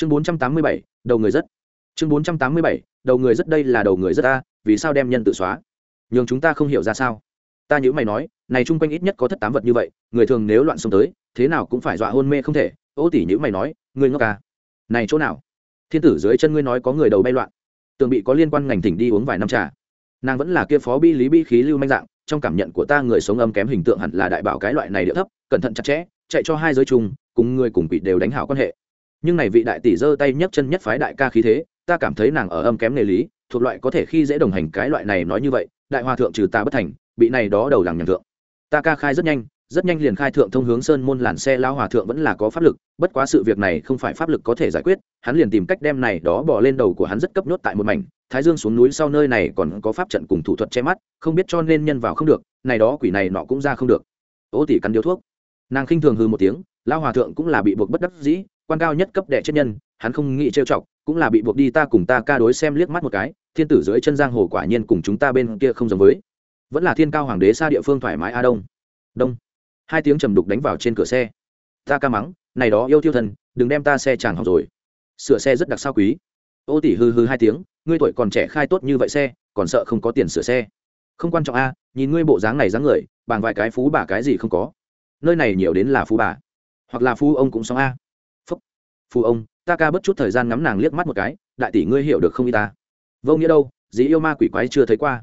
chương bốn trăm tám mươi bảy, đầu người rất. Chương bốn trăm tám mươi bảy, đầu người rất đây là đầu người rất ta vì sao đem nhân tự xóa? Nhưng chúng ta không hiểu ra sao. Ta nhữ mày nói, này chung quanh ít nhất có thất tám vật như vậy, người thường nếu loạn xông tới, thế nào cũng phải dọa hôn mê không thể. Ô tỷ nhữ mày nói ngươi ngốc à? Này chỗ nào? Thiên tử dưới chân ngươi nói có người đầu bay loạn. Tường bị có liên quan ngành tỉnh đi uống vài năm trà. Nàng vẫn là kia phó bi lý bi khí lưu manh dạng, trong cảm nhận của ta người sống âm kém hình tượng hẳn là đại bảo cái loại này địa thấp, cẩn thận chặt chẽ, chạy cho hai giới chung, cùng người cùng bị đều đánh hảo quan hệ nhưng này vị đại tỷ giơ tay nhấc chân nhất phái đại ca khí thế, ta cảm thấy nàng ở âm kém nghề lý, thuộc loại có thể khi dễ đồng hành cái loại này nói như vậy, đại hòa thượng trừ ta bất thành, bị này đó đầu làng nhầm thượng. Ta ca khai rất nhanh rất nhanh liền khai thượng thông hướng sơn môn làn xe lao hòa thượng vẫn là có pháp lực, bất quá sự việc này không phải pháp lực có thể giải quyết, hắn liền tìm cách đem này đó bỏ lên đầu của hắn rất cấp nhốt tại một mảnh, thái dương xuống núi sau nơi này còn có pháp trận cùng thủ thuật che mắt, không biết cho nên nhân vào không được, này đó quỷ này nọ cũng ra không được. Ô tỷ cắn điếu thuốc. Nàng khinh thường hư một tiếng lao hòa thượng cũng là bị buộc bất đắc dĩ quan cao nhất cấp đệ chết nhân, hắn không nghĩ trêu chọc, cũng là bị buộc đi ta cùng ta ca đối xem liếc mắt một cái, thiên tử dưới chân giang hồ quả nhiên cùng chúng ta bên kia không giống với. Vẫn là thiên cao hoàng đế xa địa phương thoải mái a đông. Đông. Hai tiếng trầm đục đánh vào trên cửa xe. Ta ca mắng, này đó yêu thiêu thần, đừng đem ta xe chàng học rồi. Sửa xe rất đặc sao quý. Ô tỷ hư hư hai tiếng, ngươi tuổi còn trẻ khai tốt như vậy xe, còn sợ không có tiền sửa xe. Không quan trọng a, nhìn ngươi bộ dáng này dáng người bằng vài cái phú bà cái gì không có. Nơi này nhiều đến là phú bà, hoặc là phú ông cũng xong a phù ông, ta ca bất chút thời gian ngắm nàng liếc mắt một cái, đại tỷ ngươi hiểu được không y ta? Vô nghĩa đâu dĩ yêu ma quỷ quái chưa thấy qua.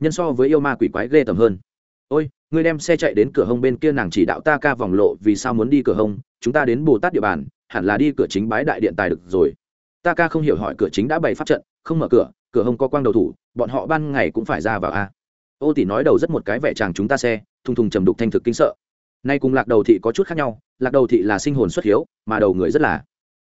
Nhân so với yêu ma quỷ quái ghê tầm hơn. Ôi, ngươi đem xe chạy đến cửa hông bên kia nàng chỉ đạo ta ca vòng lộ vì sao muốn đi cửa hông, chúng ta đến bồ tát địa bàn, hẳn là đi cửa chính bái đại điện tài được rồi. Ta ca không hiểu hỏi cửa chính đã bày pháp trận, không mở cửa cửa hông có quang đầu thủ, bọn họ ban ngày cũng phải ra vào a. Ô tỷ nói đầu rất một cái vẻ chàng chúng ta xe, thùng thùng trầm đục thanh thực kinh sợ. Nay cùng lạc đầu thị có chút khác nhau, lạc đầu thị là sinh hồn xuất hiếu, mà đầu người rất là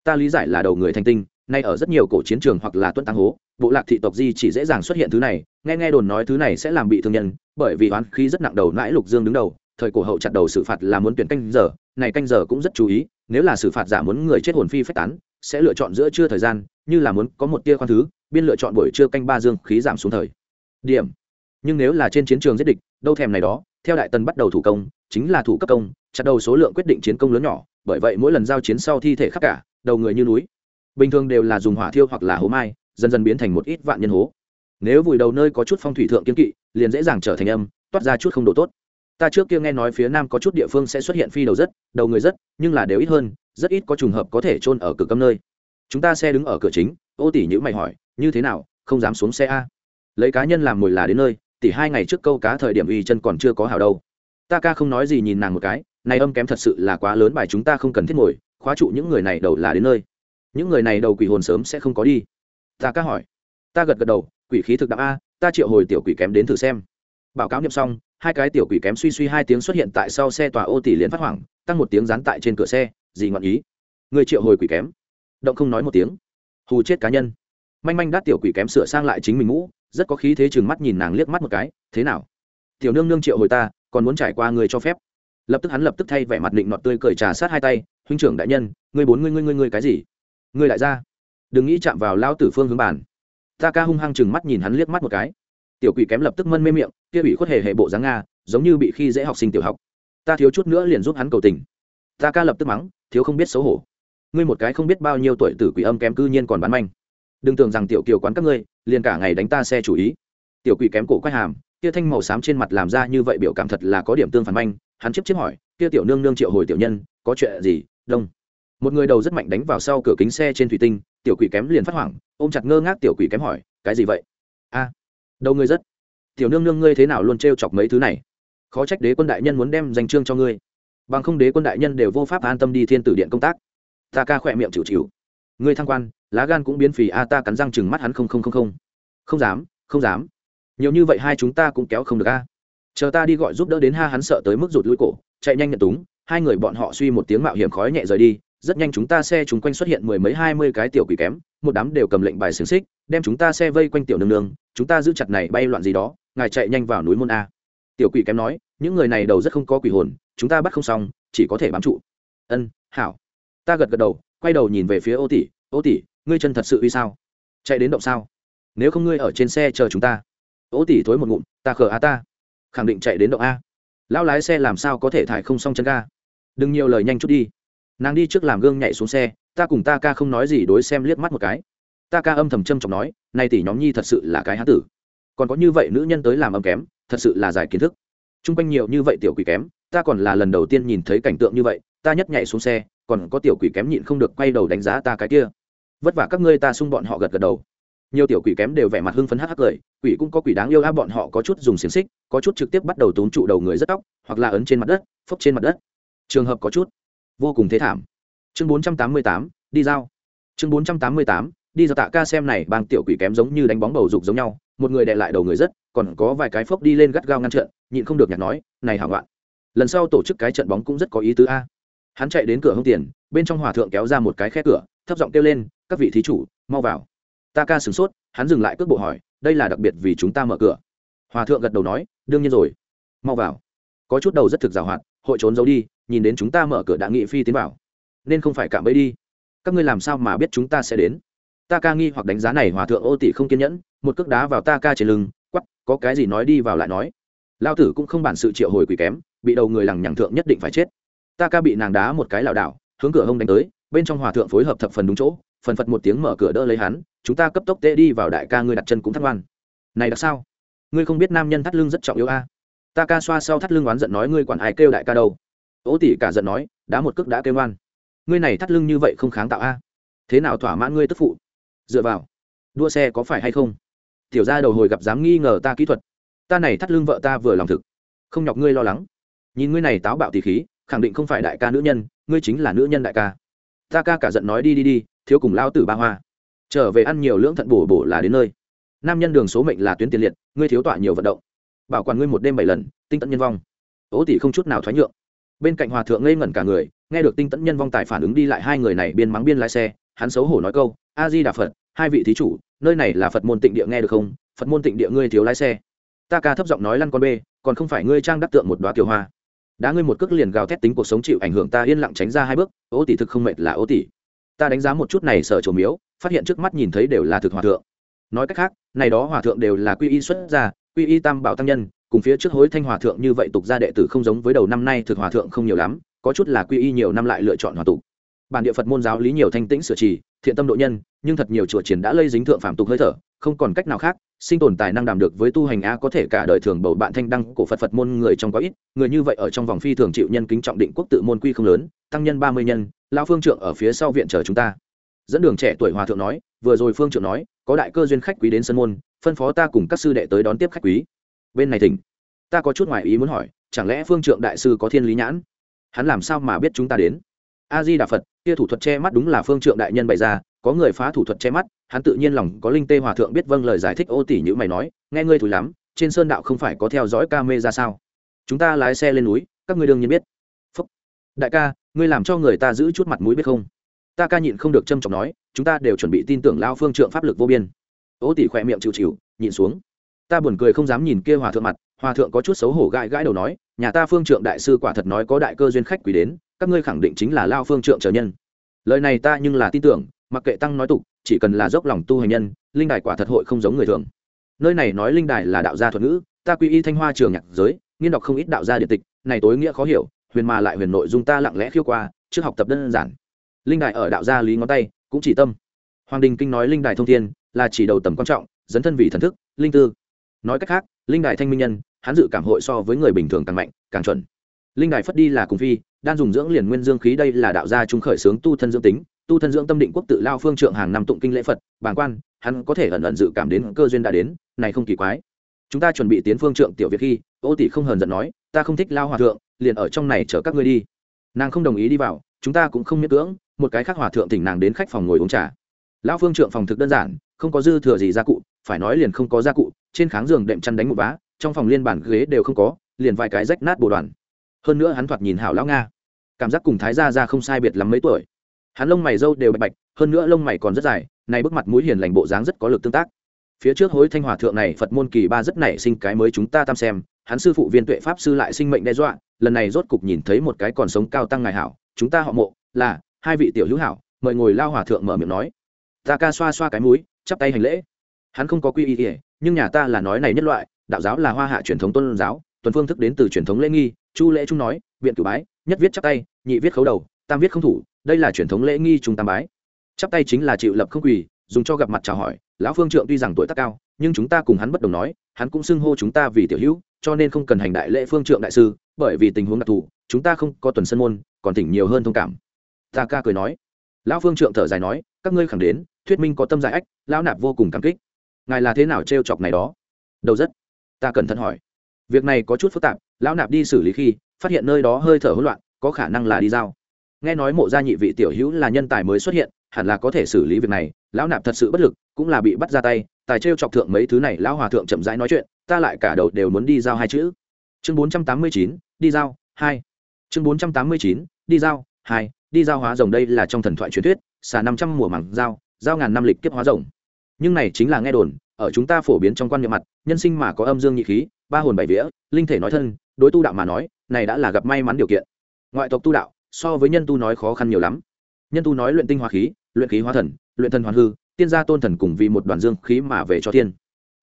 ta lý giải là đầu người thanh tinh, nay ở rất nhiều cổ chiến trường hoặc là tuân tăng hố, bộ lạc thị tộc di chỉ dễ dàng xuất hiện thứ này, nghe nghe đồn nói thứ này sẽ làm bị thương nhân, bởi vì oán khí rất nặng đầu nãi lục dương đứng đầu, thời cổ hậu chặt đầu xử phạt là muốn tuyển canh giờ, này canh giờ cũng rất chú ý, nếu là xử phạt giả muốn người chết hồn phi phách tán, sẽ lựa chọn giữa trưa thời gian, như là muốn có một tia khoan thứ, biên lựa chọn buổi trưa canh ba dương khí giảm xuống thời. Điểm. Nhưng nếu là trên chiến trường giết địch, đâu thèm này đó, theo đại tần bắt đầu thủ công, chính là thủ cấp công, chặt đầu số lượng quyết định chiến công lớn nhỏ, bởi vậy mỗi lần giao chiến sau thi thể khắp cả đầu người như núi. Bình thường đều là dùng hỏa thiêu hoặc là hố mai, dần dần biến thành một ít vạn nhân hố. Nếu vùi đầu nơi có chút phong thủy thượng kiên kỵ, liền dễ dàng trở thành âm, toát ra chút không độ tốt. Ta trước kia nghe nói phía nam có chút địa phương sẽ xuất hiện phi đầu rất, đầu người rất, nhưng là đều ít hơn, rất ít có trùng hợp có thể chôn ở cửa cấm nơi. Chúng ta xe đứng ở cửa chính, ô tỷ nhữ mày hỏi, như thế nào, không dám xuống xe a? Lấy cá nhân làm mồi là đến nơi, tỷ hai ngày trước câu cá thời điểm uy chân còn chưa có hào đâu. Ta ca không nói gì nhìn nàng một cái, này âm kém thật sự là quá lớn bài chúng ta không cần thiết ngồi khóa trụ những người này đầu là đến nơi. Những người này đầu quỷ hồn sớm sẽ không có đi. Ta ca hỏi. Ta gật gật đầu, quỷ khí thực đạo a, ta triệu hồi tiểu quỷ kém đến thử xem. Báo cáo nhậm xong, hai cái tiểu quỷ kém suy suy hai tiếng xuất hiện tại sau xe tòa ô tỷ liền phát hoảng, tăng một tiếng dán tại trên cửa xe, gì ngọn ý? Người triệu hồi quỷ kém. Động không nói một tiếng. Hù chết cá nhân. Manh manh đắt tiểu quỷ kém sửa sang lại chính mình ngũ rất có khí thế chừng mắt nhìn nàng liếc mắt một cái, thế nào? Tiểu nương nương triệu hồi ta, còn muốn trải qua người cho phép lập tức hắn lập tức thay vẻ mặt định nọt tươi cười trà sát hai tay, huynh trưởng đại nhân, ngươi bốn ngươi ngươi ngươi ngươi cái gì? Ngươi lại ra. Đừng nghĩ chạm vào lao tử phương hướng bàn. ta ca hung hăng chừng mắt nhìn hắn liếc mắt một cái. Tiểu quỷ kém lập tức mân mê miệng, kia bị khuất hề hệ bộ dáng nga, giống như bị khi dễ học sinh tiểu học. Ta thiếu chút nữa liền giúp hắn cầu tình. Ta ca lập tức mắng, thiếu không biết xấu hổ. Ngươi một cái không biết bao nhiêu tuổi tử quỷ âm kém cư nhiên còn bán manh. Đừng tưởng rằng tiểu kiều quán các ngươi, liền cả ngày đánh ta xe chủ ý. Tiểu quỷ kém cổ quay hàm, kia thanh màu xám trên mặt làm ra như vậy biểu cảm thật là có điểm tương phản manh hắn chiếp chiếc hỏi, kia tiểu nương nương triệu hồi tiểu nhân, có chuyện gì? Đông. Một người đầu rất mạnh đánh vào sau cửa kính xe trên thủy tinh, tiểu quỷ kém liền phát hoảng, ôm chặt ngơ ngác tiểu quỷ kém hỏi, cái gì vậy? A, đầu ngươi rất. Tiểu nương nương ngươi thế nào luôn t chọc mấy thứ này? Khó trách đế quân đại nhân muốn đem danh trương cho ngươi. Bằng không đế quân đại nhân đều vô pháp an tâm đi thiên tử điện công tác. Ta ca khỏe miệng chịu chịu. Ngươi thăng quan, lá gan cũng biến phì, a, ta cắn răng chừng mắt hắn không không không không. Không dám không dám. Nhiều như vậy hai chúng ta cũng kéo không được, a chờ ta đi gọi giúp đỡ đến ha, hắn sợ tới mức rụt lui cổ, chạy nhanh nhận túng, hai người bọn họ suy một tiếng mạo hiểm khói nhẹ rời đi, rất nhanh chúng ta xe chúng quanh xuất hiện mười mấy, hai mươi cái tiểu quỷ kém, một đám đều cầm lệnh bài xứng xích, đem chúng ta xe vây quanh tiểu nương nương, chúng ta giữ chặt này bay loạn gì đó, ngài chạy nhanh vào núi môn a. Tiểu quỷ kém nói, những người này đầu rất không có quỷ hồn, chúng ta bắt không xong, chỉ có thể bám trụ. Ân, hảo. Ta gật gật đầu, quay đầu nhìn về phía ô tỷ ô tỷ, ngươi chân thật sự uy sao? Chạy đến động sao? Nếu không ngươi ở trên xe chờ chúng ta. Ô tỷ thối một ngụm, ta khờ á ta khẳng định chạy đến động a. Lão lái xe làm sao có thể thải không xong chân ga? Đừng nhiều lời nhanh chút đi. Nàng đi trước làm gương nhảy xuống xe, ta cùng ta ca không nói gì đối xem liếc mắt một cái. Ta ca âm thầm châm trọng nói nay tỷ nhóm nhi thật sự là cái hán tử. Còn có như vậy nữ nhân tới làm âm kém, thật sự là giải kiến thức. T r u n g quanh nhiều như vậy tiểu quỷ kém, ta còn là lần đầu tiên nhìn thấy cảnh tượng như vậy, ta nhất nhảy xuống xe, còn có tiểu quỷ kém nhịn không được quay đầu đánh giá ta cái kia. Vất vả các ngươi ta xung bọn họ gật gật đầu nhiều tiểu quỷ kém đều vẻ mặt hưng phấn hắc hắc cười, quỷ cũng có quỷ đáng yêu a bọn họ có chút dùng xiềng xích, có chút trực tiếp bắt đầu túm trụ đầu người rất tóc, hoặc là ấn trên mặt đất, phốc trên mặt đất. Trường hợp có chút, vô cùng thế thảm. Chương bốn trăm tám mươi tám, đi giao. Chương bốn trăm tám mươi tám, đi giao tạ ca xem này, bang tiểu quỷ kém giống như đánh bóng bầu dục giống nhau, một người đè lại đầu người rất, còn có vài cái phốc đi lên gắt gao ngăn trận, nhịn không được nhặt nói, này hảo loạn. Lần sau tổ chức cái trận bóng cũng rất có ý tứ a. Hắn chạy đến cửa hông tiền, bên trong hòa thượng kéo ra một cái khe cửa, thấp giọng kêu lên, các vị thí chủ, mau vào ta ca sửng sốt, hắn dừng lại cước bộ hỏi, đây là đặc biệt vì chúng ta mở cửa. Hòa thượng gật đầu nói, đương nhiên rồi. Mau vào. Có chút đầu rất thực rào hoạt, hội trốn giấu đi, nhìn đến chúng ta mở cửa đã nghị phi tiến vào. Nên không phải cạm bẫy đi. Các ngươi làm sao mà biết chúng ta sẽ đến? Ta ca nghi hoặc đánh giá này, hòa thượng ô tỷ không kiên nhẫn, một cước đá vào ta ca trên lưng quắp có cái gì nói đi vào lại nói. Lao tử cũng không bản sự triệu hồi quỷ kém, bị đầu người lằng nhằng thượng nhất định phải chết. Ta ca bị nàng đá một cái lảo đảo, hướng cửa hông đánh tới, bên trong hòa thượng phối hợp thập phần đúng chỗ, phần phật một tiếng mở cửa đỡ lấy hắn chúng ta cấp tốc tê đi vào đại ca ngươi đặt chân cũng thắt ngoan. Này đặc sao? Ngươi không biết nam nhân thắt lưng rất trọng yếu a. Ta ca xoa sau thắt lưng oán giận nói ngươi quản ai kêu đại ca đâu. Ố tỷ cả giận nói, đá một cước đã kêu ngoan. Ngươi này thắt lưng như vậy không kháng tạo a. Thế nào thỏa mãn ngươi tức phụ? Dựa vào, đua xe có phải hay không? Tiểu ra đầu hồi gặp dám nghi ngờ ta kỹ thuật. Ta này thắt lưng vợ ta vừa lòng thực. Không nhọc ngươi lo lắng. Nhìn ngươi này táo bạo tỷ khí, khẳng định không phải đại ca nữ nhân, ngươi chính là nữ nhân đại ca. Ta ca cả giận nói, đi đi đi, thiếu cùng lao tử ba hoa trở về ăn nhiều lưỡng thận bổ bổ là đến nơi. Nam nhân đường số mệnh là tuyến tiền liệt, ngươi thiếu tọa nhiều vận động. Bảo quản ngươi một đêm bảy lần, tinh tận nhân vong. Ố tỷ không chút nào thoái nhượng. Bên cạnh hòa thượng ngây ngẩn cả người, nghe được tinh tẫn nhân vong tài phản ứng đi lại hai người này biên mắng biên lái xe, hắn xấu hổ nói câu, a di đà phật, hai vị thí chủ, nơi này là phật môn tịnh địa nghe được không? Phật môn tịnh địa ngươi thiếu lái xe. Ta ca thấp giọng nói lăn con bê, còn không phải ngươi trang đắc tượng một đoá kiều hoa. Đã ngươi một cước liền gào thét tính cuộc sống chịu ảnh hưởng ta yên lặng tránh ra hai bước ô tỷ thực không mệt là ô tỷ ta đánh giá một chút này sở trổ miếu, phát hiện trước mắt nhìn thấy đều là thực hòa thượng. Nói cách khác, này đó hòa thượng đều là quy y xuất gia, quy y tam bảo tăng nhân, cùng phía trước hối thanh hòa thượng như vậy tục gia đệ tử không giống với đầu năm nay thực hòa thượng không nhiều lắm, có chút là quy y nhiều năm lại lựa chọn hòa tục. Bản địa phật môn giáo lý nhiều thanh tĩnh sửa trì, thiện tâm độ nhân, nhưng thật nhiều chùa triển đã lây dính thượng phạm tục hơi thở, không còn cách nào khác, sinh tồn tài năng đảm được với tu hành a có thể cả đời thường bầu bạn thanh đăng cổ phật phật môn người trong có ít, người như vậy ở trong vòng phi thường chịu nhân kính trọng định quốc tự môn quy không lớn, tăng nhân ba mươi nhân lao phương trượng ở phía sau viện chờ chúng ta. Dẫn đường trẻ tuổi hòa thượng nói, vừa rồi phương trượng nói, có đại cơ duyên khách quý đến sân môn, phân phó ta cùng các sư đệ tới đón tiếp khách quý. Bên này thỉnh. Ta có chút ngoài ý muốn hỏi, chẳng lẽ phương trượng đại sư có thiên lý nhãn? Hắn làm sao mà biết chúng ta đến? A di đà phật, kia thủ thuật che mắt đúng là phương trượng đại nhân bày ra, có người phá thủ thuật che mắt, hắn tự nhiên lòng có linh tê hòa thượng biết vâng lời giải thích ô tỷ như mày nói, nghe ngươi thùi lắm, trên sơn đạo không phải có theo dõi ca mê ra sao? Chúng ta lái xe lên núi, các ngươi đương nhiên biết. Phúc. đại ca ngươi làm cho người ta giữ chút mặt mũi biết không? Ta ca nhịn không được trâm trọng nói, chúng ta đều chuẩn bị tin tưởng lao phương trượng pháp lực vô biên. Ô tỷ khỏe miệng chịu chịu, nhịn xuống. Ta buồn cười không dám nhìn kia hòa thượng mặt, hòa thượng có chút xấu hổ gãi gãi đầu nói, nhà ta phương trượng đại sư quả thật nói có đại cơ duyên khách quý đến, các ngươi khẳng định chính là lao phương trượng trở nhân. Lời này ta nhưng là tin tưởng, mặc kệ tăng nói tục, chỉ cần là dốc lòng tu hành nhân, linh đài quả thật hội không giống người thường. Nơi này nói linh đài là đạo gia thuật ngữ, ta quy y thanh hoa trường nhạc giới, nghiên đọc không ít đạo gia điện tịch, này tối nghĩa khó hiểu huyền mà lại huyền nội dung ta lặng lẽ khiêu qua, trước học tập đơn giản. Linh đài ở đạo gia lý ngón tay, cũng chỉ tâm. Hoàng đình kinh nói linh đài thông thiên, là chỉ đầu tầm quan trọng, dấn thân vị thần thức, linh tư. Nói cách khác, linh đài thanh minh nhân, hắn dự cảm hội so với người bình thường càng mạnh, càng chuẩn. Linh đài phất đi là cùng phi, đan dùng dưỡng liền nguyên dương khí đây là đạo gia trung khởi sướng tu thân dưỡng tính, tu thân dưỡng tâm định quốc tự lao phương trượng hàng năm tụng kinh lễ phật, bàng quan, hắn có thể ẩn ẩn dự cảm đến cơ duyên đã đến, này không kỳ quái. Chúng ta chuẩn bị tiến phương trượng tiểu việt khi, ô tỷ không hờn giận nói, ta không thích lao hòa thượng liền ở trong này chở các ngươi đi. Nàng không đồng ý đi vào, chúng ta cũng không miễn cưỡng, một cái khác hòa thượng thỉnh nàng đến khách phòng ngồi uống trà. Lão phương trượng phòng thực đơn giản, không có dư thừa gì gia cụ, phải nói liền không có gia cụ, trên kháng giường đệm chăn đánh một vá, trong phòng liên bản ghế đều không có, liền vài cái rách nát bồ đoàn. Hơn nữa hắn thoạt nhìn hảo lão nga. Cảm giác cùng thái gia ra không sai biệt lắm mấy tuổi. Hắn lông mày râu đều bạch bạch, hơn nữa lông mày còn rất dài, này bức mặt mũi hiền lành bộ dáng rất có lực tương tác. Phía trước hối thanh hòa thượng này phật môn kỳ ba rất nảy sinh cái mới chúng ta tam xem, hắn sư phụ viên tuệ pháp sư lại sinh mệnh đe dọa lần này rốt cục nhìn thấy một cái còn sống cao tăng ngài hảo, chúng ta họ mộ, là, hai vị tiểu hữu hảo, mời ngồi lao hòa thượng mở miệng nói. Ta ca xoa xoa cái mũi, chắp tay hành lễ. Hắn không có quy y ỉa nhưng nhà ta là nói này nhất loại, đạo giáo là hoa hạ truyền thống tôn giáo, tuần phương thức đến từ truyền thống lễ nghi, chu lễ trung nói, viện cử bái, nhất viết chắp tay, nhị viết khấu đầu, tam viết không thủ, đây là truyền thống lễ nghi trung tam bái. Chắp tay chính là chịu lập không quỳ, dùng cho gặp mặt chào hỏi, lão phương trượng tuy rằng tuổi tác cao, nhưng chúng ta cùng hắn bất đồng nói, hắn cũng xưng hô chúng ta vì tiểu hữu cho nên không cần hành đại lễ phương trượng đại sư, bởi vì tình huống đặc thù, chúng ta không có tuần sân môn, còn tỉnh nhiều hơn thông cảm. Ta ca cười nói. Lão phương trượng thở dài nói, các ngươi khẳng đến, thuyết minh có tâm giải ách, lão nạp vô cùng cảm kích. Ngài là thế nào t chọc này đó? Đầu rất ta cẩn thận hỏi. Việc này có chút phức tạp, lão nạp đi xử lý khi, phát hiện nơi đó hơi thở hỗn loạn, có khả năng là đi giao. Nghe nói mộ gia nhị vị tiểu hữu là nhân tài mới xuất hiện, hẳn là có thể xử lý việc này, lão nạp thật sự bất lực, cũng là bị bắt ra tay, tài trêu chọc thượng mấy thứ này, lão hòa thượng chậm rãi nói chuyện ta lại cả đầu đều muốn đi giao hai chữ. Chương bốn trăm tám mươi chín, đi giao, hai. Chương bốn trăm tám mươi chín, đi giao, hai. Đi giao hóa rồng đây là trong thần thoại truyền thuyết, xà năm trăm mùa mảng giao giao ngàn năm lịch kiếp hóa rồng. Nhưng này chính là nghe đồn, ở chúng ta phổ biến trong quan niệm mặt, nhân sinh mà có âm dương nhị khí, ba hồn bảy vía, linh thể nói thân, đối tu đạo mà nói, này đã là gặp may mắn điều kiện. Ngoại tộc tu đạo, so với nhân tu nói khó khăn nhiều lắm. Nhân tu nói luyện tinh hóa khí, luyện khí hóa thần, luyện thần hoàn hư, tiên gia tôn thần cùng vì một đoàn dương khí mà về cho thiên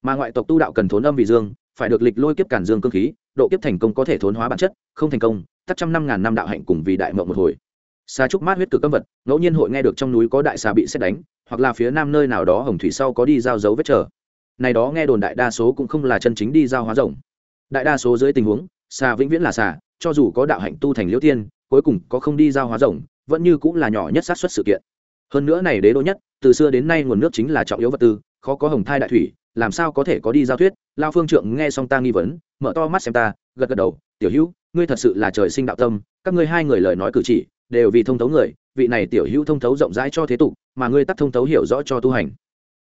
mà ngoại tộc tu đạo cần thốn âm vì dương, phải được lịch lôi kiếp cản dương cơ khí, độ kiếp thành công có thể thốn hóa bản chất, không thành công, tắc trăm năm ngàn năm đạo hạnh cùng vì đại mộng một hồi. Xa trúc mát huyết cực âm vật, ngẫu nhiên hội nghe được trong núi có đại xà bị xét đánh, hoặc là phía nam nơi nào đó hồng thủy sau có đi giao dấu vết trở. Này đó nghe đồn đại đa số cũng không là chân chính đi giao hóa rồng đại đa số dưới tình huống, xà vĩnh viễn là xà, cho dù có đạo hạnh tu thành liễu tiên, cuối cùng có không đi giao hóa rồng vẫn như cũng là nhỏ nhất sát xuất sự kiện. Hơn nữa này đế đô nhất, từ xưa đến nay nguồn nước chính là trọng yếu vật tư, khó có hồng thai đại thủy làm sao có thể có đi giao thuyết? Lao phương trượng nghe xong ta nghi vấn, mở to mắt xem ta, gật gật đầu, tiểu hữu, ngươi thật sự là trời sinh đạo tâm, các ngươi hai người lời nói cử chỉ đều vì thông thấu người, vị này tiểu hữu thông thấu rộng rãi cho thế tục, mà ngươi tắt thông thấu hiểu rõ cho tu hành.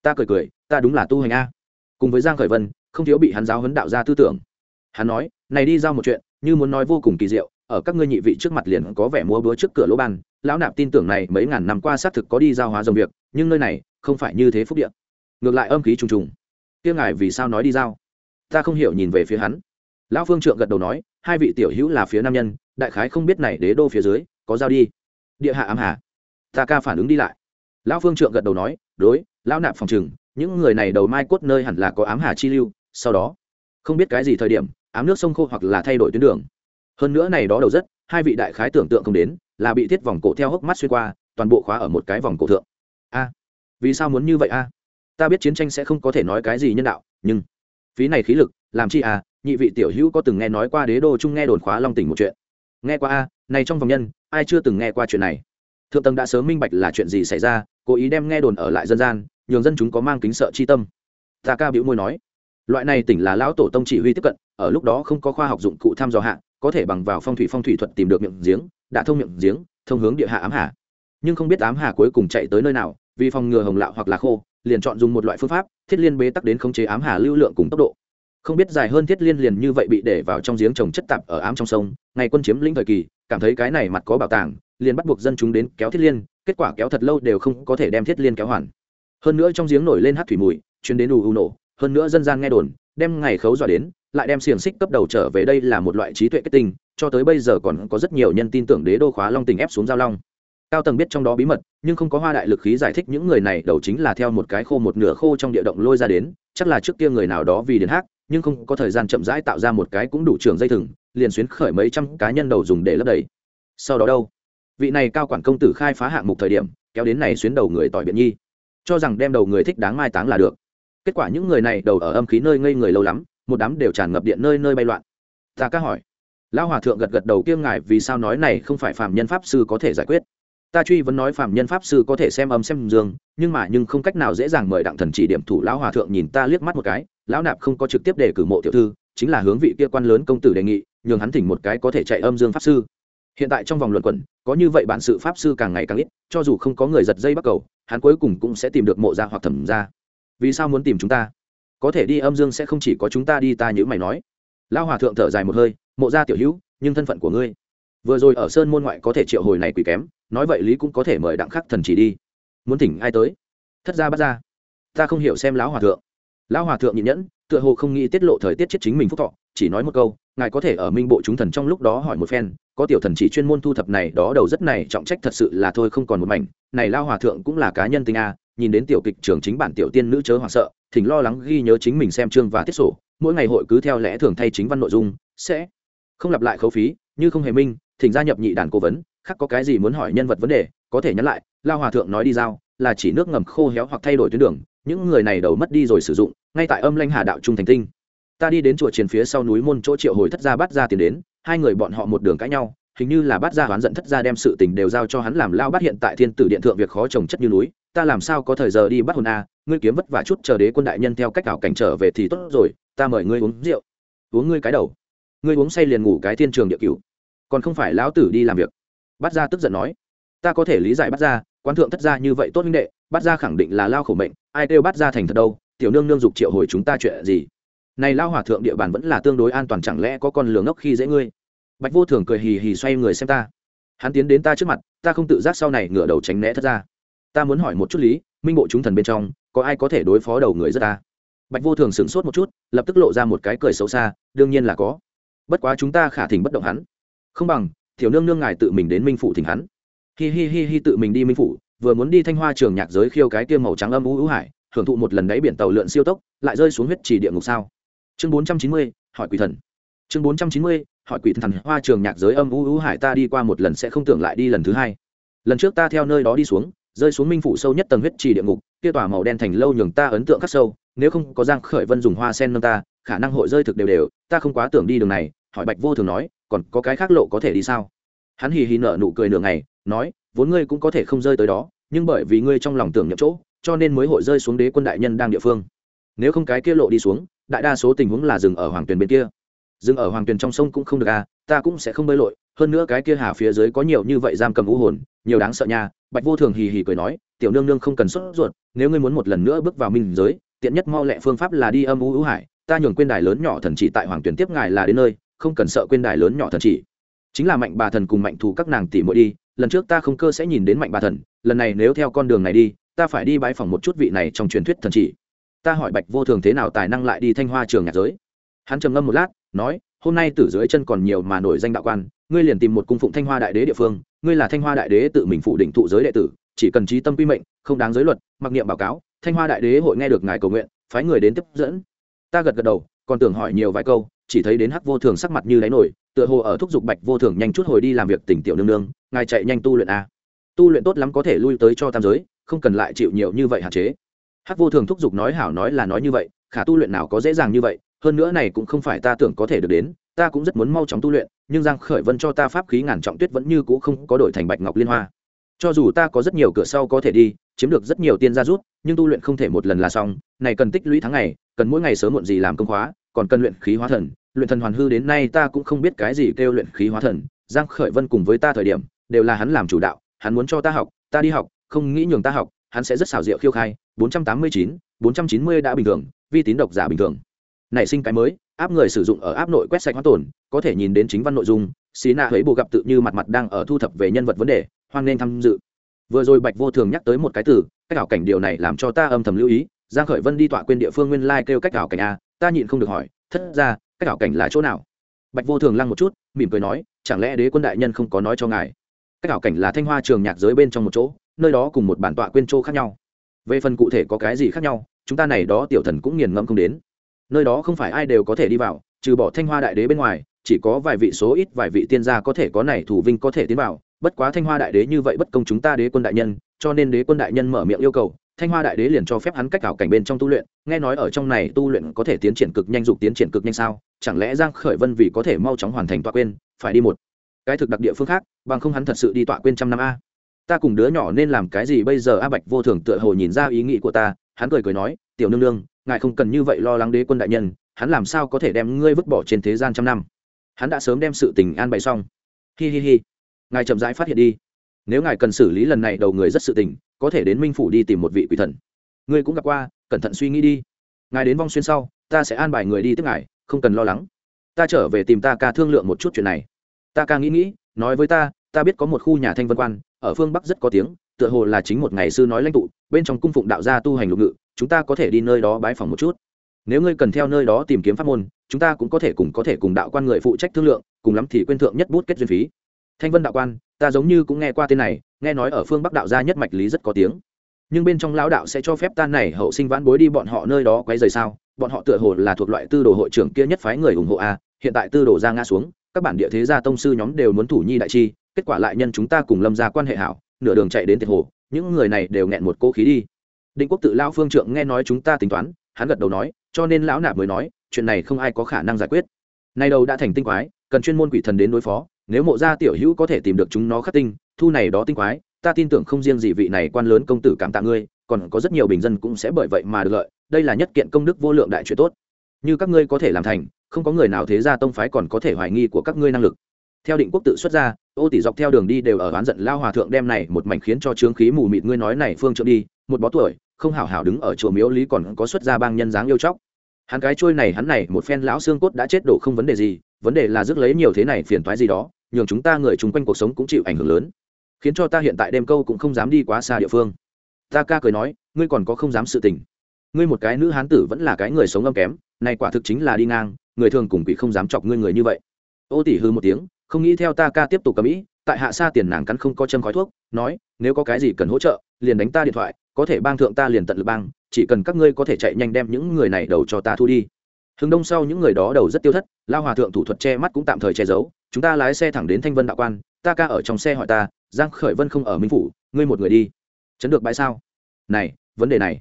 Ta cười cười, ta đúng là tu hành a. Cùng với giang khởi vân, không thiếu bị hắn giáo huấn đạo ra tư tưởng. Hắn nói, này đi giao một chuyện, như muốn nói vô cùng kỳ diệu, ở các ngươi nhị vị trước mặt liền có vẻ múa búa trước cửa lỗ ban, lão nạp tin tưởng này mấy ngàn năm qua xác thực có đi giao hóa dòng việc, nhưng nơi này không phải như thế phúc địa. ngược lại âm khí trùng trùng kia ngài vì sao nói đi giao? Ta không hiểu nhìn về phía hắn. Lão phương trượng gật đầu nói, hai vị tiểu hữu là phía nam nhân, đại khái không biết này đế đô phía dưới, có giao đi. Địa hạ ám hà. Ta ca phản ứng đi lại. Lão phương trượng gật đầu nói, đối, lão nạp phòng trừng, những người này đầu mai cốt nơi hẳn là có ám hà chi lưu, sau đó, không biết cái gì thời điểm, ám nước sông khô hoặc là thay đổi tuyến đường. Hơn nữa này đó đầu rất, hai vị đại khái tưởng tượng không đến, là bị thiết vòng cổ theo hốc mắt xuyên qua, toàn bộ khóa ở một cái vòng cổ thượng. A, vì sao muốn như vậy a? Ta biết chiến tranh sẽ không có thể nói cái gì nhân đạo, nhưng phí này khí lực, làm chi à nhị vị tiểu hữu có từng nghe nói qua đế đô chung nghe đồn khóa long tỉnh một chuyện? Nghe qua a này trong vòng nhân, ai chưa từng nghe qua chuyện này? Thượng tầng đã sớm minh bạch là chuyện gì xảy ra, cố ý đem nghe đồn ở lại dân gian, nhường dân chúng có mang kính sợ chi tâm. Ta ca biểu môi nói, loại này tỉnh là lão tổ tông chỉ huy tiếp cận, ở lúc đó không có khoa học dụng cụ tham dò hạ, có thể bằng vào phong thủy phong thủy thuật tìm được miệng giếng, đã thông miệng giếng, thông hướng địa hạ ám hà. Nhưng không biết ám hà cuối cùng chạy tới nơi nào, vì phòng ngừa hồng lạo hoặc là khô liền chọn dùng một loại phương pháp, thiết liên bế tắc đến khống chế ám hà lưu lượng cùng tốc độ. Không biết dài hơn thiết liên liền như vậy bị để vào trong giếng trồng chất tạp ở ám trong sông, ngày quân chiếm lĩnh thời kỳ, cảm thấy cái này mặt có bảo tàng, liền bắt buộc dân chúng đến kéo thiết liên, kết quả kéo thật lâu đều không có thể đem thiết liên kéo hoàn. Hơn nữa trong giếng nổi lên hát thủy mùi chuyến đến ù ù nổ, hơn nữa dân gian nghe đồn, đem ngày khấu dọa đến, lại đem xiềng xích cấp đầu trở về đây là một loại trí tuệ kết tinh, cho tới bây giờ còn có rất nhiều nhân tin tưởng đế đô khóa long tình ép xuống giao long. Cao tầng biết trong đó bí mật nhưng không có hoa đại lực khí giải thích những người này đầu chính là theo một cái khô một nửa khô trong địa động lôi ra đến, chắc là trước kia người nào đó vì đến hát nhưng không có thời gian chậm rãi tạo ra một cái cũng đủ trường dây thừng, liền xuyến khởi mấy trăm cá nhân đầu dùng để lấp đầy. Sau đó đâu? Vị này cao quản công tử khai phá hạng mục thời điểm, kéo đến này xuyến đầu người tỏi biện nhi. Cho rằng đem đầu người thích đáng mai táng là được. Kết quả những người này đầu ở âm khí nơi ngây người lâu lắm, một đám đều tràn ngập điện nơi nơi bay loạn. Ta ca hỏi. Lão hòa thượng gật gật đầu kiêng ngài vì sao nói này không phải phạm nhân pháp sư có thể giải quyết ta truy vấn nói phạm nhân pháp sư có thể xem âm xem dương, nhưng mà nhưng không cách nào dễ dàng mời đặng thần chỉ điểm thủ lão hòa thượng nhìn ta liếc mắt một cái, lão nạp không có trực tiếp đề cử mộ tiểu thư, chính là hướng vị kia quan lớn công tử đề nghị, nhường hắn thỉnh một cái có thể chạy âm dương pháp sư. Hiện tại trong vòng luận quẩn, có như vậy bản sự pháp sư càng ngày càng ít, cho dù không có người giật dây bắt cầu, hắn cuối cùng cũng sẽ tìm được mộ ra hoặc thẩm ra vì sao muốn tìm chúng ta? Có thể đi âm dương sẽ không chỉ có chúng ta đi, ta như mày nói. Lao hòa thượng thở dài một hơi, mộ ra tiểu hữu, nhưng thân phận của ngươi, vừa rồi ở sơn môn ngoại có thể triệu hồi này quỷ kém nói vậy lý cũng có thể mời đặng khắc thần chỉ đi. Muốn thỉnh ai tới? Thất ra bắt ra ta không hiểu xem lão hòa thượng. Lão hòa thượng nhịn nhẫn, tựa hồ không nghĩ tiết lộ thời tiết chết chính mình phúc thọ, chỉ nói một câu, ngài có thể ở minh bộ chúng thần trong lúc đó hỏi một phen, có tiểu thần chỉ chuyên môn thu thập này, đó đầu rất này, trọng trách thật sự là thôi không còn một mảnh. Này lao hòa thượng cũng là cá nhân tinh a, nhìn đến tiểu kịch trường chính bản tiểu tiên nữ chớ hoảng sợ, thỉnh lo lắng ghi nhớ chính mình xem chương và tiết sổ, mỗi ngày hội cứ theo lẽ thường thay chính văn nội dung, sẽ không lặp lại khấu phí, như không hề minh, thỉnh gia nhập nhị đàn cố vấn khác có cái gì muốn hỏi nhân vật vấn đề, có thể nhắn lại, lao hòa thượng nói đi giao, là chỉ nước ngầm khô héo hoặc thay đổi tuyến đường, những người này đầu mất đi rồi sử dụng, ngay tại âm lanh hà đạo trung thành tinh. Ta đi đến chùa chiến phía sau núi môn chỗ triệu hồi thất gia bắt ra tiền đến, hai người bọn họ một đường cãi nhau, hình như là bắt ra oán giận thất gia đem sự tình đều giao cho hắn làm lao bắt hiện tại thiên tử điện thượng việc khó trồng chất như núi, ta làm sao có thời giờ đi bắt hồn a, ngươi kiếm vất vả chút chờ đế quân đại nhân theo cách ảo cảnh trở về thì tốt rồi, ta mời ngươi uống rượu. Uống ngươi cái đầu. Ngươi uống say liền ngủ cái thiên trường địa cửu. Còn không phải lão tử đi làm việc. Bát gia tức giận nói ta có thể lý giải Bát gia, quan thượng thất gia như vậy tốt minh đệ Bát gia khẳng định là lao khổ mệnh ai kêu Bát gia thành thật đâu tiểu nương nương dục triệu hồi chúng ta chuyện gì? Này lao hòa thượng địa bàn vẫn là tương đối an toàn chẳng lẽ có con lường ngốc khi dễ ngươi? Bạch vô thường cười hì hì xoay người xem ta. Hắn tiến đến ta trước mặt ta không tự giác sau này ngửa đầu tránh né thất ra ta muốn hỏi một chút lý minh bộ chúng thần bên trong có ai có thể đối phó đầu người rất ta? Bạch vô thường sửng sốt một chút lập tức lộ ra một cái cười xấu xa đương nhiên là có. Bất quá chúng ta khả thỉnh bất động hắn. Không bằng tiểu nương nương ngài tự mình đến minh phủ thỉnh hắn. Hi hi hi hi tự mình đi minh phủ, vừa muốn đi thanh hoa trường nhạc giới khiêu cái kia màu trắng âm u ưu hải hưởng thụ một lần đáy biển tàu lượn siêu tốc, lại rơi xuống huyết chỉ địa ngục sao? Chương bốn trăm chín mươi, hỏi quỷ thần. Chương bốn trăm chín mươi, hỏi quỷ thần, hoa trường nhạc giới âm u ưu hải ta đi qua một lần sẽ không tưởng lại đi lần thứ hai. Lần trước ta theo nơi đó đi xuống, rơi xuống minh phủ sâu nhất tầng huyết trì địa ngục, kia tỏa màu đen thành lâu nhường ta ấn tượng khắc sâu, nếu không có giang khởi vân dùng hoa sen nâng ta, khả năng hội rơi thực đều đều, ta không quá tưởng đi đường này hỏi bạch vô thường nói, còn có cái khác lộ có thể đi sao? Hắn hì hì nở nụ cười nửa ngày, nói, vốn ngươi cũng có thể không rơi tới đó, nhưng bởi vì ngươi trong lòng tưởng nhậm chỗ, cho nên mới hội rơi xuống đế quân đại nhân đang địa phương. Nếu không cái kia lộ đi xuống, đại đa số tình huống là dừng ở hoàng tuyền bên kia. Dừng ở hoàng tuyền trong sông cũng không được à ta cũng sẽ không bơi lội, hơn nữa cái kia hà phía dưới có nhiều như vậy giam cầm vũ hồn, nhiều đáng sợ nha. Bạch vô thường hì hì cười nói, tiểu nương nương không cần sốt ruột, nếu ngươi muốn một lần nữa bước vào minh giới, tiện nhất mau lẹ phương pháp là đi âm u hữu hải, ta nhường quên đài lớn nhỏ thần chỉ tại hoàng tuyển tiếp ngài là đến nơi không cần sợ quên đài lớn nhỏ thần chỉ. Chính là mạnh bà thần cùng mạnh thù các nàng tỷ muội đi, lần trước ta không cơ sẽ nhìn đến mạnh bà thần, lần này nếu theo con đường này đi, ta phải đi bãi phòng một chút vị này trong truyền thuyết thần chỉ. Ta hỏi bạch vô thường thế nào tài năng lại đi thanh hoa trường nhạc giới. Hắn trầm ngâm một lát, nói, hôm nay tử dưới chân còn nhiều mà nổi danh đạo quan, ngươi liền tìm một cung phụng thanh hoa đại đế địa phương, ngươi là thanh hoa đại đế tự mình phụ định thụ giới đệ tử, chỉ cần trí tâm quy mệnh, không đáng giới luật, mặc niệm báo cáo, thanh hoa đại đế hội nghe được ngài cầu nguyện, phái người đến tiếp dẫn. Ta gật gật đầu, còn tưởng hỏi nhiều vài câu chỉ thấy đến hắc vô thường sắc mặt như đáy nổi, tựa hồ ở thúc giục bạch vô thường nhanh chút hồi đi làm việc tỉnh tiểu nương nương, ngài chạy nhanh tu luyện a. Tu luyện tốt lắm có thể lui tới cho tam giới, không cần lại chịu nhiều như vậy hạn chế. Hắc vô thường thúc giục nói hảo nói là nói như vậy, khả tu luyện nào có dễ dàng như vậy, hơn nữa này cũng không phải ta tưởng có thể được đến, ta cũng rất muốn mau chóng tu luyện, nhưng giang khởi vân cho ta pháp khí ngàn trọng tuyết vẫn như cũ không có đổi thành bạch ngọc liên hoa. Cho dù ta có rất nhiều cửa sau có thể đi, chiếm được rất nhiều tiền gia rút, nhưng tu luyện không thể một lần là xong, này cần tích lũy tháng ngày, cần mỗi ngày sớm muộn gì làm công khóa còn cần luyện khí hóa thần luyện thần hoàn hư đến nay ta cũng không biết cái gì kêu luyện khí hóa thần. Giang khởi vân cùng với ta thời điểm đều là hắn làm chủ đạo hắn muốn cho ta học ta đi học không nghĩ nhường ta học hắn sẽ rất xảo diệu khiêu khai. 489, 490 đã bình thường vi tín độc giả bình thường. Nảy sinh cái mới áp người sử dụng ở áp nội quét sạch hóa tổn có thể nhìn đến chính văn nội dung xí nạ thấy bộ gặp tự như mặt mặt đang ở thu thập về nhân vật vấn đề hoan nên tham dự. Vừa rồi bạch vô thường nhắc tới một cái từ cách ảo cảnh điều này làm cho ta âm thầm lưu ý. Giang khởi vân đi tọa quên địa phương nguyên lai kêu cách ảo cảnh a ta nhịn không được hỏi, thất ra cách ảo cảnh là chỗ nào? Bạch vô thường lăng một chút, mỉm cười nói, chẳng lẽ đế quân đại nhân không có nói cho ngài? Cách ảo cảnh là thanh hoa trường nhạc giới bên trong một chỗ, nơi đó cùng một bản tọa quên chỗ khác nhau. Về phần cụ thể có cái gì khác nhau, chúng ta này đó tiểu thần cũng nghiền ngẫm không đến. Nơi đó không phải ai đều có thể đi vào, trừ bỏ thanh hoa đại đế bên ngoài, chỉ có vài vị số ít vài vị tiên gia có thể có này thủ vinh có thể tiến vào. Bất quá thanh hoa đại đế như vậy bất công chúng ta đế quân đại nhân, cho nên đế quân đại nhân mở miệng yêu cầu thanh hoa đại đế liền cho phép hắn cách ảo cảnh bên trong tu luyện, nghe nói ở trong này tu luyện có thể tiến triển cực nhanh dục tiến triển cực nhanh sao? Chẳng lẽ giang khởi vân vì có thể mau chóng hoàn thành tọa quên, phải đi một cái thực đặc địa phương khác, bằng không hắn thật sự đi tọa quên trăm năm a. Ta cùng đứa nhỏ nên làm cái gì bây giờ a bạch vô thường tựa hồ nhìn ra ý nghĩ của ta, hắn cười cười nói, tiểu nương nương, ngài không cần như vậy lo lắng đế quân đại nhân, hắn làm sao có thể đem ngươi vứt bỏ trên thế gian trăm năm? Hắn đã sớm đem sự tình an bày xong. Hi hi hi. Ngài chậm rãi phát hiện đi. Nếu ngài cần xử lý lần này đầu người rất sự tình có thể đến minh phủ đi tìm một vị quỷ thần ngươi cũng gặp qua cẩn thận suy nghĩ đi ngài đến vong xuyên sau ta sẽ an bài người đi tiếp ngài không cần lo lắng ta trở về tìm ta ca thương lượng một chút chuyện này ta ca nghĩ nghĩ nói với ta ta biết có một khu nhà thanh vân quan ở phương bắc rất có tiếng tựa hồ là chính một ngày sư nói lãnh tụ bên trong cung phụng đạo gia tu hành lục ngự chúng ta có thể đi nơi đó bái phòng một chút nếu ngươi cần theo nơi đó tìm kiếm pháp môn chúng ta cũng có thể cùng có thể cùng đạo quan người phụ trách thương lượng cùng lắm thì quên thượng nhất bút kết duyên phí thanh vân đạo quan ta giống như cũng nghe qua tên này, nghe nói ở phương bắc đạo gia nhất mạch lý rất có tiếng. Nhưng bên trong lão đạo sẽ cho phép ta này hậu sinh vãn bối đi bọn họ nơi đó quấy rời sao? Bọn họ tựa hồ là thuộc loại tư đồ hội trưởng kia nhất phái người ủng hộ a, hiện tại tư đồ ra ngã xuống, các bản địa thế gia tông sư nhóm đều muốn thủ nhi đại chi, kết quả lại nhân chúng ta cùng lâm ra quan hệ hảo, nửa đường chạy đến tiệt hồ, những người này đều nghẹn một cô khí đi. Định quốc tự lao phương trượng nghe nói chúng ta tính toán, hắn gật đầu nói, cho nên lão nạp mới nói, chuyện này không ai có khả năng giải quyết. Nay đầu đã thành tinh quái, cần chuyên môn quỷ thần đến đối phó nếu mộ gia tiểu hữu có thể tìm được chúng nó khắc tinh, thu này đó tinh quái, ta tin tưởng không riêng gì vị này quan lớn công tử cảm tạ ngươi, còn có rất nhiều bình dân cũng sẽ bởi vậy mà được lợi, đây là nhất kiện công đức vô lượng đại chuyện tốt. Như các ngươi có thể làm thành, không có người nào thế gia tông phái còn có thể hoài nghi của các ngươi năng lực. Theo định quốc tự xuất ra, ô tỷ dọc theo đường đi đều ở oán giận lao hòa thượng đem này một mảnh khiến cho trướng khí mù mịt ngươi nói này phương trượng đi, một bó tuổi, không hảo hảo đứng ở chùa miếu lý còn có xuất ra bang nhân dáng yêu chóc. Hắn cái trôi này, hắn này một phen lão xương cốt đã chết đổ không vấn đề gì, vấn đề là rước lấy nhiều thế này phiền toái gì đó nhường chúng ta người chung quanh cuộc sống cũng chịu ảnh hưởng lớn, khiến cho ta hiện tại đêm câu cũng không dám đi quá xa địa phương. Ta ca cười nói, ngươi còn có không dám sự tình. Ngươi một cái nữ hán tử vẫn là cái người sống âm kém, này quả thực chính là đi ngang, người thường cùng quỷ không dám chọc ngươi người như vậy. Ô tỷ hư một tiếng, không nghĩ theo ta ca tiếp tục cầm ý, tại hạ xa tiền nàng cắn không có châm khói thuốc, nói, nếu có cái gì cần hỗ trợ, liền đánh ta điện thoại, có thể bang thượng ta liền tận lực bang, chỉ cần các ngươi có thể chạy nhanh đem những người này đầu cho ta thu đi. Hướng đông sau những người đó đầu rất tiêu thất, lao hòa thượng thủ thuật che mắt cũng tạm thời che giấu chúng ta lái xe thẳng đến thanh vân đạo quan ta ca ở trong xe hỏi ta giang khởi vân không ở minh phủ ngươi một người đi. Chấn được bãi sao? Này vấn đề này.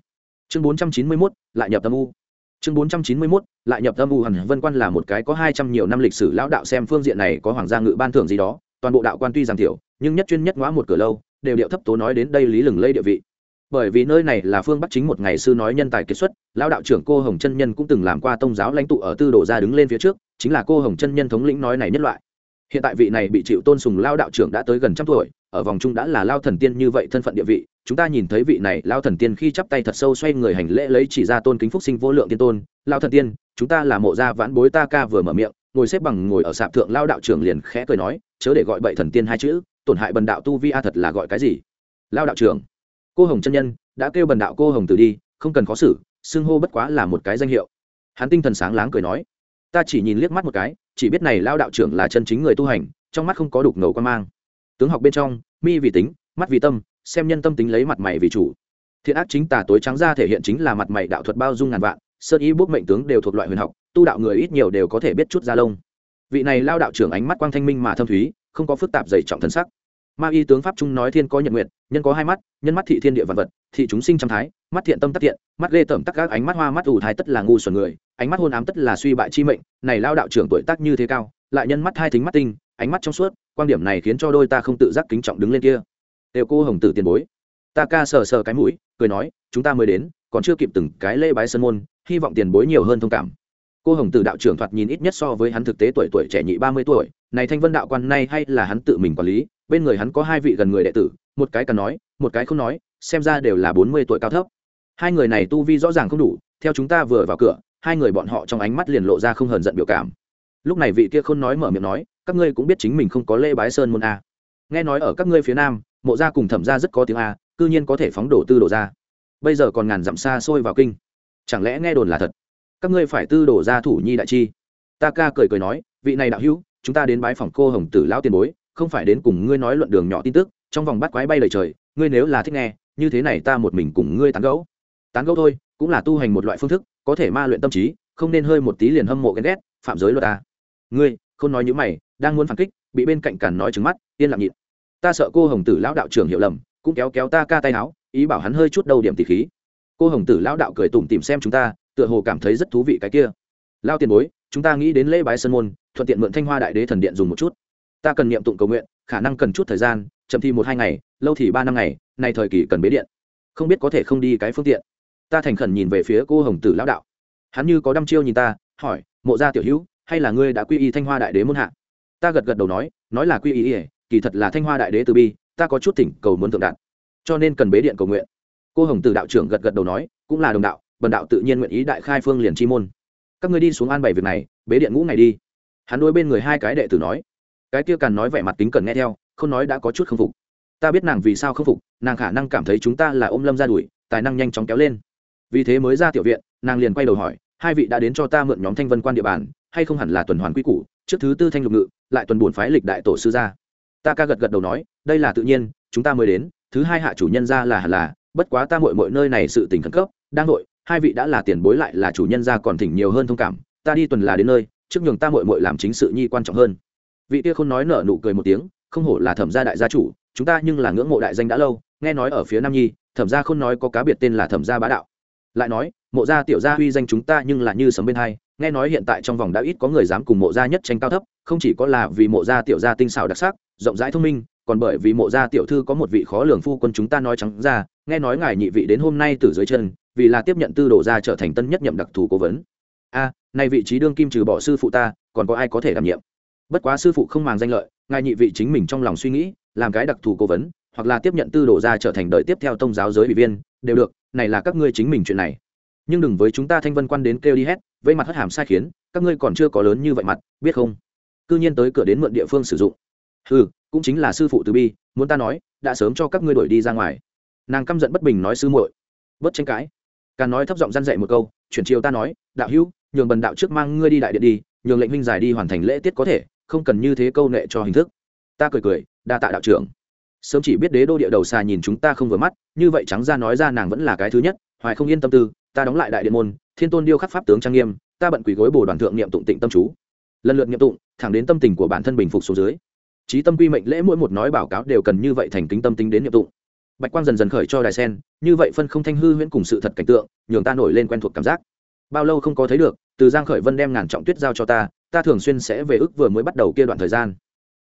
Chương 491, lại nhập tâm u. Chương 491, lại nhập tâm u hẳn vân quan là một cái có hai trăm nhiều năm lịch sử lão đạo xem phương diện này có hoàng gia ngự ban thưởng gì đó toàn bộ đạo quan tuy giảm thiểu nhưng nhất chuyên nhất ngõ một cửa lâu đều điệu thấp tố nói đến đây lý lừng lây địa vị. Bởi vì nơi này là phương bắc chính một ngày sư nói nhân tài kết xuất lão đạo trưởng cô hồng chân nhân cũng từng làm qua tông giáo lãnh tụ ở tư đồ ra đứng lên phía trước chính là cô hồng chân nhân thống lĩnh nói này nhất loại hiện tại vị này bị chịu tôn sùng lao đạo trưởng đã tới gần trăm tuổi, ở vòng trung đã là lao thần tiên như vậy thân phận địa vị. Chúng ta nhìn thấy vị này lao thần tiên khi chắp tay thật sâu xoay người hành lễ lấy chỉ ra tôn kính phúc sinh vô lượng tiên tôn. Lao thần tiên, chúng ta là mộ gia vãn bối ta ca vừa mở miệng, ngồi xếp bằng ngồi ở sạp thượng lao đạo trưởng liền khẽ cười nói, chớ để gọi bậy thần tiên hai chữ, tổn hại bần đạo tu vi a thật là gọi cái gì? Lao đạo trưởng, cô hồng chân nhân, đã kêu bần đạo cô hồng từ đi, không cần khó xử, xưng hô bất quá là một cái danh hiệu. Hắn tinh thần sáng láng cười nói, ta chỉ nhìn liếc mắt một cái chỉ biết này lao đạo trưởng là chân chính người tu hành, trong mắt không có đục ngầu quan mang. Tướng học bên trong, mi vì tính, mắt vì tâm, xem nhân tâm tính lấy mặt mày vì chủ. Thiện ác chính tà tối trắng ra thể hiện chính là mặt mày đạo thuật bao dung ngàn vạn, sơn y bút mệnh tướng đều thuộc loại huyền học, tu đạo người ít nhiều đều có thể biết chút ra lông. Vị này lao đạo trưởng ánh mắt quang thanh minh mà thâm thúy, không có phức tạp dày trọng thân sắc. Ma y tướng pháp trung nói thiên có nhật nguyện nhân có hai mắt, nhân mắt thị thiên địa vật vật, thị chúng sinh trăm thái, mắt thiện tâm tắc thiện, mắt ghê tởm tắc các ánh mắt hoa mắt ủ thái tất là ngu xuẩn người ánh mắt hôn ám tất là suy bại chi mệnh, này lao đạo trưởng tuổi tác như thế cao, lại nhân mắt hai thính mắt tinh, ánh mắt trong suốt, quan điểm này khiến cho đôi ta không tự giác kính trọng đứng lên kia. Đều cô hồng tử tiền bối, ta ca sờ sờ cái mũi, cười nói, chúng ta mới đến, còn chưa kịp từng cái lễ bái sân môn, hy vọng tiền bối nhiều hơn thông cảm. Cô hồng tử đạo trưởng thoạt nhìn ít nhất so với hắn thực tế tuổi tuổi trẻ nhị ba mươi tuổi, này thanh vân đạo quan nay hay là hắn tự mình quản lý, bên người hắn có hai vị gần người đệ tử, một cái cần nói, một cái không nói, xem ra đều là bốn mươi tuổi cao thấp. Hai người này tu vi rõ ràng không đủ, theo chúng ta vừa vào cửa hai người bọn họ trong ánh mắt liền lộ ra không hờn giận biểu cảm. Lúc này vị kia khôn nói mở miệng nói, các ngươi cũng biết chính mình không có lễ bái sơn môn a. Nghe nói ở các ngươi phía nam, mộ gia cùng thẩm gia rất có tiếng a, cư nhiên có thể phóng đổ tư đổ ra bây giờ còn ngàn dặm xa xôi vào kinh. Chẳng lẽ nghe đồn là thật? Các ngươi phải tư đổ ra thủ nhi đại chi. Ta ca cười cười nói, vị này đạo hữu, chúng ta đến bái phòng cô hồng tử lão tiền bối, không phải đến cùng ngươi nói luận đường nhỏ tin tức, trong vòng bắt quái bay lời trời, ngươi nếu là thích nghe, như thế này ta một mình cùng ngươi tán gẫu. Tán gẫu thôi, cũng là tu hành một loại phương thức có thể ma luyện tâm trí, không nên hơi một tí liền hâm mộ ghen ghét, phạm giới luật ta ngươi, không nói những mày, đang muốn phản kích, bị bên cạnh cản nói trứng mắt, yên lặng nhịn. Ta sợ cô hồng tử lão đạo trưởng hiểu lầm, cũng kéo kéo ta ca tay áo, ý bảo hắn hơi chút đầu điểm tỉ khí. Cô hồng tử lão đạo cười tủm tìm xem chúng ta, tựa hồ cảm thấy rất thú vị cái kia. Lao tiền bối, chúng ta nghĩ đến lễ bái sơn môn, thuận tiện mượn thanh hoa đại đế thần điện dùng một chút. Ta cần niệm tụng cầu nguyện, khả năng cần chút thời gian, chậm thì một hai ngày, lâu thì ba năm ngày, nay thời kỳ cần bế điện. Không biết có thể không đi cái phương tiện ta thành khẩn nhìn về phía cô hồng tử lão đạo. Hắn như có đăm chiêu nhìn ta, hỏi, mộ gia tiểu hữu, hay là ngươi đã quy y thanh hoa đại đế muôn hạ? Ta gật gật đầu nói nói là quy y ỉa kỳ thật là thanh hoa đại đế từ bi, ta có chút thỉnh cầu muốn thượng đạt cho nên cần bế điện cầu nguyện. Cô hồng tử đạo trưởng gật gật đầu nói, cũng là đồng đạo, bần đạo tự nhiên nguyện ý đại khai phương liền chi môn. Các ngươi đi xuống an bày việc này, bế điện ngũ ngày đi. Hắn đôi bên người hai cái đệ tử nói. Cái kia càn nói vẻ mặt tính cần nghe theo, không nói đã có chút không phục. Ta biết nàng vì sao không phục, nàng khả năng cảm thấy chúng ta là ôm lâm ra đuổi, tài năng nhanh chóng kéo lên vì thế mới ra tiểu viện, nàng liền quay đầu hỏi, hai vị đã đến cho ta mượn nhóm thanh vân quan địa bàn, hay không hẳn là tuần hoàn quy củ, trước thứ tư thanh lục ngự, lại tuần buồn phái lịch đại tổ sư ra. Ta ca gật gật đầu nói, đây là tự nhiên, chúng ta mới đến, thứ hai hạ chủ nhân ra là hẳn là, bất quá ta mội mội nơi này sự tình khẩn cấp, đang nội hai vị đã là tiền bối lại là chủ nhân ra còn thỉnh nhiều hơn thông cảm, ta đi tuần là đến nơi, trước nhường ta mội mội làm chính sự nhi quan trọng hơn. Vị kia không nói nở nụ cười một tiếng, không hổ là thẩm gia đại gia chủ, chúng ta nhưng là ngưỡng mộ đại danh đã lâu, nghe nói ở phía nam nhi, thẩm gia không nói có cá biệt tên là thẩm gia bá đạo lại nói mộ gia tiểu gia huy danh chúng ta nhưng là như sấm bên hai nghe nói hiện tại trong vòng đã ít có người dám cùng mộ gia nhất tranh cao thấp không chỉ có là vì mộ gia tiểu gia tinh xảo đặc sắc rộng rãi thông minh còn bởi vì mộ gia tiểu thư có một vị khó lường phu quân chúng ta nói trắng ra nghe nói ngài nhị vị đến hôm nay từ dưới chân vì là tiếp nhận tư đồ gia trở thành tân nhất nhậm đặc thù cố vấn. A à, nay vị trí đương kim trừ bỏ sư phụ ta còn có ai có thể đảm nhiệm? Bất quá sư phụ không màng danh lợi ngài nhị vị chính mình trong lòng suy nghĩ làm cái đặc thù cố vấn hoặc là tiếp nhận tư đồ gia trở thành đời tiếp theo tông giáo giới ủy viên đều được này là các ngươi chính mình chuyện này. Nhưng đừng với chúng ta thanh vân quan đến kêu đi hết, vây mặt hất hàm sai khiến, các ngươi còn chưa có lớn như vậy mặt, biết không? Cư nhiên tới cửa đến mượn địa phương sử dụng. Ừ cũng chính là sư phụ từ bi, muốn ta nói, đã sớm cho các ngươi đổi đi ra ngoài. Nàng căm giận bất bình nói sư muội. Bất tranh cãi. Càng nói thấp giọng răn dạy một câu, chuyển chiều ta nói, đạo hữu, nhường bần đạo trước mang ngươi đi đại điện đi, nhường lệnh huynh giải đi hoàn thành lễ tiết có thể, không cần như thế câu nệ cho hình thức. Ta cười cười, đa tạ đạo trưởng sớm chỉ biết đế đô địa đầu xà nhìn chúng ta không vừa mắt, như vậy trắng ra nói ra nàng vẫn là cái thứ nhất, hoài không yên tâm tư, ta đóng lại đại điện môn, thiên tôn điêu khắc pháp tướng trang nghiêm, ta bận quỳ gối bồ đoàn thượng niệm tụng tịnh tâm chú. Lần lượt niệm tụng, thẳng đến tâm tình của bản thân bình phục xuống dưới. Trí tâm quy mệnh lễ mỗi một nói báo cáo đều cần như vậy thành kính tâm tính đến niệm tụng. Bạch quang dần dần khởi cho đài sen, như vậy phân không thanh hư huyễn cùng sự thật cảnh tượng, nhường ta nổi lên quen thuộc cảm giác. Bao lâu không có thấy được, từ giang khởi vân đem ngàn trọng tuyết giao cho ta ta thường xuyên sẽ về ức vừa mới bắt đầu kia đoạn thời gian.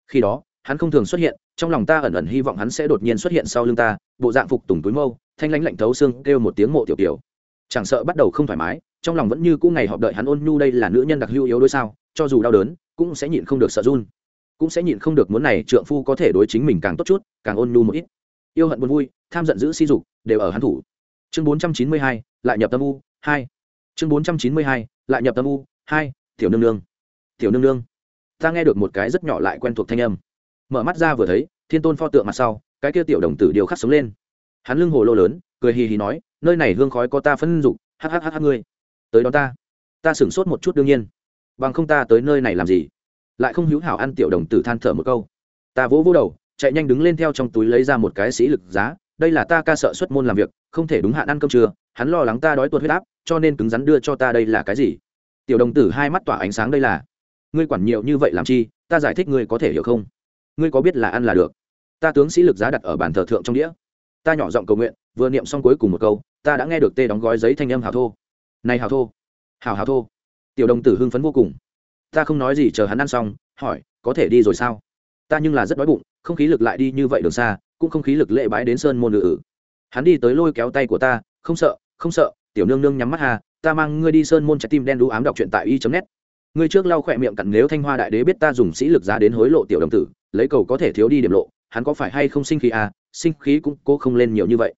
Khi đó hắn không thường xuất hiện, trong lòng ta ẩn ẩn hy vọng hắn sẽ đột nhiên xuất hiện sau lưng ta, bộ dạng phục tùng túi mâu, thanh lãnh lạnh thấu xương, kêu một tiếng mộ tiểu tiểu chẳng sợ bắt đầu không thoải mái, trong lòng vẫn như cũ ngày họp đợi hắn ôn nhu đây là nữ nhân đặc hữu yếu đôi sao, cho dù đau đớn, cũng sẽ nhịn không được sợ run. Cũng sẽ nhịn không được muốn này trượng phu có thể đối chính mình càng tốt chút, càng ôn nhu một ít. Yêu hận buồn vui, tham giận giữ si dục, đều ở hắn thủ. Chương bốn trăm chín mươi hai, lại nhập tâm u, hai. Chương bốn trăm chín mươi hai, lại nhập tâm u, hai, tiểu nương nương. Tiểu nương nương. Ta nghe được một cái rất nhỏ lại quen thuộc thanh âm mở mắt ra vừa thấy, thiên tôn pho tượng mặt sau, cái kia tiểu đồng tử điều khắc sống lên. Hắn lưng hồ lô lớn, cười hì hì nói, nơi này hương khói có ta phân dục hhh ngươi. Tới đó ta. Ta sửng sốt một chút đương nhiên. Bằng không ta tới nơi này làm gì? Lại không hữu hảo ăn tiểu đồng tử than thở một câu. Ta vỗ vỗ đầu, chạy nhanh đứng lên theo trong túi lấy ra một cái sĩ lực giá, đây là ta ca sợ xuất môn làm việc, không thể đúng hạn ăn cơm trưa, hắn lo lắng ta đói tuột huyết áp, cho nên cứng rắn đưa cho ta đây là cái gì? Tiểu đồng tử hai mắt tỏa ánh sáng đây là. Ngươi quản nhiều như vậy làm chi, ta giải thích ngươi có thể hiểu không? Ngươi có biết là ăn là được? Ta tướng sĩ lực giá đặt ở bàn thờ thượng trong đĩa. Ta nhỏ giọng cầu nguyện, vừa niệm xong cuối cùng một câu, ta đã nghe được tê đóng gói giấy thanh âm hào thô. Này hào thô, hào hào thô. Tiểu đồng tử hưng phấn vô cùng. Ta không nói gì chờ hắn ăn xong, hỏi, có thể đi rồi sao? Ta nhưng là rất đói bụng, không khí lực lại đi như vậy đường xa, cũng không khí lực lệ bãi đến sơn môn ngự hắn đi tới lôi kéo tay của ta, không sợ không sợ, tiểu nương nương nhắm mắt hà ta mang ngươi đi sơn môn trái tim đen đũ ám đọc truyện tại y net ngươi trước lau khỏe miệng cặn nếu thanh hoa đại đế biết ta dùng sĩ lực giá đến hối lộ tiểu đồng tử, lấy cầu có thể thiếu đi điểm lộ, hắn có phải hay không sinh khí à? Sinh khí cũng cố không lên nhiều như vậy.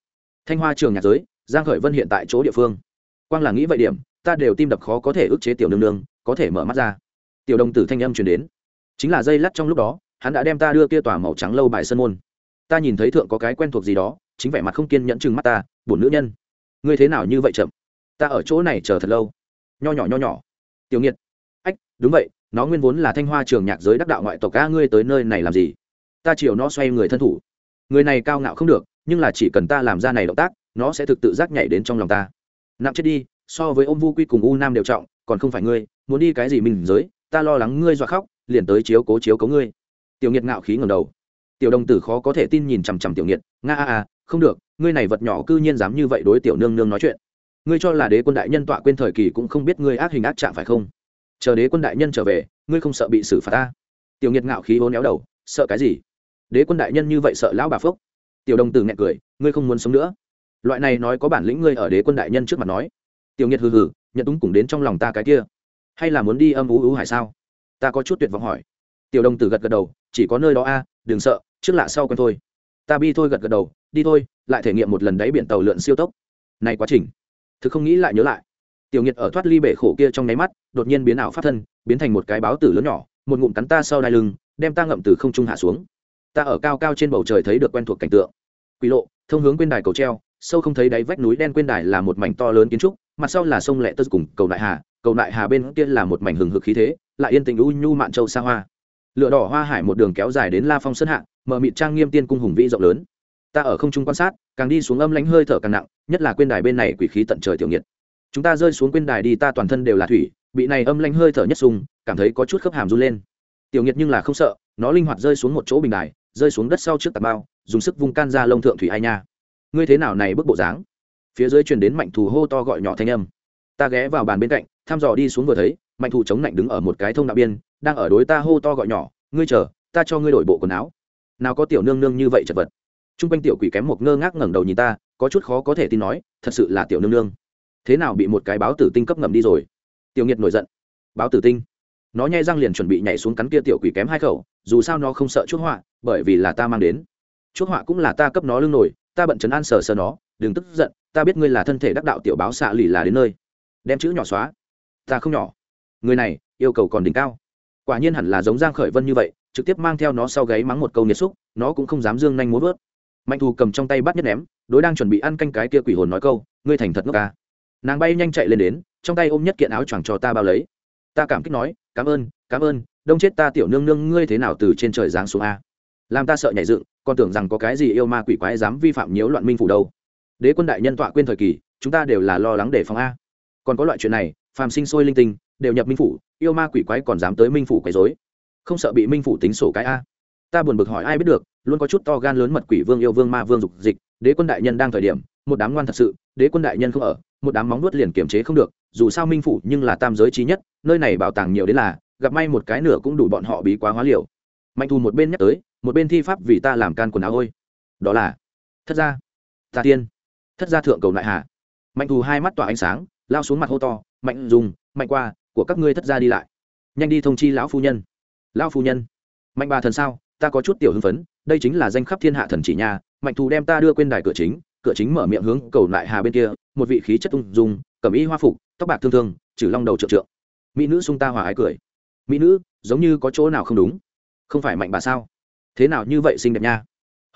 Thanh hoa trường nhạc giới, giang khởi vân hiện tại chỗ địa phương. Quang là nghĩ vậy điểm, ta đều tim đập khó có thể ức chế tiểu nương nương, có thể mở mắt ra. Tiểu đồng tử thanh âm truyền đến. Chính là dây lắt trong lúc đó, hắn đã đem ta đưa kia tòa màu trắng lâu bài sân môn. Ta nhìn thấy thượng có cái quen thuộc gì đó, chính vẻ mặt không kiên nhẫn chừng mắt ta, bổn nữ nhân, ngươi thế nào như vậy chậm? Ta ở chỗ này chờ thật lâu. Nho nhỏ nho nhỏ. Tiểu nghiệt đúng vậy, nó nguyên vốn là thanh hoa trường nhạc giới đắc đạo ngoại tộc a, ngươi tới nơi này làm gì? Ta chiều nó xoay người thân thủ. Người này cao ngạo không được, nhưng là chỉ cần ta làm ra này động tác, nó sẽ thực tự giác nhảy đến trong lòng ta. Nặng chết đi, so với ông vu quy cùng u nam đều trọng, còn không phải ngươi, muốn đi cái gì mình giới, ta lo lắng ngươi dọa khóc, liền tới chiếu cố chiếu cố ngươi. Tiểu nghiệt ngạo khí ngầm đầu. Tiểu đồng tử khó có thể tin nhìn chằm chằm tiểu nghiệt, nga, a a, không được, ngươi này vật nhỏ cư nhiên dám như vậy đối tiểu nương nương nói chuyện. Ngươi cho là đế quân đại nhân tọa quên thời kỳ cũng không biết ngươi ác hình ác trạng phải không? Chờ đế quân đại nhân trở về, ngươi không sợ bị xử phạt ta? Tiểu nghiệt ngạo khí hố néo đầu, sợ cái gì? Đế quân đại nhân như vậy sợ lão bà phúc. Tiểu đồng tử nghẹn cười, ngươi không muốn sống nữa. Loại này nói có bản lĩnh ngươi ở đế quân đại nhân trước mặt nói. Tiểu nghiệt hừ hừ, nhận túng cùng đến trong lòng ta cái kia. Hay là muốn đi âm ú ú hải sao? Ta có chút tuyệt vọng hỏi. Tiểu đồng tử gật gật đầu, chỉ có nơi đó a, đừng sợ, trước lạ sau quen thôi. Ta bi thôi gật gật đầu, đi thôi, lại thể nghiệm một lần đáy biển tàu lượn siêu tốc. Này quá trình, thực không nghĩ lại nhớ lại tiểu nghiệt ở thoát ly bể khổ kia trong nháy mắt, đột nhiên biến ảo phát thân, biến thành một cái báo tử lớn nhỏ, một ngụm cắn ta sau đai lưng, đem ta ngậm từ không trung hạ xuống. Ta ở cao cao trên bầu trời thấy được quen thuộc cảnh tượng. Quỷ lộ, thông hướng quên đài cầu treo, sâu không thấy đáy vách núi đen quên đài là một mảnh to lớn kiến trúc, mặt sau là sông lệ tơ cùng cầu đại hà, cầu đại hà bên kia là một mảnh hừng hực khí thế, lại yên tình u nhu mạn châu xa hoa. Lửa đỏ hoa hải một đường kéo dài đến la phong sơn hạ mở mịt trang nghiêm tiên cung hùng vĩ rộng lớn. Ta ở không trung quan sát, càng đi xuống âm lánh hơi thở càng nặng, nhất là quên đài bên này quỷ khí tận trời tiểu nhiệt chúng ta rơi xuống quên đài đi, ta toàn thân đều là thủy, bị này âm lanh hơi thở nhất sùng, cảm thấy có chút khớp hàm run lên. Tiểu nhiệt nhưng là không sợ, nó linh hoạt rơi xuống một chỗ bình đài, rơi xuống đất sau trước tạt bao, dùng sức vung can ra lông thượng thủy ai nha. Ngươi thế nào này bức bộ dáng? Phía dưới truyền đến mạnh thù hô to gọi nhỏ thanh âm. Ta ghé vào bàn bên cạnh, thăm dò đi xuống vừa thấy, mạnh thù chống lạnh đứng ở một cái thông đạo biên, đang ở đối ta hô to gọi nhỏ, ngươi chờ, ta cho ngươi đổi bộ quần áo. Nào có tiểu nương nương như vậy chật vật. T r u n g quanh tiểu quỷ kém một ngơ ngác ngẩng đầu nhìn ta, có chút khó có thể tin nói, thật sự là tiểu nương nương thế nào bị một cái báo tử tinh cấp ngầm đi rồi? Tiểu nghiệt nổi giận. Báo tử tinh? Nó nhai răng liền chuẩn bị nhảy xuống cắn kia tiểu quỷ kém hai khẩu, dù sao nó không sợ chuốc họa, bởi vì là ta mang đến. Chuốc họa cũng là ta cấp nó lưng nổi, ta bận chấn an sờ sờ nó, đừng tức giận, ta biết ngươi là thân thể đắc đạo tiểu báo xạ lì là đến nơi. Đem chữ nhỏ xóa. Ta không nhỏ. Người này, yêu cầu còn đỉnh cao. Quả nhiên hẳn là giống giang khởi vân như vậy, trực tiếp mang theo nó sau gáy mắng một câu nhiệt xúc, nó cũng không dám dương nhanh muốn vớt. Mạnh thù cầm trong tay bắt nhất ném, đối đang chuẩn bị ăn canh cái kia quỷ hồn nói câu, ngươi thành thật ngốc ca nàng bay nhanh chạy lên đến, trong tay ôm nhất kiện áo choàng cho ta bao lấy. Ta cảm kích nói, cảm ơn cảm ơn, đông chết ta tiểu nương nương, ngươi thế nào từ trên trời giáng xuống a? Làm ta sợ nhảy dựng, còn tưởng rằng có cái gì yêu ma quỷ quái dám vi phạm nhiễu loạn minh phủ đâu. Đế quân đại nhân tọa quên thời kỳ, chúng ta đều là lo lắng để phòng a. Còn có loại chuyện này, phàm sinh sôi linh tinh, đều nhập minh phủ, yêu ma quỷ quái còn dám tới minh phủ quấy rối. Không sợ bị minh phủ tính sổ cái a. Ta buồn bực hỏi ai biết được, luôn có chút to gan lớn mật quỷ vương yêu vương ma vương dục dịch, đế quân đại nhân đang thời điểm, một đám ngoan thật sự, đế quân đại nhân không ở một đám móng nuốt liền kiểm chế không được, dù sao minh phủ nhưng là tam giới trí nhất, nơi này bảo tàng nhiều đến là, gặp may một cái nửa cũng đủ bọn họ bí quá hóa liều. Mạnh thù một bên nhắc tới, một bên thi pháp vì ta làm can quần áo ôi. Đó là, thất gia, ta tiên, thất gia thượng cầu nại hạ. Mạnh thù hai mắt tỏa ánh sáng, lao xuống mặt hô to, mạnh dùng mạnh qua, của các ngươi thất gia đi lại. Nhanh đi thông chi lão phu nhân. Lão phu nhân? Mạnh bà thần sao? Ta có chút tiểu hưng phấn, đây chính là danh khắp thiên hạ thần chỉ nhà mạnh thù đem ta đưa quên đài cửa chính cửa chính mở miệng hướng cầu lại hà bên kia, một vị khí chất ung dung, cầm y hoa phục, tóc bạc thương thương trừ long đầu trượng trượng. Mỹ nữ sung ta hòa ái cười. Mỹ nữ, giống như có chỗ nào không đúng? Không phải mạnh bà sao? Thế nào như vậy xinh đẹp nha?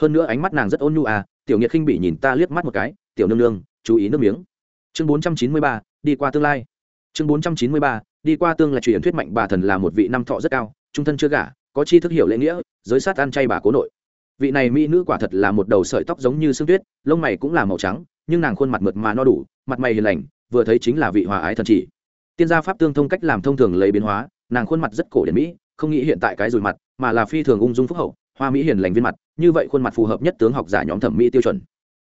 Hơn nữa ánh mắt nàng rất ôn nhu à tiểu nghiệt khinh bị nhìn ta liếc mắt một cái, tiểu nương nương, chú ý nước miếng. Chương bốn trăm chín mươi ba, đi qua tương lai. Chương bốn trăm chín mươi ba, đi qua tương là truyền thuyết mạnh bà thần là một vị năm thọ rất cao, trung thân chưa gả, có chi thức hiểu lễ nghĩa, giới sát ăn chay bà cố nội vị này mỹ nữ quả thật là một đầu sợi tóc giống như sương tuyết, lông mày cũng là màu trắng, nhưng nàng khuôn mặt mượt mà no đủ, mặt mày hiền lành, vừa thấy chính là vị hòa ái thần chỉ. Tiên gia pháp tương thông cách làm thông thường lấy biến hóa, nàng khuôn mặt rất cổ điển mỹ, không nghĩ hiện tại cái rùi mặt, mà là phi thường ung dung phúc hậu, hoa mỹ hiền lành viên mặt, như vậy khuôn mặt phù hợp nhất tướng học giả nhóm thẩm mỹ tiêu chuẩn.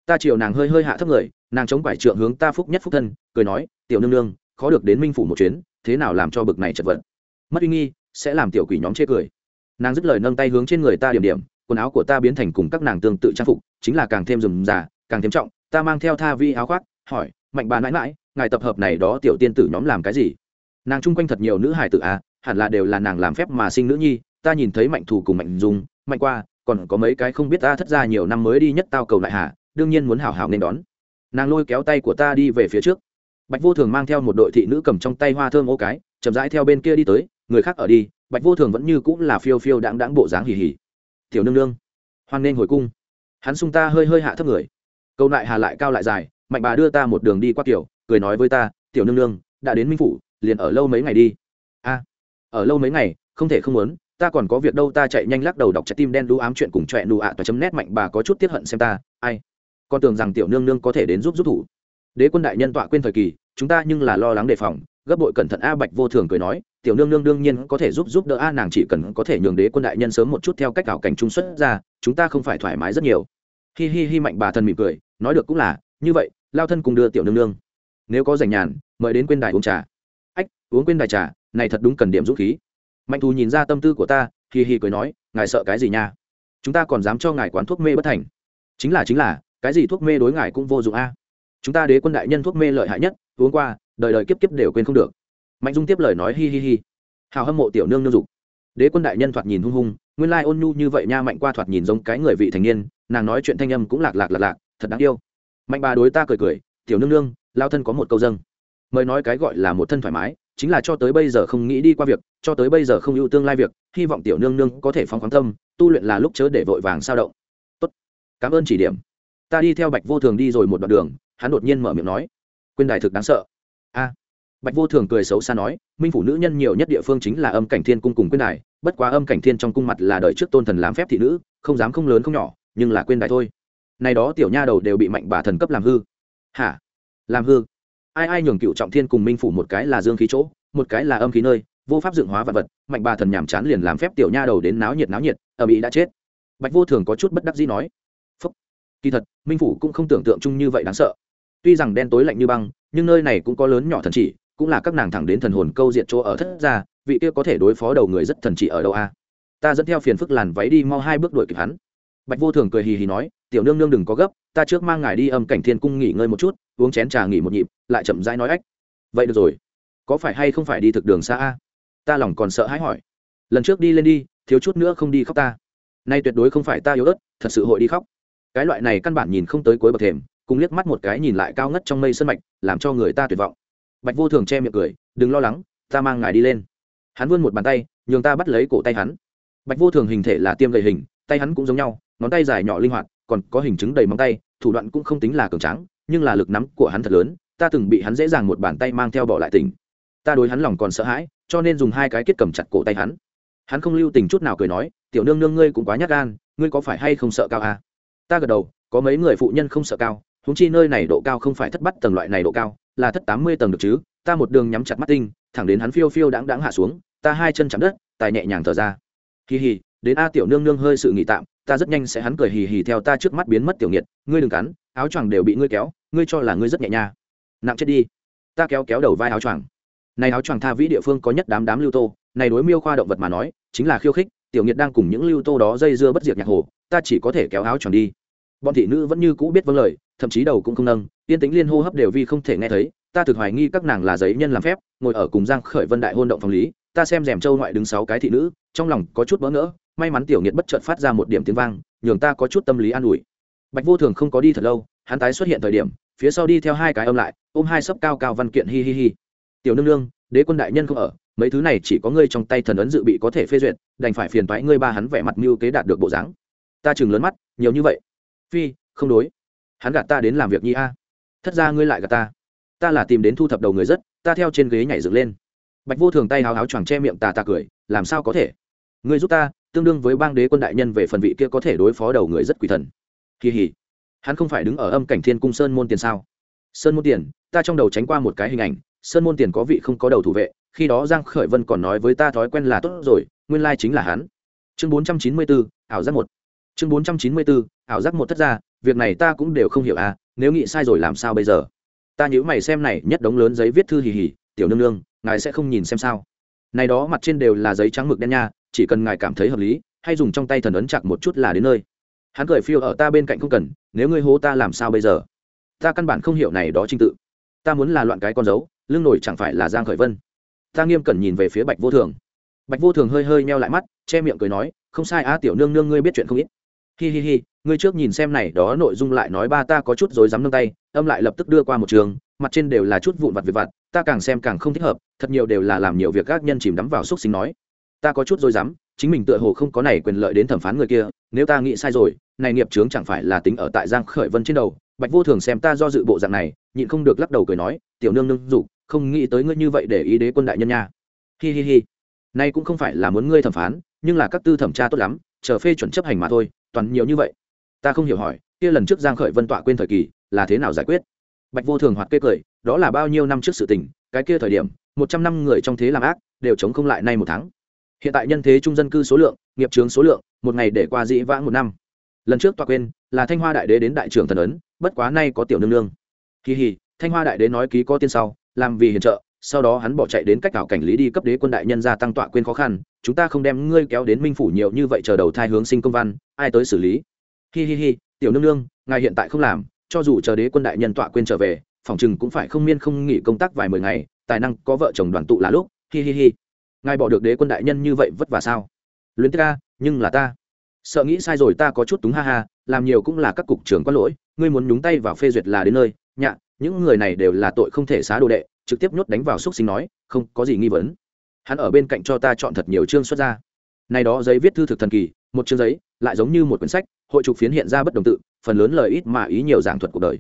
Ta chiều nàng hơi hơi hạ thấp người, nàng chống quải trượng hướng ta phúc nhất phúc thân, cười nói, tiểu nương nương, khó được đến minh phủ một chuyến, thế nào làm cho bực này chật vật? Mất uy nghi, sẽ làm tiểu quỷ nhóm chê cười. Nàng dứt lời nâng tay hướng trên người ta điểm điểm quần áo của ta biến thành cùng các nàng tương tự trang phục, chính là càng thêm rườm rà, càng thêm trọng. Ta mang theo tha vi áo khoác, hỏi, mạnh bà mãi mãi ngài tập hợp này đó tiểu tiên tử nhóm làm cái gì? Nàng chung quanh thật nhiều nữ hài tử à hẳn là đều là nàng làm phép mà sinh nữ nhi, ta nhìn thấy mạnh thù cùng mạnh dung, mạnh qua, còn có mấy cái không biết ta thất ra nhiều năm mới đi nhất tao cầu lại hà đương nhiên muốn hảo hảo nên đón. Nàng lôi kéo tay của ta đi về phía trước. Bạch vô thường mang theo một đội thị nữ cầm trong tay hoa thơm ô cái, chậm rãi theo bên kia đi tới, người khác ở đi, bạch vô thường vẫn như cũng là phiêu phiêu đáng đáng bộ dáng hì hì tiểu nương nương. Hoan nên hồi cung. Hắn sung ta hơi hơi hạ thấp người. Câu lại hà lại cao lại dài, mạnh bà đưa ta một đường đi qua kiểu, cười nói với ta, tiểu nương nương, đã đến minh phủ, liền ở lâu mấy ngày đi. A, ở lâu mấy ngày, không thể không muốn, ta còn có việc đâu, ta chạy nhanh lắc đầu đọc trái tim đen đu ám chuyện cùng trọe nụ ạ toa chấm nét mạnh bà có chút tiếp hận xem ta, ai, con tưởng rằng tiểu nương nương có thể đến giúp giúp thủ. Đế quân đại nhân tọa quên thời kỳ, chúng ta nhưng là lo lắng đề phòng, gấp bội cẩn thận a bạch vô thường cười nói tiểu nương nương đương nhiên có thể giúp giúp đỡ a, nàng chỉ cần có thể nhường đế quân đại nhân sớm một chút theo cách ảo cảnh trung xuất ra, chúng ta không phải thoải mái rất nhiều. Hi hi hi, mạnh bà thân mỉm cười, nói được cũng là, như vậy, lao thân cùng đưa tiểu nương nương. Nếu có rảnh nhàn, mời đến quên đài uống trà. Ách, uống quên đài trà, này thật đúng cần điểm dũng khí. Mạnh thù nhìn ra tâm tư của ta, hi hi cười nói, ngài sợ cái gì nha? Chúng ta còn dám cho ngài quán thuốc mê bất thành. Chính là chính là, cái gì thuốc mê đối ngài cũng vô dụng a. Chúng ta đế quân đại nhân thuốc mê lợi hại nhất, uống qua, đời đời kiếp kiếp đều quên không được mạnh dung tiếp lời nói hi hi hi. Hào hâm mộ tiểu nương nương dục. Đế quân đại nhân thoạt nhìn hung hung, nguyên lai ôn nhu như vậy nha mạnh qua thoạt nhìn giống cái người vị thành niên, nàng nói chuyện thanh âm cũng lạc lạc lạc lạc, thật đáng yêu. Mạnh bà đối ta cười cười, tiểu nương nương, lao thân có một câu dâng. Mời nói cái gọi là một thân thoải mái, chính là cho tới bây giờ không nghĩ đi qua việc, cho tới bây giờ không ưu tương lai việc, hy vọng tiểu nương nương có thể phóng khoáng tâm, tu luyện là lúc chớ để vội vàng sao động. Tốt, cảm ơn chỉ điểm. Ta đi theo bạch vô thường đi rồi một đoạn đường, hắn đột nhiên mở miệng nói. Quên đài thực đáng sợ bạch vô thường cười xấu xa nói, minh phủ nữ nhân nhiều nhất địa phương chính là âm cảnh thiên cung cùng quyên đài, bất quá âm cảnh thiên trong cung mặt là đợi trước tôn thần làm phép thị nữ, không dám không lớn không nhỏ, nhưng là quyên đài thôi. Này đó tiểu nha đầu đều bị mạnh bà thần cấp làm hư. Hả? Làm hư? Ai ai nhường cựu trọng thiên cùng minh phủ một cái là dương khí chỗ, một cái là âm khí nơi, vô pháp dựng hóa vật vật, mạnh bà thần nhàm chán liền làm phép tiểu nha đầu đến náo nhiệt náo nhiệt ở mỹ đã chết. Bạch vô thường có chút bất đắc dĩ nói kỳ thật, minh phủ cũng không tưởng tượng chung như vậy đáng sợ. Tuy rằng đen tối lạnh như băng, nhưng nơi này cũng có lớn nhỏ thần chỉ cũng là các nàng thẳng đến thần hồn câu diện chỗ ở thất ra vị kia có thể đối phó đầu người rất thần chỉ ở đâu a? Ta dẫn theo phiền phức làn váy đi mau hai bước đuổi kịp hắn. Bạch vô thường cười hì hì nói, tiểu nương nương đừng có gấp, ta trước mang ngài đi âm cảnh thiên cung nghỉ ngơi một chút, uống chén trà nghỉ một nhịp, lại chậm rãi nói ách. Vậy được rồi. Có phải hay không phải đi thực đường xa a? Ta lòng còn sợ hãi hỏi. Lần trước đi lên đi, thiếu chút nữa không đi khóc ta. Nay tuyệt đối không phải ta yếu ớt, thật sự hội đi khóc. Cái loại này căn bản nhìn không tới cuối bậc thềm, cùng liếc mắt một cái nhìn lại cao ngất trong mây sân mạch, làm cho người ta tuyệt vọng bạch vô thường che miệng cười, đừng lo lắng, ta mang ngài đi lên. Hắn vươn một bàn tay, nhường ta bắt lấy cổ tay hắn. Bạch vô thường hình thể là tiêm gầy hình, tay hắn cũng giống nhau, ngón tay dài nhỏ linh hoạt, còn có hình chứng đầy móng tay, thủ đoạn cũng không tính là cường tráng, nhưng là lực nắm của hắn thật lớn, ta từng bị hắn dễ dàng một bàn tay mang theo bỏ lại tỉnh. Ta đối hắn lòng còn sợ hãi, cho nên dùng hai cái kết cầm chặt cổ tay hắn. Hắn không lưu tình chút nào cười nói, tiểu nương nương ngươi cũng quá nhát gan, ngươi có phải hay không sợ cao à? ta gật đầu, có mấy người phụ nhân không sợ cao húng chi nơi này độ cao không phải thất bắt tầng loại này độ cao là thất tám mươi tầng được chứ? Ta một đường nhắm chặt mắt tinh, thẳng đến hắn phiêu phiêu đáng đáng hạ xuống, ta hai chân chạm đất, tài nhẹ nhàng thở ra. Kỳ hì, đến a tiểu nương nương hơi sự nghỉ tạm, ta rất nhanh sẽ hắn cười hì hì theo ta trước mắt biến mất tiểu nghiệt, ngươi đừng cắn, áo choàng đều bị ngươi kéo, ngươi cho là ngươi rất nhẹ nha. Nặng chết đi. Ta kéo kéo đầu vai áo choàng. Này áo choàng tha vĩ địa phương có nhất đám đám lưu tô, này đối miêu khoa động vật mà nói, chính là khiêu khích, tiểu nghiệt đang cùng những lưu tô đó dây dưa bất diệt nhạc hồ, ta chỉ có thể kéo áo choàng đi bọn thị nữ vẫn như cũ biết vâng lời, thậm chí đầu cũng không nâng, yên tính liên hô hấp đều vì không thể nghe thấy, ta thực hoài nghi các nàng là giấy nhân làm phép, ngồi ở cùng giang khởi vân đại hôn động phòng lý, ta xem rèm châu ngoại đứng sáu cái thị nữ, trong lòng có chút bỡ ngỡ, may mắn tiểu nghiệt bất chợt phát ra một điểm tiếng vang, nhường ta có chút tâm lý an ủi. Bạch vô thường không có đi thật lâu, hắn tái xuất hiện thời điểm, phía sau đi theo hai cái âm lại, ôm hai sấp cao cao văn kiện hi hi hi. Tiểu nương nương, đế quân đại nhân không ở, mấy thứ này chỉ có ngươi trong tay thần ấn dự bị có thể phê duyệt, đành phải phiền toái ngươi ba hắn vẻ mặt mưu kế đạt được bộ dáng. Ta chừng lớn mắt, nhiều như vậy phi không đối. Hắn gạt ta đến làm việc nhi a. Thất ra ngươi lại gạt ta. Ta là tìm đến thu thập đầu người rất ta theo trên ghế nhảy dựng lên. Bạch vô thường tay háo háo choàng che miệng tà tà cười làm sao có thể? Ngươi giúp ta tương đương với bang đế quân đại nhân về phần vị kia có thể đối phó đầu người rất quỷ thần. Kỳ hỉ. Hắn không phải đứng ở âm cảnh thiên cung sơn môn tiền sao? Sơn môn tiền ta trong đầu tránh qua một cái hình ảnh sơn môn tiền có vị không có đầu thủ vệ khi đó giang khởi vân còn nói với ta thói quen là tốt rồi nguyên lai chính là hắn. Chương 494, ảo giác một chương 494, ảo giác một thất ra việc này ta cũng đều không hiểu à nếu nghĩ sai rồi làm sao bây giờ? Ta nhớ mày xem này nhất đống lớn giấy viết thư hì hì tiểu nương nương ngài sẽ không nhìn xem sao? Này đó mặt trên đều là giấy trắng mực đen nha chỉ cần ngài cảm thấy hợp lý hay dùng trong tay thần ấn chặt một chút là đến nơi. Hắn cười phiêu ở ta bên cạnh không cần nếu ngươi hố ta làm sao bây giờ? Ta căn bản không hiểu này đó trình tự. Ta muốn là loạn cái con dấu lưng nổi chẳng phải là giang khởi vân. Ta nghiêm cẩn nhìn về phía bạch vô thường. Bạch vô thường hơi hơi meo lại mắt che miệng cười nói không sai á tiểu nương nương ngươi biết chuyện không ít hi hi hi, ngươi trước nhìn xem này, đó nội dung lại nói ba ta có chút rối rắm nâng tay, âm lại lập tức đưa qua một trường, mặt trên đều là chút vụn vặt việc vặt, ta càng xem càng không thích hợp, thật nhiều đều là làm nhiều việc các nhân chìm đắm vào xúc sinh nói. Ta có chút rối rắm, chính mình tựa hồ không có này quyền lợi đến thẩm phán người kia, nếu ta nghĩ sai rồi, này nghiệp chướng chẳng phải là tính ở tại giang khởi vân trên đầu, bạch vô thường xem ta do dự bộ dạng này, nhịn không được lắc đầu cười nói, tiểu nương nương dục, không nghĩ tới ngươi như vậy để ý đế quân đại nhân nha. Hi hi hi. Nay cũng không phải là muốn ngươi thẩm phán, nhưng là các tư thẩm tra tốt lắm, chờ phê chuẩn chấp hành mà thôi toàn nhiều như vậy. Ta không hiểu hỏi, kia lần trước giang khởi vân tọa quên thời kỳ, là thế nào giải quyết? Bạch vô thường hoạt kê cười, đó là bao nhiêu năm trước sự tình, cái kia thời điểm, một trăm năm người trong thế làm ác, đều chống không lại nay một tháng. Hiện tại nhân thế trung dân cư số lượng, nghiệp chướng số lượng, một ngày để qua dĩ vãng một năm. Lần trước tọa quên, là thanh hoa đại đế đến đại trưởng thần ấn, bất quá nay có tiểu nương nương. Kỳ hì, thanh hoa đại đế nói ký có tiên sau, làm vì hiền trợ sau đó hắn bỏ chạy đến cách ảo cảnh lý đi cấp đế quân đại nhân gia tăng tọa quên khó khăn, chúng ta không đem ngươi kéo đến minh phủ nhiều như vậy chờ đầu thai hướng sinh công văn, ai tới xử lý? Hi hi hi, tiểu nương nương, ngài hiện tại không làm, cho dù chờ đế quân đại nhân tọa quên trở về, phòng chừng cũng phải không miên không nghỉ công tác vài mười ngày, tài năng có vợ chồng đoàn tụ là lúc. Hi hi hi, ngài bỏ được đế quân đại nhân như vậy vất vả sao? Luyến ta nhưng là ta. Sợ nghĩ sai rồi, ta có chút túng ha ha, làm nhiều cũng là các cục trưởng có lỗi, ngươi muốn nhúng tay vào phê duyệt là đến nơi, nhạ, những người này đều là tội không thể xá đồ đệ trực tiếp nhốt đánh vào xúc sinh nói, không, có gì nghi vấn. Hắn ở bên cạnh cho ta chọn thật nhiều chương xuất ra. Này đó giấy viết thư thực thần kỳ, một chương giấy, lại giống như một quyển sách, hội trục phiến hiện ra bất đồng tự, phần lớn lời ít mà ý nhiều giảng thuật cuộc đời.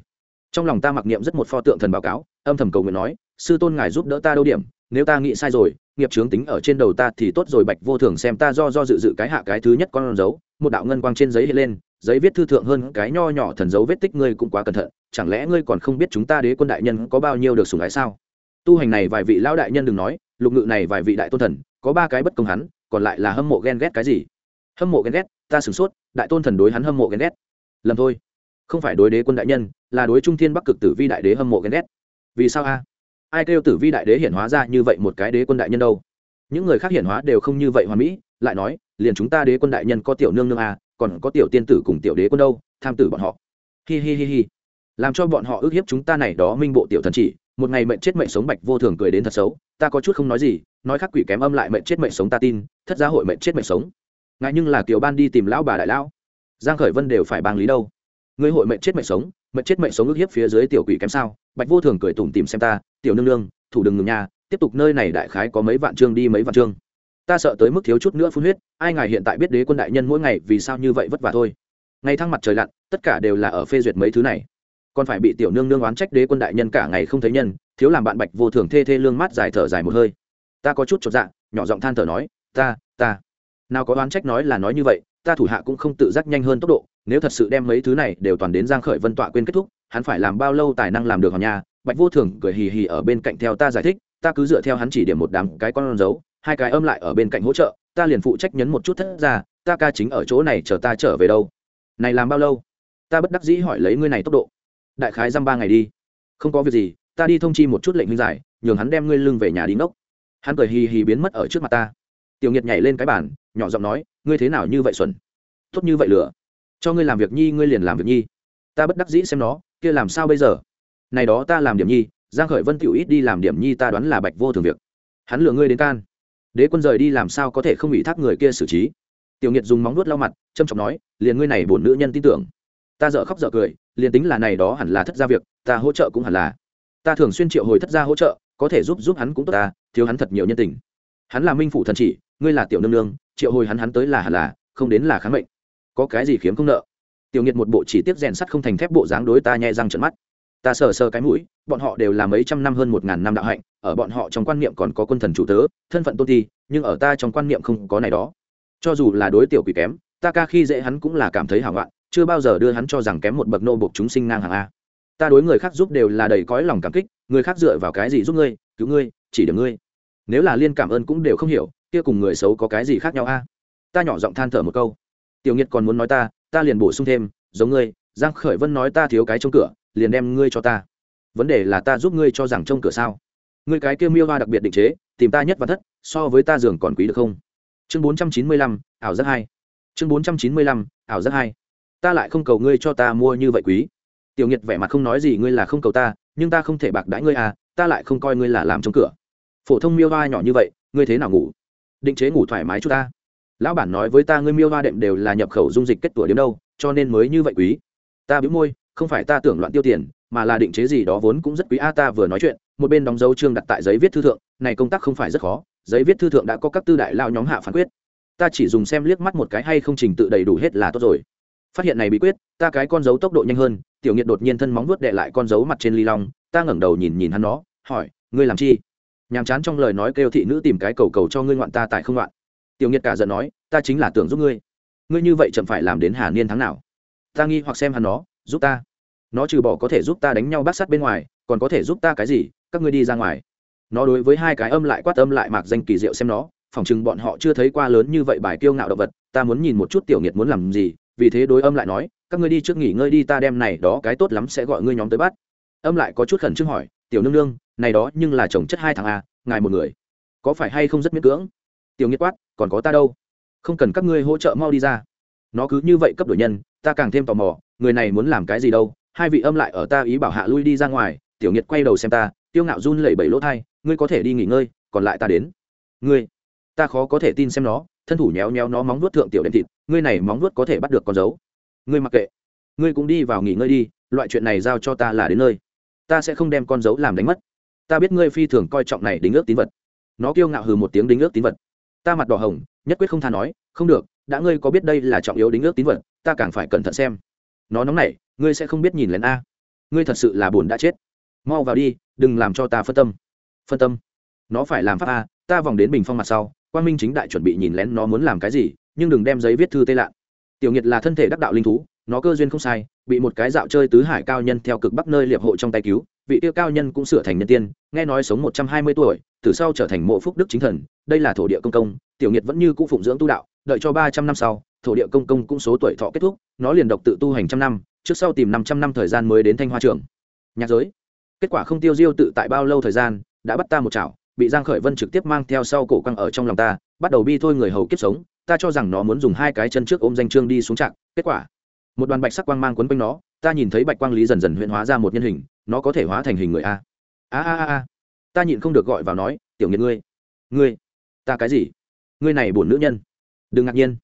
Trong lòng ta mặc niệm rất một pho tượng thần báo cáo, âm thầm cầu nguyện nói, sư tôn ngài giúp đỡ ta đâu điểm, nếu ta nghĩ sai rồi, nghiệp chướng tính ở trên đầu ta thì tốt rồi, bạch vô thường xem ta do do dự dự cái hạ cái thứ nhất con dấu, một đạo ngân quang trên giấy hiện lên, giấy viết thư thượng hơn cái nho nhỏ thần dấu vết tích ngươi cũng quá cẩn thận, chẳng lẽ ngươi còn không biết chúng ta đế quân đại nhân có bao nhiêu được sủng ái sao? Tu hành này vài vị lão đại nhân đừng nói, lục ngự này vài vị đại tôn thần, có ba cái bất công hắn, còn lại là hâm mộ ghen ghét cái gì? Hâm mộ ghen ghét, ta sửng sốt, đại tôn thần đối hắn hâm mộ ghen ghét. Lầm thôi. Không phải đối đế quân đại nhân, là đối trung thiên bắc cực tử vi đại đế hâm mộ ghen ghét. Vì sao a? Ai kêu tử vi đại đế hiển hóa ra như vậy một cái đế quân đại nhân đâu? Những người khác hiển hóa đều không như vậy hoàn mỹ, lại nói, liền chúng ta đế quân đại nhân có tiểu nương nương a, còn có tiểu tiên tử cùng tiểu đế quân đâu, tham tử bọn họ. Hi hi hi hi. Làm cho bọn họ ước hiếp chúng ta này đó minh bộ tiểu thần chỉ một ngày mệnh chết mệnh sống bạch vô thường cười đến thật xấu, ta có chút không nói gì, nói khác quỷ kém âm lại mệnh chết mệnh sống ta tin, thất gia hội mệnh chết mệnh sống. Ngại nhưng là kiều ban đi tìm lão bà đại lão. Giang khởi vân đều phải bang lý đâu. Ngươi hội mệnh chết mệnh sống, mệnh chết mệnh sống ước hiếp phía dưới tiểu quỷ kém sao? Bạch vô thường cười tủm tìm xem ta, tiểu nương nương, thủ đừng ngừng nhà tiếp tục nơi này đại khái có mấy vạn chương đi mấy vạn chương. Ta sợ tới mức thiếu chút nữa phun huyết, ai ngài hiện tại biết đế quân đại nhân mỗi ngày vì sao như vậy vất vả thôi. Ngày thăng mặt trời lặn, tất cả đều là ở phê duyệt mấy thứ này còn phải bị tiểu nương nương oán trách đế quân đại nhân cả ngày không thấy nhân, thiếu làm bạn bạch vô thường thê thê lương mát dài thở dài một hơi. Ta có chút chột dạ nhỏ giọng than thở nói, ta ta. Nào có oán trách nói là nói như vậy, ta thủ hạ cũng không tự giác nhanh hơn tốc độ, nếu thật sự đem mấy thứ này đều toàn đến giang khởi vân tọa quên kết thúc, hắn phải làm bao lâu tài năng làm được hòn nhà? Bạch vô thường cười hì hì ở bên cạnh theo ta giải thích, ta cứ dựa theo hắn chỉ điểm một đám cái con dấu, hai cái âm lại ở bên cạnh hỗ trợ, ta liền phụ trách nhấn một chút thất ra, ta ca chính ở chỗ này chờ ta trở về đâu. Này làm bao lâu? Ta bất đắc dĩ hỏi lấy ngươi này tốc độ đại khái dăm ba ngày đi. Không có việc gì, ta đi thông chi một chút lệnh huynh giải, nhường hắn đem ngươi lưng về nhà đi ngốc. Hắn cười hì hì biến mất ở trước mặt ta. Tiểu nghiệt nhảy lên cái bàn, nhỏ giọng nói, ngươi thế nào như vậy xuẩn? Tốt như vậy lửa cho ngươi làm việc nhi, ngươi liền làm việc nhi. Ta bất đắc dĩ xem nó, kia làm sao bây giờ? Này đó ta làm điểm nhi, giang khởi vân tiểu ít đi làm điểm nhi ta đoán là bạch vô thường việc. Hắn lừa ngươi đến can. Đế quân rời đi làm sao có thể không bị thác người kia xử trí? Tiểu nghiệt dùng móng nuốt lau mặt trâm trọng nói, liền ngươi này bổn nữ nhân tin tưởng. Ta dở khóc dở cười liền tính là này đó hẳn là thất gia việc, ta hỗ trợ cũng hẳn là. Ta thường xuyên triệu hồi thất gia hỗ trợ, có thể giúp giúp hắn cũng tốt ta, thiếu hắn thật nhiều nhân tình. Hắn là minh phủ thần chỉ, ngươi là tiểu nương nương, triệu hồi hắn hắn tới là hẳn là, không đến là kháng mệnh có cái gì khiếm không nợ? Tiểu nghiệt một bộ chỉ tiếp rèn sắt không thành thép bộ dáng đối ta nhẹ răng trận mắt. Ta sờ sờ cái mũi, bọn họ đều là mấy trăm năm hơn một ngàn năm đạo hạnh, ở bọn họ trong quan niệm còn có quân thần chủ tớ, thân phận tôn ti, nhưng ở ta trong quan niệm không có này đó. Cho dù là đối tiểu quỷ kém, ta ca khi dễ hắn cũng là cảm thấy hảo loạn chưa bao giờ đưa hắn cho rằng kém một bậc nô bộc chúng sinh ngang hàng a. Ta đối người khác giúp đều là đầy cõi lòng cảm kích, người khác dựa vào cái gì giúp ngươi, cứu ngươi, chỉ được ngươi. Nếu là liên cảm ơn cũng đều không hiểu, kia cùng người xấu có cái gì khác nhau a? Ta nhỏ giọng than thở một câu. Tiểu nghiệt còn muốn nói ta ta liền bổ sung thêm, giống ngươi, giang khởi vân nói ta thiếu cái trông cửa, liền đem ngươi cho ta. Vấn đề là ta giúp ngươi cho rằng trông cửa sao? Ngươi cái kia miêu hoa đặc biệt định chế, tìm ta nhất và thất, so với ta giường còn quý được không? Chương bốn trăm chín mươi lăm, ảo rất hai. Chương bốn trăm chín mươi lăm, ảo rất hai ta lại không cầu ngươi cho ta mua như vậy quý. Tiểu nghiệt vẻ mặt không nói gì, ngươi là không cầu ta, nhưng ta không thể bạc đãi ngươi à ta lại không coi ngươi là làm trong cửa. Phổ thông miêu hoa nhỏ như vậy, ngươi thế nào ngủ? Định chế ngủ thoải mái chút ta. Lão bản nói với ta ngươi miêu hoa đệm đều là nhập khẩu dung dịch kết tủa đến đâu, cho nên mới như vậy quý. Ta bĩu môi, không phải ta tưởng loạn tiêu tiền, mà là định chế gì đó vốn cũng rất quý. A, ta vừa nói chuyện, một bên đóng dấu chương đặt tại giấy viết thư thượng, này công tác không phải rất khó, giấy viết thư thượng đã có các tư đại lao nhóm hạ phán quyết. Ta chỉ dùng xem liếc mắt một cái hay không trình tự đầy đủ hết là tốt rồi phát hiện này bí quyết, ta cái con dấu tốc độ nhanh hơn, tiểu nghiệt đột nhiên thân móng vuốt đệ lại con dấu mặt trên ly long, ta ngẩng đầu nhìn nhìn hắn nó, hỏi, ngươi làm chi? Nhàm chán trong lời nói kêu thị nữ tìm cái cầu cầu cho ngươi ngoạn ta tại không ngoạn. Tiểu nghiệt cả giận nói, ta chính là tưởng giúp ngươi. Ngươi như vậy chậm phải làm đến hà niên tháng nào? Ta nghi hoặc xem hắn nó, giúp ta. Nó trừ bỏ có thể giúp ta đánh nhau bát sát bên ngoài, còn có thể giúp ta cái gì? Các ngươi đi ra ngoài. Nó đối với hai cái âm lại quát âm lại mạc danh kỳ diệu xem nó, phỏng chừng bọn họ chưa thấy qua lớn như vậy bài kiêu ngạo động vật, ta muốn nhìn một chút tiểu nghiệt muốn làm gì vì thế đối âm lại nói, các ngươi đi trước nghỉ ngơi đi, ta đem này đó cái tốt lắm sẽ gọi ngươi nhóm tới bắt. Âm lại có chút khẩn trương hỏi, tiểu nương nương, này đó nhưng là chồng chất hai thằng a ngài một người, có phải hay không rất miễn cưỡng? Tiểu nghiệt quát, còn có ta đâu, không cần các ngươi hỗ trợ mau đi ra. Nó cứ như vậy cấp đổi nhân, ta càng thêm tò mò, người này muốn làm cái gì đâu, hai vị âm lại ở ta ý bảo hạ lui đi ra ngoài. Tiểu nghiệt quay đầu xem ta, tiêu ngạo run lẩy bẩy lỗ thai, ngươi có thể đi nghỉ ngơi, còn lại ta đến. Ngươi, ta khó có thể tin xem nó, thân thủ nhéo nhéo nó móng vuốt thượng tiểu đệm thịt ngươi này móng vuốt có thể bắt được con dấu. Ngươi mặc kệ. Ngươi cũng đi vào nghỉ ngơi đi, loại chuyện này giao cho ta là đến nơi. Ta sẽ không đem con dấu làm đánh mất. Ta biết ngươi phi thường coi trọng này đính ước tín vật. Nó kiêu ngạo hừ một tiếng đính ước tín vật. Ta mặt đỏ hồng, nhất quyết không tha nói, không được, đã ngươi có biết đây là trọng yếu đính ước tín vật, ta càng phải cẩn thận xem. Nó nóng nảy, ngươi sẽ không biết nhìn lén a. Ngươi thật sự là buồn đã chết. Mau vào đi, đừng làm cho ta phân tâm. Phân tâm? Nó phải làm pháp a, ta vòng đến bình phong mặt sau quan minh chính đại chuẩn bị nhìn lén nó muốn làm cái gì nhưng đừng đem giấy viết thư tê lạ tiểu nghiệt là thân thể đắc đạo linh thú, nó cơ duyên không sai, bị một cái dạo chơi tứ hải cao nhân theo cực bắc nơi liệp hộ trong tay cứu, vị tiêu cao nhân cũng sửa thành nhân tiên, nghe nói sống một trăm hai mươi tuổi, từ sau trở thành mộ phúc đức chính thần, đây là thổ địa công công, tiểu nghiệt vẫn như cũ phụng dưỡng tu đạo, đợi cho ba trăm năm sau, thổ địa công công cũng số tuổi thọ kết thúc, nó liền độc tự tu hành trăm năm, trước sau tìm năm trăm năm thời gian mới đến thanh hoa trường. Nhạc giới. Kết quả không tiêu diêu tự tại bao lâu thời gian, đã bắt ta một chảo, bị giang khởi vân trực tiếp mang theo sau cổ căng ở trong lòng ta, bắt đầu bi thôi người hầu kiếp sống ta cho rằng nó muốn dùng hai cái chân trước ôm danh trương đi xuống trạng kết quả, một đoàn bạch sắc quang mang quấn quanh nó, ta nhìn thấy bạch quang lý dần dần huyễn hóa ra một nhân hình, nó có thể hóa thành hình người a a a a. Ta nhịn không được gọi vào nói, tiểu nghiệt ngươi ngươi, ta cái gì? Ngươi này bổn nữ nhân, đừng ngạc nhiên.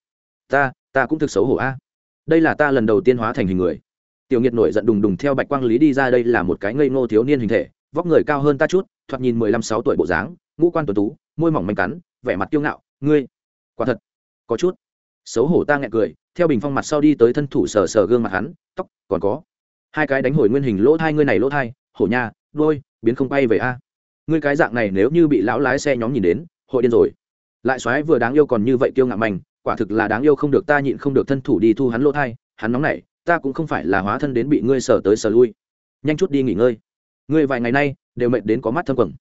Ta ta cũng thực xấu hổ a. Đây là ta lần đầu tiên hóa thành hình người. Tiểu nghiệt nổi giận đùng đùng theo bạch quang lý đi ra, đây là một cái ngây ngô thiếu niên hình thể, vóc người cao hơn ta chút, thoạt nhìn mười lăm sáu tuổi bộ dáng, ngũ quan tuấn tú, môi mỏng manh cắn, vẻ mặt kiêu ngạo. Ngươi, quả thật có chút. Xấu hổ ta nghẹn cười, theo bình phong mặt sau đi tới thân thủ sờ sờ gương mặt hắn, tóc, còn có. Hai cái đánh hồi nguyên hình lỗ thai, ngươi này lỗ thai, hổ nha đôi biến không bay về a. Ngươi cái dạng này nếu như bị lão lái xe nhóm nhìn đến, hội điên rồi. Lại xoáy vừa đáng yêu còn như vậy kiêu ngạo mạnh quả thực là đáng yêu không được ta nhịn không được thân thủ đi thu hắn lỗ thai, hắn nóng nảy, ta cũng không phải là hóa thân đến bị ngươi sờ tới sờ lui. Nhanh chút đi nghỉ ngơi. Ngươi vài ngày nay, đều mệt đến có mắt thâm quầng.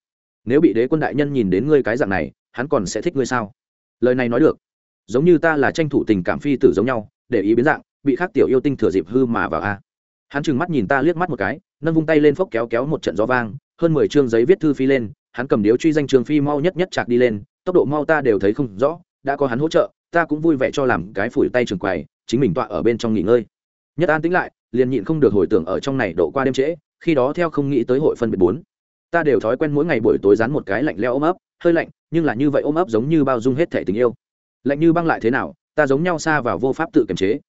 Nếu bị đế quân đại nhân nhìn đến ngươi cái dạng này, hắn còn sẽ thích ngươi sao? Lời này nói được giống như ta là tranh thủ tình cảm phi tử giống nhau, để ý biến dạng, bị khác tiểu yêu tinh thừa dịp hư mà vào a. Hắn trừng mắt nhìn ta liếc mắt một cái, nâng vung tay lên phốc kéo kéo một trận gió vang, hơn mười chương giấy viết thư phi lên, hắn cầm điếu truy danh trường phi mau nhất nhất chạc đi lên, tốc độ mau ta đều thấy không rõ, đã có hắn hỗ trợ, ta cũng vui vẻ cho làm cái phủi tay trường quầy, chính mình tọa ở bên trong nghỉ ngơi. Nhất an tính lại, liền nhịn không được hồi tưởng ở trong này độ qua đêm trễ, khi đó theo không nghĩ tới hội phân biệt bốn. Ta đều thói quen mỗi ngày buổi tối dán một cái lạnh leo ôm ấp, hơi lạnh, nhưng là như vậy ôm ấp giống như bao dung hết thể tình yêu lạnh như băng lại thế nào, ta giống nhau xa vào vô pháp tự kiềm chế.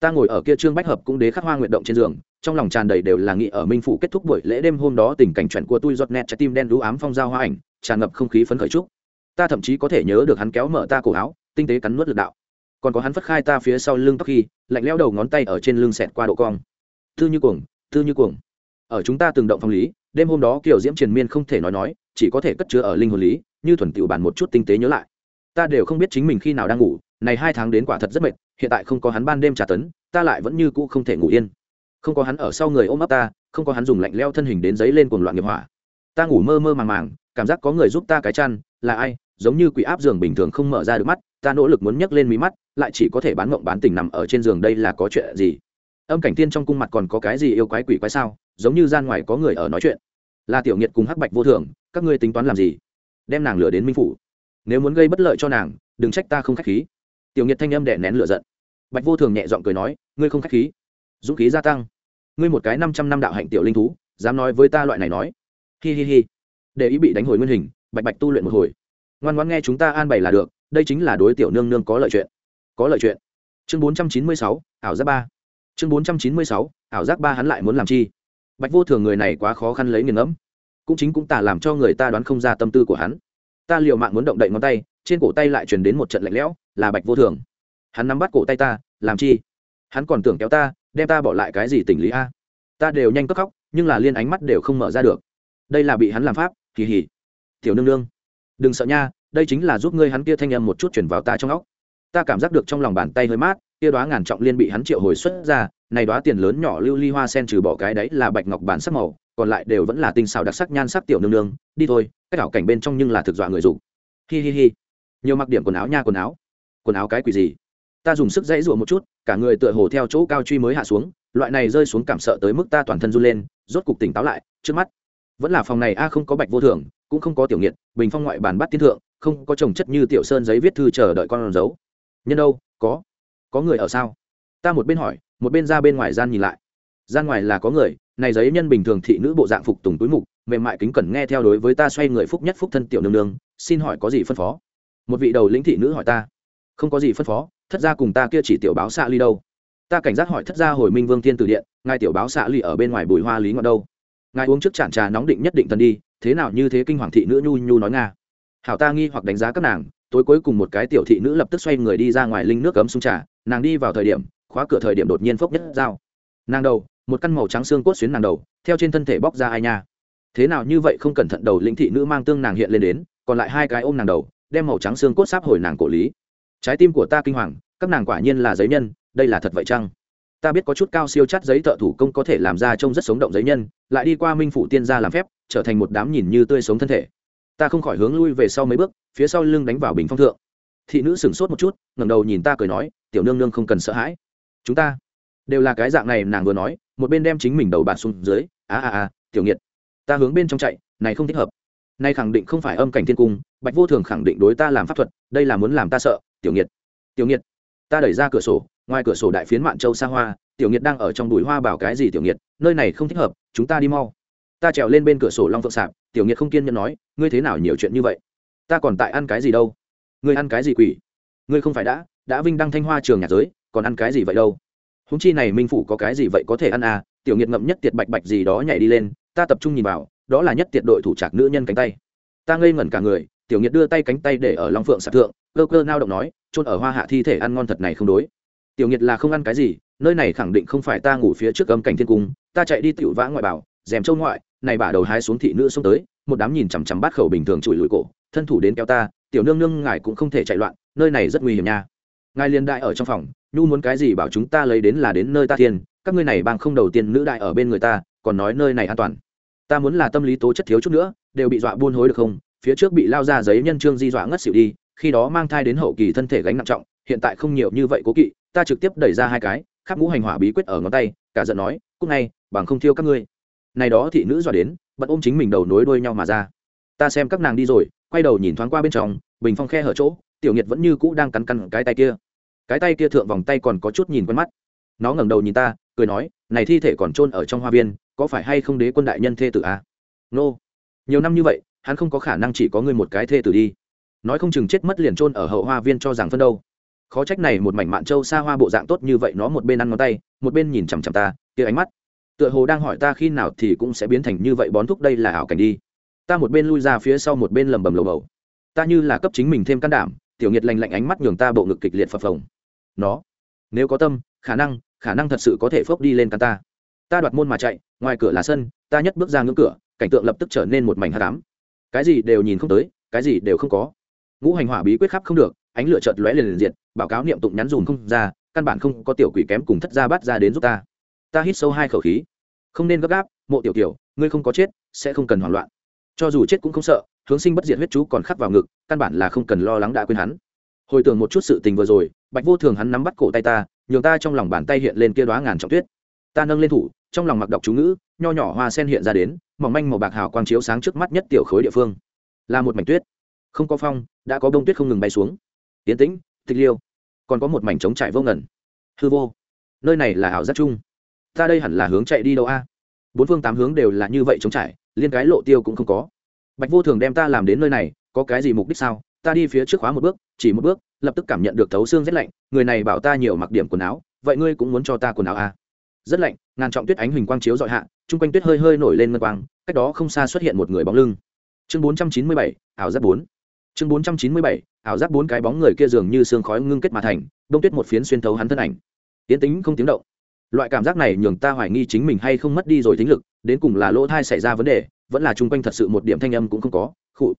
Ta ngồi ở kia trương bách hợp cũng đế khắc hoa nguyện động trên giường, trong lòng tràn đầy đều là nghị ở minh phủ kết thúc buổi lễ đêm hôm đó tình cảnh chuẩn của tôi giọt nét trái tim đen đú ám phong giao hoa ảnh, tràn ngập không khí phấn khởi trúc ta thậm chí có thể nhớ được hắn kéo mở ta cổ áo, tinh tế cắn nuốt lực đạo. Còn có hắn phất khai ta phía sau lưng tóc khi, lạnh leo đầu ngón tay ở trên lưng xẹt qua độ cong. Thư như cuồng thư như cuồng. Ở chúng ta từng động phong lý, đêm hôm đó kiểu diễm triền miên không thể nói nói, chỉ có thể cất chứa ở linh hồn lý, như thuần tiểu bản một chút tinh tế nhớ lại ta đều không biết chính mình khi nào đang ngủ, này hai tháng đến quả thật rất mệt, hiện tại không có hắn ban đêm trả tấn, ta lại vẫn như cũ không thể ngủ yên. Không có hắn ở sau người ôm ấp ta, không có hắn dùng lạnh leo thân hình đến giấy lên cuồng loạn nghiệp hỏa. Ta ngủ mơ mơ màng màng, cảm giác có người giúp ta cái chăn, là ai, giống như quỷ áp giường bình thường không mở ra được mắt, ta nỗ lực muốn nhấc lên mí mắt, lại chỉ có thể bán mộng bán tình nằm ở trên giường đây là có chuyện gì? Âm cảnh tiên trong cung mặt còn có cái gì yêu quái quỷ quái sao? Giống như gian ngoài có người ở nói chuyện. Là tiểu nghiệt cùng hắc bạch vô thường, các ngươi tính toán làm gì? Đem nàng lửa đến minh phủ nếu muốn gây bất lợi cho nàng, đừng trách ta không k h á c h khí. Tiểu nhiệt thanh âm đẻ nén lửa giận. Bạch vô thường nhẹ g i ọ n g cười nói, ngươi không k h á c h khí. Dũng khí gia tăng. Ngươi một cái năm trăm năm đạo hạnh tiểu linh thú, dám nói với ta loại này nói. Hi hi hi. Để ý bị đánh hồi nguyên hình, bạch bạch tu luyện một hồi. Ngoan ngoan nghe chúng ta an bày là được, đây chính là đối tiểu nương nương có lợi chuyện. Có lợi chuyện. Chương bốn trăm chín mươi sáu, ảo giác ba. Chương bốn trăm chín mươi sáu, ảo giác ba hắn lại muốn làm chi? Bạch vô thường người này quá khó khăn lấy nghiền ngẫm. Cũng chính cũng tả làm cho người ta đoán không ra tâm tư của hắn ta liều mạng muốn động đậy ngón tay, trên cổ tay lại truyền đến một trận lạnh lẽo, là bạch vô thường. Hắn nắm bắt cổ tay ta, làm chi? Hắn còn tưởng kéo ta, đem ta bỏ lại cái gì tình lý a? Ta đều nhanh cất khóc, nhưng là liên ánh mắt đều không mở ra được. Đây là bị hắn làm pháp, kỳ hỉ. Tiểu nương nương. Đừng sợ nha, đây chính là giúp ngươi hắn kia thanh âm một chút chuyển vào ta trong óc. Ta cảm giác được trong lòng bàn tay hơi mát kia đoá ngàn trọng liên bị hắn triệu hồi xuất ra, này đoá tiền lớn nhỏ lưu ly hoa sen trừ bỏ cái đấy là bạch ngọc bản sắc màu, còn lại đều vẫn là tinh xảo đặc sắc nhan sắc tiểu nương nương, đi thôi cách ảo cảnh bên trong nhưng là thực dọa người dùng hi hi hi. Nhiều mặc điểm quần áo nha quần áo. Quần áo cái quỷ gì? Ta dùng sức dãy rụa một chút, cả người tựa hồ theo chỗ cao truy mới hạ xuống, loại này rơi xuống cảm sợ tới mức ta toàn thân run lên, rốt cục tỉnh táo lại, trước mắt. Vẫn là phòng này, a, không có bạch vô thường, cũng không có tiểu nghiệt, bình phong ngoại bàn bắt tiên thượng, không có trồng chất như tiểu sơn giấy viết thư chờ đợi con dấu. Nhân đâu? Có có người ở sao? Ta một bên hỏi, một bên ra bên ngoài gian nhìn lại. Gian ngoài là có người, này giấy nhân bình thường thị nữ bộ dạng phục tùng túi mục, mềm mại kính cẩn nghe theo đối với ta xoay người phúc nhất phúc thân tiểu nương nương, xin hỏi có gì phân phó? Một vị đầu lĩnh thị nữ hỏi ta. Không có gì phân phó, thất gia cùng ta kia chỉ tiểu báo xạ ly đâu? Ta cảnh giác hỏi thất gia hồi minh vương thiên từ điện, ngài tiểu báo xạ ly ở bên ngoài bùi hoa lý ngọn đâu? Ngài uống trước chản trà nóng định nhất định thần đi, thế nào như thế kinh hoàng thị nữ nhu nhu nói nga. Hảo ta nghi hoặc đánh giá các nàng, tối cuối cùng một cái tiểu thị nữ lập tức xoay người đi ra ngoài linh nước cấm sung trà nàng đi vào thời điểm, khóa cửa thời điểm đột nhiên phốc nhất dao. Nàng đầu, một căn màu trắng xương cốt xuyến nàng đầu, theo trên thân thể bóc ra ai nha. Thế nào như vậy không cẩn thận đầu lĩnh thị nữ mang tương nàng hiện lên đến, còn lại hai cái ôm nàng đầu, đem màu trắng xương cốt sáp hồi nàng cổ lý. Trái tim của ta kinh hoàng, các nàng quả nhiên là giấy nhân, đây là thật vậy chăng? Ta biết có chút cao siêu chắt giấy thợ thủ công có thể làm ra trông rất sống động giấy nhân, lại đi qua minh phủ tiên gia làm phép, trở thành một đám nhìn như tươi sống thân thể. Ta không khỏi hướng lui về sau mấy bước, phía sau lưng đánh vào bình phong thượng. Thị nữ sửng sốt một chút, ngẩng đầu nhìn ta cười nói tiểu nương nương không cần sợ hãi. Chúng ta đều là cái dạng này, nàng vừa nói, một bên đem chính mình đầu bạt xuống dưới, a a a, tiểu nghiệt, ta hướng bên trong chạy, này không thích hợp. Nay khẳng định không phải âm cảnh thiên cung, bạch vô thường khẳng định đối ta làm pháp thuật, đây là muốn làm ta sợ, tiểu nghiệt. Tiểu nghiệt, ta đẩy ra cửa sổ, ngoài cửa sổ đại phiến mạn châu xa hoa, tiểu nghiệt đang ở trong bụi hoa bảo cái gì tiểu nghiệt, nơi này không thích hợp, chúng ta đi mau. Ta trèo lên bên cửa sổ long phượng sạp, tiểu nghiệt không kiên nhẫn nói, ngươi thế nào nhiều chuyện như vậy? Ta còn tại ăn cái gì đâu? Ngươi ăn cái gì quỷ? Ngươi không phải đã đã vinh đăng thanh hoa trường nhạc giới, còn ăn cái gì vậy đâu? Húng chi này minh phủ có cái gì vậy có thể ăn à? Tiểu nghiệt ngậm nhất tiệt bạch bạch gì đó nhảy đi lên, ta tập trung nhìn vào, đó là nhất tiệt đội thủ trạc nữ nhân cánh tay. Ta ngây ngẩn cả người, tiểu nghiệt đưa tay cánh tay để ở long phượng sạp thượng, cơ cơ nao động nói trôn ở hoa hạ thi thể ăn ngon thật này không đối. Tiểu nghiệt là không ăn cái gì, nơi này khẳng định không phải ta ngủ phía trước âm cảnh thiên cung, ta chạy đi tiểu vã ngoại bảo dèm châu ngoại, này bả đầu hai xuống thị nữ xông tới, một đám nhìn chằm chằm bát khẩu bình thường chùi lùi cổ, thân thủ đến kéo ta, tiểu nương nương ngài cũng không thể chạy loạn, nơi này rất nguy hiểm nha ngài liền đại ở trong phòng, nhu muốn cái gì bảo chúng ta lấy đến là đến nơi ta thiên, các ngươi này bang không đầu tiên nữ đại ở bên người ta, còn nói nơi này an toàn. Ta muốn là tâm lý tố chất thiếu chút nữa, đều bị dọa buôn hối được không? Phía trước bị lao ra giấy nhân trương di dọa ngất xỉu đi, khi đó mang thai đến hậu kỳ thân thể gánh nặng trọng, hiện tại không nhiều như vậy cố kỵ, ta trực tiếp đẩy ra hai cái, khắp ngũ hành hỏa bí quyết ở ngón tay, cả giận nói cúc ngay, bằng không thiêu các ngươi. Này đó thị nữ dọa đến, bận ôm chính mình đầu nối đuôi nhau mà ra. Ta xem các nàng đi rồi, quay đầu nhìn thoáng qua bên trong, bình phong khe hở chỗ, tiểu nghiệt vẫn như cũ đang cắn cắn cái tay kia cái tay kia thượng vòng tay còn có chút nhìn quen mắt. Nó ngẩng đầu nhìn ta, cười nói, này thi thể còn chôn ở trong hoa viên, có phải hay không đế quân đại nhân thê tử à? nô. Nhiều năm như vậy, hắn không có khả năng chỉ có ngươi một cái thê tử đi. Nói không chừng chết mất liền chôn ở hậu hoa viên cho rằng phân đâu. Khó trách này một mảnh mạn châu xa hoa bộ dạng tốt như vậy, nó một bên ăn ngón tay, một bên nhìn chằm chằm ta, kia ánh mắt. Tựa hồ đang hỏi ta khi nào thì cũng sẽ biến thành như vậy, bón thúc đây là ảo cảnh đi. Ta một bên lui ra phía sau một bên lầm bầm lầu bầu. Ta như là cấp chính mình thêm can đảm, tiểu nhiệt lành lạnh ánh mắt nhường ta bộ ngực kịch liệt phập phồng nó. Nếu có tâm, khả năng khả năng thật sự có thể phốc đi lên căn ta. Ta đoạt môn mà chạy, ngoài cửa là sân, ta nhất bước ra ngưỡng cửa, cảnh tượng lập tức trở nên một mảnh hát đám cái gì đều nhìn không tới, cái gì đều không có. Ngũ hành hỏa bí quyết khắp không được, ánh lửa chợt lóe liền liền diệt báo cáo niệm tụng nhắn dùn không ra, căn bản không có tiểu quỷ kém cùng thất gia bắt ra đến giúp ta. Ta hít sâu hai khẩu khí. Không nên gấp gáp, mộ tiểu tiểu, ngươi không có chết, sẽ không cần hoảng loạn. Cho dù chết cũng không sợ, hướng sinh bất diệt huyết chú còn khắc vào ngực, căn bản là không cần lo lắng đã quên hắn hồi tưởng một chút sự tình vừa rồi, bạch vô thường hắn nắm bắt cổ tay ta, nhường ta trong lòng bàn tay hiện lên kia đoá ngàn trọng tuyết. Ta nâng lên thủ, trong lòng mặc đọc chú ngữ, nho nhỏ hoa sen hiện ra đến, mỏng manh màu bạc hào quang chiếu sáng trước mắt nhất tiểu khối địa phương. Là một mảnh tuyết. Không có phong, đã có bông tuyết không ngừng bay xuống. Tiến tĩnh, tịch liêu, còn có một mảnh trống trải vô ngẩn hư vô. Nơi này là ảo giác chung. Ta đây hẳn là hướng chạy đi đâu a? Bốn phương tám hướng đều là như vậy trống trải, liên cái lộ tiêu cũng không có. Bạch vô thường đem ta làm đến nơi này, có cái gì mục đích sao? Ta đi phía trước khóa một bước, chỉ một bước, lập tức cảm nhận được thấu xương rét lạnh, người này bảo ta nhiều mặc điểm quần áo, vậy ngươi cũng muốn cho ta quần áo à? rất lạnh, ngàn trọng tuyết ánh huỳnh quang chiếu dọi hạ, chung quanh tuyết hơi hơi nổi lên ngân quang, cách đó không xa xuất hiện một người bóng lưng. Chương bốn trăm chín mươi bảy, ảo giáp bốn. Chương bốn trăm chín mươi bảy, ảo giáp bốn cái bóng người kia dường như sương khói ngưng kết mà thành, đông tuyết một phiến xuyên thấu hắn thân ảnh. Tiến tính không tiếng động. Loại cảm giác này nhường ta hoài nghi chính mình hay không mất đi rồi tính lực, đến cùng là lỗ thai xảy ra vấn đề, vẫn là chung quanh thật sự một điểm thanh âm cũng không có, khụ.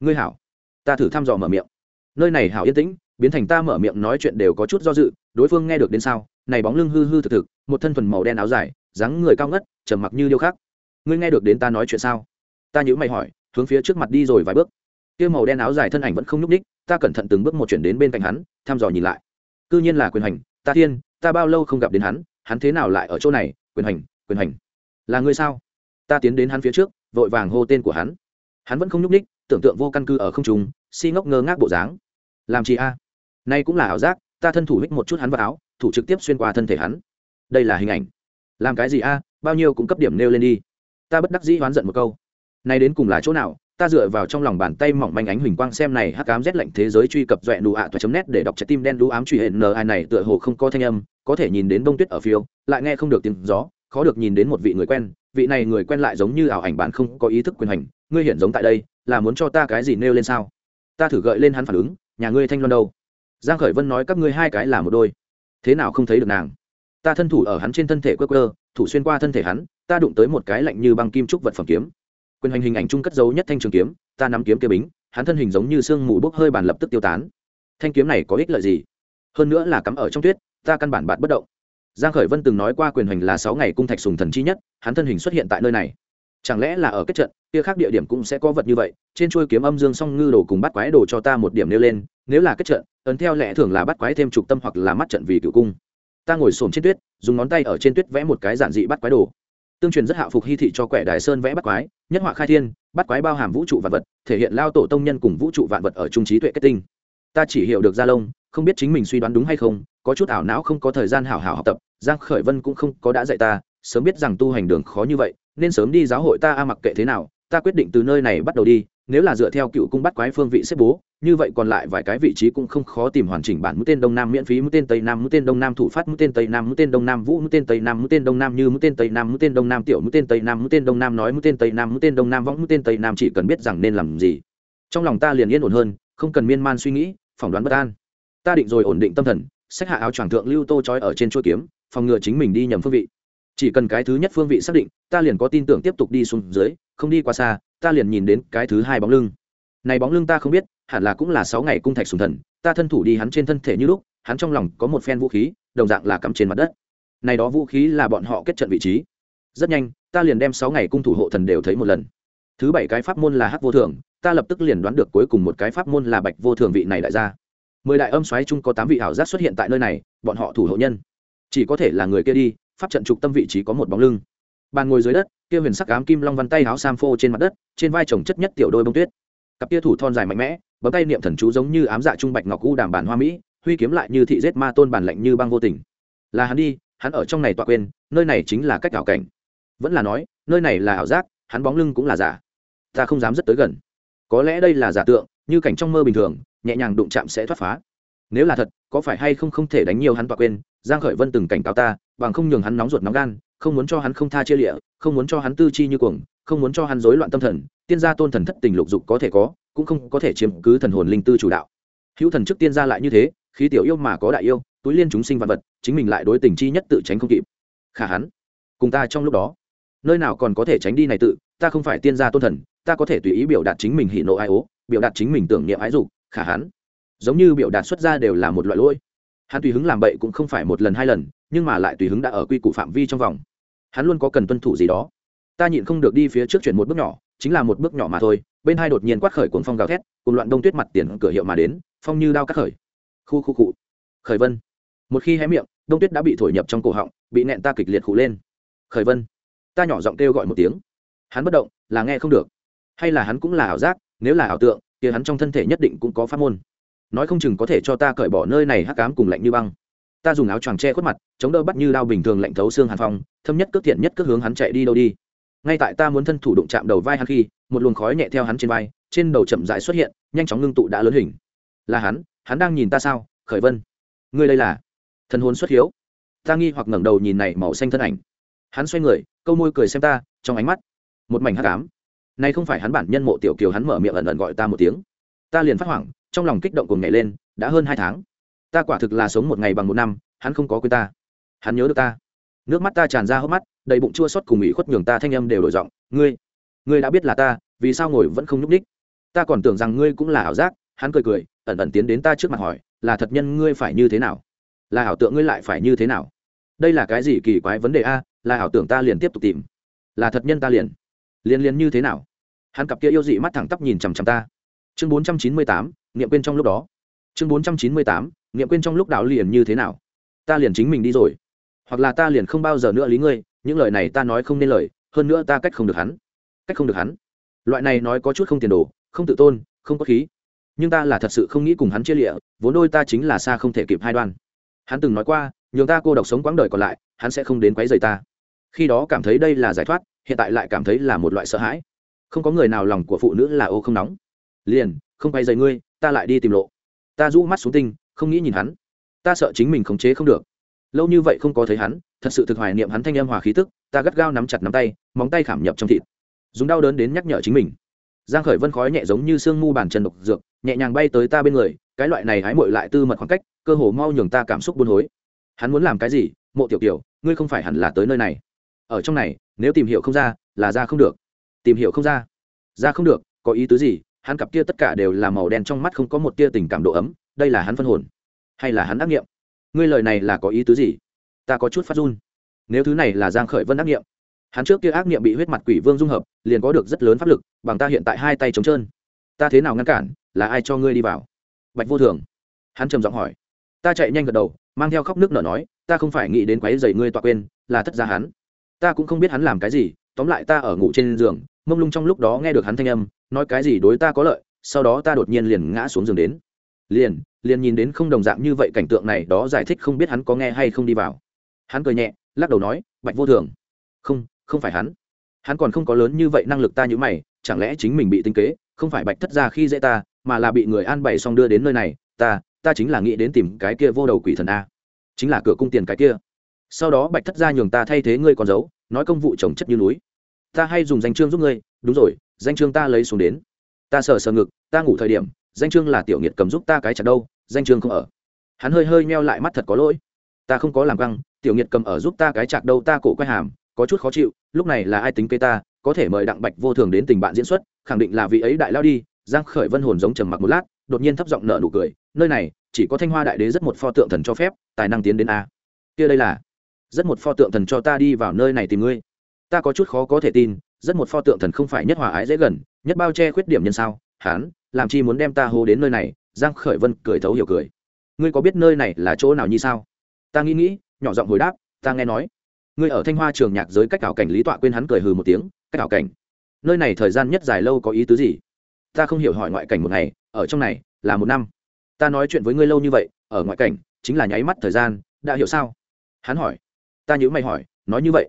Ngươi hảo ta thử thăm dò mở miệng. Nơi này hảo yên tĩnh, biến thành ta mở miệng nói chuyện đều có chút do dự, đối phương nghe được đến sao? Này bóng lưng hư hư thực thực, một thân thuần màu đen áo dài, dáng người cao ngất, trầm mặc như điêu khắc. Ngươi nghe được đến ta nói chuyện sao? Ta nhữ mày hỏi, hướng phía trước mặt đi rồi vài bước. Kia màu đen áo dài thân ảnh vẫn không nhúc ních ta cẩn thận từng bước một chuyển đến bên cạnh hắn, thăm dò nhìn lại. Cư nhiên là quyền hành, ta thiên, ta bao lâu không gặp đến hắn hắn thế nào lại ở chỗ này? Quyền hành quyền hành. Là ngươi sao? Ta tiến đến hắn phía trước, vội vàng hô tên của hắn. Hắn vẫn không nhúc ních tưởng tượng vô căn cứ ở không trung, si ngốc ngơ ngác bộ dáng. Làm chi a? Nay cũng là ảo giác, ta thân thủ hích một chút hắn vào áo, thủ trực tiếp xuyên qua thân thể hắn. Đây là hình ảnh. Làm cái gì a? Bao nhiêu cũng cấp điểm nêu lên đi. Ta bất đắc dĩ oán giận một câu. Nay đến cùng là chỗ nào? Ta dựa vào trong lòng bàn tay mỏng manh ánh huỳnh quang xem này hắc ám rét lạnh thế giới truy cập dọa đủ ạ toa chấm nét để đọc trái tim đen đũ ám truy hệ n ai này tựa hồ không có thanh âm, có thể nhìn đến bông tuyết ở phiêu, lại nghe không được tiếng gió, khó được nhìn đến một vị người quen, vị này người quen lại giống như ảo ảnh bạn không có ý thức quyền hành, ngươi hiện giống tại đây là muốn cho ta cái gì nêu lên sao? Ta thử gợi lên hắn phản ứng, nhà ngươi thanh loan đâu? Giang khởi vân nói các ngươi hai cái là một đôi. Thế nào không thấy được nàng? Ta thân thủ ở hắn trên thân thể quơ quơ, thủ xuyên qua thân thể hắn, ta đụng tới một cái lạnh như băng kim trúc vật phẩm kiếm. Quyền hành hình ảnh trung cất dấu nhất thanh trường kiếm, ta nắm kiếm kia bính, hắn thân hình giống như xương mù bốc hơi bàn lập tức tiêu tán. Thanh kiếm này có ích lợi gì? Hơn nữa là cắm ở trong tuyết, ta căn bản bạt bất động. Giang khởi vân từng nói qua quyền hành là sáu ngày cung thạch sùng thần chi nhất, hắn thân hình xuất hiện tại nơi này chẳng lẽ là ở kết trận, kia khác địa điểm cũng sẽ có vật như vậy, trên chuôi kiếm âm dương song ngư đồ cùng bắt quái đồ cho ta một điểm nêu lên, nếu là kết trận, ấn theo lẽ thường là bắt quái thêm trục tâm hoặc là mắt trận vì cựu cung. Ta ngồi xổm trên tuyết, dùng ngón tay ở trên tuyết vẽ một cái giản dị bắt quái đồ. Tương truyền rất hạ phục hy thị cho quẻ đài sơn vẽ bắt quái, nhất họa khai thiên, bắt quái bao hàm vũ trụ vạn vật, thể hiện lao tổ tông nhân cùng vũ trụ vạn vật ở trung trí tuệ kết tinh. Ta chỉ hiểu được gia lông không biết chính mình suy đoán đúng hay không, có chút ảo não không có thời gian hảo hảo học tập, giang khởi vân cũng không có đã dạy ta, sớm biết rằng tu hành đường khó như vậy nên sớm đi giáo hội ta a mặc kệ thế nào ta quyết định từ nơi này bắt đầu đi nếu là dựa theo cựu cung bắt quái phương vị xếp bố như vậy còn lại vài cái vị trí cũng không khó tìm hoàn chỉnh bản mũi tên đông nam miễn phí mũi tên tây nam mũi tên đông nam thủ phát mũi tên tây nam mũi tên đông nam vũ mũi tên tây nam mũi tên đông nam như mũi tên tây nam mũi tên đông nam tiểu mũi tên tây nam mũi tên đông nam nói mũi tên tây nam mũi tên đông nam võng mũi tên tây nam chỉ cần biết rằng nên làm gì trong lòng ta liền yên ổn hơn không cần miên man suy nghĩ phỏng đoán bất an ta định rồi ổn định tâm thần xách hạ áo choàng thượng lưu tô trói ở trên chuôi kiếm phòng ngừa chính mình đi nhầm phương vị chỉ cần cái thứ nhất phương vị xác định, ta liền có tin tưởng tiếp tục đi xuống dưới, không đi qua xa, ta liền nhìn đến cái thứ hai bóng lưng. Này bóng lưng ta không biết, hẳn là cũng là sáu ngày cung thạch sùng thần, ta thân thủ đi hắn trên thân thể như lúc, hắn trong lòng có một phen vũ khí, đồng dạng là cắm trên mặt đất. Này đó vũ khí là bọn họ kết trận vị trí. Rất nhanh, ta liền đem sáu ngày cung thủ hộ thần đều thấy một lần. Thứ bảy cái pháp môn là hắc vô thường ta lập tức liền đoán được cuối cùng một cái pháp môn là bạch vô thường vị này đại gia. Mười đại âm xoáy chung có tám vị ảo giác xuất hiện tại nơi này, bọn họ thủ hộ nhân. Chỉ có thể là người kia đi pháp trận trục tâm vị trí có một bóng lưng. Bàn ngồi dưới đất, kia huyền sắc ám kim long văn tay áo sam phô trên mặt đất, trên vai chồng chất nhất tiểu đôi bông tuyết. Cặp kia thủ thon dài mạnh mẽ, bấm tay niệm thần chú giống như ám dạ trung bạch ngọc u đàm bản hoa mỹ, huy kiếm lại như thị giết ma tôn bản lạnh như băng vô tình. Là hắn đi, hắn ở trong này tọa quên, nơi này chính là cách ảo cảnh. Vẫn là nói, nơi này là ảo giác, hắn bóng lưng cũng là giả. Ta không dám rất tới gần. Có lẽ đây là giả tượng, như cảnh trong mơ bình thường, nhẹ nhàng đụng chạm sẽ thoát phá nếu là thật, có phải hay không không thể đánh nhiều hắn tọa quên, giang khởi vân từng cảnh cáo ta, bằng không nhường hắn nóng ruột nóng gan, không muốn cho hắn không tha chia lịa, không muốn cho hắn tư chi như cuồng, không muốn cho hắn rối loạn tâm thần, tiên gia tôn thần thất tình lục dục có thể có, cũng không có thể chiếm cứ thần hồn linh tư chủ đạo. Hữu thần trước tiên gia lại như thế, khí tiểu yêu mà có đại yêu, túi liên chúng sinh vật vật, chính mình lại đối tình chi nhất tự tránh không kịp. Khả hắn, cùng ta trong lúc đó, nơi nào còn có thể tránh đi này tự, ta không phải tiên gia tôn thần, ta có thể tùy ý biểu đạt chính mình hỉ nộ ai ố, biểu đạt chính mình tưởng niệm ái dục, khả hắn giống như biểu đạt xuất ra đều là một loại lỗi. Hắn tùy hứng làm bậy cũng không phải một lần hai lần, nhưng mà lại tùy hứng đã ở quy củ phạm vi trong vòng. Hắn luôn có cần tuân thủ gì đó. Ta nhịn không được đi phía trước chuyển một bước nhỏ, chính là một bước nhỏ mà thôi, bên hai đột nhiên quát khởi cuồng phong gào thét, cùng loạn đông tuyết mặt tiền cửa hiệu mà đến, phong như đao cắt khởi. Khu khu cụ khởi vân. Một khi hé miệng, đông tuyết đã bị thổi nhập trong cổ họng, bị nẹn ta kịch liệt khụ lên. Khởi vân. Ta nhỏ giọng kêu gọi một tiếng. Hắn bất động, là nghe không được. Hay là hắn cũng là ảo giác, nếu là ảo tượng thì hắn trong thân thể nhất định cũng có pháp môn nói không chừng có thể cho ta cởi bỏ nơi này hắc cám cùng lạnh như băng. Ta dùng áo choàng che khuất mặt, chống đỡ bắt như đao bình thường lạnh thấu xương hàn phong, thâm nhất cước thiện nhất cước hướng hắn chạy đi đâu đi. Ngay tại ta muốn thân thủ đụng chạm đầu vai hắn khi, một luồng khói nhẹ theo hắn trên vai, trên đầu chậm dại xuất hiện, nhanh chóng ngưng tụ đã lớn hình. Là hắn hắn đang nhìn ta sao? Khởi vân. Ngươi đây là? Thần hồn xuất hiếu. Ta nghi hoặc ngẩng đầu nhìn này màu xanh thân ảnh. Hắn xoay người, câu môi cười xem ta, trong ánh mắt, một mảnh hắc ám. Này không phải hắn bản nhân mộ tiểu kiều hắn mở miệng ẩn ẩn gọi ta một tiếng. Ta liền phát hoảng trong lòng kích động cùng nhảy lên, đã hơn hai tháng. Ta quả thực là sống một ngày bằng một năm, hắn không có quên ta. Hắn nhớ được ta. Nước mắt ta tràn ra hốc mắt, đầy bụng chua xót cùng ủy khuất nhường ta thanh âm đều đổi giọng, ngươi ngươi đã biết là ta, vì sao ngồi vẫn không nhúc ních ta còn tưởng rằng ngươi cũng là ảo giác, hắn cười cười, ẩn ẩn tiến đến ta trước mặt hỏi, là thật nhân ngươi phải như thế nào? Là ảo tượng ngươi lại phải như thế nào? Đây là cái gì kỳ quái vấn đề a, là ảo tưởng ta liền tiếp tục tìm. Là thật nhân ta liền liền liền như thế nào? Hắn cặp kia yêu dị mắt thẳng tắp nhìn chằm chằm ta. Chương bốn trăm chín mươi tám nghiệm quên trong lúc đó. Chương bốn trăm chín mươi tám nghiệm quên trong lúc đạo liền như thế nào? Ta liền chính mình đi rồi. Hoặc là ta liền không bao giờ nữa lý ngươi, những lời này ta nói không nên lời, hơn nữa ta cách không được hắn. Cách không được hắn. Loại này nói có chút không tiền đồ, không tự tôn, không có khí. Nhưng ta là thật sự không nghĩ cùng hắn chia lịa, vốn đôi ta chính là xa không thể kịp hai đoan. Hắn từng nói qua, nhường ta cô độc sống quãng đời còn lại, hắn sẽ không đến quấy rầy ta. Khi đó cảm thấy đây là giải thoát, hiện tại lại cảm thấy là một loại sợ hãi. Không có người nào lòng của phụ nữ là ô không nóng. Liền, không quay dày ngươi ta lại đi tìm lộ. Ta rũ mắt xuống tinh, không nghĩ nhìn hắn. Ta sợ chính mình khống chế không được. Lâu như vậy không có thấy hắn, thật sự thực hoài niệm hắn thanh âm hòa khí tức, ta gắt gao nắm chặt nắm tay, móng tay khảm nhập trong thịt. Dùng đau đớn đến nhắc nhở chính mình. Giang khởi vân khói nhẹ giống như sương mu bàn chân độc dược, nhẹ nhàng bay tới ta bên người, cái loại này hái muội lại tư mật khoảng cách, cơ hồ mau nhường ta cảm xúc buôn hối. Hắn muốn làm cái gì? Mộ tiểu tiểu ngươi không phải hẳn là tới nơi này. Ở trong này, nếu tìm hiểu không ra, là ra không được. Tìm hiểu không ra. Ra không được, có ý tứ gì? Hắn cặp kia tất cả đều là màu đen trong mắt không có một tia tình cảm độ ấm, đây là hắn phân hồn, hay là hắn ác nghiệm? Ngươi lời này là có ý tứ gì? Ta có chút phát run. Nếu thứ này là giang khởi vân ác nghiệm, hắn trước kia ác nghiệm bị huyết mặt quỷ vương dung hợp, liền có được rất lớn pháp lực, bằng ta hiện tại hai tay trống trơn. Ta thế nào ngăn cản? Là ai cho ngươi đi vào? Bạch vô thường. Hắn trầm giọng hỏi. Ta chạy nhanh gật đầu, mang theo khóc nước nở nói, ta không phải nghĩ đến quấy rầy ngươi tọa quên, là thất gia hắn. Ta cũng không biết hắn làm cái gì, tóm lại ta ở ngủ trên giường, mông lung trong lúc đó nghe được hắn thanh âm nói cái gì đối ta có lợi, sau đó ta đột nhiên liền ngã xuống giường đến. Liền liền nhìn đến không đồng dạng như vậy cảnh tượng này, đó giải thích không biết hắn có nghe hay không đi vào. Hắn cười nhẹ, lắc đầu nói, bạch vô thường. Không không phải hắn. Hắn còn không có lớn như vậy năng lực ta như mày, chẳng lẽ chính mình bị tinh kế, không phải bạch thất ra khi dễ ta, mà là bị người an bày xong đưa đến nơi này, ta ta chính là nghĩ đến tìm cái kia vô đầu quỷ thần a. Chính là cửa cung tiền cái kia. Sau đó bạch thất ra nhường ta thay thế ngươi còn giấu, nói công vụ trồng chất như núi. Ta hay dùng danh chương giúp ngươi, đúng rồi danh chương ta lấy xuống đến. Ta sờ sờ ngực, ta ngủ thời điểm, danh chương là tiểu nghiệt cầm giúp ta cái chặt đâu, danh chương không ở. Hắn hơi hơi meo lại mắt thật có lỗi. Ta không có làm căng, tiểu nghiệt cầm ở giúp ta cái chặt đâu ta cổ quay hàm, có chút khó chịu, lúc này là ai tính cây ta, có thể mời đặng bạch vô thường đến tình bạn diễn xuất, khẳng định là vị ấy đại lao đi, giang khởi vân hồn giống trầm mặc một lát, đột nhiên thấp giọng nở nụ cười, nơi này, chỉ có thanh hoa đại đế rất một pho tượng thần cho phép, tài năng tiến đến a. Kia đây là, rất một pho tượng thần cho ta đi vào nơi này tìm ngươi. Ta có chút khó có thể tin rất một pho tượng thần không phải nhất hòa ái dễ gần, nhất bao che khuyết điểm nhân sao? Hán, làm chi muốn đem ta hô đến nơi này? Giang khởi vân cười thấu hiểu cười. Ngươi có biết nơi này là chỗ nào như sao? Ta nghĩ nghĩ, nhỏ giọng hồi đáp, ta nghe nói. Ngươi ở thanh hoa trường nhạc giới cách ảo cảnh lý tọa quên hắn cười hừ một tiếng, cách ảo cảnh. Nơi này thời gian nhất dài lâu có ý tứ gì? Ta không hiểu hỏi ngoại cảnh một ngày, ở trong này là một năm. Ta nói chuyện với ngươi lâu như vậy, ở ngoại cảnh, chính là nháy mắt thời gian, đã hiểu sao? Hắn hỏi. Ta nhớ mày hỏi, nói như vậy.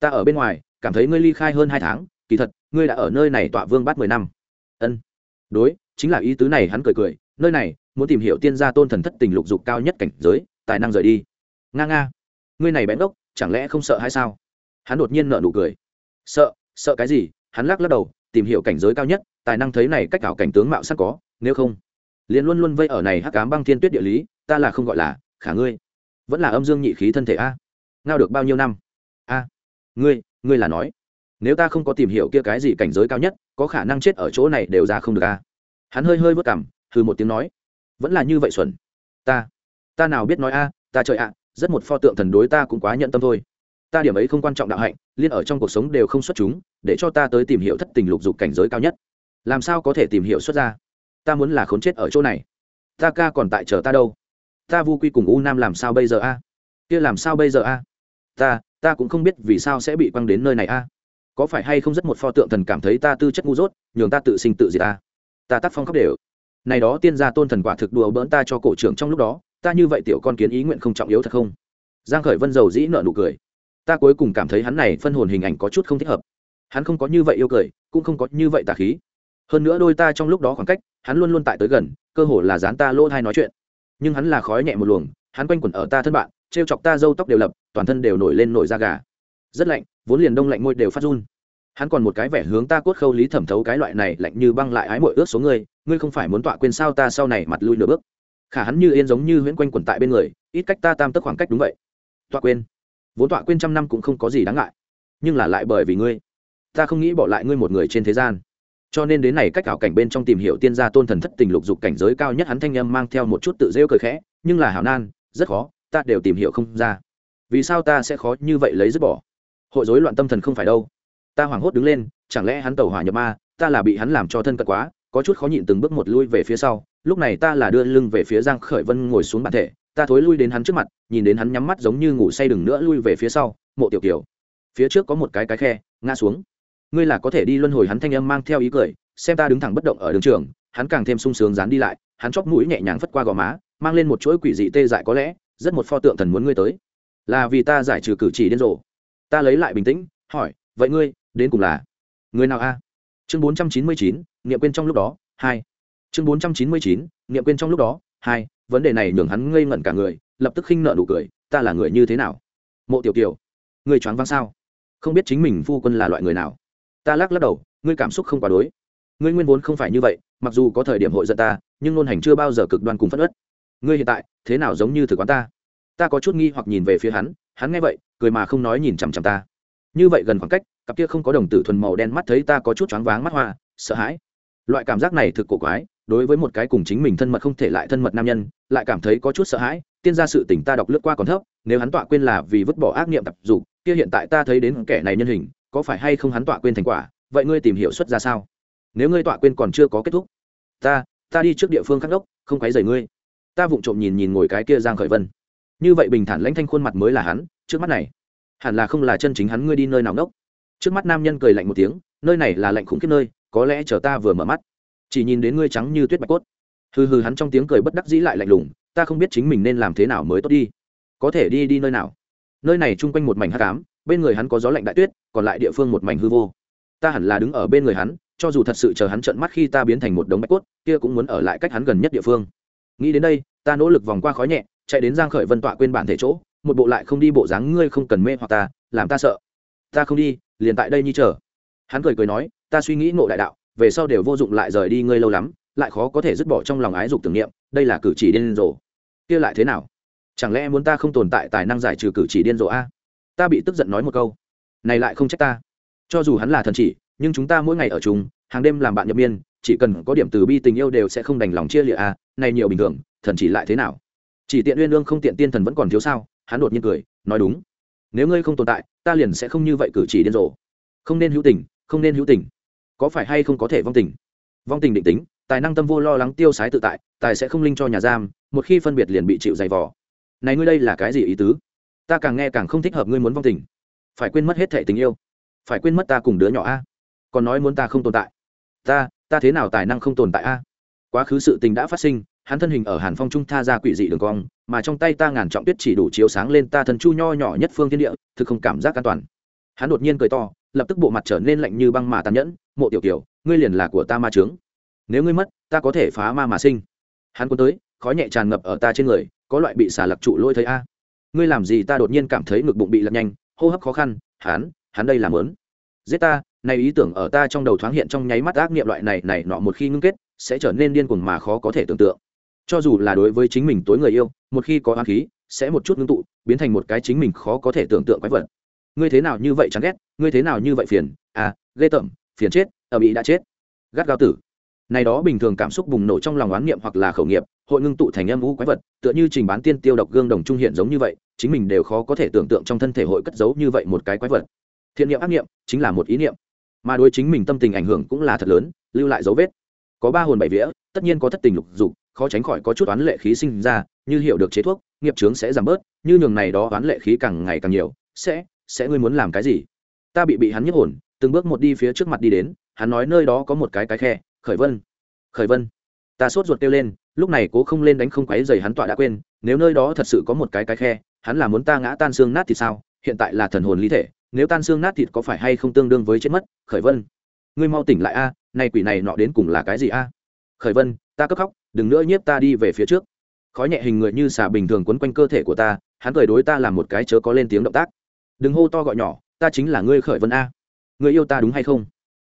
Ta ở bên ngoài cảm thấy ngươi ly khai hơn hai tháng, kỳ thật, ngươi đã ở nơi này tọa vương bắt mười năm. Ân. Đối, chính là ý tứ này hắn cười cười, nơi này, muốn tìm hiểu tiên gia tôn thần thất tình lục dục cao nhất cảnh giới, tài năng rời đi. Nga nga. Ngươi này bén gốc chẳng lẽ không sợ hay sao? Hắn đột nhiên nợ nụ cười. Sợ sợ cái gì? Hắn lắc lắc đầu, tìm hiểu cảnh giới cao nhất, tài năng thấy này cách ảo cảnh tướng mạo sắc có, nếu không, liền luôn luôn vây ở này hắc cám băng thiên tuyết địa lý, ta là không gọi là, khả ngươi. Vẫn là âm dương nhị khí thân thể a. Ngao được bao nhiêu năm? A. Ngươi ngươi là nói, nếu ta không có tìm hiểu kia cái gì cảnh giới cao nhất, có khả năng chết ở chỗ này đều ra không được a hắn hơi hơi vất cảm thư một tiếng nói, vẫn là như vậy xuẩn. Ta ta nào biết nói a, ta trời ạ, rất một pho tượng thần đối ta cũng quá nhận tâm thôi. Ta điểm ấy không quan trọng đạo hạnh, liên ở trong cuộc sống đều không xuất chúng, để cho ta tới tìm hiểu thất tình lục dục cảnh giới cao nhất. Làm sao có thể tìm hiểu xuất ra? Ta muốn là khốn chết ở chỗ này. Ta ca còn tại chờ ta đâu? Ta vu quy cùng u nam làm sao bây giờ a? Kia làm sao bây giờ a? Ta ta cũng không biết vì sao sẽ bị quăng đến nơi này a. Có phải hay không rất một pho tượng thần cảm thấy ta tư chất ngu dốt, nhường ta tự sinh tự diệt ta? Ta tác phong khóc đều. Này đó tiên gia tôn thần quả thực đùa bỡn ta cho cổ trưởng trong lúc đó, ta như vậy tiểu con kiến ý nguyện không trọng yếu thật không? Giang khởi vân dầu dĩ nợ nụ cười. Ta cuối cùng cảm thấy hắn này phân hồn hình ảnh có chút không thích hợp. Hắn không có như vậy yêu cười, cũng không có như vậy tà khí. Hơn nữa đôi ta trong lúc đó khoảng cách, hắn luôn luôn tại tới gần, cơ hồ là dán ta lỗ thai nói chuyện. Nhưng hắn là khói nhẹ một luồng, hắn quanh quẩn ở ta thân bạn trêu chọc ta râu tóc đều lập, toàn thân đều nổi lên nổi da gà. Rất lạnh, vốn liền đông lạnh môi đều phát run. Hắn còn một cái vẻ hướng ta cốt khâu lý thẩm thấu cái loại này lạnh như băng lại ái mội ướt số ngươi ngươi không phải muốn tọa quên sao ta sau này mặt lui nửa bước. Khả hắn như yên giống như huyễn quanh quẩn tại bên người, ít cách ta tam tức khoảng cách đúng vậy. Tọa quên. Vốn tọa quên trăm năm cũng không có gì đáng ngại. Nhưng là lại bởi vì ngươi, ta không nghĩ bỏ lại ngươi một người trên thế gian. Cho nên đến này cách ảo cảnh bên trong tìm hiểu tiên gia tôn thần thất tình lục dục cảnh giới cao nhất hắn thanh âm mang theo một chút tự rêu cười khẽ, nhưng là hảo nan, rất khó ta đều tìm hiểu không ra. Vì sao ta sẽ khó như vậy lấy dứt bỏ? Hội dối loạn tâm thần không phải đâu. Ta hoảng hốt đứng lên chẳng lẽ hắn tẩu hỏa nhập ma ta là bị hắn làm cho thân cận quá có chút khó nhịn từng bước một lui về phía sau lúc này ta là đưa lưng về phía giang khởi vân ngồi xuống bản thể ta thối lui đến hắn trước mặt nhìn đến hắn nhắm mắt giống như ngủ say đừng nữa lui về phía sau mộ tiểu tiểu, phía trước có một cái cái khe ngã xuống. Ngươi là có thể đi luân hồi hắn thanh âm mang theo ý cười xem ta đứng thẳng bất động ở đường trường hắn càng thêm sung sướng dán đi lại hắn chóp mũi nhẹ nhàng phất qua gò má mang lên một chuỗi quỷ dị tê dại có lẽ rất một pho tượng thần muốn ngươi tới. Là vì ta giải trừ cử chỉ điên rồ. Ta lấy lại bình tĩnh, hỏi, vậy ngươi, đến cùng là người nào a? Chương bốn trăm chín mươi chín, niệm quên trong lúc đó, hai. Chương bốn trăm chín mươi chín, niệm quên trong lúc đó, hai. Vấn đề này nhường hắn ngây ngẩn cả người, lập tức khinh nợ nụ cười, ta là người như thế nào? Mộ tiểu kiều người choáng váng sao? Không biết chính mình phu quân là loại người nào? Ta lắc lắc đầu, ngươi cảm xúc không quá đối. Ngươi nguyên vốn không phải như vậy, mặc dù có thời điểm hội giận ta, nhưng ngôn hành chưa bao giờ cực đoan cùng phất ất ngươi hiện tại, thế nào giống như thực quán ta? Ta có chút nghi hoặc nhìn về phía hắn hắn nghe vậy, cười mà không nói nhìn chằm chằm ta. Như vậy gần khoảng cách, cặp kia không có đồng tử thuần màu đen mắt thấy ta có chút choáng váng mắt hoa, sợ hãi. Loại cảm giác này thực cổ quái, đối với một cái cùng chính mình thân mật không thể lại thân mật nam nhân, lại cảm thấy có chút sợ hãi, tiên ra sự tình ta đọc lướt qua còn thấp, nếu hắn tọa quên là vì vứt bỏ ác niệm tập dục, kia hiện tại ta thấy đến kẻ này nhân hình, có phải hay không hắn tọa quên thành quả, vậy ngươi tìm hiểu xuất ra sao? Nếu ngươi tọa quên còn chưa có kết thúc, ta ta đi trước địa phương khắc đốc, không quấy rầy ngươi ta vụng trộm nhìn nhìn ngồi cái kia giang khởi vân. Như vậy bình thản lãnh thanh khuôn mặt mới là hắn trước mắt này. Hẳn là không là chân chính hắn ngươi đi nơi nào ngốc trước mắt nam nhân cười lạnh một tiếng nơi này là lạnh khủng khiếp nơi có lẽ chờ ta vừa mở mắt. Chỉ nhìn đến ngươi trắng như tuyết bạch cốt. Hừ hừ hắn trong tiếng cười bất đắc dĩ lại lạnh lùng ta không biết chính mình nên làm thế nào mới tốt đi. Có thể đi đi nơi nào? Nơi này chung quanh một mảnh hắc ám, bên người hắn có gió lạnh đại tuyết còn lại địa phương một mảnh hư vô. Ta hẳn là đứng ở bên người hắn cho dù thật sự chờ hắn trợn mắt khi ta biến thành một đống bạch cốt kia cũng muốn ở lại cách hắn gần nhất địa phương nghĩ đến đây, ta nỗ lực vòng qua khói nhẹ, chạy đến giang khởi vân tọa quên bản thể chỗ, một bộ lại không đi bộ dáng ngươi không cần mê hoặc ta, làm ta sợ. Ta không đi, liền tại đây như chờ. Hắn cười cười nói, ta suy nghĩ ngộ đại đạo, về sau đều vô dụng lại rời đi ngươi lâu lắm, lại khó có thể dứt bỏ trong lòng ái dục tưởng niệm, đây là cử chỉ điên rồ. Kia lại thế nào? Chẳng lẽ muốn ta không tồn tại tài năng giải trừ cử chỉ điên rồ a? Ta bị tức giận nói một câu. Này lại không trách ta. Cho dù hắn là thần chỉ, nhưng chúng ta mỗi ngày ở chung, hàng đêm làm bạn nhập miên, chỉ cần có điểm từ bi tình yêu đều sẽ không đành lòng chia lịa a này nhiều bình thường, thần chỉ lại thế nào? Chỉ tiện uyên lương không tiện tiên thần vẫn còn thiếu sao? Hắn đột nhiên cười, nói đúng. Nếu ngươi không tồn tại, ta liền sẽ không như vậy cử chỉ điên rồ. Không nên hữu tình, không nên hữu tình. Có phải hay không có thể vong tình? Vong tình định tính, tài năng tâm vô lo lắng tiêu sái tự tại, tài sẽ không linh cho nhà giam, một khi phân biệt liền bị chịu dày vò. Này ngươi đây là cái gì ý tứ? Ta càng nghe càng không thích hợp ngươi muốn vong tình. Phải quên mất hết thệ tình yêu. Phải quên mất ta cùng đứa nhỏ a. Còn nói muốn ta không tồn tại. Ta ta thế nào tài năng không tồn tại a? Quá khứ sự tình đã phát sinh, hắn thân hình ở hàn phong trung tha ra quỷ dị đường cong, mà trong tay ta ngàn trọng tuyết chỉ đủ chiếu sáng lên ta thần chu nho nhỏ nhất phương thiên địa, thực không cảm giác an toàn. Hắn đột nhiên cười to, lập tức bộ mặt trở nên lạnh như băng mà tàn nhẫn, mộ tiểu tiểu ngươi liền là của ta ma trướng nếu ngươi mất, ta có thể phá ma mà sinh. Hắn cuốn tới, khói nhẹ tràn ngập ở ta trên người, có loại bị xả lặc trụ lôi thấy a. Ngươi làm gì ta đột nhiên cảm thấy ngực bụng bị lật nhanh, hô hấp khó khăn, hắn hắn đây làm lớn. Giết ta, này ý tưởng ở ta trong đầu thoáng hiện trong nháy mắt ác nghiệm loại này này nọ một khi ngưng kết sẽ trở nên điên cuồng mà khó có thể tưởng tượng. Cho dù là đối với chính mình tối người yêu, một khi có oán khí, sẽ một chút ngưng tụ, biến thành một cái chính mình khó có thể tưởng tượng quái vật. Ngươi thế nào như vậy chán ghét, ngươi thế nào như vậy phiền à ghê tởm, phiền chết, ở bị đã chết. Gắt gao tử. Này đó bình thường cảm xúc bùng nổ trong lòng oán niệm hoặc là khẩu nghiệp, hội ngưng tụ thành âm vũ quái vật, tựa như trình bán tiên tiêu độc gương đồng trung hiện giống như vậy, chính mình đều khó có thể tưởng tượng trong thân thể hội cất giấu như vậy một cái quái vật. Thiện niệm ác niệm chính là một ý niệm, mà đối chính mình tâm tình ảnh hưởng cũng là thật lớn, lưu lại dấu vết có ba hồn bảy vía, tất nhiên có thất tình lục dục, khó tránh khỏi có chút oán lệ khí sinh ra, như hiểu được chế thuốc, nghiệp chướng sẽ giảm bớt, như nhường này đó oán lệ khí càng ngày càng nhiều, sẽ sẽ ngươi muốn làm cái gì? Ta bị bị hắn nhức hồn, từng bước một đi phía trước mặt đi đến, hắn nói nơi đó có một cái cái khe, khởi vân khởi vân. Ta sốt ruột kêu lên, lúc này cố không lên đánh không quấy giày hắn tọa đã quên, nếu nơi đó thật sự có một cái cái khe, hắn là muốn ta ngã tan xương nát thì sao? Hiện tại là thần hồn lý thể, nếu tan xương nát thịt có phải hay không tương đương với chết mất? Khởi vân, ngươi mau tỉnh lại a nay quỷ này nọ đến cùng là cái gì a? Khởi vân, ta cấp khóc, đừng nữa nhiếp ta đi về phía trước. Khói nhẹ hình người như xà bình thường quấn quanh cơ thể của ta, hắn cười đối ta làm một cái chớ có lên tiếng động tác. Đừng hô to gọi nhỏ, ta chính là ngươi khởi vân a. Ngươi yêu ta đúng hay không?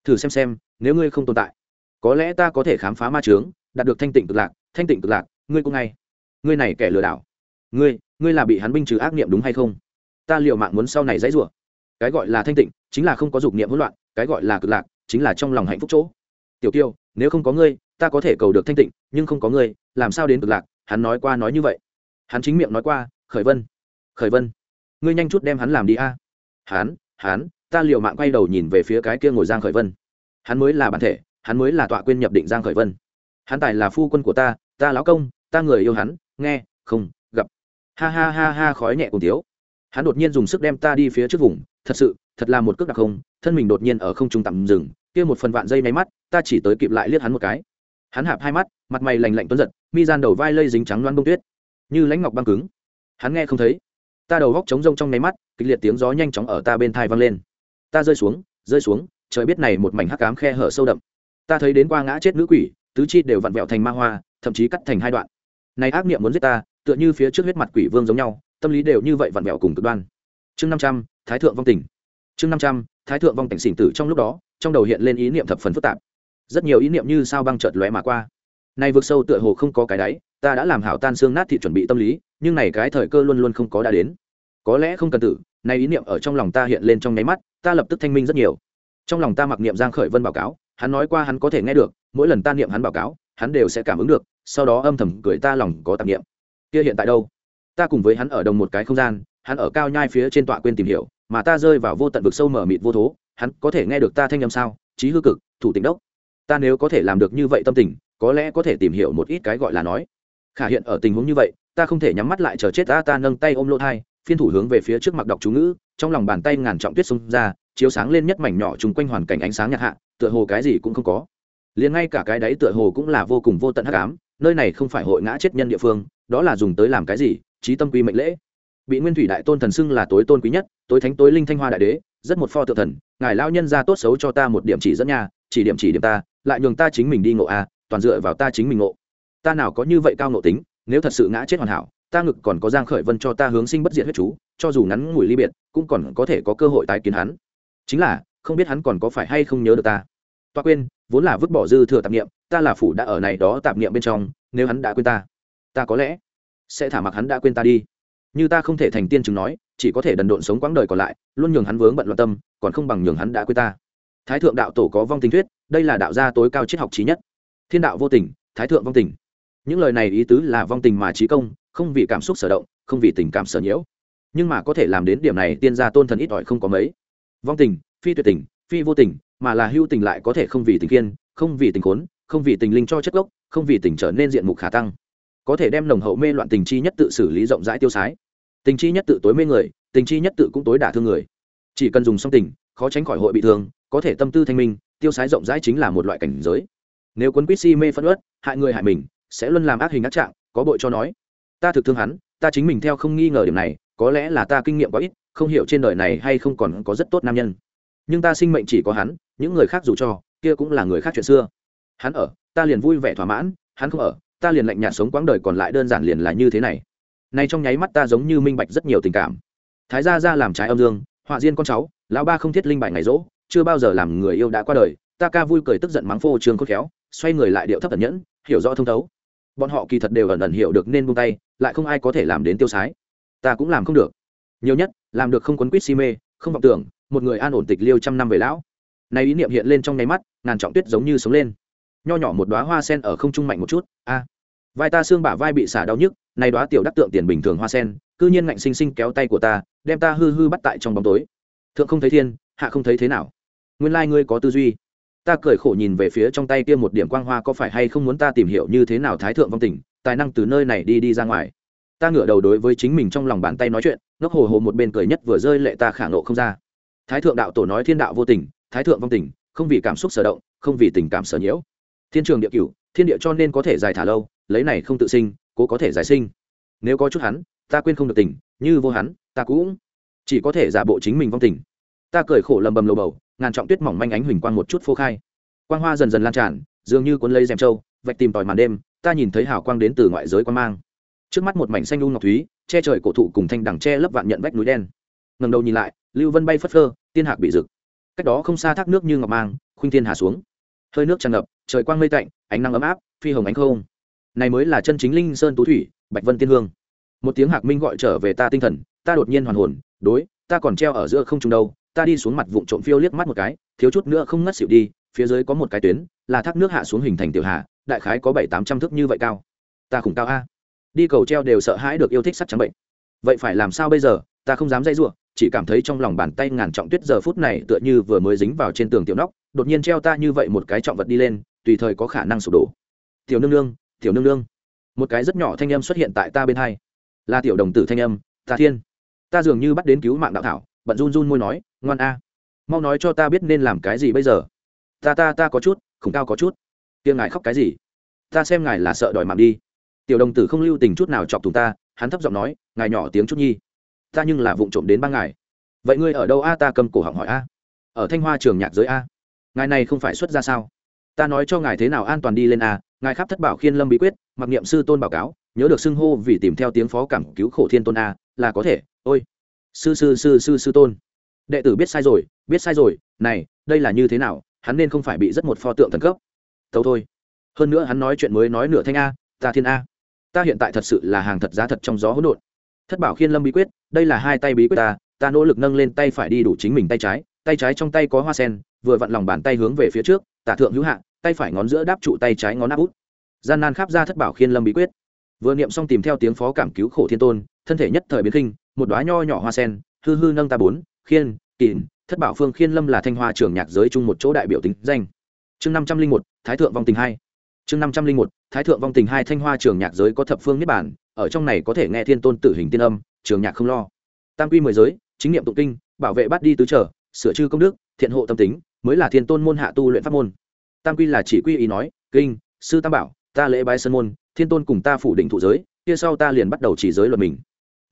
Thử xem xem, nếu ngươi không tồn tại, có lẽ ta có thể khám phá ma trướng đạt được thanh tịnh cực lạc, thanh tịnh cực lạc, ngươi cũng ngay. Ngươi này kẻ lừa đảo. Ngươi ngươi là bị hắn binh trừ ác niệm đúng hay không? Ta liệu mạng muốn sau này dãy rủa. Cái gọi là thanh tịnh, chính là không có dục niệm hỗn loạn, cái gọi là cực lạc chính là trong lòng hạnh phúc chỗ. Tiểu kiêu, nếu không có ngươi, ta có thể cầu được thanh tịnh, nhưng không có ngươi, làm sao đến cực lạc? Hắn nói qua nói như vậy. Hắn chính miệng nói qua, khởi vân khởi vân, ngươi nhanh chút đem hắn làm đi a. Hắn hắn, ta liều mạng quay đầu nhìn về phía cái kia ngồi giang khởi vân. Hắn mới là bản thể, hắn mới là tọa quên nhập định giang khởi vân. Hắn tài là phu quân của ta ta lão công, ta người yêu hắn, nghe, không, gặp. Ha ha ha ha, khói nhẹ cùng thiếu. Hắn đột nhiên dùng sức đem ta đi phía trước vùng. Thật sự, thật là một cước đặc không, thân mình đột nhiên ở không trung tạm dừng kia một phần vạn dây máy mắt, ta chỉ tới kịp lại liếc hắn một cái. Hắn hạp hai mắt, mặt mày lành lạnh tuấn giật, mi gian đầu vai lây dính trắng loan bông tuyết. Như lãnh ngọc băng cứng. Hắn nghe không thấy. Ta đầu góc trống rông trong nháy mắt, kịch liệt tiếng gió nhanh chóng ở ta bên thai vang lên. Ta rơi xuống rơi xuống, trời biết này một mảnh hắc cám khe hở sâu đậm. Ta thấy đến qua ngã chết nữ quỷ, tứ chi đều vặn vẹo thành ma hoa, thậm chí cắt thành hai đoạn. Này ác niệm muốn giết ta, tựa như phía trước huyết mặt quỷ vương giống nhau, tâm lý đều như vậy vặn vẹo cùng cực đoan. Chương năm trăm, thái thượng vong tình chương năm trăm, thái thượng vong tỉnh xỉn tử trong lúc đó trong đầu hiện lên ý niệm thập phần phức tạp. Rất nhiều ý niệm như sao băng chợt lóe mà qua. Nay vực sâu tựa hồ không có cái đáy, ta đã làm hảo tan xương nát thịt chuẩn bị tâm lý, nhưng này cái thời cơ luôn luôn không có đã đến. Có lẽ không cần tử, nay ý niệm ở trong lòng ta hiện lên trong nháy mắt, ta lập tức thanh minh rất nhiều. Trong lòng ta mặc niệm giang khởi vân báo cáo, hắn nói qua hắn có thể nghe được, mỗi lần ta niệm hắn báo cáo, hắn đều sẽ cảm ứng được, sau đó âm thầm cười ta lòng có tạp niệm. Kia hiện tại đâu? Ta cùng với hắn ở đồng một cái không gian, hắn ở cao nhai phía trên tọa quên tìm hiểu, mà ta rơi vào vô tận vực sâu mở mịt vô thố hắn có thể nghe được ta thanh âm sao? Trí hư cực, thủ tỉnh đốc. Ta nếu có thể làm được như vậy tâm tình, có lẽ có thể tìm hiểu một ít cái gọi là nói. Khả hiện ở tình huống như vậy, ta không thể nhắm mắt lại chờ chết ta ta nâng tay ôm lỗ thai, phiên thủ hướng về phía trước mặt đọc chú ngữ, trong lòng bàn tay ngàn trọng tuyết xông ra, chiếu sáng lên nhất mảnh nhỏ chung quanh hoàn cảnh ánh sáng nhạt hạ, tựa hồ cái gì cũng không có. Liền ngay cả cái đấy tựa hồ cũng là vô cùng vô tận hắc ám, nơi này không phải hội ngã chết nhân địa phương, đó là dùng tới làm cái gì? Trí tâm quy mệnh lễ. Bị nguyên thủy đại tôn thần xưng là tối tôn quý nhất, tối thánh tối linh thanh hoa đại đế, rất một pho tự thần ngài lao nhân ra tốt xấu cho ta một điểm chỉ dẫn nhà chỉ điểm chỉ điểm ta, lại nhường ta chính mình đi ngộ a, toàn dựa vào ta chính mình ngộ. Ta nào có như vậy cao ngộ tính, nếu thật sự ngã chết hoàn hảo, ta ngực còn có giang khởi vân cho ta hướng sinh bất diệt huyết chú, cho dù ngắn ngủi ly biệt, cũng còn có thể có cơ hội tái kiến hắn. Chính là, không biết hắn còn có phải hay không nhớ được ta. Toa quên, vốn là vứt bỏ dư thừa tạp niệm, ta là phủ đã ở này đó tạp niệm bên trong, nếu hắn đã quên ta ta có lẽ sẽ thả mặc hắn đã quên ta đi. Như ta không thể thành tiên chứng nói chỉ có thể đần độn sống quãng đời còn lại, luôn nhường hắn vướng bận loạn tâm, còn không bằng nhường hắn đã quên ta. Thái thượng đạo tổ có vong tình thuyết, đây là đạo gia tối cao triết học trí nhất. Thiên đạo vô tình, thái thượng vong tình. Những lời này ý tứ là vong tình mà trí công, không vì cảm xúc sở động, không vì tình cảm sở nhiễu. Nhưng mà có thể làm đến điểm này, tiên gia tôn thần ít ỏi không có mấy. Vong tình, phi tuyệt tình, phi vô tình, mà là hưu tình lại có thể không vì tình kiên, không vì tình khốn, không vì tình linh cho chất gốc, không vì tình trở nên diện mục khả tăng. Có thể đem nồng hậu mê loạn tình chi nhất tự xử lý rộng rãi tiêu sái tình chi nhất tự tối mê người, tình chi nhất tự cũng tối đả thương người. Chỉ cần dùng song tình, khó tránh khỏi hội bị thương, có thể tâm tư thanh minh, tiêu sái rộng rãi chính là một loại cảnh giới. Nếu quân quýt si mê phân ớt hại người hại mình, sẽ luôn làm ác hình ác trạng, có bội cho nói. Ta thực thương hắn, ta chính mình theo không nghi ngờ điểm này, có lẽ là ta kinh nghiệm quá ít, không hiểu trên đời này hay không còn có rất tốt nam nhân. Nhưng ta sinh mệnh chỉ có hắn, những người khác dù cho, kia cũng là người khác chuyện xưa. Hắn ở, ta liền vui vẻ thỏa mãn, hắn không ở, ta liền lạnh nhạt sống quãng đời còn lại đơn giản liền là như thế này nay trong nháy mắt ta giống như minh bạch rất nhiều tình cảm. Thái gia ra làm trái âm dương, họa diên con cháu, lão ba không thiết linh bài ngày rỗ, chưa bao giờ làm người yêu đã qua đời, ta ca vui cười tức giận mắng phô trương khôn khéo, xoay người lại điệu thấp ẩn nhẫn, hiểu rõ thông thấu. Bọn họ kỳ thật đều ẩn ẩn hiểu được nên buông tay, lại không ai có thể làm đến tiêu sái. Ta cũng làm không được. Nhiều nhất, làm được không quấn quýt si mê, không vọng tưởng, một người an ổn tịch liêu trăm năm về lão. Này ý niệm hiện lên trong nháy mắt, ngàn trọng tuyết giống như sống lên. Nho nhỏ một đóa hoa sen ở không trung mạnh một chút, a. Vai ta xương bả vai bị xả đau nhức này đóa tiểu đắc tượng tiền bình thường hoa sen, cư nhiên ngạnh sinh sinh kéo tay của ta, đem ta hư hư bắt tại trong bóng tối. Thượng không thấy thiên, hạ không thấy thế nào. Nguyên lai ngươi có tư duy. Ta cười khổ nhìn về phía trong tay kia một điểm quang hoa có phải hay không muốn ta tìm hiểu như thế nào thái thượng vong tình, tài năng từ nơi này đi đi ra ngoài. Ta ngửa đầu đối với chính mình trong lòng bàn tay nói chuyện, ngốc hồ hồ một bên cười nhất vừa rơi lệ ta khả ngộ không ra. Thái thượng đạo tổ nói thiên đạo vô tình, thái thượng vong tình, không vì cảm xúc sở động, không vì tình cảm sở nhiễu. Thiên trường địa cửu, thiên địa cho nên có thể dài thả lâu, lấy này không tự sinh cố có thể giải sinh. Nếu có chút hắn, ta quên không được tình, như vô hắn, ta cũng chỉ có thể giả bộ chính mình vong tình. Ta cười khổ lầm bầm lầu bầu, ngàn trọng tuyết mỏng manh ánh huỳnh quang một chút phô khai. Quang hoa dần dần lan tràn, dường như cuốn lấy rèm trâu, vạch tìm tòi màn đêm, ta nhìn thấy hào quang đến từ ngoại giới quan mang. Trước mắt một mảnh xanh u ngọc thúy, che trời cổ thụ cùng thanh đằng che lấp vạn nhận vách núi đen. Ngầm đầu nhìn lại, lưu vân bay phất phơ, tiên hạc bị rực. Cách đó không xa thác nước như ngọc mang, khuynh thiên hà xuống. Hơi nước tràn ngập, trời quang mây tạnh, ánh nắng ấm áp, phi hồng ánh không này mới là chân chính linh sơn tú thủy, bạch vân tiên hương. Một tiếng hạc minh gọi trở về ta tinh thần, ta đột nhiên hoàn hồn, đối, ta còn treo ở giữa không trung đâu, ta đi xuống mặt vụn trộm phiêu liếc mắt một cái, thiếu chút nữa không ngất xỉu đi, phía dưới có một cái tuyến, là thác nước hạ xuống hình thành tiểu hạ đại khái có bảy tám trăm thước như vậy cao. Ta khủng cao a. Đi cầu treo đều sợ hãi được yêu thích sắc trắng bệnh. Vậy phải làm sao bây giờ, ta không dám dây giụa chỉ cảm thấy trong lòng bàn tay ngàn trọng tuyết giờ phút này tựa như vừa mới dính vào trên tường tiểu nóc, đột nhiên treo ta như vậy một cái trọng vật đi lên, tùy thời có khả năng sụp đổ. Tiểu nương nương tiểu nương nương. Một cái rất nhỏ thanh âm xuất hiện tại ta bên hai. Là tiểu đồng tử thanh âm, ta thiên, ta dường như bắt đến cứu mạng đạo thảo. Bận run run môi nói, ngoan a, mau nói cho ta biết nên làm cái gì bây giờ. Ta ta ta có chút, khủng cao có chút. Tiếng ngài khóc cái gì? Ta xem ngài là sợ đòi mạng đi. Tiểu đồng tử không lưu tình chút nào chọc thùng ta, hắn thấp giọng nói, ngài nhỏ tiếng chút nhi. Ta nhưng là vụng trộm đến ba ngài. Vậy ngươi ở đâu a? Ta cầm cổ họng hỏi a. Ở thanh hoa trường nhạc giới a. Ngài này không phải xuất ra sao? Ta nói cho ngài thế nào an toàn đi lên a, ngài khắp thất bảo khiên lâm bí quyết, mặc niệm sư tôn báo cáo, nhớ được xưng hô vì tìm theo tiếng phó cảm cứu khổ thiên tôn a, là có thể, ôi. Sư sư sư sư sư tôn. Đệ tử biết sai rồi, biết sai rồi, này, đây là như thế nào, hắn nên không phải bị rất một pho tượng thần cấp. Thâu thôi. Hơn nữa hắn nói chuyện mới nói nửa thanh a, ta thiên a. Ta hiện tại thật sự là hàng thật giá thật trong gió hỗn độn. Thất bảo khiên lâm bí quyết, đây là hai tay bí quyết ta ta nỗ lực nâng lên tay phải đi đủ chính mình tay trái tay trái trong tay có hoa sen, vừa vặn lòng bàn tay hướng về phía trước, tả thượng hữu hạ tay phải ngón giữa đáp trụ tay trái ngón áp út. Gian nan khắp ra thất bảo khiên lâm bí quyết. Vừa niệm xong tìm theo tiếng phó cảm cứu khổ thiên tôn, thân thể nhất thời biến khinh, một đoá nho nhỏ hoa sen, hư hư nâng ta bốn, khiên kỳn thất bảo phương khiên lâm là thanh hoa trường nhạc giới chung một chỗ đại biểu tính danh. Chương năm trăm linh một, thái thượng vong tình hai. Chương năm trăm linh một, thái thượng vong tình hai thanh hoa trường nhạc giới có thập phương niết bản ở trong này có thể nghe thiên tôn tử hình tiên âm, trường nhạc không lo. Tam quy mười giới, chính niệm tụng kinh, bảo vệ bắt đi tứ trở, sửa chư công đức, thiện hộ tâm tính, mới là thiên tôn môn hạ tu luyện pháp môn tam quy là chỉ quy ý nói, kinh, sư tam bảo, ta lễ bái sân môn, thiên tôn cùng ta phủ định thụ giới, kia sau ta liền bắt đầu chỉ giới luật mình.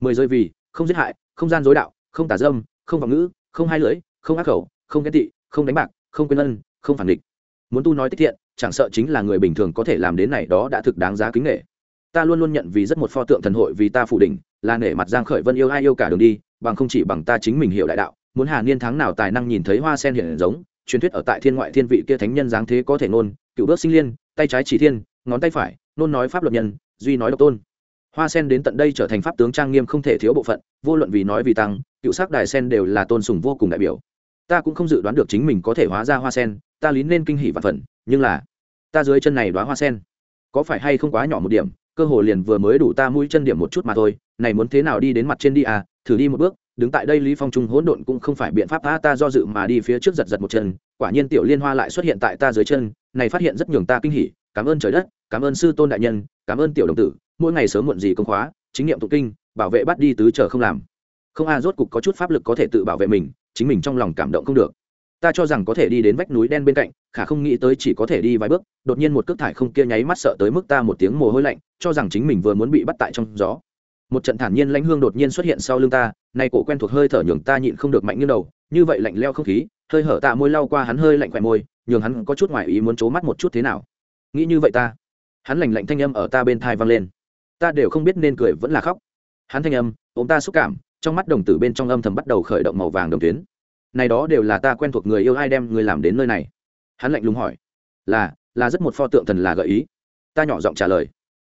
Mười giới vì, không giết hại, không gian dối đạo, không tả dâm, không vọng ngữ, không hai lưỡi, không ác khẩu, không ghét tị, không đánh bạc, không quên ân, không phản địch muốn tu nói tích thiện, chẳng sợ chính là người bình thường có thể làm đến này đó đã thực đáng giá kính nghệ ta luôn luôn nhận vì rất một pho tượng thần hội vì ta phủ đỉnh là nể mặt giang khởi vân yêu ai yêu cả đường đi, bằng không chỉ bằng ta chính mình hiểu đại đạo, muốn hà niên tháng nào tài năng nhìn thấy hoa sen hiện giống truyền thuyết ở tại thiên ngoại thiên vị kia thánh nhân dáng thế có thể nôn cựu bước sinh liên, tay trái chỉ thiên, ngón tay phải, nôn nói pháp luật nhân, duy nói độc tôn. Hoa sen đến tận đây trở thành pháp tướng trang nghiêm không thể thiếu bộ phận, vô luận vì nói vì tăng, cựu sắc đài sen đều là tôn sùng vô cùng đại biểu. Ta cũng không dự đoán được chính mình có thể hóa ra hoa sen, ta lý nên kinh hỉ và phận nhưng là, ta dưới chân này đoá hoa sen, có phải hay không quá nhỏ một điểm, cơ hồ liền vừa mới đủ ta mũi chân điểm một chút mà thôi, này muốn thế nào đi đến mặt trên đi à thử đi một bước đứng tại đây lý phong trung hỗn độn cũng không phải biện pháp ta ta do dự mà đi phía trước giật giật một chân, quả nhiên tiểu liên hoa lại xuất hiện tại ta dưới chân, này phát hiện rất nhường ta kinh hỉ, cảm ơn trời đất, cảm ơn sư tôn đại nhân, cảm ơn tiểu đồng tử, mỗi ngày sớm muộn gì công khóa, chính niệm tụng kinh, bảo vệ bắt đi tứ chờ không làm. Không a, rốt cục có chút pháp lực có thể tự bảo vệ mình, chính mình trong lòng cảm động không được. Ta cho rằng có thể đi đến vách núi đen bên cạnh, khả không nghĩ tới chỉ có thể đi vài bước, đột nhiên một cước thải không kia nháy mắt sợ tới mức ta một tiếng mồ hôi lạnh, cho rằng chính mình vừa muốn bị bắt tại trong gió một trận thản nhiên lãnh hương đột nhiên xuất hiện sau lưng ta, nay cổ quen thuộc hơi thở nhường ta nhịn không được mạnh như đầu, như vậy lạnh leo không khí, hơi hở tạ môi lau qua hắn hơi lạnh khỏe môi, nhường hắn có chút ngoài ý muốn trố mắt một chút thế nào. Nghĩ như vậy ta, hắn lạnh lạnh thanh âm ở ta bên thai vang lên. Ta đều không biết nên cười vẫn là khóc. Hắn thanh âm, ôm ta xúc cảm, trong mắt đồng tử bên trong âm thầm bắt đầu khởi động màu vàng đồng tuyến. Này đó đều là ta quen thuộc người yêu ai đem người làm đến nơi này? Hắn lạnh lùng hỏi. Là là rất một pho tượng thần là gợi ý. Ta nhỏ giọng trả lời.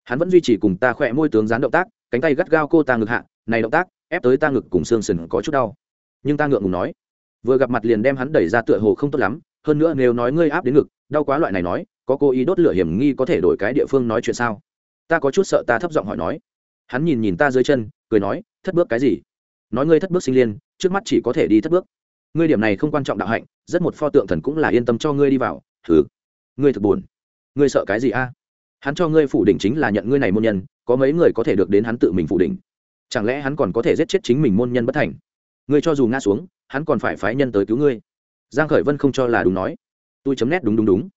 Hắn vẫn duy trì cùng ta khỏe môi tướng dán động tác cánh tay gắt gao cô ta ngực hạ, này động tác, ép tới ta ngực cùng xương sừng có chút đau. Nhưng ta ngượng ngùng nói, vừa gặp mặt liền đem hắn đẩy ra tựa hồ không tốt lắm, hơn nữa nếu nói ngươi áp đến ngực, đau quá loại này nói, có cô ý đốt lửa hiểm nghi có thể đổi cái địa phương nói chuyện sao? Ta có chút sợ ta thấp giọng hỏi nói. Hắn nhìn nhìn ta dưới chân, cười nói, thất bước cái gì? Nói ngươi thất bước sinh liên, trước mắt chỉ có thể đi thất bước. Ngươi điểm này không quan trọng đạo hạnh, rất một pho tượng thần cũng là yên tâm cho ngươi đi vào. Thử. Ngươi thực buồn. Ngươi sợ cái gì a? Hắn cho ngươi phủ đỉnh chính là nhận ngươi này môn nhân có mấy người có thể được đến hắn tự mình phủ định, chẳng lẽ hắn còn có thể giết chết chính mình môn nhân bất thành? Ngươi cho dù ngã xuống hắn còn phải phái nhân tới cứu ngươi. Giang khởi vân không cho là đúng nói. Tôi chấm nét đúng đúng đúng.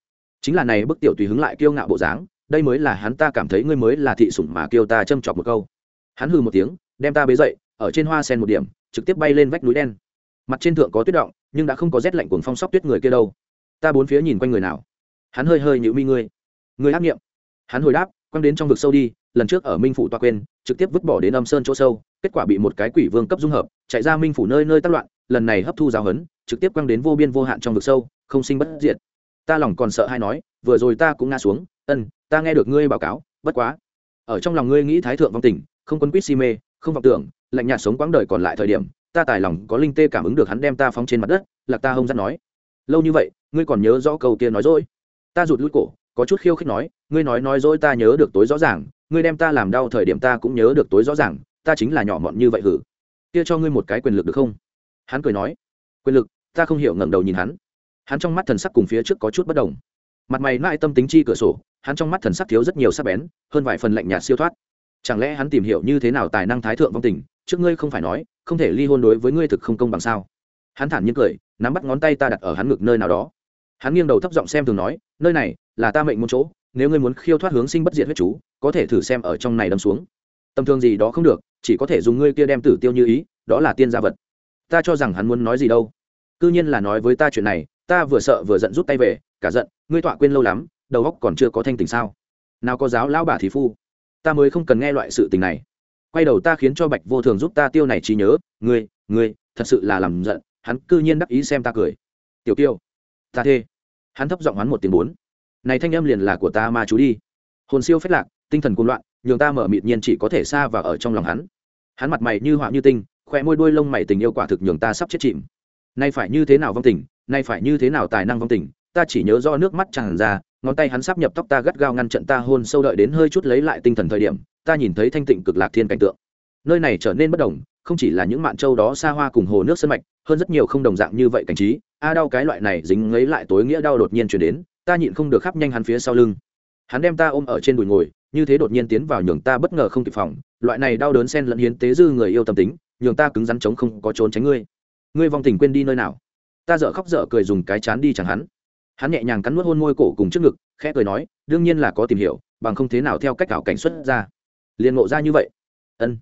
Chính là này bức tiểu tùy hứng lại kiêu ngạo bộ dáng đây mới là hắn ta cảm thấy ngươi mới là thị sủng mà kêu ta châm chọc một câu. Hắn hừ một tiếng đem ta bế dậy ở trên hoa sen một điểm trực tiếp bay lên vách núi đen. Mặt trên thượng có tuyết động nhưng đã không có rét lạnh cuồng phong sóc tuyết người kia đâu. Ta bốn phía nhìn quanh người nào? Hắn hơi hơi nhịu mi ngươi. Người ác nghiệm. Hắn hồi đáp quăng đến trong vực sâu đi lần trước ở minh phủ toa quên, trực tiếp vứt bỏ đến âm sơn chỗ sâu, kết quả bị một cái quỷ vương cấp dung hợp, chạy ra minh phủ nơi nơi tác loạn, lần này hấp thu giáo hấn trực tiếp quăng đến vô biên vô hạn trong vực sâu, không sinh bất diệt. Ta lòng còn sợ hay nói, vừa rồi ta cũng ngã xuống, ân, ta nghe được ngươi báo cáo, bất quá. Ở trong lòng ngươi nghĩ thái thượng vong tình, không quân quýt si mê, không vọng tưởng, lạnh nhạt sống quãng đời còn lại thời điểm, ta tài lòng có linh tê cảm ứng được hắn đem ta phóng trên mặt đất, lạc ta hông dắt nói. Lâu như vậy, ngươi còn nhớ rõ câu kia nói dối? Ta rụt lui cổ, có chút khiêu khích nói, ngươi nói nói dối ta nhớ được tối rõ ràng ngươi đem ta làm đau thời điểm ta cũng nhớ được tối rõ ràng, ta chính là nhỏ mọn như vậy hử? Kia cho ngươi một cái quyền lực được không? Hắn cười nói. Quyền lực, ta không hiểu ngẩng đầu nhìn hắn. Hắn trong mắt thần sắc cùng phía trước có chút bất đồng. Mặt mày nại tâm tính chi cửa sổ, hắn trong mắt thần sắc thiếu rất nhiều sắc bén, hơn vài phần lạnh nhạt siêu thoát. Chẳng lẽ hắn tìm hiểu như thế nào tài năng thái thượng vong tình, trước ngươi không phải nói, không thể ly hôn đối với ngươi thực không công bằng sao? Hắn thản nhiên cười, nắm bắt ngón tay ta đặt ở hắn ngực nơi nào đó. Hắn nghiêng đầu thấp giọng xem thường nói, nơi này là ta mệnh một chỗ nếu ngươi muốn khiêu thoát hướng sinh bất diệt huyết chú, có thể thử xem ở trong này đâm xuống. Tầm thường gì đó không được, chỉ có thể dùng ngươi kia đem tử tiêu như ý, đó là tiên gia vật. Ta cho rằng hắn muốn nói gì đâu. Cứ nhiên là nói với ta chuyện này, ta vừa sợ vừa giận rút tay về, cả giận, ngươi tọa quên lâu lắm, đầu óc còn chưa có thanh tình sao? Nào có giáo lão bà thì phu. Ta mới không cần nghe loại sự tình này. Quay đầu ta khiến cho bạch vô thường giúp ta tiêu này trí nhớ, ngươi ngươi, thật sự là làm giận, hắn cư nhiên đắc ý xem ta cười. Tiểu tiêu ta thê. Hắn thấp giọng hắn một tiếng bốn này thanh âm liền là của ta mà chú đi. Hồn siêu phết lạc, tinh thần cuồng loạn, nhường ta mở mịt nhiên chỉ có thể xa và ở trong lòng hắn. Hắn mặt mày như họa như tinh khoe môi đuôi lông mày tình yêu quả thực nhường ta sắp chết chìm. Nay phải như thế nào vong tình, nay phải như thế nào tài năng vong tình, ta chỉ nhớ do nước mắt tràn ra, ngón tay hắn sắp nhập tóc ta gắt gao ngăn trận ta hôn sâu đợi đến hơi chút lấy lại tinh thần thời điểm, ta nhìn thấy thanh tịnh cực lạc thiên cảnh tượng. Nơi này trở nên bất đồng, không chỉ là những mạn châu đó xa hoa cùng hồ nước sân mạch, hơn rất nhiều không đồng dạng như vậy cảnh trí, a đau cái loại này dính lấy lại tối nghĩa đau đột nhiên chuyển đến ta nhịn không được khắp nhanh hắn phía sau lưng. Hắn đem ta ôm ở trên đùi ngồi như thế đột nhiên tiến vào nhường ta bất ngờ không kịp phòng. Loại này đau đớn xen lẫn hiến tế dư người yêu tâm tính nhường ta cứng rắn chống không có trốn tránh ngươi. Ngươi vong tình quên đi nơi nào? Ta dở khóc dở cười dùng cái chán đi chẳng hắn. Hắn nhẹ nhàng cắn nuốt hôn môi cổ cùng trước ngực khẽ cười nói đương nhiên là có tìm hiểu bằng không thế nào theo cách ảo cảnh xuất ra. Liền ngộ ra như vậy. Ân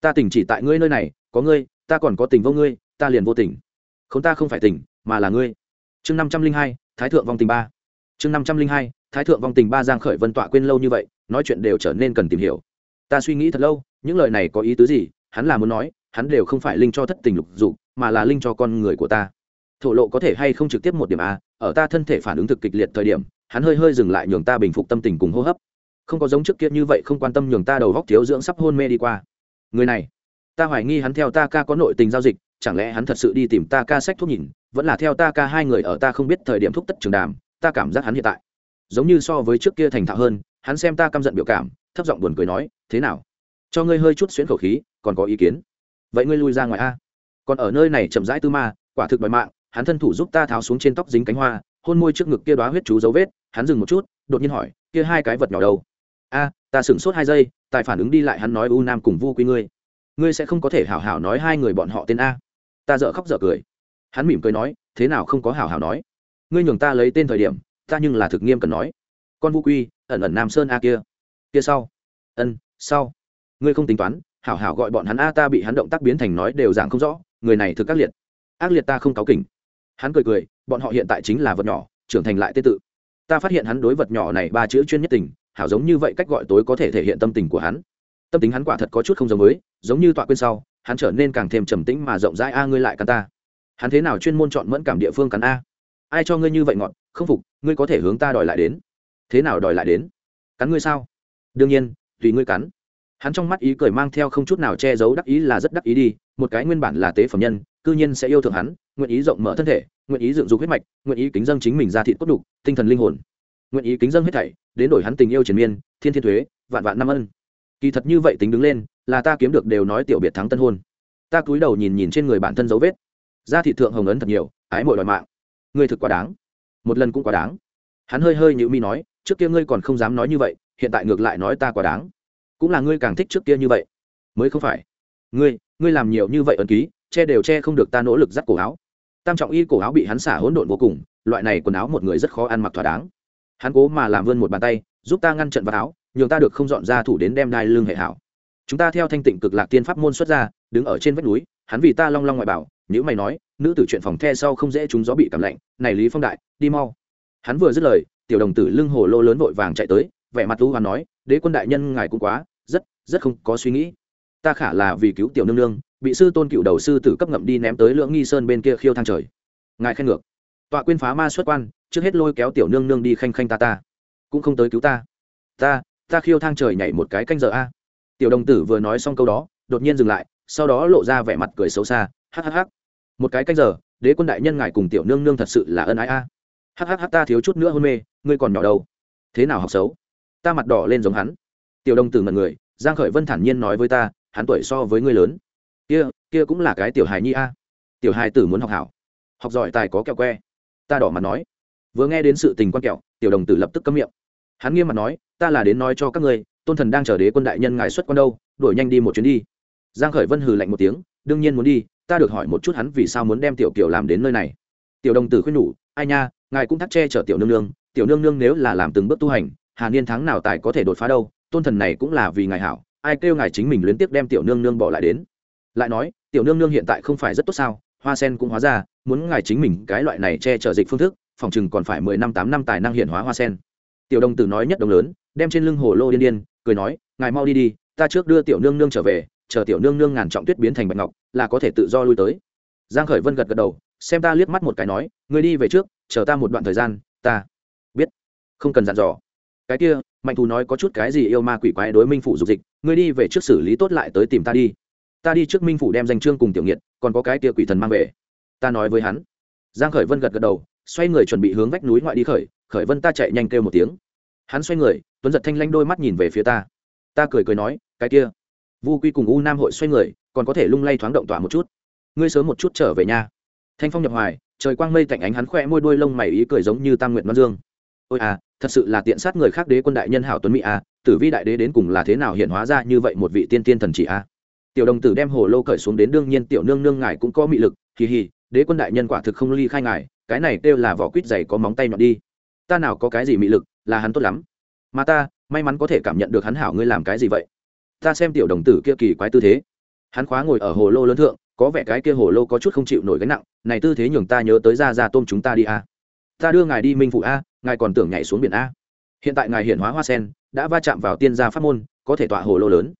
ta tỉnh chỉ tại ngươi nơi này có ngươi ta còn có tình vô ngươi ta liền vô tình. Không ta không phải tỉnh, mà là ngươi. Chương năm trăm linh hai thái thượng vong tình ba chương năm trăm linh hai, thái thượng vong tình ba giang khởi vân tọa quên lâu như vậy, nói chuyện đều trở nên cần tìm hiểu. Ta suy nghĩ thật lâu, những lời này có ý tứ gì? Hắn là muốn nói, hắn đều không phải linh cho thất tình lục dục, mà là linh cho con người của ta. Thổ lộ có thể hay không trực tiếp một điểm a, ở ta thân thể phản ứng thực kịch liệt thời điểm, hắn hơi hơi dừng lại nhường ta bình phục tâm tình cùng hô hấp. Không có giống trước kia như vậy không quan tâm nhường ta đầu góc thiếu dưỡng sắp hôn mê đi qua. Người này, ta hoài nghi hắn theo ta ca có nội tình giao dịch, chẳng lẽ hắn thật sự đi tìm ta ca sách thuốc nhìn, vẫn là theo ta ca hai người ở ta không biết thời điểm thúc tất trường đàm ta cảm giác hắn hiện tại. Giống như so với trước kia thành thạo hơn, hắn xem ta căm giận biểu cảm, thấp giọng buồn cười nói, thế nào? Cho ngươi hơi chút xuyến khẩu khí, còn có ý kiến? Vậy ngươi lui ra ngoài a. Còn ở nơi này chậm rãi tư ma, quả thực đòi mạng, hắn thân thủ giúp ta tháo xuống trên tóc dính cánh hoa, hôn môi trước ngực kia đoá huyết chú dấu vết, hắn dừng một chút, đột nhiên hỏi, kia hai cái vật nhỏ đâu? A, ta sửng sốt hai giây tại phản ứng đi lại hắn nói u nam cùng vu quy ngươi. Ngươi sẽ không có thể hảo hảo nói hai người bọn họ tên a. Ta dợ khóc dợ cười. Hắn mỉm cười nói, thế nào không có hảo hảo nói? Ngươi nhường ta lấy tên thời điểm, ta nhưng là thực nghiêm cần nói. Con vũ quy, ẩn ẩn nam sơn a kia. Kia sau. Ân, sau. Ngươi không tính toán, hảo hảo gọi bọn hắn a ta bị hắn động tác biến thành nói đều giảng không rõ, người này thực ác liệt. Ác liệt ta không cáo kỉnh. Hắn cười cười, bọn họ hiện tại chính là vật nhỏ, trưởng thành lại tê tự. Ta phát hiện hắn đối vật nhỏ này ba chữ chuyên nhất tình, hảo giống như vậy cách gọi tối có thể thể hiện tâm tình của hắn. Tâm tính hắn quả thật có chút không giống với, giống như tọa quên sau, hắn trở nên càng thêm trầm tĩnh mà rộng rãi, a, ngươi lại cắn ta. Hắn thế nào chuyên môn chọn mẫn cảm địa phương cắn a? Ai cho ngươi như vậy ngọn không phục, ngươi có thể hướng ta đòi lại đến. Thế nào đòi lại đến? Cắn ngươi sao? Đương nhiên, tùy ngươi cắn. Hắn trong mắt ý cười mang theo không chút nào che giấu đắc ý là rất đắc ý đi, một cái nguyên bản là tế phẩm nhân, cư nhiên sẽ yêu thương hắn, nguyện ý rộng mở thân thể, nguyện ý dựng dục huyết mạch, nguyện ý kính dân chính mình ra thịt cốt đục, tinh thần linh hồn. Nguyện ý kính dân hết thảy, đến đổi hắn tình yêu triền miên, thiên thiên thuế, vạn vạn năm ân. Kỳ thật như vậy tính đứng lên, là ta kiếm được đều nói tiểu biệt thắng tân hôn. Ta cúi đầu nhìn nhìn trên người bản thân dấu vết. Da thị thượng hồng ấn thật nhiều, ái mội đòi mạng ngươi thực quá đáng. Một lần cũng quá đáng. Hắn hơi hơi nhữ mi nói, trước kia ngươi còn không dám nói như vậy, hiện tại ngược lại nói ta quá đáng. Cũng là ngươi càng thích trước kia như vậy. Mới không phải. Ngươi ngươi làm nhiều như vậy ấn ký, che đều che không được ta nỗ lực dắt cổ áo. Tam trọng y cổ áo bị hắn xả hỗn độn vô cùng, loại này quần áo một người rất khó ăn mặc thỏa đáng. Hắn cố mà làm vươn một bàn tay, giúp ta ngăn trận vào áo, nhường ta được không dọn ra thủ đến đem đai lưng hệ hảo. Chúng ta theo thanh tịnh cực lạc tiên pháp môn xuất ra, đứng ở trên vách núi, hắn vì ta long long ngoại bảo nếu mày nói nữ tử chuyện phòng the sau không dễ chúng gió bị cảm lạnh, này lý phong đại, đi mau. Hắn vừa dứt lời, tiểu đồng tử lưng hồ lô lớn vội vàng chạy tới, vẻ mặt tu hoàn nói, đế quân đại nhân ngài cũng quá, rất rất không có suy nghĩ. Ta khả là vì cứu tiểu nương nương, bị sư tôn cựu đầu sư tử cấp ngậm đi ném tới lưỡng nghi sơn bên kia khiêu thang trời. Ngài khen ngược. Tọa quyên phá ma xuất quan, trước hết lôi kéo tiểu nương nương đi khanh khanh ta ta, cũng không tới cứu ta. Ta ta khiêu thang trời nhảy một cái canh giờ a. Tiểu đồng tử vừa nói xong câu đó, đột nhiên dừng lại, sau đó lộ ra vẻ mặt cười xấu xa hắc hắc một cái canh giờ, đế quân đại nhân ngài cùng tiểu nương nương thật sự là ân ái a. Hhh ta thiếu chút nữa hôn mê, ngươi còn nhỏ đâu? Thế nào học xấu? Ta mặt đỏ lên giống hắn. Tiểu đồng tử mật người, giang khởi vân thản nhiên nói với ta, hắn tuổi so với ngươi lớn. Kia kia cũng là cái tiểu hài nhi a. Tiểu hài tử muốn học hảo. Học giỏi tài có kẹo que. Ta đỏ mặt nói. Vừa nghe đến sự tình quan kẹo, tiểu đồng tử lập tức câm miệng. Hắn nghiêm mặt nói, ta là đến nói cho các ngươi, tôn thần đang chờ đế quân đại nhân ngài xuất quan đâu, đuổi nhanh đi một chuyến đi. Giang khởi vân hừ lạnh một tiếng, đương nhiên muốn đi ta được hỏi một chút hắn vì sao muốn đem tiểu kiều làm đến nơi này. Tiểu đồng tử khuyên nhủ, ai nha, ngài cũng thắt che chở tiểu nương nương, tiểu nương nương nếu là làm từng bước tu hành, hà niên tháng nào tài có thể đột phá đâu, tôn thần này cũng là vì ngài hảo, ai kêu ngài chính mình luyến tiếc đem tiểu nương nương bỏ lại đến. Lại nói, tiểu nương nương hiện tại không phải rất tốt sao, hoa sen cũng hóa ra, muốn ngài chính mình cái loại này che chở dịch phương thức, phòng chừng còn phải mười năm tám năm tài năng hiện hóa hoa sen. Tiểu đồng tử nói nhất đồng lớn, đem trên lưng hồ lô điên điên, cười nói, ngài mau đi đi, ta trước đưa tiểu nương nương trở về chờ tiểu nương nương ngàn trọng tuyết biến thành bạch ngọc, là có thể tự do lui tới. Giang khởi vân gật gật đầu, xem ta liếc mắt một cái nói, ngươi đi về trước, chờ ta một đoạn thời gian, ta biết. Không cần dặn dò. Cái kia, mạnh thù nói có chút cái gì yêu ma quỷ quái đối minh phủ dục dịch, ngươi đi về trước xử lý tốt lại tới tìm ta đi. Ta đi trước minh phủ đem danh trương cùng tiểu nghiệt, còn có cái kia quỷ thần mang về. Ta nói với hắn. Giang khởi vân gật gật đầu, xoay người chuẩn bị hướng vách núi ngoại đi khởi khởi vân ta chạy nhanh kêu một tiếng. Hắn xoay người, tuấn giật thanh lanh đôi mắt nhìn về phía ta. Ta cười cười nói, cái kia vu quy cùng u nam hội xoay người, còn có thể lung lay thoáng động tỏa một chút. Ngươi sớm một chút trở về nhà thanh phong nhập hoài, trời quang mây tạnh ánh hắn khoe môi đuôi lông mày ý cười giống như tam nguyện văn dương. Ôi à thật sự là tiện sát người khác đế quân đại nhân hảo tuấn mỹ à. tử vi đại đế đến cùng là thế nào hiện hóa ra như vậy một vị tiên tiên thần chỉ à. tiểu đồng tử đem hồ lô cởi xuống đến đương nhiên tiểu nương nương ngài cũng có mị lực kỳ hì, đế quân đại nhân quả thực không ly khai ngài, cái này kêu là vỏ quýt dày có móng tay nhọn đi. Ta nào có cái gì mị lực, là hắn tốt lắm. Mà ta, may mắn có thể cảm nhận được hắn hảo ngươi làm cái gì vậy? Ta xem tiểu đồng tử kia kỳ quái tư thế. Hắn khóa ngồi ở hồ lô lớn thượng, có vẻ cái kia hồ lô có chút không chịu nổi gánh nặng, này tư thế nhường ta nhớ tới ra ra tôm chúng ta đi a. Ta đưa ngài đi minh phụ a, ngài còn tưởng nhảy xuống biển a. Hiện tại ngài hiện hóa hoa sen, đã va chạm vào tiên gia pháp môn, có thể tọa hồ lô lớn.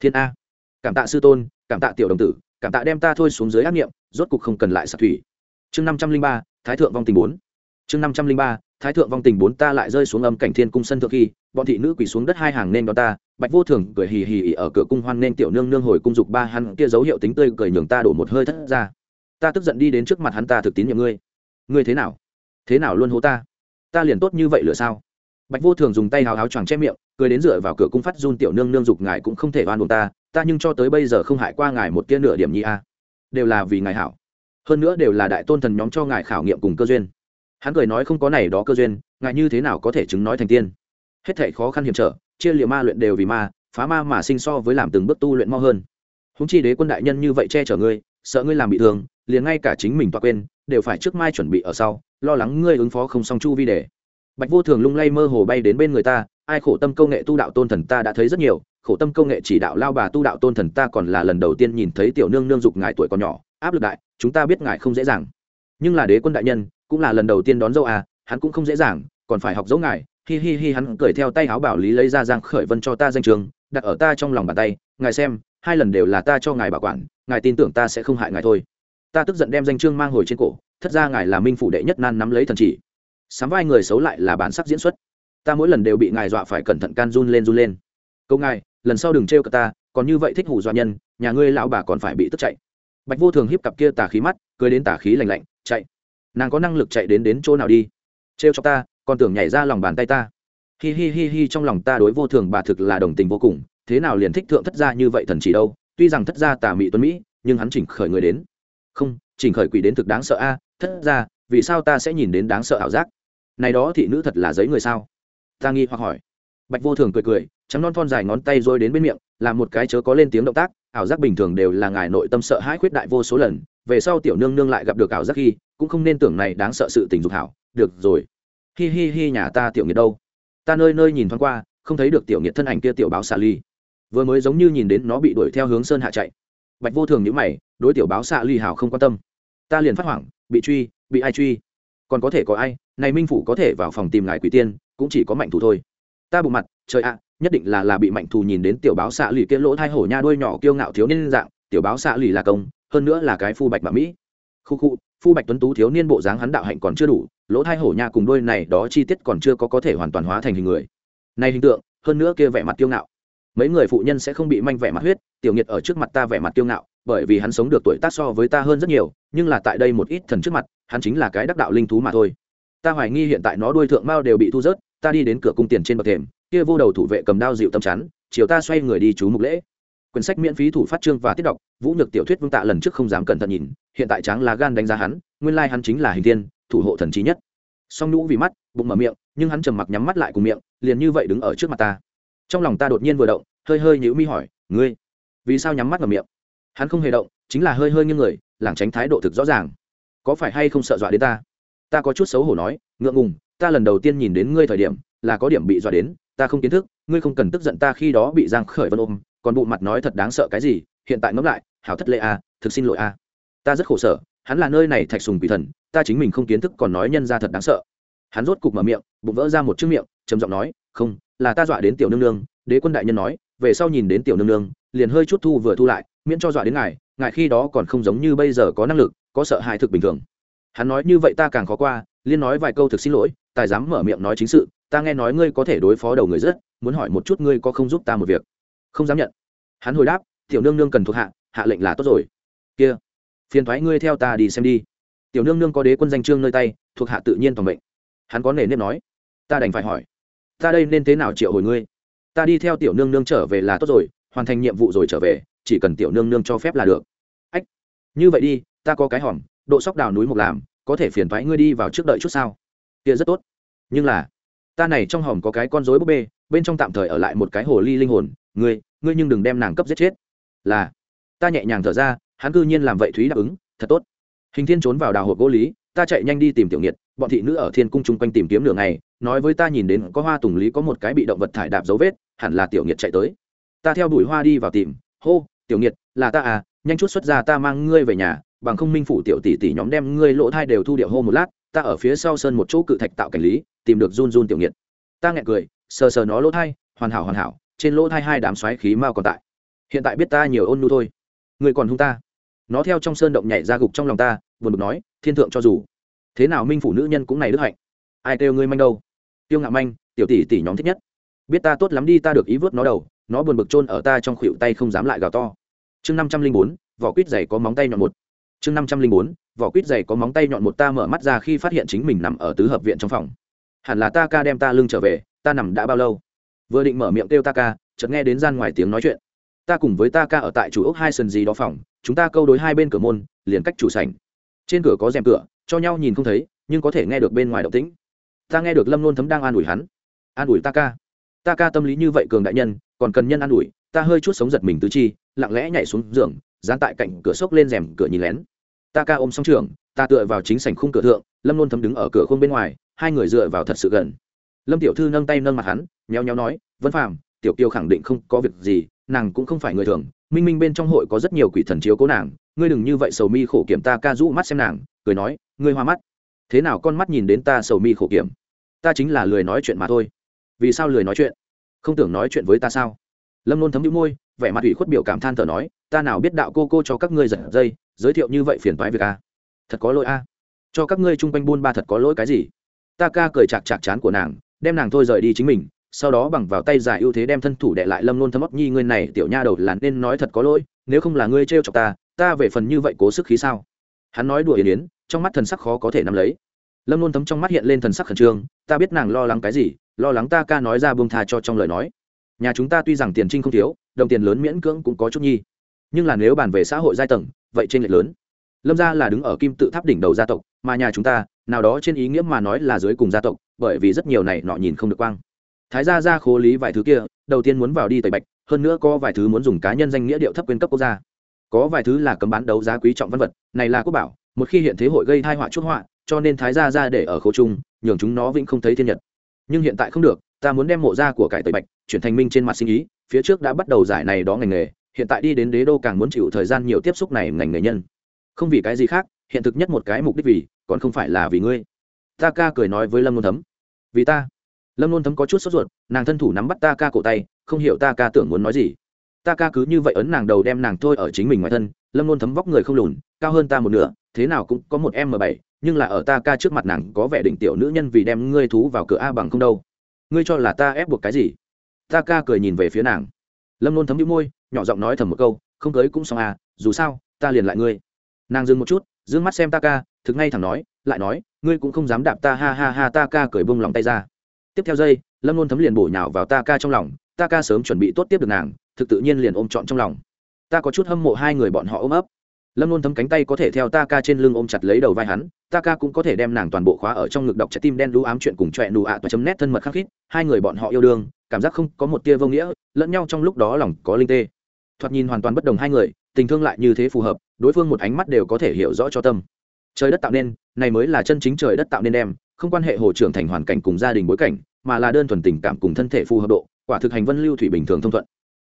Thiên a. Cảm tạ sư tôn, cảm tạ tiểu đồng tử, cảm tạ đem ta thôi xuống dưới ác nghiệm, rốt cục không cần lại sạc thủy. Chương năm trăm linh ba, thái thượng vong tình bốn. Chương năm trăm linh ba thái thượng vong tình bốn ta lại rơi xuống âm cảnh thiên cung sân thượng khi, bọn thị nữ quỳ xuống đất hai hàng nên đón ta, bạch vô thường cười hì hì ở cửa cung hoan nên tiểu nương nương hồi cung dục ba hắn kia dấu hiệu tính tươi cười nhường ta đổ một hơi thất ra. Ta tức giận đi đến trước mặt hắn ta thực tín nhiệm ngươi. Ngươi thế nào? Thế nào luôn hô ta? Ta liền tốt như vậy lựa sao? Bạch vô thường dùng tay hào háo choàng che miệng, cười đến dựa vào cửa cung phát run tiểu nương nương dục ngài cũng không thể oan buồn ta ta nhưng cho tới bây giờ không hại qua ngài một tia nửa điểm nhi a. Đều là vì ngài hảo. Hơn nữa đều là đại tôn thần nhóm cho ngài khảo nghiệm cùng cơ duyên hắn cười nói không có này đó cơ duyên ngài như thế nào có thể chứng nói thành tiên. Hết thảy khó khăn hiểm trở, chia liệm ma luyện đều vì ma, phá ma mà sinh so với làm từng bước tu luyện mau hơn. Húng chi đế quân đại nhân như vậy che chở ngươi, sợ ngươi làm bị thương, liền ngay cả chính mình toa quên, đều phải trước mai chuẩn bị ở sau, lo lắng ngươi ứng phó không song chu vi để. Bạch vô thường lung lay mơ hồ bay đến bên người ta, ai khổ tâm công nghệ tu đạo tôn thần ta đã thấy rất nhiều, khổ tâm công nghệ chỉ đạo lao bà tu đạo tôn thần ta còn là lần đầu tiên nhìn thấy tiểu nương nương dục ngài tuổi còn nhỏ, áp lực đại, chúng ta biết ngài không dễ dàng. Nhưng là đế quân đại nhân cũng là lần đầu tiên đón dâu à hắn cũng không dễ dàng, còn phải học dấu ngài. Hi hi hi, hắn cười theo tay áo bảo lý lấy ra giang khởi vân cho ta danh trường, đặt ở ta trong lòng bàn tay. Ngài xem, hai lần đều là ta cho ngài bảo quản, ngài tin tưởng ta sẽ không hại ngài thôi. Ta tức giận đem danh chương mang hồi trên cổ thất ra ngài là minh phủ đệ nhất nan nắm lấy thần chỉ. Sắm vai người xấu lại là bản sắc diễn xuất. Ta mỗi lần đều bị ngài dọa phải cẩn thận can run lên run lên. Câu ngài, lần sau đừng trêu cả ta, còn như vậy thích hủ dọa nhân, nhà ngươi lão bà còn phải bị tức chạy. Bạch vô thường hiếp cặp kia tà khí mắt, cười đến tà khí lành lạnh, chạy nàng có năng lực chạy đến đến chỗ nào đi? Trêu cho ta, còn tưởng nhảy ra lòng bàn tay ta. Hi hi hi hi, trong lòng ta đối vô thường bà thực là đồng tình vô cùng, thế nào liền thích thượng thất gia như vậy thần chỉ đâu? Tuy rằng thất gia tà mị tuấn mỹ, nhưng hắn chỉnh khởi người đến. Không, chỉnh khởi quỷ đến thực đáng sợ a, thất gia, vì sao ta sẽ nhìn đến đáng sợ ảo giác? Này đó thị nữ thật là giấy người sao? Ta nghi hoặc hỏi. Bạch vô thường cười cười, trắng non thon dài ngón tay rồi đến bên miệng làm một cái chớ có lên tiếng động tác, ảo giác bình thường đều là ngài nội tâm sợ hãi khuyết đại vô số lần về sau tiểu nương nương lại gặp được ảo giác khi, cũng không nên tưởng này đáng sợ sự tình dục hảo. Được rồi. Hi hi hi, nhà ta tiểu nghiệt đâu? Ta nơi nơi nhìn thoáng qua, không thấy được tiểu nghiệt thân ảnh kia tiểu báo xạ ly. Vừa mới giống như nhìn đến nó bị đuổi theo hướng sơn hạ chạy. Bạch vô thường nhữ mày, đối tiểu báo xạ ly hào không quan tâm. Ta liền phát hoảng, bị truy, bị ai truy? Còn có thể có ai? Này minh phủ có thể vào phòng tìm ngài quỷ tiên, cũng chỉ có mạnh thù thôi. Ta bụng mặt, trời ạ, nhất định là là bị mạnh thù nhìn đến tiểu báo xạ lì kia lỗ thai hổ nha đuôi nhỏ kiêu ngạo thiếu niên dạng, tiểu báo xạ lì là công hơn nữa là cái phu bạch mà mỹ. Khu khu, phu bạch tuấn tú thiếu niên bộ dáng hắn đạo hạnh còn chưa đủ, lỗ thai hổ nha cùng đôi này đó chi tiết còn chưa có có thể hoàn toàn hóa thành hình người. Này hình tượng, hơn nữa kia vẻ mặt kiêu ngạo. Mấy người phụ nhân sẽ không bị manh vẻ mặt huyết, tiểu nhiệt ở trước mặt ta vẻ mặt kiêu ngạo, bởi vì hắn sống được tuổi tác so với ta hơn rất nhiều, nhưng là tại đây một ít thần trước mặt, hắn chính là cái đắc đạo linh thú mà thôi. Ta hoài nghi hiện tại nó đuôi thượng mao đều bị thu rớt, ta đi đến cửa cung tiền trên bậc thềm, kia vô đầu thủ vệ cầm đao dịu tâm chắn, chiều ta xoay người đi chú mục lễ quyển sách miễn phí thủ phát trương và tiết đọc, vũ nhược tiểu thuyết vương tạ lần trước không dám cẩn thận nhìn, hiện tại tráng lá gan đánh giá hắn, nguyên lai hắn chính là hình tiên thủ hộ thần trí nhất. Song nhũ vì mắt, bụng mở miệng, nhưng hắn trầm mặc nhắm mắt lại cùng miệng, liền như vậy đứng ở trước mặt ta. Trong lòng ta đột nhiên vừa động, hơi hơi nhữ mi hỏi, ngươi, vì sao nhắm mắt mở miệng? Hắn không hề động, chính là hơi hơi như người, lảng tránh thái độ thực rõ ràng. Có phải hay không sợ dọa đến ta? Ta có chút xấu hổ nói, ngượng ngùng, ta lần đầu tiên nhìn đến ngươi thời điểm, là có điểm bị dọa đến, ta không kiến thức, ngươi không cần tức giận ta khi đó bị giang khởi vân ôm còn bộ mặt nói thật đáng sợ cái gì, hiện tại ngẫm lại, hảo thất lệ a thực xin lỗi a ta rất khổ sở, hắn là nơi này thạch sùng quỷ thần, ta chính mình không kiến thức còn nói nhân ra thật đáng sợ. Hắn rốt cục mở miệng, bụng vỡ ra một chiếc miệng, trầm giọng nói, không, là ta dọa đến tiểu nương nương. Đế quân đại nhân nói, về sau nhìn đến tiểu nương nương, liền hơi chút thu vừa thu lại, miễn cho dọa đến ngài ngài khi đó còn không giống như bây giờ có năng lực, có sợ hãi thực bình thường. Hắn nói như vậy ta càng khó qua, liên nói vài câu thực xin lỗi, tài dám mở miệng nói chính sự, ta nghe nói ngươi có thể đối phó đầu người rất, muốn hỏi một chút ngươi có không giúp ta một việc? Không dám nhận. Hắn hồi đáp, tiểu nương nương cần thuộc hạ hạ lệnh là tốt rồi. Kia, phiền thoái ngươi theo ta đi xem đi. Tiểu nương nương có đế quân danh trương nơi tay, thuộc hạ tự nhiên toàn mệnh. Hắn có nề nếp nói, ta đành phải hỏi, ta đây nên thế nào triệu hồi ngươi? Ta đi theo tiểu nương nương trở về là tốt rồi, hoàn thành nhiệm vụ rồi trở về, chỉ cần tiểu nương nương cho phép là được. Ách, như vậy đi, ta có cái hòm, độ sóc đào núi một làm, có thể phiền thoái ngươi đi vào trước đợi chút sao? Kia rất tốt, nhưng là, ta này trong hòm có cái con rối búp bê, bên trong tạm thời ở lại một cái hồ ly linh hồn ngươi ngươi nhưng đừng đem nàng cấp giết chết. Là, ta nhẹ nhàng thở ra, hắn cư nhiên làm vậy thúy đáp ứng, thật tốt. Hình thiên trốn vào đào hộp gỗ lý, ta chạy nhanh đi tìm tiểu nghiệt, bọn thị nữ ở thiên cung chung quanh tìm kiếm đường này nói với ta nhìn đến có hoa tùng lý có một cái bị động vật thải đạp dấu vết, hẳn là tiểu nghiệt chạy tới. Ta theo đuổi hoa đi vào tìm, hô, tiểu nghiệt, là ta à nhanh chút xuất ra ta mang ngươi về nhà, bằng không minh phủ tiểu tỷ tỷ nhóm đem ngươi lỗ thai đều thu điệu hô một lát, ta ở phía sau sơn một chỗ cự thạch tạo cảnh lý, tìm được run run tiểu nghiệt. Ta nghẹn cười, sờ sờ nó lỗ thai, hoàn hảo hoàn hảo trên lỗ thai hai đám xoáy khí mau còn tại. Hiện tại biết ta nhiều ôn nu thôi. Người còn hung ta. Nó theo trong sơn động nhảy ra gục trong lòng ta, buồn bực nói, thiên thượng cho dù. Thế nào minh phủ nữ nhân cũng này đức hạnh. Ai kêu ngươi manh đâu? Tiêu ngạo manh, tiểu tỷ tỷ nhóm thích nhất. Biết ta tốt lắm đi, ta được ý vớt nó đầu. Nó buồn bực chôn ở ta trong khuỷu tay không dám lại gào to. Chương năm trăm linh bốn, vỏ quýt dày có móng tay nhọn một. Chương năm trăm linh bốn, vỏ quýt dày có móng tay nhọn một ta mở mắt ra khi phát hiện chính mình nằm ở tứ hợp viện trong phòng. Hẳn là ta ca đem ta lưng trở về, ta nằm đã bao lâu? Vừa định mở miệng kêu ta ca, chợt nghe đến gian ngoài tiếng nói chuyện. Ta cùng với ta ca ở tại chủ ốc hai sân gì đó phòng, chúng ta câu đối hai bên cửa môn, liền cách chủ sảnh. Trên cửa có rèm cửa, cho nhau nhìn không thấy, nhưng có thể nghe được bên ngoài động tĩnh. Ta nghe được lâm luôn thấm đang an ủi hắn. An ủi ta ca. Ta ca tâm lý như vậy cường đại nhân, còn cần nhân an ủi, ta hơi chút sống giật mình tứ chi, lặng lẽ nhảy xuống giường, dán tại cạnh cửa sốc lên rèm cửa nhìn lén. Ta ca ôm song trường, ta tựa vào chính sảnh khung cửa thượng, lâm luôn thấm đứng ở cửa khung bên ngoài, hai người dựa vào thật sự gần lâm tiểu thư nâng tay nâng mặt hắn, nhéo nhéo nói, vân phàm, tiểu kiều khẳng định không có việc gì, nàng cũng không phải người thường. Minh minh bên trong hội có rất nhiều quỷ thần chiếu cố nàng. Ngươi đừng như vậy sầu mi khổ kiểm ta ca rũ mắt xem nàng. Cười nói, ngươi hoa mắt. Thế nào con mắt nhìn đến ta sầu mi khổ kiểm? Ta chính là lười nói chuyện mà thôi. Vì sao lười nói chuyện? Không tưởng nói chuyện với ta sao? Lâm nôn thấm đĩu môi, vẻ mặt ủy khuất biểu cảm than thở nói, ta nào biết đạo cô cô cho các ngươi giật dây, giới thiệu như vậy phiền toái việc a. Thật có lỗi a. Cho các ngươi chung quanh buôn ba thật có lỗi cái gì? Ta ca cười chạc chạc chán của nàng đem nàng thôi rời đi chính mình, sau đó bằng vào tay giải ưu thế đem thân thủ đệ lại lâm nôn thấm óc nhi, ngươi này tiểu nha đầu là nên nói thật có lỗi, nếu không là ngươi trêu chọc ta ta về phần như vậy cố sức khí sao? Hắn nói đùa yến yến, trong mắt thần sắc khó có thể nắm lấy. Lâm nôn thấm trong mắt hiện lên thần sắc khẩn trương, ta biết nàng lo lắng cái gì, lo lắng ta ca nói ra buông tha cho trong lời nói. Nhà chúng ta tuy rằng tiền trinh không thiếu, đồng tiền lớn miễn cưỡng cũng có chút nhi, nhưng là nếu bàn về xã hội giai tầng, vậy trên lệch lớn. Lâm gia là đứng ở kim tự tháp đỉnh đầu gia tộc, mà nhà chúng ta, nào đó trên ý nghĩa mà nói là dưới cùng gia tộc bởi vì rất nhiều này nọ nhìn không được quang. Thái gia ra khố lý vài thứ kia, đầu tiên muốn vào đi tẩy bạch, hơn nữa có vài thứ muốn dùng cá nhân danh nghĩa điệu thấp quyên cấp quốc gia. Có vài thứ là cấm bán đấu giá quý trọng văn vật, này là quốc bảo, một khi hiện thế hội gây thai họa chuốc họa, cho nên thái gia ra để ở khấu trung, nhường chúng nó vĩnh không thấy thiên nhật. Nhưng hiện tại không được, ta muốn đem mộ gia của cải tẩy bạch chuyển thành minh trên mặt sinh ý, phía trước đã bắt đầu giải này đó ngành nghề, hiện tại đi đến đế đô càng muốn chịu thời gian nhiều tiếp xúc này ngành nghề nhân. Không vì cái gì khác, hiện thực nhất một cái mục đích vì, còn không phải là vì ngươi ta ca cười nói với lâm nôn thấm. Vì ta. Lâm nôn thấm có chút sốt ruột, nàng thân thủ nắm bắt ta ca cổ tay, không hiểu ta ca tưởng muốn nói gì. Ta ca cứ như vậy ấn nàng đầu đem nàng thôi ở chính mình ngoài thân, lâm nôn thấm vóc người không lùn, cao hơn ta một nửa, thế nào cũng có một m bảy, nhưng là ở ta ca trước mặt nàng có vẻ đỉnh tiểu nữ nhân vì đem ngươi thú vào cửa a bằng không đâu. Ngươi cho là ta ép buộc cái gì? Ta ca cười nhìn về phía nàng. Lâm nôn thấm đĩu môi, nhỏ giọng nói thầm một câu, không cưới cũng xong à dù sao, ta liền lại ngươi. Nàng dừng một chút d ư ơ n g mắt xem ta ca, thực ngay thẳng nói, lại nói, ngươi cũng không dám đạp ta, ha ha ha, ta ca cởi bông lòng tay ra. Tiếp theo giây, lâm luôn thấm liền bổ nhào vào ta ca trong lòng, ta ca sớm chuẩn bị tốt tiếp được nàng, thực tự nhiên liền ôm trọn trong lòng. Ta có chút hâm mộ hai người bọn họ ôm ấp. Lâm luôn thấm cánh tay có thể theo ta ca trên lưng ôm chặt lấy đầu vai hắn, ta ca cũng có thể đem nàng toàn bộ khóa ở trong ngực đọc trái tim đen đũ ám chuyện cùng trọe nụ ạ toa chấm nét thân mật khắc khít, hai người bọn họ yêu đương, cảm giác không có một tia vô nghĩa, lẫn nhau trong lúc đó lòng có linh tê. Thoạt nhìn hoàn toàn bất đồng hai người tình thương lại như thế phù hợp, đối phương một ánh mắt đều có thể hiểu rõ cho tâm. Trời đất tạo nên, này mới là chân chính trời đất tạo nên em. không quan hệ hồ trưởng thành hoàn cảnh cùng gia đình bối cảnh, mà là đơn thuần tình cảm cùng thân thể phù hợp độ, quả thực hành vân lưu thủy bình thường thông thuận.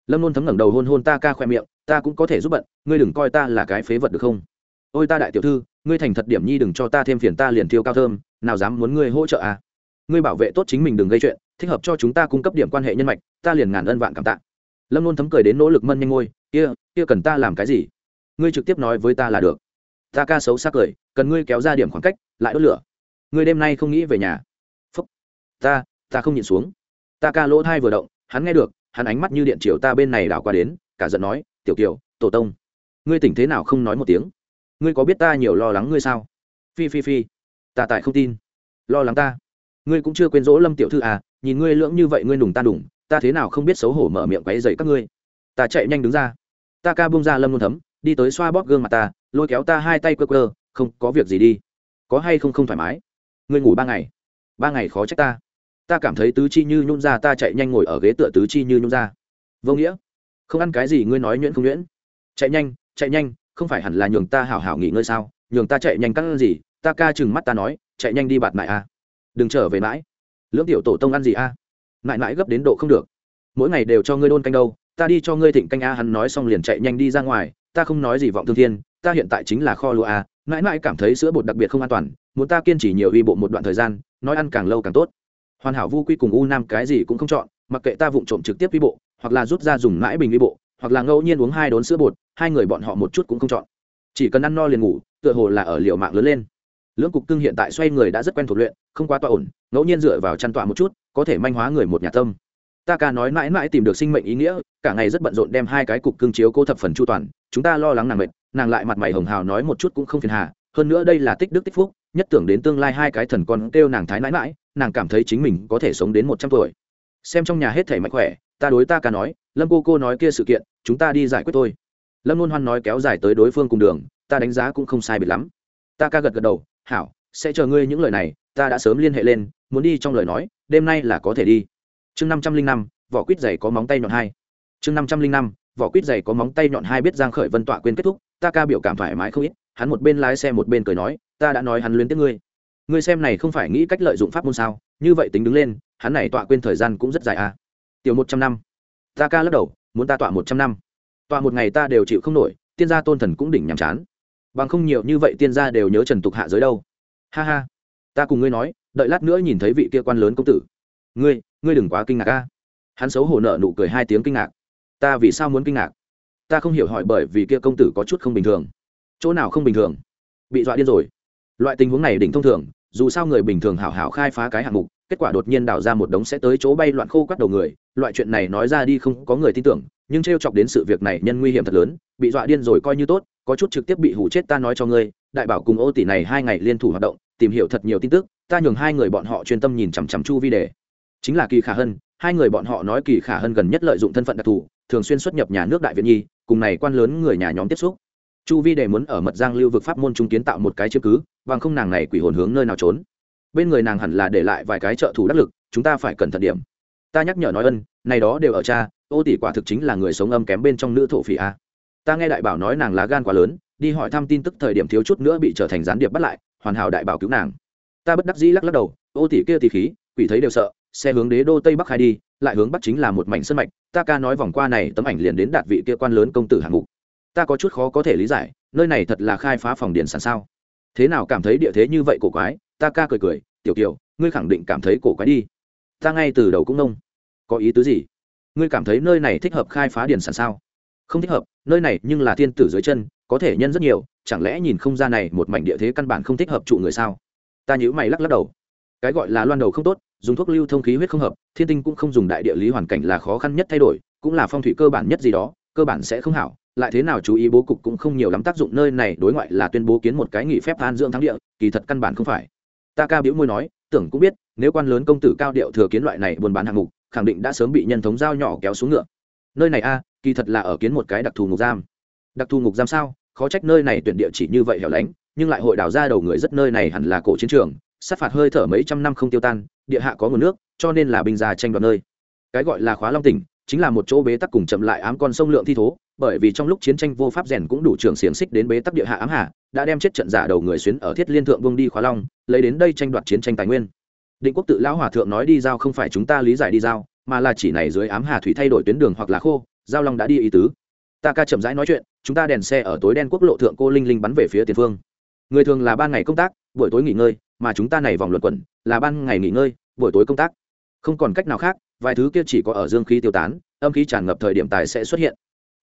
Lâm luôn thấm ngẩng đầu hôn hôn ta ca khoe miệng, ta cũng có thể giúp bận, ngươi đừng coi ta là cái phế vật được không? Ôi ta đại tiểu thư, ngươi thành thật điểm nhi đừng cho ta thêm phiền ta liền thiêu cao thơm, nào dám muốn ngươi hỗ trợ à? Ngươi bảo vệ tốt chính mình đừng gây chuyện, thích hợp cho chúng ta cung cấp điểm quan hệ nhân mạch, ta liền ngàn ân vạn cảm tạ lâm luôn thấm cười đến nỗ lực mân nhanh ngôi, kia kia cần ta làm cái gì? Ngươi trực tiếp nói với ta là được. Ta ca xấu xác cười, cần ngươi kéo ra điểm khoảng cách, lại đốt lửa. Ngươi đêm nay không nghĩ về nhà. Phúc, ta ta không nhịn xuống. Ta ca lỗ thai vừa động, hắn nghe được, hắn ánh mắt như điện chiều ta bên này đảo qua đến, cả giận nói, tiểu kiều, tổ tông, ngươi tỉnh thế nào không nói một tiếng? Ngươi có biết ta nhiều lo lắng ngươi sao? Phi phi phi, ta tại không tin. Lo lắng ta? Ngươi cũng chưa quên dỗ lâm tiểu thư à? Nhìn ngươi lưỡng như vậy, ngươi nùng ta đủng ta thế nào không biết xấu hổ mở miệng quấy dậy các ngươi? Ta chạy nhanh đứng ra. Ta ca bung ra lâm luôn thấm, đi tới xoa bóp gương mặt ta, lôi kéo ta hai tay quơ quơ, không, có việc gì đi. Có hay không không thoải mái? Ngươi ngủ ba ngày. Ba ngày khó trách ta. Ta cảm thấy tứ chi như nhún ra, ta chạy nhanh ngồi ở ghế tựa tứ chi như nhún ra. Vô nghĩa. Không ăn cái gì ngươi nói nhuyễn không nhuyễn. Chạy nhanh chạy nhanh, không phải hẳn là nhường ta hảo hảo nghỉ ngơi sao? Nhường ta chạy nhanh cắt ăn gì? Ta ca chừng mắt ta nói, chạy nhanh đi bạt mại a đừng trở về mãi. Lưỡng tiểu tổ tông ăn gì a mãi mãi gấp đến độ không được. Mỗi ngày đều cho ngươi đôn canh đâu, ta đi cho ngươi thịnh canh a, hắn nói xong liền chạy nhanh đi ra ngoài, ta không nói gì vọng thương thiên, ta hiện tại chính là kho lúa a, mãi mãi cảm thấy sữa bột đặc biệt không an toàn, muốn ta kiên trì nhiều uy bộ một đoạn thời gian, nói ăn càng lâu càng tốt. Hoàn hảo vu quy cùng u nam cái gì cũng không chọn, mặc kệ ta vụng trộm trực tiếp uy bộ, hoặc là rút ra dùng mãi bình uy bộ, hoặc là ngẫu nhiên uống hai đốn sữa bột, hai người bọn họ một chút cũng không chọn. Chỉ cần ăn no liền ngủ, tựa hồ là ở liệu mạng lớn lên lưỡng cục cưng hiện tại xoay người đã rất quen thuộc luyện, không quá tọa ổn, ngẫu nhiên dựa vào chăn tọa một chút, có thể manh hóa người một nhà tâm. Ta ca nói mãi mãi tìm được sinh mệnh ý nghĩa, cả ngày rất bận rộn đem hai cái cục cưng chiếu cô thập phần chu toàn, chúng ta lo lắng nàng mệt, nàng lại mặt mày hồng hào nói một chút cũng không phiền hà, hơn nữa đây là tích đức tích phúc, nhất tưởng đến tương lai hai cái thần con kêu nàng thái mãi mãi, nàng cảm thấy chính mình có thể sống đến một trăm tuổi. Xem trong nhà hết thể mạnh khỏe, ta đối ta ca nói, lâm cô cô nói kia sự kiện, chúng ta đi giải quyết thôi. Lâm luôn hoan nói kéo dài tới đối phương cùng đường, ta đánh giá cũng không sai biệt lắm. Ta ca gật gật đầu hảo, sẽ chờ ngươi những lời này, ta đã sớm liên hệ lên, muốn đi trong lời nói, đêm nay là có thể đi. Chương năm trăm linh năm, vỏ quýt dày có móng tay nhọn hai. Chương năm trăm linh năm, vỏ quýt dày có móng tay nhọn hai biết giang khởi vân tọa quên kết thúc, ta ca biểu cảm thoải mái không ít, hắn một bên lái xe một bên cười nói, ta đã nói hắn luyến tiếc ngươi. Ngươi xem này không phải nghĩ cách lợi dụng pháp môn sao, như vậy tính đứng lên, hắn này tọa quên thời gian cũng rất dài à. Tiểu một trăm năm. Ta ca lắc đầu, muốn ta tọa một trăm năm. Tọa một ngày ta đều chịu không nổi, tiên gia tôn thần cũng đỉnh nhàm chán bằng không nhiều như vậy tiên gia đều nhớ trần tục hạ giới đâu. Ha ha. Ta cùng ngươi nói, đợi lát nữa nhìn thấy vị kia quan lớn công tử. Ngươi ngươi đừng quá kinh ngạc a. Hắn xấu hổ nợ nụ cười hai tiếng kinh ngạc. Ta vì sao muốn kinh ngạc? Ta không hiểu hỏi bởi vì kia công tử có chút không bình thường. Chỗ nào không bình thường? Bị dọa điên rồi. Loại tình huống này đỉnh thông thường, dù sao người bình thường hảo hảo khai phá cái hạng mục, kết quả đột nhiên đào ra một đống sẽ tới chỗ bay loạn khô quắt đầu người. Loại chuyện này nói ra đi không có người tin tưởng, nhưng t r e o chọc đến sự việc này nhân nguy hiểm thật lớn, bị dọa điên rồi coi như tốt có chút trực tiếp bị hủ chết ta nói cho ngươi, đại bảo cùng ô tỷ này hai ngày liên thủ hoạt động, tìm hiểu thật nhiều tin tức, ta nhường hai người bọn họ chuyên tâm nhìn chằm chằm chu vi đề. Chính là kỳ khả hân, hai người bọn họ nói kỳ khả hân gần nhất lợi dụng thân phận đặc thù, thường xuyên xuất nhập nhà nước đại việt nhi, cùng này quan lớn người nhà nhóm tiếp xúc. Chu vi đề muốn ở mật giang lưu vực pháp môn trung kiến tạo một cái chứng cứ, bằng không nàng này quỷ hồn hướng nơi nào trốn. Bên người nàng hẳn là để lại vài cái trợ thủ đắc lực, chúng ta phải cẩn thận điểm. Ta nhắc nhở nói ân, này đó đều ở cha, ô tỷ quả thực chính là người sống âm kém bên trong nữ thổ phỉ a ta nghe đại bảo nói nàng lá gan quá lớn, đi hỏi thăm tin tức thời điểm thiếu chút nữa bị trở thành gián điệp bắt lại, hoàn hảo đại bảo cứu nàng. Ta bất đắc dĩ lắc lắc đầu, ô tỷ kia tỷ khí, quỷ thấy đều sợ, xe hướng đế đô tây bắc khai đi, lại hướng bắc chính là một mảnh sân mạch, ta ca nói vòng qua này tấm ảnh liền đến đạt vị kia quan lớn công tử hạng mục. Ta có chút khó có thể lý giải, nơi này thật là khai phá phòng điện sản sao? Thế nào cảm thấy địa thế như vậy cổ quái? Ta ca cười cười, tiểu kiều, ngươi khẳng định cảm thấy cổ quái đi. Ta ngay từ đầu cũng nông. Có ý tứ gì? Ngươi cảm thấy nơi này thích hợp khai phá điền sản sao? Không thích hợp, nơi này nhưng là thiên tử dưới chân, có thể nhân rất nhiều, chẳng lẽ nhìn không ra này một mảnh địa thế căn bản không thích hợp trụ người sao? Ta nhữ mày lắc lắc đầu. Cái gọi là loan đầu không tốt, dùng thuốc lưu thông khí huyết không hợp, thiên tinh cũng không dùng đại địa lý hoàn cảnh là khó khăn nhất thay đổi, cũng là phong thủy cơ bản nhất gì đó, cơ bản sẽ không hảo, lại thế nào chú ý bố cục cũng không nhiều lắm tác dụng nơi này đối ngoại là tuyên bố kiến một cái nghỉ phép an dưỡng thắng địa, kỳ thật căn bản không phải. Ta ca biểu môi nói, tưởng cũng biết, nếu quan lớn công tử cao điệu thừa kiến loại này buôn bán hạng mục, khẳng định đã sớm bị nhân thống giao nhỏ kéo xuống ngựa. Nơi này a kỳ thật là ở kiến một cái đặc thù ngục giam. Đặc thù ngục giam sao? Khó trách nơi này tuyển địa chỉ như vậy hẻo lánh, nhưng lại hội đào ra đầu người rất nơi này hẳn là cổ chiến trường, sát phạt hơi thở mấy trăm năm không tiêu tan, địa hạ có nguồn nước, cho nên là binh già tranh đoạt nơi. Cái gọi là khóa long tỉnh, chính là một chỗ bế tắc cùng chậm lại ám con sông lượng thi thố, bởi vì trong lúc chiến tranh vô pháp rèn cũng đủ trường xiềng xích đến bế tắc địa hạ ám hà, đã đem chết trận giả đầu người xuyến ở thiết liên thượng vương đi khóa long, lấy đến đây tranh đoạt chiến tranh tài nguyên. Định quốc tự lão hòa thượng nói đi giao không phải chúng ta lý giải đi giao, mà là chỉ này dưới ám hà thủy thay đổi tuyến đường hoặc là khô giao long đã đi ý tứ. Ta ca chậm rãi nói chuyện, chúng ta đèn xe ở tối đen quốc lộ thượng cô linh linh bắn về phía tiền phương. Người thường là ban ngày công tác, buổi tối nghỉ ngơi, mà chúng ta này vòng luận quẩn, là ban ngày nghỉ ngơi, buổi tối công tác. Không còn cách nào khác, vài thứ kia chỉ có ở dương khí tiêu tán, âm khí tràn ngập thời điểm tài sẽ xuất hiện.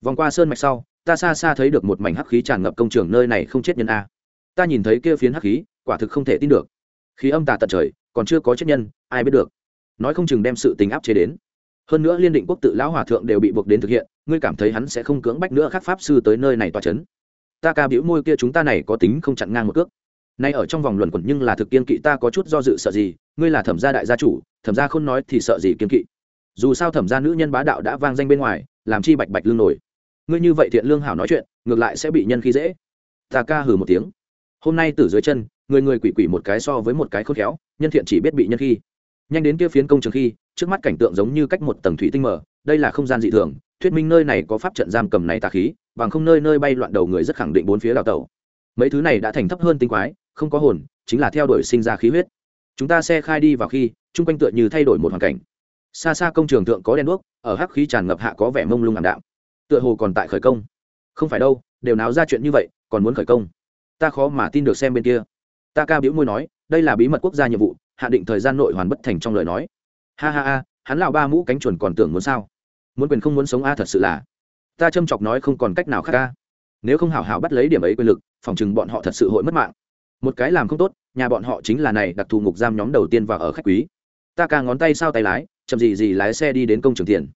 Vòng qua sơn mạch sau, ta xa xa thấy được một mảnh hắc khí tràn ngập công trường nơi này không chết nhân a. Ta nhìn thấy kia phiến hắc khí, quả thực không thể tin được. Khí âm tà tận trời, còn chưa có chết nhân, ai biết được. Nói không chừng đem sự tình áp chế đến hơn nữa liên định quốc tự lão hòa thượng đều bị buộc đến thực hiện, ngươi cảm thấy hắn sẽ không cưỡng bách nữa khắc pháp sư tới nơi này tòa c h ấ n ta ca biểu môi kia chúng ta này có tính không chặn ngang một cước. Nay ở trong vòng luẩn quẩn nhưng là thực kiên kỵ, ta có chút do dự sợ gì, ngươi là thẩm gia đại gia chủ, thẩm gia không nói thì sợ gì kiên kỵ. Dù sao thẩm gia nữ nhân bá đạo đã vang danh bên ngoài, làm chi bạch bạch lương nổi. Ngươi như vậy thiện lương hảo nói chuyện, ngược lại sẽ bị nhân khi dễ. Ta ca hừ một tiếng. Hôm nay từ dưới chân, người người quỷ quỷ một cái so với một cái khôn khéo, nhân thiện chỉ biết bị nhân khi nhanh đến kia phiến công trường khi, trước mắt cảnh tượng giống như cách một tầng thủy tinh mở, đây là không gian dị thường, thuyết minh nơi này có pháp trận giam cầm này tà khí, bằng không nơi nơi bay loạn đầu người rất khẳng định bốn phía đào tẩu. Mấy thứ này đã thành thấp hơn tinh quái, không có hồn, chính là theo đuổi sinh ra khí huyết. Chúng ta xe khai đi vào khi, chung quanh tựa như thay đổi một hoàn cảnh. Xa xa công trường thượng có đèn đuốc, ở hắc khí tràn ngập hạ có vẻ mông lung ảm đạm. Tựa hồ còn tại khởi công. Không phải đâu, đều náo ra chuyện như vậy, còn muốn khởi công. Ta khó mà tin được xem bên kia. Ta ca biểu môi nói, đây là bí mật quốc gia nhiệm vụ hạ định thời gian nội hoàn bất thành trong lời nói. Ha ha ha, hắn lão ba mũ cánh chuồn còn tưởng muốn sao? Muốn quyền không muốn sống a, thật sự là. Ta châm chọc nói không còn cách nào khác a. Nếu không hảo hảo bắt lấy điểm ấy quyền lực, phòng chừng bọn họ thật sự hội mất mạng. Một cái làm không tốt, nhà bọn họ chính là này đặc thù ngục giam nhóm đầu tiên và ở khách quý. Ta ca ngón tay sao tay lái, chậm gì gì lái xe đi đến công trường tiền.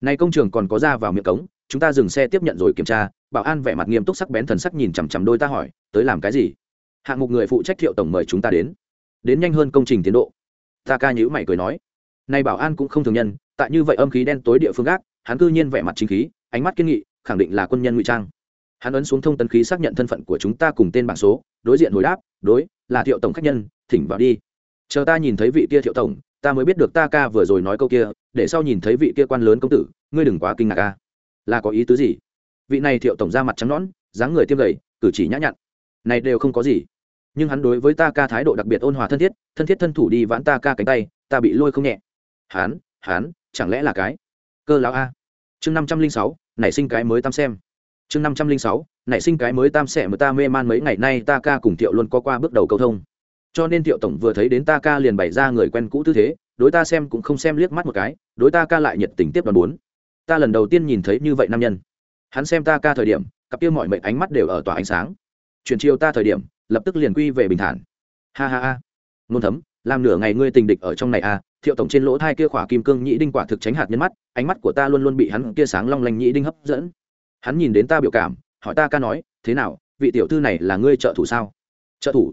Này công trường còn có ra vào miệng cống, chúng ta dừng xe tiếp nhận rồi kiểm tra, bảo an vẻ mặt nghiêm túc sắc bén thần sắc nhìn chằm chằm đôi ta hỏi, tới làm cái gì? Hạng mục người phụ trách thiệu tổng mời chúng ta đến đến nhanh hơn công trình tiến độ. Ta ca nhữ mày cười nói nay bảo an cũng không thường nhân, tại như vậy âm khí đen tối địa phương gác, hắn cư nhiên vẻ mặt chính khí, ánh mắt kiên nghị, khẳng định là quân nhân ngụy trang. Hắn ấn xuống thông tấn khí xác nhận thân phận của chúng ta cùng tên bảng số, đối diện hồi đáp, đối, là thiệu tổng khách nhân, thỉnh vào đi. Chờ ta nhìn thấy vị kia thiệu tổng, ta mới biết được ta ca vừa rồi nói câu kia, để sau nhìn thấy vị kia quan lớn công tử, ngươi đừng quá kinh ngạc ca là có ý tứ gì? Vị này thiệu tổng ra mặt trắng nõn, dáng người tiêm gầy, cử chỉ nhã nhặn. Này đều không có gì nhưng hắn đối với ta ca thái độ đặc biệt ôn hòa thân thiết thân thiết thân thủ đi vãn ta ca cánh tay, ta bị lôi không nhẹ. Hán hán chẳng lẽ là cái cơ lão a? Chương năm trăm linh sáu, nảy sinh cái mới tam xem. Chương năm trăm linh sáu, nảy sinh cái mới tam xẻ mà ta mê man mấy ngày nay ta ca cùng thiệu luôn có qua bước đầu câu thông. Cho nên thiệu tổng vừa thấy đến ta ca liền bày ra người quen cũ tư thế, đối ta xem cũng không xem liếc mắt một cái, đối ta ca lại nhiệt tình tiếp đoàn bốn. Ta lần đầu tiên nhìn thấy như vậy nam nhân. Hắn xem ta ca thời điểm, cặp kia mọi mệnh ánh mắt đều ở tỏa ánh sáng. Chuyển chiều ta thời điểm lập tức liền quy về bình thản. Ha ha ha. Nôn thấm, làm nửa ngày ngươi tình địch ở trong này à thiệu tổng trên lỗ thai kia khỏa kim cương nhĩ đinh quả thực tránh hạt nhân mắt, ánh mắt của ta luôn luôn bị hắn kia sáng long lanh nhĩ đinh hấp dẫn. Hắn nhìn đến ta biểu cảm, hỏi ta ca nói, thế nào, vị tiểu thư này là ngươi trợ thủ sao? Trợ thủ?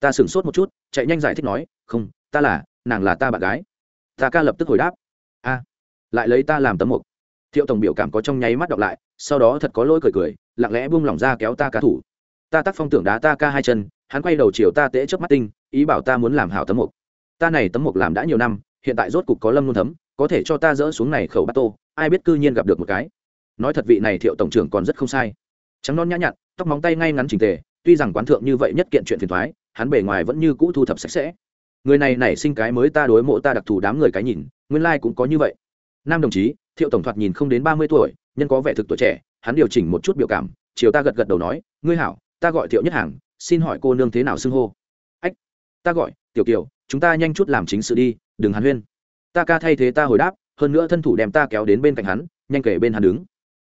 Ta sửng sốt một chút, chạy nhanh giải thích nói, không, ta là, nàng là ta bạn gái. Ta ca lập tức hồi đáp, a, lại lấy ta làm tấm mục. Thiệu tổng biểu cảm có trong nháy mắt đọc lại, sau đó thật có lỗi cười cười, lặng lẽ buông lỏng ra kéo ta ca thủ ta tác phong tưởng đá ta ca hai chân, hắn quay đầu chiều ta tễ chớp mắt tinh, ý bảo ta muốn làm hảo tấm mục. Ta này tấm mục làm đã nhiều năm, hiện tại rốt cục có lâm luôn thấm, có thể cho ta dỡ xuống này khẩu bắt tô, ai biết cư nhiên gặp được một cái. Nói thật vị này thiệu tổng trưởng còn rất không sai. Trắng non nhã nhặn, tóc móng tay ngay ngắn trình tề, tuy rằng quán thượng như vậy nhất kiện chuyện phiền thoái hắn bề ngoài vẫn như cũ thu thập sạch sẽ. Người này nảy sinh cái mới ta đối mộ ta đặc thù đám người cái nhìn, nguyên lai、like、cũng có như vậy. Nam đồng chí, thiệu tổng thoạt nhìn không đến ba mươi tuổi, nhân có vẻ thực tuổi trẻ, hắn điều chỉnh một chút biểu cảm, chiều ta gật gật đầu nói, ngươi hảo ta gọi thiệu nhất hàng, xin hỏi cô nương thế nào xưng hô? Ách, ta gọi, tiểu kiều, chúng ta nhanh chút làm chính sự đi, đừng hàn huyên. Ta ca thay thế ta hồi đáp, hơn nữa thân thủ đem ta kéo đến bên cạnh hắn, nhanh kể bên hắn đứng.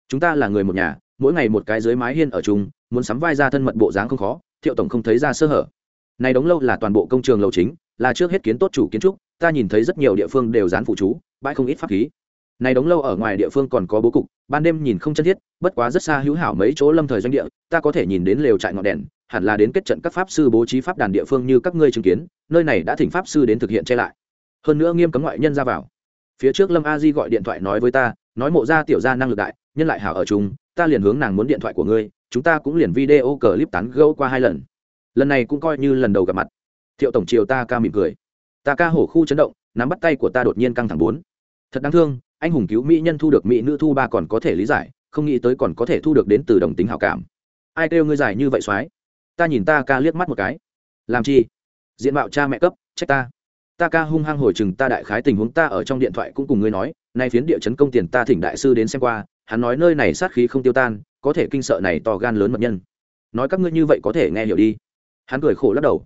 Chúng ta là người một nhà, mỗi ngày một cái dưới mái hiên ở chung, muốn sắm vai ra thân mật bộ dáng không khó, thiệu tổng không thấy ra sơ hở. Này đóng lâu là toàn bộ công trường lầu chính, là trước hết kiến tốt chủ kiến trúc, ta nhìn thấy rất nhiều địa phương đều dán phụ chú, bãi không ít pháp khí này đóng lâu ở ngoài địa phương còn có bố cục, ban đêm nhìn không chân thiết, bất quá rất xa hữu hảo mấy chỗ lâm thời doanh địa, ta có thể nhìn đến lều trại ngọn đèn, hẳn là đến kết trận các pháp sư bố trí pháp đàn địa phương như các ngươi chứng kiến, nơi này đã thỉnh pháp sư đến thực hiện che lại. Hơn nữa nghiêm cấm ngoại nhân ra vào. Phía trước lâm a di gọi điện thoại nói với ta, nói mộ ra tiểu ra năng lực đại, nhân lại hảo ở chúng ta liền hướng nàng muốn điện thoại của ngươi, chúng ta cũng liền video clip tán gẫu qua hai lần. Lần này cũng coi như lần đầu gặp mặt. Thiệu tổng triều ta ca mỉm cười. Ta ca hổ khu chấn động, nắm bắt tay của ta đột nhiên căng thẳng bốn. Thật đáng thương anh hùng cứu mỹ nhân thu được mỹ nữ thu ba còn có thể lý giải, không nghĩ tới còn có thể thu được đến từ đồng tính hảo cảm. Ai kêu ngươi giải như vậy soái ta nhìn ta ca liếc mắt một cái. Làm chi? Diện mạo cha mẹ cấp, trách ta. Ta ca hung hăng hồi chừng ta đại khái tình huống ta ở trong điện thoại cũng cùng ngươi nói, nay phiến địa chấn công tiền ta thỉnh đại sư đến xem qua, hắn nói nơi này sát khí không tiêu tan, có thể kinh sợ này to gan lớn mật nhân. Nói các ngươi như vậy có thể nghe hiểu đi. Hắn cười khổ lắc đầu.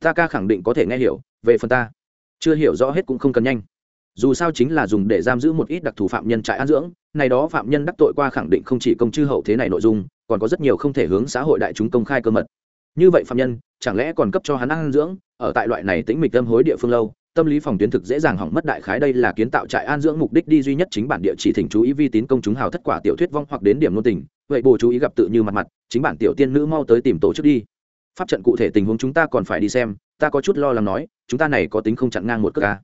Ta ca khẳng định có thể nghe hiểu, về phần ta. Chưa hiểu rõ hết cũng không cần nhanh dù sao chính là dùng để giam giữ một ít đặc thù phạm nhân trại an dưỡng, này đó phạm nhân đắc tội qua khẳng định không chỉ công chư hậu thế này nội dung, còn có rất nhiều không thể hướng xã hội đại chúng công khai cơ mật. Như vậy phạm nhân, chẳng lẽ còn cấp cho hắn an dưỡng? Ở tại loại này tĩnh mịch tâm hối địa phương lâu, tâm lý phòng tuyến thực dễ dàng hỏng mất đại khái đây là kiến tạo trại an dưỡng mục đích đi duy nhất chính bản địa chỉ thỉnh chú ý vi tín công chúng hào thất quả tiểu thuyết vong hoặc đến điểm nôn tình, vậy bồ chú ý gặp tự như mặt mặt, chính bản tiểu tiên nữ mau tới tìm tổ chức đi. Pháp trận cụ thể tình huống chúng ta còn phải đi xem, ta có chút lo lắng nói, chúng ta này có tính không chặn ngang một cước ca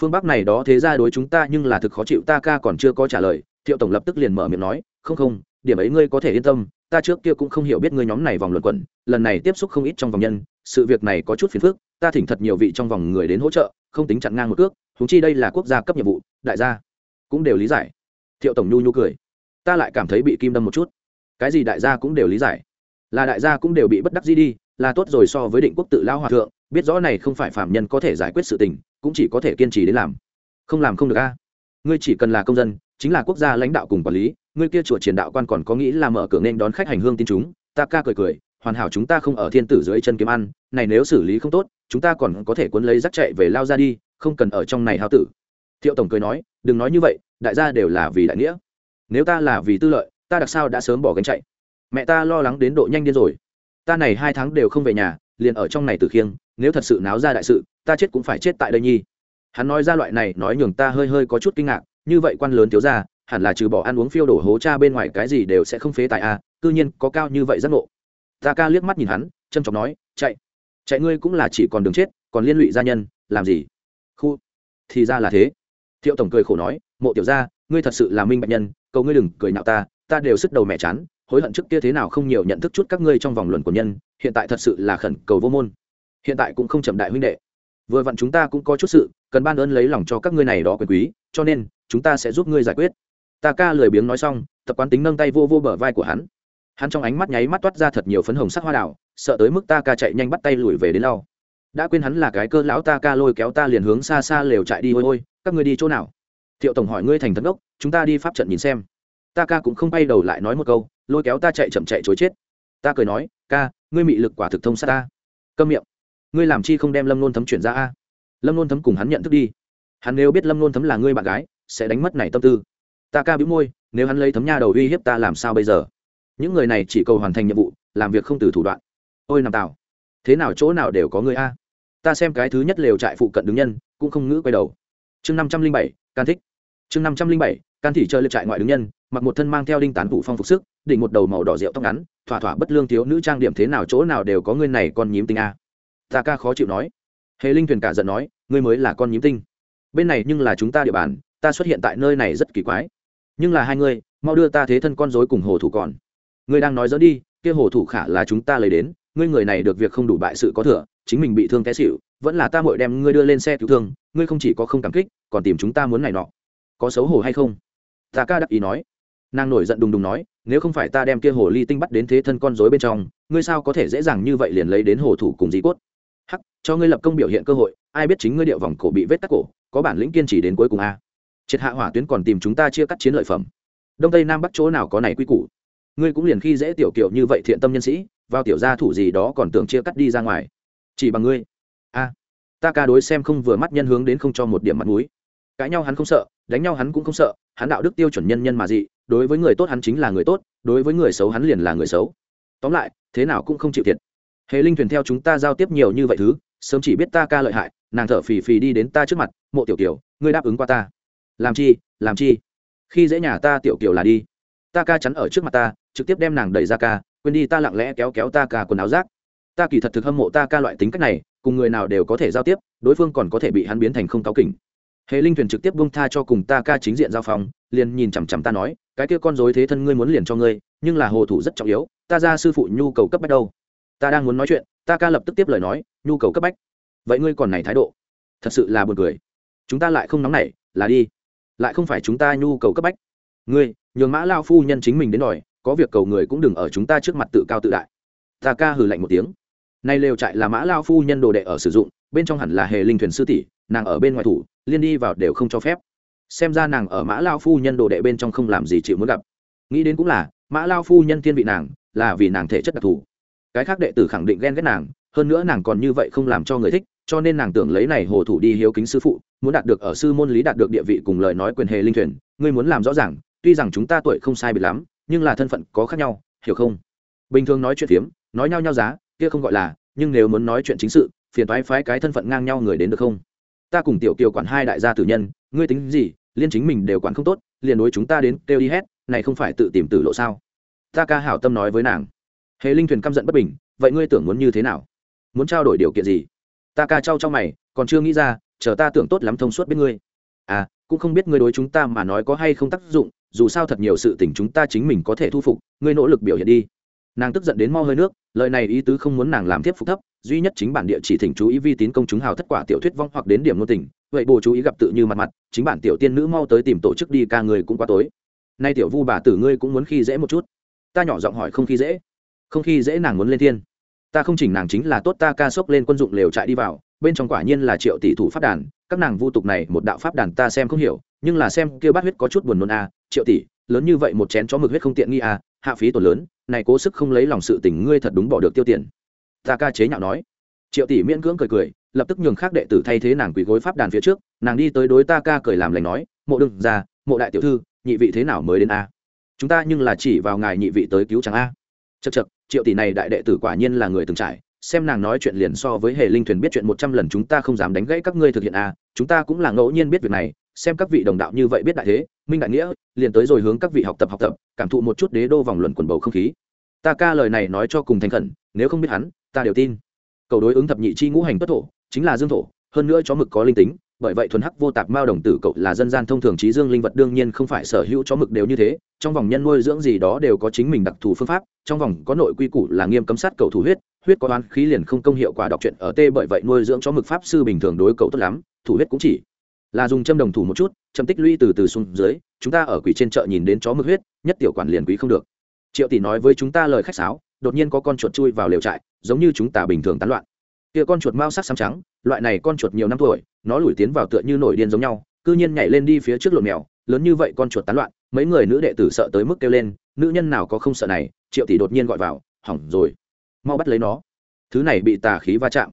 phương bắc này đó thế ra đối chúng ta nhưng là thực khó chịu, ta ca còn chưa có trả lời, thiệu tổng lập tức liền mở miệng nói, không không, điểm ấy ngươi có thể yên tâm, ta trước kia cũng không hiểu biết ngươi nhóm này vòng luận quẩn, lần này tiếp xúc không ít trong vòng nhân, sự việc này có chút phiền phức, ta thỉnh thật nhiều vị trong vòng người đến hỗ trợ, không tính chặn ngang một cước húng chi đây là quốc gia cấp nhiệm vụ, đại gia cũng đều lý giải. Thiệu tổng nhu nhu cười, ta lại cảm thấy bị kim đâm một chút. Cái gì đại gia cũng đều lý giải, là đại gia cũng đều bị bất đắc gì đi, là tốt rồi so với định quốc tự lao hòa thượng, biết rõ này không phải phạm nhân có thể giải quyết sự tình cũng chỉ có thể kiên trì đến làm. Không làm không được a. Ngươi chỉ cần là công dân, chính là quốc gia lãnh đạo cùng quản lý, ngươi kia chùa triển đạo quan còn có nghĩ là mở cửa nên đón khách hành hương tin chúng, ta ca cười cười, hoàn hảo chúng ta không ở thiên tử dưới chân kiếm ăn, này nếu xử lý không tốt, chúng ta còn có thể cuốn lấy rắc chạy về lao ra đi, không cần ở trong này hao tử. Thiệu tổng cười nói, đừng nói như vậy, đại gia đều là vì đại nghĩa. Nếu ta là vì tư lợi, ta đặc sao đã sớm bỏ gánh chạy. Mẹ ta lo lắng đến độ nhanh điên rồi. Ta này hai tháng đều không về nhà liền ở trong này từ khiêng, nếu thật sự náo ra đại sự, ta chết cũng phải chết tại đây nhi. Hắn nói ra loại này, nói nhường ta hơi hơi có chút kinh ngạc, như vậy quan lớn thiếu ra hẳn là trừ bỏ ăn uống phiêu đổ hố cha bên ngoài cái gì đều sẽ không phế tại a, cư nhiên có cao như vậy giác ngộ. Ta ca liếc mắt nhìn hắn trâm trọng nói, chạy chạy ngươi cũng là chỉ còn đường chết, còn liên lụy gia nhân, làm gì? Khu, thì ra là thế. Thiệu tổng cười khổ nói, mộ tiểu gia, ngươi thật sự là minh bạch nhân, cầu ngươi đừng cười nhạo ta ta đều sức đầu mẹ chán hối hận trước kia thế nào không nhiều nhận thức chút các ngươi trong vòng luận của nhân, hiện tại thật sự là khẩn cầu vô môn. Hiện tại cũng không chậm đại huynh đệ. Vừa vặn chúng ta cũng có chút sự, cần ban ơn lấy lòng cho các ngươi này đó quyền quý, cho nên, chúng ta sẽ giúp ngươi giải quyết. Ta ca lười biếng nói xong, tập quán tính nâng tay vô vô bờ vai của hắn. Hắn trong ánh mắt nháy mắt toát ra thật nhiều phấn hồng sắc hoa đảo sợ tới mức ta ca chạy nhanh bắt tay lùi về đến lau. Đã quên hắn là cái cơ lão ta ca lôi kéo ta liền hướng xa xa lều chạy đi, ôi ôi, các ngươi đi chỗ nào? Thiệu tổng hỏi, ngươi thành thần ốc chúng ta đi pháp trận nhìn xem ta ca cũng không bay đầu lại nói một câu, lôi kéo ta chạy chậm chạy chối chết. Ta cười nói, ca, ngươi mị lực quả thực thông sát ta. Câm miệng. Ngươi làm chi không đem lâm nôn thấm chuyển ra a? Lâm nôn thấm cùng hắn nhận thức đi. Hắn nếu biết lâm nôn thấm là ngươi bạn gái, sẽ đánh mất này tâm tư. Ta ca bĩu môi, nếu hắn lấy thấm nha đầu uy hiếp ta làm sao bây giờ? Những người này chỉ cầu hoàn thành nhiệm vụ, làm việc không từ thủ đoạn. Ôi nằm tào thế nào chỗ nào đều có người a? Ta xem cái thứ nhất lều trại phụ cận đứng nhân, cũng không ngữ quay đầu. Chương năm trăm linh bảy, can thích. Chương năm trăm linh bảy can thị chơi lượt trại ngoại đứng nhân, mặc một thân mang theo đinh tán phủ phong phục sức, đỉnh một đầu màu đỏ rượu tóc ngắn, thỏa thỏa bất lương thiếu nữ trang điểm thế nào chỗ nào đều có người này con nhím tinh a. Ta ca khó chịu nói. Hề linh thuyền cả giận nói, ngươi mới là con nhím tinh. Bên này nhưng là chúng ta địa bàn, ta xuất hiện tại nơi này rất kỳ quái. Nhưng là hai ngươi mau đưa ta thế thân con dối cùng hồ thủ còn. Ngươi đang nói dẫn đi, kia hồ thủ khả là chúng ta lấy đến, ngươi người này được việc không đủ bại sự có thừa, chính mình bị thương té xỉu, vẫn là ta muội đem ngươi đưa lên xe cứu thương, ngươi không chỉ có không cảm kích, còn tìm chúng ta muốn này nọ. Có xấu hổ hay không? Ta ca đắc ý nói. Nàng nổi giận đùng đùng nói, nếu không phải ta đem kia hồ ly tinh bắt đến thế thân con rối bên trong, ngươi sao có thể dễ dàng như vậy liền lấy đến hồ thủ cùng dĩ cốt? Hắc, cho ngươi lập công biểu hiện cơ hội, ai biết chính ngươi điệu vòng cổ bị vết tắc cổ, có bản lĩnh kiên trì đến cuối cùng a triệt hạ hỏa tuyến còn tìm chúng ta chia cắt chiến lợi phẩm. Đông tây nam bắc chỗ nào có này quy củ? Ngươi cũng liền khi dễ tiểu kiểu như vậy thiện tâm nhân sĩ, vào tiểu gia thủ gì đó còn tưởng chia cắt đi ra ngoài. Chỉ bằng ngươi. A ta ca đối xem không vừa mắt nhân hướng đến không cho một điểm mặt mũi. Cãi nhau hắn không sợ, đánh nhau hắn cũng không sợ hắn đạo đức tiêu chuẩn nhân nhân mà dị, đối với người tốt hắn chính là người tốt, đối với người xấu hắn liền là người xấu. Tóm lại, thế nào cũng không chịu thiệt. Hề linh thuyền theo chúng ta giao tiếp nhiều như vậy thứ, sớm chỉ biết ta ca lợi hại, nàng thở phì phì đi đến ta trước mặt, mộ tiểu kiều, ngươi đáp ứng qua ta. Làm chi làm chi? Khi dễ nhà ta tiểu kiều là đi. Ta ca chắn ở trước mặt ta, trực tiếp đem nàng đẩy ra ca, quên đi ta lặng lẽ kéo kéo ta ca quần áo rác. Ta kỳ thật thực hâm mộ ta ca loại tính cách này, cùng người nào đều có thể giao tiếp, đối phương còn có thể bị hắn biến thành không cáo kỉnh hệ linh thuyền trực tiếp bông tha cho cùng ta ca chính diện giao phòng, liền nhìn chằm chằm ta nói, cái kia con dối thế thân ngươi muốn liền cho ngươi, nhưng là hồ thủ rất trọng yếu, ta ra sư phụ nhu cầu cấp bách đâu. Ta đang muốn nói chuyện, ta ca lập tức tiếp lời nói, nhu cầu cấp bách? Vậy ngươi còn này thái độ? Thật sự là buồn cười. Chúng ta lại không nóng nảy, là đi. Lại không phải chúng ta nhu cầu cấp bách. Ngươi, nhường mã lao phu nhân chính mình đến đòi, có việc cầu người cũng đừng ở chúng ta trước mặt tự cao tự đại. Ta ca hừ lạnh một tiếng. Nay lều trại là mã lao phu nhân đồ đệ ở sử dụng, bên trong hẳn là hề linh thuyền sư tỷ nàng ở bên ngoài thủ, liên đi vào đều không cho phép. Xem ra nàng ở mã lao phu nhân đồ đệ bên trong không làm gì chịu muốn gặp. Nghĩ đến cũng là, mã lao phu nhân thiên vị nàng, là vì nàng thể chất đặc thù. Cái khác đệ tử khẳng định ghen ghét nàng, hơn nữa nàng còn như vậy không làm cho người thích, cho nên nàng tưởng lấy này hồ thủ đi hiếu kính sư phụ, muốn đạt được ở sư môn lý đạt được địa vị cùng lời nói quyền hề linh thuyền, ngươi muốn làm rõ ràng, tuy rằng chúng ta tuổi không sai biệt lắm, nhưng là thân phận có khác nhau, hiểu không? Bình thường nói chuyện phiếm, nói nhau nhau giá, kia không gọi là, nhưng nếu muốn nói chuyện chính sự, phiền toái phái cái thân phận ngang nhau người đến được không? Ta cùng tiểu kiều quản hai đại gia tử nhân, ngươi tính gì, liên chính mình đều quản không tốt, liền đối chúng ta đến kêu đi hết, này không phải tự tìm tử lộ sao? Ta ca hảo tâm nói với nàng. Hề linh thuyền căm giận bất bình, vậy ngươi tưởng muốn như thế nào? Muốn trao đổi điều kiện gì? Ta ca trao cho mày, còn chưa nghĩ ra, chờ ta tưởng tốt lắm thông suốt biết ngươi. À cũng không biết ngươi đối chúng ta mà nói có hay không tác dụng, dù sao thật nhiều sự tình chúng ta chính mình có thể thu phục, ngươi nỗ lực biểu hiện đi. Nàng tức giận đến mo hơi nước, lời này ý tứ không muốn nàng làm tiếp phục thấp duy nhất chính bản địa chỉ thỉnh chú ý vi tín công chúng hào thất quả tiểu thuyết vong hoặc đến điểm ngôn tình. Vậy bồ chú ý gặp tự như mặt mặt chính bản tiểu tiên nữ mau tới tìm tổ chức đi ca người cũng quá tối. Nay tiểu vu bà tử ngươi cũng muốn khi dễ một chút. Ta nhỏ giọng hỏi không khi dễ. Không khi dễ nàng muốn lên thiên. Ta không chỉnh nàng chính là tốt ta ca sốc lên quân dụng lều trại đi vào bên trong quả nhiên là triệu tỷ thủ pháp đàn các nàng vu tục này một đạo pháp đàn ta xem không hiểu nhưng là xem kêu bát huyết có chút buồn nôn a à, triệu tỷ lớn như vậy một chén chó mực huyết không tiện nghi a à, hạ phí tổn lớn này cố sức không lấy lòng sự tình ngươi thật đúng bỏ được tiêu tiền ta ca chế nhạo nói. Triệu tỷ miễn cưỡng cười cười, lập tức nhường khác đệ tử thay thế nàng quỳ gối pháp đàn phía trước, nàng đi tới đối ta ca cười làm lành nói, mộ đừng ra mộ đại tiểu thư, nhị vị thế nào mới đến a? Chúng ta nhưng là chỉ vào ngài nhị vị tới cứu chẳng a? Chật chật triệu tỷ này đại đệ tử quả nhiên là người từng trải, xem nàng nói chuyện liền so với hề linh thuyền biết chuyện một trăm lần chúng ta không dám đánh gãy các ngươi thực hiện a, chúng ta cũng là ngẫu nhiên biết việc này, xem các vị đồng đạo như vậy biết đại thế, minh đại nghĩa, liền tới rồi hướng các vị học tập học tập, cảm thụ một chút đế đô vòng luận quần bầu không khí. Ta ca lời này nói cho cùng thành khẩn, nếu không biết hắn ta đều tin. Cầu đối ứng thập nhị chi ngũ hành bất thổ, chính là dương thổ, hơn nữa chó mực có linh tính, bởi vậy thuần hắc vô tạp mao đồng tử cậu là dân gian thông thường trí dương linh vật, đương nhiên không phải sở hữu chó mực đều như thế, trong vòng nhân nuôi dưỡng gì đó đều có chính mình đặc thù phương pháp, trong vòng có nội quy củ là nghiêm cấm sát cầu thủ huyết huyết có oán khí liền không công hiệu quả đọc truyện ở tê bởi vậy nuôi dưỡng chó mực pháp sư bình thường đối cậu tốt lắm, thủ huyết cũng chỉ là dùng châm đồng thủ một chút, châm tích lũy từ từ xuống dưới, chúng ta ở quỷ trên chợ nhìn đến chó mực huyết, nhất tiểu quản liền quý không được. Triệu tỷ nói với chúng ta lời khách sáo đột nhiên có con chuột chui vào lều trại, giống như chúng ta bình thường tán loạn. Kia con chuột mau sắc xám trắng, loại này con chuột nhiều năm tuổi, nó lủi tiến vào tựa như nổi điên giống nhau, cư nhiên nhảy lên đi phía trước lộn mèo, lớn như vậy con chuột tán loạn, mấy người nữ đệ tử sợ tới mức kêu lên, nữ nhân nào có không sợ này? Triệu tỷ đột nhiên gọi vào, hỏng rồi, mau bắt lấy nó. Thứ này bị tà khí va chạm.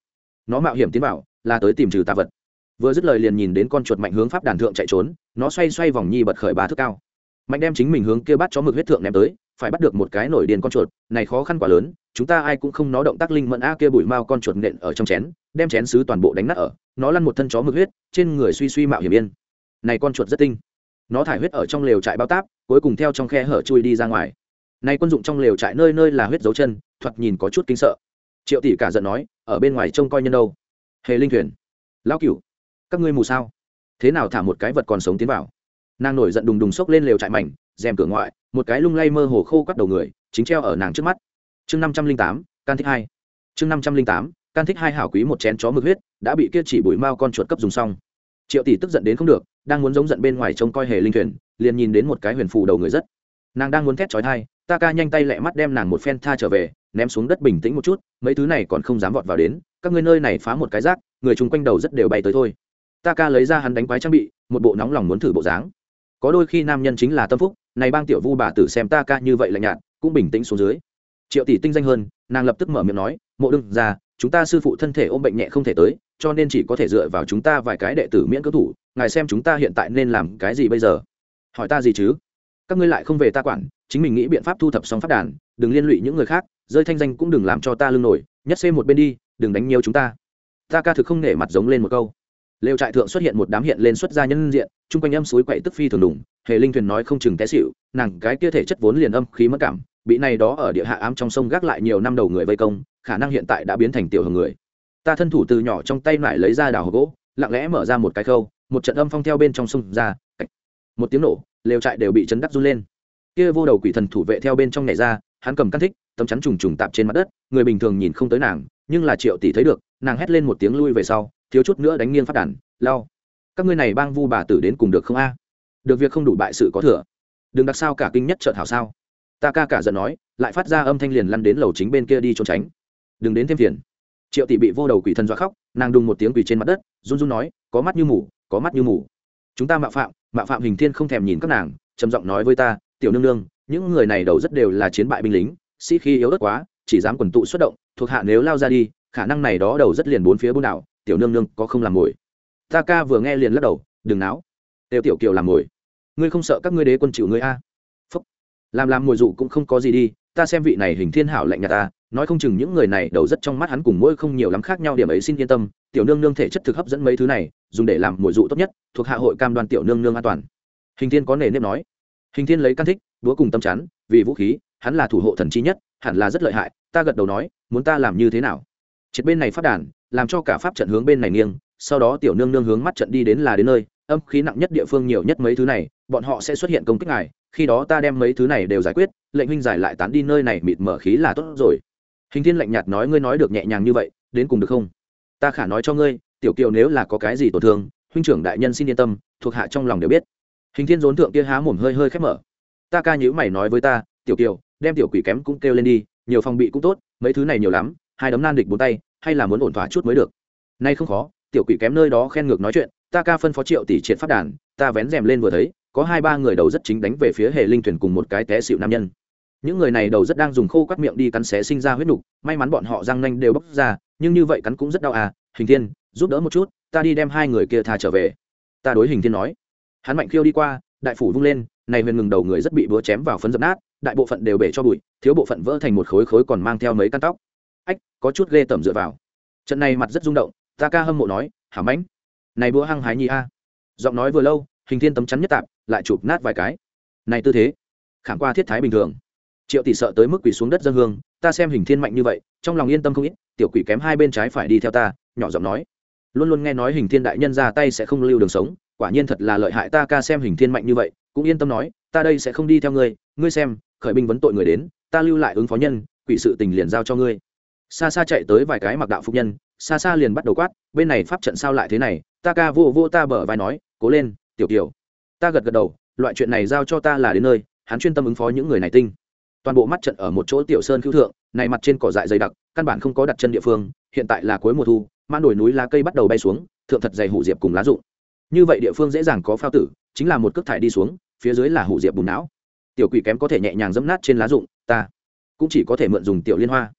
Nó mạo hiểm tiến vào, là tới tìm trừ tà vật. Vừa dứt lời liền nhìn đến con chuột mạnh hướng pháp đàn thượng chạy trốn, nó xoay xoay vòng nhi bật khởi ba thước cao mạnh đem chính mình hướng kia bắt chó mực huyết thượng ném tới, phải bắt được một cái nổi điền con chuột, này khó khăn quá lớn, chúng ta ai cũng không nó động tác linh mẫn a kia bụi mao con chuột nện ở trong chén, đem chén sứ toàn bộ đánh nát ở, nó lăn một thân chó mực huyết, trên người suy suy mạo hiểm yên. Này con chuột rất tinh. Nó thải huyết ở trong lều trại bao táp, cuối cùng theo trong khe hở chui đi ra ngoài. Này quân dụng trong lều trại nơi nơi là huyết dấu chân, thoạt nhìn có chút kinh sợ. Triệu tỷ cả giận nói, ở bên ngoài trông coi nhân đâu? Hề linh thuyền. Lão cửu, các ngươi mù sao? Thế nào thả một cái vật còn sống tiến vào? Nàng nổi giận đùng đùng xốc lên lều trại mảnh, rèm cửa ngoại, một cái lung lay mơ hồ khô quắt đầu người, chính treo ở nàng trước mắt. Chương năm trăm linh tám, can thích hai. Chương năm trăm linh tám, can thích hai hảo quý một chén chó mực huyết, đã bị kia chỉ bụi mao con chuột cấp dùng xong. Triệu tỷ tức giận đến không được, đang muốn giống giận bên ngoài trông coi hề linh thuyền, liền nhìn đến một cái huyền phù đầu người rất. Nàng đang muốn thét trói thai ta ca nhanh tay lẹ mắt đem nàng một phen tha trở về, ném xuống đất bình tĩnh một chút, mấy thứ này còn không dám vọt vào đến, các ngươi nơi này phá một cái rác, người chung quanh đầu rất đều bay tới thôi. Ta ca lấy ra hắn đánh quái trang bị, một bộ nóng lòng muốn thử bộ dáng có đôi khi nam nhân chính là tâm phúc, này bang tiểu vu bà tử xem ta ca như vậy lạnh nhạt, cũng bình tĩnh xuống dưới. Triệu tỷ tinh danh hơn, nàng lập tức mở miệng nói, mộ đương ra chúng ta sư phụ thân thể ôm bệnh nhẹ không thể tới, cho nên chỉ có thể dựa vào chúng ta vài cái đệ tử miễn cưỡng thủ, ngài xem chúng ta hiện tại nên làm cái gì bây giờ? Hỏi ta gì chứ? Các ngươi lại không về ta quản, chính mình nghĩ biện pháp thu thập xong phát đàn, đừng liên lụy những người khác, rơi thanh danh cũng đừng làm cho ta lưng nổi, nhất xê một bên đi, đừng đánh nhiều chúng ta. Ta ca thực không nể mặt giống lên một câu lều trại thượng xuất hiện một đám hiện lên xuất gia nhân diện, chung quanh âm suối quậy tức phi thường đủng hề linh thuyền nói không chừng té xịu nàng cái kia thể chất vốn liền âm khí mất cảm, bị này đó ở địa hạ ám trong sông gác lại nhiều năm đầu người vây công, khả năng hiện tại đã biến thành tiểu hưởng người. Ta thân thủ từ nhỏ trong tay lại lấy ra đào gỗ, lặng lẽ mở ra một cái khâu, một trận âm phong theo bên trong sông ra một tiếng nổ, lều trại đều bị chấn đắc run lên. Kia vô đầu quỷ thần thủ vệ theo bên trong nhảy ra, hắn cầm căn thích, tấm chắn trùng trùng tạp trên mặt đất, người bình thường nhìn không tới nàng, nhưng là triệu tỷ thấy được, nàng hét lên một tiếng lui về sau thiếu chút nữa đánh nghiêng phát đàn, lao. Các ngươi này bang vu bà tử đến cùng được không a? Được việc không đủ bại sự có thừa. Đừng đặc sao cả kinh nhất chợt hảo sao. Ta ca cả giận nói, lại phát ra âm thanh liền lăn đến lầu chính bên kia đi trốn tránh. Đừng đến thêm phiền. Triệu tỷ bị vô đầu quỷ thần dọa khóc, nàng đùng một tiếng quỷ trên mặt đất, run run nói, có mắt như mù, có mắt như mù. Chúng ta mạo phạm mạo phạm hình thiên không thèm nhìn các nàng, trầm giọng nói với ta, tiểu nương nương, những người này đầu rất đều là chiến bại binh lính, sĩ khi yếu ớt quá, chỉ dám quần tụ xuất động, thuộc hạ nếu lao ra đi, khả năng này đó đầu rất liền bốn phía buôn đảo tiểu nương nương có không làm mồi. Ta ca vừa nghe liền lắc đầu, đừng náo. Têu tiểu kiều làm mồi. Ngươi không sợ các ngươi đế quân chịu ngươi a? Phúc. Làm làm mồi dụ cũng không có gì đi, ta xem vị này hình thiên hảo lạnh nhà ta, nói không chừng những người này đầu rất trong mắt hắn cùng mỗi không nhiều lắm khác nhau, điểm ấy xin yên tâm, tiểu nương nương thể chất thực hấp dẫn mấy thứ này, dùng để làm mồi dụ tốt nhất, thuộc hạ hội cam đoan tiểu nương nương an toàn. Hình thiên có nề nếp nói. Hình thiên lấy can thích, búa cùng tâm chắn, vì vũ khí, hắn là thủ hộ thần chi nhất, hẳn là rất lợi hại, ta gật đầu nói, muốn ta làm như thế nào? Triệt bên này phát đàn làm cho cả pháp trận hướng bên này nghiêng, sau đó tiểu nương nương hướng mắt trận đi đến là đến nơi, âm khí nặng nhất địa phương nhiều nhất mấy thứ này, bọn họ sẽ xuất hiện công kích ngài, khi đó ta đem mấy thứ này đều giải quyết, lệnh huynh giải lại tán đi nơi này mịt mở khí là tốt rồi. Hình thiên lạnh nhạt nói, ngươi nói được nhẹ nhàng như vậy, đến cùng được không? Ta khả nói cho ngươi, tiểu kiều nếu là có cái gì tổn thương, huynh trưởng đại nhân xin yên tâm, thuộc hạ trong lòng đều biết. Hình thiên rốn thượng kia há mồm hơi hơi khép mở. Ta ca nhữ mày nói với ta, tiểu kiều, đem tiểu quỷ kém cũng kêu lên đi, nhiều phòng bị cũng tốt, mấy thứ này nhiều lắm, hai đấm nan địch bốn tay hay là muốn ổn thỏa chút mới được. Nay không khó, tiểu quỷ kém nơi đó khen ngược nói chuyện, ta ca phân phó triệu tỷ triệt phát đàn, ta vén rèm lên vừa thấy, có hai ba người đầu rất chính đánh về phía hệ linh thuyền cùng một cái té xịu nam nhân. Những người này đầu rất đang dùng khô quắt miệng đi cắn xé sinh ra huyết nục, may mắn bọn họ răng nanh đều bốc ra, nhưng như vậy cắn cũng rất đau à. Hình thiên, giúp đỡ một chút, ta đi đem hai người kia tha trở về. Ta đối hình thiên nói. Hắn mạnh khiêu đi qua, đại phủ vung lên, này huyền ngừng đầu người rất bị búa chém vào phấn dập nát, đại bộ phận đều bể cho bụi, thiếu bộ phận vỡ thành một khối khối còn mang theo mấy căn tóc ách, có chút ghê tởm dựa vào. Trận này mặt rất rung động, ta ca hâm mộ nói, hả mãnh? Này búa hăng hái nhì a. Giọng nói vừa lâu, hình thiên tấm chắn nhất tạp, lại chụp nát vài cái. Này tư thế, khảm qua thiết thái bình thường. Triệu tỷ sợ tới mức quỳ xuống đất dân hương, ta xem hình thiên mạnh như vậy, trong lòng yên tâm không ít, tiểu quỷ kém hai bên trái phải đi theo ta, nhỏ giọng nói. Luôn luôn nghe nói hình thiên đại nhân ra tay sẽ không lưu đường sống, quả nhiên thật là lợi hại ta ca xem hình thiên mạnh như vậy, cũng yên tâm nói, ta đây sẽ không đi theo ngươi ngươi xem, khởi binh vấn tội người đến, ta lưu lại ứng phó nhân, quỷ sự tình liền giao cho ngươi xa xa chạy tới vài cái mặc đạo phục nhân xa xa liền bắt đầu quát, bên này pháp trận sao lại thế này? Ta ca vô vô ta bở vai nói, cố lên, tiểu tiểu ta gật gật đầu, loại chuyện này giao cho ta là đến nơi, hắn chuyên tâm ứng phó những người này tinh. Toàn bộ mắt trận ở một chỗ tiểu sơn cứu thượng, này mặt trên cỏ dại dày đặc, căn bản không có đặt chân địa phương, hiện tại là cuối mùa thu, mãn đồi núi lá cây bắt đầu bay xuống, thượng thật dày hủ diệp cùng lá rụng. Như vậy địa phương dễ dàng có phao tử, chính là một cước thải đi xuống, phía dưới là hủ diệp bùn não. Tiểu quỷ kém có thể nhẹ nhàng dẫm nát trên lá rụng, ta cũng chỉ có thể mượn dùng tiểu liên hoa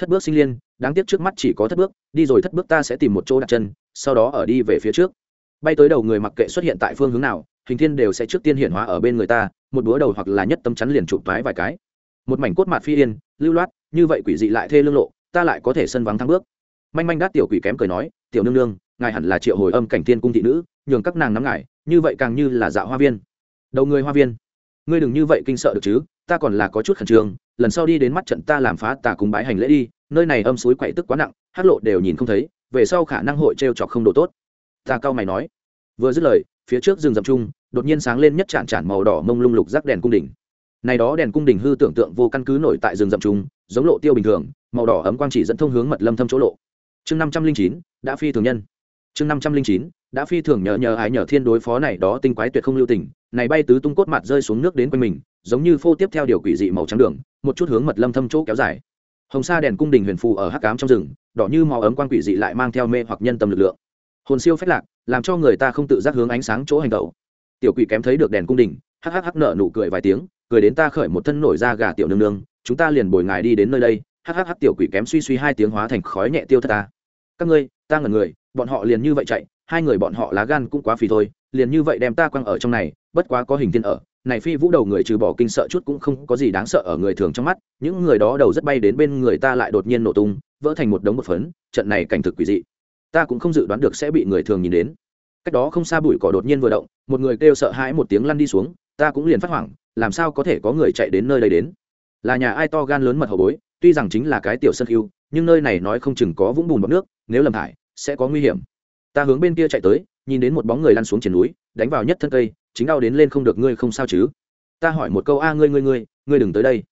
thất bước sinh liên, đáng tiếc trước mắt chỉ có thất bước, đi rồi thất bước ta sẽ tìm một chỗ đặt chân, sau đó ở đi về phía trước. Bay tới đầu người mặc kệ xuất hiện tại phương hướng nào, hình thiên đều sẽ trước tiên hiện hóa ở bên người ta, một búa đầu hoặc là nhất tâm chắn liền chụp toái vài cái. Một mảnh cốt mặt phi yên, lưu loát, như vậy quỷ dị lại thê lương lộ, ta lại có thể sân vắng thăng bước. Manh manh đát tiểu quỷ kém cười nói, tiểu nương nương, ngài hẳn là triệu hồi âm cảnh thiên cung thị nữ, nhường các nàng nắm ngài, như vậy càng như là dạo hoa viên. Đầu người hoa viên. Ngươi đừng như vậy kinh sợ được chứ, ta còn là có chút khẩn trương lần sau đi đến mắt trận ta làm phá tà cúng bái hành lễ đi, nơi này âm suối quậy tức quá nặng hát lộ đều nhìn không thấy, về sau khả năng hội t r e o chọc không độ tốt. Ta cao mày nói. Vừa dứt lời, phía trước rừng rậm chung, đột nhiên sáng lên nhất tràn tràn màu đỏ mông lung lục rác đèn cung đỉnh. Này đó đèn cung đỉnh hư tưởng tượng vô căn cứ nổi tại rừng rậm chung, giống lộ tiêu bình thường, màu đỏ ấm quang chỉ dẫn thông hướng mật lâm thâm chỗ lộ. Chương năm trăm linh chín, đã phi thường nhân. Chương năm trăm linh chín, đã phi thường nhờ nhờ ái nhờ thiên đối phó này đó tinh quái tuyệt không lưu tình, này bay tứ tung cốt mặt rơi xuống nước đến quanh mình giống như phô tiếp theo điều quỷ dị màu trắng đường, một chút hướng mật lâm thâm chỗ kéo dài. Hồng sa đèn cung đình huyền phù ở hắc cám trong rừng, đỏ như màu ấm quan quỷ dị lại mang theo mê hoặc nhân tâm lực lượng. Hồn siêu phách lạc, làm cho người ta không tự giác hướng ánh sáng chỗ hành tẩu. Tiểu quỷ kém thấy được đèn cung đình, hắc hắc hắc nở nụ cười vài tiếng, cười đến ta khởi một thân nổi ra gà tiểu nương nương, chúng ta liền bồi ngài đi đến nơi đây, hắc hắc hắc tiểu quỷ kém suy suy hai tiếng hóa thành khói nhẹ tiêu thất ta. Các ngươi, ta ngẩn người, bọn họ liền như vậy chạy, hai người bọn họ lá gan cũng quá phì thôi, liền như vậy đem ta quăng ở trong này, bất quá có hình thiên ở này phi vũ đầu người trừ bỏ kinh sợ chút cũng không có gì đáng sợ ở người thường trong mắt, những người đó đầu rất bay đến bên người ta lại đột nhiên nổ tung, vỡ thành một đống một phấn, trận này cảnh thực quỷ dị. Ta cũng không dự đoán được sẽ bị người thường nhìn đến. Cách đó không xa bụi cỏ đột nhiên vừa động, một người kêu sợ hãi một tiếng lăn đi xuống, ta cũng liền phát hoảng, làm sao có thể có người chạy đến nơi đây đến? Là nhà ai to gan lớn mật hậu bối, tuy rằng chính là cái tiểu sân hưu, nhưng nơi này nói không chừng có vũng bùn bọc nước, nếu lầm thải, sẽ có nguy hiểm. Ta hướng bên kia chạy tới, nhìn đến một bóng người lăn xuống trên núi, đánh vào nhất thân cây chính đau đến lên không được ngươi không sao chứ? Ta hỏi một câu, a, ngươi ngươi ngươi ngươi đừng tới đây.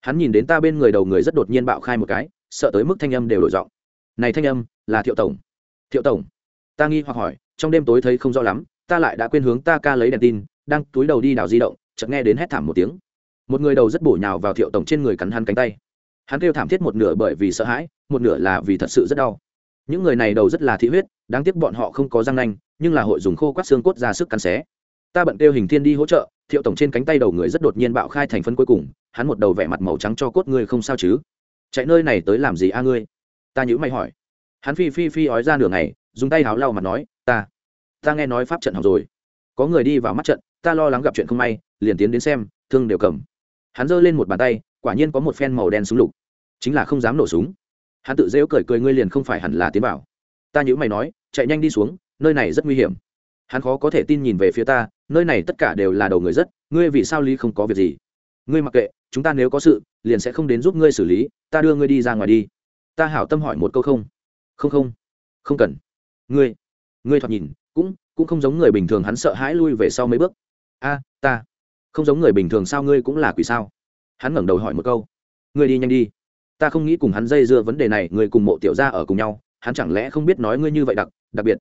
Hắn nhìn đến ta bên người đầu người rất đột nhiên bạo khai một cái, sợ tới mức thanh âm đều đổi giọng. Này thanh âm, là thiệu tổng. Thiệu tổng? Ta nghi hoặc hỏi, trong đêm tối thấy không rõ lắm, ta lại đã quên hướng ta ca lấy đèn tin, đang túi đầu đi đảo di động, chợt nghe đến hét thảm một tiếng. Một người đầu rất bổ nhào vào thiệu tổng trên người cắn hắn cánh tay. Hắn kêu thảm thiết một nửa bởi vì sợ hãi, một nửa là vì thật sự rất đau. Những người này đầu rất là thị huyết, đáng tiếc bọn họ không có răng nanh, nhưng là hội dùng khô quát xương cốt ra sức cắn xé ta bận kêu hình thiên đi hỗ trợ, thiệu tổng trên cánh tay đầu người rất đột nhiên bạo khai thành phân cuối cùng, hắn một đầu vẻ mặt màu trắng cho cốt ngươi không sao chứ? Chạy nơi này tới làm gì a ngươi? Ta nhữ mày hỏi. Hắn phi phi phi ói ra nửa ngày, dùng tay háo lau mặt nói, ta ta nghe nói pháp trận học rồi. Có người đi vào mắt trận, ta lo lắng gặp chuyện không may, liền tiến đến xem, thương đều cầm. Hắn giơ lên một bàn tay, quả nhiên có một phen màu đen súng lục. Chính là không dám nổ súng. Hắn tự dễu cười cười, ngươi liền không phải hẳn là tiến bảo ta nhữ mày nói, chạy nhanh đi xuống, nơi này rất nguy hiểm hắn khó có thể tin nhìn về phía ta, nơi này tất cả đều là đầu người rất, ngươi vì sao Lý không có việc gì? Ngươi mặc kệ, chúng ta nếu có sự, liền sẽ không đến giúp ngươi xử lý, ta đưa ngươi đi ra ngoài đi. Ta hảo tâm hỏi một câu không? Không không. Không cần. Ngươi ngươi thoạt nhìn, cũng cũng không giống người bình thường hắn sợ hãi lui về sau mấy bước. A, ta. Không giống người bình thường sao ngươi cũng là quỷ sao? Hắn ngẩng đầu hỏi một câu. Ngươi đi nhanh đi. Ta không nghĩ cùng hắn dây dưa vấn đề này, Ngươi cùng mộ tiểu ra ở cùng nhau, hắn chẳng lẽ không biết nói ngươi như vậy đặc đặc biệt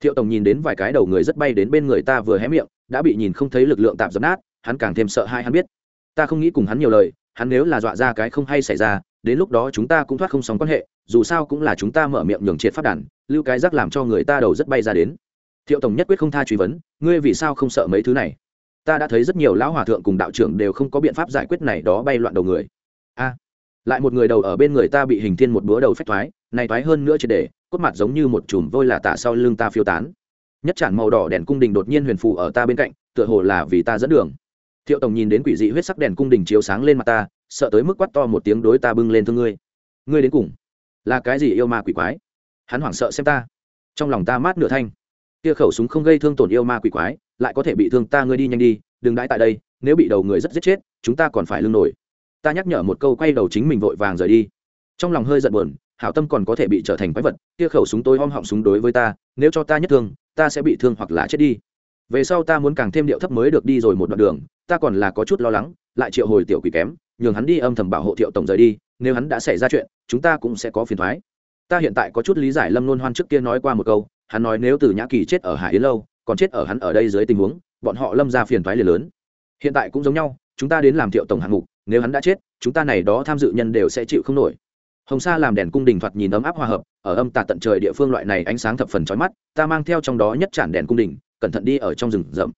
thiệu tổng nhìn đến vài cái đầu người rất bay đến bên người ta vừa hé miệng, đã bị nhìn không thấy lực lượng tạm dập nát, hắn càng thêm sợ hai hắn biết. Ta không nghĩ cùng hắn nhiều lời, hắn nếu là dọa ra cái không hay xảy ra, đến lúc đó chúng ta cũng thoát không sóng quan hệ, dù sao cũng là chúng ta mở miệng nhường triệt phát đàn, lưu cái rắc làm cho người ta đầu rất bay ra đến. Thiệu tổng nhất quyết không tha truy vấn, ngươi vì sao không sợ mấy thứ này? Ta đã thấy rất nhiều lão hòa thượng cùng đạo trưởng đều không có biện pháp giải quyết này đó bay loạn đầu người. A, lại một người đầu ở bên người ta bị hình thiên một búa đầu phách thoái, này thoái hơn nữa triệt để cốt mặt giống như một chùm vôi là tả sau lưng ta phiêu tán. Nhất tràn màu đỏ đèn cung đình đột nhiên huyền phù ở ta bên cạnh, tựa hồ là vì ta dẫn đường. Thiệu tổng nhìn đến quỷ dị huyết sắc đèn cung đình chiếu sáng lên mặt ta, sợ tới mức quát to một tiếng đối ta bưng lên thương ngươi. Ngươi đến cùng là cái gì yêu ma quỷ quái? Hắn hoảng sợ xem ta. Trong lòng ta mát nửa thanh. Kia khẩu súng không gây thương tổn yêu ma quỷ quái, lại có thể bị thương ta ngươi đi nhanh đi, đừng đãi tại đây, nếu bị đầu người rất giết chết, chúng ta còn phải lưng nổi. Ta nhắc nhở một câu quay đầu chính mình vội vàng rời đi. Trong lòng hơi giận buồn hảo tâm còn có thể bị trở thành quái vật, kia khẩu súng tôi om họng súng đối với ta, nếu cho ta nhất thương, ta sẽ bị thương hoặc là chết đi. Về sau ta muốn càng thêm điệu thấp mới được đi rồi một đoạn đường, ta còn là có chút lo lắng, lại triệu hồi tiểu quỷ kém, nhường hắn đi âm thầm bảo hộ thiệu tổng rời đi, nếu hắn đã xảy ra chuyện, chúng ta cũng sẽ có phiền thoái. Ta hiện tại có chút lý giải lâm nôn hoan trước kia nói qua một câu, hắn nói nếu từ nhã kỳ chết ở hải yến lâu, còn chết ở hắn ở đây dưới tình huống, bọn họ lâm ra phiền thoái liền lớn. Hiện tại cũng giống nhau, chúng ta đến làm thiệu tổng hạng mục, nếu hắn đã chết, chúng ta này đó tham dự nhân đều sẽ chịu không nổi hồng sa làm đèn cung đình thoạt nhìn ấm áp hòa hợp, ở âm tà tận trời địa phương loại này ánh sáng thập phần trói mắt, ta mang theo trong đó nhất tràn đèn cung đình, cẩn thận đi ở trong rừng rậm.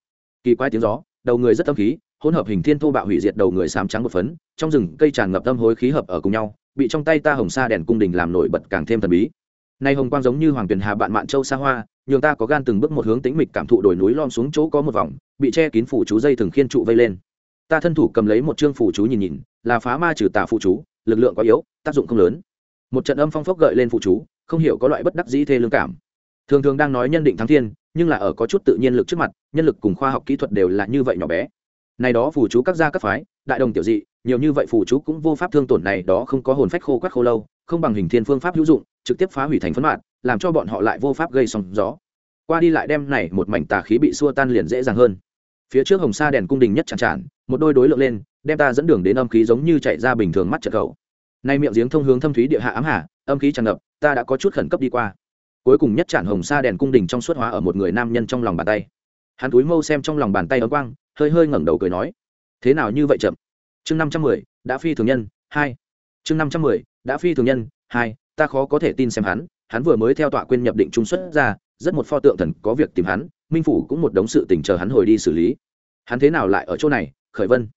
Kỳ quái tiếng gió, đầu người rất tâm khí, hỗn hợp hình thiên thô bạo hủy diệt đầu người sám trắng một phấn, trong rừng cây tràn ngập tâm hối khí hợp ở cùng nhau, bị trong tay ta hồng sa đèn cung đình làm nổi bật càng thêm thần bí. Nay hồng quang giống như hoàng tuyền hà bạn mạn châu xa hoa, nhường ta có gan từng bước một hướng tĩnh mịch cảm thụ đồi núi lom xuống chỗ có một vòng, bị che kín phủ chú dây thường khiên trụ vây lên. Ta thân thủ cầm lấy một chương phủ chú nhìn nhìn, là phá ma trừ tà phụ chú lực lượng quá yếu, tác dụng không lớn. Một trận âm phong phốc gợi lên phụ chú, không hiểu có loại bất đắc dĩ thê lương cảm. Thường thường đang nói nhân định thắng thiên, nhưng là ở có chút tự nhiên lực trước mặt, nhân lực cùng khoa học kỹ thuật đều là như vậy nhỏ bé. Này đó phù chú các gia các phái, đại đồng tiểu dị, nhiều như vậy phù chú cũng vô pháp thương tổn này đó không có hồn phách khô quắc khô lâu, không bằng hình thiên phương pháp hữu dụng, trực tiếp phá hủy thành phấn mạng làm cho bọn họ lại vô pháp gây sóng gió. Qua đi lại đem này một mảnh tà khí bị xua tan liền dễ dàng hơn phía trước hồng sa đèn cung đình nhất chẳng chản một đôi đối lượng lên, đem ta dẫn đường đến âm khí giống như chạy ra bình thường mắt trận cầu. Nay miệng giếng thông hướng thâm thúy địa hạ ám hà, âm khí tràn ngập, ta đã có chút khẩn cấp đi qua. Cuối cùng nhất chản hồng sa đèn cung đình trong suốt hóa ở một người nam nhân trong lòng bàn tay. Hắn túi mâu xem trong lòng bàn tay ấm quang, hơi hơi ngẩng đầu cười nói, thế nào như vậy chậm? Chương năm trăm mười, đã phi thường nhân, hai. Chương năm trăm mười, đã phi thường nhân, hai, ta khó có thể tin xem hắn hắn vừa mới theo tọa quên nhập định trung xuất ra rất một pho tượng thần có việc tìm hắn, minh phủ cũng một đống sự tình chờ hắn hồi đi xử lý. Hắn thế nào lại ở chỗ này, khởi vân?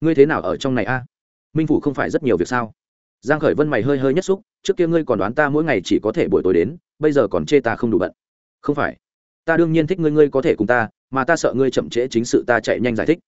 Ngươi thế nào ở trong này a? Minh phủ không phải rất nhiều việc sao? Giang khởi vân mày hơi hơi nhất xúc, trước kia ngươi còn đoán ta mỗi ngày chỉ có thể buổi tối đến, bây giờ còn chê ta không đủ bận. Không phải. Ta đương nhiên thích ngươi ngươi có thể cùng ta, mà ta sợ ngươi chậm trễ chính sự ta chạy nhanh giải thích.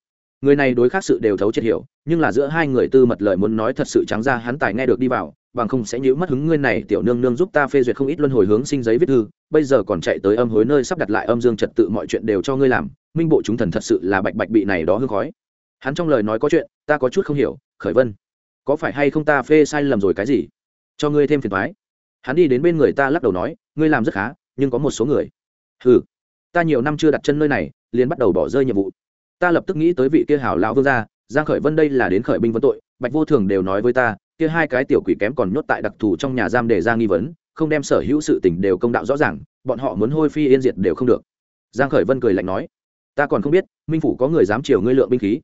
Người này đối khác sự đều thấu triệt hiểu, nhưng là giữa hai người tư mật lời muốn nói thật sự trắng ra hắn tài nghe được đi vào bằng không sẽ nhíu mất hứng ngươi này tiểu nương nương giúp ta phê duyệt không ít luân hồi hướng sinh giấy viết thư, bây giờ còn chạy tới âm hối nơi sắp đặt lại âm dương trật tự mọi chuyện đều cho ngươi làm, minh bộ chúng thần thật sự là bạch bạch bị này đó hư khói. Hắn trong lời nói có chuyện, ta có chút không hiểu, khởi vân, có phải hay không ta phê sai lầm rồi cái gì? Cho ngươi thêm phiền toái. hắn đi đến bên người ta lắc đầu nói, ngươi làm rất khá, nhưng có một số người. Hừ, ta nhiều năm chưa đặt chân nơi này, liền bắt đầu bỏ rơi nhiệm vụ. Ta lập tức nghĩ tới vị kia hảo lão vương gia, giang khởi vân đây là đến khởi binh vấn tội, bạch vô thường đều nói với ta kia hai cái tiểu quỷ kém còn nhốt tại đặc thù trong nhà giam để ra nghi vấn, không đem sở hữu sự tình đều công đạo rõ ràng, bọn họ muốn hôi phi yên diệt đều không được. Giang khởi vân cười lạnh nói, ta còn không biết, minh phủ có người dám chiều ngươi lượng binh khí.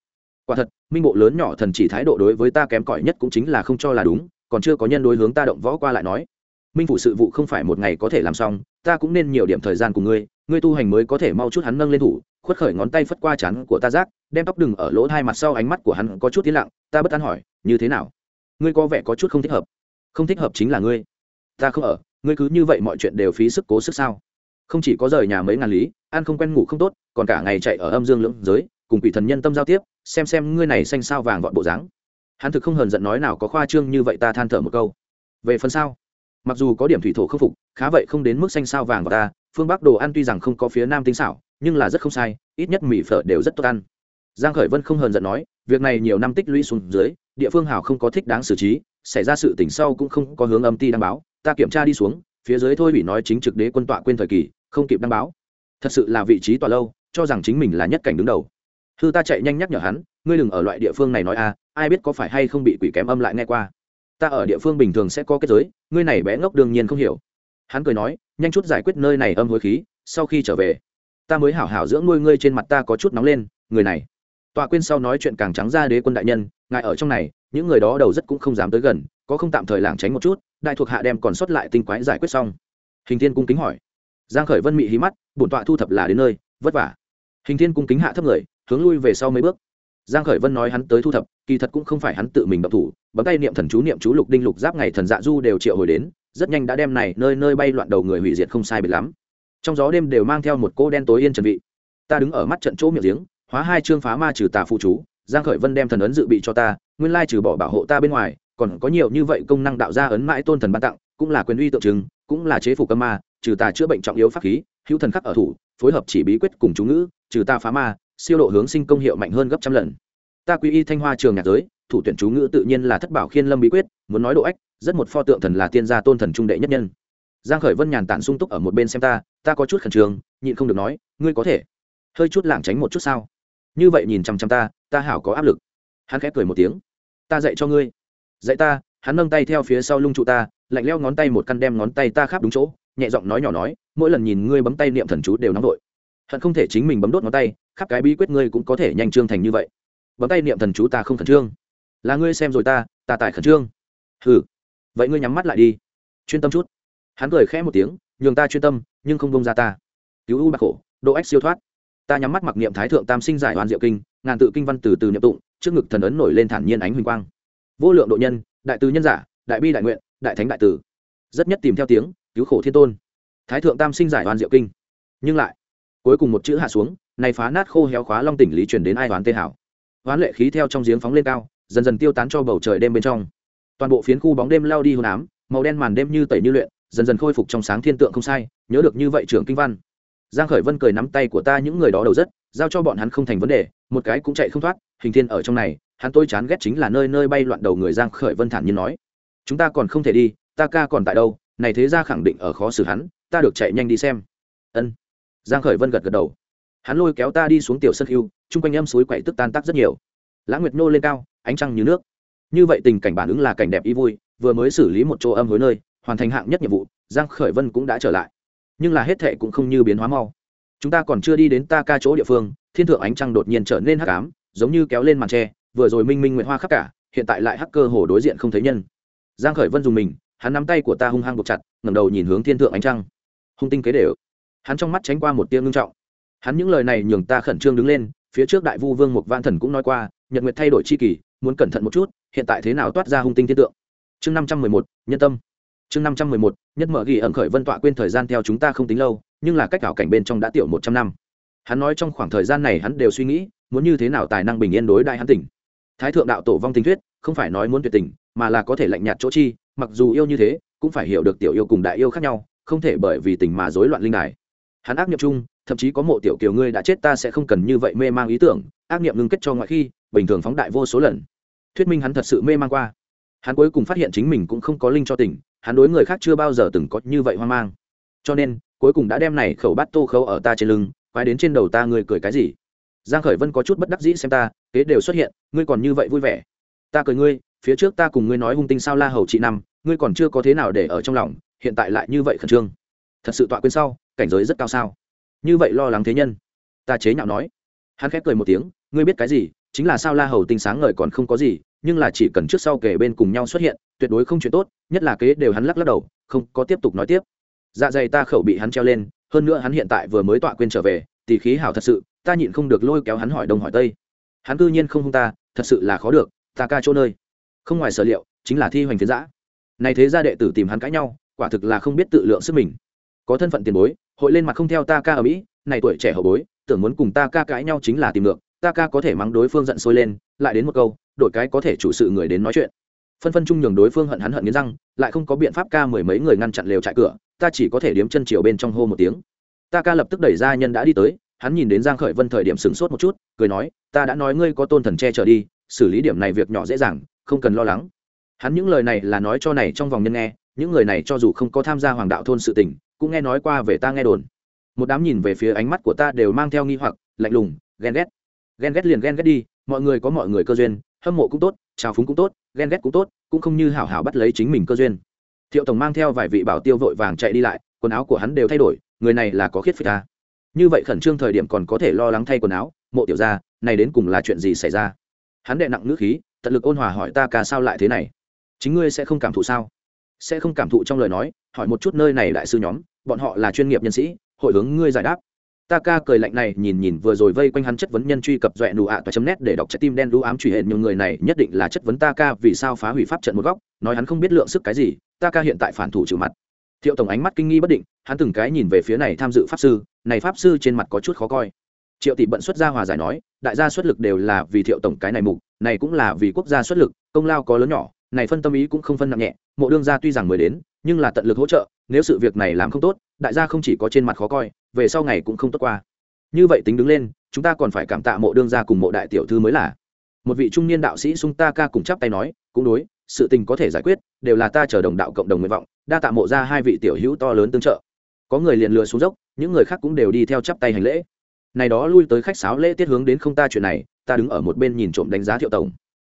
Quả thật, minh bộ lớn nhỏ thần chỉ thái độ đối với ta kém cỏi nhất cũng chính là không cho là đúng, còn chưa có nhân đối hướng ta động võ qua lại nói. Minh phủ sự vụ không phải một ngày có thể làm xong, ta cũng nên nhiều điểm thời gian cùng ngươi ngươi tu hành mới có thể mau chút hắn nâng lên thủ, khuất khởi ngón tay phất qua chắn của ta rác, đem tóc đừng ở lỗ hai mặt sau ánh mắt của hắn có chút tiến lặng, ta bất an hỏi, như thế nào? Ngươi có vẻ có chút không thích hợp. Không thích hợp chính là ngươi. Ta không ở, ngươi cứ như vậy mọi chuyện đều phí sức cố sức sao? Không chỉ có rời nhà mấy ngàn lý, ăn không quen ngủ không tốt, còn cả ngày chạy ở âm dương lưỡng giới, cùng quỷ thần nhân tâm giao tiếp, xem xem ngươi này xanh sao vàng gọn bộ dáng. Hắn thực không hờn giận nói nào có khoa trương như vậy ta than thở một câu. Về phần sau mặc dù có điểm thủy thổ khâm phục, khá vậy không đến mức xanh sao vàng của ta, phương bắc đồ ăn tuy rằng không có phía nam tinh xảo, nhưng là rất không sai, ít nhất mì phở đều rất tốt ăn. Giang khởi vân không hờn giận nói, việc này nhiều năm tích lũy xuống dưới địa phương hảo không có thích đáng xử trí, xảy ra sự tình sau cũng không có hướng âm ti đăng báo, ta kiểm tra đi xuống, phía dưới thôi bị nói chính trực đế quân tọa quên thời kỳ, không kịp đăng báo. Thật sự là vị trí tọa lâu, cho rằng chính mình là nhất cảnh đứng đầu. Hư ta chạy nhanh nhắc nhở hắn, ngươi đừng ở loại địa phương này nói a, ai biết có phải hay không bị quỷ kém âm lại nghe qua. Ta ở địa phương bình thường sẽ có kết giới, ngươi này bé ngốc đương nhiên không hiểu. Hắn cười nói, nhanh chút giải quyết nơi này âm hối khí, sau khi trở về, ta mới hảo hảo dưỡng nuôi ngươi trên mặt ta có chút nóng lên, người này. Tọa quên sau nói chuyện càng trắng ra đế quân đại nhân ngài ở trong này, những người đó đầu rất cũng không dám tới gần, có không tạm thời lảng tránh một chút, đại thuộc hạ đem còn sót lại tinh quái giải quyết xong. Hình thiên cung kính hỏi. Giang khởi vân mị hí mắt, bổn tọa thu thập là đến nơi, vất vả. Hình thiên cung kính hạ thấp người, hướng lui về sau mấy bước. Giang khởi vân nói hắn tới thu thập, kỳ thật cũng không phải hắn tự mình động thủ, bấm tay niệm thần chú niệm chú lục đinh lục giáp ngày thần dạ du đều triệu hồi đến, rất nhanh đã đem này nơi nơi bay loạn đầu người hủy diệt không sai biệt lắm. Trong gió đêm đều mang theo một cô đen tối yên trần vị. Ta đứng ở mắt trận chỗ miệng giếng, hóa hai chương phá ma trừ tà phụ chú giang khởi vân đem thần ấn dự bị cho ta, nguyên lai trừ bỏ bảo hộ ta bên ngoài, còn có nhiều như vậy công năng đạo ra ấn mãi tôn thần ban tặng, cũng là quyền uy tượng trưng, cũng là chế phục âm ma, trừ tà chữa bệnh trọng yếu pháp khí, hữu thần khắc ở thủ, phối hợp chỉ bí quyết cùng chú ngữ, trừ ta phá ma, siêu độ hướng sinh công hiệu mạnh hơn gấp trăm lần. Ta quy y thanh hoa trường nhạc giới, thủ tuyển chú ngữ tự nhiên là thất bảo khiên lâm bí quyết, muốn nói độ ách, rất một pho tượng thần là tiên gia tôn thần trung đệ nhất nhân. Giang khởi vân nhàn tản sung túc ở một bên xem ta ta có chút khẩn trương, nhịn không được nói, ngươi có thể. Hơi chút lảng tránh một chút sao? Như vậy nhìn chăm chăm ta ta hảo có áp lực. Hắn khẽ cười một tiếng. Ta dạy cho ngươi. Dạy ta, hắn nâng tay theo phía sau lung trụ ta, lạnh leo ngón tay một căn đem ngón tay ta khắp đúng chỗ, nhẹ giọng nói nhỏ nói, mỗi lần nhìn ngươi bấm tay niệm thần chú đều nóng vội. Hận không thể chính mình bấm đốt ngón tay, khắp cái bí quyết ngươi cũng có thể nhanh trương thành như vậy. Bấm tay niệm thần chú ta không khẩn trương. Là ngươi xem rồi ta ta tại khẩn trương. Hừ. Vậy ngươi nhắm mắt lại đi. Chuyên tâm chút. Hắn cười khẽ một tiếng, nhường ta chuyên tâm, nhưng không bông ra ta. Cứu u bạc khổ, độ ách siêu thoát. Ta nhắm mắt mặc niệm thái thượng tam sinh giải hoàn diệu kinh ngàn tự kinh văn từ từ niệm tụng, trước ngực thần ấn nổi lên thản nhiên ánh huỳnh quang. Vô lượng độ nhân, đại từ nhân giả, đại bi đại nguyện, đại thánh đại tử rất nhất tìm theo tiếng, cứu khổ thiên tôn. Thái thượng tam sinh giải hoàn diệu kinh. Nhưng lại, cuối cùng một chữ hạ xuống, này phá nát khô héo khóa long tỉnh lý truyền đến ai đoán tê hảo. Hoán lệ khí theo trong giếng phóng lên cao, dần dần tiêu tán cho bầu trời đêm bên trong. Toàn bộ phiến khu bóng đêm lao đi hôn ám, màu đen màn đêm như tẩy như luyện, dần dần khôi phục trong sáng thiên tượng không sai, nhớ được như vậy trưởng kinh văn. Giang khởi vân cười nắm tay của ta, những người đó đầu rất giao cho bọn hắn không thành vấn đề, một cái cũng chạy không thoát, hình thiên ở trong này, hắn tôi chán ghét chính là nơi nơi bay loạn đầu người giang khởi vân thản nhiên nói. Chúng ta còn không thể đi, ta ca còn tại đâu, này thế ra khẳng định ở khó xử hắn, ta được chạy nhanh đi xem. Ân. Giang khởi vân gật gật đầu. Hắn lôi kéo ta đi xuống tiểu sân hưu, chung quanh âm suối quậy tức tan tác rất nhiều. Lãng nguyệt nô lên cao, ánh trăng như nước. Như vậy tình cảnh bản ứng là cảnh đẹp y vui, vừa mới xử lý một chỗ âm hối nơi, hoàn thành hạng nhất nhiệm vụ, giang khởi vân cũng đã trở lại. Nhưng là hết thệ cũng không như biến hóa mau chúng ta còn chưa đi đến ta ca chỗ địa phương, thiên thượng ánh trăng đột nhiên trở nên hắc ám, giống như kéo lên màn tre, vừa rồi minh minh nguyện hoa khắp cả, hiện tại lại hắc cơ hồ đối diện không thấy nhân. Giang khởi vân dùng mình, hắn nắm tay của ta hung hăng buộc chặt, ngẩng đầu nhìn hướng thiên thượng ánh trăng. Hung tinh kế đều. Hắn trong mắt tránh qua một tia ngưng trọng. Hắn những lời này nhường ta khẩn trương đứng lên, phía trước đại vu vương mục văn thần cũng nói qua, nhật nguyệt thay đổi chi kỳ, muốn cẩn thận một chút, hiện tại thế nào toát ra hung tinh thiên tượng. Chương năm trăm mười một, nhân tâm. Chương năm trăm mười một, nhất mở ghi ẩn khởi vân tọa quên thời gian theo chúng ta không tính lâu nhưng là cách ảo cảnh bên trong đã tiểu một trăm năm. Hắn nói trong khoảng thời gian này hắn đều suy nghĩ, muốn như thế nào tài năng bình yên đối đại hắn tỉnh. Thái thượng đạo tổ vong tình thuyết, không phải nói muốn tuyệt tình, mà là có thể lạnh nhạt chỗ chi, mặc dù yêu như thế, cũng phải hiểu được tiểu yêu cùng đại yêu khác nhau, không thể bởi vì tình mà rối loạn linh đài. Hắn ác niệm chung, thậm chí có mộ tiểu kiều ngươi đã chết ta sẽ không cần như vậy mê mang ý tưởng, ác niệm ngưng kết cho ngoại khi, bình thường phóng đại vô số lần. Thuyết minh hắn thật sự mê mang qua. Hắn cuối cùng phát hiện chính mình cũng không có linh cho tỉnh hắn đối người khác chưa bao giờ từng có như vậy hoang mang. Cho nên cuối cùng đã đem này khẩu bát tô khâu ở ta trên lưng, quái đến trên đầu ta ngươi cười cái gì? Giang khởi vân có chút bất đắc dĩ xem ta, kế đều xuất hiện, ngươi còn như vậy vui vẻ. Ta cười ngươi, phía trước ta cùng ngươi nói hung tinh sao la hầu chị năm, ngươi còn chưa có thế nào để ở trong lòng, hiện tại lại như vậy khẩn trương. Thật sự tọa quên sau, cảnh giới rất cao sao? Như vậy lo lắng thế nhân. Ta chế nhạo nói. Hắn khép cười một tiếng, ngươi biết cái gì, chính là sao la hầu tinh sáng ngời còn không có gì, nhưng là chỉ cần trước sau kể bên cùng nhau xuất hiện, tuyệt đối không chuyện tốt, nhất là kế đều hắn lắc lắc đầu, không có tiếp tục nói tiếp dạ dày ta khẩu bị hắn treo lên, hơn nữa hắn hiện tại vừa mới tọa quên trở về, tỷ khí hảo thật sự, ta nhịn không được lôi kéo hắn hỏi đông hỏi tây. Hắn cư nhiên không hung ta, thật sự là khó được, ta ca chỗ nơi. Không ngoài sở liệu, chính là thi hoành phiến giã. Này thế ra đệ tử tìm hắn cãi nhau, quả thực là không biết tự lượng sức mình. Có thân phận tiền bối, hội lên mặt không theo ta ca ở mỹ, này tuổi trẻ hậu bối, tưởng muốn cùng ta ca cãi nhau chính là tìm được ta ca có thể mắng đối phương giận sôi lên, lại đến một câu, đổi cái có thể chủ sự người đến nói chuyện. Phân phân chung nhường đối phương hận hắn hận nghiến răng, lại không có biện pháp ca mười mấy người ngăn chặn lều trại cửa ta chỉ có thể điếm chân chiều bên trong hô một tiếng. Ta ca lập tức đẩy ra nhân đã đi tới, hắn nhìn đến giang khởi vân thời điểm sửng sốt một chút, cười nói, ta đã nói ngươi có tôn thần che chở đi, xử lý điểm này việc nhỏ dễ dàng, không cần lo lắng. Hắn những lời này là nói cho này trong vòng nhân nghe, những người này cho dù không có tham gia hoàng đạo thôn sự tình, cũng nghe nói qua về ta nghe đồn. Một đám nhìn về phía ánh mắt của ta đều mang theo nghi hoặc, lạnh lùng, ghen ghét. Ghen ghét liền ghen ghét đi, mọi người có mọi người cơ duyên, hâm mộ cũng tốt, trào phúng cũng tốt, ghen ghét cũng tốt, cũng không như hảo hảo bắt lấy chính mình cơ duyên thiệu tổng mang theo vài vị bảo tiêu vội vàng chạy đi lại, quần áo của hắn đều thay đổi, người này là có khiết phi ta. Như vậy khẩn trương thời điểm còn có thể lo lắng thay quần áo, mộ tiểu ra này đến cùng là chuyện gì xảy ra? Hắn đệ nặng nước khí, tận lực ôn hòa hỏi ta ca sao lại thế này? Chính ngươi sẽ không cảm thụ sao? Sẽ không cảm thụ trong lời nói, hỏi một chút nơi này đại sư nhóm, bọn họ là chuyên nghiệp nhân sĩ, hội hướng ngươi giải đáp ta ca cười lạnh này, nhìn nhìn vừa rồi vây quanh hắn chất vấn nhân truy cập dọa nụ ạ toa chấm nét để đọc trái tim đen đũ ám truy hệ nhiều người này, nhất định là chất vấn ta ca vì sao phá hủy pháp trận một góc. Nói hắn không biết lượng sức cái gì, ta ca hiện tại phản thủ trừ mặt. Thiệu tổng ánh mắt kinh nghi bất định, hắn từng cái nhìn về phía này tham dự pháp sư, này pháp sư trên mặt có chút khó coi. Triệu tỷ bận xuất gia hòa giải nói, đại gia xuất lực đều là vì thiệu tổng cái này mục, này cũng là vì quốc gia xuất lực, công lao có lớn nhỏ, này phân tâm ý cũng không phân nặng nhẹ, mộ đương gia tuy rằng mới đến, nhưng là tận lực hỗ trợ, nếu sự việc này làm không tốt đại gia không chỉ có trên mặt khó coi, về sau ngày cũng không tốt qua. Như vậy tính đứng lên, chúng ta còn phải cảm tạ mộ đương gia cùng mộ đại tiểu thư mới là. Một vị trung niên đạo sĩ sung ta ca cùng chắp tay nói, cũng đối, sự tình có thể giải quyết, đều là ta chờ đồng đạo cộng đồng nguyện vọng, đa tạ mộ ra hai vị tiểu hữu to lớn tương trợ. Có người liền lừa xuống dốc, những người khác cũng đều đi theo chắp tay hành lễ. Này đó lui tới khách sáo lễ tiết hướng đến không ta chuyện này, ta đứng ở một bên nhìn trộm đánh giá thiệu tổng.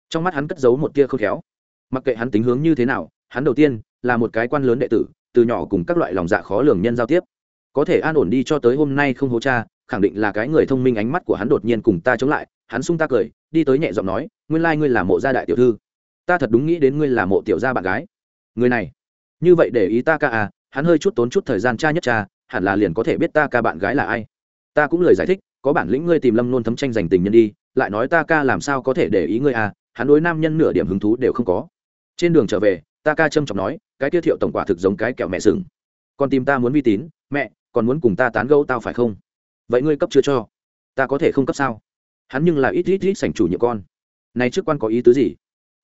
Trong mắt hắn cất giấu một tia khôn khéo. Mặc kệ hắn tính hướng như thế nào, hắn đầu tiên là một cái quan lớn đệ tử từ nhỏ cùng các loại lòng dạ khó lường nhân giao tiếp. Có thể an ổn đi cho tới hôm nay không hố cha, khẳng định là cái người thông minh ánh mắt của hắn đột nhiên cùng ta chống lại, hắn sung ta cười, đi tới nhẹ giọng nói, nguyên lai ngươi là mộ gia đại tiểu thư. Ta thật đúng nghĩ đến ngươi là mộ tiểu gia bạn gái. Người này, như vậy để ý ta ca à hắn hơi chút tốn chút thời gian cha nhất cha, hẳn là liền có thể biết ta ca bạn gái là ai. Ta cũng lời giải thích, có bản lĩnh ngươi tìm lâm nôn thấm tranh giành tình nhân đi, lại nói ta ca làm sao có thể để ý ngươi à hắn đối nam nhân nửa điểm hứng thú đều không có. Trên đường trở về, ta ca trâm trọng nói cái kia thiệu tổng quả thực giống cái kẹo mẹ sừng. Con tìm ta muốn vi tín, mẹ, còn muốn cùng ta tán gẫu tao phải không? Vậy ngươi cấp chưa cho? Ta có thể không cấp sao? Hắn nhưng là ít ít ít sành chủ nhiệm con. Này trước quan có ý tứ gì?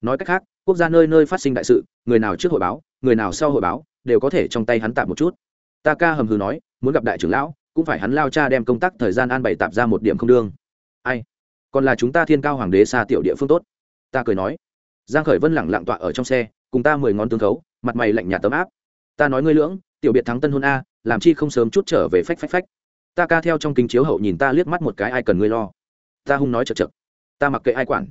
Nói cách khác, quốc gia nơi nơi phát sinh đại sự, người nào trước hội báo, người nào sau hội báo, đều có thể trong tay hắn tạm một chút. Ta ca hầm hừ nói, muốn gặp đại trưởng lão, cũng phải hắn lao cha đem công tác thời gian an bày tạp ra một điểm không đương. Ai? Còn là chúng ta thiên cao hoàng đế xa tiểu địa phương tốt. Ta cười nói. Giang khởi vân lẳng lặng tọa ở trong xe, cùng ta mười ngón tương khấu mặt mày lạnh nhạt tấm áp. Ta nói ngươi lưỡng, tiểu biệt thắng tân hôn a, làm chi không sớm chút trở về phách phách phách. Ta ca theo trong kính chiếu hậu nhìn ta liếc mắt một cái ai cần ngươi lo. Ta hung nói chật chật. Ta mặc kệ ai quản.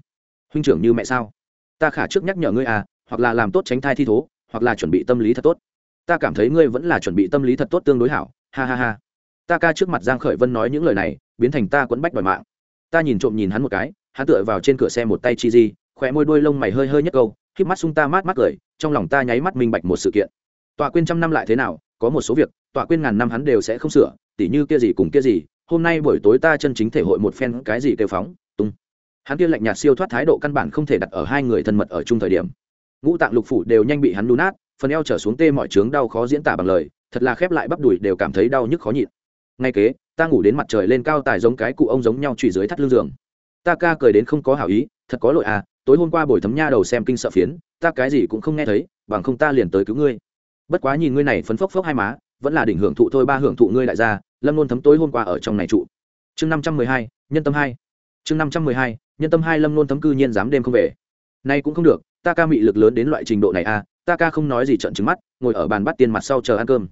Huynh trưởng như mẹ sao? Ta khả trước nhắc nhở ngươi à hoặc là làm tốt tránh thai thi thố, hoặc là chuẩn bị tâm lý thật tốt. Ta cảm thấy ngươi vẫn là chuẩn bị tâm lý thật tốt tương đối hảo, ha ha ha. Ta ca trước mặt giang khởi vân nói những lời này, biến thành ta quấn bách đòi mạng. Ta nhìn trộm nhìn hắn một cái, hắn tựa vào trên cửa xe một tay chi di khỏe môi đuôi lông mày hơi hơi nhất câu khiếp mắt sung ta mát mắt cười trong lòng ta nháy mắt minh bạch một sự kiện. Tọa quên trăm năm lại thế nào, có một số việc tọa quên ngàn năm hắn đều sẽ không sửa, tỉ như kia gì cùng kia gì, hôm nay buổi tối ta chân chính thể hội một phen cái gì kêu phóng, tung. Hắn kia lạnh nhạt siêu thoát thái độ căn bản không thể đặt ở hai người thân mật ở chung thời điểm. Ngũ tạng lục phủ đều nhanh bị hắn đu nát, phần eo trở xuống tê mọi trướng đau khó diễn tả bằng lời, thật là khép lại bắp đùi đều cảm thấy đau nhức khó nhịn. Ngay kế, ta ngủ đến mặt trời lên cao tài giống cái cụ ông giống nhau trụy dưới thắt lưng giường ta ca cười đến không có hảo ý, thật có lỗi à tối hôm qua buổi thấm nha đầu xem kinh sợ phiến, ta cái gì cũng không nghe thấy, bằng không ta liền tới cứu ngươi. Bất quá nhìn ngươi này phấn phốc phốc hai má, vẫn là đỉnh hưởng thụ thôi ba hưởng thụ ngươi đại gia. lâm nôn thấm tối hôm qua ở trong này trụ. Chương năm trăm mười hai, nhân tâm hai. Chương năm trăm mười hai, nhân tâm hai lâm nôn thấm cư nhiên dám đêm không về. Nay cũng không được, ta ca mị lực lớn đến loại trình độ này à ta ca không nói gì trận trứng mắt, ngồi ở bàn bắt tiền mặt sau chờ ăn cơm.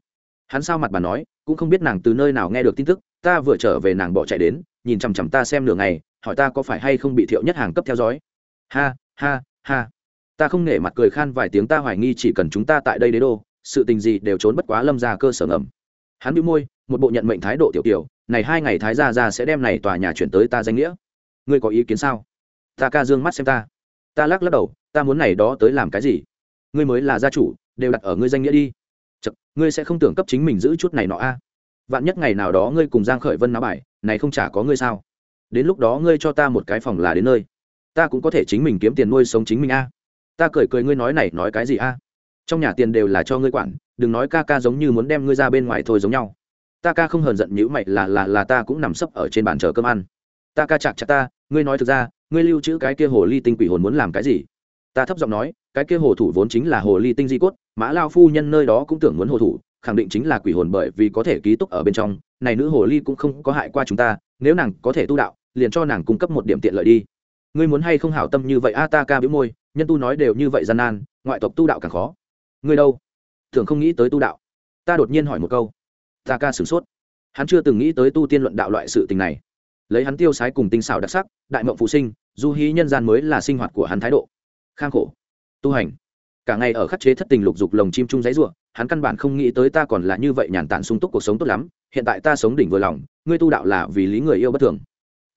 Hắn sao mặt bà nói, cũng không biết nàng từ nơi nào nghe được tin tức, ta vừa trở về nàng bỏ chạy đến, nhìn chằm chằm ta xem nửa ngày hỏi ta có phải hay không bị thiệu nhất hàng cấp theo dõi? Ha ha ha. Ta không nể mặt cười khan vài tiếng ta hoài nghi chỉ cần chúng ta tại đây đế đô sự tình gì đều trốn bất quá lâm ra cơ sở ngầm. Hắn bị môi một bộ nhận mệnh thái độ tiểu tiểu này hai ngày thái gia ra sẽ đem này tòa nhà chuyển tới ta danh nghĩa. Ngươi có ý kiến sao? Ta ca dương mắt xem ta. Ta lắc lắc đầu ta muốn này đó tới làm cái gì? Ngươi mới là gia chủ đều đặt ở ngươi danh nghĩa đi. Chật, ngươi sẽ không tưởng cấp chính mình giữ chút này nọ a. Vạn nhất ngày nào đó ngươi cùng giang khởi vân náo bài này không chả có ngươi sao? Đến lúc đó ngươi cho ta một cái phòng là đến nơi. Ta cũng có thể chính mình kiếm tiền nuôi sống chính mình a. Ta cười cười ngươi nói này, nói cái gì a? Trong nhà tiền đều là cho ngươi quản, đừng nói ca ca giống như muốn đem ngươi ra bên ngoài thôi giống nhau. Ta ca không hờn giận nhữ mày, là là là ta cũng nằm sấp ở trên bàn chờ cơm ăn. Ta ca chặt chặt ta, ngươi nói thực ra, ngươi lưu trữ cái kia hồ ly tinh quỷ hồn muốn làm cái gì? Ta thấp giọng nói, cái kia hồ thủ vốn chính là hồ ly tinh di cốt, mã lao phu nhân nơi đó cũng tưởng muốn hồ thủ, khẳng định chính là quỷ hồn bởi vì có thể ký túc ở bên trong, này nữ hồ ly cũng không có hại qua chúng ta, nếu nàng có thể tu đạo liền cho nàng cung cấp một điểm tiện lợi đi. Ngươi muốn hay không hảo tâm như vậy a ta ca biếu môi, nhân tu nói đều như vậy gian nan, ngoại tộc tu đạo càng khó. Ngươi đâu? Thường không nghĩ tới tu đạo. Ta đột nhiên hỏi một câu. Ta ca sửng sốt. Hắn chưa từng nghĩ tới tu tiên luận đạo loại sự tình này. Lấy hắn tiêu sái cùng tinh xảo đặc sắc, đại mộng phụ sinh, du hí nhân gian mới là sinh hoạt của hắn thái độ. Khang khổ. Tu hành. Cả ngày ở khắc chế thất tình lục dục lồng chim chung giấy ruộng hắn căn bản không nghĩ tới ta còn là như vậy nhàn tản sung túc cuộc sống tốt lắm, hiện tại ta sống đỉnh vừa lòng, ngươi tu đạo là vì lý người yêu bất thường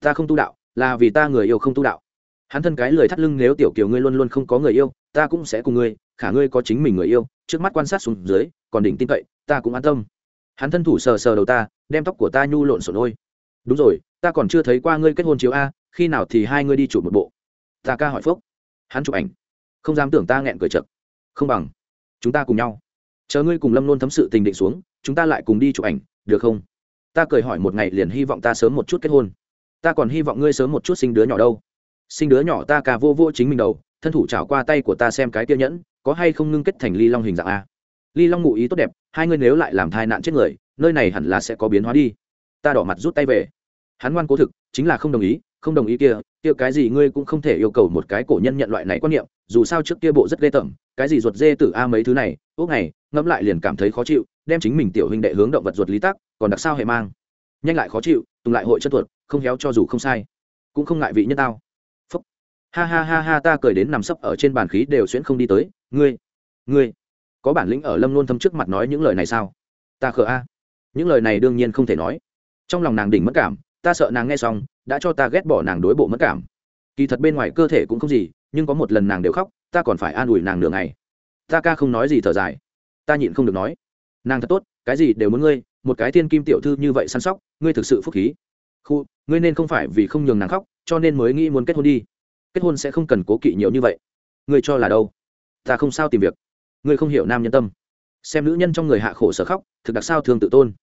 ta không tu đạo, là vì ta người yêu không tu đạo. Hắn thân cái lời thắt lưng nếu tiểu kiều ngươi luôn luôn không có người yêu, ta cũng sẽ cùng ngươi, khả ngươi có chính mình người yêu, trước mắt quan sát xuống dưới, còn đỉnh tin cậy, ta cũng an tâm. Hắn thân thủ sờ sờ đầu ta, đem tóc của ta nhu lộn xộn ôi. Đúng rồi, ta còn chưa thấy qua ngươi kết hôn chiếu a, khi nào thì hai ngươi đi chụp một bộ? Ta ca hỏi phúc. Hắn chụp ảnh. Không dám tưởng ta nghẹn cười chật. Không bằng. Chúng ta cùng nhau. Chờ ngươi cùng lâm luôn thấm sự tình định xuống, chúng ta lại cùng đi chụp ảnh, được không? Ta cười hỏi một ngày liền hy vọng ta sớm một chút kết hôn ta còn hy vọng ngươi sớm một chút sinh đứa nhỏ đâu. Sinh đứa nhỏ ta cả vô vô chính mình đầu, thân thủ chảo qua tay của ta xem cái tiêu nhẫn, có hay không ngưng kết thành ly long hình dạng a? Ly long ngụ ý tốt đẹp, hai ngươi nếu lại làm thai nạn chết người, nơi này hẳn là sẽ có biến hóa đi. Ta đỏ mặt rút tay về. Hắn ngoan cố thực, chính là không đồng ý, không đồng ý kia kia cái gì ngươi cũng không thể yêu cầu một cái cổ nhân nhận loại này quan niệm, dù sao trước kia bộ rất ghê tởm, cái gì ruột dê tử a mấy thứ này ốc này ngẫm lại liền cảm thấy khó chịu, đem chính mình tiểu huynh đệ hướng động vật ruột lý tắc, còn đặc sao hệ mang. Nhanh lại khó chịu, tùng lại hội chân thuật không héo cho dù không sai, cũng không ngại vị nhân tao. Phúc. Ha ha ha ha, ta cười đến nằm sấp ở trên bàn khí đều xuyễn không đi tới. Ngươi ngươi, có bản lĩnh ở lâm luôn thâm trước mặt nói những lời này sao? Ta khờ a. Những lời này đương nhiên không thể nói. Trong lòng nàng đỉnh mất cảm, ta sợ nàng nghe xong, đã cho ta ghét bỏ nàng đối bộ mất cảm. Kỳ thật bên ngoài cơ thể cũng không gì, nhưng có một lần nàng đều khóc, ta còn phải an ủi nàng nửa ngày. Ta ca không nói gì thở dài. Ta nhịn không được nói. Nàng thật tốt, cái gì đều muốn ngươi, một cái thiên kim tiểu thư như vậy săn sóc, ngươi thực sự phúc khí khu, ngươi nên không phải vì không nhường nàng khóc, cho nên mới nghĩ muốn kết hôn đi. Kết hôn sẽ không cần cố kỵ nhiều như vậy. Ngươi cho là đâu? Ta không sao tìm việc. Ngươi không hiểu nam nhân tâm. Xem nữ nhân trong người hạ khổ sở khóc, thực đặc sao thường tự tôn.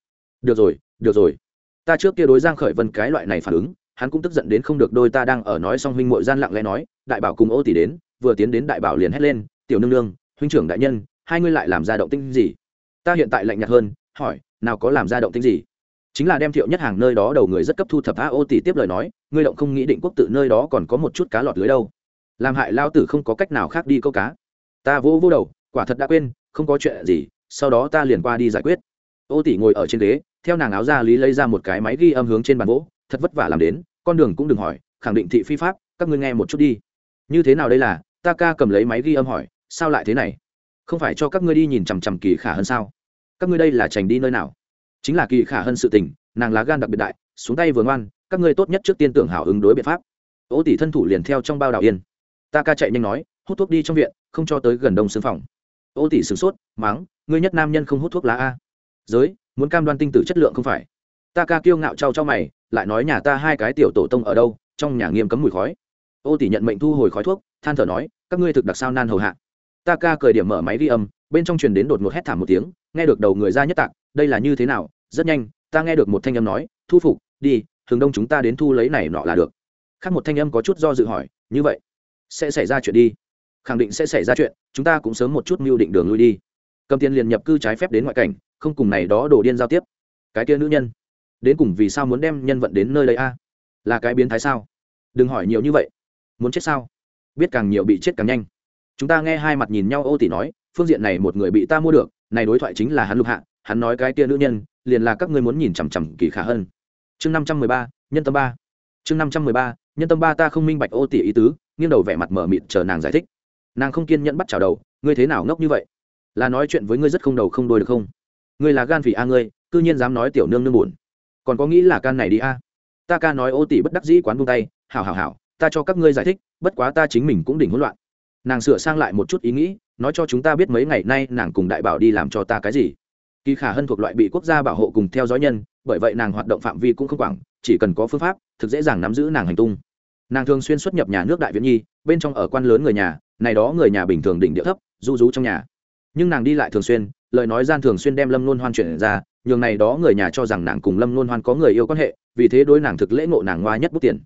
Được rồi được rồi. Ta trước kia đối giang khởi vân cái loại này phản ứng, hắn cũng tức giận đến không được đôi ta đang ở nói xong huynh muội gian lặng lẽ nói, đại bảo cùng ô tỷ đến, vừa tiến đến đại bảo liền hét lên, tiểu nương nương, huynh trưởng đại nhân, hai ngươi lại làm ra động tĩnh gì? Ta hiện tại lạnh nhạt hơn, hỏi, nào có làm ra động tĩnh gì? Chính là đem thiệu nhất hàng nơi đó đầu người rất cấp thu thập a ô tỷ tiếp lời nói, ngươi động không nghĩ định quốc tự nơi đó còn có một chút cá lọt lưới đâu. Làm hại lao tử không có cách nào khác đi câu cá. Ta vô vô đầu, quả thật đã quên, không có chuyện gì, sau đó ta liền qua đi giải quyết. Ô tỷ ngồi ở trên ghế, theo nàng áo ra lý lấy ra một cái máy ghi âm hướng trên bàn gỗ thật vất vả làm đến, con đường cũng đừng hỏi, khẳng định thị phi pháp, các ngươi nghe một chút đi. Như thế nào đây là? Ta ca cầm lấy máy ghi âm hỏi, sao lại thế này? Không phải cho các ngươi đi nhìn chằm chằm kỳ khả hơn sao? Các ngươi đây là trành đi nơi nào? Chính là kỳ khả hơn sự tình, nàng lá gan đặc biệt đại, xuống tay vừa ngoan, các ngươi tốt nhất trước tiên tưởng hảo ứng đối biện pháp. Ô tỷ thân thủ liền theo trong bao đảo yên. Ta ca chạy nhanh nói, hút thuốc đi trong viện, không cho tới gần đông xương phòng. Ô tỷ sửng sốt, mắng, ngươi nhất nam nhân không hút thuốc lá a. Giới, muốn cam đoan tinh tử chất lượng không phải. Ta ca kiêu ngạo trao cho mày, lại nói nhà ta hai cái tiểu tổ tông ở đâu, trong nhà nghiêm cấm mùi khói. Ô tỷ nhận mệnh thu hồi khói thuốc, than thở nói, các ngươi thực đặc sao nan hầu hạ ta ca cười điểm mở máy ghi âm, bên trong truyền đến đột ngột hét thảm một tiếng, nghe được đầu người ra nhất tạc, đây là như thế nào? Rất nhanh, ta nghe được một thanh âm nói, thu phục, đi thường đông chúng ta đến thu lấy này nọ là được. Khác một thanh âm có chút do dự hỏi, như vậy, sẽ xảy ra chuyện đi? Khẳng định sẽ xảy ra chuyện, chúng ta cũng sớm một chút mưu định đường lui đi. Cầm tiền liền nhập cư trái phép đến ngoại cảnh, không cùng này đó đồ điên giao tiếp. Cái kia nữ nhân, đến cùng vì sao muốn đem nhân vận đến nơi đây a? Là cái biến thái sao? Đừng hỏi nhiều như vậy. Muốn chết sao? Biết càng nhiều bị chết càng nhanh chúng ta nghe hai mặt nhìn nhau, ô tỷ nói, phương diện này một người bị ta mua được, này đối thoại chính là hắn lục hạ, hắn nói cái kia nữ nhân, liền là các ngươi muốn nhìn chằm chằm kỳ khả hơn. Chương năm trăm mười ba, nhân tâm ba. Chương năm trăm mười ba, nhân tâm ba ta không minh bạch ô tỷ ý tứ, nghiêng đầu vẻ mặt mở mịt chờ nàng giải thích. Nàng không kiên nhẫn bắt chào đầu, ngươi thế nào ngốc như vậy? Là nói chuyện với ngươi rất không đầu không đôi được không? Ngươi là gan phỉ a ngươi, cư nhiên dám nói tiểu nương nương buồn. Còn có nghĩ là can này đi a? Ta ca nói ô tỷ bất đắc dĩ quán buông tay, hảo hảo hảo, ta cho các ngươi giải thích, bất quá ta chính mình cũng đỉnh hỗn loạn nàng sửa sang lại một chút ý nghĩ, nói cho chúng ta biết mấy ngày nay nàng cùng đại bảo đi làm cho ta cái gì. Kỳ khả hân thuộc loại bị quốc gia bảo hộ cùng theo dõi nhân, bởi vậy nàng hoạt động phạm vi cũng không quảng, chỉ cần có phương pháp, thực dễ dàng nắm giữ nàng hành tung. Nàng thường xuyên xuất nhập nhà nước đại viễn nhi, bên trong ở quan lớn người nhà, này đó người nhà bình thường đỉnh địa thấp, du rú trong nhà. Nhưng nàng đi lại thường xuyên, lời nói gian thường xuyên đem lâm luôn hoan chuyển ra, nhường này đó người nhà cho rằng nàng cùng lâm luôn hoan có người yêu quan hệ, vì thế đối nàng thực lễ ngộ nàng ngoa nhất bút tiền.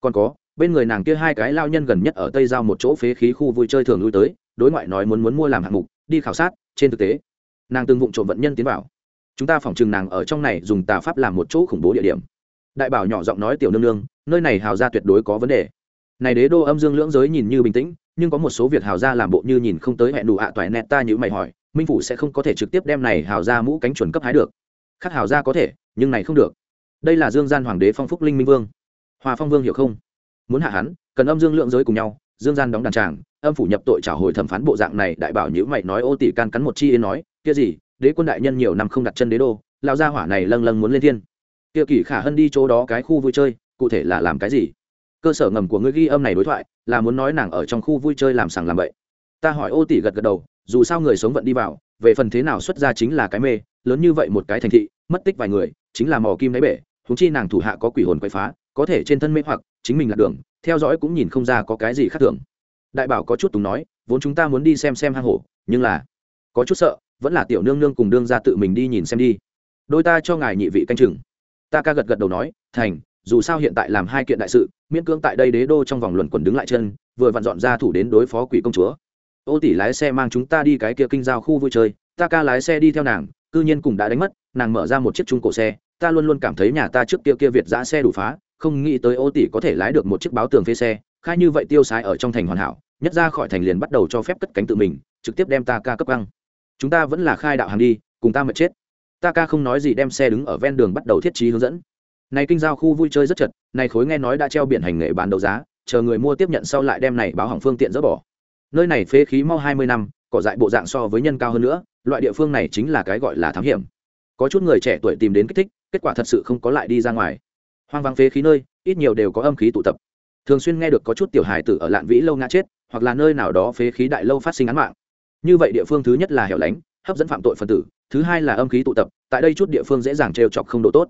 Còn có bên người nàng kia hai cái lao nhân gần nhất ở tây giao một chỗ phế khí khu vui chơi thường lui tới, đối ngoại nói muốn muốn mua làm hạng mục, đi khảo sát, trên thực tế, nàng từng vụng trộm vận nhân tiến vào. Chúng ta phỏng chừng nàng ở trong này dùng tà pháp làm một chỗ khủng bố địa điểm. Đại bảo nhỏ giọng nói tiểu nương nương, nơi này hào ra tuyệt đối có vấn đề. Này đế đô âm dương lưỡng giới nhìn như bình tĩnh, nhưng có một số việc hào ra làm bộ như nhìn không tới hẹn đủ ạ à toại nẹt ta như mày hỏi, minh phủ sẽ không có thể trực tiếp đem này hào ra mũ cánh chuẩn cấp hái được. Khác hào ra có thể, nhưng này không được. Đây là dương gian hoàng đế phong phúc linh minh vương. Hòa phong vương hiểu không? Muốn hạ hắn, cần âm dương lượng giới cùng nhau, dương gian đóng đàn tràng, âm phủ nhập tội trả hồi thẩm phán bộ dạng này, đại bảo nhữ mày nói, ô tỷ can cắn một chi yên nói, kia gì, đế quân đại nhân nhiều năm không đặt chân đế đô lao gia hỏa này lâng lâng muốn lên thiên. Kia kỷ khả hân đi chỗ đó cái khu vui chơi, cụ thể là làm cái gì? Cơ sở ngầm của ngươi ghi âm này đối thoại, là muốn nói nàng ở trong khu vui chơi làm sàng làm bậy. Ta hỏi ô tỷ gật gật đầu, dù sao người sống vẫn đi vào, về phần thế nào xuất ra chính là cái mê, lớn như vậy một cái thành thị, mất tích vài người, chính là mò kim đáy bể húng chi nàng thủ hạ có quỷ hồn quậy phá có thể trên thân mê hoặc, chính mình là đường, theo dõi cũng nhìn không ra có cái gì khác thường. Đại bảo có chút tùng nói, vốn chúng ta muốn đi xem xem hang hổ, nhưng là có chút sợ, vẫn là tiểu nương nương cùng đương ra tự mình đi nhìn xem đi. Đôi ta cho ngài nhị vị canh chừng. Ta ca gật gật đầu nói, thành, dù sao hiện tại làm hai kiện đại sự, miễn cưỡng tại đây đế đô trong vòng luẩn quẩn đứng lại chân, vừa vặn dọn ra thủ đến đối phó quỷ công chúa. Ô tỷ lái xe mang chúng ta đi cái kia kinh giao khu vui chơi, ta ca lái xe đi theo nàng, cư nhiên cùng đã đánh mất, nàng mở ra một chiếc trung cổ xe, ta luôn luôn cảm thấy nhà ta trước kia kia việt giã xe đủ phá không nghĩ tới ô tỷ có thể lái được một chiếc báo tường phê xe, khai như vậy tiêu sái ở trong thành hoàn hảo, nhất ra khỏi thành liền bắt đầu cho phép cất cánh tự mình, trực tiếp đem ta ca cấp băng chúng ta vẫn là khai đạo hàng đi, cùng ta mệt chết. Ta ca không nói gì đem xe đứng ở ven đường bắt đầu thiết trí hướng dẫn. Này kinh giao khu vui chơi rất chật, này khối nghe nói đã treo biển hành nghề bán đấu giá, chờ người mua tiếp nhận sau lại đem này báo hỏng phương tiện dỡ bỏ. Nơi này phế khí mau hai mươi năm, cỏ dại bộ dạng so với nhân cao hơn nữa, loại địa phương này chính là cái gọi là thám hiểm. Có chút người trẻ tuổi tìm đến kích thích, kết quả thật sự không có lại đi ra ngoài hoang vắng phế khí nơi, ít nhiều đều có âm khí tụ tập. Thường xuyên nghe được có chút tiểu hài tử ở lạn vĩ lâu ngã chết, hoặc là nơi nào đó phế khí đại lâu phát sinh án mạng. Như vậy địa phương thứ nhất là hẻo lánh, hấp dẫn phạm tội phân tử, thứ hai là âm khí tụ tập, tại đây chút địa phương dễ dàng trêu chọc không độ tốt.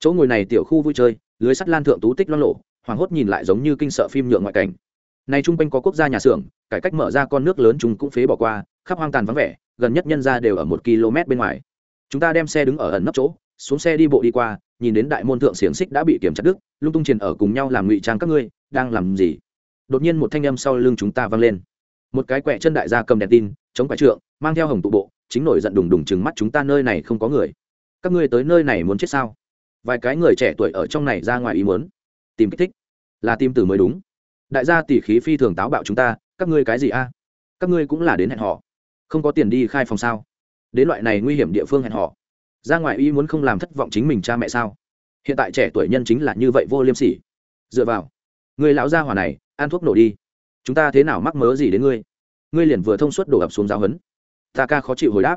Chỗ ngồi này tiểu khu vui chơi, lưới sắt lan thượng tú tích loan lộ hoàng hốt nhìn lại giống như kinh sợ phim nhượng ngoại cảnh. Này chung quanh có quốc gia nhà xưởng, cải cách mở ra con nước lớn chúng cũng phế bỏ qua, khắp hoang tàn vắng vẻ, gần nhất nhân ra đều ở một km bên ngoài. Chúng ta đem xe đứng ở ẩn nấp chỗ xuống xe đi bộ đi qua, nhìn đến đại môn thượng xiềng xích đã bị kiểm chặt đứt, lung tung triền ở cùng nhau làm ngụy trang các ngươi, đang làm gì? Đột nhiên một thanh âm sau lưng chúng ta vang lên. Một cái quẹ chân đại gia cầm đèn tin, chống quải trượng, mang theo hồng tụ bộ, chính nổi giận đùng đùng chừng mắt chúng ta nơi này không có người. Các ngươi tới nơi này muốn chết sao? Vài cái người trẻ tuổi ở trong này ra ngoài ý muốn. Tìm kích thích. Là tìm tử mới đúng. Đại gia tỷ khí phi thường táo bạo chúng ta, các ngươi cái gì a? Các ngươi cũng là đến hẹn họ không có tiền đi khai phòng sao? Đến loại này nguy hiểm địa phương hẹn họ ra ngoài ý muốn không làm thất vọng chính mình cha mẹ sao? Hiện tại trẻ tuổi nhân chính là như vậy vô liêm sỉ. Dựa vào, người lão gia hỏa này, ăn thuốc nổ đi. Chúng ta thế nào mắc mớ gì đến ngươi? Ngươi liền vừa thông suốt đổ ập xuống giáo hấn ta ca khó chịu hồi đáp.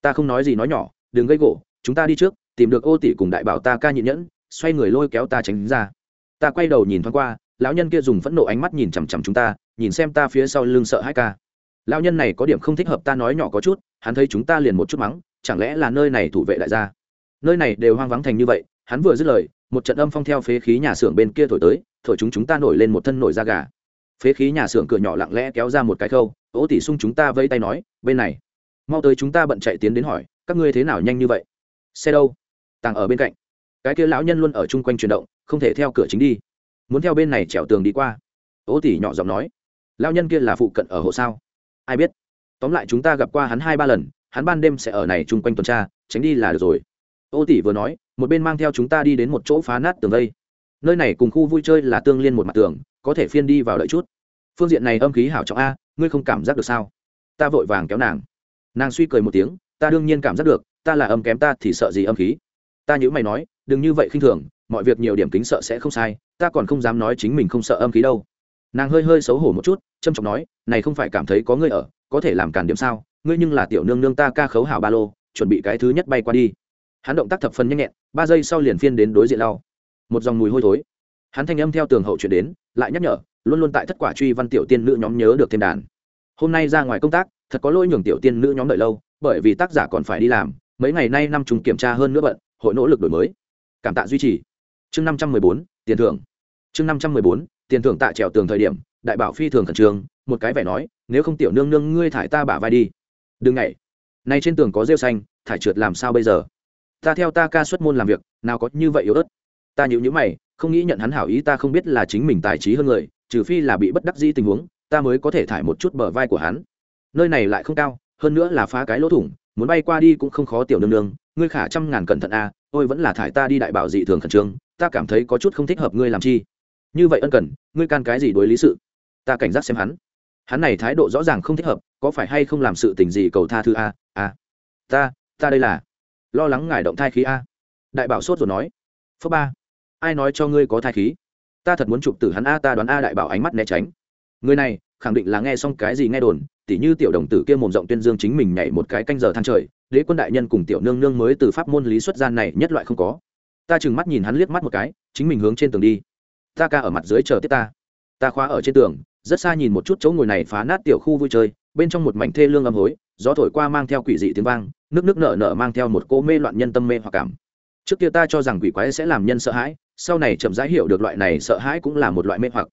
Ta không nói gì nói nhỏ, đừng gây gỗ, chúng ta đi trước, tìm được ô tỷ cùng đại bảo ta ca nhịn nhẫn, xoay người lôi kéo ta tránh ra. Ta quay đầu nhìn thoáng qua, lão nhân kia dùng phẫn nộ ánh mắt nhìn chằm chằm chúng ta, nhìn xem ta phía sau lưng sợ hai ca. Lão nhân này có điểm không thích hợp ta nói nhỏ có chút, hắn thấy chúng ta liền một chút mắng chẳng lẽ là nơi này thủ vệ đại gia? Nơi này đều hoang vắng thành như vậy, hắn vừa dứt lời, một trận âm phong theo phế khí nhà xưởng bên kia thổi tới, thổi chúng chúng ta nổi lên một thân nổi da gà. Phế khí nhà xưởng cửa nhỏ lặng lẽ kéo ra một cái khâu ố tỷ sung chúng ta vây tay nói, bên này, mau tới chúng ta bận chạy tiến đến hỏi, các ngươi thế nào nhanh như vậy? Xe đâu? Tàng ở bên cạnh. Cái kia lão nhân luôn ở chung quanh chuyển động, không thể theo cửa chính đi. Muốn theo bên này trèo tường đi qua. Ố tỷ nhỏ giọng nói, lão nhân kia là phụ cận ở hộ sao? Ai biết. Tóm lại chúng ta gặp qua hắn hai ba lần hắn ban đêm sẽ ở này chung quanh tuần tra, tránh đi là được rồi. Ô tỷ vừa nói, một bên mang theo chúng ta đi đến một chỗ phá nát tường vây. Nơi này cùng khu vui chơi là tương liên một mặt tường, có thể phiên đi vào đợi chút. Phương diện này âm khí hảo trọng a, ngươi không cảm giác được sao? Ta vội vàng kéo nàng. Nàng suy cười một tiếng, ta đương nhiên cảm giác được, ta là âm kém ta thì sợ gì âm khí. Ta nhữ mày nói, đừng như vậy khinh thường, mọi việc nhiều điểm kính sợ sẽ không sai, ta còn không dám nói chính mình không sợ âm khí đâu. Nàng hơi hơi xấu hổ một chút trâm trọng nói, này không phải cảm thấy có ngươi ở, có thể làm cản điểm sao? Ngươi nhưng là tiểu nương nương ta ca khấu hảo ba lô, chuẩn bị cái thứ nhất bay qua đi. Hắn động tác thập phân nhanh nhẹn, ba giây sau liền phiên đến đối diện lau. Một dòng mùi hôi thối. Hắn thanh âm theo tường hậu chuyển đến, lại nhắc nhở, luôn luôn tại thất quả truy văn tiểu tiên nữ nhóm nhớ được thêm đàn. Hôm nay ra ngoài công tác, thật có lỗi nhường tiểu tiên nữ nhóm đợi lâu, bởi vì tác giả còn phải đi làm, mấy ngày nay năm trùng kiểm tra hơn nữa bận, hội nỗ lực đổi mới. Cảm tạ duy trì. Chương năm trăm mười bốn, tiền thưởng. Chương năm trăm mười bốn, tiền thưởng tạ trèo tường thời điểm, đại bảo phi thường khẩn trương, một cái vẻ nói, nếu không tiểu nương nương ngươi thải ta bả vai đi đừng ngày nay trên tường có rêu xanh, thải trượt làm sao bây giờ? Ta theo ta ca xuất môn làm việc, nào có như vậy yếu ớt. Ta nhịu nhữ mày, không nghĩ nhận hắn hảo ý, ta không biết là chính mình tài trí hơn người, trừ phi là bị bất đắc dĩ tình huống, ta mới có thể thải một chút bờ vai của hắn. Nơi này lại không cao, hơn nữa là phá cái lỗ thủng, muốn bay qua đi cũng không khó tiểu nương nương, ngươi khả trăm ngàn cẩn thận a ôi vẫn là thải ta đi đại bảo dị thường khẩn trương, ta cảm thấy có chút không thích hợp ngươi làm chi. Như vậy ân cần, ngươi can cái gì đối lý sự? Ta cảnh giác xem hắn hắn này thái độ rõ ràng không thích hợp, có phải hay không làm sự tình gì cầu tha thứ a? A, ta ta đây là lo lắng ngài động thai khí a. Đại bảo sốt rồi nói. Phớ ba, ai nói cho ngươi có thai khí? Ta thật muốn chụp từ hắn a, ta đoán a, đại bảo ánh mắt né tránh. Người này, khẳng định là nghe xong cái gì nghe đồn, tỉ như tiểu đồng tử kia mồm rộng tuyên dương chính mình nhảy một cái canh giờ than trời, đế quân đại nhân cùng tiểu nương nương mới từ pháp môn lý xuất gian này nhất loại không có. Ta chừng mắt nhìn hắn liếc mắt một cái, chính mình hướng trên tường đi. Ta ca ở mặt dưới chờ tiếp ta. Ta khóa ở trên tường rất xa nhìn một chút chỗ ngồi này phá nát tiểu khu vui chơi, bên trong một mảnh thê lương âm hối, gió thổi qua mang theo quỷ dị tiếng vang, nước nước nở nở mang theo một cô mê loạn nhân tâm mê hoặc cảm. Trước kia ta cho rằng quỷ quái sẽ làm nhân sợ hãi, sau này chậm rãi hiểu được loại này sợ hãi cũng là một loại mê hoặc.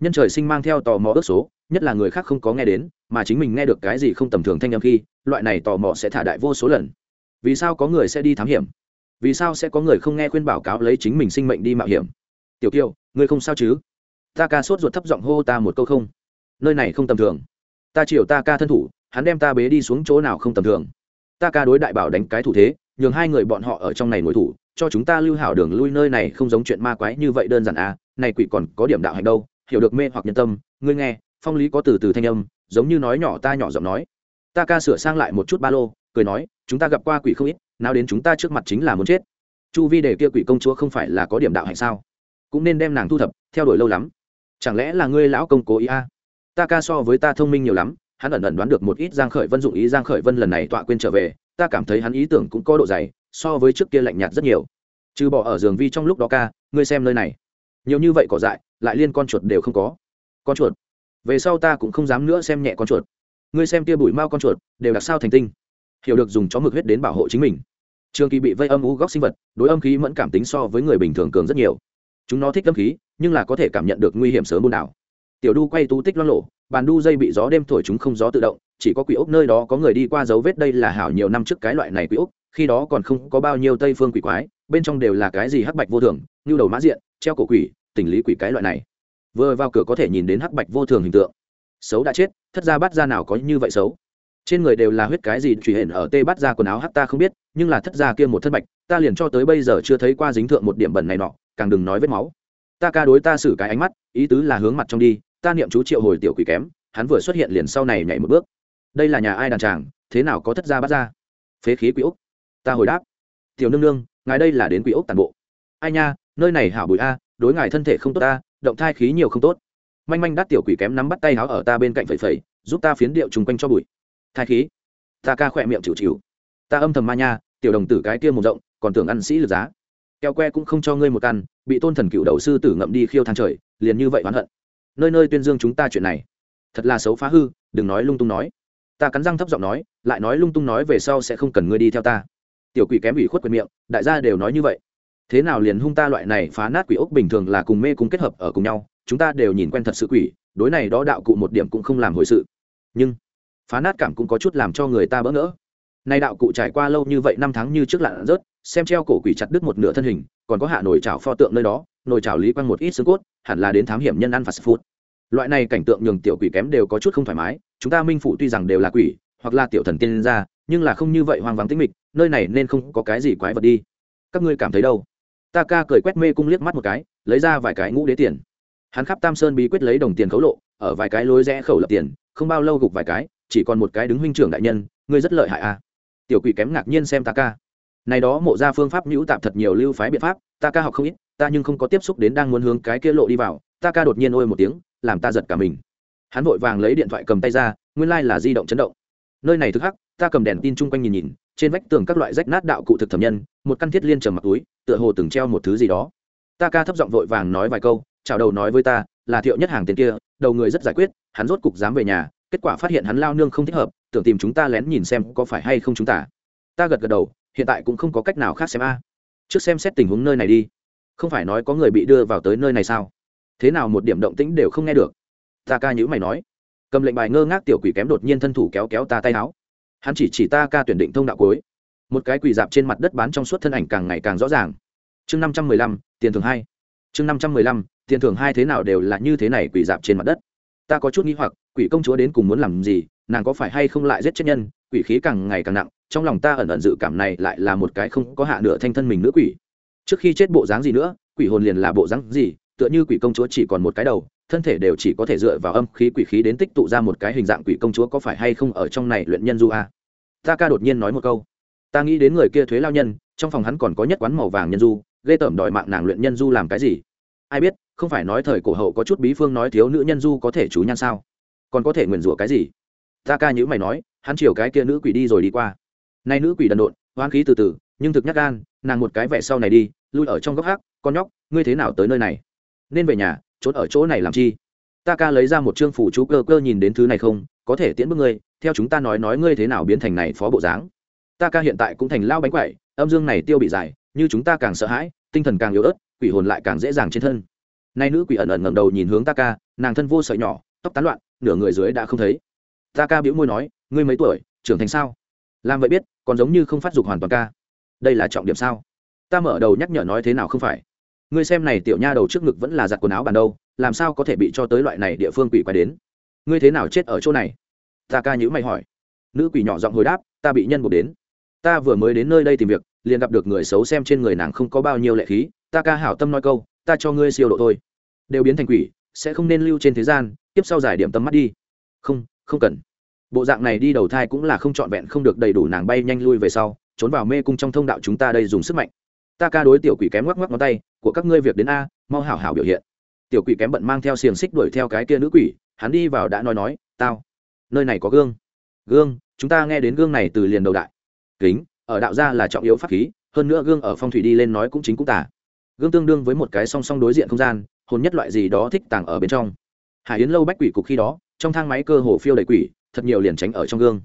Nhân trời sinh mang theo tò mò ước số, nhất là người khác không có nghe đến, mà chính mình nghe được cái gì không tầm thường thanh âm khi, loại này tò mò sẽ thả đại vô số lần. Vì sao có người sẽ đi thám hiểm? Vì sao sẽ có người không nghe khuyên bảo cáo lấy chính mình sinh mệnh đi mạo hiểm? Tiểu kiều ngươi không sao chứ? Ta ca sốt ruột thấp giọng hô ta một câu không. Nơi này không tầm thường. Ta chiều ta ca thân thủ, hắn đem ta bế đi xuống chỗ nào không tầm thường. Ta ca đối đại bảo đánh cái thủ thế, nhường hai người bọn họ ở trong này ngồi thủ, cho chúng ta lưu hảo đường lui nơi này không giống chuyện ma quái như vậy đơn giản à này quỷ còn có điểm đạo hành đâu, hiểu được mê hoặc nhân tâm, ngươi nghe, phong lý có từ từ thanh âm, giống như nói nhỏ ta nhỏ giọng nói. Ta ca sửa sang lại một chút ba lô, cười nói, chúng ta gặp qua quỷ không ít, nào đến chúng ta trước mặt chính là muốn chết. Chu vi để kia quỷ công chúa không phải là có điểm đạo hành sao? Cũng nên đem nàng thu thập, theo đuổi lâu lắm chẳng lẽ là ngươi lão công cố ý a? À? ta ca so với ta thông minh nhiều lắm, hắn ẩn ẩn đoán được một ít giang khởi vân dụng ý, giang khởi vân lần này tọa quên trở về, ta cảm thấy hắn ý tưởng cũng có độ dày, so với trước kia lạnh nhạt rất nhiều. Trừ bỏ ở giường vi trong lúc đó ca, ngươi xem nơi này. Nhiều như vậy cỏ dại, lại liên con chuột đều không có. Con chuột? Về sau ta cũng không dám nữa xem nhẹ con chuột. Ngươi xem tia bụi mao con chuột, đều đặc sao thành tinh. Hiểu được dùng chó mực huyết đến bảo hộ chính mình. Trường kỳ bị vây âm u góc sinh vật, đối âm khí mẫn cảm tính so với người bình thường cường rất nhiều chúng nó thích âm khí, nhưng là có thể cảm nhận được nguy hiểm sớm buôn đảo tiểu đu quay tu tích lo lộ bàn đu dây bị gió đêm thổi chúng không gió tự động, chỉ có quỷ ốc nơi đó có người đi qua dấu vết đây là hảo nhiều năm trước cái loại này quỷ ốc, khi đó còn không có bao nhiêu tây phương quỷ quái, bên trong đều là cái gì hắc bạch vô thường, như đầu mã diện, treo cổ quỷ, tình lý quỷ cái loại này. Vừa vào cửa có thể nhìn đến hắc bạch vô thường hình tượng. Xấu đã chết, thất ra bắt ra nào có như vậy xấu? Trên người đều là huyết cái gì truy hển ở tê bắt ra quần áo hắc ta không biết nhưng là thất gia kia một thất bạch, ta liền cho tới bây giờ chưa thấy qua dính thượng một điểm bẩn này nọ, càng đừng nói vết máu. Ta ca đối ta xử cái ánh mắt, ý tứ là hướng mặt trong đi, ta niệm chú triệu hồi tiểu quỷ kém, hắn vừa xuất hiện liền sau này nhảy một bước. Đây là nhà ai đàn tràng thế nào có thất gia bắt ra? Phế khí quỷ ốc. Ta hồi đáp. Tiểu nương nương, ngài đây là đến quỷ ốc toàn bộ. Ai nha, nơi này hảo bụi a, đối ngài thân thể không tốt ta, động thai khí nhiều không tốt. Manh manh đắt tiểu quỷ kém nắm bắt tay áo ở ta bên cạnh phẩy phẩy, giúp ta phiến điệu chung quanh cho bụi. Thai khí. Ta ca khỏe miệng chịu chịu. Ta âm thầm ma nha tiểu đồng tử cái kia một rộng, còn tưởng ăn sĩ lực giá. Keo que cũng không cho ngươi một căn, bị tôn thần cựu đầu sư tử ngậm đi khiêu thang trời, liền như vậy oán hận. Nơi nơi tuyên dương chúng ta chuyện này. Thật là xấu phá hư, đừng nói lung tung nói. Ta cắn răng thấp giọng nói, lại nói lung tung nói về sau sẽ không cần ngươi đi theo ta. Tiểu quỷ kém ủy khuất quyền miệng, đại gia đều nói như vậy. Thế nào liền hung ta loại này phá nát quỷ ốc bình thường là cùng mê cùng kết hợp ở cùng nhau, chúng ta đều nhìn quen thật sự quỷ, đối này đó đạo cụ một điểm cũng không làm hồi sự. Nhưng phá nát cảm cũng có chút làm cho người ta bỡ ngỡ nay đạo cụ trải qua lâu như vậy năm tháng như trước lặn rớt, xem treo cổ quỷ chặt đứt một nửa thân hình, còn có hạ nồi chảo pho tượng nơi đó, nồi chảo lý quăng một ít xương cốt, hẳn là đến thám hiểm nhân ăn fast food loại này cảnh tượng nhường tiểu quỷ kém đều có chút không thoải mái, chúng ta minh phụ tuy rằng đều là quỷ, hoặc là tiểu thần tiên ra, nhưng là không như vậy hoang vắng tĩnh mịch, nơi này nên không có cái gì quái vật đi. Các ngươi cảm thấy đâu? Ta ca cười quét mê cung liếc mắt một cái, lấy ra vài cái ngũ đế tiền. Hắn khắp tam sơn bí quyết lấy đồng tiền khấu lộ, ở vài cái lối rẽ khẩu lập tiền, không bao lâu gục vài cái, chỉ còn một cái đứng huynh trưởng đại nhân, ngươi rất lợi hại à tiểu quỷ kém ngạc nhiên xem ta ca. Này đó mộ ra phương pháp nhũ tạp thật nhiều lưu phái biện pháp, ta ca học không ít, ta nhưng không có tiếp xúc đến đang muốn hướng cái kia lộ đi vào, ta ca đột nhiên ôi một tiếng, làm ta giật cả mình. Hắn vội vàng lấy điện thoại cầm tay ra, nguyên lai、like、là di động chấn động. Nơi này thực hắc, ta cầm đèn tin chung quanh nhìn nhìn, trên vách tường các loại rách nát đạo cụ thực thẩm nhân, một căn thiết liên trầm mặc túi, tựa hồ từng treo một thứ gì đó. Ta ca thấp giọng vội vàng nói vài câu, chào đầu nói với ta, là thiệu nhất hàng tiền kia, đầu người rất giải quyết, hắn rốt cục dám về nhà kết quả phát hiện hắn lao nương không thích hợp, tưởng tìm chúng ta lén nhìn xem có phải hay không chúng ta. Ta gật gật đầu, hiện tại cũng không có cách nào khác xem a. Trước xem xét tình huống nơi này đi. Không phải nói có người bị đưa vào tới nơi này sao? Thế nào một điểm động tĩnh đều không nghe được? Ta ca nhữ mày nói. Cầm lệnh bài ngơ ngác tiểu quỷ kém đột nhiên thân thủ kéo kéo ta tay áo. Hắn chỉ chỉ ta ca tuyển định thông đạo cuối. Một cái quỷ dạp trên mặt đất bán trong suốt thân ảnh càng ngày càng rõ ràng. Chương năm trăm mười lăm, tiền thưởng hai. Chương năm trăm mười lăm, tiền thưởng hai thế nào đều là như thế này quỷ dạp trên mặt đất ta có chút nghi hoặc, quỷ công chúa đến cùng muốn làm gì, nàng có phải hay không lại giết chết nhân, quỷ khí càng ngày càng nặng, trong lòng ta ẩn ẩn dự cảm này lại là một cái không có hạ nửa thanh thân mình nữa quỷ. Trước khi chết bộ dáng gì nữa, quỷ hồn liền là bộ dáng gì, tựa như quỷ công chúa chỉ còn một cái đầu, thân thể đều chỉ có thể dựa vào âm khí quỷ khí đến tích tụ ra một cái hình dạng quỷ công chúa có phải hay không ở trong này luyện nhân du a. Ta ca đột nhiên nói một câu. Ta nghĩ đến người kia thuế lao nhân, trong phòng hắn còn có nhất quán màu vàng nhân du, ghê tởm đòi mạng nàng luyện nhân du làm cái gì? Ai biết? Không phải nói thời cổ hậu có chút bí phương nói thiếu nữ nhân du có thể chú nhan sao? Còn có thể nguyền rủa cái gì? Ta ca nhữ mày nói, hắn chiều cái kia nữ quỷ đi rồi đi qua. Nay nữ quỷ đần độn, hoang khí từ từ, nhưng thực nhắc gan, nàng một cái vẻ sau này đi, lui ở trong góc hát con nhóc, ngươi thế nào tới nơi này? Nên về nhà trốn ở chỗ này làm chi? Ta ca lấy ra một chương phủ chú cơ cơ nhìn đến thứ này không, có thể tiễn bước ngươi, theo chúng ta nói nói ngươi thế nào biến thành này phó bộ dáng. Ta ca hiện tại cũng thành lao bánh quậy âm dương này tiêu bị dài như chúng ta càng sợ hãi, tinh thần càng yếu ớt, quỷ hồn lại càng dễ dàng trên thân nay nữ quỷ ẩn ẩn ngẩng đầu nhìn hướng ta ca nàng thân vô sợi nhỏ, tóc tán loạn, nửa người dưới đã không thấy. Ta ca bĩu môi nói, ngươi mấy tuổi, trưởng thành sao? Làm vậy biết, còn giống như không phát dục hoàn toàn ca. Đây là trọng điểm sao? Ta mở đầu nhắc nhở nói thế nào không phải. Ngươi xem này tiểu nha đầu trước ngực vẫn là giặt quần áo bàn đâu, làm sao có thể bị cho tới loại này địa phương quỷ quái đến? Ngươi thế nào chết ở chỗ này? Ta ca nhữ mày hỏi. Nữ quỷ nhỏ giọng hồi đáp, ta bị nhân buộc đến. Ta vừa mới đến nơi đây tìm việc, liền gặp được người xấu xem trên người nàng không có bao nhiêu lệ khí. Ta ca hảo tâm nói câu, ta cho ngươi siêu độ thôi đều biến thành quỷ, sẽ không nên lưu trên thế gian, tiếp sau giải điểm tâm mắt đi. Không không cần. Bộ dạng này đi đầu thai cũng là không trọn vẹn không được đầy đủ nàng bay nhanh lui về sau, trốn vào mê cung trong thông đạo chúng ta đây dùng sức mạnh. Ta ca đối tiểu quỷ kém ngoắc ngoắc ngón tay, của các ngươi việc đến a, mau hảo hảo biểu hiện. Tiểu quỷ kém bận mang theo xiềng xích đuổi theo cái kia nữ quỷ, hắn đi vào đã nói nói, tao, nơi này có gương. Gương? Chúng ta nghe đến gương này từ liền đầu đại. Kính, ở đạo gia là trọng yếu pháp khí, hơn nữa gương ở phong thủy đi lên nói cũng chính cũng tả gương tương đương với một cái song song đối diện không gian hồn nhất loại gì đó thích tàng ở bên trong. Hải yến lâu bách quỷ cục khi đó, trong thang máy cơ hồ phiêu đầy quỷ, thật nhiều liền tránh ở trong gương.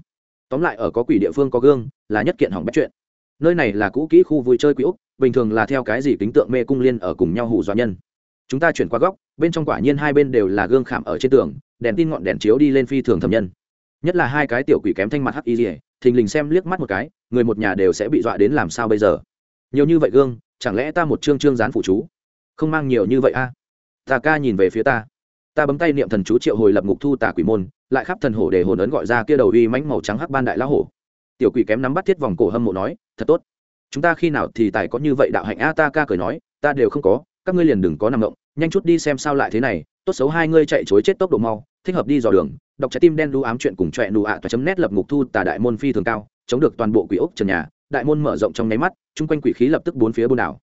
Tóm lại ở có quỷ địa phương có gương, là nhất kiện hỏng bách chuyện. Nơi này là cũ kỹ khu vui chơi quỷ úc bình thường là theo cái gì kính tượng mê cung liên ở cùng nhau hù dọa nhân. Chúng ta chuyển qua góc, bên trong quả nhiên hai bên đều là gương khảm ở trên tường, đèn tin ngọn đèn chiếu đi lên phi thường thẩm nhân. Nhất là hai cái tiểu quỷ kém thanh mặt hắc y dỉa thình lình xem liếc mắt một cái, người một nhà đều sẽ bị dọa đến làm sao bây giờ? Nhiều như vậy gương, chẳng lẽ ta một chương chương dán phụ chú? Không mang nhiều như vậy a. à? Ta ca nhìn về phía ta. Ta bấm tay niệm thần chú triệu hồi lập ngục thu tà quỷ môn, lại khắp thần hổ để hồn ấn gọi ra kia đầu uy mãnh màu trắng hắc ban đại lá hổ. Tiểu quỷ kém nắm bắt thiết vòng cổ hâm mộ nói, thật tốt. Chúng ta khi nào thì tài có như vậy đạo hạnh? A, ta ca cười nói, ta đều không có, các ngươi liền đừng có nằm động, nhanh chút đi xem sao lại thế này, tốt xấu hai ngươi chạy chối chết tốc độ mau, thích hợp đi dò đường, đọc trái tim đen đu ám chuyện cùng trọe nụ ạ chấm nét lập ngục thu tà đại môn phi thường cao, chống được toàn bộ quỷ ốc trần nhà, đại môn mở rộng trong nháy mắt, chung quanh quỷ khí lập tức bốn phía bôn đảo.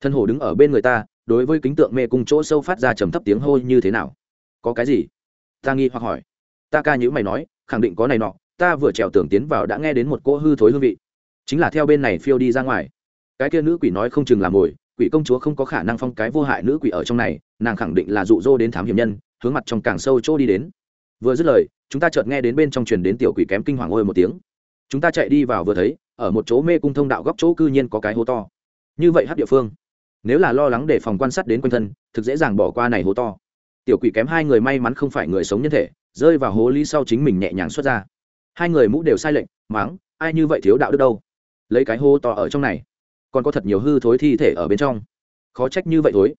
Thân hồ đứng ở bên người ta đối với kính tượng mê cung chỗ sâu phát ra trầm thấp tiếng hô như thế nào? Có cái gì? Ta nghi hoặc hỏi. Ta ca nhữ mày nói, khẳng định có này nọ, ta vừa trèo tưởng tiến vào đã nghe đến một cỗ hư thối hương vị. Chính là theo bên này phiêu đi ra ngoài. Cái kia nữ quỷ nói không chừng làm mồi, quỷ công chúa không có khả năng phong cái vô hại nữ quỷ ở trong này, nàng khẳng định là dụ dỗ đến thám hiểm nhân, hướng mặt trong càng sâu chỗ đi đến. Vừa dứt lời, chúng ta chợt nghe đến bên trong truyền đến tiểu quỷ kém kinh hoàng ôi một tiếng. Chúng ta chạy đi vào vừa thấy, ở một chỗ mê cung thông đạo góc chỗ cư nhiên có cái hố to. Như vậy hát địa phương nếu là lo lắng để phòng quan sát đến quanh thân, thực dễ dàng bỏ qua này hố to. Tiểu quỷ kém hai người may mắn không phải người sống nhân thể, rơi vào hố ly sau chính mình nhẹ nhàng xuất ra. Hai người mũ đều sai lệnh mắng, ai như vậy thiếu đạo đức đâu? Lấy cái hố to ở trong này, còn có thật nhiều hư thối thi thể ở bên trong. Khó trách như vậy thối.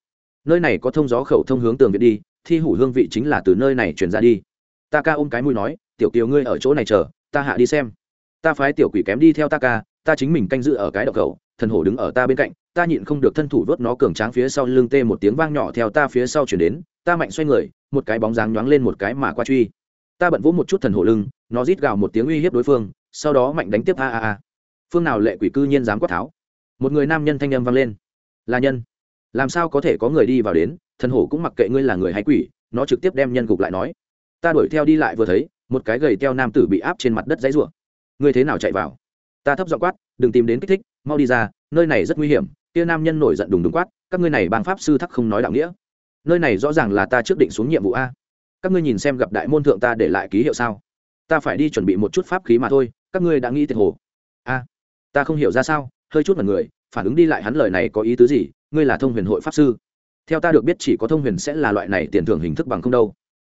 Nơi này có thông gió khẩu thông hướng tường việt đi, thi hủ hương vị chính là từ nơi này chuyển ra đi. Ta ca ôm cái mũi nói, tiểu kiều ngươi ở chỗ này chờ, ta hạ đi xem. Ta phái tiểu quỷ kém đi theo ta ca, ta chính mình canh giữ ở cái đậu khẩu, thần hổ đứng ở ta bên cạnh ta nhịn không được thân thủ vớt nó cường tráng phía sau lưng tê một tiếng vang nhỏ theo ta phía sau chuyển đến, ta mạnh xoay người, một cái bóng dáng nhoáng lên một cái mà qua truy. Ta bận vỗ một chút thần hổ lưng, nó rít gào một tiếng uy hiếp đối phương, sau đó mạnh đánh tiếp a a a. Phương nào lệ quỷ cư nhiên dám quát tháo. Một người nam nhân thanh âm vang lên. Là nhân. Làm sao có thể có người đi vào đến, thần hổ cũng mặc kệ ngươi là người hay quỷ, nó trực tiếp đem nhân gục lại nói. Ta đuổi theo đi lại vừa thấy, một cái gầy teo nam tử bị áp trên mặt đất dãy rủa. Ngươi thế nào chạy vào? Ta thấp giọng quát, đừng tìm đến kích thích, mau đi ra, nơi này rất nguy hiểm kia nam nhân nổi giận đùng đùng quát, các ngươi này bang pháp sư thắc không nói đạo nghĩa. Nơi này rõ ràng là ta trước định xuống nhiệm vụ a. Các ngươi nhìn xem gặp đại môn thượng ta để lại ký hiệu sao? Ta phải đi chuẩn bị một chút pháp khí mà thôi, các ngươi đã nghĩ tiền hồ. A, ta không hiểu ra sao, hơi chút mật người, phản ứng đi lại hắn lời này có ý tứ gì? Ngươi là thông huyền hội pháp sư. Theo ta được biết chỉ có thông huyền sẽ là loại này tiền thưởng hình thức bằng không đâu.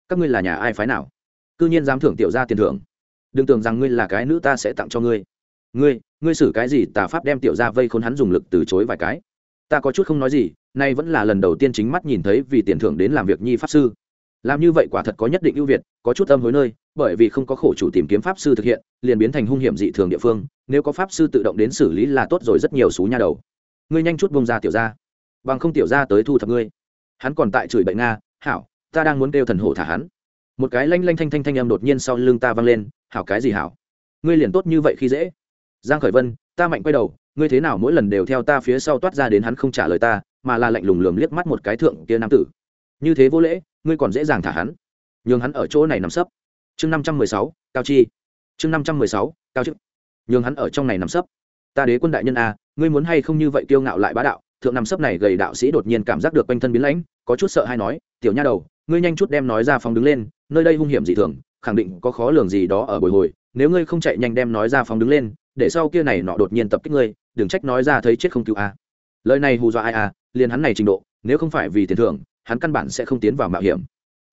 Các ngươi là nhà ai phái nào? C nhiên dám thưởng tiểu ra tiền thưởng. Đừng tưởng rằng ngươi là cái nữ ta sẽ tặng cho ngươi ngươi ngươi xử cái gì, tà pháp đem tiểu ra vây khốn hắn dùng lực từ chối vài cái. Ta có chút không nói gì, nay vẫn là lần đầu tiên chính mắt nhìn thấy vì tiền thưởng đến làm việc nhi pháp sư. Làm như vậy quả thật có nhất định ưu việt, có chút âm hối nơi, bởi vì không có khổ chủ tìm kiếm pháp sư thực hiện, liền biến thành hung hiểm dị thường địa phương, nếu có pháp sư tự động đến xử lý là tốt rồi rất nhiều xú nha đầu. Ngươi nhanh chút bông ra tiểu ra bằng không tiểu ra tới thu thập ngươi. Hắn còn tại chửi bệnh nga, hảo, ta đang muốn kêu thần hổ thả hắn. Một cái lanh lanh thanh thanh thanh âm đột nhiên sau lưng ta vang lên, hảo cái gì hảo? Ngươi liền tốt như vậy khi dễ giang khởi vân, ta mạnh quay đầu, ngươi thế nào mỗi lần đều theo ta phía sau toát ra đến hắn không trả lời ta, mà là lạnh lùng lườm liếc mắt một cái thượng kia nam tử. Như thế vô lễ, ngươi còn dễ dàng thả hắn. Nhường hắn ở chỗ này nằm sấp. Chương năm trăm mười sáu, cao chi. Chương năm trăm mười sáu, cao chức nhường hắn ở trong này nằm sấp. Ta đế quân đại nhân a ngươi muốn hay không như vậy kiêu ngạo lại bá đạo, thượng nằm sấp này gầy đạo sĩ đột nhiên cảm giác được quanh thân biến lãnh, có chút sợ hay nói, tiểu nha đầu, ngươi nhanh chút đem nói ra phóng đứng lên, nơi đây hung hiểm dị thường, khẳng định có khó lường gì đó ở bồi hồi, nếu ngươi không chạy nhanh đem nói ra phóng đứng lên để sau kia này nọ đột nhiên tập kích ngươi, đừng trách nói ra thấy chết không cứu a. Lời này hù dọa ai a liền hắn này trình độ, nếu không phải vì tiền thưởng, hắn căn bản sẽ không tiến vào mạo hiểm.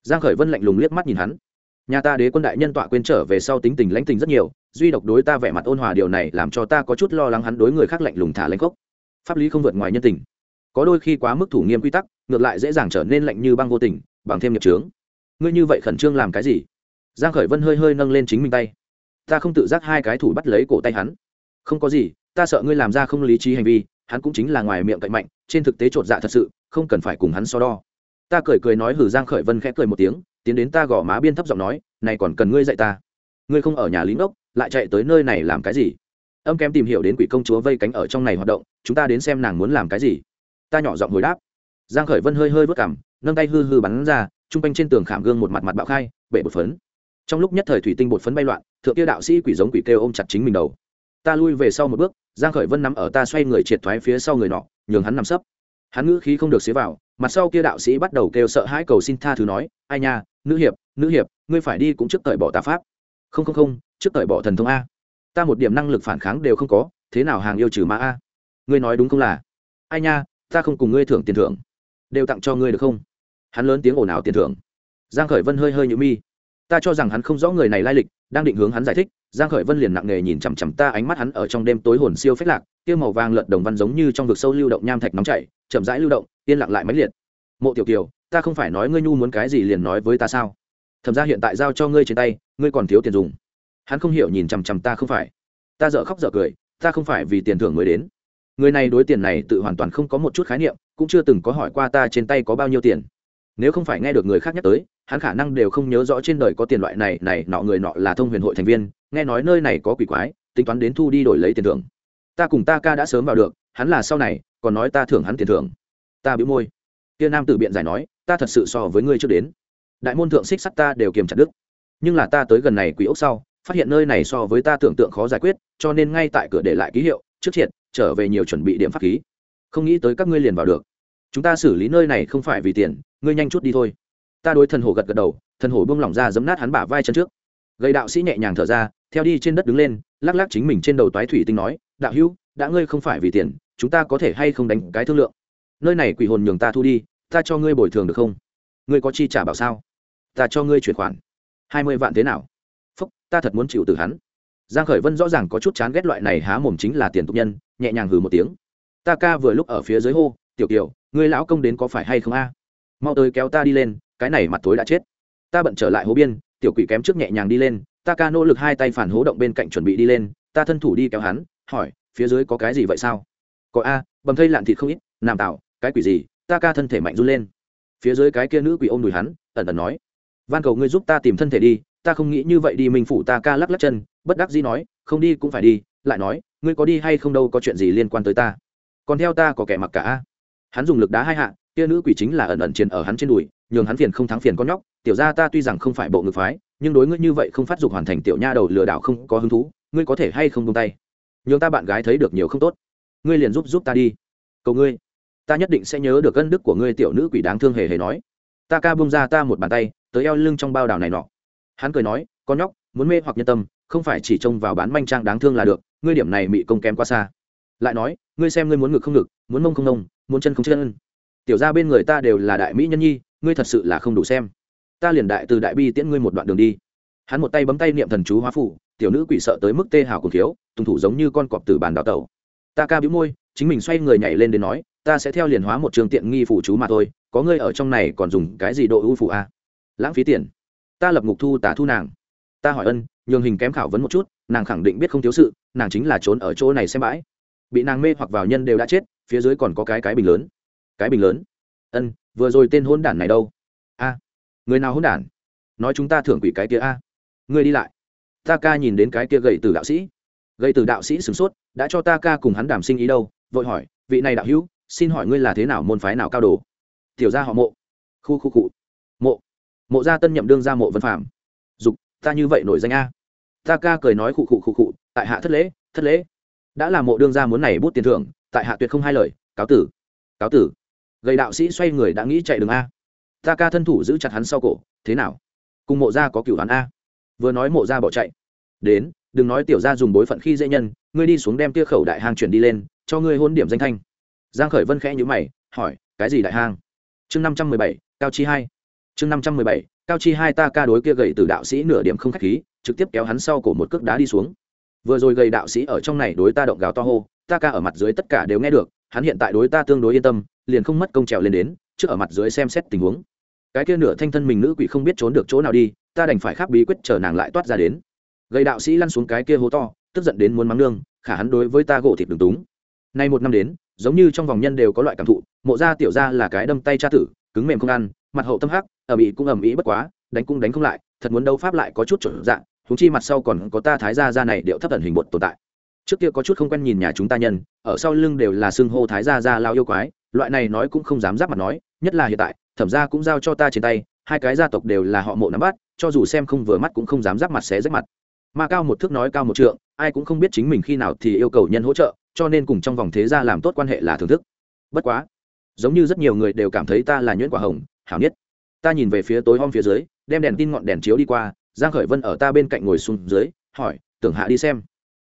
Giang khởi vân lạnh lùng liếc mắt nhìn hắn. Nhà ta đế quân đại nhân tọa quên trở về sau tính tình lãnh tình rất nhiều, duy độc đối ta vẻ mặt ôn hòa điều này làm cho ta có chút lo lắng hắn đối người khác lạnh lùng thả lãnh cốc pháp lý không vượt ngoài nhân tình. Có đôi khi quá mức thủ nghiêm quy tắc, ngược lại dễ dàng trở nên lạnh như băng vô tình, bằng thêm nghiệp trướng ngươi như vậy khẩn trương làm cái gì? Giang khởi vân hơi hơi nâng lên chính mình tay ta không tự giác hai cái thủ bắt lấy cổ tay hắn. Không có gì, ta sợ ngươi làm ra không lý trí hành vi, hắn cũng chính là ngoài miệng cậy mạnh, trên thực tế trột dạ thật sự, không cần phải cùng hắn so đo. Ta cười cười nói hử giang khởi vân khẽ cười một tiếng, tiến đến ta gõ má biên thấp giọng nói, này còn cần ngươi dạy ta? Ngươi không ở nhà lính ốc, lại chạy tới nơi này làm cái gì? Âm kém tìm hiểu đến quỷ công chúa vây cánh ở trong này hoạt động, chúng ta đến xem nàng muốn làm cái gì. Ta nhỏ giọng hồi đáp. Giang khởi vân hơi hơi vớt cảm, nâng tay hư hư bắn ra, trung quanh trên tường khảm gương một mặt mặt bạo khai, bể bột phấn. Trong lúc nhất thời thủy tinh bột phấn bay loạn thượng kia đạo sĩ quỷ giống quỷ kêu ôm chặt chính mình đầu. Ta lui về sau một bước, giang khởi vân nắm ở ta xoay người triệt thoái phía sau người nọ, nhường hắn nằm sấp. Hắn ngữ khí không được xế vào, mặt sau kia đạo sĩ bắt đầu kêu sợ hãi cầu xin tha thứ nói, ai nha, nữ hiệp nữ hiệp, ngươi phải đi cũng trước cởi bỏ tà pháp. Không không không, trước cởi bỏ thần thông a. Ta một điểm năng lực phản kháng đều không có, thế nào hàng yêu trừ ma a? Ngươi nói đúng không là? Ai nha, ta không cùng ngươi thưởng tiền thưởng. Đều tặng cho ngươi được không? Hắn lớn tiếng ồn ào tiền thưởng. Giang khởi vân hơi hơi nhũ mi ta cho rằng hắn không rõ người này lai lịch, đang định hướng hắn giải thích. Giang khởi vân liền nặng nề nhìn chằm chằm ta, ánh mắt hắn ở trong đêm tối hồn siêu phách lạc, kia màu vàng lợn đồng văn giống như trong vực sâu lưu động nham thạch nóng chảy, chậm rãi lưu động, yên lặng lại máy liệt. Mộ tiểu kiều, ta không phải nói ngươi nhu muốn cái gì liền nói với ta sao? Thẩm ra hiện tại giao cho ngươi trên tay, ngươi còn thiếu tiền dùng. Hắn không hiểu nhìn chằm chằm ta không phải. Ta dở khóc dở cười, ta không phải vì tiền thưởng mới đến. Người này đối tiền này tự hoàn toàn không có một chút khái niệm, cũng chưa từng có hỏi qua ta trên tay có bao nhiêu tiền. Nếu không phải nghe được người khác nhắc tới hắn khả năng đều không nhớ rõ trên đời có tiền loại này này, nọ người nọ là thông huyền hội thành viên, nghe nói nơi này có quỷ quái, tính toán đến thu đi đổi lấy tiền thưởng. Ta cùng ta ca đã sớm vào được, hắn là sau này, còn nói ta thưởng hắn tiền thưởng. Ta bị môi. Kia nam tử biện giải nói, ta thật sự so với ngươi trước đến. Đại môn thượng xích sắt ta đều kiềm chặt đức nhưng là ta tới gần này quỷ ốc sau, phát hiện nơi này so với ta tưởng tượng khó giải quyết, cho nên ngay tại cửa để lại ký hiệu, trước triệt, trở về nhiều chuẩn bị điểm pháp khí. Không nghĩ tới các ngươi liền vào được. Chúng ta xử lý nơi này không phải vì tiền, ngươi nhanh chút đi thôi ta đối thần hổ gật gật đầu, thần hổ buông lỏng ra giấm nát hắn bả vai chân trước. Gây đạo sĩ nhẹ nhàng thở ra, theo đi trên đất đứng lên, lắc lắc chính mình trên đầu toái thủy tinh nói, đạo hữu, đã ngươi không phải vì tiền, chúng ta có thể hay không đánh cái thương lượng? Nơi này quỷ hồn nhường ta thu đi, ta cho ngươi bồi thường được không? Ngươi có chi trả bảo sao? Ta cho ngươi chuyển khoản. Hai mươi vạn thế nào? Phúc, ta thật muốn chịu từ hắn. Giang khởi vân rõ ràng có chút chán ghét loại này há mồm chính là tiền tục nhân, nhẹ nhàng hừ một tiếng. Ta ca vừa lúc ở phía dưới hô, tiểu kiều, ngươi lão công đến có phải hay không a? Mau tới kéo ta đi lên cái này mặt tối đã chết. Ta bận trở lại hố biên, tiểu quỷ kém trước nhẹ nhàng đi lên, ta ca nỗ lực hai tay phản hố động bên cạnh chuẩn bị đi lên, ta thân thủ đi kéo hắn, hỏi, phía dưới có cái gì vậy sao? Có a, bầm thây lạn thịt không ít nằm tạo cái quỷ gì? Ta ca thân thể mạnh run lên. Phía dưới cái kia nữ quỷ ôm đùi hắn, ẩn ẩn nói, van cầu ngươi giúp ta tìm thân thể đi, ta không nghĩ như vậy đi, minh phủ ta ca lắc lắc chân, bất đắc dĩ nói, không đi cũng phải đi. Lại nói, ngươi có đi hay không đâu, có chuyện gì liên quan tới ta? Còn theo ta có kẻ mặc cả hắn dùng lực đá hai hạ kia nữ quỷ chính là ẩn ẩn chiến ở hắn trên đùi, nhường hắn phiền không thắng phiền con nhóc. Tiểu ra ta tuy rằng không phải bộ ngực phái, nhưng đối ngươi như vậy không phát dục hoàn thành tiểu nha đầu lừa đảo không có hứng thú, ngươi có thể hay không tung tay? Nhường ta bạn gái thấy được nhiều không tốt. Ngươi liền giúp giúp ta đi. Cầu ngươi. Ta nhất định sẽ nhớ được ân đức của ngươi, tiểu nữ quỷ đáng thương hề hề nói. Ta ca bung ra ta một bàn tay, tới eo lưng trong bao đảo này nọ. Hắn cười nói, con nhóc, muốn mê hoặc nhân tâm, không phải chỉ trông vào bán manh trang đáng thương là được, ngươi điểm này bị công kém quá xa. Lại nói, ngươi xem ngươi muốn ngực không ngực, muốn mông không nông muốn chân không chân tiểu ra bên người ta đều là đại mỹ nhân nhi, ngươi thật sự là không đủ xem. Ta liền đại từ đại bi tiễn ngươi một đoạn đường đi. Hắn một tay bấm tay niệm thần chú hóa phủ, tiểu nữ quỷ sợ tới mức tê hào cùng thiếu tùng thủ giống như con cọp từ bàn đào tẩu. Ta ca bĩu môi, chính mình xoay người nhảy lên đến nói, ta sẽ theo liền hóa một trường tiện nghi phủ chú mà thôi, có ngươi ở trong này còn dùng cái gì độ ưu phủ a à? lãng phí tiền. Ta lập ngục thu tả thu nàng. Ta hỏi ân, nhường hình kém khảo vấn một chút, nàng khẳng định biết không thiếu sự, nàng chính là trốn ở chỗ này xem bãi. Bị nàng mê hoặc vào nhân đều đã chết, phía dưới còn có cái cái bình lớn cái bình lớn. Ân, vừa rồi tên hôn đản này đâu? A, người nào hôn đản? Nói chúng ta thưởng quỷ cái kia a. À? người đi lại. Ta ca nhìn đến cái kia gậy từ đạo sĩ. Gậy từ đạo sĩ sửng sốt, đã cho ta ca cùng hắn đảm sinh ý đâu? Vội hỏi, vị này đạo hữu, xin hỏi ngươi là thế nào môn phái nào cao đồ? Tiểu gia họ mộ. Khu khu cụ mộ. Mộ gia tân nhậm đương gia mộ vân phạm dục, ta như vậy nổi danh a. Ta ca cười nói khụ khụ khụ khụ, tại hạ thất lễ thất lễ. Đã là mộ đương gia muốn này bút tiền thưởng, tại hạ tuyệt không hai lời, cáo tử. Cáo tử gầy đạo sĩ xoay người đã nghĩ chạy đường a. Ta ca thân thủ giữ chặt hắn sau cổ, thế nào? Cùng mộ gia có cửu hắn a. Vừa nói mộ gia bỏ chạy. Đến, đừng nói tiểu gia dùng bối phận khi dễ nhân, ngươi đi xuống đem tia khẩu đại hang chuyển đi lên, cho ngươi hôn điểm danh thanh. Giang khởi vân khẽ nhíu mày, hỏi, cái gì đại hang? Chương năm trăm mười bảy, cao chi hai. Chương năm trăm mười bảy, cao chi hai ta ca đối kia gầy từ đạo sĩ nửa điểm không khách khí, trực tiếp kéo hắn sau cổ một cước đá đi xuống. Vừa rồi gầy đạo sĩ ở trong này đối ta động gào to hô, ta ca ở mặt dưới tất cả đều nghe được hắn hiện tại đối ta tương đối yên tâm, liền không mất công trèo lên đến, trước ở mặt dưới xem xét tình huống. Cái kia nửa thanh thân mình nữ quỷ không biết trốn được chỗ nào đi, ta đành phải khắc bí quyết chờ nàng lại toát ra đến. Gây đạo sĩ lăn xuống cái kia hố to, tức giận đến muốn mắng nương, khả hắn đối với ta gỗ thịt đường túng. Nay một năm đến, giống như trong vòng nhân đều có loại cảm thụ, mộ gia tiểu gia là cái đâm tay cha tử, cứng mềm không ăn, mặt hậu tâm hắc ở bị cũng ầm ĩ bất quá, đánh cũng đánh không lại, thật muốn đấu pháp lại có chút chuẩn dạng thúng chi mặt sau còn có ta thái gia gia này điệu thấp thần hình bột tồn tại trước kia có chút không quen nhìn nhà chúng ta nhân, ở sau lưng đều là xưng hô thái gia gia lao yêu quái, loại này nói cũng không dám giáp mặt nói, nhất là hiện tại, thẩm gia cũng giao cho ta trên tay, hai cái gia tộc đều là họ mộ nắm bắt, cho dù xem không vừa mắt cũng không dám giáp mặt xé rách mặt. Mà cao một thước nói cao một trượng, ai cũng không biết chính mình khi nào thì yêu cầu nhân hỗ trợ, cho nên cùng trong vòng thế gia làm tốt quan hệ là thưởng thức. Bất quá, giống như rất nhiều người đều cảm thấy ta là nhuyễn quả hồng, hảo nhất ta nhìn về phía tối om phía dưới, đem đèn tin ngọn đèn chiếu đi qua, giang khởi vân ở ta bên cạnh ngồi xuống dưới, hỏi, tưởng hạ đi xem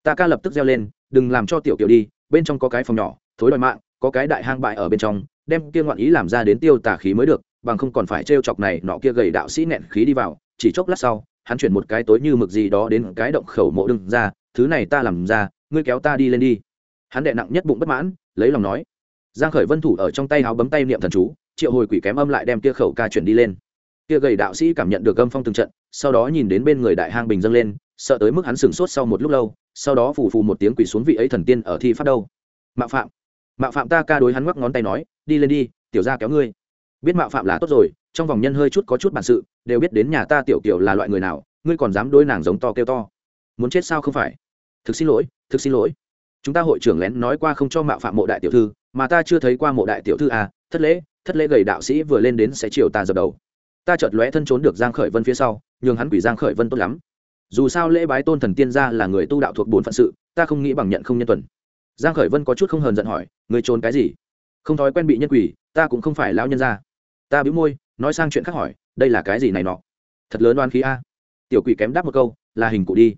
ta ca lập tức reo lên, đừng làm cho tiểu kiểu đi, bên trong có cái phòng nhỏ, thối đòi mạng, có cái đại hang bại ở bên trong, đem kia ngoạn ý làm ra đến tiêu tà khí mới được, bằng không còn phải trêu chọc này nọ kia gầy đạo sĩ nẹn khí đi vào. Chỉ chốc lát sau, hắn chuyển một cái tối như mực gì đó đến cái động khẩu mộ đừng ra, thứ này ta làm ra, ngươi kéo ta đi lên đi. Hắn đệ nặng nhất bụng bất mãn, lấy lòng nói. Giang khởi vân thủ ở trong tay áo bấm tay niệm thần chú, triệu hồi quỷ kém âm lại đem kia khẩu ca chuyển đi lên. Kia gầy đạo sĩ cảm nhận được âm phong từng trận, sau đó nhìn đến bên người đại hang bình dâng lên sợ tới mức hắn sửng sốt sau một lúc lâu, sau đó phù phù một tiếng quỷ xuống vị ấy thần tiên ở thi phát đâu. Mạo phạm mạo phạm ta ca đối hắn ngoắc ngón tay nói, đi lên đi, tiểu gia kéo ngươi. Biết mạo phạm là tốt rồi, trong vòng nhân hơi chút có chút bản sự, đều biết đến nhà ta tiểu kiểu là loại người nào, ngươi còn dám đối nàng giống to kêu to. Muốn chết sao không phải? Thực xin lỗi, thực xin lỗi. Chúng ta hội trưởng lén nói qua không cho mạo phạm mộ đại tiểu thư, mà ta chưa thấy qua mộ đại tiểu thư à thất lễ thất lễ gầy đạo sĩ vừa lên đến sẽ chiều ta dập đầu. Ta chợt lóe thân trốn được giang khởi vân phía sau, nhường hắn quỷ giang khởi vân tốt lắm dù sao lễ bái tôn thần tiên gia là người tu đạo thuộc bốn phận sự, ta không nghĩ bằng nhận không nhân tuần. Giang khởi vân có chút không hờn giận hỏi, người trốn cái gì? Không thói quen bị nhân quỷ, ta cũng không phải lão nhân gia. Ta bĩu môi, nói sang chuyện khác hỏi, đây là cái gì này nọ? Thật lớn oan khí a. Tiểu quỷ kém đáp một câu, là hình cụ đi.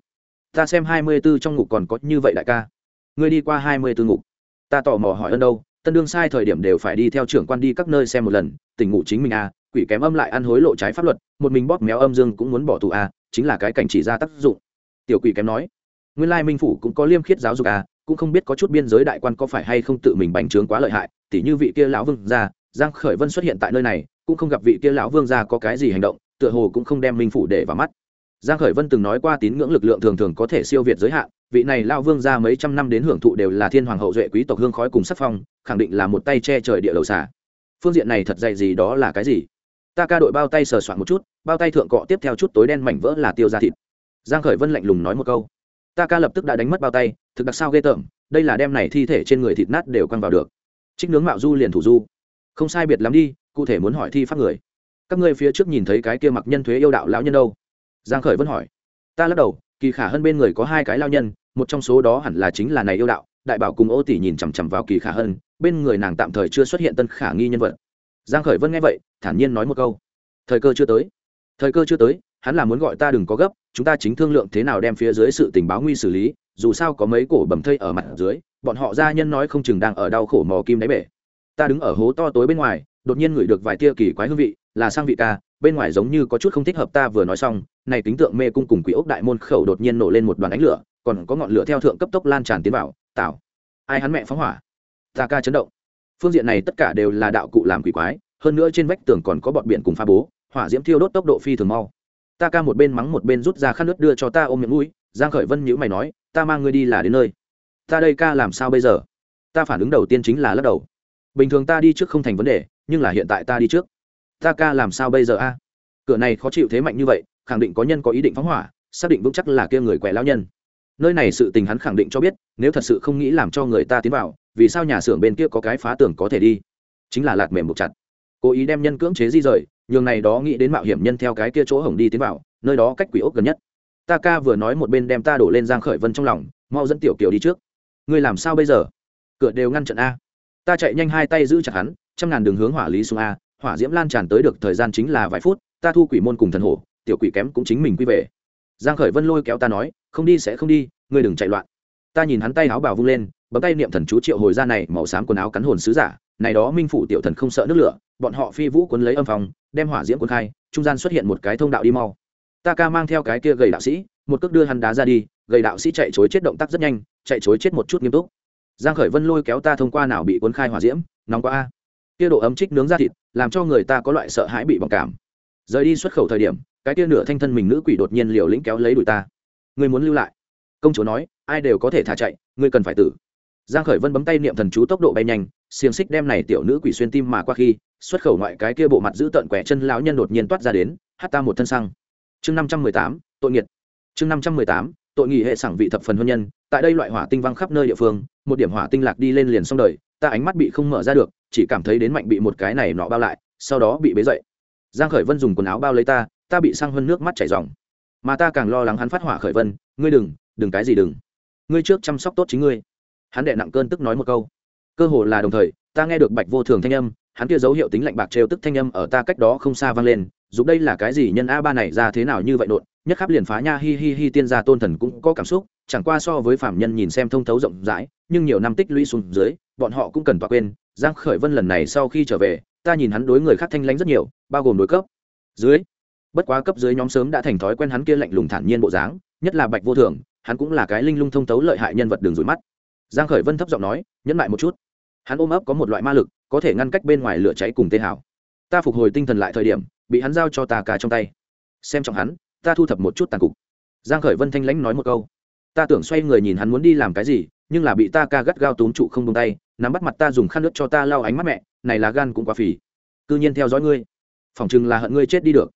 Ta xem hai mươi 24 trong ngục còn có như vậy đại ca. Ngươi đi qua hai mươi 24 ngục. Ta tò mò hỏi ơn đâu, tân đương sai thời điểm đều phải đi theo trưởng quan đi các nơi xem một lần, tỉnh ngủ chính mình a quỷ kém âm lại ăn hối lộ trái pháp luật một mình bóp méo âm dương cũng muốn bỏ tù à? chính là cái cảnh chỉ ra tác dụng. Tiểu quỷ kém nói nguyên lai minh phủ cũng có liêm khiết giáo dục à, cũng không biết có chút biên giới đại quan có phải hay không tự mình bành trướng quá lợi hại tỉ như vị kia lão vương gia giang khởi vân xuất hiện tại nơi này cũng không gặp vị kia lão vương gia có cái gì hành động tựa hồ cũng không đem minh phủ để vào mắt. Giang khởi vân từng nói qua tín ngưỡng lực lượng thường thường có thể siêu việt giới hạn vị này lão vương gia mấy trăm năm đến hưởng thụ đều là thiên hoàng hậu duệ quý tộc hương khói cùng sắc phong khẳng định là một tay che trời địa đầu xà. Phương diện này thật dày gì đó là cái gì? Ta ca đội bao tay sờ soạn một chút, bao tay thượng cọ tiếp theo chút tối đen mảnh vỡ là tiêu ra thịt. Giang khởi vân lạnh lùng nói một câu. Ta ca lập tức đã đánh mất bao tay, thực đặc sao ghê tởm, đây là đem này thi thể trên người thịt nát đều quăng vào được. Trích nướng mạo du liền thủ du. Không sai biệt lắm đi, cụ thể muốn hỏi thi pháp người. Các ngươi phía trước nhìn thấy cái kia mặc nhân thuế yêu đạo lão nhân đâu? Giang khởi vân hỏi. Ta lắc đầu, kỳ khả hơn bên người có hai cái lao nhân, một trong số đó hẳn là chính là này yêu đạo, đại bảo cùng ô tỷ nhìn chằm chằm vào kỳ khả hơn, bên người nàng tạm thời chưa xuất hiện tân khả nghi nhân vật giang khởi vân nghe vậy, thản nhiên nói một câu. Thời cơ chưa tới. Thời cơ chưa tới, hắn là muốn gọi ta đừng có gấp, chúng ta chính thương lượng thế nào đem phía dưới sự tình báo nguy xử lý, dù sao có mấy cổ bầm thây ở mặt dưới, bọn họ gia nhân nói không chừng đang ở đau khổ mò kim đáy bể. Ta đứng ở hố to tối bên ngoài, đột nhiên ngửi được vài tia kỳ quái hương vị, là sang vị ca, bên ngoài giống như có chút không thích hợp ta vừa nói xong, này kính tượng mê cung cùng quỷ ốc đại môn khẩu đột nhiên nổ lên một đoàn ánh lửa, còn có ngọn lửa theo thượng cấp tốc lan tràn tiến vào tạo ai hắn mẹ phóng hỏa? Ta ca chấn động phương diện này tất cả đều là đạo cụ làm quỷ quái, hơn nữa trên vách tường còn có bọn biển cùng pha bố, hỏa diễm thiêu đốt tốc độ phi thường mau. Ta ca một bên mắng một bên rút ra khăn nước đưa cho ta ôm miệng mũi, giang khởi vân nhữ mày nói, ta mang ngươi đi là đến nơi. Ta đây ca làm sao bây giờ? Ta phản ứng đầu tiên chính là lắc đầu. Bình thường ta đi trước không thành vấn đề, nhưng là hiện tại ta đi trước. Ta ca làm sao bây giờ a? Cửa này khó chịu thế mạnh như vậy, khẳng định có nhân có ý định phóng hỏa, xác định vững chắc là kia người quẻ lão nhân nơi này sự tình hắn khẳng định cho biết, nếu thật sự không nghĩ làm cho người ta tiến vào, vì sao nhà xưởng bên kia có cái phá tường có thể đi? Chính là lạt mềm buộc chặt. Cố ý đem nhân cưỡng chế di rời, nhường này đó nghĩ đến mạo hiểm nhân theo cái kia chỗ hổng đi tiến vào, nơi đó cách quỷ ốc gần nhất. Ta ca vừa nói một bên đem ta đổ lên giang khởi vân trong lòng, mau dẫn tiểu kiều đi trước. Ngươi làm sao bây giờ? Cửa đều ngăn trận a. Ta chạy nhanh hai tay giữ chặt hắn, trăm ngàn đường hướng hỏa lý xuống a, hỏa diễm lan tràn tới được thời gian chính là vài phút, ta thu quỷ môn cùng thần hổ, tiểu quỷ kém cũng chính mình quy về. Giang khởi vân lôi kéo ta nói không đi sẽ không đi, ngươi đừng chạy loạn. Ta nhìn hắn tay áo bào vung lên, bấm tay niệm thần chú triệu hồi ra này màu xám quần áo cắn hồn sứ giả, này đó minh phủ tiểu thần không sợ nước lửa, bọn họ phi vũ cuốn lấy âm phòng đem hỏa diễm cuốn khai, trung gian xuất hiện một cái thông đạo đi mau. Ta ca mang theo cái kia gầy đạo sĩ, một cước đưa hắn đá ra đi, gầy đạo sĩ chạy chối chết động tác rất nhanh, chạy chối chết một chút nghiêm túc. Giang khởi vân lôi kéo ta thông qua nào bị cuốn khai hỏa diễm, nóng quá a. Kia độ ấm trích nướng ra thịt, làm cho người ta có loại sợ hãi bị bỏng cảm. Rời đi xuất khẩu thời điểm, cái kia nửa thanh thân mình nữ quỷ đột nhiên liều lĩnh kéo lấy đuổi ta ngươi muốn lưu lại. Công chúa nói, ai đều có thể thả chạy, ngươi cần phải tử. Giang khởi vân bấm tay niệm thần chú tốc độ bay nhanh, xiềng xích đem này tiểu nữ quỷ xuyên tim mà qua khi, xuất khẩu ngoại cái kia bộ mặt giữ tận quẻ chân lão nhân đột nhiên toát ra đến, hát ta một thân xăng. Chương năm trăm mười tám, tội nghiệt. Chương năm trăm mười tám, tội nghỉ hệ sảng vị thập phần hôn nhân, tại đây loại hỏa tinh văng khắp nơi địa phương, một điểm hỏa tinh lạc đi lên liền xong đời, ta ánh mắt bị không mở ra được, chỉ cảm thấy đến mạnh bị một cái này nọ bao lại, sau đó bị bế dậy. Giang khởi vân dùng quần áo bao lấy ta ta bị sang hơn nước mắt chảy ròng mà ta càng lo lắng hắn phát hỏa khởi vân, ngươi đừng đừng cái gì đừng. Ngươi trước chăm sóc tốt chính ngươi. Hắn đệ nặng cơn tức nói một câu. Cơ hồ là đồng thời, ta nghe được bạch vô thường thanh âm, hắn kia dấu hiệu tính lạnh bạc trêu tức thanh âm ở ta cách đó không xa vang lên dù đây là cái gì nhân a ba này ra thế nào như vậy nộn nhất khắp liền phá nha hi hi hi tiên gia tôn thần cũng có cảm xúc, chẳng qua so với phạm nhân nhìn xem thông thấu rộng rãi, nhưng nhiều năm tích lũy xuống dưới, bọn họ cũng cần tỏa quên, giang khởi vân lần này sau khi trở về, ta nhìn hắn đối người khác thanh lãnh rất nhiều, bao gồm đối cấp, dưới bất quá cấp dưới nhóm sớm đã thành thói quen hắn kia lạnh lùng thản nhiên bộ dáng, nhất là bạch vô thường, hắn cũng là cái linh lung thông tấu lợi hại nhân vật đường rủi mắt. Giang khởi vân thấp giọng nói, nhẫn lại một chút. Hắn ôm ấp có một loại ma lực, có thể ngăn cách bên ngoài lửa cháy cùng tê hảo ta phục hồi tinh thần lại thời điểm, bị hắn giao cho ta cả trong tay. Xem trọng hắn, ta thu thập một chút tàn cục. Giang khởi vân thanh lãnh nói một câu. Ta tưởng xoay người nhìn hắn muốn đi làm cái gì, nhưng là bị ta ca gắt gao túm trụ không buông tay, nắm bắt mặt ta dùng khăn nước cho ta lau ánh mắt mẹ, này là gan cũng quá phì. Cư nhiên theo dõi ngươi. Phỏng chừng là hận ngươi chết đi được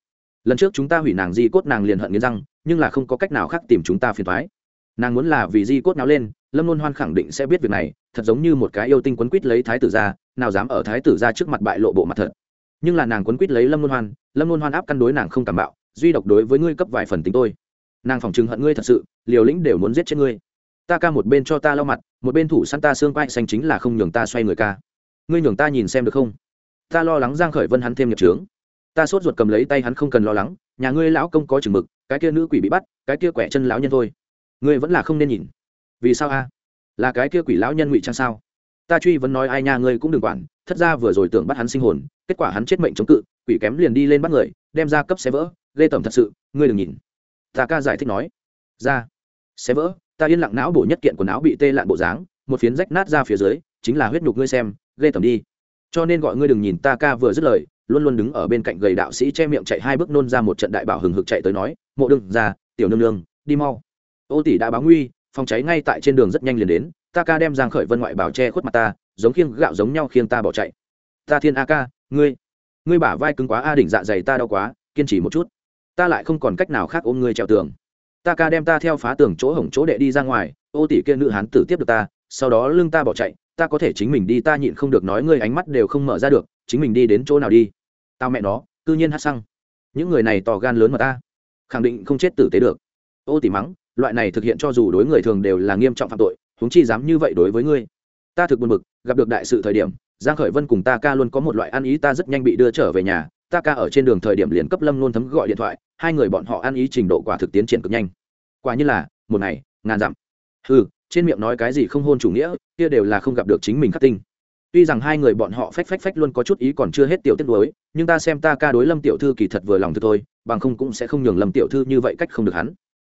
lần trước chúng ta hủy nàng di cốt nàng liền hận nghiến răng, nhưng là không có cách nào khác tìm chúng ta phiền thoái nàng muốn là vì di cốt náo lên, lâm luôn hoan khẳng định sẽ biết việc này, thật giống như một cái yêu tinh quấn quýt lấy thái tử ra, nào dám ở thái tử ra trước mặt bại lộ bộ mặt thật. Nhưng là nàng quấn quýt lấy lâm luôn hoan, lâm luôn hoan áp căn đối nàng không cảm bạo, duy độc đối với ngươi cấp vài phần tính tôi. Nàng phỏng chừng hận ngươi thật sự, liều lĩnh đều muốn giết chết ngươi. Ta ca một bên cho ta lau mặt, một bên thủ săn ta xương quay xanh chính là không nhường ta xoay người ca. Ngươi nhường ta nhìn xem được không? Ta lo lắng giang khởi vân hắn thêm nghiệp trướng ta sốt ruột cầm lấy tay hắn không cần lo lắng, nhà ngươi lão công có chừng mực, cái kia nữ quỷ bị bắt, cái kia quẻ chân lão nhân thôi. Ngươi vẫn là không nên nhìn. Vì sao a? Là cái kia quỷ lão nhân ngụy trang sao? Ta truy vẫn nói ai nha, ngươi cũng đừng quản, thất ra vừa rồi tưởng bắt hắn sinh hồn, kết quả hắn chết mệnh chống cự, quỷ kém liền đi lên bắt người, đem ra cấp xé vỡ Lê Tầm thật sự, ngươi đừng nhìn. Ta ca giải thích nói. Ra. Xé vỡ, ta yên lặng não bổ nhất kiện quần áo bị tê lạn bộ dáng, một phiến rách nát ra phía dưới, chính là huyết nhục ngươi xem Lê Tầm đi. Cho nên gọi ngươi đừng nhìn ta ca vừa dứt lời luôn luôn đứng ở bên cạnh gầy đạo sĩ che miệng chạy hai bước nôn ra một trận đại bảo hừng hực chạy tới nói, mộ đừng ra, tiểu nương nương, đi mau. Ô tỷ đã báo nguy, phòng cháy ngay tại trên đường rất nhanh liền đến, ta ca đem giang khởi vân ngoại bảo che khuất mặt ta, giống khiêng gạo giống nhau khiêng ta bỏ chạy. Ta thiên a ca, ngươi ngươi bả vai cứng quá, a đỉnh dạ dày ta đau quá, kiên trì một chút. Ta lại không còn cách nào khác ôm ngươi trèo tường. Ta ca đem ta theo phá tường chỗ hổng chỗ đệ đi ra ngoài, ô tỷ kia nữ hán tử tiếp được ta, sau đó lưng ta bỏ chạy, ta có thể chính mình đi, ta nhịn không được nói ngươi ánh mắt đều không mở ra được chính mình đi đến chỗ nào đi. Tao mẹ nó, cư nhiên hát xăng. Những người này tò gan lớn mà ta. Khẳng định không chết tử tế được. Ô tỷ mắng, loại này thực hiện cho dù đối người thường đều là nghiêm trọng phạm tội, huống chi dám như vậy đối với ngươi. Ta thực buồn bực, gặp được đại sự thời điểm, giang khởi vân cùng ta ca luôn có một loại ăn ý ta rất nhanh bị đưa trở về nhà. Ta ca ở trên đường thời điểm liền cấp lâm luôn thấm gọi điện thoại, hai người bọn họ ăn ý trình độ quả thực tiến triển cực nhanh. Quả như là, một ngày, ngàn dặm. Ừ trên miệng nói cái gì không hôn chủ nghĩa, kia đều là không gặp được chính mình khắc tinh tuy rằng hai người bọn họ phách phách phách luôn có chút ý còn chưa hết tiểu tiết đối nhưng ta xem ta ca đối lâm tiểu thư kỳ thật vừa lòng thư thôi, bằng không cũng sẽ không nhường lâm tiểu thư như vậy cách không được hắn.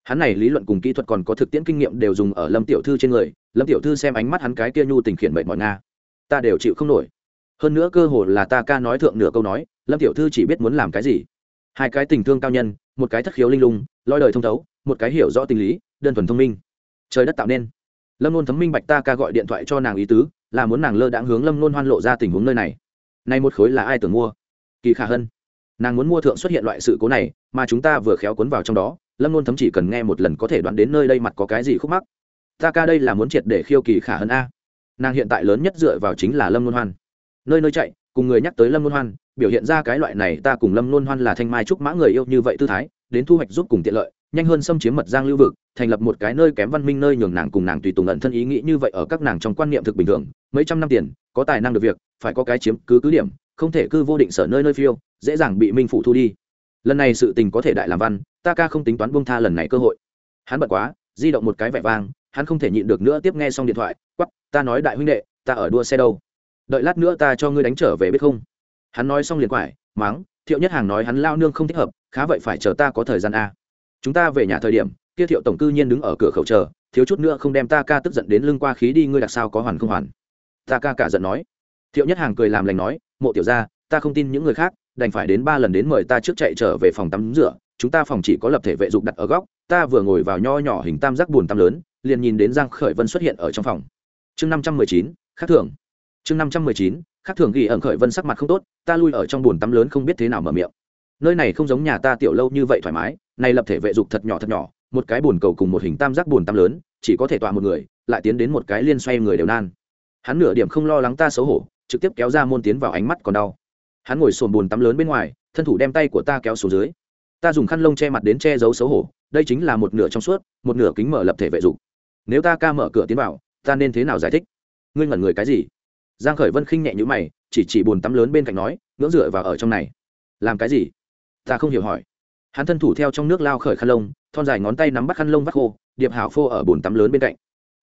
Hắn này lý luận cùng kỹ thuật còn có thực tiễn kinh nghiệm đều dùng ở lâm tiểu thư trên người, lâm tiểu thư xem ánh mắt hắn cái kia nhu tình khiển mệnh mọi nga. Ta đều chịu không nổi. Hơn nữa cơ hồ là ta ca nói thượng nửa câu nói, lâm tiểu thư chỉ biết muốn làm cái gì. Hai cái tình thương cao nhân, một cái thất khiếu linh lung loi đời thông thấu, một cái hiểu rõ tình lý, đơn thuần thông minh. Trời đất tạo nên. Lâm luôn thấm minh bạch ta ca gọi điện thoại cho nàng ý tứ là muốn nàng lơ đãng hướng lâm nôn hoan lộ ra tình huống nơi này. Nay một khối là ai tưởng mua? Kỳ khả hân. Nàng muốn mua thượng xuất hiện loại sự cố này, mà chúng ta vừa khéo cuốn vào trong đó, lâm nôn thấm chỉ cần nghe một lần có thể đoán đến nơi đây mặt có cái gì khúc mắc. Ta ca đây là muốn triệt để khiêu kỳ khả hân a. Nàng hiện tại lớn nhất dựa vào chính là lâm nôn hoan. Nơi nơi chạy, cùng người nhắc tới lâm nôn hoan, biểu hiện ra cái loại này ta cùng lâm nôn hoan là thanh mai trúc mã người yêu như vậy tư thái, đến thu hoạch giúp cùng tiện lợi nhanh hơn xâm chiếm mật giang lưu vực, thành lập một cái nơi kém văn minh nơi nhường nàng cùng nàng tùy tùng ẩn thân ý nghĩ như vậy ở các nàng trong quan niệm thực bình thường. Mấy trăm năm tiền, có tài năng được việc, phải có cái chiếm cứ cứ điểm, không thể cư vô định sở nơi nơi phiêu, dễ dàng bị minh phụ thu đi. Lần này sự tình có thể đại làm văn, ta ca không tính toán buông tha lần này cơ hội. Hắn bận quá, di động một cái vẻ vang, hắn không thể nhịn được nữa tiếp nghe xong điện thoại quắp ta nói đại huynh đệ, ta ở đua xe đâu? Đợi lát nữa ta cho ngươi đánh trở về biết không? Hắn nói xong liền quải mắng thiệu nhất hàng nói hắn lao nương không thích hợp, khá vậy phải chờ ta có thời gian a chúng ta về nhà thời điểm, kia thiệu tổng cư nhiên đứng ở cửa khẩu chờ, thiếu chút nữa không đem ta ca tức giận đến lưng qua khí đi, ngươi đặc sao có hoàn không hoàn? Ta ca cả giận nói. Thiệu nhất hàng cười làm lành nói, mộ tiểu ra ta không tin những người khác, đành phải đến ba lần đến mời ta trước chạy trở về phòng tắm rửa, chúng ta phòng chỉ có lập thể vệ dục đặt ở góc, ta vừa ngồi vào nho nhỏ hình tam giác buồn tam lớn, liền nhìn đến giang khởi vân xuất hiện ở trong phòng. Chương năm trăm mười chín khác thường. Chương năm trăm mười chín khác thường ghi ẩn khởi vân sắc mặt không tốt, ta lui ở trong buồn tắm lớn không biết thế nào mở miệng nơi này không giống nhà ta tiểu lâu như vậy thoải mái, này lập thể vệ dục thật nhỏ thật nhỏ, một cái bồn cầu cùng một hình tam giác bồn tam lớn, chỉ có thể tọa một người, lại tiến đến một cái liên xoay người đều nan. Hắn nửa điểm không lo lắng ta xấu hổ, trực tiếp kéo ra môn tiến vào ánh mắt còn đau. Hắn ngồi sồn bồn tắm lớn bên ngoài, thân thủ đem tay của ta kéo xuống dưới. Ta dùng khăn lông che mặt đến che giấu xấu hổ, đây chính là một nửa trong suốt, một nửa kính mở lập thể vệ dục. Nếu ta ca mở cửa tiến vào, ta nên thế nào giải thích? Ngươi ngẩn người cái gì? Giang khởi vân khinh nhẹ như mày, chỉ chỉ bồn tắm lớn bên cạnh nói, ngưỡng dựa vào ở trong này. Làm cái gì? Ta không hiểu hỏi. Hắn thân thủ theo trong nước lao khởi khăn lông, thon dài ngón tay nắm bắt khăn lông vắt khô, điệp hảo phô ở bồn tắm lớn bên cạnh.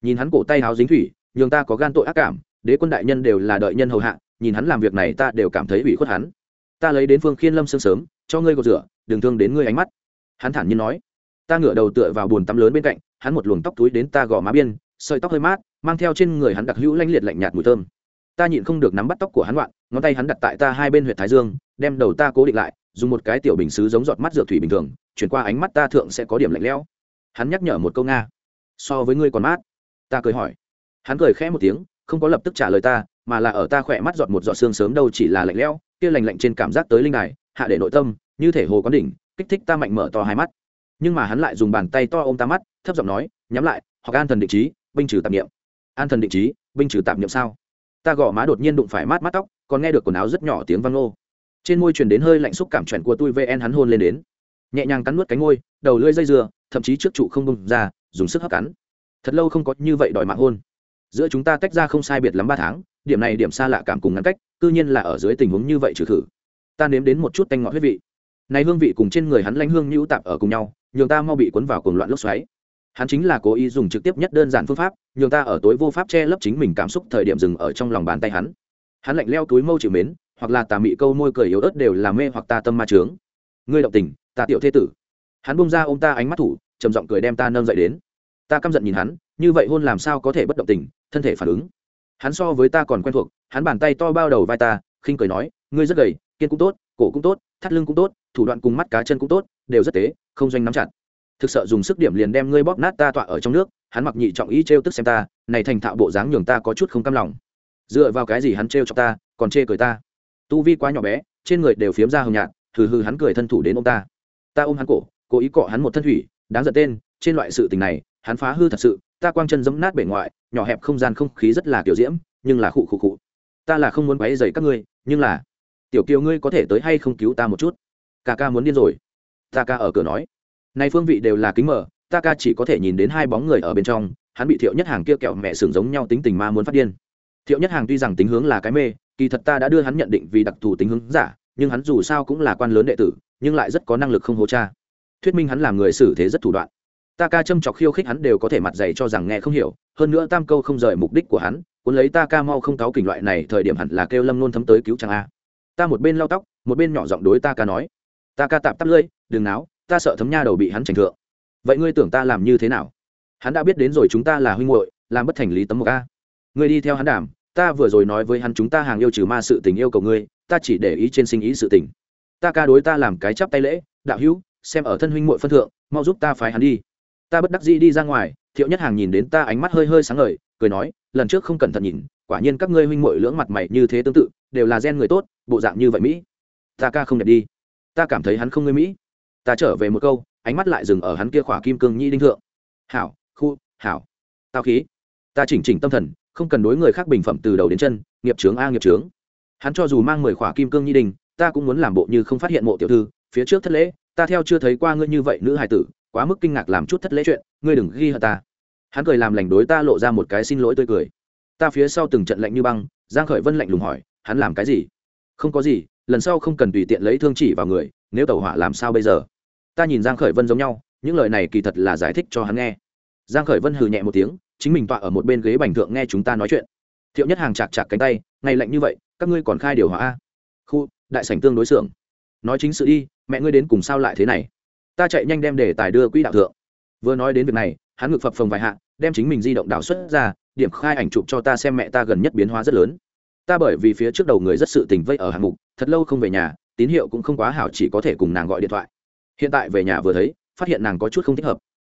Nhìn hắn cổ tay háo dính thủy, nhường ta có gan tội ác cảm, đế quân đại nhân đều là đợi nhân hầu hạ, nhìn hắn làm việc này ta đều cảm thấy ủy khuất hắn. Ta lấy đến phương khiên lâm sương sớm, cho ngươi gột rửa, đừng thương đến ngươi ánh mắt. Hắn thản nhiên nói. Ta ngửa đầu tựa vào bồn tắm lớn bên cạnh, hắn một luồng tóc túi đến ta gò má biên, sợi tóc hơi mát, mang theo trên người hắn đặc hữu lanh liệt lạnh nhạt mùi thơm. Ta nhịn không được nắm bắt tóc của hắn loạn, ngón tay hắn đặt tại ta hai bên huyệt thái dương, đem đầu ta cố định lại dùng một cái tiểu bình xứ giống giọt mắt dược thủy bình thường, chuyển qua ánh mắt ta thượng sẽ có điểm lạnh lẽo. Hắn nhắc nhở một câu nga. So với ngươi còn mát. Ta cười hỏi. Hắn cười khẽ một tiếng, không có lập tức trả lời ta, mà là ở ta khỏe mắt giọt một giọt xương sớm đâu chỉ là lạnh lẽo, kia lạnh lạnh trên cảm giác tới linh đài, hạ để nội tâm, như thể hồ có đỉnh, kích thích ta mạnh mở to hai mắt. Nhưng mà hắn lại dùng bàn tay to ôm ta mắt, thấp giọng nói, nhắm lại, hoặc an thần định trí, binh trừ tạp niệm. An thần định trí, binh trừ tạp niệm sao? Ta gõ má đột nhiên đụng phải mát mắt tóc, còn nghe được quần áo rất nhỏ tiếng vang ô trên môi truyền đến hơi lạnh xúc cảm chuẩn của tôi vn hắn hôn lên đến. Nhẹ nhàng cắn nuốt cánh môi, đầu lưỡi dây dừa thậm chí trước trụ không bông ra, dùng sức hấp cắn. Thật lâu không có như vậy đòi mạng hôn. Giữa chúng ta tách ra không sai biệt lắm ba tháng, điểm này điểm xa lạ cảm cùng ngắn cách, cư nhiên là ở dưới tình huống như vậy trừ thử ta nếm đến một chút tanh ngọt huyết vị. Này hương vị cùng trên người hắn lanh hương nhũ tạp ở cùng nhau, nhường ta mau bị cuốn vào cuồng loạn lốc xoáy. Hắn chính là cố ý dùng trực tiếp nhất đơn giản phương pháp, nhường ta ở tối vô pháp che lấp chính mình cảm xúc thời điểm dừng ở trong lòng bàn tay hắn. Hắn lạnh leo túi mâu chịu mến hoặc là tà mị câu môi cười yếu ớt đều là mê hoặc ta tâm ma trướng ngươi động tình, ta tiểu thế tử. Hắn bung ra ô m ta ánh mắt thủ, trầm giọng cười đem ta nâng dậy đến. Ta căm giận nhìn hắn, như vậy hôn làm sao có thể bất động tình, thân thể phản ứng. Hắn so với ta còn quen thuộc, hắn bàn tay to bao đầu vai ta, khinh cười nói, ngươi rất gầy, kiên cũng tốt, cổ cũng tốt, thắt lưng cũng tốt, thủ đoạn cùng mắt cá chân cũng tốt, đều rất tế, không doanh nắm chặt. Thực sự dùng sức điểm liền đem ngươi bóp nát ta tọa ở trong nước, hắn mặc nhị trọng ý trêu tức xem ta, này thành thạo bộ dáng nhường ta có chút không cam lòng. Dựa vào cái gì hắn trêu cho ta, còn chê cười ta? Tu vi quá nhỏ bé, trên người đều phiếm ra hồng nhạt, hừ hừ hắn cười thân thủ đến ông ta. Ta ôm hắn cổ, cố ý cọ hắn một thân thủy, đáng giận tên, trên loại sự tình này, hắn phá hư thật sự, ta quang chân giấm nát bể ngoại, nhỏ hẹp không gian không khí rất là kiểu diễm, nhưng là khụ khụ khụ. Ta là không muốn quấy dày các ngươi, nhưng là, tiểu kiều ngươi có thể tới hay không cứu ta một chút? Ca ca muốn điên rồi. Ta ca ở cửa nói. Nay phương vị đều là kính mở, ta ca chỉ có thể nhìn đến hai bóng người ở bên trong, hắn bị thiệu nhất hàng kia kẹo mẹ sừng giống nhau tính tình ma muốn phát điên. Thiệu nhất hàng tuy rằng tính hướng là cái mê kỳ thật ta đã đưa hắn nhận định vì đặc thù tính hướng giả, nhưng hắn dù sao cũng là quan lớn đệ tử, nhưng lại rất có năng lực không hố cha. Thuyết minh hắn làm người xử thế rất thủ đoạn. Ta ca châm chọc khiêu khích hắn đều có thể mặt dày cho rằng nghe không hiểu, hơn nữa tam câu không rời mục đích của hắn, cuốn lấy ta ca mau không cáo kình loại này, thời điểm hẳn là kêu lâm nôn thấm tới cứu chàng a. Ta một bên lau tóc, một bên nhỏ giọng đối ta ca nói. Ta ca tạm tắp lơi đừng náo, ta sợ thấm nha đầu bị hắn trành thượng. Vậy ngươi tưởng ta làm như thế nào? Hắn đã biết đến rồi chúng ta là huynh muội, làm bất thành lý tấm một a. Ngươi đi theo hắn đảm ta vừa rồi nói với hắn chúng ta hàng yêu trừ ma sự tình yêu cầu ngươi, ta chỉ để ý trên sinh ý sự tình. Ta ca đối ta làm cái chắp tay lễ, đạo hữu, xem ở thân huynh muội phân thượng, mau giúp ta phái hắn đi. Ta bất đắc dĩ đi ra ngoài, thiệu nhất hàng nhìn đến ta ánh mắt hơi hơi sáng ngời, cười nói, lần trước không cẩn thận nhìn, quả nhiên các ngươi huynh muội lưỡng mặt mày như thế tương tự, đều là gen người tốt, bộ dạng như vậy mỹ. Ta ca không đẹp đi. Ta cảm thấy hắn không ngươi mỹ. Ta trở về một câu, ánh mắt lại dừng ở hắn kia khỏa kim cương nhi đinh thượng. Hảo, khu, hảo. Tao khí. Ta chỉnh chỉnh tâm thần không cần đối người khác bình phẩm từ đầu đến chân, nghiệp trướng a nghiệp trướng hắn cho dù mang mười khỏa kim cương nhi đình, ta cũng muốn làm bộ như không phát hiện mộ tiểu thư, phía trước thất lễ, ta theo chưa thấy qua ngươi như vậy nữ hài tử, quá mức kinh ngạc làm chút thất lễ chuyện, ngươi đừng ghi hận ta. Hắn cười làm lành đối ta lộ ra một cái xin lỗi tươi cười. Ta phía sau từng trận lạnh như băng, giang khởi vân lạnh lùng hỏi, hắn làm cái gì? Không có gì, lần sau không cần tùy tiện lấy thương chỉ vào người, nếu tẩu hỏa làm sao bây giờ? Ta nhìn giang khởi vân giống nhau, những lời này kỳ thật là giải thích cho hắn nghe. Giang khởi vân hừ nhẹ một tiếng chính mình tọa ở một bên ghế bành thượng nghe chúng ta nói chuyện. Thiệu nhất hàng chạc chạc cánh tay, ngày lạnh như vậy, các ngươi còn khai điều hòa a? Khu, đại sảnh tương đối xưởng. Nói chính sự đi, mẹ ngươi đến cùng sao lại thế này? Ta chạy nhanh đem đề tài đưa quỹ đạo thượng. Vừa nói đến việc này, hắn ngực phập phồng vài hạ, đem chính mình di động đảo xuất ra, điểm khai ảnh chụp cho ta xem mẹ ta gần nhất biến hóa rất lớn. Ta bởi vì phía trước đầu người rất sự tình vây ở hạng mục, thật lâu không về nhà, tín hiệu cũng không quá hảo chỉ có thể cùng nàng gọi điện thoại. Hiện tại về nhà vừa thấy, phát hiện nàng có chút không thích hợp.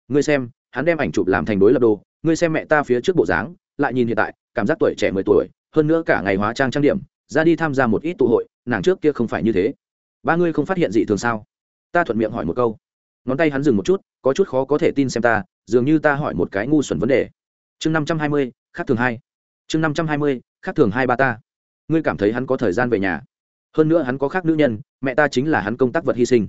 Ngươi xem, hắn đem ảnh chụp làm thành đối lập đồ ngươi xem mẹ ta phía trước bộ dáng, lại nhìn hiện tại, cảm giác tuổi trẻ mười tuổi, hơn nữa cả ngày hóa trang trang điểm, ra đi tham gia một ít tụ hội, nàng trước kia không phải như thế. Ba ngươi không phát hiện gì thường sao? Ta thuận miệng hỏi một câu. Ngón tay hắn dừng một chút, có chút khó có thể tin xem ta, dường như ta hỏi một cái ngu xuẩn vấn đề. Chương năm trăm hai mươi, khác thường hai. Chương năm trăm hai mươi, khác thường hai ba ta. Ngươi cảm thấy hắn có thời gian về nhà. Hơn nữa hắn có khác nữ nhân, mẹ ta chính là hắn công tác vật hy sinh.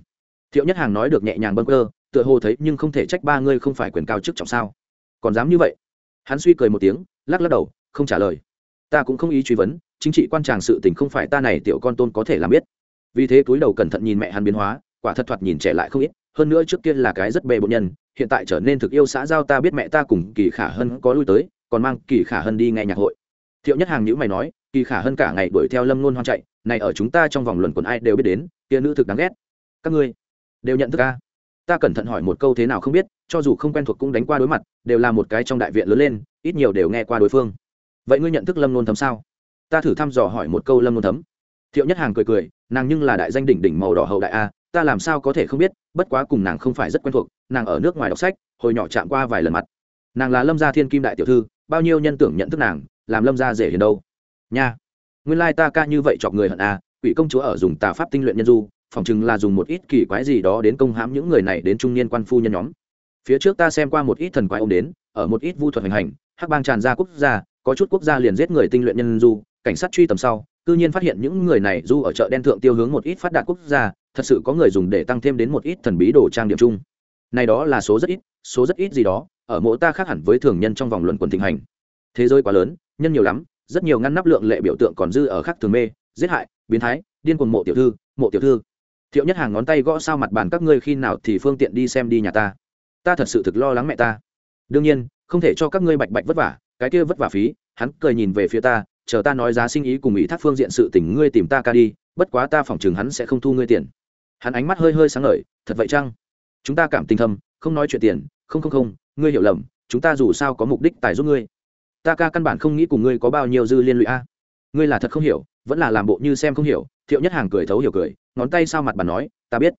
Thiệu nhất hàng nói được nhẹ nhàng bâng cơ tựa hồ thấy nhưng không thể trách ba ngươi không phải quyền cao chức trọng sao còn dám như vậy? Hắn suy cười một tiếng, lắc lắc đầu, không trả lời. Ta cũng không ý truy vấn, chính trị quan tràng sự tình không phải ta này tiểu con tôn có thể làm biết. Vì thế túi đầu cẩn thận nhìn mẹ hắn biến hóa, quả thật thoạt nhìn trẻ lại không ít, hơn nữa trước kia là cái rất bề bộn nhân, hiện tại trở nên thực yêu xã giao ta biết mẹ ta cùng kỳ khả hân có lui tới, còn mang kỳ khả hân đi nghe nhạc hội. Thiệu nhất hàng nhữ mày nói, kỳ khả hân cả ngày đuổi theo lâm luôn hoang chạy, này ở chúng ta trong vòng luận quần ai đều biết đến, kia nữ thực đáng ghét. Các ngươi đều nhận thức ca ta cẩn thận hỏi một câu thế nào không biết, cho dù không quen thuộc cũng đánh qua đối mặt, đều là một cái trong đại viện lớn lên, ít nhiều đều nghe qua đối phương. Vậy ngươi nhận thức lâm nôn thấm sao? Ta thử thăm dò hỏi một câu lâm nôn thấm. Thiệu nhất hàng cười cười, nàng nhưng là đại danh đỉnh đỉnh màu đỏ hậu đại a, ta làm sao có thể không biết, bất quá cùng nàng không phải rất quen thuộc, nàng ở nước ngoài đọc sách, hồi nhỏ chạm qua vài lần mặt. Nàng là lâm gia thiên kim đại tiểu thư, bao nhiêu nhân tưởng nhận thức nàng, làm lâm gia dễ hiền đâu. Nha, nguyên lai ta ca như vậy chọc người hận a, quỷ công chúa ở dùng tà pháp tinh luyện nhân du phòng chừng là dùng một ít kỳ quái gì đó đến công hãm những người này đến trung niên quan phu nhân nhóm. Phía trước ta xem qua một ít thần quái ông đến, ở một ít vu thuật hành hành, hắc bang tràn ra quốc gia, có chút quốc gia liền giết người tinh luyện nhân du, cảnh sát truy tầm sau, cư nhiên phát hiện những người này du ở chợ đen thượng tiêu hướng một ít phát đạt quốc gia, thật sự có người dùng để tăng thêm đến một ít thần bí đồ trang điểm chung. Này đó là số rất ít, số rất ít gì đó, ở mỗi ta khác hẳn với thường nhân trong vòng luận quần thịnh hành. Thế giới quá lớn, nhân nhiều lắm, rất nhiều ngăn nắp lượng lệ biểu tượng còn dư ở khác thường mê, giết hại, biến thái, điên cuồng mộ tiểu thư, mộ tiểu thư thiệu nhất hàng ngón tay gõ sao mặt bàn, các ngươi khi nào thì phương tiện đi xem đi nhà ta? Ta thật sự thực lo lắng mẹ ta. Đương nhiên, không thể cho các ngươi bạch bạch vất vả, cái kia vất vả phí, hắn cười nhìn về phía ta, chờ ta nói giá sinh ý cùng ý thác phương diện sự tình ngươi tìm ta ca đi, bất quá ta phỏng chừng hắn sẽ không thu ngươi tiền. Hắn ánh mắt hơi hơi sáng ngời, thật vậy chăng? Chúng ta cảm tình thầm không nói chuyện tiền, không không không, ngươi hiểu lầm, chúng ta dù sao có mục đích tài giúp ngươi. Ta ca căn bản không nghĩ cùng ngươi có bao nhiêu dư liên lụy a. Ngươi là thật không hiểu, vẫn là làm bộ như xem không hiểu thiệu nhất hàng cười thấu hiểu cười ngón tay sao mặt bàn nói, ta biết.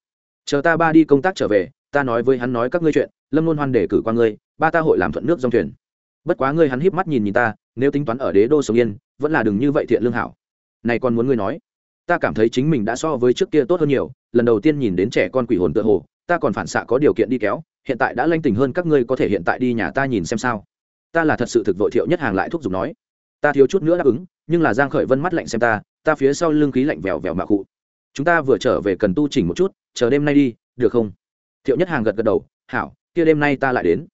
Chờ ta ba đi công tác trở về, ta nói với hắn nói các ngươi chuyện, lâm luôn hoan để cử qua ngươi, ba ta hội làm thuận nước dòng thuyền. Bất quá ngươi hắn híp mắt nhìn nhìn ta, nếu tính toán ở đế đô sống yên, vẫn là đừng như vậy thiện lương hảo. Này còn muốn ngươi nói, ta cảm thấy chính mình đã so với trước kia tốt hơn nhiều, lần đầu tiên nhìn đến trẻ con quỷ hồn tựa hồ, ta còn phản xạ có điều kiện đi kéo, hiện tại đã lanh tình hơn các ngươi có thể hiện tại đi nhà ta nhìn xem sao. Ta là thật sự thực vội thiệu nhất hàng lại thúc giục nói, ta thiếu chút nữa đáp ứng, nhưng là giang khởi vân mắt lạnh xem ta ta phía sau lưng khí lạnh vèo vèo mạ cụ chúng ta vừa trở về cần tu chỉnh một chút, chờ đêm nay đi, được không? Thiệu nhất hàng gật gật đầu, hảo, kia đêm nay ta lại đến.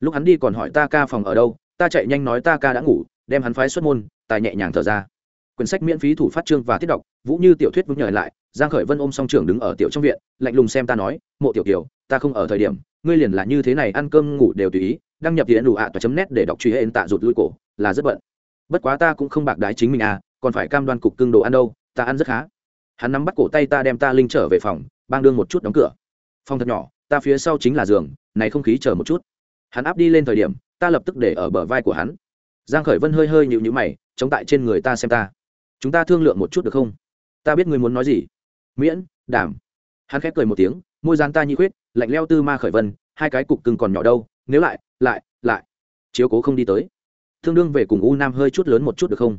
Lúc hắn đi còn hỏi ta ca phòng ở đâu, ta chạy nhanh nói ta ca đã ngủ, đem hắn phái xuất môn, tài nhẹ nhàng thở ra. Quyển sách miễn phí thủ phát trương và tiết đọc, vũ như tiểu thuyết vững nhời lại, giang khởi vân ôm song trưởng đứng ở tiểu trong viện, lạnh lùng xem ta nói, mộ tiểu kiều, ta không ở thời điểm, ngươi liền là như thế này ăn cơm ngủ đều tùy ý, đăng nhập điện đủ ạ toa chấm nét để đọc truy hên tạ rụt lui cổ, là rất bận. Bất quá ta cũng không bạc đái chính mình à còn phải cam đoan cục cưng đồ ăn đâu, ta ăn rất khá hắn nắm bắt cổ tay ta đem ta linh trở về phòng, bang đương một chút đóng cửa. Phòng thật nhỏ, ta phía sau chính là giường, này không khí chờ một chút. Hắn áp đi lên thời điểm, ta lập tức để ở bờ vai của hắn. Giang khởi vân hơi hơi nhịu nhữ mày, chống tại trên người ta xem ta. Chúng ta thương lượng một chút được không? Ta biết ngươi muốn nói gì. Miễn, đảm. Hắn khép cười một tiếng, môi dán ta nhi khuyết, lạnh leo tư ma khởi vân, hai cái cục cưng còn nhỏ đâu, nếu lại lại lại. Chiếu cố không đi tới. Thương đương về cùng u nam hơi chút lớn một chút được không?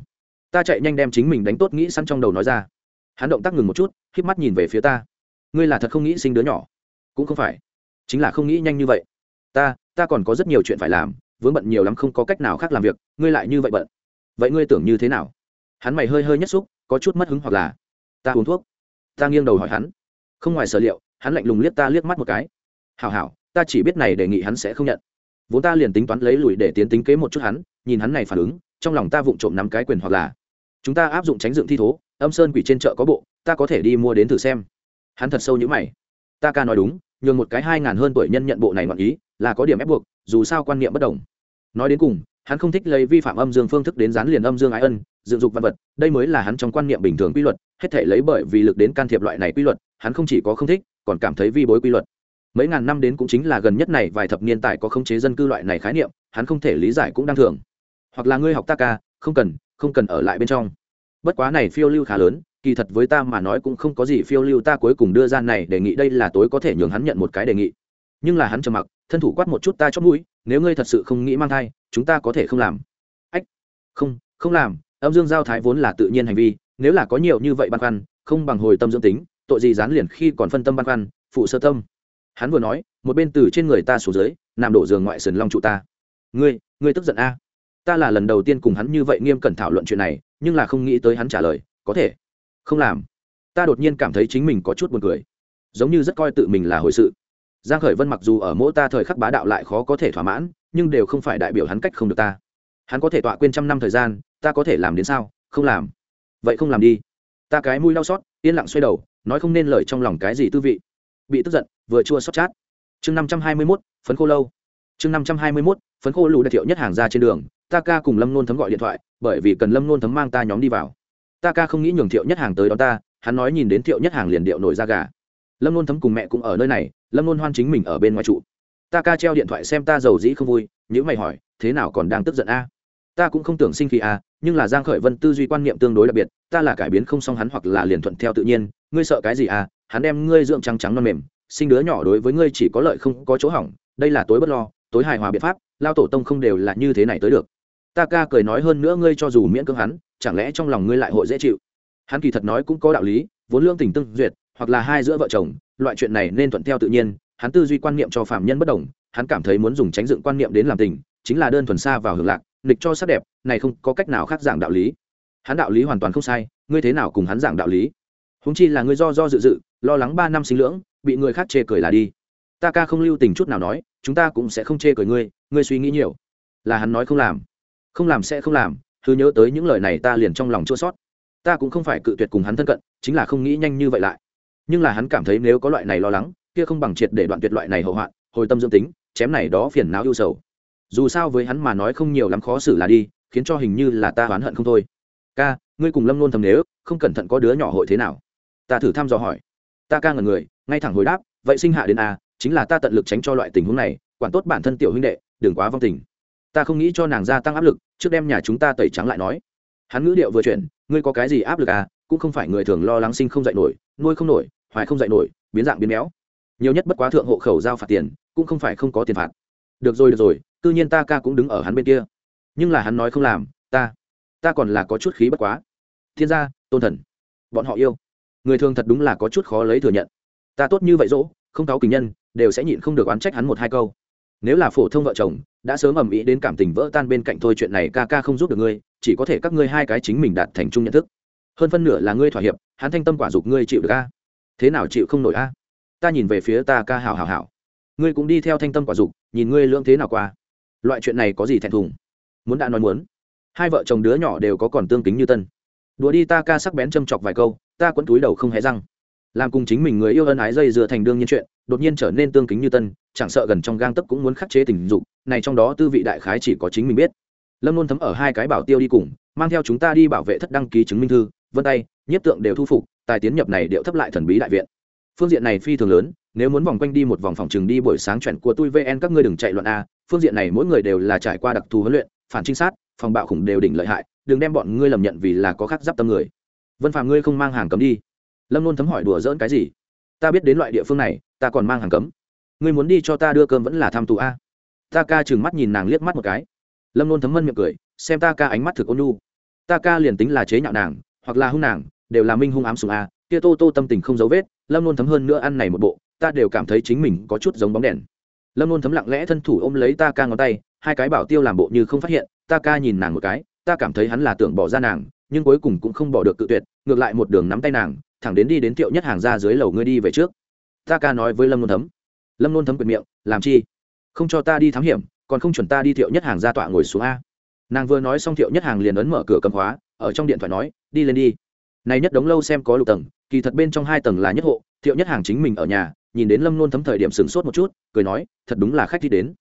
Ta chạy nhanh đem chính mình đánh tốt nghĩ sẵn trong đầu nói ra hắn động tác ngừng một chút, híp mắt nhìn về phía ta. Ngươi là thật không nghĩ sinh đứa nhỏ? Cũng không phải. Chính là không nghĩ nhanh như vậy. Ta ta còn có rất nhiều chuyện phải làm, vướng bận nhiều lắm không có cách nào khác làm việc, ngươi lại như vậy bận. Vậy ngươi tưởng như thế nào? Hắn mày hơi hơi nhất xúc, có chút mất hứng hoặc là, ta uống thuốc. Ta nghiêng đầu hỏi hắn. Không ngoài sở liệu, hắn lạnh lùng liếc ta liếc mắt một cái. Hảo hảo, ta chỉ biết này đề nghị hắn sẽ không nhận. Vốn ta liền tính toán lấy lùi để tiến tính kế một chút hắn, nhìn hắn này phản ứng, trong lòng ta vụng trộm nắm cái quyền hoặc là chúng ta áp dụng tránh dựng thi thố, âm sơn quỷ trên chợ có bộ, ta có thể đi mua đến thử xem. Hắn thật sâu như mày. Ta ca nói đúng, nhường một cái hai ngàn hơn tuổi nhân nhận bộ này ngọn ý, là có điểm ép buộc, dù sao quan niệm bất đồng. Nói đến cùng, hắn không thích lấy vi phạm âm dương phương thức đến dán liền âm dương ái ân, dựng dục văn vật, đây mới là hắn trong quan niệm bình thường quy luật, hết thể lấy bởi vì lực đến can thiệp loại này quy luật, hắn không chỉ có không thích, còn cảm thấy vi bối quy luật. Mấy ngàn năm đến cũng chính là gần nhất này vài thập niên tại có khống chế dân cư loại này khái niệm, hắn không thể lý giải cũng đang thường. Hoặc là ngươi học ta ca, không cần không cần ở lại bên trong. Bất quá này phiêu lưu khá lớn, kỳ thật với ta mà nói cũng không có gì phiêu lưu, ta cuối cùng đưa ra này đề nghị đây là tối có thể nhường hắn nhận một cái đề nghị. Nhưng là hắn trầm mặc, thân thủ quát một chút ta chót mũi, nếu ngươi thật sự không nghĩ mang thai, chúng ta có thể không làm. Ách, không không làm, âm dương giao thái vốn là tự nhiên hành vi, nếu là có nhiều như vậy băn khoăn, không bằng hồi tâm dưỡng tính, tội gì dán liền khi còn phân tâm băn khoăn, phụ sơ tâm. Hắn vừa nói, một bên từ trên người ta xuống dưới, nằm đổ giường ngoại sườn long trụ ta. Ngươi ngươi tức giận a ta là lần đầu tiên cùng hắn như vậy nghiêm cẩn thảo luận chuyện này nhưng là không nghĩ tới hắn trả lời có thể. Không làm. Ta đột nhiên cảm thấy chính mình có chút buồn cười. Giống như rất coi tự mình là hồi sự. Giang khởi vân mặc dù ở mỗi ta thời khắc bá đạo lại khó có thể thỏa mãn nhưng đều không phải đại biểu hắn cách không được ta. Hắn có thể tọa quên trăm năm thời gian ta có thể làm đến sao? Không làm. Vậy không làm đi. Ta cái mũi đau xót yên lặng xoay đầu nói không nên lời trong lòng cái gì tư vị. Bị tức giận vừa chua xót chát. Chương năm trăm hai mươi 521, phấn khô lâu. Chương năm trăm hai mươi 521, phấn khô lù đại thiệu nhất hàng ra trên đường ta ca cùng lâm nôn thấm gọi điện thoại, bởi vì cần lâm nôn thấm mang ta nhóm đi vào. Ta ca không nghĩ nhường thiệu nhất hàng tới đón ta, hắn nói nhìn đến thiệu nhất hàng liền điệu nổi ra gà. Lâm nôn thấm cùng mẹ cũng ở nơi này, lâm nôn hoan chính mình ở bên ngoài trụ. Ta ca treo điện thoại xem ta giàu dĩ không vui nhữ mày hỏi, thế nào còn đang tức giận a? Ta cũng không tưởng sinh khi a, nhưng là giang khởi vân tư duy quan niệm tương đối đặc biệt, ta là cải biến không xong hắn hoặc là liền thuận theo tự nhiên, ngươi sợ cái gì a? Hắn đem ngươi dưỡng trắng trắng non mềm, sinh đứa nhỏ đối với ngươi chỉ có lợi không có chỗ hỏng, đây là tối bất lo, tối hài hòa biện pháp, lao tổ tông không đều là như thế này tới được ta ca cười nói hơn nữa ngươi cho dù miễn cưỡng hắn, chẳng lẽ trong lòng ngươi lại hội dễ chịu? Hắn kỳ thật nói cũng có đạo lý, vốn lương tình tương duyệt, hoặc là hai giữa vợ chồng, loại chuyện này nên thuận theo tự nhiên, hắn tư duy quan niệm cho phạm nhân bất đồng, hắn cảm thấy muốn dùng tránh dựng quan niệm đến làm tình, chính là đơn thuần xa vào hưởng lạc, nghịch cho sắc đẹp, này không có cách nào khác giảng đạo lý. Hắn đạo lý hoàn toàn không sai, ngươi thế nào cùng hắn giảng đạo lý? Húng chi là ngươi do do dự dự, lo lắng ba năm sinh lưỡng, bị người khác chê cười là đi. Ta ca không lưu tình chút nào nói, chúng ta cũng sẽ không chê cười ngươi ngươi suy nghĩ nhiều. Là hắn nói không làm không làm sẽ không làm thứ nhớ tới những lời này ta liền trong lòng chua sót. Ta cũng không phải cự tuyệt cùng hắn thân cận, chính là không nghĩ nhanh như vậy lại. Nhưng là hắn cảm thấy nếu có loại này lo lắng, kia không bằng triệt để đoạn tuyệt loại này hậu hoạn, hồi tâm dương tính, chém này đó phiền não ưu sầu. Dù sao với hắn mà nói không nhiều lắm khó xử là đi, khiến cho hình như là ta oán hận không thôi. Ca, ngươi cùng lâm luôn thầm nếu, không cẩn thận có đứa nhỏ hội thế nào? Ta thử thăm dò hỏi. Ta ca ngần người, ngay thẳng hồi đáp, vậy sinh hạ đến a chính là ta tận lực tránh cho loại tình huống này, quản tốt bản thân tiểu huynh đệ, đừng quá vong tình ta không nghĩ cho nàng gia tăng áp lực, trước đem nhà chúng ta tẩy trắng lại nói. Hắn ngữ điệu vừa chuyển, ngươi có cái gì áp lực à? Cũng không phải người thường lo lắng sinh không dạy nổi, nuôi không nổi, hoài không dạy nổi, biến dạng biến méo. Nhiều nhất bất quá thượng hộ khẩu giao phạt tiền, cũng không phải không có tiền phạt. Được rồi được rồi, tự nhiên ta, ca cũng đứng ở hắn bên kia. Nhưng là hắn nói không làm, ta ta còn là có chút khí bất quá. Thiên gia, tôn thần, bọn họ yêu. Người thường thật đúng là có chút khó lấy thừa nhận. Ta tốt như vậy dỗ, không cáo kình nhân, đều sẽ nhịn không được oán trách hắn một hai câu. Nếu là phổ thông vợ chồng đã sớm ầm ĩ đến cảm tình vỡ tan bên cạnh thôi, chuyện này ca ca không giúp được ngươi, chỉ có thể các ngươi hai cái chính mình đạt thành chung nhận thức. Hơn phân nửa là ngươi thỏa hiệp, hắn thanh tâm quả dục ngươi chịu được a. Thế nào chịu không nổi a? Ta nhìn về phía ta ca hào hào hào ngươi cũng đi theo thanh tâm quả dục, nhìn ngươi lưỡng thế nào qua. Loại chuyện này có gì thẹn thùng? Muốn đã nói muốn. Hai vợ chồng đứa nhỏ đều có còn tương kính như tân. Đùa đi ta ca sắc bén châm chọc vài câu, ta quấn túi đầu không hé răng làm cùng chính mình người yêu ân ái dây dựa thành đương nhiên chuyện, đột nhiên trở nên tương kính như tân, chẳng sợ gần trong gang tấc cũng muốn khắc chế tình dục, này trong đó tư vị đại khái chỉ có chính mình biết. Lâm luôn thấm ở hai cái bảo tiêu đi cùng, mang theo chúng ta đi bảo vệ thất đăng ký chứng minh thư, vân tay, nhất tượng đều thu phục, tài tiến nhập này điệu thấp lại thần bí đại viện. Phương diện này phi thường lớn, nếu muốn vòng quanh đi một vòng phòng trường đi buổi sáng chuẩn của tôi vn các ngươi đừng chạy loạn a, phương diện này mỗi người đều là trải qua đặc thù huấn luyện, phản trinh sát, phòng bạo khủng đều đỉnh lợi hại, đừng đem bọn ngươi lầm nhận vì là có khác giáp tâm người. Vân phàm ngươi không mang hàng cấm đi lâm luôn thấm hỏi đùa dỡn cái gì? Ta biết đến loại địa phương này, ta còn mang hàng cấm. Ngươi muốn đi cho ta đưa cơm vẫn là tham tù a? Ta ca chừng mắt nhìn nàng liếc mắt một cái. Lâm luôn thấm mân miệng cười, xem ta ca ánh mắt thực ôn nhu. Ta ca liền tính là chế nhạo nàng, hoặc là hung nàng, đều là minh hung ám sùng a. Kia tô tô tâm tình không dấu vết, lâm luôn thấm hơn nữa ăn này một bộ, ta đều cảm thấy chính mình có chút giống bóng đèn. Lâm luôn thấm lặng lẽ thân thủ ôm lấy ta ca ngón tay, hai cái bảo tiêu làm bộ như không phát hiện, ta ca nhìn nàng một cái, ta cảm thấy hắn là tưởng bỏ ra nàng, nhưng cuối cùng cũng không bỏ được cự tuyệt, ngược lại một đường nắm tay nàng thẳng đến đi đến Tiệu nhất hàng ra dưới lầu ngươi đi về trước. Ta ca nói với lâm nôn thấm. Lâm nôn thấm quyệt miệng, làm chi? Không cho ta đi thám hiểm, còn không chuẩn ta đi Tiệu nhất hàng ra tọa ngồi xuống a. Nàng vừa nói xong Tiệu nhất hàng liền ấn mở cửa cầm khóa, ở trong điện thoại nói, đi lên đi. Này nhất đống lâu xem có lục tầng, kỳ thật bên trong hai tầng là nhất hộ thiệu nhất hàng chính mình ở nhà, nhìn đến lâm nôn thấm thời điểm sửng sốt một chút, cười nói, thật đúng là khách đi đến.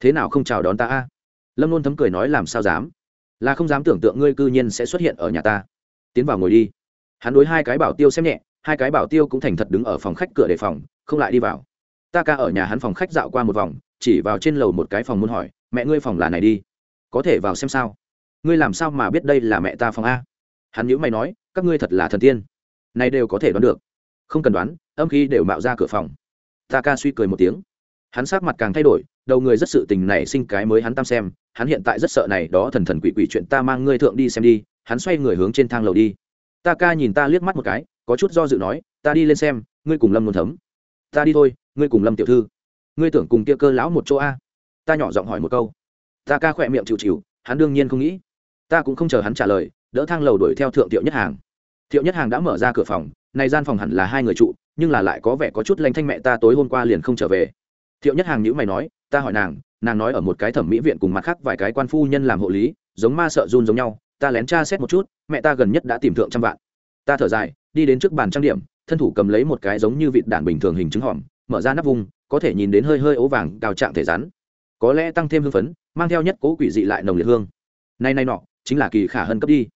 Thế nào không chào đón ta a? Lâm nôn thấm cười nói, làm sao dám? Là không dám tưởng tượng ngươi cư nhiên sẽ xuất hiện ở nhà ta. Tiến vào ngồi đi hắn đối hai cái bảo tiêu xem nhẹ, hai cái bảo tiêu cũng thành thật đứng ở phòng khách cửa đề phòng, không lại đi vào. Ta ca ở nhà hắn phòng khách dạo qua một vòng, chỉ vào trên lầu một cái phòng muốn hỏi, mẹ ngươi phòng là này đi? Có thể vào xem sao? Ngươi làm sao mà biết đây là mẹ ta phòng a? Hắn nhữ mày nói, các ngươi thật là thần tiên. Này đều có thể đoán được. Không cần đoán, âm khí đều mạo ra cửa phòng. Ta ca suy cười một tiếng. Hắn sát mặt càng thay đổi, đầu người rất sự tình này sinh cái mới hắn tam xem, hắn hiện tại rất sợ này, đó thần thần quỷ quỷ chuyện ta mang ngươi thượng đi xem đi. Hắn xoay người hướng trên thang lầu đi ta ca nhìn ta liếc mắt một cái, có chút do dự nói, ta đi lên xem, ngươi cùng lâm nôn thấm. Ta đi thôi, ngươi cùng lâm tiểu thư. Ngươi tưởng cùng kia cơ lão một chỗ a? Ta nhỏ giọng hỏi một câu. Ta ca khỏe miệng chịu chịu, hắn đương nhiên không nghĩ. Ta cũng không chờ hắn trả lời, đỡ thang lầu đuổi theo thượng thiệu nhất hàng. Thiệu nhất hàng đã mở ra cửa phòng, này gian phòng hẳn là hai người trụ, nhưng là lại có vẻ có chút lanh thanh mẹ ta tối hôm qua liền không trở về. Thiệu nhất hàng nhữ mày nói, ta hỏi nàng nàng nói ở một cái thẩm mỹ viện cùng mặt khác vài cái quan phu nhân làm hộ lý, giống ma sợ run giống nhau ta lén tra xét một chút, mẹ ta gần nhất đã tìm thượng trăm vạn. Ta thở dài, đi đến trước bàn trang điểm, thân thủ cầm lấy một cái giống như vịt đạn bình thường hình trứng hòm, mở ra nắp vùng có thể nhìn đến hơi hơi ố vàng, cao trạng thể rắn. Có lẽ tăng thêm hương phấn, mang theo nhất cố quỷ dị lại nồng liệt hương. Nay nay nọ, chính là kỳ khả hơn cấp đi.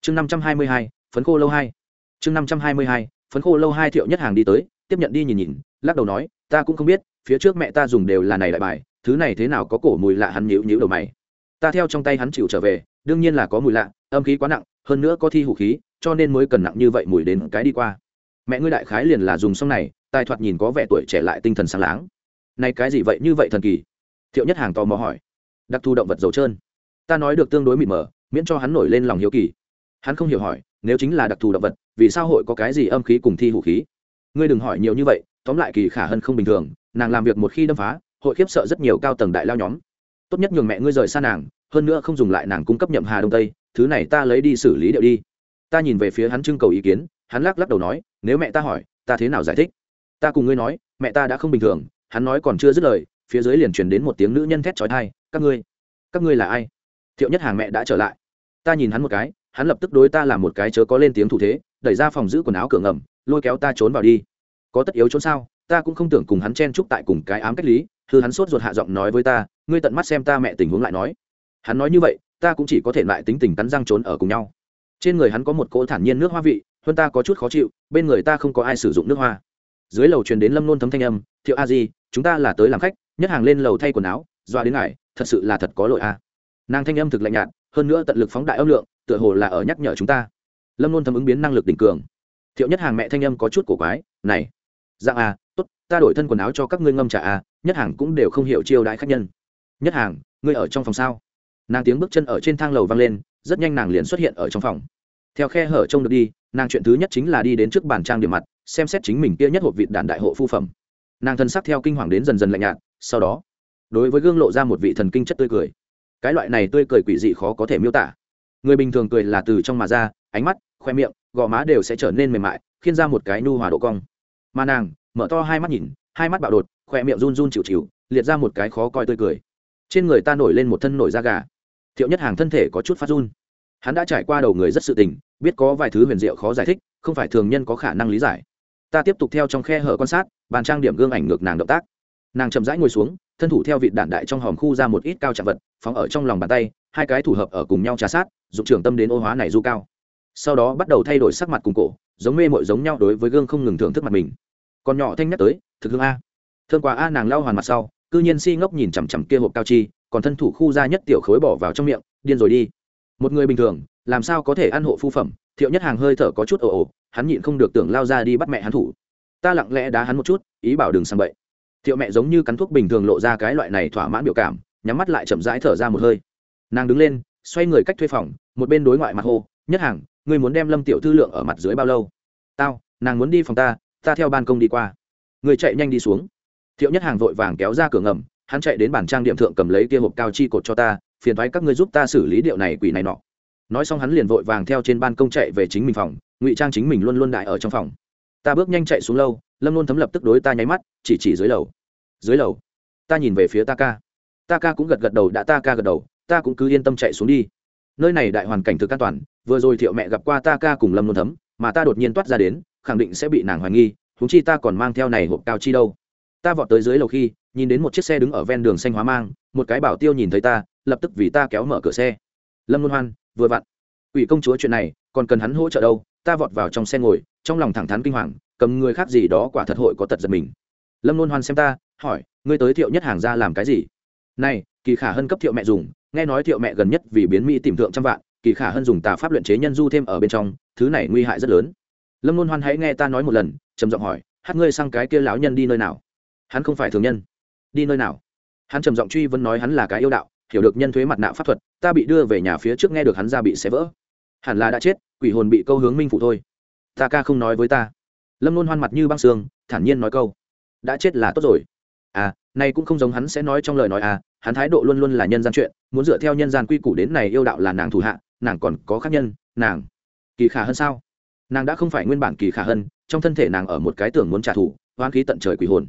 Chương năm trăm hai mươi hai, phấn khô lâu hai. Chương năm trăm hai mươi hai, phấn khô lâu hai thiệu nhất hàng đi tới, tiếp nhận đi nhìn nhìn, lắc đầu nói, ta cũng không biết, phía trước mẹ ta dùng đều là này đại bài, thứ này thế nào có cổ mùi lạ hắn nhíu nhíu đầu mày. Ta theo trong tay hắn chịu trở về đương nhiên là có mùi lạ, âm khí quá nặng, hơn nữa có thi hủ khí, cho nên mới cần nặng như vậy mùi đến cái đi qua. Mẹ ngươi đại khái liền là dùng xong này, tài thoạt nhìn có vẻ tuổi trẻ lại tinh thần sáng láng. Này cái gì vậy, như vậy thần kỳ? Thiệu nhất hàng tò mò hỏi. Đặc thù động vật dầu trơn. Ta nói được tương đối mịt mờ, miễn cho hắn nổi lên lòng hiếu kỳ. Hắn không hiểu hỏi, nếu chính là đặc thù động vật, vì sao hội có cái gì âm khí cùng thi hủ khí? Ngươi đừng hỏi nhiều như vậy, tóm lại kỳ khả hơn không bình thường, nàng làm việc một khi đâm phá, hội khiếp sợ rất nhiều cao tầng đại lao nhóm. Tốt nhất nhường mẹ ngươi rời xa nàng hơn nữa không dùng lại nàng cung cấp nhậm hà đông tây, thứ này ta lấy đi xử lý điệu đi. Ta nhìn về phía hắn trưng cầu ý kiến, hắn lắc lắc đầu nói, nếu mẹ ta hỏi, ta thế nào giải thích? Ta cùng ngươi nói, mẹ ta đã không bình thường, hắn nói còn chưa dứt lời, phía dưới liền truyền đến một tiếng nữ nhân thét trói thai các ngươi các ngươi là ai? Thiệu nhất hàng mẹ đã trở lại. Ta nhìn hắn một cái, hắn lập tức đối ta làm một cái chớ có lên tiếng thủ thế, đẩy ra phòng giữ quần áo cửa ngầm, lôi kéo ta trốn vào đi. Có tất yếu trốn sao? Ta cũng không tưởng cùng hắn chen chúc tại cùng cái ám cách lý thư hắn sốt ruột hạ giọng nói với ta, ngươi tận mắt xem ta mẹ tình huống lại nói hắn nói như vậy, ta cũng chỉ có thể lại tính tình cắn răng trốn ở cùng nhau. Trên người hắn có một cỗ thản nhiên nước hoa vị, hơn ta có chút khó chịu, bên người ta không có ai sử dụng nước hoa. Dưới lầu truyền đến lâm nôn thấm thanh âm, thiệu a di, chúng ta là tới làm khách, nhất hàng lên lầu thay quần áo doa đến ngài, thật sự là thật có lỗi a. Nàng thanh âm thực lạnh nhạt, hơn nữa tận lực phóng đại âm lượng, tựa hồ là ở nhắc nhở chúng ta. Lâm nôn thấm ứng biến năng lực đỉnh cường. Thiệu nhất hàng mẹ thanh âm có chút cổ quái, này dạng a tốt, ta đổi thân quần áo cho các ngươi ngâm trà a nhất hàng cũng đều không hiểu chiêu đãi khách nhân. Nhất hàng, ngươi ở trong phòng sao? Nàng tiếng bước chân ở trên thang lầu vang lên, rất nhanh nàng liền xuất hiện ở trong phòng. Theo khe hở trông được đi, nàng chuyện thứ nhất chính là đi đến trước bàn trang điểm mặt, xem xét chính mình kia nhất hộp vịt đàn đại hộ phu phẩm. Nàng thân sắc theo kinh hoàng đến dần dần lạnh nhạt, sau đó, đối với gương lộ ra một vị thần kinh chất tươi cười. Cái loại này tươi cười quỷ dị khó có thể miêu tả. Người bình thường cười là từ trong mà ra, ánh mắt, khoe miệng, gò má đều sẽ trở nên mềm mại, khiến ra một cái nu hòa độ cong. Mà nàng, mở to hai mắt nhìn, hai mắt bạo đột, khoe miệng run run chịu chịu, liệt ra một cái khó coi tươi cười. Trên người ta nổi lên một thân nổi da gà thiệu nhất hàng thân thể có chút phát run. Hắn đã trải qua đầu người rất sự tình, biết có vài thứ huyền diệu khó giải thích, không phải thường nhân có khả năng lý giải. Ta tiếp tục theo trong khe hở quan sát, bàn trang điểm gương ảnh ngược nàng động tác. Nàng chậm rãi ngồi xuống, thân thủ theo vịt đạn đại trong hòm khu ra một ít cao chạm vật, phóng ở trong lòng bàn tay, hai cái thủ hợp ở cùng nhau trà sát, dụng trưởng tâm đến ô hóa này du cao. Sau đó bắt đầu thay đổi sắc mặt cùng cổ, giống mê mội giống nhau đối với gương không ngừng thưởng thức mặt mình. Còn nhỏ thanh nhắc tới, thực hương a. Thương quá a, nàng lau hoàn mặt sau, cư nhiên si ngốc nhìn chằm chằm kia hộp cao chi còn thân thủ khu ra nhất tiểu khối bỏ vào trong miệng, điên rồi đi. Một người bình thường, làm sao có thể ăn hộ phu phẩm? Thiệu nhất hàng hơi thở có chút ồ ồ, hắn nhịn không được tưởng lao ra đi bắt mẹ hắn thủ. Ta lặng lẽ đá hắn một chút, ý bảo đừng sang bậy. Thiệu mẹ giống như cắn thuốc bình thường lộ ra cái loại này thỏa mãn biểu cảm, nhắm mắt lại chậm rãi thở ra một hơi. Nàng đứng lên, xoay người cách thuê phòng, một bên đối ngoại mặt hô, nhất hàng người muốn đem lâm tiểu thư lượng ở mặt dưới bao lâu? Tao, nàng muốn đi phòng ta ta theo ban công đi qua. Người chạy nhanh đi xuống. Thiệu nhất hàng vội vàng kéo ra cửa ngầm hắn chạy đến bản trang điểm thượng cầm lấy kia hộp cao chi cột cho ta, phiền thoái các ngươi giúp ta xử lý điệu này quỷ này nọ. Nói xong hắn liền vội vàng theo trên ban công chạy về chính mình phòng, ngụy trang chính mình luôn luôn đại ở trong phòng. Ta bước nhanh chạy xuống lâu, lâm luôn thấm lập tức đối ta nháy mắt, chỉ chỉ dưới lầu. Dưới lầu? Ta nhìn về phía ta ca ta ca cũng gật gật đầu, đã ta ca gật đầu, ta cũng cứ yên tâm chạy xuống đi. Nơi này đại hoàn cảnh thực an toàn, vừa rồi thiệu mẹ gặp qua ta ca cùng lâm luôn thấm, mà ta đột nhiên toát ra đến, khẳng định sẽ bị nàng hoài nghi húng chi ta còn mang theo này hộp cao chi đâu ta vọt tới dưới lầu khi, nhìn đến một chiếc xe đứng ở ven đường xanh hóa mang, một cái bảo tiêu nhìn thấy ta, lập tức vì ta kéo mở cửa xe. Lâm luân hoan, vừa vặn. Ủy công chúa chuyện này, còn cần hắn hỗ trợ đâu, ta vọt vào trong xe ngồi, trong lòng thẳng thắn kinh hoàng, cầm người khác gì đó quả thật hội có tật giật mình. Lâm luân hoan xem ta, hỏi, ngươi tới thiệu nhất hàng ra làm cái gì? Này, kỳ khả hân cấp thiệu mẹ dùng, nghe nói thiệu mẹ gần nhất vì biến mỹ tìm thượng trăm vạn, kỳ khả hân dùng tà pháp luyện chế nhân du thêm ở bên trong, thứ này nguy hại rất lớn. Lâm luân hoan hãy nghe ta nói một lần, trầm giọng hỏi, hát ngươi sang cái kia lão nhân đi nơi nào? Hắn không phải thường nhân. Đi nơi nào? Hắn trầm giọng truy vẫn nói hắn là cái yêu đạo, hiểu được nhân thuế mặt nạ pháp thuật, ta bị đưa về nhà phía trước nghe được hắn ra bị xé vỡ. Hẳn là đã chết, quỷ hồn bị câu hướng minh phụ thôi. Ta ca không nói với ta. Lâm luôn hoan mặt như băng xương thản nhiên nói câu. Đã chết là tốt rồi. À này cũng không giống hắn sẽ nói trong lời nói à hắn thái độ luôn luôn là nhân gian chuyện, muốn dựa theo nhân gian quy củ đến này yêu đạo là nàng thủ hạ, nàng còn có khác nhân, nàng. Kỳ khả hơn sao? Nàng đã không phải nguyên bản kỳ khả hơn, trong thân thể nàng ở một cái tưởng muốn trả thù hoan khí tận trời quỷ hồn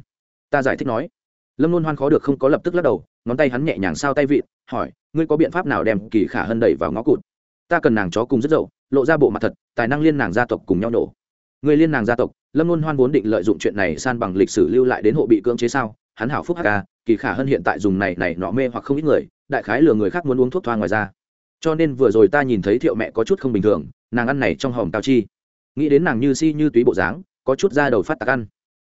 ta giải thích nói. Lâm luôn hoan khó được không có lập tức lắc đầu, ngón tay hắn nhẹ nhàng sao tay vịn, hỏi, ngươi có biện pháp nào đem kỳ khả hân đẩy vào ngõ cụt? Ta cần nàng chó cùng rất dậu, lộ ra bộ mặt thật, tài năng liên nàng gia tộc cùng nhau nổ. Người liên nàng gia tộc, lâm luôn hoan vốn định lợi dụng chuyện này san bằng lịch sử lưu lại đến hộ bị cưỡng chế sao? Hắn hảo phúc hk à, kỳ khả hân hiện tại dùng này này nọ mê hoặc không ít người, đại khái lừa người khác muốn uống thuốc thoa ngoài ra. Cho nên vừa rồi ta nhìn thấy thiệu mẹ có chút không bình thường, nàng ăn này trong hòm cao chi. Nghĩ đến nàng như si như túy bộ dáng, có chút da đầu phát tạc ăn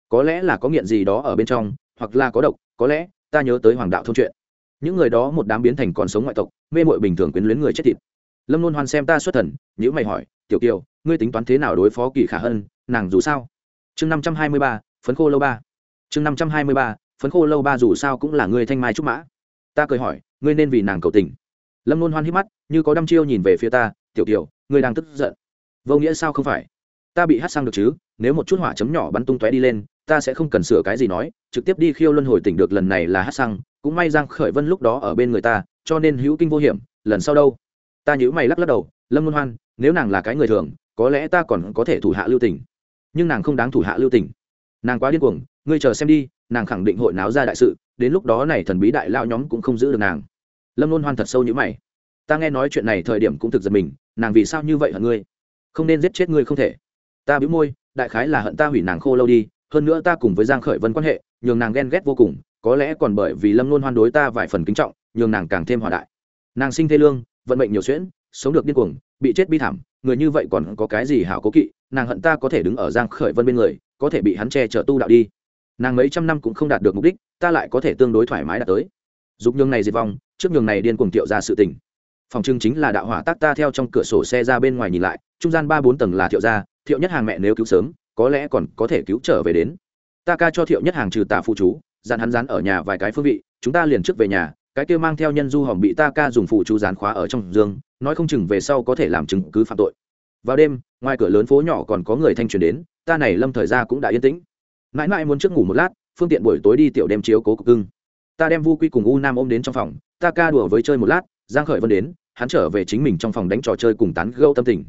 có lẽ là có nghiện gì đó ở bên trong, hoặc là có độc, có lẽ, ta nhớ tới hoàng đạo thông chuyện. Những người đó một đám biến thành còn sống ngoại tộc, mê mội bình thường quyến luyến người chết thịt. Lâm luôn hoan xem ta xuất thần nhữ mày hỏi, tiểu kiều, ngươi tính toán thế nào đối phó kỳ khả hơn nàng dù sao? Chương năm trăm hai mươi ba, phấn khô lâu ba. Chương năm trăm hai mươi ba, phấn khô lâu ba dù sao cũng là người thanh mai trúc mã. Ta cười hỏi, ngươi nên vì nàng cầu tình. Lâm luôn hoan hít mắt, như có đăm chiêu nhìn về phía ta, tiểu kiều, ngươi đang tức giận. Vô nghĩa sao không phải? Ta bị hát sang được chứ, nếu một chút hỏa chấm nhỏ bắn tung tóe đi lên ta sẽ không cần sửa cái gì nói, trực tiếp đi khiêu luân hồi tỉnh được lần này là hát xăng, cũng may giang khởi vân lúc đó ở bên người ta, cho nên hữu kinh vô hiểm, lần sau đâu? Ta nhíu mày lắc lắc đầu, lâm luân hoan, nếu nàng là cái người thường, có lẽ ta còn có thể thủ hạ lưu tình nhưng nàng không đáng thủ hạ lưu tình nàng quá điên cuồng, ngươi chờ xem đi, nàng khẳng định hội náo ra đại sự, đến lúc đó này thần bí đại lao nhóm cũng không giữ được nàng. Lâm luân hoan thật sâu như mày. Ta nghe nói chuyện này thời điểm cũng thực giật mình, nàng vì sao như vậy hận ngươi? Không nên giết chết ngươi không thể. Ta bĩu môi, đại khái là hận ta hủy nàng khô lâu đi hơn nữa ta cùng với giang khởi vân quan hệ, nhường nàng ghen ghét vô cùng, có lẽ còn bởi vì lâm luôn hoan đối ta vài phần kính trọng, nhường nàng càng thêm hòa đại. Nàng sinh thê lương, vận mệnh nhiều xuyễn, sống được điên cuồng, bị chết bi thảm, người như vậy còn có cái gì hảo cố kỵ, nàng hận ta có thể đứng ở giang khởi vân bên người, có thể bị hắn che chở tu đạo đi. Nàng mấy trăm năm cũng không đạt được mục đích, ta lại có thể tương đối thoải mái đạt tới. Dục nhường này diệt vong, trước nhường này điên cuồng tiệu ra sự tình. Phòng trưng chính là đạo hỏa tác ta theo trong cửa sổ xe ra bên ngoài nhìn lại, trung gian ba bốn tầng là thiệu gia, thiệu nhất hàng mẹ nếu cứu sớm có lẽ còn có thể cứu trở về đến. Ta ca cho thiệu nhất hàng trừ tà phụ chú dặn hắn dán ở nhà vài cái phương vị, chúng ta liền trước về nhà, cái kia mang theo nhân du hỏng bị ta ca dùng phụ chú dán khóa ở trong giường, nói không chừng về sau có thể làm chứng cứ phạm tội. Vào đêm, ngoài cửa lớn phố nhỏ còn có người thanh truyền đến, ta này lâm thời ra cũng đã yên tĩnh. Mãi mãi muốn trước ngủ một lát, phương tiện buổi tối đi tiểu đêm chiếu cố cục cưng. Ta đem vu quy cùng u nam ôm đến trong phòng ta ca đùa với chơi một lát, giang khởi vân đến, hắn trở về chính mình trong phòng đánh trò chơi cùng tán gẫu tâm tình.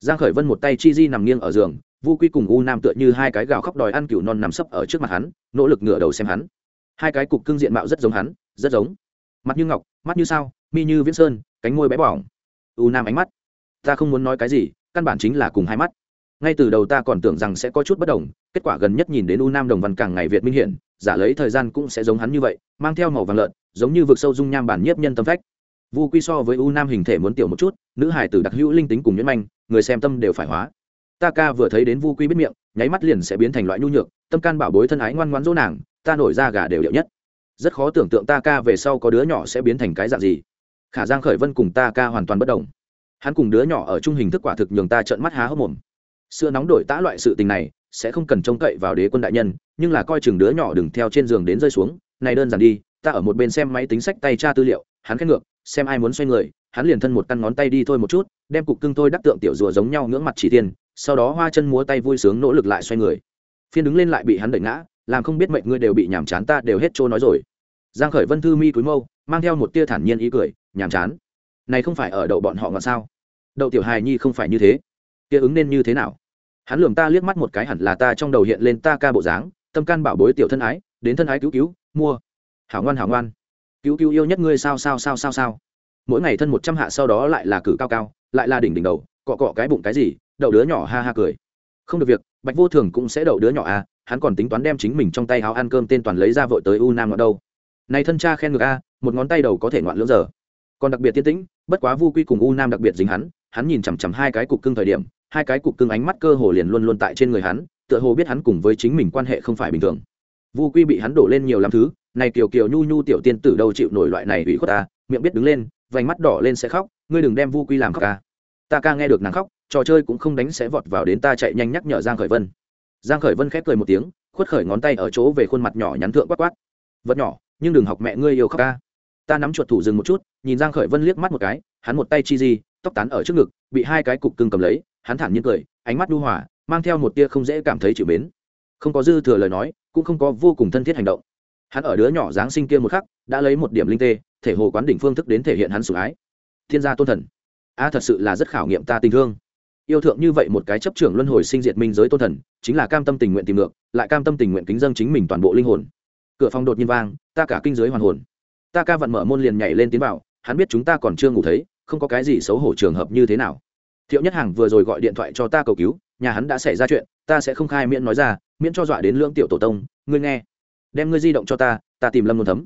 Giang khởi vân một tay chi di nằm nghiêng ở giường vu quy cùng u nam tựa như hai cái gào khóc đòi ăn cừu non nằm sấp ở trước mặt hắn, nỗ lực ngửa đầu xem hắn. Hai cái cục cưng diện mạo rất giống hắn, rất giống. Mặt như ngọc, mắt như sao, mi như viễn sơn, cánh môi bé bỏng. U nam ánh mắt. Ta không muốn nói cái gì, căn bản chính là cùng hai mắt. Ngay từ đầu ta còn tưởng rằng sẽ có chút bất đồng, kết quả gần nhất nhìn đến u nam đồng văn càng ngày việt minh hiển, giả lấy thời gian cũng sẽ giống hắn như vậy, mang theo màu vàng lợn, giống như vực sâu dung nham bản nhiếp nhân tâm phách. Vu quy so với u nam hình thể muốn tiểu một chút, nữ hải tử đặc hữu linh tính cùng nhuyễn manh, người xem tâm đều phải hóa ta ca vừa thấy đến vu quy biết miệng, nháy mắt liền sẽ biến thành loại nhu nhược, tâm can bảo bối thân ái ngoan ngoãn dỗ nàng, ta nổi ra gà đều điệu nhất. Rất khó tưởng tượng ta ca về sau có đứa nhỏ sẽ biến thành cái dạng gì. Khả giang khởi vân cùng ta ca hoàn toàn bất đồng. Hắn cùng đứa nhỏ ở chung hình thức quả thực nhường ta trợn mắt há hốc mồm. Sữa nóng đổi tã loại sự tình này, sẽ không cần trông cậy vào đế quân đại nhân, nhưng là coi chừng đứa nhỏ đừng theo trên giường đến rơi xuống, này đơn giản đi, ta ở một bên xem máy tính sách tay tra tư liệu, hắn khét ngược, xem ai muốn xoay người, hắn liền thân một căn ngón tay đi thôi một chút, đem cục cưng tôi đắc tượng tiểu rùa giống nhau ngưỡng mặt chỉ tiền sau đó hoa chân múa tay vui sướng nỗ lực lại xoay người. Phiên đứng lên lại bị hắn đẩy ngã, làm không biết mệnh ngươi đều bị nhàm chán ta đều hết trôi nói rồi. Giang khởi vân thư mi túi mâu, mang theo một tia thản nhiên ý cười, nhàm chán. Này không phải ở đậu bọn họ ngọn sao? Đậu tiểu hài nhi không phải như thế. Kia ứng nên như thế nào? Hắn lườm ta liếc mắt một cái hẳn là ta trong đầu hiện lên ta ca bộ dáng, tâm can bảo bối tiểu thân ái, đến thân ái cứu cứu, mua. Hảo ngoan hảo ngoan. Cứu cứu yêu nhất ngươi sao sao sao sao sao. Mỗi ngày thân một trăm hạ sau đó lại là cử cao cao, lại là đỉnh đỉnh đầu, cọ cọ cái bụng cái gì đậu đứa nhỏ ha ha cười. Không được việc, bạch vô thường cũng sẽ đậu đứa nhỏ à hắn còn tính toán đem chính mình trong tay áo ăn cơm tên toàn lấy ra vội tới u nam ngọn đâu. Này thân cha khen ngược a một ngón tay đầu có thể ngoạn lưỡng giờ. Còn đặc biệt tiên tĩnh, bất quá vu quy cùng u nam đặc biệt dính hắn hắn nhìn chằm chằm hai cái cục cưng thời điểm, hai cái cục cưng ánh mắt cơ hồ liền luôn luôn tại trên người hắn, tựa hồ biết hắn cùng với chính mình quan hệ không phải bình thường. Vu quy bị hắn đổ lên nhiều lắm thứ, này kiều kiều nhu nhu tiểu tiên tử đâu chịu nổi loại này ủy khuất ta miệng biết đứng lên, vành mắt đỏ lên sẽ khóc, ngươi đừng đem vu quy làm khóc ca ta ca nghe được nàng khóc trò chơi cũng không đánh sẽ vọt vào đến ta chạy nhanh nhắc nhở giang khởi vân. Giang khởi vân khép cười một tiếng khuất khởi ngón tay ở chỗ về khuôn mặt nhỏ nhắn thượng quát quát. Vật nhỏ nhưng đừng học mẹ ngươi yêu khóc ca. Ta nắm chuột thủ dừng một chút nhìn giang khởi vân liếc mắt một cái hắn một tay chi gì, tóc tán ở trước ngực bị hai cái cục cưng cầm lấy hắn thản nhiên cười ánh mắt đu hòa mang theo một tia không dễ cảm thấy chịu mến. Không có dư thừa lời nói cũng không có vô cùng thân thiết hành động. Hắn ở đứa nhỏ giáng sinh kia một khắc đã lấy một điểm linh tê thể hồ quán đỉnh phương thức đến thể hiện hắn sủng ái. Thiên gia tôn thần. A thật sự là rất khảo nghiệm ta tình thương yêu thượng như vậy một cái chấp trưởng luân hồi sinh diệt minh giới tôn thần, chính là cam tâm tình nguyện tìm ngược, lại cam tâm tình nguyện kính dâng chính mình toàn bộ linh hồn. Cửa phòng đột nhiên vang, ta cả kinh giới hoàn hồn. Ta ca vận mở môn liền nhảy lên tiến vào, hắn biết chúng ta còn chưa ngủ thấy, không có cái gì xấu hổ trường hợp như thế nào. Thiệu nhất hàng vừa rồi gọi điện thoại cho ta cầu cứu, nhà hắn đã xảy ra chuyện, ta sẽ không khai miễn nói ra, miễn cho dọa đến lưỡng tiểu tổ tông, ngươi nghe. Đem ngươi di động cho ta ta tìm lâm ngôn thấm.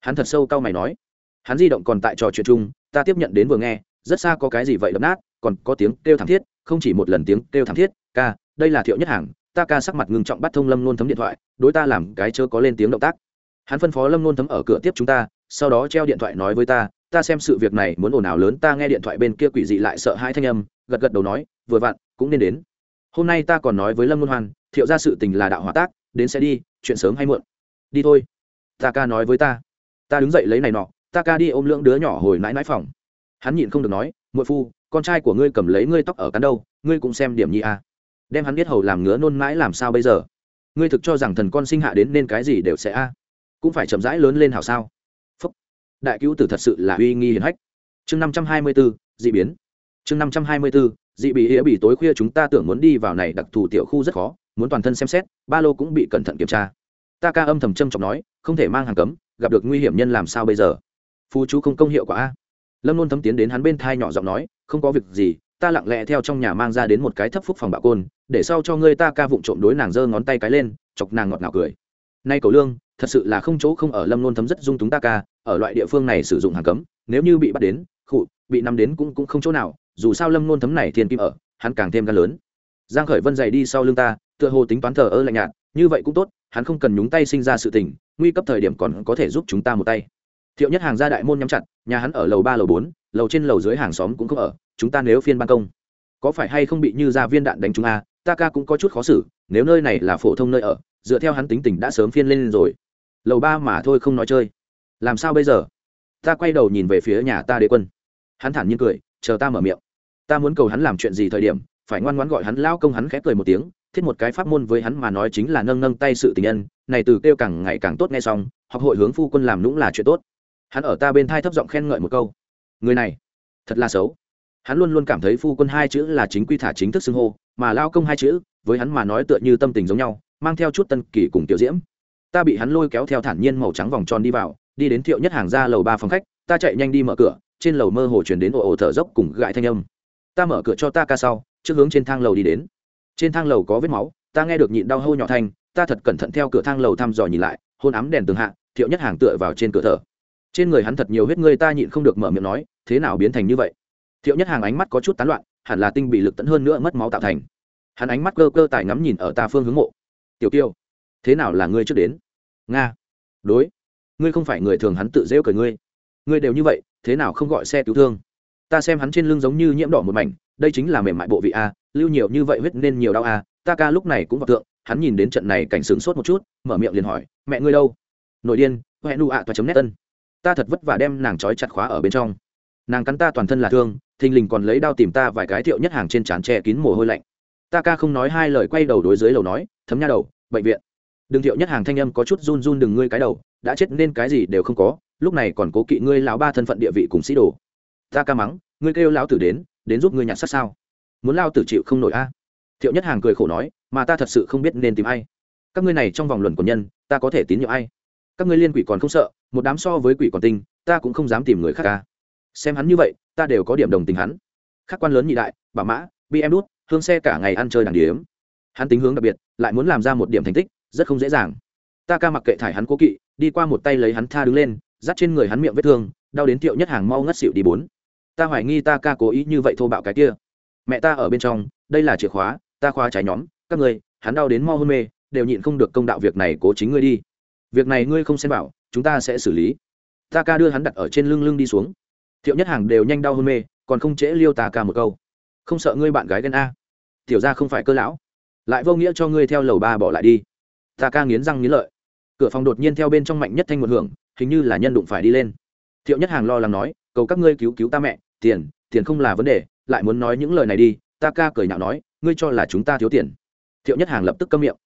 Hắn thật sâu cau mày nói. Hắn di động còn tại trò chuyện chung, ta tiếp nhận đến vừa nghe, rất xa có cái gì vậy đập nát, còn có tiếng kêu thảm thiết không chỉ một lần tiếng kêu thảm thiết, ca, đây là thiệu nhất hàng, ta ca sắc mặt ngưng trọng bắt thông lâm nôn thấm điện thoại, đối ta làm cái chớ có lên tiếng động tác. Hắn phân phó lâm nôn thấm ở cửa tiếp chúng ta, sau đó treo điện thoại nói với ta ta xem sự việc này muốn ồn ào lớn, ta nghe điện thoại bên kia quỷ dị lại sợ hai thanh âm, gật gật đầu nói, vừa vặn, cũng nên đến. Hôm nay ta còn nói với lâm nôn hoan, thiệu ra sự tình là đạo hòa tác, đến sẽ đi, chuyện sớm hay muộn. Đi thôi. Ta ca nói với ta. Ta đứng dậy lấy này nọ, ta ca đi ôm lưỡng đứa nhỏ hồi nãi nãi phòng. Hắn nhịn không được nói, muội phu con trai của ngươi cầm lấy ngươi tóc ở cắn đâu, ngươi cũng xem điểm nhi a à. đem hắn biết hầu làm ngứa nôn mãi làm sao bây giờ? Ngươi thực cho rằng thần con sinh hạ đến nên cái gì đều sẽ a? Cũng phải chậm rãi lớn lên hảo sao? Phúc. Đại cứu tử thật sự là uy nghi hiển hách. Chương năm trăm hai mươi bốn d ị biến. Chương năm trăm hai mươi bốn dị bị hĩa bị tối khuya chúng ta tưởng muốn đi vào này đặc thù tiểu khu rất khó, muốn toàn thân xem xét, ba lô cũng bị cẩn thận kiểm tra. Ta ca âm thầm trâm trọng nói, không thể mang hàng cấm, gặp được nguy hiểm nhân làm sao bây giờ? Phu chú không công hiệu quả a. Lâm luôn thấm tiến đến hắn bên thai nhỏ giọng nói không có việc gì, ta lặng lẽ theo trong nhà mang ra đến một cái thấp phúc phòng bạo côn, để sau cho ngươi ta ca vụng trộm đối nàng giơ ngón tay cái lên, chọc nàng ngọt ngào cười. Nay cầu lương, thật sự là không chỗ không ở, lâm luôn thấm rất dung túng ta ca, ở loại địa phương này sử dụng hàng cấm, nếu như bị bắt đến, khụ, bị nắm đến cũng cũng không chỗ nào, dù sao lâm luôn thấm này thiên kim ở, hắn càng thêm gan lớn. Giang khởi vân dày đi sau lưng ta, tựa hồ tính toán thờ ơ lạnh nhạt, như vậy cũng tốt, hắn không cần nhúng tay sinh ra sự tình, nguy cấp thời điểm còn có thể giúp chúng ta một tay. Thiệu nhất hàng gia đại môn nhắm chặt, nhà hắn ở lầu ba, lầu bốn lầu trên lầu dưới hàng xóm cũng không ở, chúng ta nếu phiên ban công, có phải hay không bị như ra viên đạn đánh chúng a? Ta ca cũng có chút khó xử, nếu nơi này là phổ thông nơi ở, dựa theo hắn tính tình đã sớm phiên lên rồi. Lầu ba mà thôi không nói chơi. Làm sao bây giờ? Ta quay đầu nhìn về phía nhà ta đế quân. Hắn thản nhiên cười, chờ ta mở miệng. Ta muốn cầu hắn làm chuyện gì thời điểm, phải ngoan ngoãn gọi hắn lao công hắn khép cười một tiếng, thiết một cái pháp môn với hắn mà nói chính là nâng nâng tay sự tình nhân, này từ kêu càng ngày càng tốt nghe xong, học hội hướng phu quân làm lũng là chuyện tốt. Hắn ở ta bên thai thấp giọng khen ngợi một câu người này, thật là xấu. Hắn luôn luôn cảm thấy phu quân hai chữ là chính quy thả chính thức xưng hô, mà lao công hai chữ, với hắn mà nói tựa như tâm tình giống nhau, mang theo chút tân kỳ cùng tiểu diễm. Ta bị hắn lôi kéo theo thản nhiên màu trắng vòng tròn đi vào, đi đến thiệu nhất hàng ra lầu ba phòng khách, ta chạy nhanh đi mở cửa, trên lầu mơ hồ chuyển đến ồ ồ thở dốc cùng gãi thanh âm. Ta mở cửa cho ta ca sau, trước hướng trên thang lầu đi đến. Trên thang lầu có vết máu, ta nghe được nhịn đau hô nhỏ thanh, ta thật cẩn thận theo cửa thang lầu thăm dò nhìn lại, hôn ám đèn tường hạ, thiệu nhất hàng tựa vào trên cửa thở. Trên người hắn thật nhiều huyết ngươi ta nhịn không được mở miệng nói thế nào biến thành như vậy? Thiệu nhất hàng ánh mắt có chút tán loạn, hẳn là tinh bị lực tẫn hơn nữa mất máu tạo thành. Hắn ánh mắt cơ cơ tài ngắm nhìn ở ta phương hướng mộ. Tiểu tiêu thế nào là ngươi trước đến? Nga, đối, ngươi không phải người thường hắn tự rêu cởi ngươi. Ngươi đều như vậy, thế nào không gọi xe cứu thương? Ta xem hắn trên lưng giống như nhiễm đỏ một mảnh, đây chính là mềm mại bộ vị a, lưu nhiều như vậy huyết nên nhiều đau a, ta ca lúc này cũng vào tượng, hắn nhìn đến trận này cảnh sướng sốt một chút, mở miệng liền hỏi, mẹ ngươi đâu? Nội điên huệ nu ạ toa chấm nét tân ta thật vất vả đem nàng trói chặt khóa ở bên trong nàng cắn ta toàn thân là thương, thình lình còn lấy đao tìm ta vài cái thiệu nhất hàng trên trán che kín mồ hôi lạnh. Ta ca không nói hai lời quay đầu đối dưới lầu nói, thấm nha đầu, bệnh viện. Đừng thiệu nhất hàng thanh âm có chút run run đừng ngươi cái đầu, đã chết nên cái gì đều không có, lúc này còn cố kỵ ngươi lão ba thân phận địa vị cùng sĩ đồ. Ta ca mắng, ngươi kêu lão tử đến đến giúp ngươi nhặt sát sao? Muốn lao tử chịu không nổi a? Thiệu nhất hàng cười khổ nói, mà ta thật sự không biết nên tìm ai. Các ngươi này trong vòng luận của nhân, ta có thể tín nhiệm ai? Các ngươi liên quỷ còn không sợ, một đám so với quỷ còn tinh, ta cũng không dám tìm người khác ca xem hắn như vậy, ta đều có điểm đồng tình hắn. Khắc quan lớn nhị đại bà mã bm đút, hương xe cả ngày ăn chơi đàng điếm. Hắn tính hướng đặc biệt, lại muốn làm ra một điểm thành tích, rất không dễ dàng. Ta ca mặc kệ thải hắn cố kỵ, đi qua một tay lấy hắn tha đứng lên, dắt trên người hắn miệng vết thương, đau đến tiệu nhất hàng mau ngất xịu đi bốn. Ta hoài nghi ta ca cố ý như vậy thô bạo cái kia. Mẹ ta ở bên trong, đây là chìa khóa, ta khóa trái nhóm, các ngươi, hắn đau đến mau hôn mê, đều nhịn không được công đạo việc này cố chính ngươi đi. Việc này ngươi không xem bảo, chúng ta sẽ xử lý. Ta ca đưa hắn đặt ở trên lưng lưng đi xuống thiệu nhất hàng đều nhanh đau hôn mê, còn không trễ liêu tà ca một câu. Không sợ ngươi bạn gái ghen a. Tiểu ra không phải cơ lão. Lại vô nghĩa cho ngươi theo lầu ba bỏ lại đi. Ta ca nghiến răng nghiến lợi. Cửa phòng đột nhiên theo bên trong mạnh nhất thanh một hưởng, hình như là nhân đụng phải đi lên. Thiệu nhất hàng lo lắng nói, cầu các ngươi cứu cứu ta mẹ, tiền tiền không là vấn đề, lại muốn nói những lời này đi ta ca cười nhạo nói, ngươi cho là chúng ta thiếu tiền. Thiệu nhất hàng lập tức câm miệng.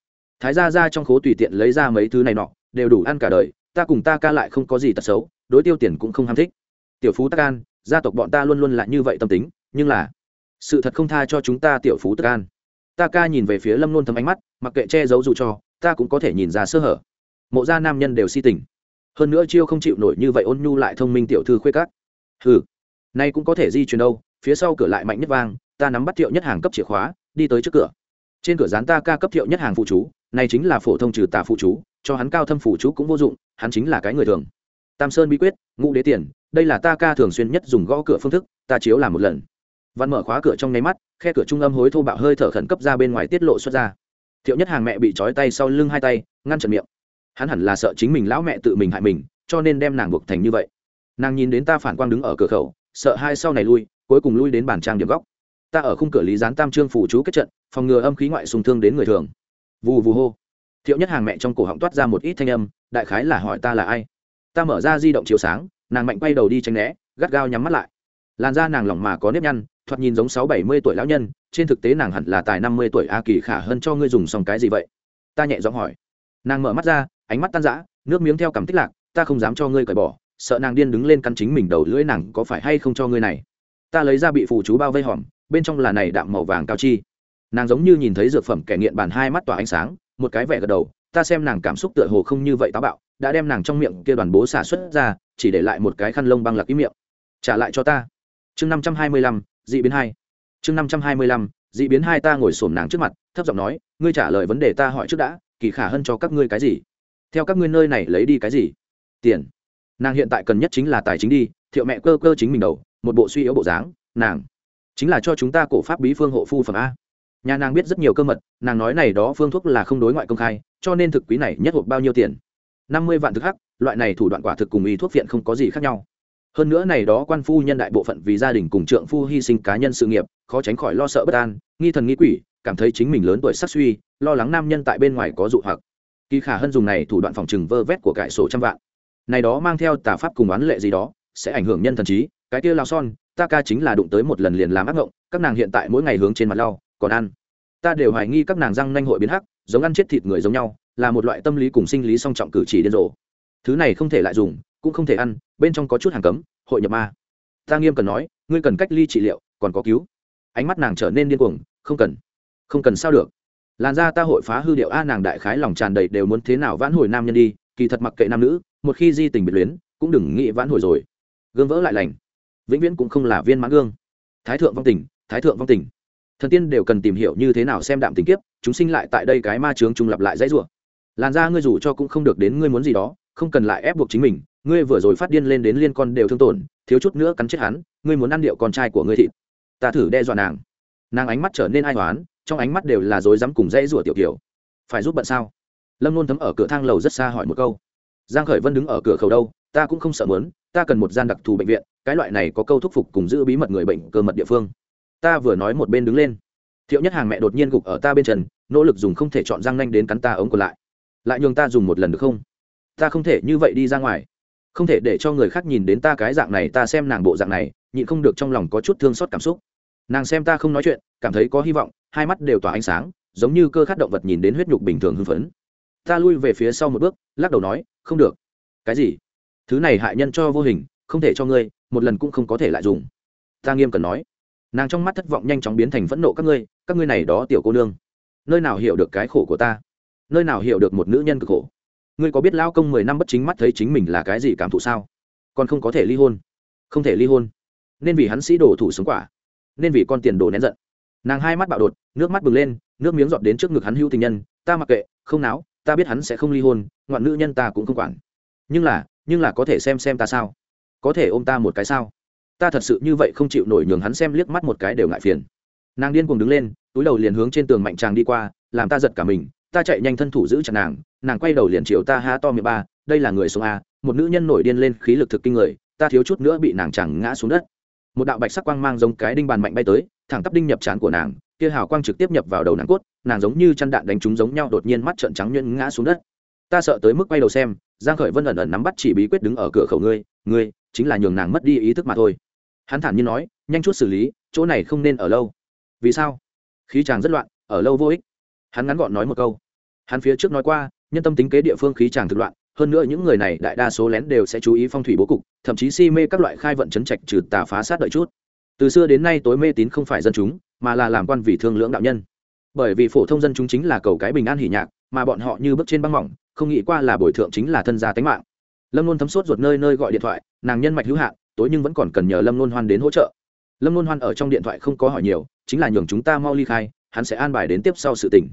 Thái ra ra trong khố tùy tiện lấy ra mấy thứ này nọ, đều đủ ăn cả đời, ta cùng ta ca lại không có gì tật xấu, đối tiêu tiền cũng không ham thích tiểu phú tắc an, gia tộc bọn ta luôn luôn là như vậy tâm tính, nhưng là, sự thật không tha cho chúng ta tiểu phú tắc an. Ta ca nhìn về phía lâm luôn thấm ánh mắt, mặc kệ che giấu dù cho, ta cũng có thể nhìn ra sơ hở. Mộ gia nam nhân đều si tình. Hơn nữa chiêu không chịu nổi như vậy ôn nhu lại thông minh tiểu thư khuê cát ừ nay cũng có thể di chuyển đâu, phía sau cửa lại mạnh nhất vang, ta nắm bắt thiệu nhất hàng cấp chìa khóa, đi tới trước cửa. Trên cửa dán ta ca cấp thiệu nhất hàng phụ chú, này chính là phổ thông trừ tà phụ chú, cho hắn cao thâm phụ chú cũng vô dụng, hắn chính là cái người thường. Tam sơn bí quyết, ngũ đế tiền đây là ta ca thường xuyên nhất dùng gõ cửa phương thức, ta chiếu làm một lần. Văn mở khóa cửa trong nháy mắt, khe cửa trung âm hối thô bạo hơi thở khẩn cấp ra bên ngoài tiết lộ xuất ra. Thiệu nhất hàng mẹ bị trói tay sau lưng hai tay, ngăn chặn miệng. Hắn hẳn là sợ chính mình lão mẹ tự mình hại mình, cho nên đem nàng buộc thành như vậy. Nàng nhìn đến ta phản quang đứng ở cửa khẩu, sợ hai sau này lui, cuối cùng lui đến bàn trang điểm góc. Ta ở khung cửa lý gián tam trương phủ chú kết trận, phòng ngừa âm khí ngoại sùng thương đến người thường. Vù vù hô. Thiệu nhất hàng mẹ trong cổ họng toát ra một ít thanh âm, đại khái là hỏi ta là ai? Ta mở ra di động chiếu sáng nàng mạnh quay đầu đi tránh né, gắt gao nhắm mắt lại. Làn da nàng lỏng mà có nếp nhăn, thoạt nhìn giống sáu bảy mươi tuổi lão nhân, trên thực tế nàng hẳn là tài năm mươi tuổi a kỳ khả hơn cho ngươi dùng xong cái gì vậy? Ta nhẹ giọng hỏi. Nàng mở mắt ra, ánh mắt tan rã, nước miếng theo cảm tích lạc, ta không dám cho ngươi cởi bỏ, sợ nàng điên đứng lên căn chính mình đầu lưỡi nàng có phải hay không cho ngươi này? Ta lấy ra bị phù chú bao vây hòm, bên trong là này đạm màu vàng cao chi. Nàng giống như nhìn thấy dược phẩm kẻ nghiện bàn hai mắt tỏa ánh sáng, một cái vẻ gật đầu, ta xem nàng cảm xúc tựa hồ không như vậy táo bạo đã đem nàng trong miệng kia đoàn bố xả xuất ra, chỉ để lại một cái khăn lông băng lạc ý miệng. Trả lại cho ta. Chương năm trăm hai mươi lăm, dị biến hai. Chương năm trăm hai mươi lăm, dị biến hai ta ngồi xổm nàng trước mặt, thấp giọng nói, ngươi trả lời vấn đề ta hỏi trước đã, kỳ khả hơn cho các ngươi cái gì? Theo các ngươi nơi này lấy đi cái gì? Tiền. Nàng hiện tại cần nhất chính là tài chính đi, thiệu mẹ cơ cơ chính mình đầu, một bộ suy yếu bộ dáng, nàng. Chính là cho chúng ta cổ pháp bí phương hộ phu phẩm a. Nhà nàng biết rất nhiều cơ mật, nàng nói này đó phương thuốc là không đối ngoại công khai, cho nên thực quý này nhất hộp bao nhiêu tiền? Năm mươi vạn thực hắc, loại này thủ đoạn quả thực cùng y thuốc viện không có gì khác nhau. Hơn nữa này đó quan phu nhân đại bộ phận vì gia đình cùng trượng phu hy sinh cá nhân sự nghiệp, khó tránh khỏi lo sợ bất an, nghi thần nghi quỷ, cảm thấy chính mình lớn tuổi sắc suy, lo lắng nam nhân tại bên ngoài có dụ hoặc. Kỳ khả hân dùng này thủ đoạn phòng trừng vơ vét của cải sổ trăm vạn. Này đó mang theo tà pháp cùng oán lệ gì đó, sẽ ảnh hưởng nhân thần trí, cái kia lao son, ta ca chính là đụng tới một lần liền làm ác ngộng, các nàng hiện tại mỗi ngày hướng trên mặt lau, còn ăn. Ta đều hoài nghi các nàng răng nanh hội biến hắc, giống ăn chết thịt người giống nhau là một loại tâm lý cùng sinh lý song trọng cử chỉ điên rồ. Thứ này không thể lại dùng, cũng không thể ăn, bên trong có chút hàng cấm, hội nhập ma. Ta nghiêm cần nói, ngươi cần cách ly trị liệu, còn có cứu. Ánh mắt nàng trở nên điên cuồng, không cần. Không cần sao được. Làn da ta hội phá hư điệu a nàng đại khái lòng tràn đầy đều muốn thế nào vãn hồi nam nhân đi, kỳ thật mặc kệ nam nữ, một khi di tình biệt luyến, cũng đừng nghĩ vãn hồi rồi. Gương vỡ lại lành. Vĩnh viễn cũng không là viên mãn gương. Thái thượng vong tình, thái thượng vong tình. Thần tiên đều cần tìm hiểu như thế nào xem đạm tình kiếp, chúng sinh lại tại đây cái ma trướng trung lập lại dãy rủa làn da ngươi dù cho cũng không được đến ngươi muốn gì đó không cần lại ép buộc chính mình ngươi vừa rồi phát điên lên đến liên con đều thương tổn thiếu chút nữa cắn chết hắn ngươi muốn ăn điệu con trai của ngươi thịt. Ta thử đe dọa nàng. Nàng ánh mắt trở nên ai toán trong ánh mắt đều là dối rắm cùng dãy rủa tiểu kiểu. Phải giúp bận sao? Lâm luôn thấm ở cửa thang lầu rất xa hỏi một câu. Giang khởi vân đứng ở cửa khẩu đâu ta cũng không sợ muốn, ta cần một gian đặc thù bệnh viện cái loại này có câu thúc phục cùng giữ bí mật người bệnh cơ mật địa phương. Ta vừa nói một bên đứng lên. Thiệu nhất hàng mẹ đột nhiên gục ở ta bên trần nỗ lực dùng không thể chọn răng nanh đến cắn ta ống còn lại lại nhường ta dùng một lần được không? Ta không thể như vậy đi ra ngoài. Không thể để cho người khác nhìn đến ta cái dạng này, ta xem nàng bộ dạng này, nhịn không được trong lòng có chút thương xót cảm xúc. Nàng xem ta không nói chuyện, cảm thấy có hy vọng, hai mắt đều tỏa ánh sáng, giống như cơ khát động vật nhìn đến huyết nhục bình thường hưng phấn. Ta lui về phía sau một bước, lắc đầu nói, không được. Cái gì? Thứ này hại nhân cho vô hình, không thể cho ngươi, một lần cũng không có thể lại dùng. Ta nghiêm cần nói. Nàng trong mắt thất vọng nhanh chóng biến thành phẫn nộ, các ngươi các ngươi này đó tiểu cô nương, nơi nào hiểu được cái khổ của ta? Nơi nào hiểu được một nữ nhân cực khổ? Ngươi có biết lao công mười năm bất chính mắt thấy chính mình là cái gì cảm thụ sao? Còn không có thể ly hôn. Không thể ly hôn. Nên vì hắn sĩ đổ thủ sống quả. Nên vì con tiền đồ nén giận. Nàng hai mắt bạo đột, nước mắt bừng lên, nước miếng giọt đến trước ngực hắn hưu tình nhân. Ta mặc kệ, không náo, ta biết hắn sẽ không ly hôn, ngoạn nữ nhân ta cũng không quản. Nhưng là nhưng là có thể xem xem ta sao? Có thể ôm ta một cái sao? Ta thật sự như vậy không chịu nổi nhường hắn xem liếc mắt một cái đều ngại phiền. Nàng điên cuồng đứng lên, túi đầu liền hướng trên tường mạnh tràng đi qua, làm ta giật cả mình ta chạy nhanh thân thủ giữ chặt nàng nàng quay đầu liền chiều ta há to miệng ba, đây là người sống a, một nữ nhân nổi điên lên khí lực thực kinh người, ta thiếu chút nữa bị nàng chẳng ngã xuống đất. Một đạo bạch sắc quang mang giống cái đinh bàn mạnh bay tới, thẳng tắp đinh nhập trán của nàng, kia hào quang trực tiếp nhập vào đầu nàng cốt, nàng giống như chăn đạn đánh trúng giống nhau đột nhiên mắt trợn trắng nhuyễn ngã xuống đất. Ta sợ tới mức quay đầu xem, giang khởi vân ẩn ẩn nắm bắt chỉ bí quyết đứng ở cửa khẩu ngươi ngươi, chính là nhường nàng mất đi ý thức mà thôi. Hắn thản nhiên nói, nhanh chút xử lý, chỗ này không nên ở lâu. Vì sao? Khí chàng rất loạn, ở lâu vô ích. Hắn ngắn gọn nói một câu hắn phía trước nói qua, nhân tâm tính kế địa phương khí chàng thực loạn, hơn nữa những người này đại đa số lén đều sẽ chú ý phong thủy bố cục, thậm chí si mê các loại khai vận chấn trạch trừ tà phá sát đợi chút. Từ xưa đến nay tối mê tín không phải dân chúng, mà là làm quan vì thương lưỡng đạo nhân. Bởi vì phổ thông dân chúng chính là cầu cái bình an hỉ nhạc, mà bọn họ như bước trên băng mỏng, không nghĩ qua là bồi thượng chính là thân gia tánh mạng. Lâm luôn thấm sốt ruột nơi nơi gọi điện thoại, nàng nhân mạch hữu hạn, tối nhưng vẫn còn cần nhờ lâm luôn hoan đến hỗ trợ. Lâm luôn hoan ở trong điện thoại không có hỏi nhiều, chính là nhường chúng ta mau ly khai, hắn sẽ an bài đến tiếp sau sự tình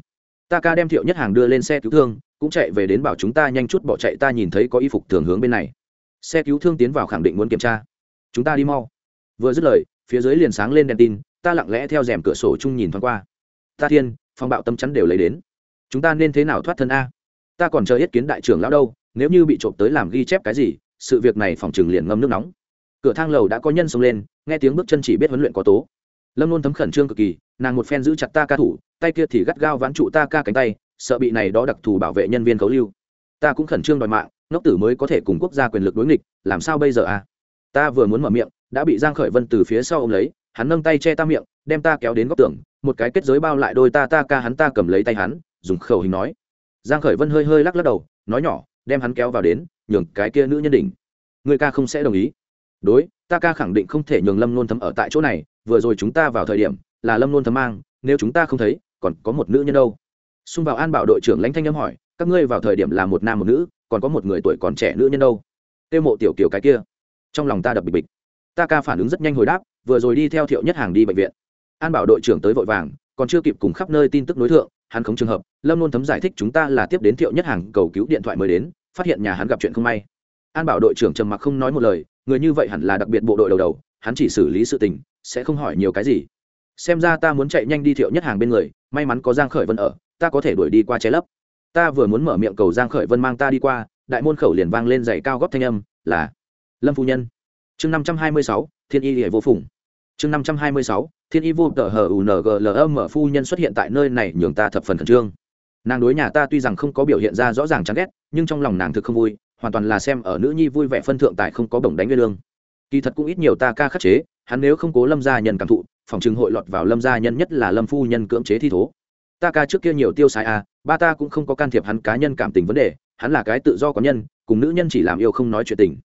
ta ca đem thiệu nhất hàng đưa lên xe cứu thương, cũng chạy về đến bảo chúng ta nhanh chút bỏ chạy, ta nhìn thấy có y phục thường hướng bên này. Xe cứu thương tiến vào khẳng định muốn kiểm tra. Chúng ta đi mau. Vừa dứt lời, phía dưới liền sáng lên đèn tin, ta lặng lẽ theo rèm cửa sổ chung nhìn thoáng qua. Ta thiên phong bạo tâm chắn đều lấy đến. Chúng ta nên thế nào thoát thân a? Ta còn chờ yết kiến đại trưởng lão đâu, nếu như bị trộm tới làm ghi chép cái gì, sự việc này phòng trường liền ngâm nước nóng. Cửa thang lầu đã có nhân xông lên, nghe tiếng bước chân chỉ biết huấn luyện có tố. Lâm luôn thấm khẩn trương cực kỳ nàng một phen giữ chặt ta ca thủ, tay kia thì gắt gao ván trụ ta ca cánh tay, sợ bị này đó đặc thù bảo vệ nhân viên cấu lưu. Ta cũng khẩn trương đòi mạng, ngốc tử mới có thể cùng quốc gia quyền lực đối nghịch, làm sao bây giờ à? Ta vừa muốn mở miệng, đã bị giang khởi vân từ phía sau ôm lấy, hắn nâng tay che ta miệng, đem ta kéo đến góc tường, một cái kết giới bao lại đôi ta ta ca hắn ta cầm lấy tay hắn, dùng khẩu hình nói. Giang khởi vân hơi hơi lắc lắc đầu, nói nhỏ, đem hắn kéo vào đến, nhường cái kia nữ nhân đỉnh. Người ca không sẽ đồng ý. Đối, ta ca khẳng định không thể nhường lâm luôn thấm ở tại chỗ này, vừa rồi chúng ta vào thời điểm là lâm nôn thấm mang, nếu chúng ta không thấy, còn có một nữ nhân đâu? Xung vào an bảo đội trưởng lãnh thanh âm hỏi, các ngươi vào thời điểm là một nam một nữ, còn có một người tuổi còn trẻ nữ nhân đâu? Tiêu mộ tiểu kiểu cái kia. Trong lòng ta đập bịch bịch. Ta ca phản ứng rất nhanh hồi đáp, vừa rồi đi theo thiệu nhất hàng đi bệnh viện. An bảo đội trưởng tới vội vàng, còn chưa kịp cùng khắp nơi tin tức đối tượng hắn không trường hợp, lâm nôn thấm giải thích chúng ta là tiếp đến thiệu nhất hàng cầu cứu điện thoại mới đến, phát hiện nhà hắn gặp chuyện không may. An bảo đội trưởng trầm mặc không nói một lời, người như vậy hẳn là đặc biệt bộ đội đầu đầu, hắn chỉ xử lý sự tình, sẽ không hỏi nhiều cái gì xem ra ta muốn chạy nhanh đi thiệu nhất hàng bên người, may mắn có giang khởi vân ở, ta có thể đuổi đi qua che lấp. Ta vừa muốn mở miệng cầu giang khởi vân mang ta đi qua, đại môn khẩu liền vang lên giày cao góp thanh âm, là lâm phu nhân. Chương năm trăm hai mươi sáu, thiên y hệ vô phùng. Chương năm trăm hai mươi sáu, thiên y vô tờ hờ unglm phu nhân xuất hiện tại nơi này, nhường ta thập phần khẩn trương. Nàng đối nhà ta tuy rằng không có biểu hiện ra rõ ràng chán ghét, nhưng trong lòng nàng thực không vui, hoàn toàn là xem ở nữ nhi vui vẻ phân thượng tại không có bổng đánh nguyên lương. Kỳ thật cũng ít nhiều ta ca khắc chế, hắn nếu không cố lâm gia nhận cảm thụ phòng trường hội lọt vào lâm gia nhân nhất là lâm phu nhân cưỡng chế thi thố. Ta ca trước kia nhiều tiêu xài à ba ta cũng không có can thiệp hắn cá nhân cảm tình vấn đề, hắn là cái tự do có nhân, cùng nữ nhân chỉ làm yêu không nói chuyện tình.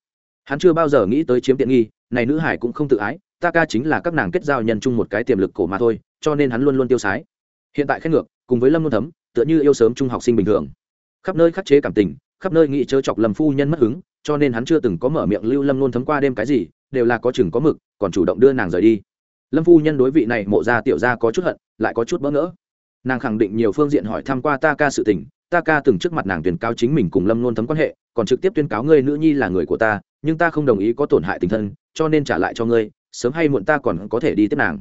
Hắn chưa bao giờ nghĩ tới chiếm tiện nghi, này nữ hải cũng không tự ái, ta ca chính là các nàng kết giao nhân chung một cái tiềm lực cổ mà thôi, cho nên hắn luôn luôn tiêu sái. Hiện tại khen ngược, cùng với lâm luôn thấm, tựa như yêu sớm trung học sinh bình thường. Khắp nơi khắc chế cảm tình, khắp nơi nghĩ chớ chọc lầm phu nhân mất hứng, cho nên hắn chưa từng có mở miệng lưu lâm luôn thấm qua đêm cái gì, đều là có chừng có mực, còn chủ động đưa nàng rời đi lâm phu nhân đối vị này mộ ra tiểu ra có chút hận, lại có chút bỡ ngỡ. Nàng khẳng định nhiều phương diện hỏi tham q u a ta ca sự tình, ta ca từng trước mặt nàng tuyên cáo chính mình cùng lâm nôn thấm quan hệ, còn trực tiếp tuyên cáo ngươi nữ nhi là người của ta, nhưng ta không đồng ý có tổn hại tình thân, cho nên trả lại cho ngươi, sớm hay muộn ta còn có thể đi tiếp nàng.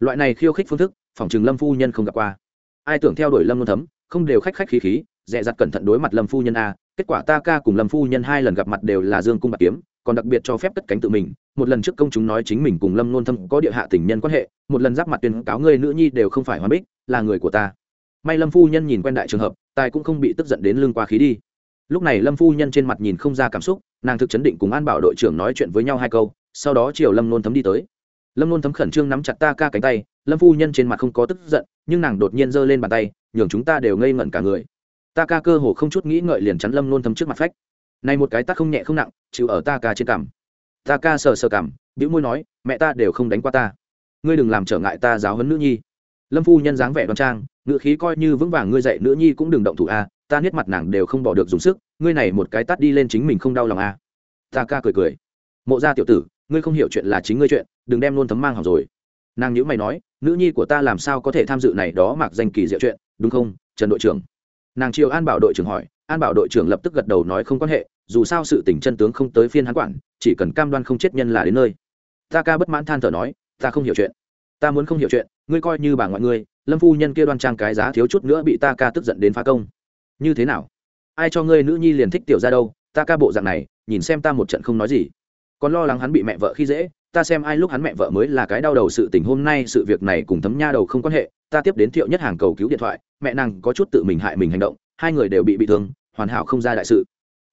Loại này khiêu khích phương thức phòng chừng lâm phu nhân không gặp qua. Ai tưởng theo đuổi lâm nôn thấm, không đều khách khách khí khí dẹ dặt cẩn thận đối mặt lâm phu nhân a, kết quả ta ca cùng lâm phu nhân hai lần gặp mặt đều là dương cung bạc kiếm còn đặc biệt cho phép cất cánh tự mình. Một lần trước công chúng nói chính mình cùng lâm nôn thâm có địa hạ tình nhân quan hệ, một lần giáp mặt tuyên cáo ngươi nữ nhi đều không phải hoa bích, là người của ta. May lâm phu nhân nhìn quen đại trường hợp, tài cũng không bị tức giận đến lưng qua khí đi. Lúc này lâm phu nhân trên mặt nhìn không ra cảm xúc, nàng thực chấn định cùng an bảo đội trưởng nói chuyện với nhau hai câu, sau đó chiều lâm nôn thấm đi tới. Lâm nôn thấm khẩn trương nắm chặt ta ca cánh tay, lâm phu nhân trên mặt không có tức giận, nhưng nàng đột nhiên giơ lên bàn tay, nhường chúng ta đều ngây ngẩn cả người. Ta ca cơ hồ không chút nghĩ ngợi liền chắn lâm nôn thấm trước mặt phách này một cái tát không nhẹ không nặng, chịu ở ta ca trên cằm. Ta ca sờ sờ cằm, bĩu môi nói, mẹ ta đều không đánh qua ta. Ngươi đừng làm trở ngại ta giáo huấn nữ nhi. Lâm phu nhân dáng vẻ đoan trang ngựa khí coi như vững vàng, ngươi dạy nữ nhi cũng đừng động thủ a, ta niết mặt nàng đều không bỏ được dùng sức, ngươi này một cái tắt đi lên chính mình không đau lòng a. Ta ca cười cười. Mộ gia tiểu tử, ngươi không hiểu chuyện là chính ngươi chuyện, đừng đem luôn thấm mang hỏng rồi. Nàng nhữ mày nói, nữ nhi của ta làm sao có thể tham dự này đó mặc danh kỳ diệu chuyện, đúng không, trần đội trưởng? Nàng triều an bảo đội trưởng hỏi, an bảo đội trưởng lập tức gật đầu nói không quan hệ dù sao sự tình chân tướng không tới phiên hắn quản, chỉ cần cam đoan không chết nhân là đến nơi. Ta ca bất mãn than thở nói, ta không hiểu chuyện. Ta muốn không hiểu chuyện, ngươi coi như bà ngoại ngươi, lâm phu nhân kia đoan trang cái giá thiếu chút nữa bị ta ca tức giận đến phá công. Như thế nào? Ai cho ngươi nữ nhi liền thích tiểu ra đâu, ta ca bộ dạng này, nhìn xem ta một trận không nói gì. Còn lo lắng hắn bị mẹ vợ khi dễ, ta xem ai lúc hắn mẹ vợ mới là cái đau đầu sự tình hôm nay sự việc này cùng thấm nha đầu không quan hệ, ta tiếp đến thiệu nhất hàng cầu cứu điện thoại, mẹ nàng có chút tự mình hại mình hành động, hai người đều bị bị thương, hoàn hảo không ra đại sự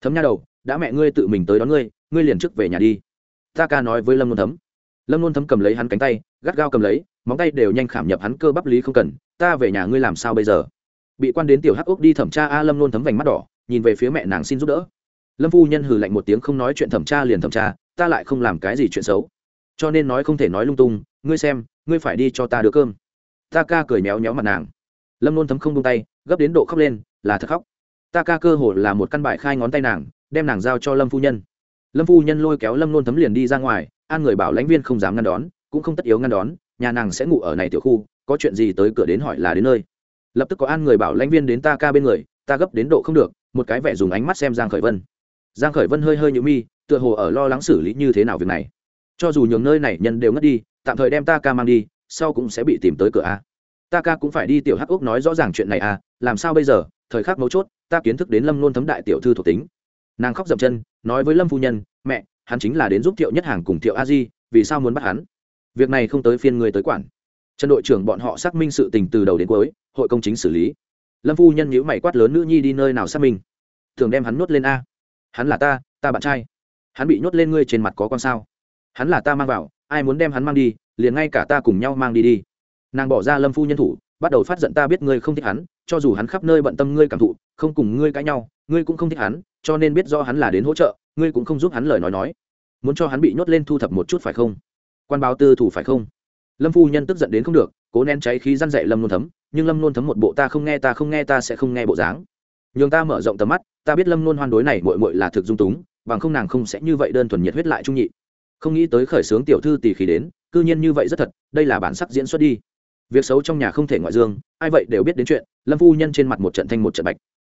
thấm nha đầu, đã mẹ ngươi tự mình tới đón ngươi ngươi liền trước về nhà đi. Ta ca nói với lâm nôn thấm. Lâm nôn thấm cầm lấy hắn cánh tay, gắt gao cầm lấy, móng tay đều nhanh khảm nhập hắn cơ bắp lý không cần. Ta về nhà ngươi làm sao bây giờ? Bị quan đến tiểu hắc ốc đi thẩm tra a lâm nôn thấm vành mắt đỏ, nhìn về phía mẹ nàng xin giúp đỡ. Lâm phu nhân hừ lạnh một tiếng không nói chuyện thẩm tra liền thẩm tra, ta lại không làm cái gì chuyện xấu. Cho nên nói không thể nói lung tung, ngươi xem, ngươi phải đi cho ta đưa cơm. Ta ca cười méo méo mặt nàng. Lâm nôn thấm không tung tay, gấp đến độ khóc lên, là thật khóc ta ca cơ hồ là một căn bài khai ngón tay nàng, đem nàng giao cho lâm phu nhân. Lâm phu nhân lôi kéo lâm nôn thấm liền đi ra ngoài, an người bảo lãnh viên không dám ngăn đón, cũng không tất yếu ngăn đón, nhà nàng sẽ ngủ ở này tiểu khu, có chuyện gì tới cửa đến hỏi là đến nơi. Lập tức có an người bảo lãnh viên đến ta ca bên người, ta gấp đến độ không được, một cái vẻ dùng ánh mắt xem giang khởi vân. Giang khởi vân hơi hơi nhũ mi, tựa hồ ở lo lắng xử lý như thế nào việc này. Cho dù nhường nơi này nhân đều ngất đi, tạm thời đem ta ca mang đi, sau cũng sẽ bị tìm tới cửa a. Ta ca cũng phải đi tiểu hắc úc nói rõ ràng chuyện này a, làm sao bây giờ, thời khắc mấu chốt ta kiến thức đến lâm luôn thấm đại tiểu thư thuộc tính. Nàng khóc dậm chân, nói với lâm phu nhân, mẹ, hắn chính là đến giúp thiệu nhất hàng cùng thiệu a di, vì sao muốn bắt hắn? Việc này không tới phiên người tới quản. Trần đội trưởng bọn họ xác minh sự tình từ đầu đến cuối, hội công chính xử lý. Lâm phu nhân nhữ mày quát lớn nữ nhi đi nơi nào xác minh? Thường đem hắn nuốt lên a. Hắn là ta ta bạn trai. Hắn bị nhốt lên ngươi trên mặt có con sao? Hắn là ta mang vào, ai muốn đem hắn mang đi, liền ngay cả ta cùng nhau mang đi đi. Nàng bỏ ra lâm phu nhân thủ, bắt đầu phát giận, ta biết ngươi không thích hắn cho dù hắn khắp nơi bận tâm ngươi cảm thụ, không cùng ngươi cãi nhau, ngươi cũng không thích hắn, cho nên biết do hắn là đến hỗ trợ, ngươi cũng không giúp hắn lời nói nói. Muốn cho hắn bị nhốt lên thu thập một chút phải không? Quan báo tư thủ phải không? Lâm phu nhân tức giận đến không được, cố nén cháy khí răn dậy lâm nôn thấm, nhưng lâm nôn thấm một bộ ta không nghe ta không nghe ta sẽ không nghe bộ dáng. Nhường ta mở rộng tầm mắt, ta biết lâm nôn hoan đối này mội mội là thực dung túng, bằng không nàng không sẽ như vậy đơn thuần nhiệt huyết lại trung nhị. Không nghĩ tới khởi xướng tiểu thư tỷ khí đến, cư nhiên như vậy rất thật, đây là bản sắc diễn xuất đi việc xấu trong nhà không thể ngoại dương, ai vậy đều biết đến chuyện, lâm phu nhân trên mặt một trận thanh một trận bạch.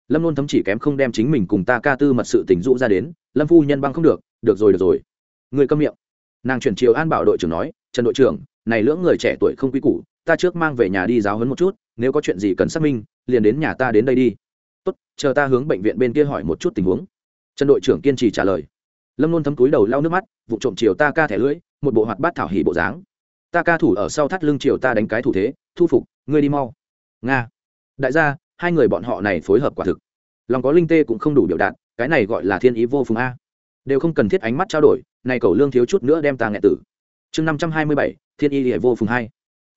Lâm luôn thấm chỉ kém không đem chính mình cùng ta ca tư mật sự tình dụ ra đến, lâm phu nhân băng không được được rồi được rồi. Người câm miệng. Nàng chuyển chiều an bảo đội trưởng nói, trần đội trưởng, này lưỡng người trẻ tuổi không quy củ, ta trước mang về nhà đi giáo hấn một chút, nếu có chuyện gì cần xác minh, liền đến nhà ta đến đây đi. Tốt, chờ ta hướng bệnh viện bên kia hỏi một chút tình huống. Trần đội trưởng kiên trì trả lời. Lâm luôn thấm túi đầu lau nước mắt, vụ trộm chiều ta ca thẻ lưỡi, một bộ hoạt bát thảo hỉ bộ dáng ta ca thủ ở sau thắt lưng triều ta đánh cái thủ thế, thu phục, ngươi đi mau. Nga. Đại gia, hai người bọn họ này phối hợp quả thực. Lòng có linh tê cũng không đủ biểu đạt, cái này gọi là thiên ý vô phùng a. Đều không cần thiết ánh mắt trao đổi, này cầu lương thiếu chút nữa đem ta nghệ tử. Chương năm trăm hai mươi bảy, thiên y hệ vô phùng hai.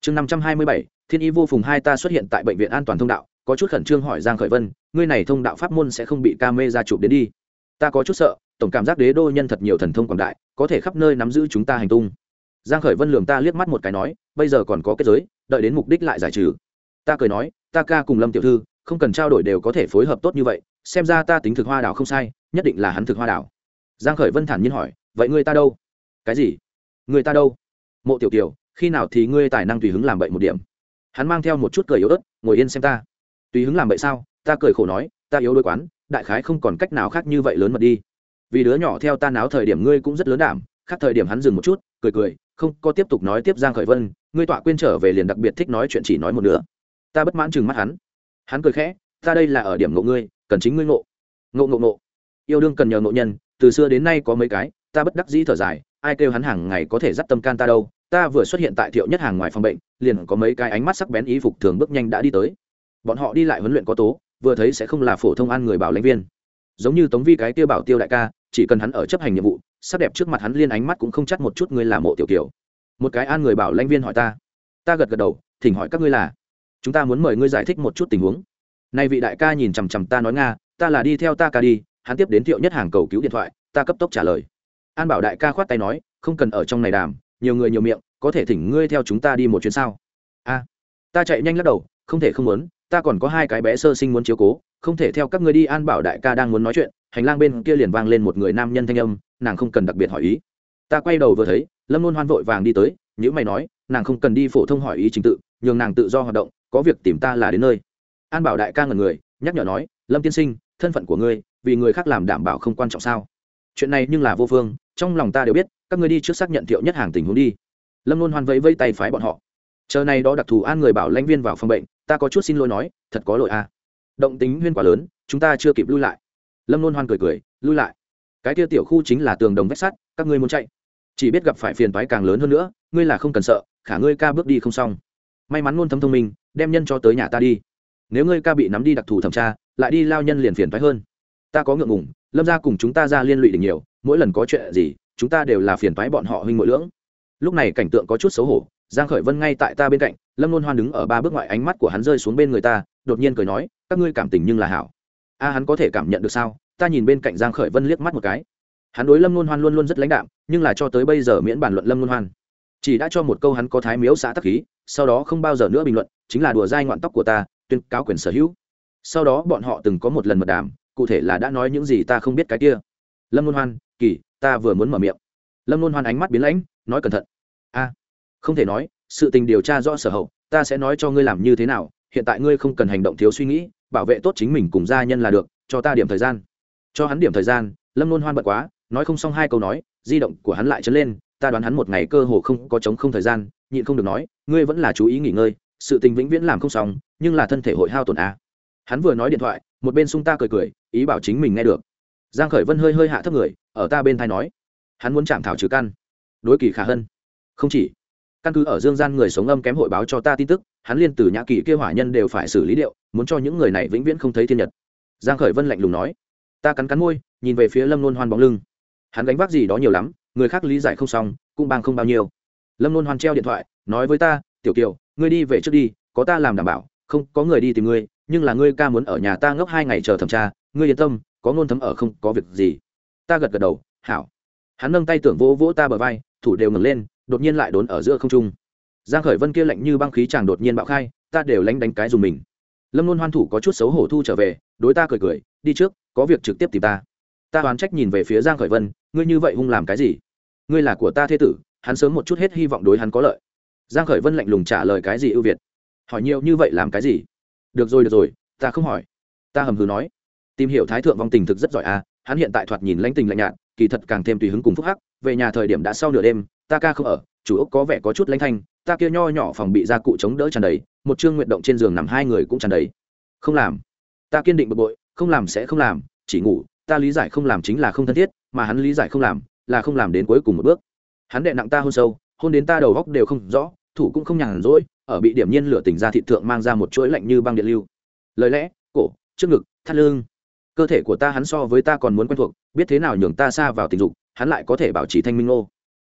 Chương năm trăm hai mươi bảy, thiên y vô phùng hai ta xuất hiện tại bệnh viện an toàn thông đạo, có chút khẩn trương hỏi giang khởi vân, ngươi này thông đạo pháp môn sẽ không bị ca mê ra chụp đến đi. Ta có chút sợ, tổng cảm giác đế đô nhân thật nhiều thần thông quảng đại, có thể khắp nơi nắm giữ chúng ta hành tung giang khởi vân lườm ta liếc mắt một cái nói bây giờ còn có kết giới đợi đến mục đích lại giải trừ. Ta cười nói ta ca cùng lâm tiểu thư không cần trao đổi đều có thể phối hợp tốt như vậy xem ra ta tính thực hoa đảo không sai nhất định là hắn thực hoa đảo. Giang khởi vân thản nhiên hỏi vậy ngươi ta đâu? Cái gì? Người ta đâu? Mộ tiểu tiểu, khi nào thì ngươi tài năng tùy hứng làm bậy một điểm? Hắn mang theo một chút cười yếu ớt ngồi yên xem ta. Tùy hứng làm bậy sao? Ta cười khổ nói ta yếu đôi quán đại khái không còn cách nào khác như vậy lớn mật đi. Vì đứa nhỏ theo ta náo thời điểm ngươi cũng rất lớn đảm khác thời điểm hắn dừng một chút, cười cười, không, có tiếp tục nói tiếp giang khởi vân, ngươi tọa quên trở về liền đặc biệt thích nói chuyện chỉ nói một nửa. Ta bất mãn chừng mắt hắn. Hắn cười khẽ, ta đây là ở điểm ngộ ngươi, cần chính ngươi ngộ. Ngộ ngộ ngộ. Yêu đương cần nhờ ngộ nhân, từ xưa đến nay có mấy cái, ta bất đắc dĩ thở dài, ai kêu hắn hàng ngày có thể dắt tâm can ta đâu, ta vừa xuất hiện tại thiệu nhất hàng ngoài phòng bệnh, liền có mấy cái ánh mắt sắc bén ý phục thường bước nhanh đã đi tới. Bọn họ đi lại huấn luyện có tố, vừa thấy sẽ không là phổ thông an người bảo lãnh viên. Giống như tống vi cái tiêu bảo tiêu đại ca chỉ cần hắn ở chấp hành nhiệm vụ, sắc đẹp trước mặt hắn liên ánh mắt cũng không chắc một chút ngươi là mộ tiểu kiều. Một cái an người bảo lãnh viên hỏi ta. Ta gật gật đầu, thỉnh hỏi các ngươi là. Chúng ta muốn mời ngươi giải thích một chút tình huống. Nay vị đại ca nhìn chằm chằm ta nói nga, ta là đi theo ta ca đi, hắn tiếp đến thiệu nhất hàng cầu cứu điện thoại, ta cấp tốc trả lời. An bảo đại ca khoát tay nói, không cần ở trong này đàm, nhiều người nhiều miệng, có thể thỉnh ngươi theo chúng ta đi một chuyến sao? A. Ta chạy nhanh lắc đầu, không thể không muốn, ta còn có hai cái bé sơ sinh muốn chiếu cố không thể theo các ngươi đi, an bảo đại ca đang muốn nói chuyện, hành lang bên kia liền vang lên một người nam nhân thanh âm, nàng không cần đặc biệt hỏi ý. Ta quay đầu vừa thấy, lâm luôn hoan vội vàng đi tới nhữ mày nói, nàng không cần đi phổ thông hỏi ý trình tự, nhường nàng tự do hoạt động, có việc tìm ta là đến nơi. An bảo đại ca ngần người, nhắc nhở nói, lâm tiên sinh, thân phận của ngươi, vì người khác làm đảm bảo không quan trọng sao? Chuyện này nhưng là vô phương, trong lòng ta đều biết, các ngươi đi trước xác nhận thiệu nhất hàng tình huống đi. Lâm luôn hoan vẫy vây tay phái bọn họ. Chờ này đó đặc thù an người bảo lãnh viên vào phòng bệnh, ta có chút xin lỗi nói, thật có lỗi à động tính huyên quá lớn, chúng ta chưa kịp lui lại. Lâm nôn hoan cười cười, lui lại? Cái kia tiểu khu chính là tường đồng vách sắt, các ngươi muốn chạy? Chỉ biết gặp phải phiền toái càng lớn hơn nữa, ngươi là không cần sợ, khả ngươi ca bước đi không xong. May mắn luôn thấm thông minh, đem nhân cho tới nhà ta đi. Nếu ngươi ca bị nắm đi đặc thù thẩm tra, lại đi lao nhân liền phiền toái hơn. Ta có ngượng ngùng, lâm ra cùng chúng ta ra liên lụy được nhiều, mỗi lần có chuyện gì, chúng ta đều là phiền toái bọn họ huynh mỗi lưỡng. Lúc này cảnh tượng có chút xấu hổ, giang khởi vân ngay tại ta bên cạnh, lâm luôn hoan đứng ở ba bước ngoại, ánh mắt của hắn rơi xuống bên người ta, đột nhiên cười nói các ngươi cảm tình nhưng là hảo. A, hắn có thể cảm nhận được sao? Ta nhìn bên cạnh giang khởi vân liếc mắt một cái. Hắn đối lâm luân hoan luôn luôn rất lãnh đạm, nhưng là cho tới bây giờ miễn bàn luận lâm luân hoan. Chỉ đã cho một câu hắn có thái miếu xã tắc khí, sau đó không bao giờ nữa bình luận, chính là đùa dai ngoạn tóc của ta, tuyên cáo quyền sở hữu. Sau đó bọn họ từng có một lần mật đàm, cụ thể là đã nói những gì ta không biết cái kia. Lâm luân hoan, kỳ, ta vừa muốn mở miệng. Lâm luân hoan ánh mắt biến lãnh, nói cẩn thận. A, không thể nói, sự tình điều tra rõ sở hậu, ta sẽ nói cho ngươi làm như thế nào, hiện tại ngươi không cần hành động thiếu suy nghĩ bảo vệ tốt chính mình cùng gia nhân là được, cho ta điểm thời gian. Cho hắn điểm thời gian, lâm luôn hoan bận quá, nói không xong hai câu nói, di động của hắn lại chấn lên, ta đoán hắn một ngày cơ hồ không có chống không thời gian, nhịn không được nói, ngươi vẫn là chú ý nghỉ ngơi, sự tình vĩnh viễn làm không xong, nhưng là thân thể hội hao tổn a hắn vừa nói điện thoại, một bên sung ta cười cười, ý bảo chính mình nghe được. Giang khởi vân hơi hơi hạ thấp người, ở ta bên thai nói, hắn muốn chạm thảo trừ căn. Đối kỳ khả hơn không chỉ, căn cứ ở dương gian người sống âm kém hội báo cho ta tin tức hắn liên từ nhã kỳ kia hỏa nhân đều phải xử lý điệu, muốn cho những người này vĩnh viễn không thấy thiên nhật. Giang khởi vân lạnh lùng nói, ta cắn cắn môi, nhìn về phía lâm nôn hoan bóng lưng. Hắn gánh vác gì đó nhiều lắm, người khác lý giải không xong, cũng bằng không bao nhiêu. Lâm nôn hoan treo điện thoại, nói với ta, tiểu kiều, ngươi đi về trước đi, có ta làm đảm bảo, không có người đi tìm ngươi, nhưng là ngươi ca muốn ở nhà ta ngốc hai ngày chờ thẩm tra, ngươi yên tâm, có ngôn thấm ở không có việc gì. Ta gật gật đầu, hảo. Hắn nâng tay tưởng vỗ vỗ ta bờ vai, thủ đều ngẩng lên, đột nhiên lại đốn ở giữa không trung giang khởi vân kia lạnh như băng khí chàng đột nhiên bạo khai, ta đều lánh đánh cái dùng mình. Lâm luôn hoan thủ có chút xấu hổ thu trở về, đối ta cười cười, đi trước, có việc trực tiếp tìm ta. Ta đoán trách nhìn về phía giang khởi vân, ngươi như vậy hung làm cái gì? Ngươi là của ta thế tử, hắn sớm một chút hết hy vọng đối hắn có lợi. Giang khởi vân lạnh lùng trả lời cái gì ưu việt? Hỏi nhiều như vậy làm cái gì? Được rồi được rồi, ta không hỏi. Ta hầm hừ nói. Tìm hiểu thái thượng vong tình thực rất giỏi à hắn hiện tại thoạt nhìn lãnh tình lạnh nhạt, kỳ thật càng thêm tùy hứng cùng phúc hắc, về nhà thời điểm đã sau nửa đêm, ta ca không ở, chủ ốc có vẻ có chút lãnh thanh ta kia nho nhỏ phòng bị gia cụ chống đỡ tràn đầy, một chương nguyện động trên giường nằm hai người cũng tràn đầy. Không làm. Ta kiên định bực bội, không làm sẽ không làm, chỉ ngủ, ta lý giải không làm chính là không thân thiết, mà hắn lý giải không làm, là không làm đến cuối cùng một bước. Hắn đệ nặng ta hôn sâu, hôn đến ta đầu góc đều không rõ, thủ cũng không nhàn rỗi, ở bị điểm nhiên lửa tỉnh ra thị thượng mang ra một chuỗi lạnh như băng điện lưu. Lời lẽ, cổ, trước ngực, thắt lưng. Cơ thể của ta hắn so với ta còn muốn quen thuộc, biết thế nào nhường ta xa vào tình dục, hắn lại có thể bảo trì thanh minh ngô.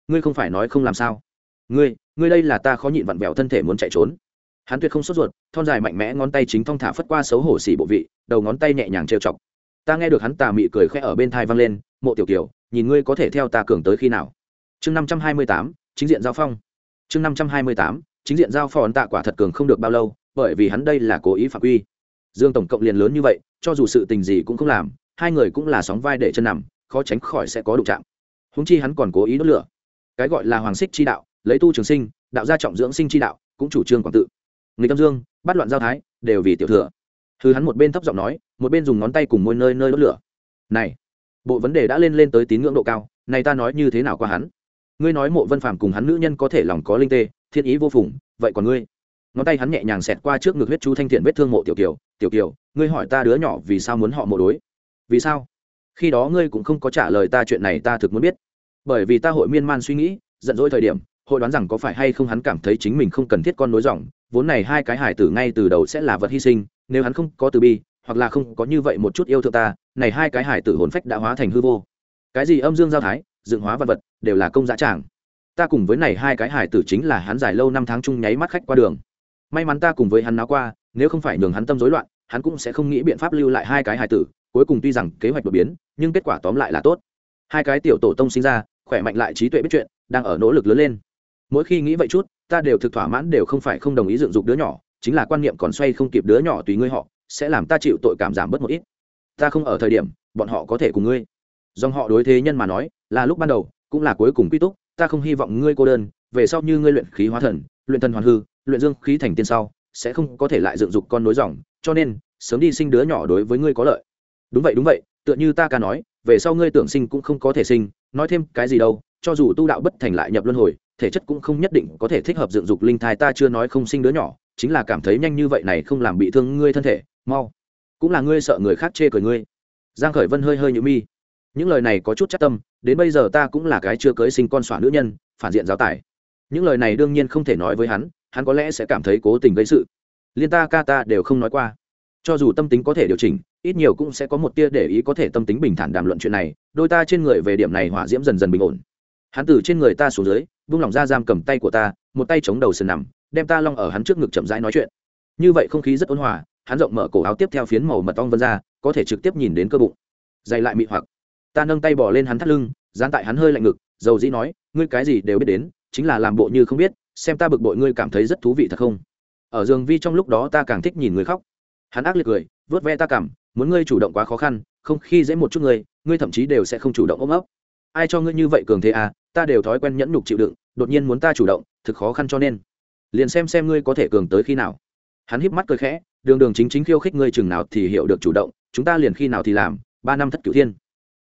Ngươi không phải nói không làm sao ngươi ngươi đây là ta khó nhịn vặn vẹo thân thể muốn chạy trốn. Hắn tuyệt không sốt ruột, thon dài mạnh mẽ ngón tay chính thong thả phất qua xấu hổ xỉ bộ vị, đầu ngón tay nhẹ nhàng trêu chọc. Ta nghe được hắn tà mị cười khẽ ở bên thai văng lên, mộ tiểu kiều, nhìn ngươi có thể theo ta cường tới khi nào? Chương năm trăm hai mươi tám, chính diện giao phong. Chương năm trăm hai mươi tám, chính diện giao phòn tạ quả thật cường không được bao lâu, bởi vì hắn đây là cố ý phạm quy. Dương tổng cộng liền lớn như vậy, cho dù sự tình gì cũng không làm, hai người cũng là sóng vai để chân nằm, khó tránh khỏi sẽ có đụng chạm. Húng chi hắn còn cố ý đốt lửa. Cái gọi là hoàng xích chi đạo lấy tu trường sinh, đạo gia trọng dưỡng sinh chi đạo, cũng chủ trương quảng tự. Người tâm dương, bắt loạn giao thái, đều vì tiểu thừa. Thứ hắn một bên thấp giọng nói, một bên dùng ngón tay cùng môi nơi nơi đốt lửa. Này, bộ vấn đề đã lên lên tới tín ngưỡng độ cao, này ta nói như thế nào qua hắn? Ngươi nói mộ vân phàm cùng hắn nữ nhân có thể lòng có linh tê, thiên ý vô phùng, vậy còn ngươi? Ngón tay hắn nhẹ nhàng xẹt qua trước ngực huyết chú thanh thiện vết thương mộ tiểu kiều tiểu kiều, ngươi hỏi ta đứa nhỏ vì sao muốn họ mộ đối? Vì sao? Khi đó ngươi cũng không có trả lời ta chuyện này ta thực muốn biết. Bởi vì ta hội miên man suy nghĩ, giận dỗi thời điểm hội đoán rằng có phải hay không hắn cảm thấy chính mình không cần thiết con nối dòng, vốn này hai cái hải tử ngay từ đầu sẽ là vật hy sinh, nếu hắn không có từ bi, hoặc là không có như vậy một chút yêu thương ta, này hai cái hải tử hồn phách đã hóa thành hư vô. Cái gì âm dương giao thái, dựng hóa vật vật, đều là công giá tràng. Ta cùng với này hai cái hải tử chính là hắn dài lâu năm tháng chung nháy mắt khách qua đường. May mắn ta cùng với hắn náo qua, nếu không phải nhường hắn tâm rối loạn, hắn cũng sẽ không nghĩ biện pháp lưu lại hai cái hải tử, cuối cùng tuy rằng kế hoạch đột biến, nhưng kết quả tóm lại là tốt. Hai cái tiểu tổ tông sinh ra, khỏe mạnh lại trí tuệ biết chuyện, đang ở nỗ lực lớn lên mỗi khi nghĩ vậy chút, ta đều thực thỏa mãn đều không phải không đồng ý dựng dục đứa nhỏ, chính là quan niệm còn xoay không kịp đứa nhỏ tùy ngươi họ, sẽ làm ta chịu tội cảm giảm bớt một ít. Ta không ở thời điểm, bọn họ có thể cùng ngươi. Dòng họ đối thế nhân mà nói, là lúc ban đầu, cũng là cuối cùng quy túc, ta không hy vọng ngươi cô đơn, về sau như ngươi luyện khí hóa thần, luyện thần hoàn hư, luyện dương khí thành tiên sau, sẽ không có thể lại dựng dục con nối dòng, cho nên, sớm đi sinh đứa nhỏ đối với ngươi có lợi. Đúng vậy đúng vậy, tựa như ta ca nói, về sau ngươi tưởng sinh cũng không có thể sinh, nói thêm cái gì đâu, cho dù tu đạo bất thành lại nhập luân hồi thể chất cũng không nhất định có thể thích hợp dựng dục linh thai, ta chưa nói không sinh đứa nhỏ, chính là cảm thấy nhanh như vậy này không làm bị thương ngươi thân thể, mau. Cũng là ngươi sợ người khác chê cười ngươi. Giang khởi vân hơi hơi nhũ mi. Những lời này có chút chắc tâm, đến bây giờ ta cũng là cái chưa cưới sinh con xỏa nữ nhân, phản diện giáo tải những lời này đương nhiên không thể nói với hắn hắn có lẽ sẽ cảm thấy cố tình gây sự. Liên ta, ca ta đều không nói qua. Cho dù tâm tính có thể điều chỉnh, ít nhiều cũng sẽ có một tia để ý có thể tâm tính bình thản đàm luận chuyện này, đôi ta trên người về điểm này hỏa diễm dần dần bình ổn hắn từ trên người ta xuống dưới, vung lòng ra giam cầm tay của ta, một tay chống đầu sườn nằm, đem ta long ở hắn trước ngực chậm rãi nói chuyện. Như vậy không khí rất ôn hòa, hắn rộng mở cổ áo tiếp theo phiến màu mật ong vân ra, có thể trực tiếp nhìn đến cơ bụng. Dày lại mị hoặc. Ta nâng tay bỏ lên hắn thắt lưng, dán tại hắn hơi lạnh ngực, dầu dĩ nói, ngươi cái gì đều biết đến, chính là làm bộ như không biết, xem ta bực bội ngươi cảm thấy rất thú vị thật không? Ở giường vi trong lúc đó ta càng thích nhìn người khóc. Hắn ác liệt cười vớt ve ta cảm muốn ngươi chủ động quá khó khăn, không khi dễ một chút ngươi ngươi thậm chí đều sẽ không chủ động ôm ấp ai cho ngươi như vậy cường thế à ta đều thói quen nhẫn nhục chịu đựng, đột nhiên muốn ta chủ động, thực khó khăn cho nên. Liền xem xem ngươi có thể cường tới khi nào. Hắn híp mắt cười khẽ, đường đường chính chính khiêu khích ngươi chừng nào thì hiểu được chủ động, chúng ta liền khi nào thì làm, ba năm thất cửu thiên.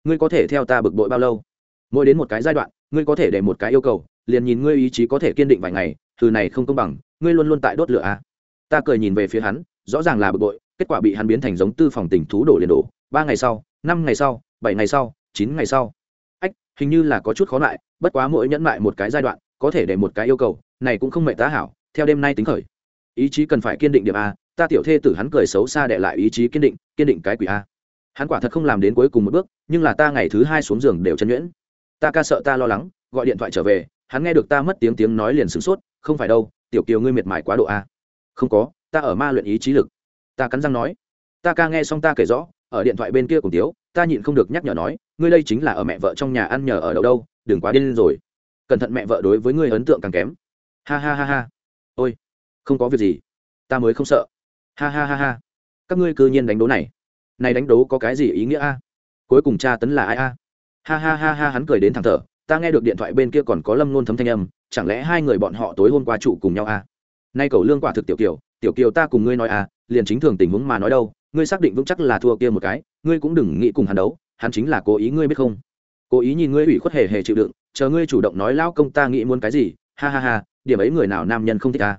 Ngươi có thể theo ta bực bội bao lâu? Mỗi đến một cái giai đoạn, ngươi có thể để một cái yêu cầu, liền nhìn ngươi ý chí có thể kiên định vài ngày, từ này không công bằng, ngươi luôn luôn tại đốt lửa à. ta cười nhìn về phía hắn, rõ ràng là bực bội, kết quả bị hắn biến thành giống tư phòng tình thú đổ liền đổ, ba ngày sau, năm ngày sau, bảy ngày sau, chín ngày sau hình như là có chút khó lại, bất quá mỗi nhẫn lại một cái giai đoạn, có thể để một cái yêu cầu, này cũng không mệt tá hảo, theo đêm nay tính khởi. Ý chí cần phải kiên định điểm a, ta tiểu thê tử hắn cười xấu xa để lại ý chí kiên định kiên định cái quỷ a. Hắn quả thật không làm đến cuối cùng một bước, nhưng là ta ngày thứ hai xuống giường đều chân nhuyễn. Ta ca sợ ta lo lắng, gọi điện thoại trở về, hắn nghe được ta mất tiếng tiếng nói liền sửng sốt, không phải đâu, tiểu kiều ngươi miệt mài quá độ a. Không có, ta ở ma luyện ý chí lực. Ta cắn răng nói. Ta ca nghe xong ta kể rõ ở điện thoại bên kia cùng tiếu, ta nhịn không được nhắc nhở nói, ngươi đây chính là ở mẹ vợ trong nhà ăn nhờ ở đâu đâu, đừng quá điên rồi. Cẩn thận mẹ vợ đối với ngươi ấn tượng càng kém. Ha ha ha ha. Ôi, không có việc gì. Ta mới không sợ. Ha ha ha ha. Các ngươi cư nhiên đánh đố này. Này đánh đố có cái gì ý nghĩa a? Cuối cùng cha tấn là ai a? Ha ha ha ha, hắn cười đến thẳng thở. Ta nghe được điện thoại bên kia còn có lâm nôn thấm thanh âm, chẳng lẽ hai người bọn họ tối hôm qua trụ cùng nhau a? Nay cầu lương quả thực tiểu kiều tiểu kiều ta cùng ngươi nói a, liền chính thường tình huống mà nói đâu ngươi xác định vững chắc là thua kia một cái, ngươi cũng đừng nghĩ cùng hắn đấu, hắn chính là cố ý ngươi biết không? Cố ý nhìn ngươi ủy khuất hề hề chịu đựng, chờ ngươi chủ động nói lao công ta nghĩ muốn cái gì, ha ha ha, điểm ấy người nào nam nhân không thích à? ta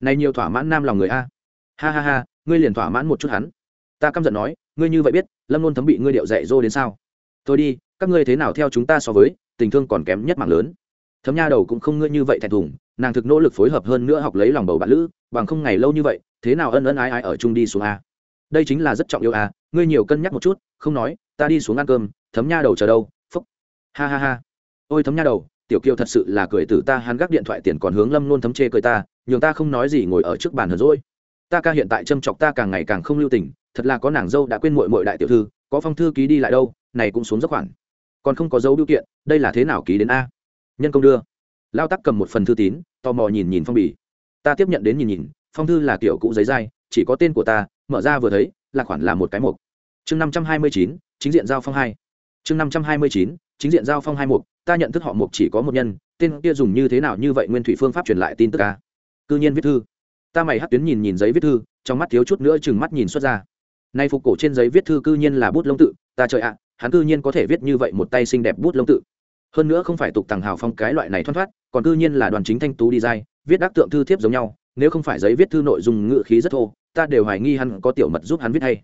này nhiều thỏa mãn nam lòng người a. Ha ha ha, ngươi liền thỏa mãn một chút hắn. Ta căm giận nói, ngươi như vậy biết, lâm luôn thấm bị ngươi điệu dạy dô đến sao? Thôi đi, các ngươi thế nào theo chúng ta so với, tình thương còn kém nhất mạng lớn. Thấm nha đầu cũng không ngươi như vậy thẹn thùng, nàng thực nỗ lực phối hợp hơn nữa học lấy lòng bầu bạn lữ, bằng không ngày lâu như vậy, thế nào ân ân ái ái ở chung đi xuống a? Đây chính là rất trọng yêu à? ngươi nhiều cân nhắc một chút, không nói, ta đi xuống ăn cơm, thấm nha đầu chờ đâu, phúc. Ha ha ha. Ôi, thấm nha đầu, tiểu kiều thật sự là cười từ ta, hắn gác điện thoại tiền còn hướng lâm luôn thấm chê cười ta, nhường ta không nói gì ngồi ở trước bàn hờn rỗi ta ca hiện tại châm chọc ta càng ngày càng không lưu tình, thật là có nàng dâu đã quên mội mội đại tiểu thư, có phong thư ký đi lại đâu, này cũng xuống dốc khoản. Còn không có dấu biểu kiện, đây là thế nào ký đến a? Nhân công đưa. Lao tắc cầm một phần thư tín, tò mò nhìn nhìn phong bì. Ta tiếp nhận đến nhìn nhìn, phong thư là kiểu cũ giấy dai, chỉ có tên của ta mở ra vừa thấy, là khoản là một cái mục. Chương năm trăm hai mươi chín, chính diện giao phong hai. Chương năm trăm hai mươi chín, chính diện giao phong hai mục, ta nhận thức họ mục chỉ có một nhân, tên kia dùng như thế nào như vậy nguyên thủy phương pháp truyền lại tin tức ca cư nhiên viết thư. Ta mày hắt tuyến nhìn nhìn giấy viết thư, trong mắt thiếu chút nữa chừng mắt nhìn xuất ra. Nay phục cổ trên giấy viết thư cư nhiên là bút lông tự, ta trời ạ, hắn cư nhiên có thể viết như vậy một tay xinh đẹp bút lông tự. Hơn nữa không phải tục tàng hào phong cái loại này thoăn thoát, còn cư nhiên là đoàn chính thanh tú đi dai viết đắc tượng thư thiếp giống nhau nếu không phải giấy viết thư nội dung ngựa khí rất thô, ta đều hoài nghi hắn có tiểu mật giúp hắn viết hay.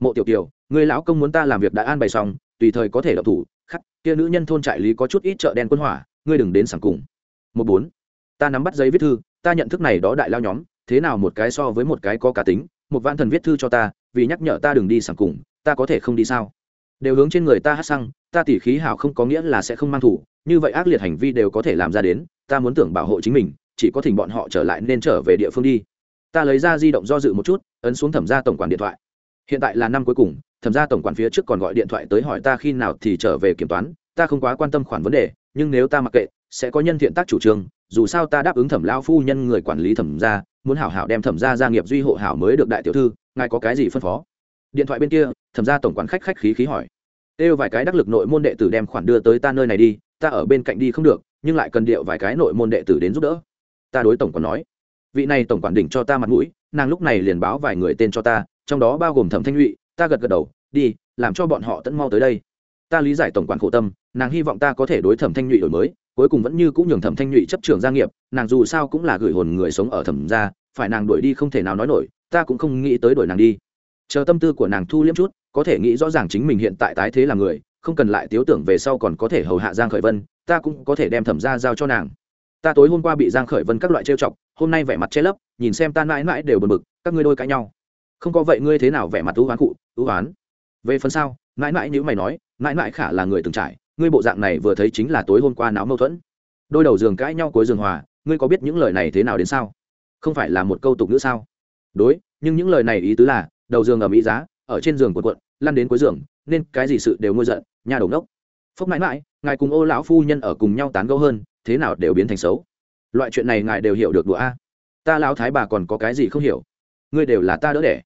Mộ tiểu kiều người lão công muốn ta làm việc đã an bày xong, tùy thời có thể độc thủ, khắc, kia nữ nhân thôn trại lý có chút ít chợ đen quân hỏa, ngươi đừng đến sảng cùng. Một bốn, ta nắm bắt giấy viết thư, ta nhận thức này đó đại lao nhóm, thế nào một cái so với một cái có cá tính, một vạn thần viết thư cho ta, vì nhắc nhở ta đừng đi sảng cùng, ta có thể không đi sao? Đều hướng trên người ta hát xăng, ta tỉ khí hảo không có nghĩa là sẽ không mang thủ, như vậy ác liệt hành vi đều có thể làm ra đến, ta muốn tưởng bảo hộ chính mình chỉ có thỉnh bọn họ trở lại nên trở về địa phương đi. Ta lấy ra di động do dự một chút, ấn xuống thẩm gia tổng quản điện thoại. Hiện tại là năm cuối cùng, thẩm gia tổng quản phía trước còn gọi điện thoại tới hỏi ta khi nào thì trở về kiểm toán, ta không quá quan tâm khoản vấn đề, nhưng nếu ta mặc kệ, sẽ có nhân thiện tác chủ trương, dù sao ta đáp ứng thẩm lao phu nhân người quản lý thẩm gia, muốn hảo hảo đem thẩm gia gia nghiệp duy hộ hảo mới được đại tiểu thư, ngài có cái gì phân phó? Điện thoại bên kia, thẩm gia tổng quản khách khách khí khí hỏi. Kêu vài cái đắc lực nội môn đệ tử đem khoản đưa tới ta nơi này đi, ta ở bên cạnh đi không được, nhưng lại cần điệu vài cái nội môn đệ tử đến giúp đỡ ta đối tổng quản nói. Vị này tổng quản đỉnh cho ta mặt mũi, nàng lúc này liền báo vài người tên cho ta, trong đó bao gồm thẩm thanh nhụy ta gật gật đầu, đi, làm cho bọn họ tẫn mau tới đây. Ta lý giải tổng quản khổ tâm, nàng hy vọng ta có thể đối thẩm thanh nhụy đổi mới, cuối cùng vẫn như cũng nhường thẩm thanh nhụy chấp trường gia nghiệp, nàng dù sao cũng là gửi hồn người sống ở thẩm gia, phải nàng đuổi đi không thể nào nói nổi, ta cũng không nghĩ tới đuổi nàng đi. Chờ tâm tư của nàng thu liếm chút, có thể nghĩ rõ ràng chính mình hiện tại tái thế là người, không cần lại tiếu tưởng về sau còn có thể hầu hạ giang khởi vân, ta cũng có thể đem thẩm gia giao cho nàng ta tối hôm qua bị giang khởi vân các loại trêu chọc, hôm nay vẻ mặt che lấp, nhìn xem ta mãi mãi đều bực bực, các ngươi đôi cãi nhau. Không có vậy ngươi thế nào vẻ mặt ưu oán cụ, ưu oán về phần sau mãi mãi nếu mày nói, mãi mãi khả là người từng trải, ngươi bộ dạng này vừa thấy chính là tối hôm qua náo mâu thuẫn. Đôi đầu giường cãi nhau cuối giường hòa, ngươi có biết những lời này thế nào đến sao? Không phải là một câu tục nữa sao? Đối, nhưng những lời này ý tứ là, đầu giường ở mỹ giá, ở trên giường cuộn quận lăn đến cuối giường, nên cái gì sự đều ngôi giận, nhà đầu đốc. Phúc mãi mãi, ngài cùng ô lão phu nhân ở cùng nhau tán gẫu hơn thế nào đều biến thành xấu. Loại chuyện này ngài đều hiểu được đùa a. Ta lão thái bà còn có cái gì không hiểu? Ngươi đều là ta đỡ đẻ.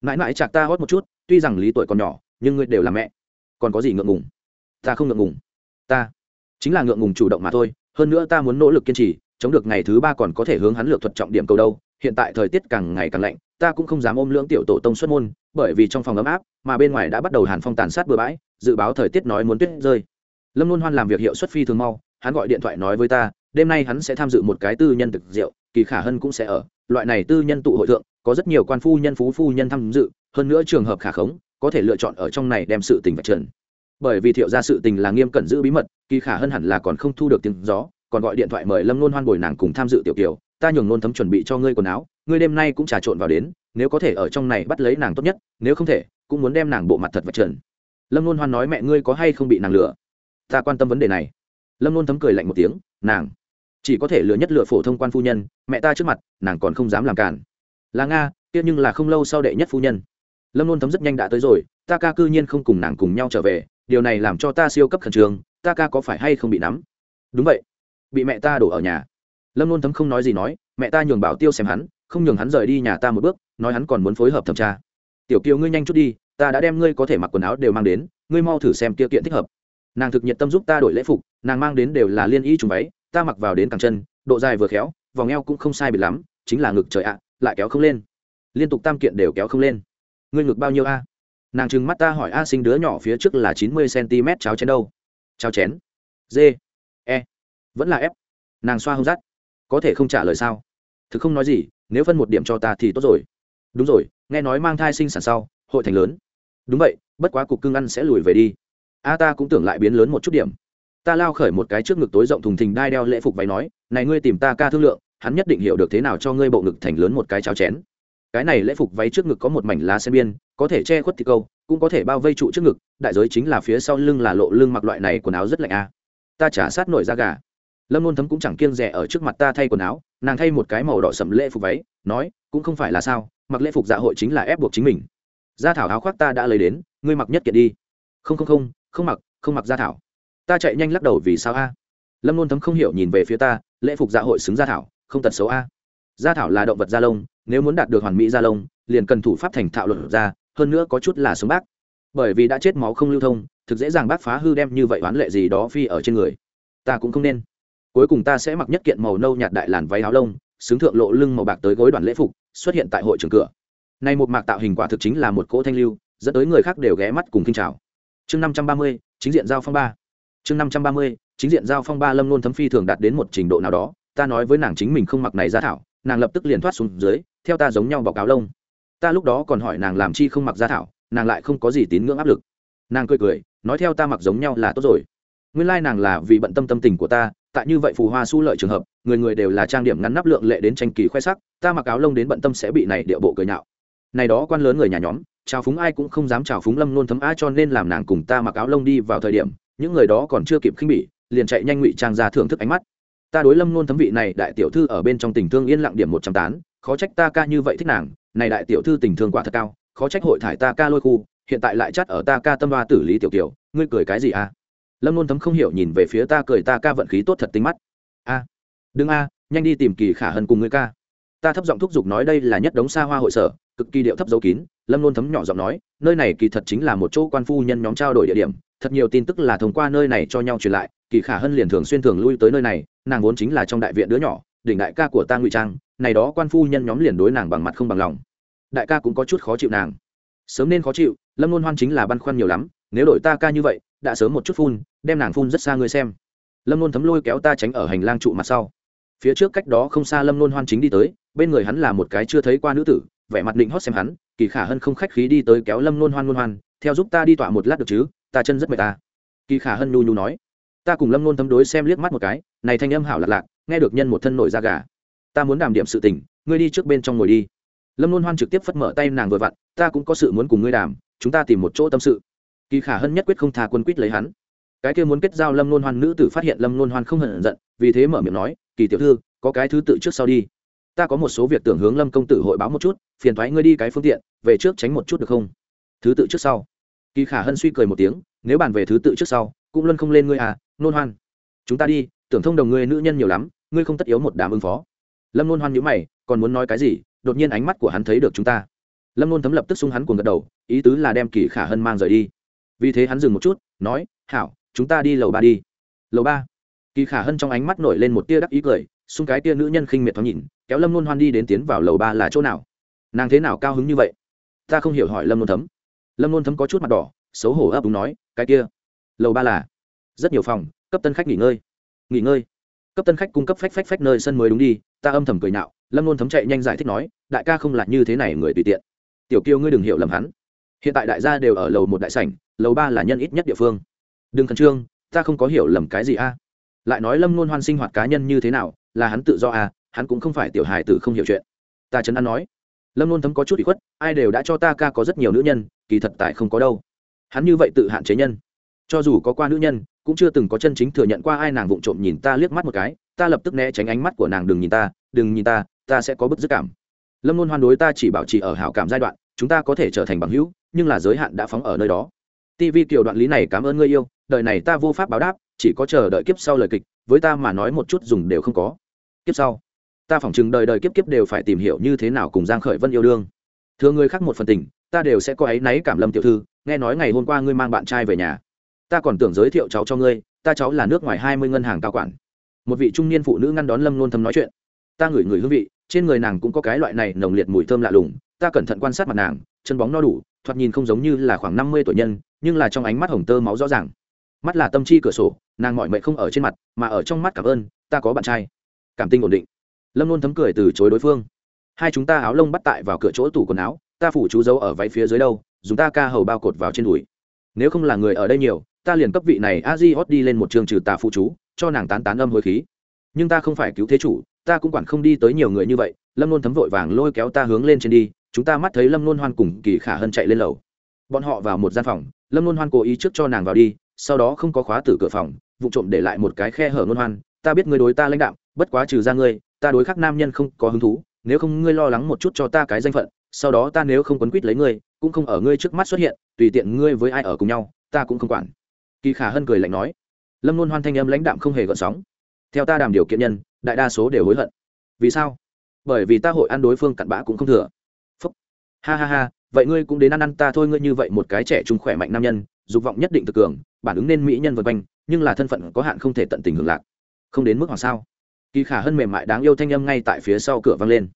Mãi mãi chạc ta hót một chút, tuy rằng lý tuổi còn nhỏ, nhưng ngươi đều là mẹ. Còn có gì ngượng ngùng? Ta không ngượng ngùng. Ta chính là ngượng ngùng chủ động mà thôi, hơn nữa ta muốn nỗ lực kiên trì, chống được ngày thứ ba còn có thể hướng hắn lược thuật trọng điểm cầu đâu. Hiện tại thời tiết càng ngày càng lạnh, ta cũng không dám ôm lưỡng tiểu tổ tông xuất môn, bởi vì trong phòng ấm áp, mà bên ngoài đã bắt đầu hàn phong tàn sát bừa bãi, dự báo thời tiết nói muốn tuyết rơi. Lâm luôn hoan làm việc hiệu suất phi thường mau hắn gọi điện thoại nói với ta, đêm nay hắn sẽ tham dự một cái tư nhân thực rượu, kỳ khả hân cũng sẽ ở. Loại này tư nhân tụ hội thượng, có rất nhiều quan phu nhân, phú phu nhân tham dự, hơn nữa trường hợp khả khống, có thể lựa chọn ở trong này đem sự tình vạch trần. Bởi vì thiệu ra sự tình là nghiêm cẩn giữ bí mật, kỳ khả hân hẳn là còn không thu được tiếng gió, còn gọi điện thoại mời lâm nôn hoan bồi nàng cùng tham dự tiểu kiều, ta nhường nôn thấm chuẩn bị cho ngươi quần áo, ngươi đêm nay cũng trà trộn vào đến, nếu có thể ở trong này bắt lấy nàng tốt nhất, nếu không thể, cũng muốn đem nàng bộ mặt thật vạch trần. Lâm nôn hoan nói, mẹ ngươi có hay không bị nàng lừa? Ta quan tâm vấn đề này lâm luôn thấm cười lạnh một tiếng, nàng chỉ có thể lừa nhất lựa phổ thông quan phu nhân, mẹ ta trước mặt, nàng còn không dám làm cản là nga, kia nhưng là không lâu sau đệ nhất phu nhân. Lâm luôn thấm rất nhanh đã tới rồi, ta ca cư nhiên không cùng nàng cùng nhau trở về, điều này làm cho ta siêu cấp khẩn trương, ta ca có phải hay không bị nắm? Đúng vậy, bị mẹ ta đổ ở nhà. Lâm luôn thấm không nói gì nói, mẹ ta nhường bảo tiêu xem hắn, không nhường hắn rời đi nhà ta một bước, nói hắn còn muốn phối hợp thẩm tra. Tiểu kiều ngươi nhanh chút đi, ta đã đem ngươi có thể mặc quần áo đều mang đến, ngươi mau thử xem Tiêu kiện thích hợp nàng thực nhiệt tâm giúp ta đổi lễ phục, nàng mang đến đều là liên y trùng váy, ta mặc vào đến cẳng chân, độ dài vừa khéo, vòng eo cũng không sai biệt lắm, chính là ngực trời ạ, lại kéo không lên. Liên tục tam kiện đều kéo không lên. Ngươi ngực bao nhiêu a? Nàng trừng mắt ta hỏi a sinh đứa nhỏ phía trước là chín mươi cm cháo chén đâu? Cháo chén. D e. Vẫn là f. Nàng xoa hông rắt có thể không trả lời sao? Thực không nói gì, nếu phân một điểm cho ta thì tốt rồi. Đúng rồi, nghe nói mang thai sinh sản sau, hội thành lớn. Đúng vậy, bất quá cục cưng ăn sẽ lùi về đi a ta cũng tưởng lại biến lớn một chút điểm. Ta lao khởi một cái trước ngực tối rộng thùng thình đai đeo lễ phục váy nói, này ngươi tìm ta ca thương lượng, hắn nhất định hiểu được thế nào cho ngươi bộ ngực thành lớn một cái cháo chén. Cái này lễ phục váy trước ngực có một mảnh lá sen biên, có thể che khuất thịt câu, cũng có thể bao vây trụ trước ngực, đại giới chính là phía sau lưng là lộ lưng mặc loại này quần áo rất lạnh a. Ta trả sát nổi da gà. Lâm luôn thấm cũng chẳng kiêng rẻ ở trước mặt ta thay quần áo, nàng thay một cái màu đỏ sậm lễ phục váy, nói, cũng không phải là sao, mặc lễ phục dạ hội chính là ép buộc chính mình. Gia thảo áo khoác ta đã lấy đến, ngươi mặc nhất kiện đi. Không không không không mặc không mặc gia thảo. Ta chạy nhanh lắc đầu vì sao a? Lâm nôn thấm không hiểu nhìn về phía ta, lễ phục dạ hội xứng gia thảo, không tật xấu a. Gia thảo là động vật da lông, nếu muốn đạt được hoàn mỹ da lông, liền cần thủ pháp thành thạo luật ra, hơn nữa có chút là sống bác. Bởi vì đã chết máu không lưu thông, thực dễ dàng bác phá hư đem như vậy oán lệ gì đó phi ở trên người. Ta cũng không nên. Cuối cùng ta sẽ mặc nhất kiện màu nâu nhạt đại làn váy áo lông, xứng thượng lộ lưng màu bạc tới gối đoàn lễ phục, xuất hiện tại hội trường cửa. Nay một mạc tạo hình quả thực chính là một cỗ thanh lưu, dẫn tới người khác đều ghé mắt cùng kinh trào chương năm trăm ba mươi, chính diện giao phong ba. Chương năm trăm ba mươi, chính diện giao phong ba lâm nôn thấm phi thường đạt đến một trình độ nào đó, ta nói với nàng chính mình không mặc này ra thảo, nàng lập tức liền thoát xuống dưới, theo ta giống nhau bọc áo lông. Ta lúc đó còn hỏi nàng làm chi không mặc ra thảo, nàng lại không có gì tín ngưỡng áp lực. Nàng cười cười, nói theo ta mặc giống nhau là tốt rồi. Nguyên lai nàng là vì bận tâm tâm tình của ta, tại như vậy phù hoa su lợi trường hợp, người người đều là trang điểm ngắn nắp lượng lệ đến tranh kỳ khoe sắc, ta mặc áo lông đến bận tâm sẽ bị này địa bộ cười nhạo. Này đó quan lớn người nhà nhóm chào phúng ai cũng không dám chào phúng lâm nôn thấm a cho nên làm nàng cùng ta mặc áo lông đi vào thời điểm, những người đó còn chưa kịp khinh bỉ, liền chạy nhanh ngụy trang ra thưởng thức ánh mắt. Ta đối lâm nôn thấm vị này đại tiểu thư ở bên trong tình thương yên lặng điểm một trăm tán khó trách ta ca như vậy thích nàng, này đại tiểu thư tình thương quả thật cao, khó trách hội thải ta ca lôi khu, hiện tại lại chắt ở ta ca tâm ba tử lý tiểu tiểu ngươi cười cái gì à? Lâm nôn thấm không hiểu nhìn về phía ta cười ta ca vận khí tốt thật tính mắt. A, đừng a, nhanh đi tìm kỳ khả hân cùng ngươi ca. Ta thấp giọng thúc giục nói đây là nhất đống xa hoa hội sở cực kỳ điệu thấp dấu kín, lâm luôn thấm nhỏ giọng nói, nơi này kỳ thật chính là một chỗ quan phu nhân nhóm trao đổi địa điểm, thật nhiều tin tức là thông qua nơi này cho nhau truyền lại, kỳ khả hân liền thường xuyên thường lui tới nơi này, nàng vốn chính là trong đại viện đứa nhỏ, đỉnh đại ca của ta ngụy trang, này đó quan phu nhân nhóm liền đối nàng bằng mặt không bằng lòng. Đại ca cũng có chút khó chịu nàng. Sớm nên khó chịu, lâm luôn hoan chính là băn khoăn nhiều lắm, nếu đổi ta ca như vậy, đã sớm một chút phun, đem nàng phun rất xa ngươi xem. Lâm luôn thấm lôi kéo ta tránh ở hành lang trụ mặt sau. Phía trước cách đó không xa lâm luôn hoan chính đi tới, bên người hắn là một cái chưa thấy qua nữ tử vẻ mặt định hót xem hắn, kỳ khả hân không khách khí đi tới kéo lâm nôn hoan nôn hoan, theo giúp ta đi tọa một lát được chứ, ta chân rất mệt ta. Kỳ khả hân nhu nhu nói. Ta cùng lâm nôn thấm đối xem liếc mắt một cái, này thanh âm hảo lạc lạc, nghe được nhân một thân nổi da gà. Ta muốn đảm điểm sự tình, ngươi đi trước bên trong ngồi đi. Lâm nôn hoan trực tiếp phất mở tay nàng vừa vặn, ta cũng có sự muốn cùng ngươi đàm, chúng ta tìm một chỗ tâm sự. Kỳ khả hân nhất quyết không tha quân quýt lấy hắn. Cái kia muốn kết giao lâm nôn hoan nữ tử phát hiện lâm nôn hoan không hận giận, vì thế mở miệng nói, kỳ tiểu thư, có cái thứ tự trước sau đi ta có một số việc tưởng hướng lâm công tử hội báo một chút, phiền thoái ngươi đi cái phương tiện, về trước tránh một chút được không? Thứ tự trước sau. Kỳ khả hân suy cười một tiếng, nếu bàn về thứ tự trước sau, cũng luân không lên ngươi à nôn hoan. Chúng ta đi, tưởng thông đồng ngươi nữ nhân nhiều lắm, ngươi không tất yếu một đám ứng phó. Lâm nôn hoan nhữ mày, còn muốn nói cái gì, đột nhiên ánh mắt của hắn thấy được chúng ta. Lâm nôn thấm lập tức sung hắn cuồng gật đầu, ý tứ là đem kỳ khả hân mang rời đi. Vì thế hắn dừng một chút, nói, hảo, chúng ta đi lầu ba đi. Lầu ba. Kỳ khả hân trong ánh mắt nổi lên một tia đắc ý cười, xung cái tia nữ nhân khinh miệt thoáng nhìn kéo lâm nôn hoan đi đến tiến vào lầu ba là chỗ nào? Nàng thế nào cao hứng như vậy? Ta không hiểu hỏi lâm nôn thấm. Lâm nôn thấm có chút mặt đỏ, xấu hổ ấp đúng nói, cái kia, lầu ba là rất nhiều phòng, cấp tân khách nghỉ ngơi. Nghỉ ngơi? Cấp tân khách cung cấp phách phách phách nơi sân mới đúng đi. Ta âm thầm cười nhạo. Lâm nôn thấm chạy nhanh giải thích nói, đại ca không là như thế này người tùy tiện. Tiểu kiêu ngươi đừng hiểu lầm hắn. Hiện tại đại gia đều ở lầu một đại sảnh, lầu ba là nhân ít nhất địa phương. Đừng khẩn trương, ta không có hiểu lầm cái gì a. Lại nói lâm nôn hoan sinh hoạt cá nhân như thế nào, là hắn tự do a hắn cũng không phải tiểu hài tử không hiểu chuyện. Ta chấn an nói. Lâm luôn thấm có chút bị khuất, ai đều đã cho ta ca có rất nhiều nữ nhân, kỳ thật tại không có đâu. Hắn như vậy tự hạn chế nhân. Cho dù có qua nữ nhân, cũng chưa từng có chân chính thừa nhận qua ai nàng vụng trộm nhìn ta liếc mắt một cái, ta lập tức né tránh ánh mắt của nàng đừng nhìn ta, đừng nhìn ta ta sẽ có bức dứt cảm. Lâm luôn hoan đối ta chỉ bảo trì ở hảo cảm giai đoạn, chúng ta có thể trở thành bằng hữu, nhưng là giới hạn đã phóng ở nơi đó. Tv kiểu đoạn lý này cảm ơn ngươi yêu, đời này ta vô pháp báo đáp, chỉ có chờ đợi kiếp sau lời kịch, với ta mà nói một chút dùng đều không có. Kiếp sau ta phỏng chừng đời đời kiếp kiếp đều phải tìm hiểu như thế nào cùng giang khởi vân yêu đương. Thừa người khác một phần tình, ta đều sẽ có ấy náy cảm lâm tiểu thư, nghe nói ngày hôm qua ngươi mang bạn trai về nhà. Ta còn tưởng giới thiệu cháu cho ngươi, ta cháu là nước ngoài hai mươi ngân hàng cao quản. Một vị trung niên phụ nữ ngăn đón lâm nôn thâm nói chuyện. Ta ngửi người hương vị, trên người nàng cũng có cái loại này nồng liệt mùi thơm lạ lùng, ta cẩn thận quan sát mặt nàng, chân bóng no đủ, thoạt nhìn không giống như là khoảng năm mươi tuổi nhân, nhưng là trong ánh mắt hồng tơ máu rõ ràng. Mắt là tâm chi cửa sổ, nàng mọi mệnh không ở trên mặt, mà ở trong mắt cảm ơn, ta có bạn trai. Cảm tình ổn định lâm luôn thấm cười từ chối đối phương. Hai chúng ta áo lông bắt tại vào cửa chỗ tủ quần áo, ta phủ chú dấu ở váy phía dưới đâu, dùng ta ca hầu bao cột vào trên đùi. Nếu không là người ở đây nhiều, ta liền cấp vị này a di hot đi lên một trường trừ tà phụ chú, cho nàng tán tán âm hơi khí. Nhưng ta không phải cứu thế chủ, ta cũng quản không đi tới nhiều người như vậy, lâm luôn thấm vội vàng lôi kéo ta hướng lên trên đi, chúng ta mắt thấy lâm luôn hoan cùng kỳ khả hân chạy lên lầu. Bọn họ vào một gian phòng, lâm luôn hoan cố ý trước cho nàng vào đi, sau đó không có khóa tử cửa phòng, vụ trộm để lại một cái khe hở luôn hoan, ta biết ngươi đối ta lãnh đạm, bất quá trừ ra ngươi ta đối khắc nam nhân không có hứng thú, nếu không ngươi lo lắng một chút cho ta cái danh phận, sau đó ta nếu không quấn quýt lấy ngươi, cũng không ở ngươi trước mắt xuất hiện, tùy tiện ngươi với ai ở cùng nhau, ta cũng không quản. Kỳ khả hân cười lạnh nói. Lâm luôn hoan thanh âm lãnh đạm không hề gợn sóng. Theo ta đàm điều kiện nhân, đại đa số đều hối hận. Vì sao? Bởi vì ta hội ăn đối phương cặn bã cũng không thừa. Phúc. Ha ha ha, vậy ngươi cũng đến ăn ăn ta thôi, ngươi như vậy một cái trẻ trung khỏe mạnh nam nhân, dục vọng nhất định thực cường, bản ứng nên mỹ nhân vân quanh, nhưng là thân phận có hạn không thể tận tình hưởng lạc. Không đến mức hoặc sao? Kỳ khả hơn mềm mại đáng yêu thanh âm ngay tại phía sau cửa vang lên.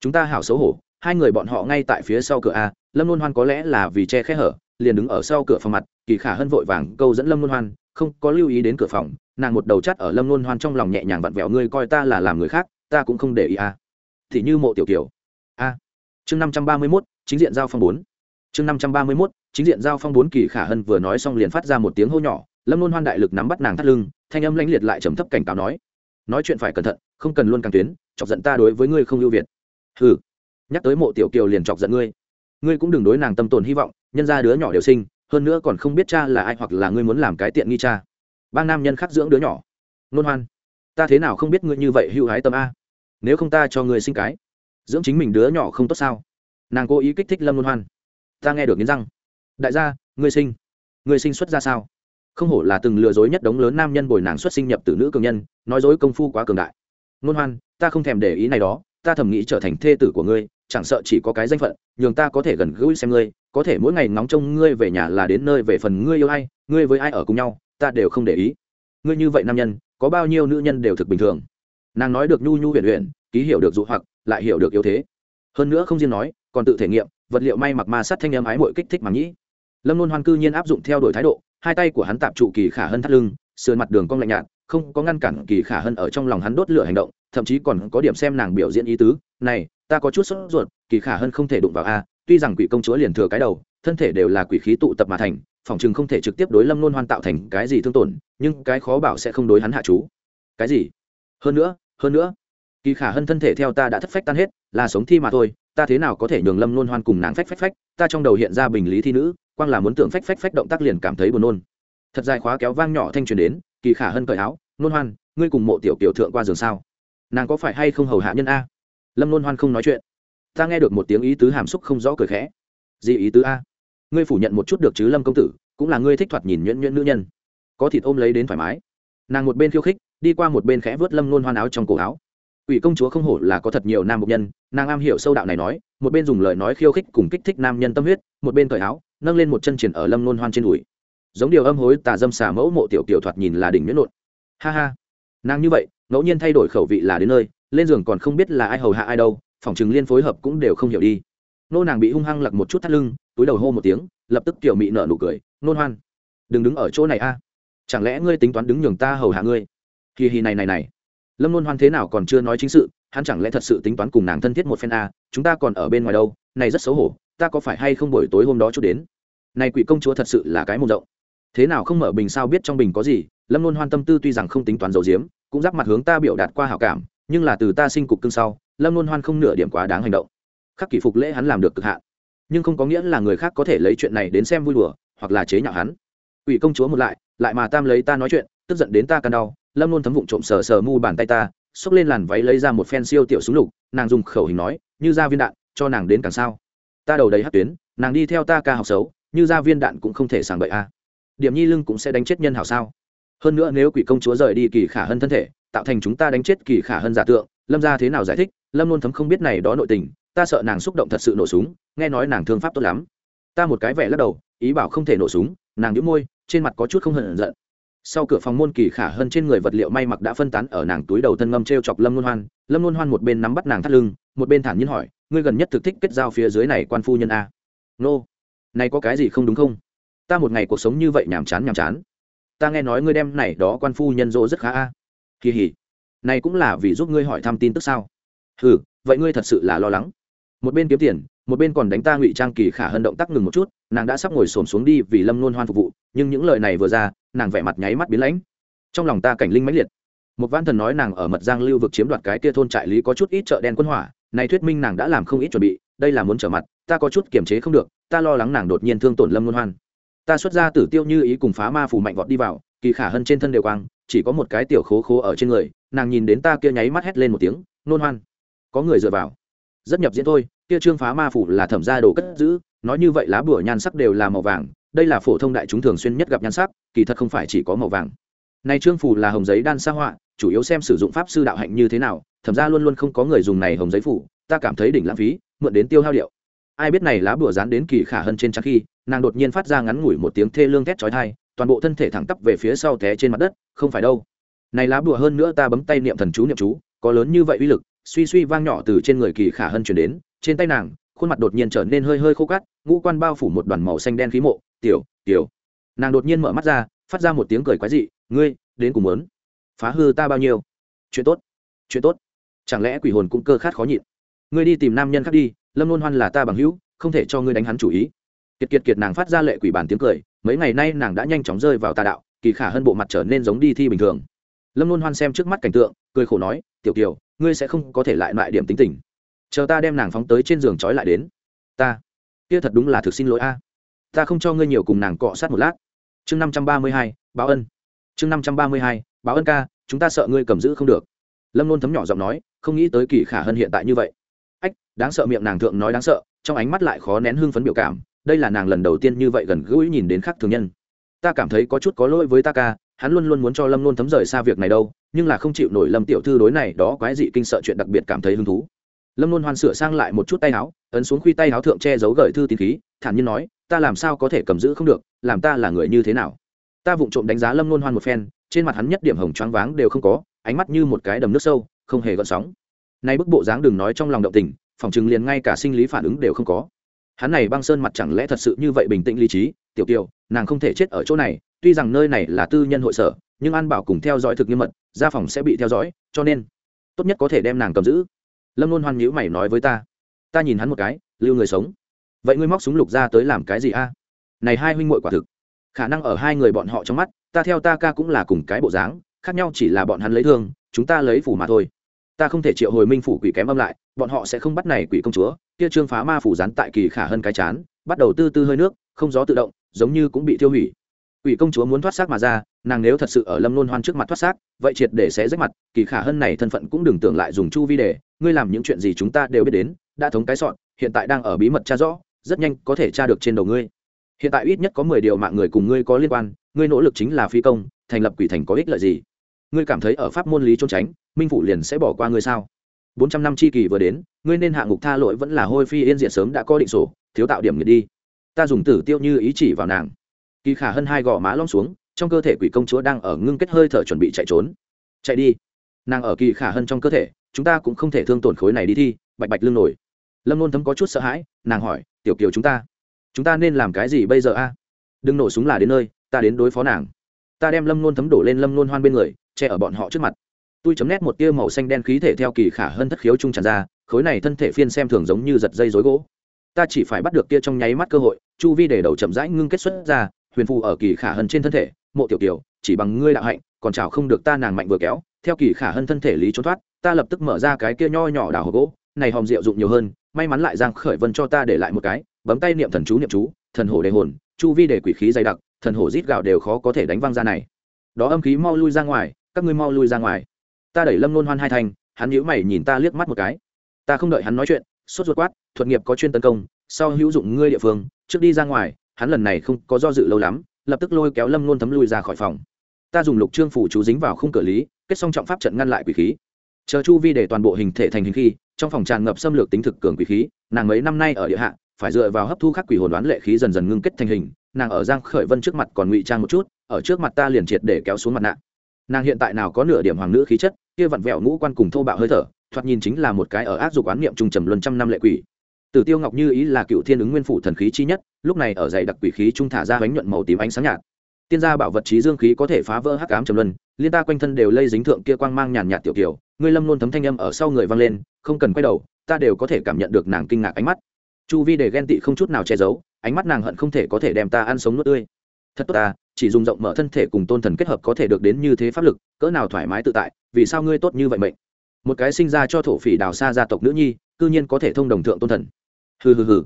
Chúng ta hảo xấu hổ, hai người bọn họ ngay tại phía sau cửa a, lâm luôn hoan có lẽ là vì che khẽ hở, liền đứng ở sau cửa phòng mặt, kỳ khả hơn vội vàng câu dẫn lâm luân hoan, không có lưu ý đến cửa phòng, nàng một đầu chắt ở lâm luân hoan trong lòng nhẹ nhàng vặn vẹo, ngươi coi ta là làm người khác, ta cũng không để ý a. thì như mộ tiểu kiều. A. Chương năm trăm ba mươi mốt, chính diện giao phong bốn. Chương năm trăm ba mươi mốt, chính diện giao phong bốn, kỳ khả hân vừa nói xong liền phát ra một tiếng hô nhỏ, lâm luân hoan đại lực nắm bắt nàng thắt lưng, thanh âm lãnh liệt lại trầm thấp cảnh cáo nói nói chuyện phải cẩn thận, không cần luôn càng tuyến, chọc giận ta đối với ngươi không ưu việt. Hừ, nhắc tới mộ tiểu kiều liền chọc giận ngươi. Ngươi cũng đừng đối nàng tâm tồn hy vọng, nhân ra đứa nhỏ đều sinh, hơn nữa còn không biết cha là ai hoặc là ngươi muốn làm cái tiện nghi cha. Ba nam nhân khắc dưỡng đứa nhỏ. Nôn hoan. Ta thế nào không biết ngươi như vậy hưu hái tâm a? Nếu không ta cho ngươi sinh cái, dưỡng chính mình đứa nhỏ không tốt sao? Nàng cố ý kích thích lâm nôn hoan. Ta nghe được nghiến răng. Đại gia, ngươi sinh. Ngươi sinh xuất ra sao? Không hổ là từng lừa dối nhất đống lớn nam nhân bồi nàng xuất sinh nhập từ nữ cường nhân, nói dối công phu quá cường đại. Nôn hoan, ta không thèm để ý này đó, ta thầm nghĩ trở thành thê tử của ngươi, chẳng sợ chỉ có cái danh phận, nhường ta có thể gần gũi xem ngươi, có thể mỗi ngày ngóng trông ngươi về nhà là đến nơi về phần ngươi yêu ai, ngươi với ai ở cùng nhau, ta đều không để ý. Ngươi như vậy nam nhân, có bao nhiêu nữ nhân đều thực bình thường. Nàng nói được nhu nhu huyền huyền, ký hiểu được dụ hoặc, lại hiểu được yếu thế. Hơn nữa không riêng nói, còn tự thể nghiệm, vật liệu may mặc ma sát thanh âm ái mội kích thích mà nghĩ. Lâm luôn hoan cư nhiên áp dụng theo đuổi thái độ hai tay của hắn tạm trụ kỳ khả hơn thắt lưng, sườn mặt đường cong lạnh nhạt, không có ngăn cản kỳ khả hơn ở trong lòng hắn đốt lửa hành động, thậm chí còn có điểm xem nàng biểu diễn ý tứ, này, ta có chút sốt ruột, kỳ khả hơn không thể đụng vào a, tuy rằng quỷ công chúa liền thừa cái đầu, thân thể đều là quỷ khí tụ tập mà thành, phòng chừng không thể trực tiếp đối lâm nôn hoan tạo thành cái gì thương tổn, nhưng cái khó bảo sẽ không đối hắn hạ chú. Cái gì? Hơn nữa hơn nữa, kỳ khả hơn thân thể theo ta đã thất phách tan hết, là sống thi mà thôi, ta thế nào có thể nhường lâm nôn hoan cùng nàng phách phách phách, ta trong đầu hiện ra bình lý thi nữ quang là muốn tưởng phách phách phách động tác liền cảm thấy buồn nôn. Thật dài khóa kéo vang nhỏ thanh truyền đến, kỳ khả hơn cởi áo, nôn hoan, ngươi cùng mộ tiểu kiểu thượng qua giường sao? Nàng có phải hay không hầu hạ nhân a? Lâm nôn hoan không nói chuyện. Ta nghe được một tiếng ý tứ hàm xúc không rõ cười khẽ. Gì ý tứ a? Ngươi phủ nhận một chút được chứ, lâm công tử, cũng là ngươi thích thoạt nhìn nhuyễn nhuyễn nữ nhân. Có thịt ôm lấy đến thoải mái. Nàng một bên khiêu khích, đi qua một bên khẽ vớt lâm nôn hoan áo trong cổ áo. Ủy công chúa không hổ là có thật nhiều nam mục nhân. Nàng am hiểu sâu đạo này nói, một bên dùng lời nói khiêu khích cùng kích thích nam nhân tâm huyết, một bên cởi áo nâng lên một chân triển ở lâm nôn hoan trên đùi. Giống điều âm hối tà dâm xà mẫu mộ tiểu kiểu thoạt nhìn là đỉnh miễn nộn. Ha ha. Nàng như vậy, ngẫu nhiên thay đổi khẩu vị là đến nơi, lên giường còn không biết là ai hầu hạ ai đâu, phòng chừng liên phối hợp cũng đều không hiểu đi. Nô nàng bị hung hăng lặc một chút thắt lưng, túi đầu hô một tiếng, lập tức tiểu mị nở nụ cười, nôn hoan, đừng đứng ở chỗ này a. Chẳng lẽ ngươi tính toán đứng nhường ta hầu hạ ngươi? Kỳ hì này này này. Lâm nôn hoan thế nào còn chưa nói chính sự, hắn chẳng lẽ thật sự tính toán cùng nàng thân thiết một phen a, chúng ta còn ở bên ngoài đâu, này rất xấu hổ, ta có phải hay không buổi tối hôm đó chút đến? Này quỷ công chúa thật sự là cái mồm rộng. Thế nào không mở bình sao biết trong bình có gì, lâm luôn hoan tâm tư tuy rằng không tính toán dầu diếm, cũng giáp mặt hướng ta biểu đạt qua hảo cảm, nhưng là từ ta sinh cục cưng sau, lâm luôn hoan không nửa điểm quá đáng hành động. Khắc kỷ phục lễ hắn làm được cực hạn. Nhưng không có nghĩa là người khác có thể lấy chuyện này đến xem vui đùa, hoặc là chế nhạo hắn. Quỷ công chúa một lại lại mà tam lấy ta nói chuyện, tức giận đến ta căn đau, lâm luôn thấm vụng trộm sờ sờ mu bàn tay ta, xốc lên làn váy lấy ra một phen siêu tiểu súng lục, nàng dùng khẩu hình nói, như ra viên đạn, cho nàng đến càng sao. Ta đầu đầy hát tuyến, nàng đi theo ta ca học xấu như ra viên đạn cũng không thể sàng bậy a. Điểm nhi lưng cũng sẽ đánh chết nhân hảo sao? Hơn nữa nếu quỷ công chúa rời đi kỳ khả hơn thân thể, tạo thành chúng ta đánh chết kỳ khả hơn giả tượng, lâm ra thế nào giải thích? Lâm luôn thấm không biết này đó nội tình, ta sợ nàng xúc động thật sự nổ súng, nghe nói nàng thương pháp tốt lắm. Ta một cái vẻ lắc đầu, ý bảo không thể nổ súng, nàng nhũ môi, trên mặt có chút không hận giận. Sau cửa phòng môn kỳ khả hơn trên người vật liệu may mặc đã phân tán ở nàng túi đầu thân ngâm t r e o chọc lâm luân hoan. Lâm luân hoan một bên nắm bắt nàng thắt lưng, một bên thản nhiên hỏi, ngươi gần nhất thực thích kết giao phía dưới này quan phu nhân a? Nô này có cái gì không đúng không? Ta một ngày cuộc sống như vậy nhàm chán nhàm chán. Ta nghe nói ngươi đem này đó quan phu nhân dỗ rất khá a. Kỳ hỉ. Này cũng là vì giúp ngươi hỏi thăm tin tức sao? Ừ vậy ngươi thật sự là lo lắng. Một bên kiếm tiền, một bên còn đánh ta ngụy trang kỳ khả hơn động tác ngừng một chút, nàng đã sắp ngồi xổm xuống đi vì lâm nôn hoan phục vụ, nhưng những lời này vừa ra, nàng vẻ mặt nháy mắt biến lãnh. Trong lòng ta cảnh linh mãnh liệt. Một văn thần nói nàng ở mật giang lưu vực chiếm đoạt cái kia thôn trại lý có chút ít chợ đen quân hỏa, này thuyết minh nàng đã làm không ít chuẩn bị, đây là muốn trở mặt, ta có chút kiềm chế không được ta lo lắng nàng đột nhiên thương tổn lâm nôn hoan. Ta xuất ra tử tiêu như ý cùng phá ma phủ mạnh vọt đi vào, kỳ khả hơn trên thân đều quang, chỉ có một cái tiểu khố khố ở trên người, nàng nhìn đến ta kia nháy mắt hét lên một tiếng nôn hoan, có người dựa vào. Rất nhập diễn thôi, kia trương phá ma phủ là thẩm gia đồ cất giữ, nói như vậy lá bùa nhan sắc đều là màu vàng, đây là phổ thông đại chúng thường xuyên nhất gặp nhan sắc, kỳ thật không phải chỉ có màu vàng. Này trương phủ là hồng giấy đan sa họa, chủ yếu xem sử dụng pháp sư đạo hạnh như thế nào, thẩm ra luôn luôn không có người dùng này hồng giấy phủ ta cảm thấy đỉnh lãng phí, mượn đến tiêu hao điệu ai biết này lá bùa dán đến kỳ khả hơn trên trắng khi, nàng đột nhiên phát ra ngắn ngủi một tiếng thê lương thét chói tai, toàn bộ thân thể thẳng tắp về phía sau té trên mặt đất, không phải đâu. Này lá bùa hơn nữa ta bấm tay niệm thần chú niệm chú, có lớn như vậy uy lực, suy suy vang nhỏ từ trên người kỳ khả hân chuyển đến, trên tay nàng, khuôn mặt đột nhiên trở nên hơi hơi khô cát, ngũ quan bao phủ một đoàn màu xanh đen khí mộ, tiểu tiểu. Nàng đột nhiên mở mắt ra, phát ra một tiếng cười quái dị, ngươi, đến cùng muốn phá hư ta bao nhiêu? Chuyện tốt chuyện tốt. Chẳng lẽ quỷ hồn cũng cơ khát khó nhịn? Ngươi đi tìm nam nhân khác đi lâm luôn hoan là ta bằng hữu, không thể cho ngươi đánh hắn chủ ý. Kiệt kiệt kiệt nàng phát ra lệ quỷ bản tiếng cười, mấy ngày nay nàng đã nhanh chóng rơi vào tà đạo, kỳ khả hơn bộ mặt trở nên giống đi thi bình thường. Lâm luôn hoan xem trước mắt cảnh tượng, cười khổ nói, tiểu kiều, ngươi sẽ không có thể lại loại điểm tính tình. Chờ ta đem nàng phóng tới trên giường trói lại đến. Ta? Kia thật đúng là thực xin lỗi a. Ta không cho ngươi nhiều cùng nàng cọ sát một lát. Chương năm trăm ba mươi hai, báo ân. Chương năm trăm ba mươi hai, báo ân ca, chúng ta sợ ngươi cầm giữ không được. Lâm luôn thấm nhỏ giọng nói, không nghĩ tới kỳ khả hơn hiện tại như vậy đáng sợ miệng nàng thượng nói đáng sợ, trong ánh mắt lại khó nén hưng phấn biểu cảm, đây là nàng lần đầu tiên như vậy gần gũi nhìn đến khác thường nhân. Ta cảm thấy có chút có lỗi với ta ca, hắn luôn luôn muốn cho lâm luôn thấm rời xa việc này đâu, nhưng là không chịu nổi lâm tiểu thư đối này, đó quái dị kinh sợ chuyện đặc biệt cảm thấy hứng thú. Lâm luôn hoan sửa sang lại một chút tay áo, ấn xuống khuy tay áo thượng che giấu gởi thư tín khí, thản nhiên nói, ta làm sao có thể cầm giữ không được, làm ta là người như thế nào? Ta vụng trộm đánh giá lâm luôn hoan một phen, trên mặt hắn nhất điểm hồng choáng váng đều không có, ánh mắt như một cái đầm nước sâu, không hề gợn sóng. Nay bức bộ dáng đừng nói trong lòng động tình phòng chừng liền ngay cả sinh lý phản ứng đều không có. Hắn này băng sơn mặt chẳng lẽ thật sự như vậy bình tĩnh lý trí? Tiểu kiều, nàng không thể chết ở chỗ này, tuy rằng nơi này là tư nhân hội sở, nhưng an bảo cùng theo dõi thực nghiêm mật, gia phòng sẽ bị theo dõi, cho nên tốt nhất có thể đem nàng cầm giữ. Lâm luôn hoan nhữ mày nói với ta ta nhìn hắn một cái, lưu người sống. Vậy ngươi móc súng lục ra tới làm cái gì a? Này hai huynh muội quả thực. Khả năng ở hai người bọn họ trong mắt, ta theo ta ca cũng là cùng cái bộ dáng, khác nhau chỉ là bọn hắn lấy thương, chúng ta lấy phủ mà thôi ta không thể triệu hồi minh phủ quỷ kém âm lại, bọn họ sẽ không bắt này quỷ công chúa, kia trương phá ma phủ rán tại kỳ khả hơn cái chán, bắt đầu tư tư hơi nước, không gió tự động, giống như cũng bị tiêu hủy. Quỷ công chúa muốn thoát xác mà ra, nàng nếu thật sự ở lâm nôn hoan trước mặt thoát xác, vậy triệt để sẽ rách mặt, kỳ khả hơn này thân phận cũng đừng tưởng lại dùng chu vi để, ngươi làm những chuyện gì chúng ta đều biết đến, đã thống cái sọn, hiện tại đang ở bí mật tra rõ, rất nhanh có thể tra được trên đầu ngươi. Hiện tại ít nhất có mười điều mạng người cùng ngươi có liên quan, ngươi nỗ lực chính là phi công, thành lập quỷ thành có ích lợi gì? Ngươi cảm thấy ở pháp môn lý trốn tránh, minh phủ liền sẽ bỏ qua ngươi sao? Bốn trăm năm chi kỳ vừa đến, ngươi nên hạ ngục tha lỗi vẫn là hôi phi yên diện sớm đã có định sổ, thiếu tạo điểm nghiệt đi. Ta dùng tử tiêu như ý chỉ vào nàng. Kỳ khả hơn hai gò má lom xuống, trong cơ thể quỷ công chúa đang ở ngưng kết hơi thở chuẩn bị chạy trốn. Chạy đi. Nàng ở kỳ khả hơn trong cơ thể, chúng ta cũng không thể thương tổn khối này đi thi, bạch bạch lưng nổi. Lâm nôn thấm có chút sợ hãi, nàng hỏi, tiểu kiều chúng ta chúng ta nên làm cái gì bây giờ a? Đừng nổ súng là đến nơi, ta đến đối phó nàng. Ta đem lâm nôn thấm đổ lên lâm nôn hoan bên người che ở bọn họ trước mặt. Tôi chấm nét một tia màu xanh đen khí thể theo kỳ khả hơn thất khiếu trung tràn ra, khối này thân thể phiên xem thường giống như giật dây rối gỗ. Ta chỉ phải bắt được kia trong nháy mắt cơ hội, chu vi để đầu chậm rãi ngưng kết xuất ra, huyền phù ở kỳ khả hơn trên thân thể, mộ tiểu kiều, chỉ bằng ngươi đạo hạnh, còn chảo không được ta nàng mạnh vừa kéo, theo kỳ khả hơn thân thể lý trốn thoát, ta lập tức mở ra cái kia nho nhỏ đào hộp gỗ, này hòm rượu dụng nhiều hơn, may mắn lại giang khởi vân cho ta để lại một cái, bấm tay niệm thần chú niệm chú, thần hổ đề hồn, chu vi để quỷ khí dày đặc, thần hổ rít gạo đều khó có thể đánh văng ra này. Đó âm khí mau lui ra ngoài các ngươi mau lui ra ngoài. Ta đẩy lâm nôn hoan hai thành, hắn nhíu mày nhìn ta liếc mắt một cái. Ta không đợi hắn nói chuyện, sốt ruột quát, thuật nghiệp có chuyên tấn công, sau hữu dụng ngươi địa phương, trước đi ra ngoài, hắn lần này không có do dự lâu lắm, lập tức lôi kéo lâm nôn thấm lui ra khỏi phòng. Ta dùng lục trương phủ chú dính vào khung cửa lý, kết xong trọng pháp trận ngăn lại quỷ khí. Chờ chu vi để toàn bộ hình thể thành hình khi, trong phòng tràn ngập xâm lược tính thực cường quỷ khí, nàng mấy năm nay ở địa hạ, phải dựa vào hấp thu khắc quỷ hồn đoán lệ khí dần dần ngưng kết thành hình, nàng ở giang khởi vân trước mặt còn ngụy trang một chút, ở trước mặt ta liền triệt để kéo xuống mặt nạ nàng hiện tại nào có nửa điểm hoàng nữ khí chất kia vặn vẹo ngũ quan cùng thô bạo hơi thở thoạt nhìn chính là một cái ở áp dụng oán niệm trung trầm luân trăm năm lệ quỷ Tử Tiêu Ngọc Như ý là cựu thiên ứng nguyên phủ thần khí chi nhất, lúc này ở dày đặc quỷ khí trung thả ra ánh nhuận màu tím ánh sáng nhạt. Tiên gia bảo vật trí dương khí có thể phá vỡ hắc ám trầm luân, liên ta quanh thân đều lây dính thượng kia quang mang nhàn nhạt tiểu kiều, ngươi lâm luôn thấm thanh âm ở sau người vang lên, không cần quay đầu, ta đều có thể cảm nhận được nàng kinh ngạc ánh mắt. Chu Vi để ghen tị không chút nào che giấu, ánh mắt nàng hận không thể có thể đem ta ăn sống nuốt tươi. Thật tốt ta, chỉ dùng rộng mở thân thể cùng tôn thần kết hợp có thể được đến như thế pháp lực, cỡ nào thoải mái tự tại, vì sao ngươi tốt như vậy mệnh? Một cái sinh ra cho thổ phỉ đào xa gia tộc nữ nhi, cư nhiên có thể thông đồng thượng tôn thần. Hừ hừ hừ.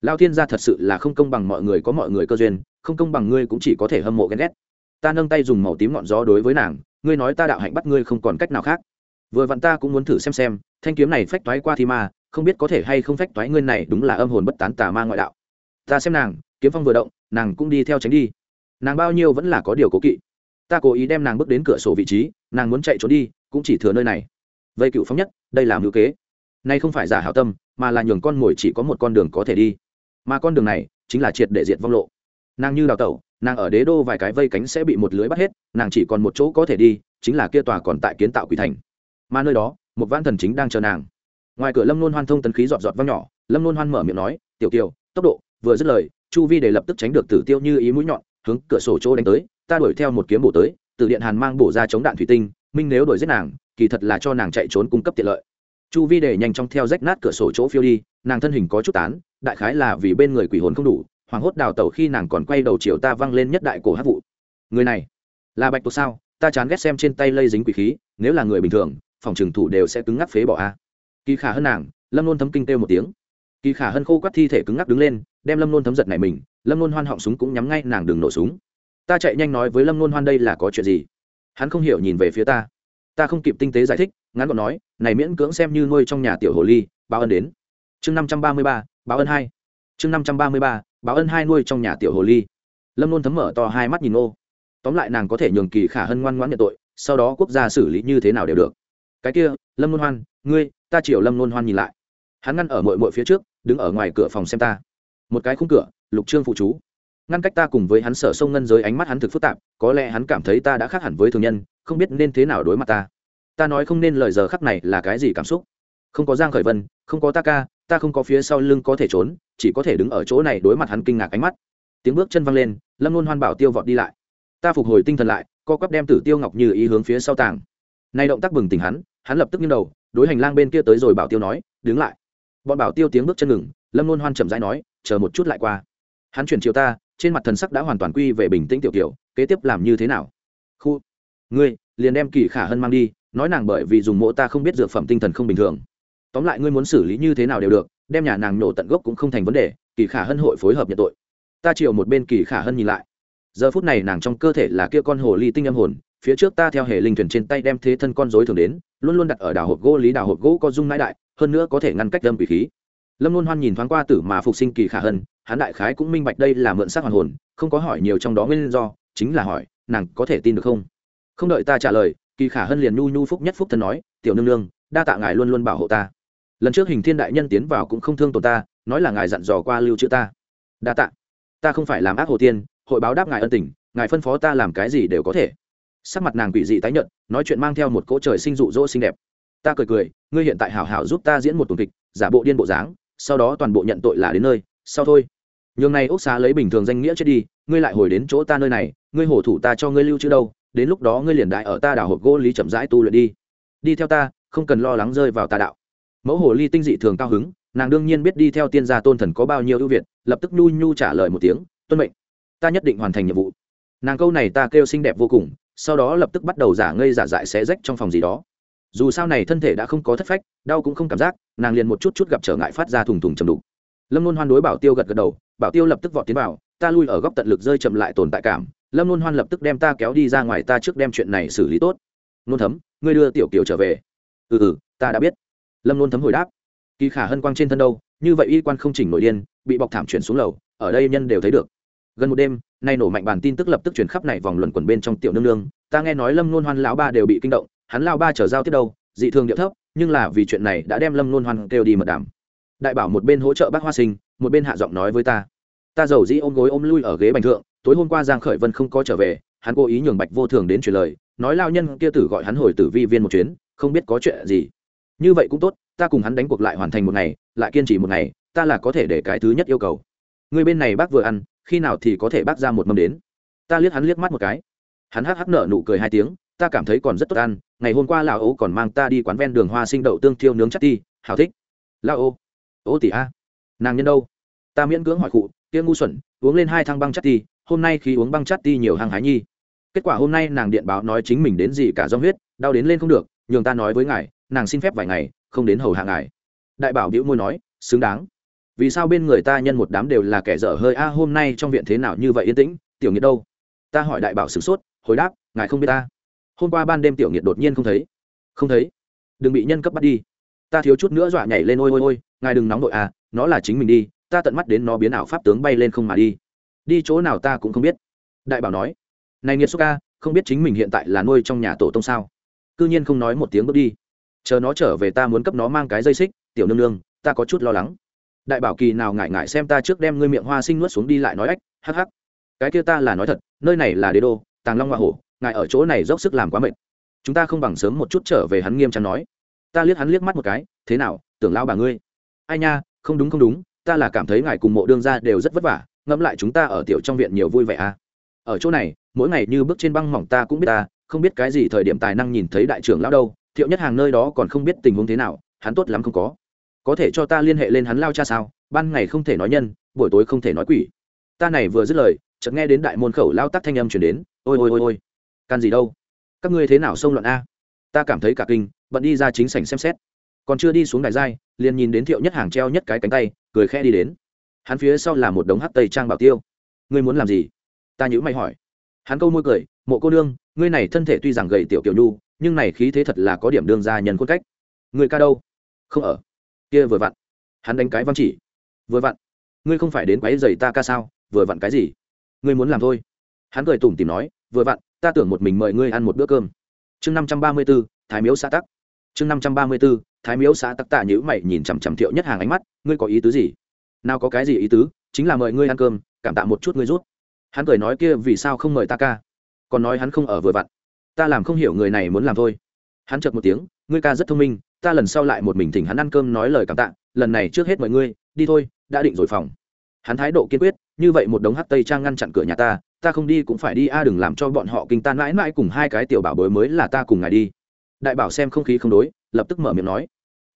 Lao thiên gia thật sự là không công bằng mọi người có mọi người cơ duyên không công bằng ngươi cũng chỉ có thể hâm mộ ghen ghét. Ta nâng tay dùng màu tím ngọn gió đối với nàng ngươi nói ta đạo hạnh bắt ngươi không còn cách nào khác. Vừa vặn ta cũng muốn thử xem xem thanh kiếm này phách toái qua thi ma không biết có thể hay không phách toái ngươi này đúng là âm hồn bất tán tà ma ngoại đạo. Ta xem nàng kiếm phong vừa động nàng cũng đi theo tránh đi nàng bao nhiêu vẫn là có điều cố kỵ. Ta cố ý đem nàng bước đến cửa sổ vị trí, nàng muốn chạy trốn đi, cũng chỉ thừa nơi này. Vây cựu phóng nhất, đây là mưu kế. Nay không phải giả hảo tâm, mà là nhường con mồi chỉ có một con đường có thể đi. Mà con đường này, chính là triệt để diệt vong lộ. Nàng như đào tẩu, nàng ở đế đô vài cái vây cánh sẽ bị một lưới bắt hết, nàng chỉ còn một chỗ có thể đi, chính là kia tòa còn tại kiến tạo quỷ thành. Mà nơi đó, một vãn thần chính đang chờ nàng. Ngoài cửa lâm nôn hoan thông tấn khí giọt giọt văng nhỏ, lâm nôn hoan mở miệng nói, tiểu kiều, tốc độ vừa dứt lời, chu vi để lập tức tránh được tử tiêu như ý mũi nhọn hướng cửa sổ chỗ đánh tới, ta đuổi theo một kiếm bổ tới, từ điện hàn mang bổ ra chống đạn thủy tinh, minh nếu đuổi giết nàng, kỳ thật là cho nàng chạy trốn cung cấp tiện lợi. Chu vi để nhanh chóng theo rách nát cửa sổ chỗ phiêu đi, nàng thân hình có chút tán, đại khái là vì bên người quỷ hồn không đủ hoảng hốt đào tẩu khi nàng còn quay đầu chiều ta văng lên nhất đại cổ hát vụ. Người này, là bạch tuộc sao? Ta chán ghét xem trên tay lây dính quỷ khí, nếu là người bình thường, phòng trừng thủ đều sẽ cứng ngắc phế bỏ a. Kỳ khả hơn nàng, lâm luôn thấm kinh têu một tiếng. Kỳ khả hơn khô quát thi thể cứng ngắc đứng lên đem lâm nôn thấm giật này mình, lâm nôn hoan họng súng cũng nhắm ngay nàng đừng nổ súng. Ta chạy nhanh nói với lâm nôn hoan đây là có chuyện gì? Hắn không hiểu nhìn về phía ta. Ta không kịp tinh tế giải thích, ngắn gọn nói, này miễn cưỡng xem như nuôi trong nhà tiểu hồ ly, báo ân đến. Chương năm trăm ba mươi ba, báo ân hai. Chương năm trăm ba mươi ba, báo ân hai nuôi trong nhà tiểu hồ ly. Lâm nôn thấm mở to hai mắt nhìn ô tóm lại nàng có thể nhường kỳ khả hân ngoan ngoãn nhận tội, sau đó quốc gia xử lý như thế nào đều được. Cái kia, lâm nôn hoan, ngươi, ta chịu lâm nôn hoan nhìn lại. Hắn ngăn ở mội mội phía trước, đứng ở ngoài cửa phòng xem ta một cái khung cửa, lục trương phụ chú. Ngăn cách ta cùng với hắn sở sông ngân giới ánh mắt hắn thực phức tạp, có lẽ hắn cảm thấy ta đã khác hẳn với thường nhân, không biết nên thế nào đối mặt ta. Ta nói không nên lời giờ khắc này là cái gì cảm xúc? Không có giang khởi vân, không có ta ca, ta không có phía sau lưng có thể trốn, chỉ có thể đứng ở chỗ này đối mặt hắn kinh ngạc ánh mắt. Tiếng bước chân văng lên, lâm luôn hoan bảo tiêu vọt đi lại. Ta phục hồi tinh thần lại, co quắp đem tử tiêu ngọc như ý hướng phía sau tàng. Nay động tác bừng tỉnh hắn hắn lập tức nghiêng đầu, đối hành lang bên kia tới rồi bảo tiêu nói, đứng lại. Bọn bảo tiêu tiếng bước chân ngừng, lâm luôn hoan chậm rãi nói chờ một chút lại qua. Hắn chuyển chiều ta, trên mặt thần sắc đã hoàn toàn quy về bình tĩnh tiểu kiểu, kế tiếp làm như thế nào? Khu, ngươi, liền đem kỳ khả hân mang đi, nói nàng bởi vì dùng mộ ta không biết dược phẩm tinh thần không bình thường. Tóm lại ngươi muốn xử lý như thế nào đều được, đem nhà nàng nổ tận gốc cũng không thành vấn đề, kỳ khả hân hội phối hợp nhận tội. Ta chiều một bên kỳ khả hân nhìn lại. Giờ phút này nàng trong cơ thể là kia con hồ ly tinh âm hồn, phía trước ta theo hệ linh thuyền trên tay đem thế thân con dối thường đến, luôn luôn đặt ở đảo hộp gỗ lý đảo hộp gỗ có dung nãi đại, hơn nữa có thể ngăn cách đâm quỷ khí lâm luôn hoan nhìn thoáng qua tử mà phục sinh kỳ khả hân hắn đại khái cũng minh bạch đây là mượn xác hoàn hồn không có hỏi nhiều trong đó nguyên do chính là hỏi nàng có thể tin được không? Không đợi ta trả lời kỳ khả hân liền nhu nhu phúc nhất phúc thân nói tiểu nương nương đa tạ ngài luôn luôn bảo hộ ta. Lần trước hình thiên đại nhân tiến vào cũng không thương tổn ta nói là ngài dặn dò qua lưu trữ ta. Đa tạ. Ta không phải làm ác hồ tiên hội báo đáp ngài ân tình ngài phân phó ta làm cái gì đều có thể. Sắc mặt nàng quỷ dị tái nhợt, nói chuyện mang theo một cỗ trời sinh dụ dỗ xinh đẹp. Ta cười cười ngươi hiện tại hảo hảo giúp ta diễn một tuần kịch giả bộ điên bộ dáng sau đó toàn bộ nhận tội là đến nơi, sau thôi. Nhường này ốc xá lấy bình thường danh nghĩa chết đi, ngươi lại hồi đến chỗ ta nơi này, ngươi hổ thủ ta cho ngươi lưu chữ đâu, đến lúc đó ngươi liền đại ở ta đảo hộp gỗ lý chậm rãi tu luyện đi. Đi theo ta, không cần lo lắng rơi vào tà đạo. Mẫu hồ ly tinh dị thường cao hứng, nàng đương nhiên biết đi theo tiên gia tôn thần có bao nhiêu ưu việt, lập tức nhu nhu trả lời một tiếng, tuân mệnh, ta nhất định hoàn thành nhiệm vụ. Nàng câu này ta kêu xinh đẹp vô cùng, sau đó lập tức bắt đầu giả ngây giả dại xé rách trong phòng gì đó dù sao này thân thể đã không có thất phách, đau cũng không cảm giác, nàng liền một chút chút gặp trở ngại phát ra thùng thùng chầm đục. Lâm luôn hoan đối bảo tiêu gật gật đầu, bảo tiêu lập tức vọt tiến vào, ta lui ở góc tận lực rơi chậm lại tồn tại cảm. Lâm luôn hoan lập tức đem ta kéo đi ra ngoài, ta trước đem chuyện này xử lý tốt. Nôn thấm, ngươi đưa tiểu kiều trở về. Ừ ừ ta đã biết. Lâm nôn thấm hồi đáp, kỳ khả hân quang trên thân đâu, như vậy y quan không chỉnh nội điên, bị bọc thảm chuyển xuống lầu, ở đây nhân đều thấy được. Gần một đêm, nay nổ mạnh bản tin tức lập tức chuyển khắp này vòng luẩn quẩn bên trong tiểu nương nương. Ta nghe nói lâm nôn hoan lão ba đều bị kinh động hắn lao ba trở giao tiếp đâu, dị thường điệu thấp, nhưng là vì chuyện này đã đem lâm luôn hoan kêu đi mật đàm. Đại bảo một bên hỗ trợ bác hoa sinh, một bên hạ giọng nói với ta. Ta giàu dĩ ôm gối ôm lui ở ghế bành thượng, tối hôm qua giang khởi vân không có trở về, hắn cố ý nhường bạch vô thường đến truyền lời, nói lao nhân kia tử gọi hắn hồi tử vi viên một chuyến, không biết có chuyện gì. Như vậy cũng tốt, ta cùng hắn đánh cuộc lại hoàn thành một ngày, lại kiên trì một ngày, ta là có thể để cái thứ nhất yêu cầu. Người bên này bác vừa ăn, khi nào thì có thể bác ra một mâm đến. Ta liếc hắn liếc mắt một cái. Hắn hắc hắc nở nụ cười hai tiếng ta cảm thấy còn rất tốt ăn, ngày hôm qua lão ô còn mang ta đi quán ven đường hoa sinh đậu tương thiêu nướng chắc ti hào thích. Lão ô ô tỷ a, nàng nhân đâu? Ta miễn cưỡng hỏi cụ, kia ngu xuẩn, uống lên hai thang băng chắc ti, hôm nay khi uống băng chắc ti nhiều hàng hái nhi. Kết quả hôm nay nàng điện báo nói chính mình đến gì cả do huyết, đau đến lên không được, nhường ta nói với ngài, nàng xin phép vài ngày, không đến hầu hạ ngài. Đại bảo đĩu môi nói, xứng đáng. Vì sao bên người ta nhân một đám đều là kẻ dở hơi a, hôm nay trong viện thế nào như vậy yên tĩnh, tiểu nghĩa đâu? Ta hỏi đại bảo sửng sốt, hồi đáp, ngài không biết ta hôm qua ban đêm tiểu nghiệt đột nhiên không thấy. Không thấy? Đừng bị nhân cấp bắt đi. Ta thiếu chút nữa dọa nhảy lên, ôi ôi ôi, ngài đừng nóng đội à nó là chính mình đi, ta tận mắt đến nó biến ảo pháp tướng bay lên không mà đi. Đi chỗ nào ta cũng không biết. Đại bảo nói, này nghiệt xúc ca, không biết chính mình hiện tại là nuôi trong nhà tổ tông sao? Cư nhiên không nói một tiếng bước đi. Chờ nó trở về ta muốn cấp nó mang cái dây xích, tiểu nương nương, ta có chút lo lắng. Đại bảo kỳ nào ngại ngại xem ta trước đem ngươi miệng hoa sinh nuốt xuống đi lại nói ách, hắc hắc, cái kia ta là nói thật, nơi này là đế đô, tàng long hoa hổ ngài ở chỗ này dốc sức làm quá mệt. Chúng ta không bằng sớm một chút trở về hắn nghiêm trang nói. Ta liếc hắn liếc mắt một cái, thế nào, tưởng lao bà ngươi? Ai nha, không đúng không đúng, ta là cảm thấy ngài cùng mộ đương ra đều rất vất vả, ngẫm lại chúng ta ở tiểu trong viện nhiều vui vẻ à. Ở chỗ này, mỗi ngày như bước trên băng mỏng ta cũng biết ta, không biết cái gì thời điểm tài năng nhìn thấy đại trưởng lão đâu, thiệu nhất hàng nơi đó còn không biết tình huống thế nào, hắn tốt lắm không có. Có thể cho ta liên hệ lên hắn lao cha sao, ban ngày không thể nói nhân, buổi tối không thể nói quỷ. Ta này vừa dứt lời, chợt nghe đến đại môn khẩu lao tắc thanh âm chuyển đến, ôi ôi ôi ôi can gì đâu. Các ngươi thế nào xông loạn a? Ta cảm thấy cả kinh, bận đi ra chính sảnh xem xét. Còn chưa đi xuống đài giai, liền nhìn đến thiệu nhất hàng treo nhất cái cánh tay, cười khẽ đi đến. Hắn phía sau là một đống hắc tây trang bảo tiêu. Ngươi muốn làm gì? Ta nhữ mày hỏi. Hắn câu môi cười, mộ cô nương, ngươi này thân thể tuy rằng gầy tiểu kiểu nhu, nhưng này khí thế thật là có điểm đương gia nhân khuôn cách. Người ca đâu? Không ở. Kia vừa vặn. Hắn đánh cái văn chỉ. Vừa vặn. Ngươi không phải đến quấy giày ta ca sao? Vừa vặn cái gì? Ngươi muốn làm thôi. Hắn cười tủm tìm nói, vừa vặn ta tưởng một mình mời ngươi ăn một bữa cơm. Chương năm trăm ba mươi b ố thái miếu xã tắc. Chương năm trăm ba mươi b ố thái miếu xã tắc tạ nhữ mày nhìn chằm chằm thiệu nhất hàng ánh mắt, ngươi có ý tứ gì? Nào có cái gì ý tứ, chính là mời ngươi ăn cơm, cảm tạ một chút ngươi rút hắn cười nói kia vì sao không mời ta ca? Còn nói hắn không ở vừa vặn. Ta làm không hiểu người này muốn làm thôi. Hắn chợt một tiếng, ngươi ca rất thông minh, ta lần sau lại một mình thỉnh hắn ăn cơm nói lời cảm tạ, lần này trước hết mọi ngươi, đi thôi, đã định rồi phòng. Hắn thái độ kiên quyết như vậy một đống hắc tây trang ngăn chặn cửa nhà ta ta không đi cũng phải đi, a, đừng làm cho bọn họ kinh tan mãi mãi cùng hai cái tiểu bảo bối mới là ta cùng ngài đi. Đại bảo xem không khí không đối, lập tức mở miệng nói.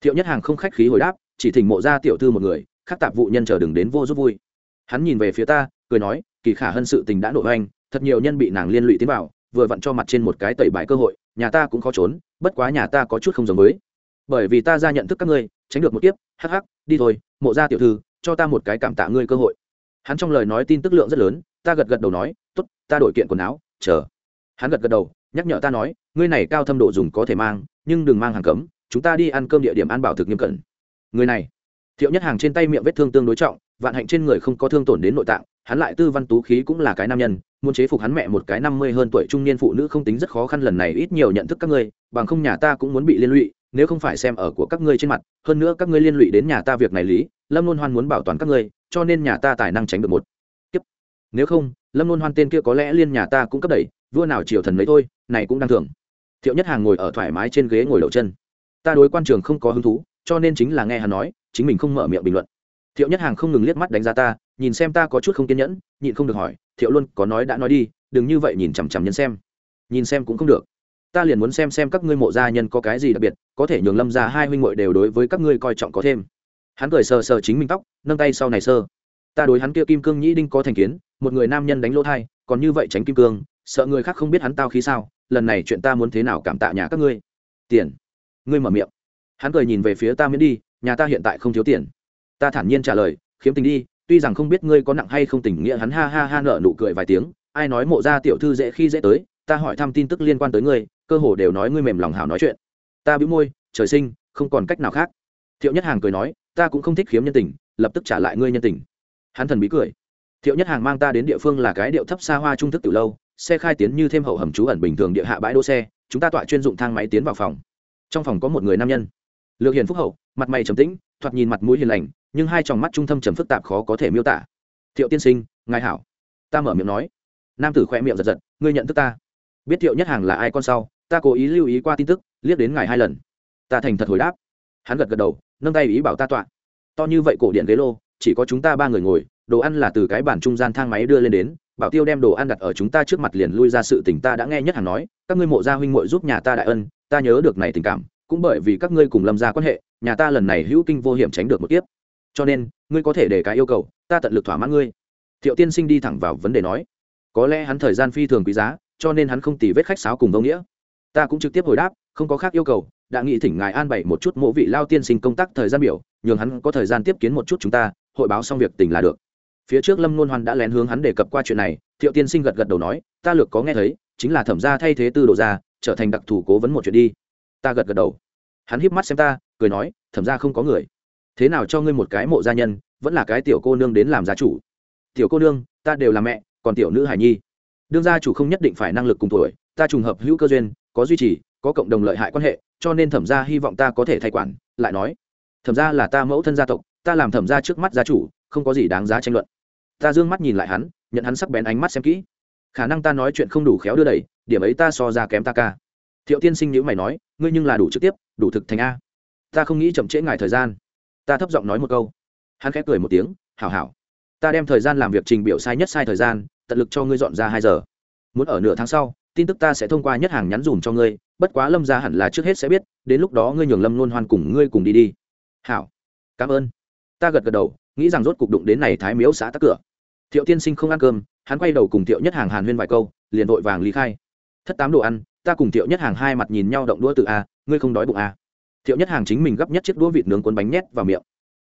Thiệu nhất hàng không khách khí hồi đáp, chỉ thỉnh mộ ra tiểu thư một người, khắc tạp vụ nhân chờ đừng đến vô giúp vui. Hắn nhìn về phía ta, cười nói, kỳ khả hơn sự tình đã nội oanh thật nhiều nhân bị nàng liên lụy tiến vào, vừa vặn cho mặt trên một cái tẩy bài cơ hội, nhà ta cũng khó trốn, bất quá nhà ta có chút không giống với. Bởi vì ta ra nhận thức các ngươi, tránh được một kiếp, hắc hắc, đi thôi, mộ ra tiểu thư, cho ta một cái cảm tạ ngươi cơ hội hắn trong lời nói tin tức lượng rất lớn, ta gật gật đầu nói t ố t ta đổi kiện quần áo, chờ. Hắn gật gật đầu, nhắc nhở ta nói, ngươi này cao thâm độ dùng có thể mang, nhưng đừng mang hàng cấm, chúng ta đi ăn cơm địa điểm ăn bảo thực nghiêm cẩn. Người này, thiệu nhất hàng trên tay miệng vết thương tương đối trọng, vạn hạnh trên người không có thương tổn đến nội tạng, hắn lại tư văn tú khí cũng là cái nam nhân, muốn chế phục hắn mẹ một cái năm mươi hơn tuổi trung niên phụ nữ không tính rất khó khăn lần này ít nhiều nhận thức các ngươi, bằng không nhà ta cũng muốn bị liên lụy nếu không phải xem ở của các ngươi trên mặt, hơn nữa các ngươi liên lụy đến nhà ta việc này lý, lâm luôn hoan muốn bảo toàn các ngươi, cho nên nhà ta tài năng tránh được một. Kiếp. Nếu không, lâm luôn hoan tên kia có lẽ liên nhà ta cũng cấp đẩy, vua nào triều thần lấy thôi, này cũng đang thường thiệu nhất hàng ngồi ở thoải mái trên ghế ngồi đầu chân. Ta đối quan trường không có hứng thú, cho nên chính là nghe hắn nói, chính mình không mở miệng bình luận. Thiệu nhất hàng không ngừng liếc mắt đánh giá ta, nhìn xem ta có chút không kiên nhẫn, nhịn không được hỏi, thiệu luôn có nói đã nói đi, đừng như vậy nhìn chằm chằm nhân xem. Nhìn xem cũng không được ta liền muốn xem xem các ngươi mộ gia nhân có cái gì đặc biệt, có thể nhường lâm ra hai huynh muội đều đối với các ngươi coi trọng có thêm. Hắn cười sờ sờ chính mình tóc, nâng tay sau này sơ. Ta đối hắn kia kim cương nhĩ đinh có thành kiến, một người nam nhân đánh lỗ thai, còn như vậy tránh kim cương, sợ người khác không biết hắn tao khí sao, lần này chuyện ta muốn thế nào cảm tạ nhà các ngươi. Tiền. Ngươi mở miệng. Hắn cười nhìn về phía ta miễn đi, nhà ta hiện tại không thiếu tiền. Ta thản nhiên trả lời, khiếm tình đi, tuy rằng không biết ngươi có nặng hay không tình nghĩa hắn ha ha ha nợ nụ cười vài tiếng, ai nói mộ ra tiểu thư dễ khi dễ tới, ta hỏi thăm tin tức liên quan tới ngươi cơ hồ đều nói ngươi mềm lòng hảo nói chuyện. Ta bĩu môi, trời sinh, không còn cách nào khác. Thiệu nhất hàng cười nói, ta cũng không thích khiếm nhân tình, lập tức trả lại ngươi nhân tình. Hắn thần bí cười. Thiệu nhất hàng mang ta đến địa phương là cái điệu thấp xa hoa trung thức từ lâu, xe khai tiến như thêm hậu hầm trú ẩn bình thường địa hạ bãi đỗ xe, chúng ta tọa chuyên dụng thang máy tiến vào phòng. Trong phòng có một người nam nhân. Lược hiền phúc hậu, mặt mày trầm tĩnh, thoạt nhìn mặt mũi hiền lành, nhưng hai tròng mắt trung thâm trầm phức tạp khó có thể miêu tả. Thiệu tiên sinh, ngài hảo. Ta mở miệng nói. Nam tử khoe miệng giật giật, ngươi nhận thức ta. Biết thiệu nhất hàng là ai con sau? Ta cố ý lưu ý qua tin tức, liếc đến ngài hai lần. Ta thành thật hồi đáp. Hắn gật gật đầu, nâng tay ý bảo ta tọa. To như vậy cổ điện ghế lô, chỉ có chúng ta ba người ngồi, đồ ăn là từ cái bản trung gian thang máy đưa lên đến, bảo tiêu đem đồ ăn đặt ở chúng ta trước mặt liền lui ra sự tình ta đã nghe nhất hẳn nói, các ngươi mộ gia huynh muội giúp nhà ta đại ân, ta nhớ được này tình cảm, cũng bởi vì các ngươi cùng lâm gia quan hệ, nhà ta lần này hữu kinh vô hiểm tránh được một tiếp cho nên, ngươi có thể để cái yêu cầu, ta tận lực thỏa mãn ngươi. Thiệu tiên sinh đi thẳng vào vấn đề nói. Có lẽ hắn thời gian phi thường quý giá, cho nên hắn không tì vết khách sáo cùng vô nghĩa ta cũng trực tiếp hồi đáp, không có khác yêu cầu, đã nghị thỉnh ngài an bày một chút mộ vị lao tiên sinh công tác thời gian biểu, nhường hắn có thời gian tiếp kiến một chút chúng ta, hội báo xong việc tỉnh là được. Phía trước lâm luôn hoan đã lén hướng hắn đề cập qua chuyện này, thiệu tiên sinh gật gật đầu nói, ta lược có nghe thấy, chính là thẩm gia thay thế tư đồ gia, trở thành đặc thù cố vấn một chuyện đi. Ta gật gật đầu. Hắn híp mắt xem ta, cười nói, thẩm gia không có người. Thế nào cho ngươi một cái mộ gia nhân, vẫn là cái tiểu cô nương đến làm gia chủ? Tiểu cô nương, ta đều là mẹ, còn tiểu nữ hải nhi. Đương gia chủ không nhất định phải năng lực cùng tuổi, ta trùng hợp hữu cơ duyên có duy trì, có cộng đồng lợi hại quan hệ, cho nên thẩm gia hy vọng ta có thể thay quản, lại nói, thẩm gia là ta mẫu thân gia tộc, ta làm thẩm gia trước mắt gia chủ, không có gì đáng giá tranh luận. Ta d ư ơ n g mắt nhìn lại hắn, nhận hắn sắc bén ánh mắt xem kỹ. Khả năng ta nói chuyện không đủ khéo đưa đẩy, điểm ấy ta so ra kém ta ca. Thiệu tiên sinh nhữ mày nói, ngươi nhưng là đủ trực tiếp, đủ thực thành a. Ta không nghĩ chậm trễ ngài thời gian. Ta thấp giọng nói một câu. Hắn khẽ cười một tiếng, hảo hảo. Ta đem thời gian làm việc trình biểu sai nhất sai thời gian, tận lực cho ngươi dọn ra hai giờ. Muốn ở nửa tháng sau tin tức ta sẽ thông qua nhất hàng nhắn dùm cho ngươi, bất quá lâm ra hẳn là trước hết sẽ biết, đến lúc đó ngươi nhường lâm luôn hoan cùng ngươi cùng đi đi. Hảo, cảm ơn. Ta gật gật đầu, nghĩ rằng rốt cục đụng đến này thái miếu xã tắc cửa. Thiệu tiên sinh không ăn cơm, hắn quay đầu cùng thiệu nhất hàng hàn huyên vài câu, liền vội vàng lý khai. Thất tám đồ ăn, ta cùng thiệu nhất hàng hai mặt nhìn nhau động đũa từ a, ngươi không đói bụng a. Thiệu nhất hàng chính mình gấp nhất chiếc đũa vịt nướng cuốn bánh nhét vào miệng.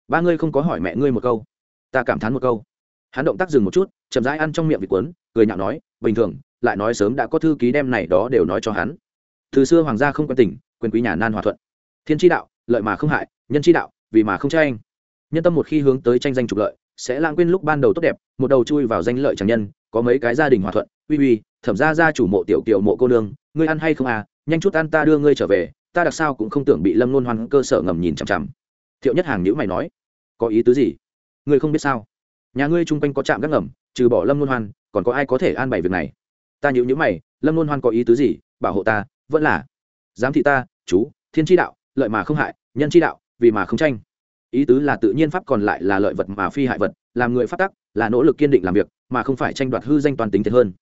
Ba ngươi không có hỏi mẹ ngươi một câu. Ta cảm thán một câu. Hắn động tác dừng một chút, chậm rãi ăn trong miệng vịt cuốn, cười nhạo nói, bình thường lại nói sớm đã có thư ký đem này đó đều nói cho hắn. Từ xưa hoàng gia không quan tỉnh quyền quý nhà nan hòa thuận. Thiên tri đạo, lợi mà không hại, nhân tri đạo, vì mà không tranh. Nhân tâm một khi hướng tới tranh danh trục lợi, sẽ lãng quên lúc ban đầu tốt đẹp, một đầu chui vào danh lợi chẳng nhân, có mấy cái gia đình hòa thuận, uy uy, thẩm ra ra chủ mộ tiểu kiều mộ cô nương, ngươi ăn hay không à nhanh chút ăn ta đưa ngươi trở về, ta đặc sao cũng không tưởng bị lâm luôn hoan cơ sở ngầm nhìn chằm chằm. Thiệu nhất hàng nhữ mày nói, có ý tứ gì? Ngươi không biết sao? Nhà ngươi chung quanh có trạm gác ngầm, trừ bỏ lâm luôn hoan, còn có ai có thể an bày việc này? Ta nhữ nhữ mày, lâm luôn hoan có ý tứ gì, bảo hộ ta, vẫn là, giám thị ta, chú, thiên tri đạo, lợi mà không hại, nhân tri đạo, vì mà không tranh. Ý tứ là tự nhiên pháp còn lại là lợi vật mà phi hại vật, làm người phát tắc, là nỗ lực kiên định làm việc, mà không phải tranh đoạt hư danh toàn tính thiệt hơn.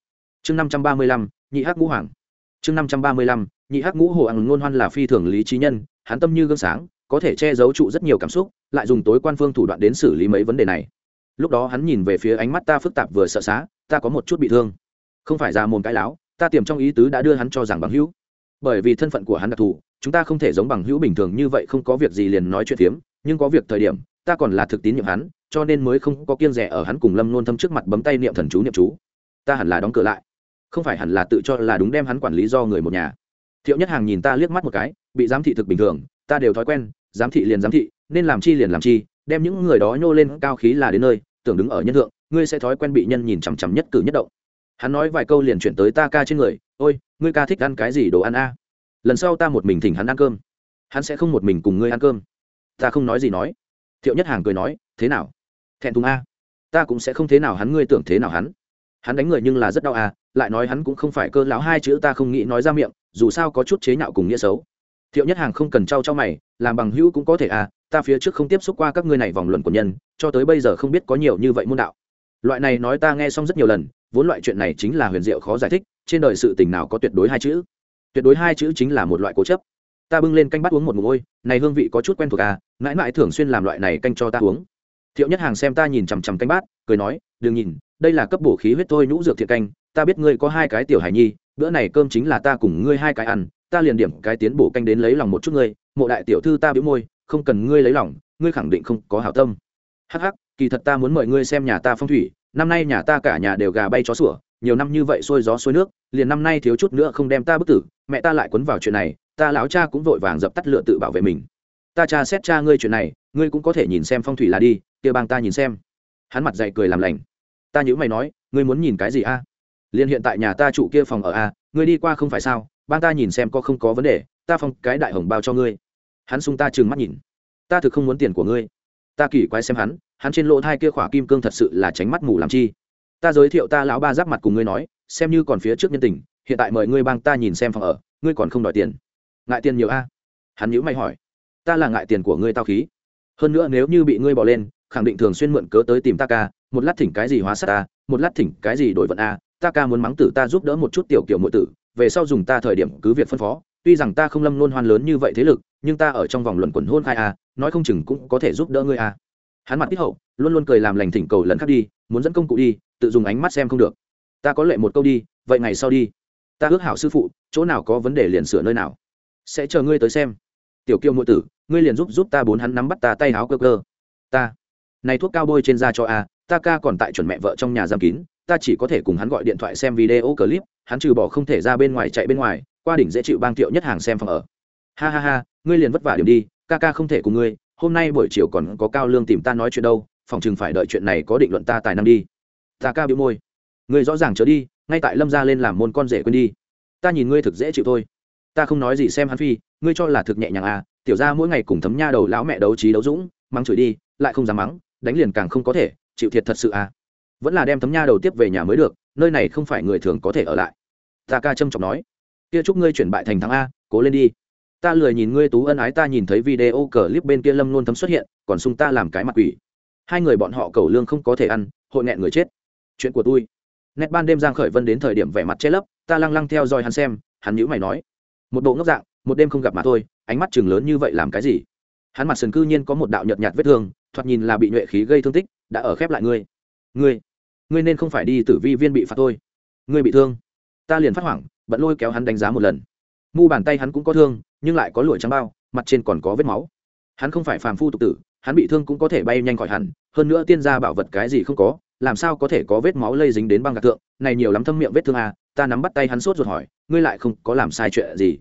Chương năm trăm ba mươi lăm, nhị hắc ngũ hoàng. Chương năm trăm ba mươi lăm, nhị hắc ngũ hồ ăn ngôn hoan là phi thường lý trí nhân, hắn tâm như gương sáng, có thể che giấu trụ rất nhiều cảm xúc, lại dùng tối quan phương thủ đoạn đến xử lý mấy vấn đề này. Lúc đó hắn nhìn về phía ánh mắt ta phức tạp vừa sợ xá ta có một chút bị thương không phải ra mồm cái láo, ta tiềm trong ý tứ đã đưa hắn cho rằng bằng hữu. Bởi vì thân phận của hắn đặc thù, chúng ta không thể giống bằng hữu bình thường như vậy không có việc gì liền nói chuyện phiếm, nhưng có việc thời điểm, ta còn là thực tín nhiệm hắn, cho nên mới không có kiêng rẻ ở hắn cùng lâm nôn thâm trước mặt bấm tay niệm thần chú niệm chú. Ta hẳn là đóng cửa lại. Không phải hẳn là tự cho là đúng đem hắn quản lý do người một nhà. Thiệu nhất hàng nhìn ta liếc mắt một cái, bị giám thị thực bình thường, ta đều thói quen, giám thị liền giám thị, nên làm chi liền làm chi, đem những người đó nhô lên cao khí là đến nơi, tưởng đứng ở nhân thượng, ngươi sẽ thói quen bị nhân nhìn chằm chằm nhất cử nhất động hắn nói vài câu liền chuyển tới ta ca trên người, ôi, ngươi ca thích ăn cái gì đồ ăn a? Lần sau ta một mình thỉnh hắn ăn cơm. Hắn sẽ không một mình cùng ngươi ăn cơm. Ta không nói gì nói. Thiệu nhất hàng cười nói, thế nào? Thẹn thùng a? Ta cũng sẽ không thế nào hắn, ngươi tưởng thế nào hắn? Hắn đánh người nhưng là rất đau a, lại nói hắn cũng không phải cơ lão hai chữ ta không nghĩ nói ra miệng, dù sao có chút chế nhạo cùng nghĩa xấu. Thiệu nhất hàng không cần trao cho mày, làm bằng hữu cũng có thể a, ta phía trước không tiếp xúc qua các ngươi này vòng luận của nhân, cho tới bây giờ không biết có nhiều như vậy môn đạo. Loại này nói ta nghe xong rất nhiều lần vốn loại chuyện này chính là huyền diệu khó giải thích, trên đời sự tình nào có tuyệt đối hai chữ? Tuyệt đối hai chữ chính là một loại cố chấp. Ta bưng lên canh bắt uống một mùi ôi, này hương vị có chút quen thuộc à mãi mãi thường xuyên làm loại này canh cho ta uống. Thiệu nhất hàng xem ta nhìn chằm chằm canh bát, cười nói, đừng nhìn, đây là cấp bổ khí huyết thôi, nhũ dược thiện canh, ta biết ngươi có hai cái tiểu hải nhi, bữa này cơm chính là ta cùng ngươi hai cái ăn, ta liền điểm cái tiến bổ canh đến lấy lòng một chút ngươi, mộ đại tiểu thư ta bĩu môi, không cần ngươi lấy lòng, ngươi khẳng định không có hảo tâm. Hắc hắc, kỳ thật ta muốn mời ngươi xem nhà ta phong thủy năm nay nhà ta cả nhà đều gà bay chó sủa, nhiều năm như vậy xuôi gió xuôi nước, liền năm nay thiếu chút nữa không đem ta bức tử, mẹ ta lại quấn vào chuyện này, ta lão cha cũng vội vàng dập tắt lựa tự bảo vệ mình. Ta cha xét cha ngươi chuyện này, ngươi cũng có thể nhìn xem phong thủy là đi, kia bang ta nhìn xem. Hắn mặt dậy cười làm lành. Ta nhữ mày nói, ngươi muốn nhìn cái gì a? Liền hiện tại nhà ta trụ kia phòng ở a, ngươi đi qua không phải sao, bang ta nhìn xem có không có vấn đề, ta phong cái đại hồng bao cho ngươi. Hắn sung ta trừng mắt nhìn. Ta thực không muốn tiền của ngươi. Ta kỳ quái xem hắn hắn trên lỗ thai kia khỏa kim cương thật sự là tránh mắt mù làm chi. Ta giới thiệu ta lão ba giáp mặt cùng ngươi nói, xem như còn phía trước nhân tình, hiện tại mời ngươi bang ta nhìn xem phòng ở, ngươi còn không đòi tiền. Ngại tiền nhiều a? Hắn nhữ mày hỏi. Ta là ngại tiền của ngươi tao khí. Hơn nữa nếu như bị ngươi bỏ lên, khẳng định thường xuyên mượn cớ tới tìm ta ca, một lát thỉnh cái gì hóa sát ta, một lát thỉnh cái gì đổi vận a, ta ca muốn mắng tử ta giúp đỡ một chút tiểu kiểu nội tử, về sau dùng ta thời điểm cứ việc phân phó, tuy rằng ta không lâm luôn hoan lớn như vậy thế lực, nhưng ta ở trong vòng luận quẩn hôn khai a, nói không chừng cũng có thể giúp đỡ ngươi a hắn mặt tiết hậu, luôn luôn cười làm lành thỉnh cầu lần khác đi, muốn dẫn công cụ đi, tự dùng ánh mắt xem không được. Ta có lệ một câu đi, vậy ngày sau đi. Ta ước hảo sư phụ, chỗ nào có vấn đề liền sửa nơi nào. Sẽ chờ ngươi tới xem. Tiểu kiêu ngụy tử, ngươi liền giúp giúp ta bốn hắn nắm bắt ta tay áo cơ cơ. Ta. Này thuốc cao bôi trên da cho a, ta ca còn tại chuẩn mẹ vợ trong nhà giam kín, ta chỉ có thể cùng hắn gọi điện thoại xem video clip, hắn trừ bỏ không thể ra bên ngoài chạy bên ngoài, qua đỉnh dễ chịu bang tiệu nhất hàng xem phòng ở. Ha ha ha, ngươi liền vất vả điểm đi, ca ca không thể cùng ngươi hôm nay buổi chiều còn có cao lương tìm ta nói chuyện đâu, phòng chừng phải đợi chuyện này có định luận ta tài năng đi. Ta ca bị môi. Ngươi rõ ràng chớ đi, ngay tại lâm gia lên làm môn con rể quên đi. Ta nhìn ngươi thực dễ chịu thôi. Ta không nói gì xem hắn phi, ngươi cho là thực nhẹ nhàng à tiểu ra mỗi ngày cùng thấm nha đầu lão mẹ đấu trí đấu dũng, mắng chửi đi, lại không dám mắng, đánh liền càng không có thể, chịu thiệt thật sự à. Vẫn là đem thấm nha đầu tiếp về nhà mới được, nơi này không phải người thường có thể ở lại. Ta ca trâm trọng nói. Kia chúc ngươi chuyển bại thành thắng a, cố lên đi ta lười nhìn ngươi tú ân ái, ta nhìn thấy video clip bên kia lâm luôn thấm xuất hiện, còn sung ta làm cái mặt quỷ. Hai người bọn họ cầu lương không có thể ăn, hội nghẹn người chết. Chuyện của tôi. Nét ban đêm giang khởi vân đến thời điểm vẻ mặt che lấp, ta lăng lăng theo dõi hắn xem, hắn nhíu mày nói. Một bộ ngốc dạng, một đêm không gặp mà thôi, ánh mắt chừng lớn như vậy làm cái gì? Hắn mặt sườn cư nhiên có một đạo nhợt nhạt vết thương, thoạt nhìn là bị nhuệ khí gây thương tích, đã ở khép lại ngươi. Ngươi ngươi nên không phải đi tử vi viên bị phạt thôi. Ngươi bị thương. Ta liền phát hoảng, bận lôi kéo hắn đánh giá một lần mu bàn tay hắn cũng có thương, nhưng lại có lụi trắng bao, mặt trên còn có vết máu. Hắn không phải phàm phu tục tử, hắn bị thương cũng có thể bay nhanh khỏi hẳn, hơn nữa tiên gia bảo vật cái gì không có, làm sao có thể có vết máu lây dính đến băng gạc thượng, này nhiều lắm thâm miệng vết thương à ta nắm bắt tay hắn sốt ruột hỏi, ngươi lại không có làm sai chuyện gì?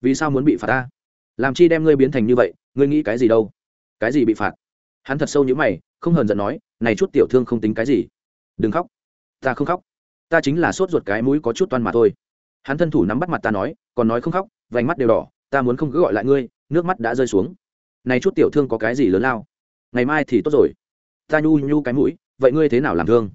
Vì sao muốn bị phạt ta? Làm chi đem ngươi biến thành như vậy, ngươi nghĩ cái gì đâu? Cái gì bị phạt? Hắn thật sâu như mày, không hờn giận nói, này chút tiểu thương không tính cái gì. Đừng khóc. Ta không khóc. Ta chính là sốt ruột cái mũi có chút toan mà thôi hắn thân thủ nắm bắt mặt ta nói, còn nói không khóc, vành mắt đều đỏ, ta muốn không cứ gọi lại ngươi, nước mắt đã rơi xuống. Này chút tiểu thương có cái gì lớn lao? Ngày mai thì tốt rồi. Ta nhu nhu cái mũi, vậy ngươi thế nào làm thương?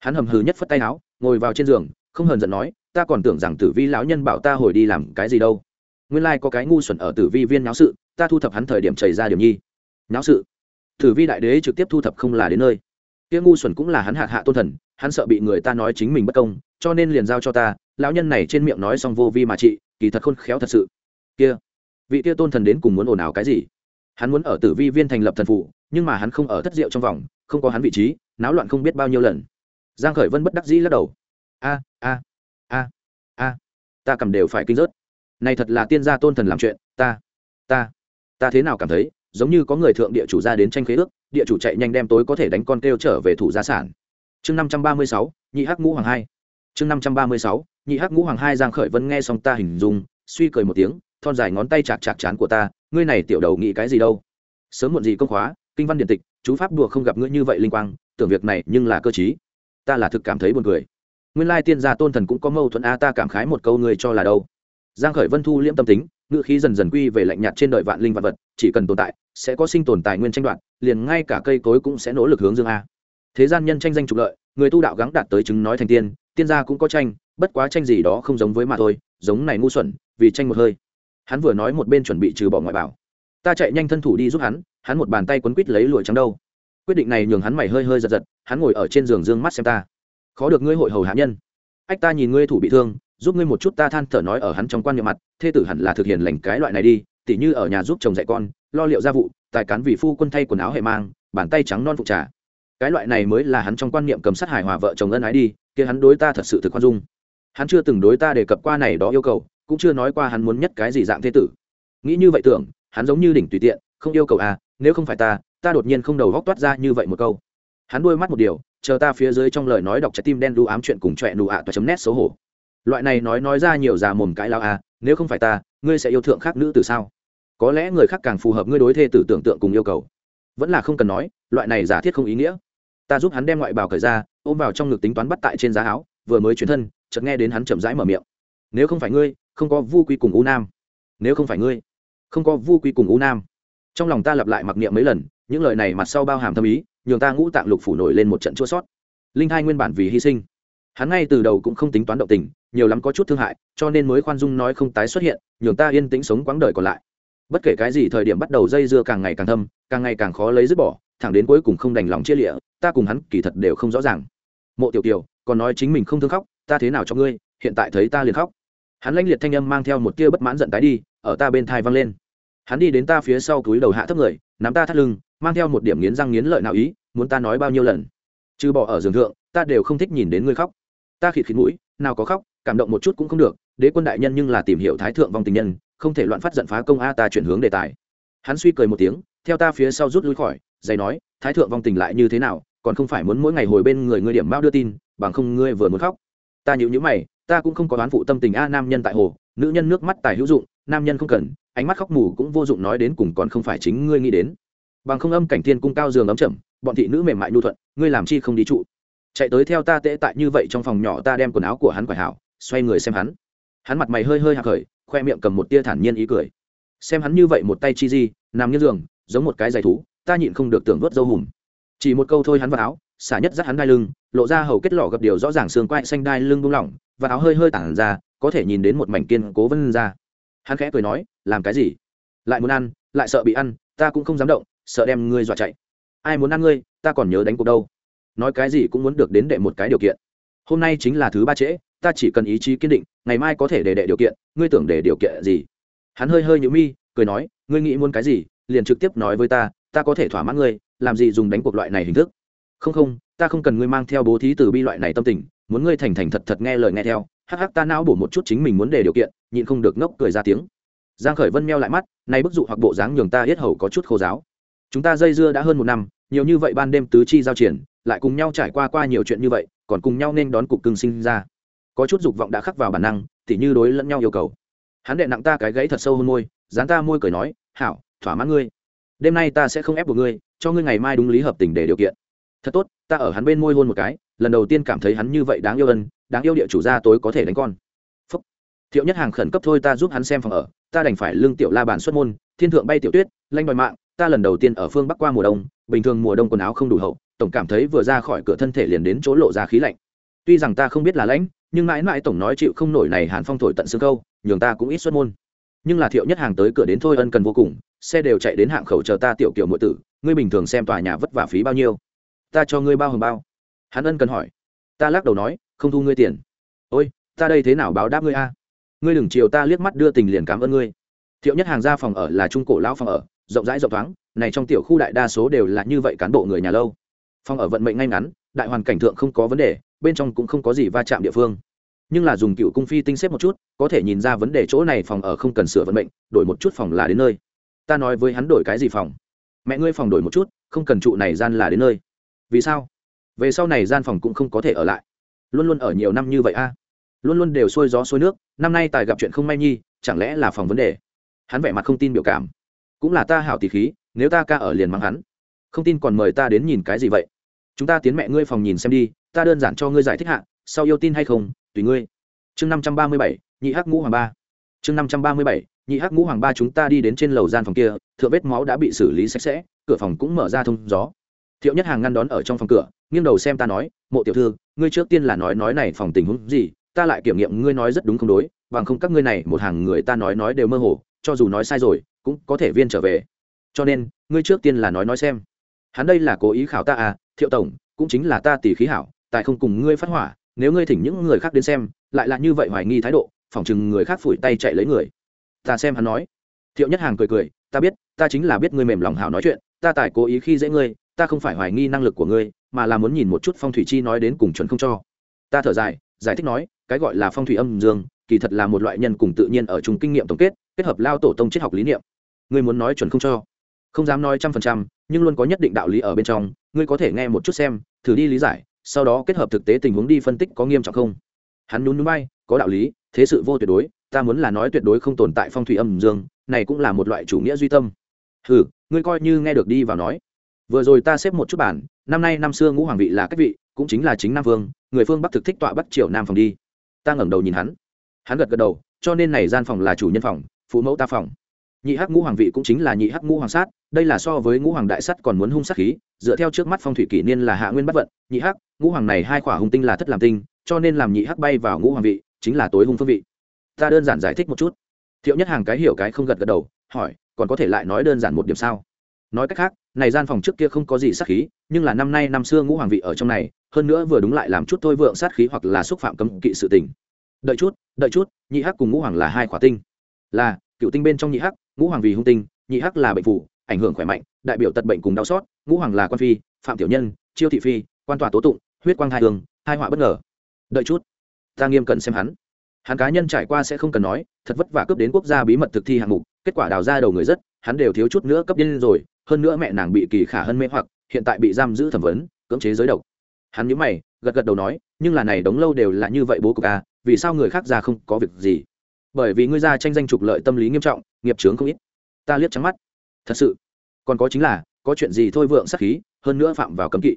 Hắn hầm hừ nhất phất tay áo, ngồi vào trên giường, không hờn giận nói, ta còn tưởng rằng tử vi lão nhân bảo ta hồi đi làm cái gì đâu. Nguyên lai、like、có cái ngu xuẩn ở tử vi viên nháo sự, ta thu thập hắn thời điểm chảy ra điểm nhi. Nháo sự? Tử vi đại đế trực tiếp thu thập không là đến nơi. Kia ngu xuẩn cũng là hắn hạ hạ tôn thần, hắn sợ bị người ta nói chính mình bất công, cho nên liền giao cho ta lão nhân này trên miệng nói xong vô vi mà trị, kỳ thật khôn khéo thật sự. Kia, vị kia tôn thần đến cùng muốn ồn ào cái gì? Hắn muốn ở tử vi viên thành lập thần phụ nhưng mà hắn không ở thất diệu trong vòng, không có hắn vị trí, náo loạn không biết bao nhiêu lần. Giang khởi vân bất đắc dĩ lắc đầu. A a a a, ta cầm đều phải kinh rớt. Này thật là tiên gia tôn thần làm chuyện, ta ta ta thế nào cảm thấy, giống như có người thượng địa chủ ra đến tranh khế ước, địa chủ chạy nhanh đem tối có thể đánh con kêu trở về thủ gia sản. Chương năm trăm ba mươi sáu, nhị hắc ngũ hoàng hai. Chương năm trăm ba mươi sáu nhị hắc ngũ hoàng hai giang khởi vân nghe xong ta hình dung, suy cười một tiếng, thon dài ngón tay chạc chạc chán của ta, ngươi này tiểu đầu nghĩ cái gì đâu? Sớm muộn gì công khóa, kinh văn điện tịch, chú pháp đùa không gặp ngươi như vậy linh quang, tưởng việc này nhưng là cơ chí ta là thực cảm thấy buồn cười. Nguyên lai tiên gia tôn thần cũng có mâu thuẫn a, ta cảm khái một câu người cho là đâu? Giang khởi vân thu liễm tâm tính ngự khí dần dần quy về lạnh nhạt trên đời vạn linh vạn vật, chỉ cần tồn tại, sẽ có sinh tồn tài nguyên tranh đoạt, liền ngay cả cây cối cũng sẽ nỗ lực hướng dương a. Thế gian nhân tranh danh trục lợi, người tu đạo gắng đạt tới chứng nói thành tiên tiên gia cũng có tranh bất quá tranh gì đó không giống với mà thôi, giống này ngu xuẩn, vì tranh một hơi. Hắn vừa nói một bên chuẩn bị trừ bỏ ngoại bảo. Ta chạy nhanh thân thủ đi giúp hắn hắn một bàn tay quấn quít lấy lụa trắng đâu. Quyết định này nhường hắn mày hơi hơi giật giật, hắn ngồi ở trên giường dương mắt xem ta. Khó được ngươi hội hầu hạ nhân. Ách ta nhìn ngươi thủ bị thương, giúp ngươi một chút ta than thở nói ở hắn trong quan niệm mặt, thê tử hẳn là thực hiện lành cái loại này đi, tỉ như ở nhà giúp chồng dạy con, lo liệu gia vụ, tài cán vì phu quân thay quần áo hệ mang, bàn tay trắng non phụ trà. Cái loại này mới là hắn trong quan niệm cầm sát hài hòa vợ chồng ân ái đi, kia hắn đối ta thật sự thực khoan dung hắn chưa từng đối ta đề cập qua này đó yêu cầu, cũng chưa nói qua hắn muốn nhất cái gì dạng thế tử. Nghĩ như vậy tưởng, hắn giống như đỉnh tùy tiện, không yêu cầu à nếu không phải ta ta đột nhiên không đầu góc toát ra như vậy một câu. Hắn đuôi mắt một điều, chờ ta phía dưới trong lời nói đọc trái tim đen đu ám chuyện cùng trọe nụ ạ toa chấm nét xấu hổ. Loại này nói nói ra nhiều già mồm cãi lao à nếu không phải ta, ngươi sẽ yêu thượng khác nữ từ sao? Có lẽ người khác càng phù hợp ngươi đối thê tử tưởng tượng cùng yêu cầu. Vẫn là không cần nói, loại này giả thiết không ý nghĩa. Ta giúp hắn đem ngoại bào cởi ra, ôm vào trong ngực tính toán bắt tại trên giá áo, vừa mới chuyển thân chợt nghe đến hắn chậm rãi mở miệng. Nếu không phải ngươi, không có vu quy cùng u nam. Nếu không phải ngươi, không có vu quy cùng u nam. Trong lòng ta lặp lại mặc niệm mấy lần, những lời này mặt sau bao hàm thâm ý, nhường ta ngũ tạng lục phủ nổi lên một trận chua sót. Linh hai nguyên bản vì hy sinh. Hắn ngay từ đầu cũng không tính toán động tình, nhiều lắm có chút thương hại, cho nên mới khoan dung nói không tái xuất hiện, nhường ta yên tĩnh sống quãng đời còn lại. Bất kể cái gì thời điểm bắt đầu dây dưa càng ngày càng thâm, càng ngày càng khó lấy dứt bỏ, thẳng đến cuối cùng không đành lòng chia lịa, ta cùng hắn kỳ thật đều không rõ ràng. Mộ tiểu kiều, còn nói chính mình không thương khóc ta thế nào cho ngươi, hiện tại thấy ta liền khóc. Hắn lãnh liệt thanh âm mang theo một tia bất mãn giận tái đi, ở ta bên thai văng lên. Hắn đi đến ta phía sau túi đầu hạ thấp người, nắm ta thắt lưng, mang theo một điểm nghiến răng nghiến lợi nào ý, muốn ta nói bao nhiêu lần. Trừ bỏ ở giường thượng, ta đều không thích nhìn đến ngươi khóc. Ta khịt khịt mũi, nào có khóc, cảm động một chút cũng không được, đế quân đại nhân nhưng là tìm hiểu thái thượng vong tình nhân, không thể loạn phát giận phá công a ta chuyển hướng đề tài. Hắn suy cười một tiếng, theo ta phía sau rút lui khỏi, giày nói, thái thượng vong tình lại như thế nào, còn không phải muốn mỗi ngày hồi bên người ngươi điểm mao đưa tin, bằng không ngươi vừa muốn khóc ta nhịu nhữ mày, ta cũng không có đoán phụ tâm tình a nam nhân tại hồ, nữ nhân nước mắt tài hữu dụng, nam nhân không cần, ánh mắt khóc mù cũng vô dụng nói đến cùng còn không phải chính ngươi nghĩ đến. Bằng không âm cảnh thiên cung cao giường ấm chậm, bọn thị nữ mềm mại nhu thuận, ngươi làm chi không đi trụ. Chạy tới theo ta tễ tại như vậy trong phòng nhỏ ta đem quần áo của hắn quải hảo, xoay người xem hắn. Hắn mặt mày hơi hơi hạc khởi khoe miệng cầm một tia thản nhiên ý cười. Xem hắn như vậy một tay chi di, nằm như giường, giống một cái giày thú, ta nhịn không được tưởng vớt dâu hùm. Chỉ một câu thôi hắn vào áo xả nhất dắt hắn đai lưng, lộ ra hầu kết lỏ gặp điều rõ ràng xương quai xanh đai lưng buông lỏng, và áo hơi hơi tản ra, có thể nhìn đến một mảnh kiên cố vân ra hắn khẽ cười nói, làm cái gì? Lại muốn ăn, lại sợ bị ăn, ta cũng không dám động, sợ đem ngươi dọa chạy. Ai muốn ăn ngươi, ta còn nhớ đánh cuộc đâu. Nói cái gì cũng muốn được đến đệ một cái điều kiện. Hôm nay chính là thứ ba trễ, ta chỉ cần ý chí kiên định, ngày mai có thể để đệ điều kiện, ngươi tưởng để điều kiện gì? Hắn hơi hơi nhữ mi, cười nói, ngươi nghĩ muốn cái gì, liền trực tiếp nói với ta ta có thể thỏa mãn ngươi, làm gì dùng đánh cuộc loại này hình thức? Không không, ta không cần ngươi mang theo bố thí từ bi loại này tâm tình, muốn ngươi thành thành thật thật nghe lời nghe theo. Hắc hắc, ta não bổ một chút chính mình muốn để điều kiện, nhịn không được ngốc cười ra tiếng. Giang khởi vân meo lại mắt, nay bức dụ hoặc bộ dáng nhường ta hết hầu có chút khô giáo. Chúng ta dây dưa đã hơn một năm, nhiều như vậy ban đêm tứ chi giao triển, lại cùng nhau trải qua qua nhiều chuyện như vậy, còn cùng nhau nên đón cục cưng sinh ra. Có chút dục vọng đã khắc vào bản năng, tỉ như đối lẫn nhau yêu cầu. Hắn đệ nặng ta cái gãy thật sâu hơn môi, dán ta môi cười nói, hảo, thỏa mãn ngươi. Đêm nay ta sẽ không ép buộc ngươi, cho ngươi ngày mai đúng lý hợp tình để điều kiện thật tốt, ta ở hắn bên môi hôn một cái, lần đầu tiên cảm thấy hắn như vậy đáng yêu ân, đáng yêu địa chủ gia tối có thể đánh con. Phúc. thiệu nhất hàng khẩn cấp thôi ta giúp hắn xem phòng ở, ta đành phải lương tiểu la bản xuất môn, thiên thượng bay tiểu tuyết, lanh đòi mạng, ta lần đầu tiên ở phương bắc qua mùa đông, bình thường mùa đông quần áo không đủ hậu, tổng cảm thấy vừa ra khỏi cửa thân thể liền đến chỗ lộ ra khí lạnh. Tuy rằng ta không biết là lãnh, nhưng mãi mãi tổng nói chịu không nổi này hàn phong thổi tận xương câu, nhường ta cũng ít xuất môn. Nhưng là thiệu nhất hàng tới cửa đến thôi ân cần vô cùng, xe đều chạy đến hạng khẩu chờ ta tiểu kiểu muội tử, ngươi bình thường xem tòa nhà vất vả phí bao nhiêu ta cho ngươi bao hồng bao. Hắn ân cần hỏi. Ta lắc đầu nói, không thu ngươi tiền. Ôi, ta đây thế nào báo đáp ngươi a? Ngươi đừng chiều ta liếc mắt đưa tình liền cảm ơn ngươi. Thiệu nhất hàng ra phòng ở là trung cổ lão phòng ở, rộng rãi rộng thoáng, này trong tiểu khu đại đa số đều là như vậy cán bộ người nhà lâu. Phòng ở vận mệnh ngay ngắn, đại hoàn cảnh thượng không có vấn đề, bên trong cũng không có gì va chạm địa phương. Nhưng là dùng cựu cung phi tinh xếp một chút, có thể nhìn ra vấn đề chỗ này phòng ở không cần sửa vận mệnh, đổi một chút phòng là đến nơi. Ta nói với hắn đổi cái gì phòng? Mẹ ngươi phòng đổi một chút, không cần trụ này gian là đến nơi vì sao? Về sau này gian phòng cũng không có thể ở lại. Luôn luôn ở nhiều năm như vậy a. Luôn luôn đều xuôi gió xuôi nước, năm nay tài gặp chuyện không may nhi, chẳng lẽ là phòng vấn đề? Hắn vẻ mặt không tin biểu cảm. Cũng là ta hảo tỷ khí, nếu ta ca ở liền mắng hắn. Không tin còn mời ta đến nhìn cái gì vậy? Chúng ta tiến mẹ ngươi phòng nhìn xem đi, ta đơn giản cho ngươi giải thích hạ, sau yêu tin hay không, tùy ngươi. Chương năm trăm ba mươi bảy, nhị hắc ngũ hoàng ba. Chương năm trăm ba mươi bảy, nhị hắc ngũ hoàng ba chúng ta đi đến trên lầu gian phòng kia, thượng vết máu đã bị xử lý sạch sẽ, cửa phòng cũng mở ra thông gió thiệu nhất hàng ngăn đón ở trong phòng cửa, nghiêng đầu xem ta nói, mộ tiểu thư, ngươi trước tiên là nói nói này phòng tình huống gì, ta lại kiểm nghiệm ngươi nói rất đúng không đối, bằng không các ngươi này một hàng người ta nói nói đều mơ hồ, cho dù nói sai rồi, cũng có thể viên trở về. Cho nên, ngươi trước tiên là nói nói xem. Hắn đây là cố ý khảo ta à thiệu tổng, cũng chính là ta tỷ khí hảo, tại không cùng ngươi phát hỏa, nếu ngươi thỉnh những người khác đến xem, lại là như vậy hoài nghi thái độ phỏng chừng người khác phủi tay chạy lấy người. Ta xem hắn nói. Thiệu nhất hàng cười cười, ta biết, ta chính là biết ngươi mềm lòng hảo nói chuyện, ta tài cố ý khi dễ ngươi ta không phải hoài nghi năng lực của ngươi, mà là muốn nhìn một chút phong thủy chi nói đến cùng chuẩn không cho. Ta thở dài, giải thích nói, cái gọi là phong thủy âm dương, kỳ thật là một loại nhân cùng tự nhiên ở chung kinh nghiệm tổng kết kết hợp lao tổ tông triết học lý niệm. Ngươi muốn nói chuẩn không cho? Không dám nói trăm phần trăm, nhưng luôn có nhất định đạo lý ở bên trong, ngươi có thể nghe một chút xem, thử đi lý giải, sau đó kết hợp thực tế tình huống đi phân tích có nghiêm trọng không? Hắn nhún núi bay có đạo lý, thế sự vô tuyệt đối, ta muốn là nói tuyệt đối không tồn tại phong thủy âm dương, này cũng là một loại chủ nghĩa duy tâm. Ừ ngươi coi như nghe được đi vào nói vừa rồi ta xếp một chút bản, năm nay năm xưa ngũ hoàng vị là cách vị, cũng chính là chính nam vương, người phương bắc thực thích tọa bắt triều nam phòng đi. Ta ngẩng đầu nhìn hắn. Hắn gật gật đầu, cho nên này gian phòng là chủ nhân phòng, phụ mẫu ta phòng. Nhị hắc ngũ hoàng vị cũng chính là nhị hắc ngũ hoàng sát, đây là so với ngũ hoàng đại sắt còn muốn hung sát khí, dựa theo trước mắt phong thủy kỷ niên là hạ nguyên bất vận, nhị hắc, ngũ hoàng này hai khỏa hung tinh là thất làm tinh, cho nên làm nhị hắc bay vào ngũ hoàng vị, chính là tối hung phương vị. Ta đơn giản giải thích một chút. Thiệu nhất hàng cái hiểu cái không gật gật đầu, hỏi, còn có thể lại nói đơn giản một điểm sao? Nói cách khác này gian phòng trước kia không có gì sát khí, nhưng là năm nay năm xưa ngũ hoàng vị ở trong này, hơn nữa vừa đúng lại làm chút thôi vượng sát khí hoặc là xúc phạm cấm kỵ sự tình. Đợi chút đợi chút, nhị hắc cùng ngũ hoàng là hai khỏa tinh. Là, cựu tinh bên trong nhị hắc, ngũ hoàng vì hung tinh, nhị hắc là bệnh phủ, ảnh hưởng khỏe mạnh, đại biểu tật bệnh cùng đau xót, ngũ hoàng là quan phi, phạm tiểu nhân, chiêu thị phi, quan tòa tố tụng, huyết quang hai hương hai họa bất ngờ. Đợi chút, ta nghiêm cẩn xem hắn. Hắn cá nhân trải qua sẽ không cần nói, thật vất vả cướp đến quốc gia bí mật thực thi hạng mục, kết quả đào ra đầu người rất, hắn đều thiếu chút nữa cấp điên rồi hơn nữa mẹ nàng bị kỳ khả hơn mê hoặc, hiện tại bị giam giữ thẩm vấn, cưỡng chế giới độc. Hắn nhớ mày, gật gật đầu nói, nhưng là này đống lâu đều là như vậy bố cục à vì sao người khác ra không có việc gì? Bởi vì ngươi ra tranh danh trục lợi tâm lý nghiêm trọng, nghiệp chướng không ít. Ta liếc trắng mắt. Thật sự? Còn có chính là, có chuyện gì thôi vượng sắc khí, hơn nữa phạm vào cấm kỵ.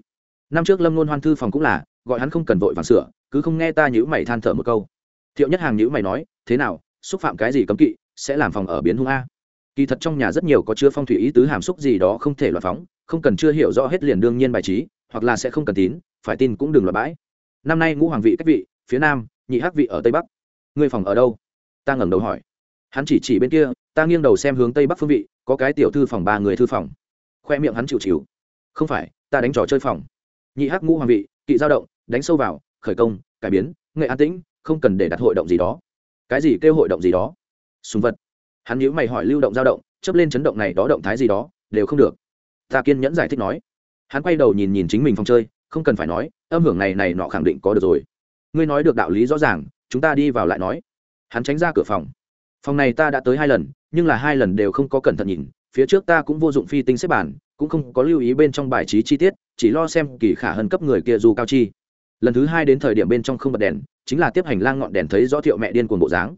Năm trước lâm luôn hoan thư phòng cũng là, gọi hắn không cần vội vàng sửa, cứ không nghe ta nhữ mày than thở một câu. Thiệu nhất hàng nhữ mày nói, thế nào, xúc phạm cái gì cấm kỵ, sẽ làm phòng ở biến hung a? Kỳ thật trong nhà rất nhiều có chứa phong thủy ý tứ hàm xúc gì đó không thể loại phóng, không cần chưa hiểu rõ hết liền đương nhiên bài trí, hoặc là sẽ không cần tín, phải tin cũng đừng loại bãi. Năm nay ngũ hoàng vị cách vị, phía nam, nhị hắc vị ở tây bắc. Ngươi phòng ở đâu? Ta ngẩng đầu hỏi. Hắn chỉ chỉ bên kia, ta nghiêng đầu xem hướng tây bắc phương vị, có cái tiểu thư phòng ba người thư phòng. Khoe miệng hắn chịu chịu. Không phải, ta đánh trò chơi phòng. Nhị hắc ngũ hoàng vị, kỵ giao động, đánh sâu vào, khởi công, cải biến, nghệ an tĩnh, không cần để đặt hội động gì đó. Cái gì kêu hội động gì đó? Súng vật hắn nhữ mày hỏi lưu động dao động chấp lên chấn động này đó động thái gì đó, đều không được. Ta kiên nhẫn giải thích nói. Hắn quay đầu nhìn nhìn chính mình phòng chơi, không cần phải nói, âm hưởng này này nọ khẳng định có được rồi. Ngươi nói được đạo lý rõ ràng, chúng ta đi vào lại nói. Hắn tránh ra cửa phòng. Phòng này ta đã tới hai lần, nhưng là hai lần đều không có cẩn thận nhìn, phía trước ta cũng vô dụng phi tinh xếp bản, cũng không có lưu ý bên trong bài trí chi tiết, chỉ lo xem kỳ khả hơn cấp người kia dù cao chi. Lần thứ hai đến thời điểm bên trong không bật đèn, chính là tiếp hành lang ngọn đèn thấy rõ thiệu mẹ điên cuồng bộ dáng.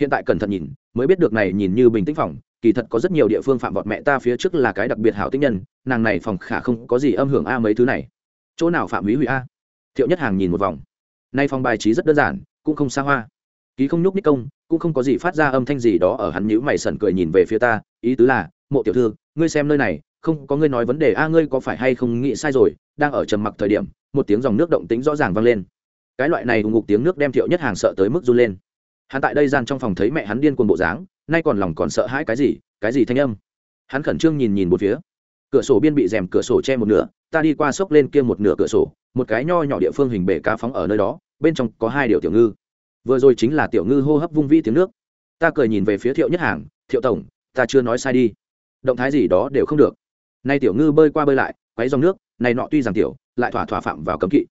Hiện tại cẩn thận nhìn mới biết được này nhìn như bình tĩnh phòng, kỳ thật có rất nhiều địa phương phạm vọt mẹ ta phía trước là cái đặc biệt hảo tinh nhân, nàng này phòng khả không có gì âm hưởng a mấy thứ này. Chỗ nào phạm hủy hủy a? Thiệu nhất hàng nhìn một vòng. Nay phòng bài trí rất đơn giản, cũng không xa hoa. Ký không nhúc ních công, cũng không có gì phát ra âm thanh gì đó ở hắn nhữ mày sẩn cười nhìn về phía ta, ý tứ là, mộ tiểu thư, ngươi xem nơi này, không có ngươi nói vấn đề a, ngươi có phải hay không nghĩ sai rồi? Đang ở trầm mặc thời điểm, một tiếng dòng nước động tính rõ ràng vang lên. Cái loại này ngục tiếng nước đem thiệu nhất hàng sợ tới mức run lên hắn tại đây gian trong phòng thấy mẹ hắn điên cuồng bộ dáng, nay còn lòng còn sợ hãi cái gì cái gì thanh âm? Hắn khẩn trương nhìn nhìn một phía. Cửa sổ biên bị rèm cửa sổ che một nửa, ta đi qua xốc lên kia một nửa cửa sổ, một cái nho nhỏ địa phương hình bể cá phóng ở nơi đó, bên trong có hai điều tiểu ngư. Vừa rồi chính là tiểu ngư hô hấp vung vi tiếng nước. Ta cười nhìn về phía thiệu nhất hàng, thiệu tổng, ta chưa nói sai đi. Động thái gì đó đều không được. Nay tiểu ngư bơi qua bơi lại, quấy dòng nước, này nọ tuy rằng tiểu, lại thỏa thỏa phạm vào cấm kỵ.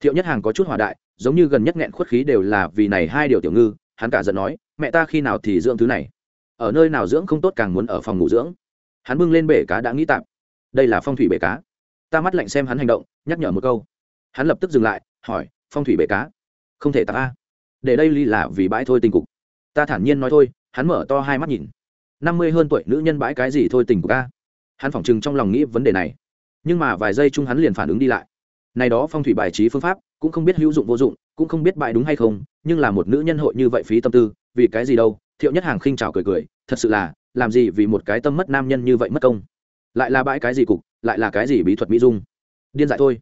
Thiệu nhất hàng có chút hòa đại, giống như gần nhất nghẹn khuất khí đều là vì này hai điều tiểu ngư hắn cả giận nói, mẹ ta khi nào thì dưỡng thứ này? Ở nơi nào dưỡng không tốt càng muốn ở phòng ngủ dưỡng. Hắn bưng lên bể cá đã nghĩ tạm. Đây là phong thủy bể cá. Ta mắt lạnh xem hắn hành động, nhắc nhở một câu. Hắn lập tức dừng lại, hỏi, phong thủy bể cá? Không thể tạp a. Để đây ly là vì bãi thôi tình cục. Ta thản nhiên nói thôi, hắn mở to hai mắt nhìn. Năm mươi hơn tuổi nữ nhân bãi cái gì thôi tình cục a? Hắn phỏng chừng trong lòng nghĩ vấn đề này. Nhưng mà vài giây chung hắn liền phản ứng đi lại. Này đó phong thủy bài trí phương pháp, cũng không biết hữu dụng vô dụng, cũng không biết bại đúng hay không nhưng là một nữ nhân hội như vậy phí tâm tư, vì cái gì đâu? Thiệu nhất hàng khinh trào cười cười, thật sự là, làm gì vì một cái tâm mất nam nhân như vậy mất công? Lại là bãi cái gì cục, lại là cái gì bí thuật mỹ dung? Điên dại thôi.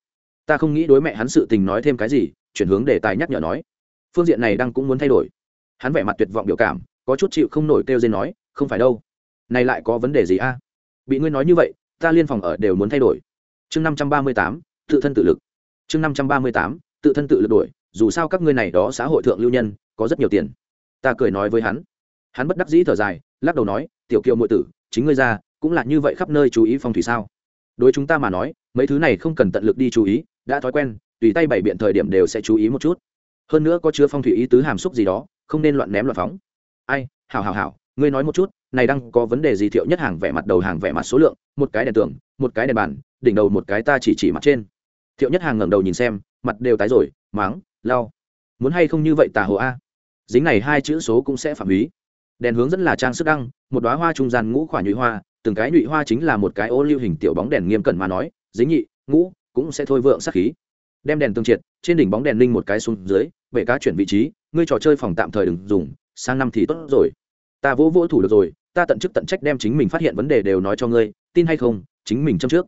Ta không nghĩ đối mẹ hắn sự tình nói thêm cái gì, chuyển hướng đề tài nhắc nhở nói. Phương diện này đang cũng muốn thay đổi. Hắn vẻ mặt tuyệt vọng biểu cảm, có chút chịu không nổi kêu dên nói, không phải đâu. Này lại có vấn đề gì a? Bị ngươi nói như vậy, ta liên phòng ở đều muốn thay đổi. Chương năm trăm ba mươi tám, tự thân tự lực. Chương năm trăm ba mươi tám, tự thân tự lực đổi dù sao các ngươi này đó xã hội thượng lưu nhân, có rất nhiều tiền. Ta cười nói với hắn. Hắn bất đắc dĩ thở dài, lắc đầu nói, tiểu kiều muội tử, chính ngươi ra, cũng là như vậy khắp nơi chú ý phong thủy sao? Đối chúng ta mà nói, mấy thứ này không cần tận lực đi chú ý, đã thói quen, tùy tay bảy biện thời điểm đều sẽ chú ý một chút. Hơn nữa có chứa phong thủy ý tứ hàm xúc gì đó, không nên loạn ném loạn phóng. Ai, hảo hảo hảo, ngươi nói một chút, này đang có vấn đề gì thiệu nhất hàng vẻ mặt đầu hàng vẻ mặt số lượng, một cái đèn tường, một cái đèn bàn, đỉnh đầu một cái ta chỉ chỉ mặt trên. Thiệu nhất hàng ngẩng đầu nhìn xem, mặt đều tái rồi, máng lao muốn hay không như vậy tà hồ a? Dính này hai chữ số cũng sẽ phạm ý đèn hướng dẫn là trang sức đăng, một đoá hoa trung gian ngũ khỏa nhụy hoa, từng cái nhụy hoa chính là một cái ô lưu hình tiểu bóng đèn nghiêm cẩn mà nói, dính nhị, ngũ cũng sẽ thôi vượng sát khí. Đem đèn tương triệt, trên đỉnh bóng đèn linh một cái xuống dưới, bể cá chuyển vị trí, ngươi trò chơi phòng tạm thời đừng dùng, sang năm thì tốt rồi. Ta vỗ vỗ thủ được rồi, ta tận chức tận trách đem chính mình phát hiện vấn đề đều nói cho ngươi, tin hay không, chính mình châm trước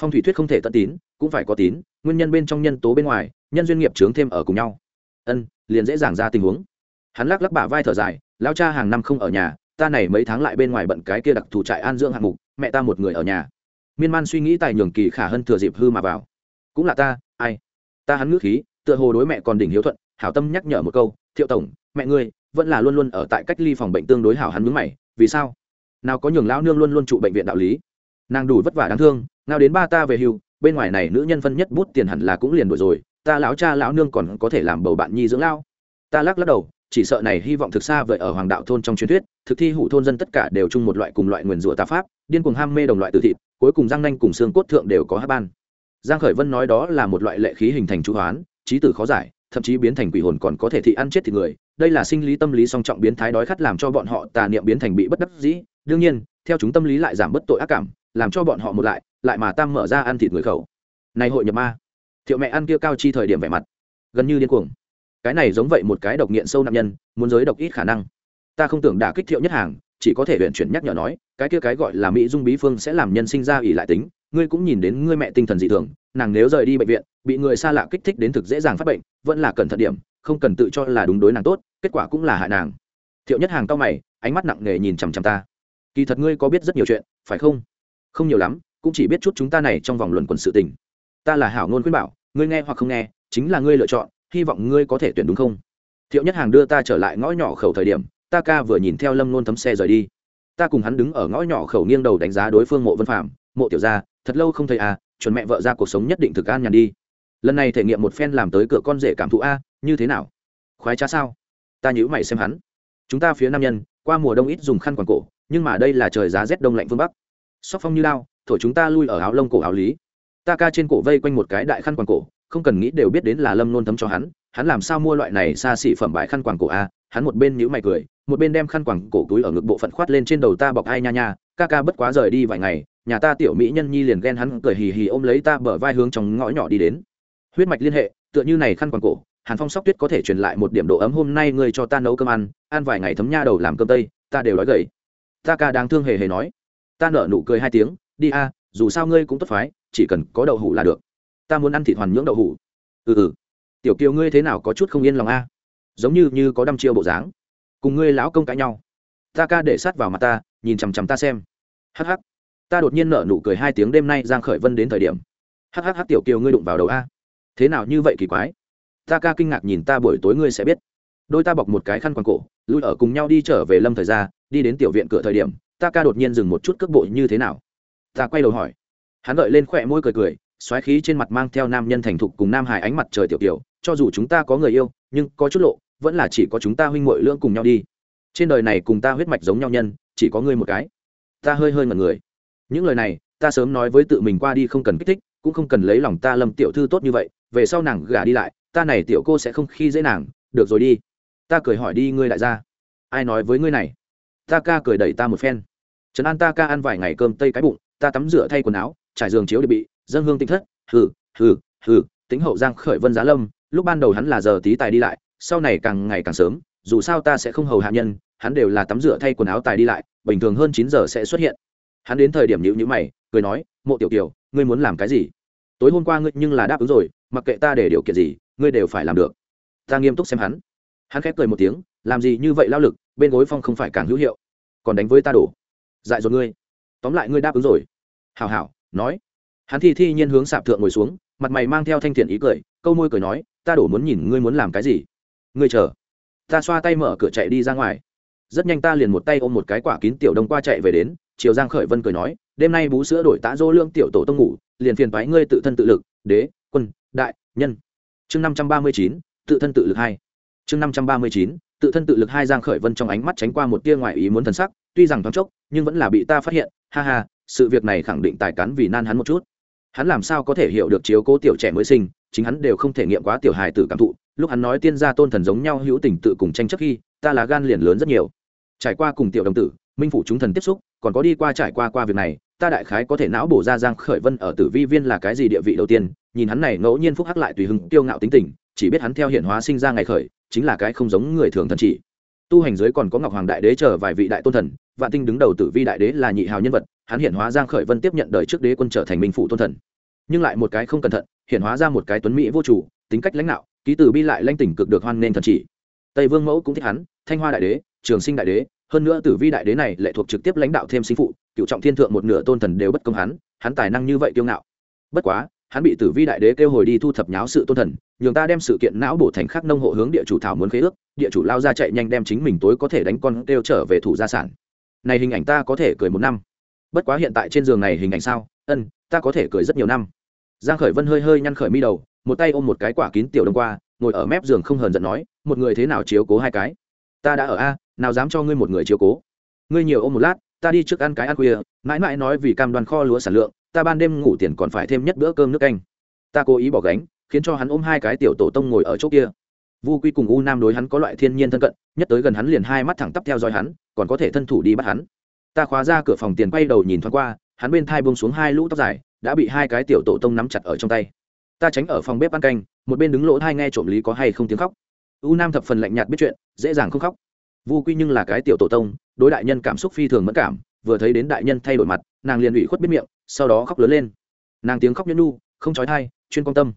phong thủy thuyết không thể tận tín, cũng phải có tín, nguyên nhân bên trong nhân tố bên ngoài, nhân duyên nghiệp trướng thêm ở cùng nhau. Ân, liền dễ dàng ra tình huống. Hắn lắc lắc bả vai thở dài lao cha hàng năm không ở nhà, ta này mấy tháng lại bên ngoài bận cái kia đặc thù trại an dưỡng hạng mục, mẹ ta một người ở nhà. Miên man suy nghĩ tài nhường kỳ khả hơn thừa dịp hư mà vào. Cũng là ta, ai? Ta hắn ngữ khí, tựa hồ đối mẹ còn đỉnh hiếu thuận, hảo tâm nhắc nhở một câu, thiệu tổng, mẹ ngươi, vẫn là luôn luôn ở tại cách ly phòng bệnh tương đối hảo hắn mướn mày, vì sao? Nào có nhường lão nương luôn luôn trụ bệnh viện đạo lý. Nàng đủ vất vả đáng thương nào đến ba ta về hưu, bên ngoài này nữ nhân phân nhất bút tiền hẳn là cũng liền đổi rồi, ta lão cha lão nương còn có thể làm bầu bạn nhi dưỡng lao. Ta lắc lắc đầu, chỉ sợ này hy vọng thực xa vậy ở hoàng đạo thôn trong truyền thuyết, thực thi hủ thôn dân tất cả đều chung một loại cùng loại nguyền rủa tà pháp, điên cuồng ham mê đồng loại tử thịt cuối cùng răng nanh cùng xương cốt thượng đều có hát ban. Giang khởi vân nói đó là một loại lệ khí hình thành chú hoán, trí tử khó giải, thậm chí biến thành quỷ hồn còn có thể thị ăn chết thì người. Đây là sinh lý tâm lý song trọng biến thái đói khát làm cho bọn họ tà niệm biến thành bị bất đắc dĩ. Đương nhiên, theo chúng tâm lý lại giảm bất tội ác cảm làm cho bọn họ một lại lại mà tam mở ra ăn thịt người khẩu. Này hội nhập ma. Thiệu mẹ ăn kia cao chi thời điểm vẻ mặt, gần như điên cuồng. Cái này giống vậy một cái độc nghiện sâu nặng nhân, muốn giới độc ít khả năng. Ta không tưởng đả kích thiệu nhất hàng, chỉ có thể luyện chuyển nhắc nhở nói, cái kia cái gọi là mỹ dung bí phương sẽ làm nhân sinh ra ỉ lại tính, ngươi cũng nhìn đến ngươi mẹ tinh thần dị thường, nàng nếu rời đi bệnh viện, bị người xa lạ kích thích đến thực dễ dàng phát bệnh, vẫn là cẩn thận điểm, không cần tự cho là đúng đối nàng tốt, kết quả cũng là hại nàng. Thiệu nhất hàng cao mày, ánh mắt nặng nề nhìn chằm chằm ta. Kỳ thật ngươi có biết rất nhiều chuyện, phải không? Không nhiều lắm, cũng chỉ biết chút chúng ta này trong vòng luận quần sự tình. Ta là hảo ngôn khuyên bảo, ngươi nghe hoặc không nghe, chính là ngươi lựa chọn, hy vọng ngươi có thể tuyển đúng không? Thiệu nhất hàng đưa ta trở lại ngõ nhỏ khẩu thời điểm, ta ca vừa nhìn theo lâm nôn thấm xe rời đi. Ta cùng hắn đứng ở ngõ nhỏ khẩu nghiêng đầu đánh giá đối phương mộ vân phạm mộ tiểu gia, thật lâu không thấy à chuẩn mẹ vợ ra cuộc sống nhất định thực an nhàn đi. Lần này thể nghiệm một phen làm tới cửa con rể cảm thụ a, như thế nào? Khoái trá sao? Ta nhữ mày xem hắn. Chúng ta phía nam nhân, qua mùa đông ít dùng khăn quàng cổ, nhưng mà đây là trời giá rét đông lạnh phương bắc sóc phong như lao thổi chúng ta lui ở áo lông cổ áo lý. Ta ca trên cổ vây quanh một cái đại khăn quàng cổ, không cần nghĩ đều biết đến là lâm nôn thấm cho hắn hắn làm sao mua loại này xa xỉ phẩm bãi khăn quàng cổ a hắn một bên nhíu mày cười, một bên đem khăn quàng cổ túi ở ngực bộ phận khoát lên trên đầu ta bọc ai nha nha, ca ca bất quá rời đi vài ngày, nhà ta tiểu mỹ nhân nhi liền ghen hắn cười hì hì ôm lấy ta bờ vai hướng trong ngõ nhỏ đi đến. Huyết mạch liên hệ, tựa như này khăn quàng cổ, hàn phong sóc tuyết có thể truyền lại một điểm độ ấm hôm nay ngươi cho ta nấu cơm ăn ăn vài ngày thấm nha đầu làm cơm tây, ta đều đói gầy. Ta ca đáng thương hề hề nói ta nở nụ cười hai tiếng, đi a, dù sao ngươi cũng tốt phái, chỉ cần có đậu hủ là được. Ta muốn ăn thịt hoàn nhưỡng đậu hủ. Ừ ừ. Tiểu kiều ngươi thế nào có chút không yên lòng a? Giống như như có đăm chiêu bộ dáng. Cùng ngươi lão công cãi nhau. Ta ca để sát vào mặt ta, nhìn chằm chằm ta xem. Hắc hắc. Ta đột nhiên nở nụ cười hai tiếng đêm nay giang khởi vân đến thời điểm. Hắc hắc hắc tiểu kiều ngươi đụng vào đầu a. Thế nào như vậy kỳ quái? Ta ca kinh ngạc nhìn ta buổi tối ngươi sẽ biết. Đôi ta bọc một cái khăn quàng cổ, lui ở cùng nhau đi trở về lâm thời gia, đi đến tiểu viện cửa thời điểm ta ca đột nhiên dừng một chút cước bộ như thế nào? Ta quay đầu hỏi. Hắn gợi lên khỏe môi cười cười xoáy khí trên mặt mang theo nam nhân thành thục cùng nam hải ánh mặt trời tiểu tiểu cho dù chúng ta có người yêu nhưng có chút lộ vẫn là chỉ có chúng ta huynh muội lưỡng cùng nhau đi. Trên đời này cùng ta huyết mạch giống nhau nhân chỉ có ngươi một cái. Ta hơi hơi ngẩn người. Những lời này ta sớm nói với tự mình qua đi không cần kích thích cũng không cần lấy lòng ta lâm tiểu thư tốt như vậy về sau nàng gả đi lại ta này tiểu cô sẽ không khi dễ nàng được rồi đi. Ta cười hỏi đi ngươi đại gia, ai nói với ngươi này? Ta ca cười đẩy ta một phen trấn an ta ca ăn vài ngày cơm tây cái bụng, ta tắm rửa thay quần áo, trải giường chiếu để bị dân hương tinh thất, hừ hừ hừ, tính hậu giang khởi vân giá lâm, lúc ban đầu hắn là giờ tí tài đi lại, sau này càng ngày càng sớm, dù sao ta sẽ không hầu hạ nhân, hắn đều là tắm rửa thay quần áo tài đi lại, bình thường hơn chín giờ sẽ xuất hiện. Hắn đến thời điểm nhữ nhữ mày, cười nói, mộ tiểu tiểu ngươi muốn làm cái gì? Tối hôm qua ngươi nhưng là đáp ứng rồi, mặc kệ ta để điều kiện gì, ngươi đều phải làm được. Ta nghiêm túc xem hắn. Hắn khép cười một tiếng, làm gì như vậy lao lực, bên gối phong không phải càng hữu hiệu, còn đánh với ta đổ dại dột ngươi. Tóm lại ngươi đáp ứng rồi. Hào hảo, nói. Hắn thi thi nhiên hướng sạp thượng ngồi xuống, mặt mày mang theo thanh thiện ý cười, câu môi cười nói, ta đổ muốn nhìn ngươi muốn làm cái gì? Ngươi chờ. Ta xoa tay mở cửa chạy đi ra ngoài. Rất nhanh ta liền một tay ôm một cái quả kín tiểu đông qua chạy về đến chiều giang khởi vân cười nói, đêm nay bú sữa đổi tã dô lương tiểu tổ tông ngủ, liền phiền thoái ngươi tự thân tự lực, đế, quân, đại, nhân. Chương năm trăm ba mươi chín, tự thân tự lực hai. Chương năm trăm ba mươi chín tự thân tự lực hai giang khởi vân trong ánh mắt tránh qua một tia ngoại ý muốn thần sắc, tuy rằng thoáng chốc, nhưng vẫn là bị ta phát hiện, ha ha, sự việc này khẳng định tài cán vì nan hắn một chút. Hắn làm sao có thể hiểu được chiếu cố tiểu trẻ mới sinh, chính hắn đều không thể nghiệm quá tiểu hài tử cảm thụ, lúc hắn nói tiên gia tôn thần giống nhau hữu tình tự cùng tranh chấp khi, ta là gan liền lớn rất nhiều. Trải qua cùng tiểu đồng tử, minh phủ chúng thần tiếp xúc, còn có đi qua trải qua qua việc này, ta đại khái có thể não bổ ra giang khởi vân ở tử vi viên là cái gì địa vị đầu tiên, nhìn hắn này ngẫu nhiên phúc hắc lại tùy hứng tiêu ngạo tính tình chỉ biết hắn theo hiện hóa sinh ra ngày khởi, chính là cái không giống người thường thần chỉ. Tu hành giới còn có ngọc hoàng đại đế chờ vài vị đại tôn thần, vạn tinh đứng đầu tử vi đại đế là nhị hào nhân vật, hắn hiện hóa giang khởi vân tiếp nhận đời trước đế quân trở thành minh phụ tôn thần. Nhưng lại một cái không cẩn thận hiện hóa ra một cái tuấn mỹ vô chủ, tính cách lãnh đạo, ký tử bi lại lãnh tỉnh cực được hoan nên thần chỉ. Tây vương mẫu cũng thích hắn, thanh hoa đại đế, trường sinh đại đế, hơn nữa tử vi đại đế này lệ thuộc trực tiếp lãnh đạo thêm sinh phụ, cựu trọng thiên thượng một nửa tôn thần đều bất công hắn hắn tài năng như vậy kiêu ngạo. Bất quá hắn bị tử vi đại đế kêu hồi đi thu thập nháo sự tôn thần, nhường ta đem sự kiện não bổ thành khắc nông hộ hướng địa chủ thảo muốn khế ước, địa chủ lao ra chạy nhanh đem chính mình tối có thể đánh con kêu trở về thủ gia sản. Này hình ảnh ta có thể cười một năm. Bất quá hiện tại trên giường này hình ảnh sao? Ân, ta có thể cười rất nhiều năm. Giang khởi vân hơi hơi nhăn khởi mi đầu, một tay ôm một cái quả kín tiểu đông qua, ngồi ở mép giường không hờn giận nói, một người thế nào chiếu cố hai cái? Ta đã ở a, nào dám cho ngươi một người chiếu cố? Ngươi nhiều ôm một lát ta đi trước ăn cái ăn khuya, mãi mãi nói vì cam đoàn kho lúa sản lượng, ta ban đêm ngủ tiền còn phải thêm nhất bữa cơm nước canh. Ta cố ý bỏ gánh, khiến cho hắn ôm hai cái tiểu tổ tông ngồi ở chỗ kia. Vu quy cùng u nam đối hắn có loại thiên nhiên thân cận, nhất tới gần hắn liền hai mắt thẳng tắp theo dõi hắn, còn có thể thân thủ đi bắt hắn. Ta khóa ra cửa phòng tiền quay đầu nhìn thoáng qua, hắn bên thai bông xuống hai lũ tóc dài, đã bị hai cái tiểu tổ tông nắm chặt ở trong tay. Ta tránh ở phòng bếp ăn canh, một bên đứng lỗ hai nghe trộm lý có hay không tiếng khóc. U nam thập phần lạnh nhạt biết chuyện, dễ dàng không khóc vu quy nhưng là cái tiểu tổ tông, đối đại nhân cảm xúc phi thường mất cảm, vừa thấy đến đại nhân thay đổi mặt, nàng liền ủy khuất biết miệng, sau đó khóc lớn lên. Nàng tiếng khóc nhẫn nu, không trói thai, chuyên quan tâm.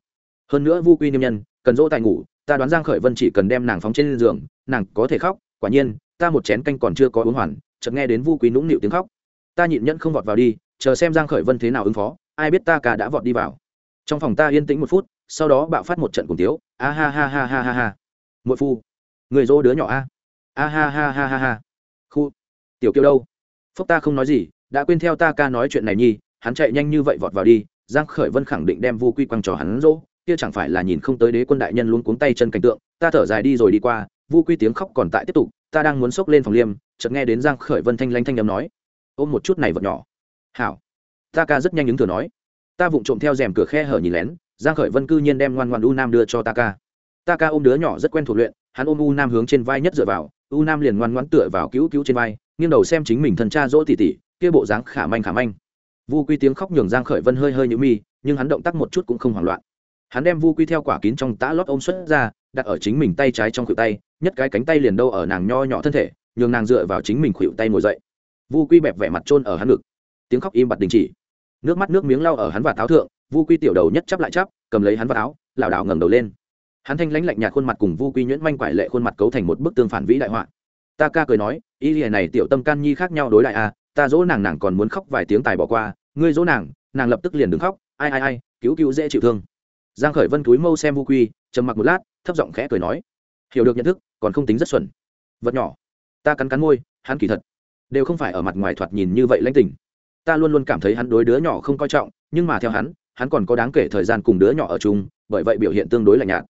Hơn nữa vu quy niêm nhân, cần dỗ tài ngủ, ta đoán giang khởi vân chỉ cần đem nàng phóng trên giường, nàng có thể khóc, quả nhiên, ta một chén canh còn chưa có uống hoàn, chợt nghe đến vu quy nũng nịu tiếng khóc. Ta nhịn nhẫn không vọt vào đi, chờ xem giang khởi vân thế nào ứng phó, ai biết ta cả đã vọt đi vào. Trong phòng ta yên tĩnh một phút, sau đó bạo phát một trận cùng tiếu, a ha ha ha ha ha ha. Muội phu, người dỗ đứa nhỏ a a ha ha ha ha ha. Khu. Tiểu kiều đâu? Phúc ta không nói gì, đã quên theo ta ca nói chuyện này nhi, hắn chạy nhanh như vậy vọt vào đi, giang khởi vân khẳng định đem vu quy quăng trò hắn dỗ, kia chẳng phải là nhìn không tới đế quân đại nhân luôn cuống tay chân cảnh tượng, ta thở dài đi rồi đi qua, vu quy tiếng khóc còn tại tiếp tục, ta đang muốn xốc lên phòng liêm, chợt nghe đến giang khởi vân thanh lanh thanh âm nói, ôm một chút này vật nhỏ. Hảo. Ta ca rất nhanh ứng thừa nói. Ta vụng trộm theo rèm cửa khe hở nhìn lén, giang khởi vân cư nhiên đem ngoan ngoan u nam đưa cho ta ca. Ta ca ôm đứa nhỏ rất quen thuộc luyện, hắn ôm u nam hướng trên vai nhất dựa vào u nam liền ngoan ngoãn tựa vào cứu cứu trên vai, nghiêng đầu xem chính mình thân cha dỗ tỉ tỉ, kia bộ dáng khả manh khả manh. Vu quy tiếng khóc nhường giang khởi vân hơi hơi nhũ mi, nhưng hắn động tác một chút cũng không hoảng loạn. Hắn đem vu quy theo quả kín trong tã lót ôm xuất ra, đặt ở chính mình tay trái trong khuỷu tay, nhất cái cánh tay liền đâu ở nàng nho nhỏ thân thể, nhường nàng dựa vào chính mình khuỷu tay ngồi dậy. Vu quy bẹp vẻ mặt trôn ở hắn ngực. Tiếng khóc im bặt đình chỉ. Nước mắt nước miếng lau ở hắn và tháo thượng, vu quy tiểu đầu nhất chắp lại chắp, cầm lấy hắn vào áo, lảo đảo ngẩng đầu lên hắn thanh lãnh lạnh nhạt khuôn mặt cùng vu quy nhuyễn manh quải lệ khuôn mặt cấu thành một bức tương phản vĩ đại họa. Ta ca cười nói, ý lìa này tiểu tâm can nhi khác nhau đối đại a ta dỗ nàng nàng còn muốn khóc vài tiếng tài bỏ qua. Ngươi dỗ nàng nàng lập tức liền đứng khóc. Ai ai ai, cứu cứu dễ chịu thương. Giang khởi vân túi mâu xem vu quy, trầm mặc một lát, thấp giọng khẽ cười nói, hiểu được nhận thức, còn không tính rất xuẩn. Vật nhỏ, ta cắn cắn môi, hắn kỳ thật đều không phải ở mặt ngoài thoạt nhìn như vậy lãnh tình. Ta luôn luôn cảm thấy hắn đối đứa nhỏ không coi trọng, nhưng mà theo hắn hắn còn có đáng kể thời gian cùng đứa nhỏ ở chung, bởi vậy biểu hiện tương đối lạnh nhạt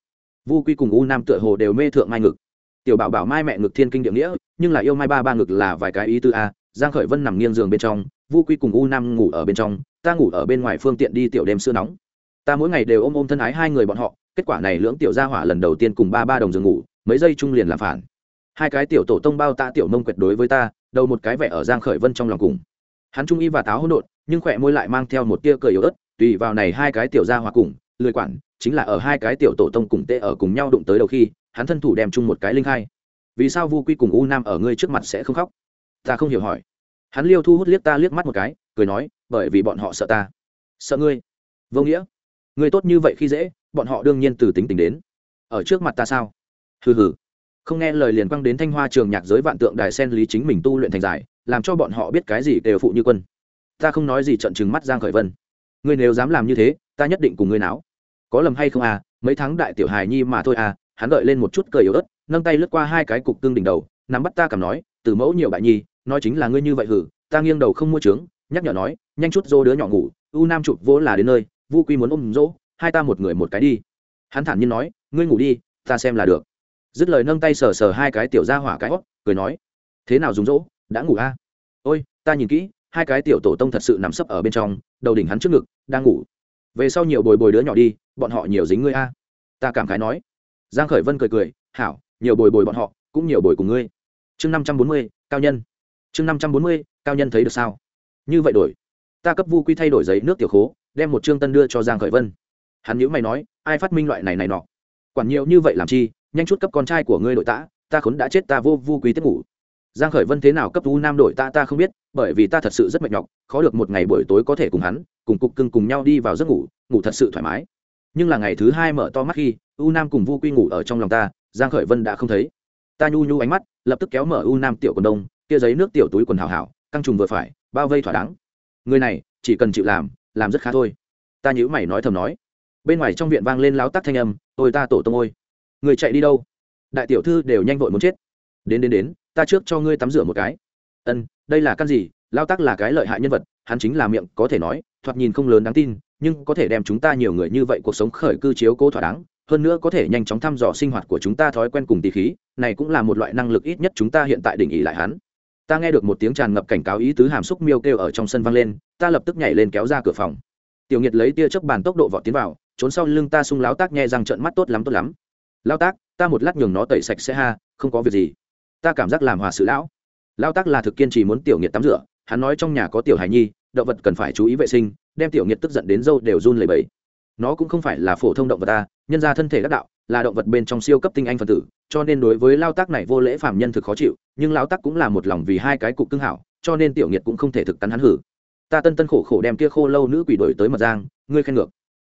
vu quy cùng u nam tựa hồ đều mê thượng mai ngực. Tiểu bảo bảo mai mẹ ngực thiên kinh địa nghĩa, nhưng là yêu mai ba ba ngực là vài cái ý tư a, giang khởi vân nằm nghiêng giường bên trong, vu quy cùng u nam ngủ ở bên trong, ta ngủ ở bên ngoài phương tiện đi tiểu đêm sưa nóng. Ta mỗi ngày đều ôm ôm thân ái hai người bọn họ, kết quả này lưỡng tiểu gia hỏa lần đầu tiên cùng ba ba đồng giường ngủ, mấy giây chung liền làm phản. Hai cái tiểu tổ tông bao ta tiểu mông quyệt đối với ta, đầu một cái vẻ ở giang khởi vân trong lòng cùng. Hắn trung y và táo hỗn độn, nhưng khỏe môi lại mang theo một tia cười yếu ớt, tùy vào này hai cái tiểu gia hỏa cùng, lười quản chính là ở hai cái tiểu tổ tông cùng tệ ở cùng nhau đụng tới đầu khi, hắn thân thủ đem chung một cái linh hai. Vì sao vu quy cùng u nam ở ngươi trước mặt sẽ không khóc? Ta không hiểu hỏi. Hắn liêu thu hút liếc ta liếc mắt một cái, cười nói, bởi vì bọn họ sợ ta. Sợ ngươi? Vô nghĩa. Ngươi tốt như vậy khi dễ, bọn họ đương nhiên từ tính tình đến. Ở trước mặt ta sao? Hừ hừ. Không nghe lời liền quăng đến thanh hoa trường nhạc giới vạn tượng đài sen lý chính mình tu luyện thành giải, làm cho bọn họ biết cái gì đều phụ như quân. Ta không nói gì trận trừng mắt giang khởi vân. Ngươi nếu dám làm như thế, ta nhất định cùng ngươi náo có lầm hay không à mấy tháng đại tiểu hài nhi mà thôi à hắn đợi lên một chút cười yếu ớt, nâng tay lướt qua hai cái cục tương đỉnh đầu, nắm bắt ta cầm nói, từ mẫu nhiều bại nhi, nói chính là ngươi như vậy hử, ta nghiêng đầu không mua trướng, nhắc nhở nói, nhanh chút dô đứa nhỏ ngủ, u nam chụp vỗ là đến nơi, vu quy muốn ôm dỗ, hai ta một người một cái đi. Hắn thản nhiên nói, ngươi ngủ đi, ta xem là được. Dứt lời nâng tay sờ sờ hai cái tiểu ra hỏa cái hót cười nói, thế nào dùng dỗ, đã ngủ a à? ôi, ta nhìn kỹ, hai cái tiểu tổ tông thật sự nằm sấp ở bên trong, đầu đỉnh hắn trước ngực, đang ngủ về sau nhiều bồi bồi đứa nhỏ đi, bọn họ nhiều dính ngươi a. Ta cảm khái nói. Giang khởi vân cười cười, hảo, nhiều bồi bồi bọn họ, cũng nhiều bồi cùng ngươi. Chương năm trăm bốn mươi, cao nhân. Chương năm trăm bốn mươi, cao nhân thấy được sao? Như vậy đổi. Ta cấp vu quy thay đổi giấy nước tiểu khố, đem một trương tân đưa cho giang khởi vân. Hắn nhíu mày nói, ai phát minh loại này này nọ? Quản nhiều như vậy làm chi? Nhanh chút cấp con trai của ngươi đội tã, ta khốn đã chết ta vô vu quy tiếp ngủ giang khởi vân thế nào cấp u nam đội ta ta không biết, bởi vì ta thật sự rất mệt nhọc, khó được một ngày buổi tối có thể cùng hắn, cùng cục cưng cùng nhau đi vào giấc ngủ ngủ thật sự thoải mái. Nhưng là ngày thứ hai mở to mắt khi, u nam cùng vu quy ngủ ở trong lòng ta, giang khởi vân đã không thấy. Ta nhu nhu ánh mắt, lập tức kéo mở u nam tiểu quần đông, kia giấy nước tiểu túi quần hảo hảo, căng trùng vừa phải, bao vây thỏa đáng. Người này, chỉ cần chịu làm làm rất khá thôi. Ta nhíu mày nói thầm nói. Bên ngoài trong viện vang lên láo tắc thanh âm ôi ta tổ tông ôi. Người chạy đi đâu? Đại tiểu thư đều nhanh vội muốn chết. Đến đến đến ta trước cho ngươi tắm rửa một cái. Ân, đây là căn gì? Lao tắc là cái lợi hại nhân vật, hắn chính là miệng, có thể nói, thoạt nhìn không lớn đáng tin, nhưng có thể đem chúng ta nhiều người như vậy cuộc sống khởi cư chiếu cố thỏa đáng, hơn nữa có thể nhanh chóng thăm dò sinh hoạt của chúng ta thói quen cùng tỷ khí, này cũng là một loại năng lực ít nhất chúng ta hiện tại định ý lại hắn. Ta nghe được một tiếng tràn ngập cảnh cáo ý tứ hàm xúc miêu kêu ở trong sân vang lên, ta lập tức nhảy lên kéo ra cửa phòng. Tiểu nghiệt lấy tia chớp bàn tốc độ vọt tiến vào, trốn sau lưng ta sung láo tác nghe rằng trợn mắt tốt lắm tốt lắm. Lao tác ta một lát nhường nó tẩy sạch sẽ ha, không có việc gì ta cảm giác làm hòa sự lão. Lao tác là thực kiên trì muốn tiểu nghiệt tắm rửa, hắn nói trong nhà có tiểu hài nhi, động vật cần phải chú ý vệ sinh, đem tiểu nghiệt tức giận đến dâu đều run lẩy bẩy. Nó cũng không phải là phổ thông động vật ta, nhân ra thân thể đắc đạo, là động vật bên trong siêu cấp tinh anh phân tử, cho nên đối với lao tác này vô lễ phạm nhân thực khó chịu, nhưng lao tác cũng là một lòng vì hai cái cục cưng hảo, cho nên tiểu nghiệt cũng không thể thực tắn hắn hử. Ta tân tân khổ khổ đem kia khô lâu nữ quỷ đổi tới mật giang, ngươi khen ngược.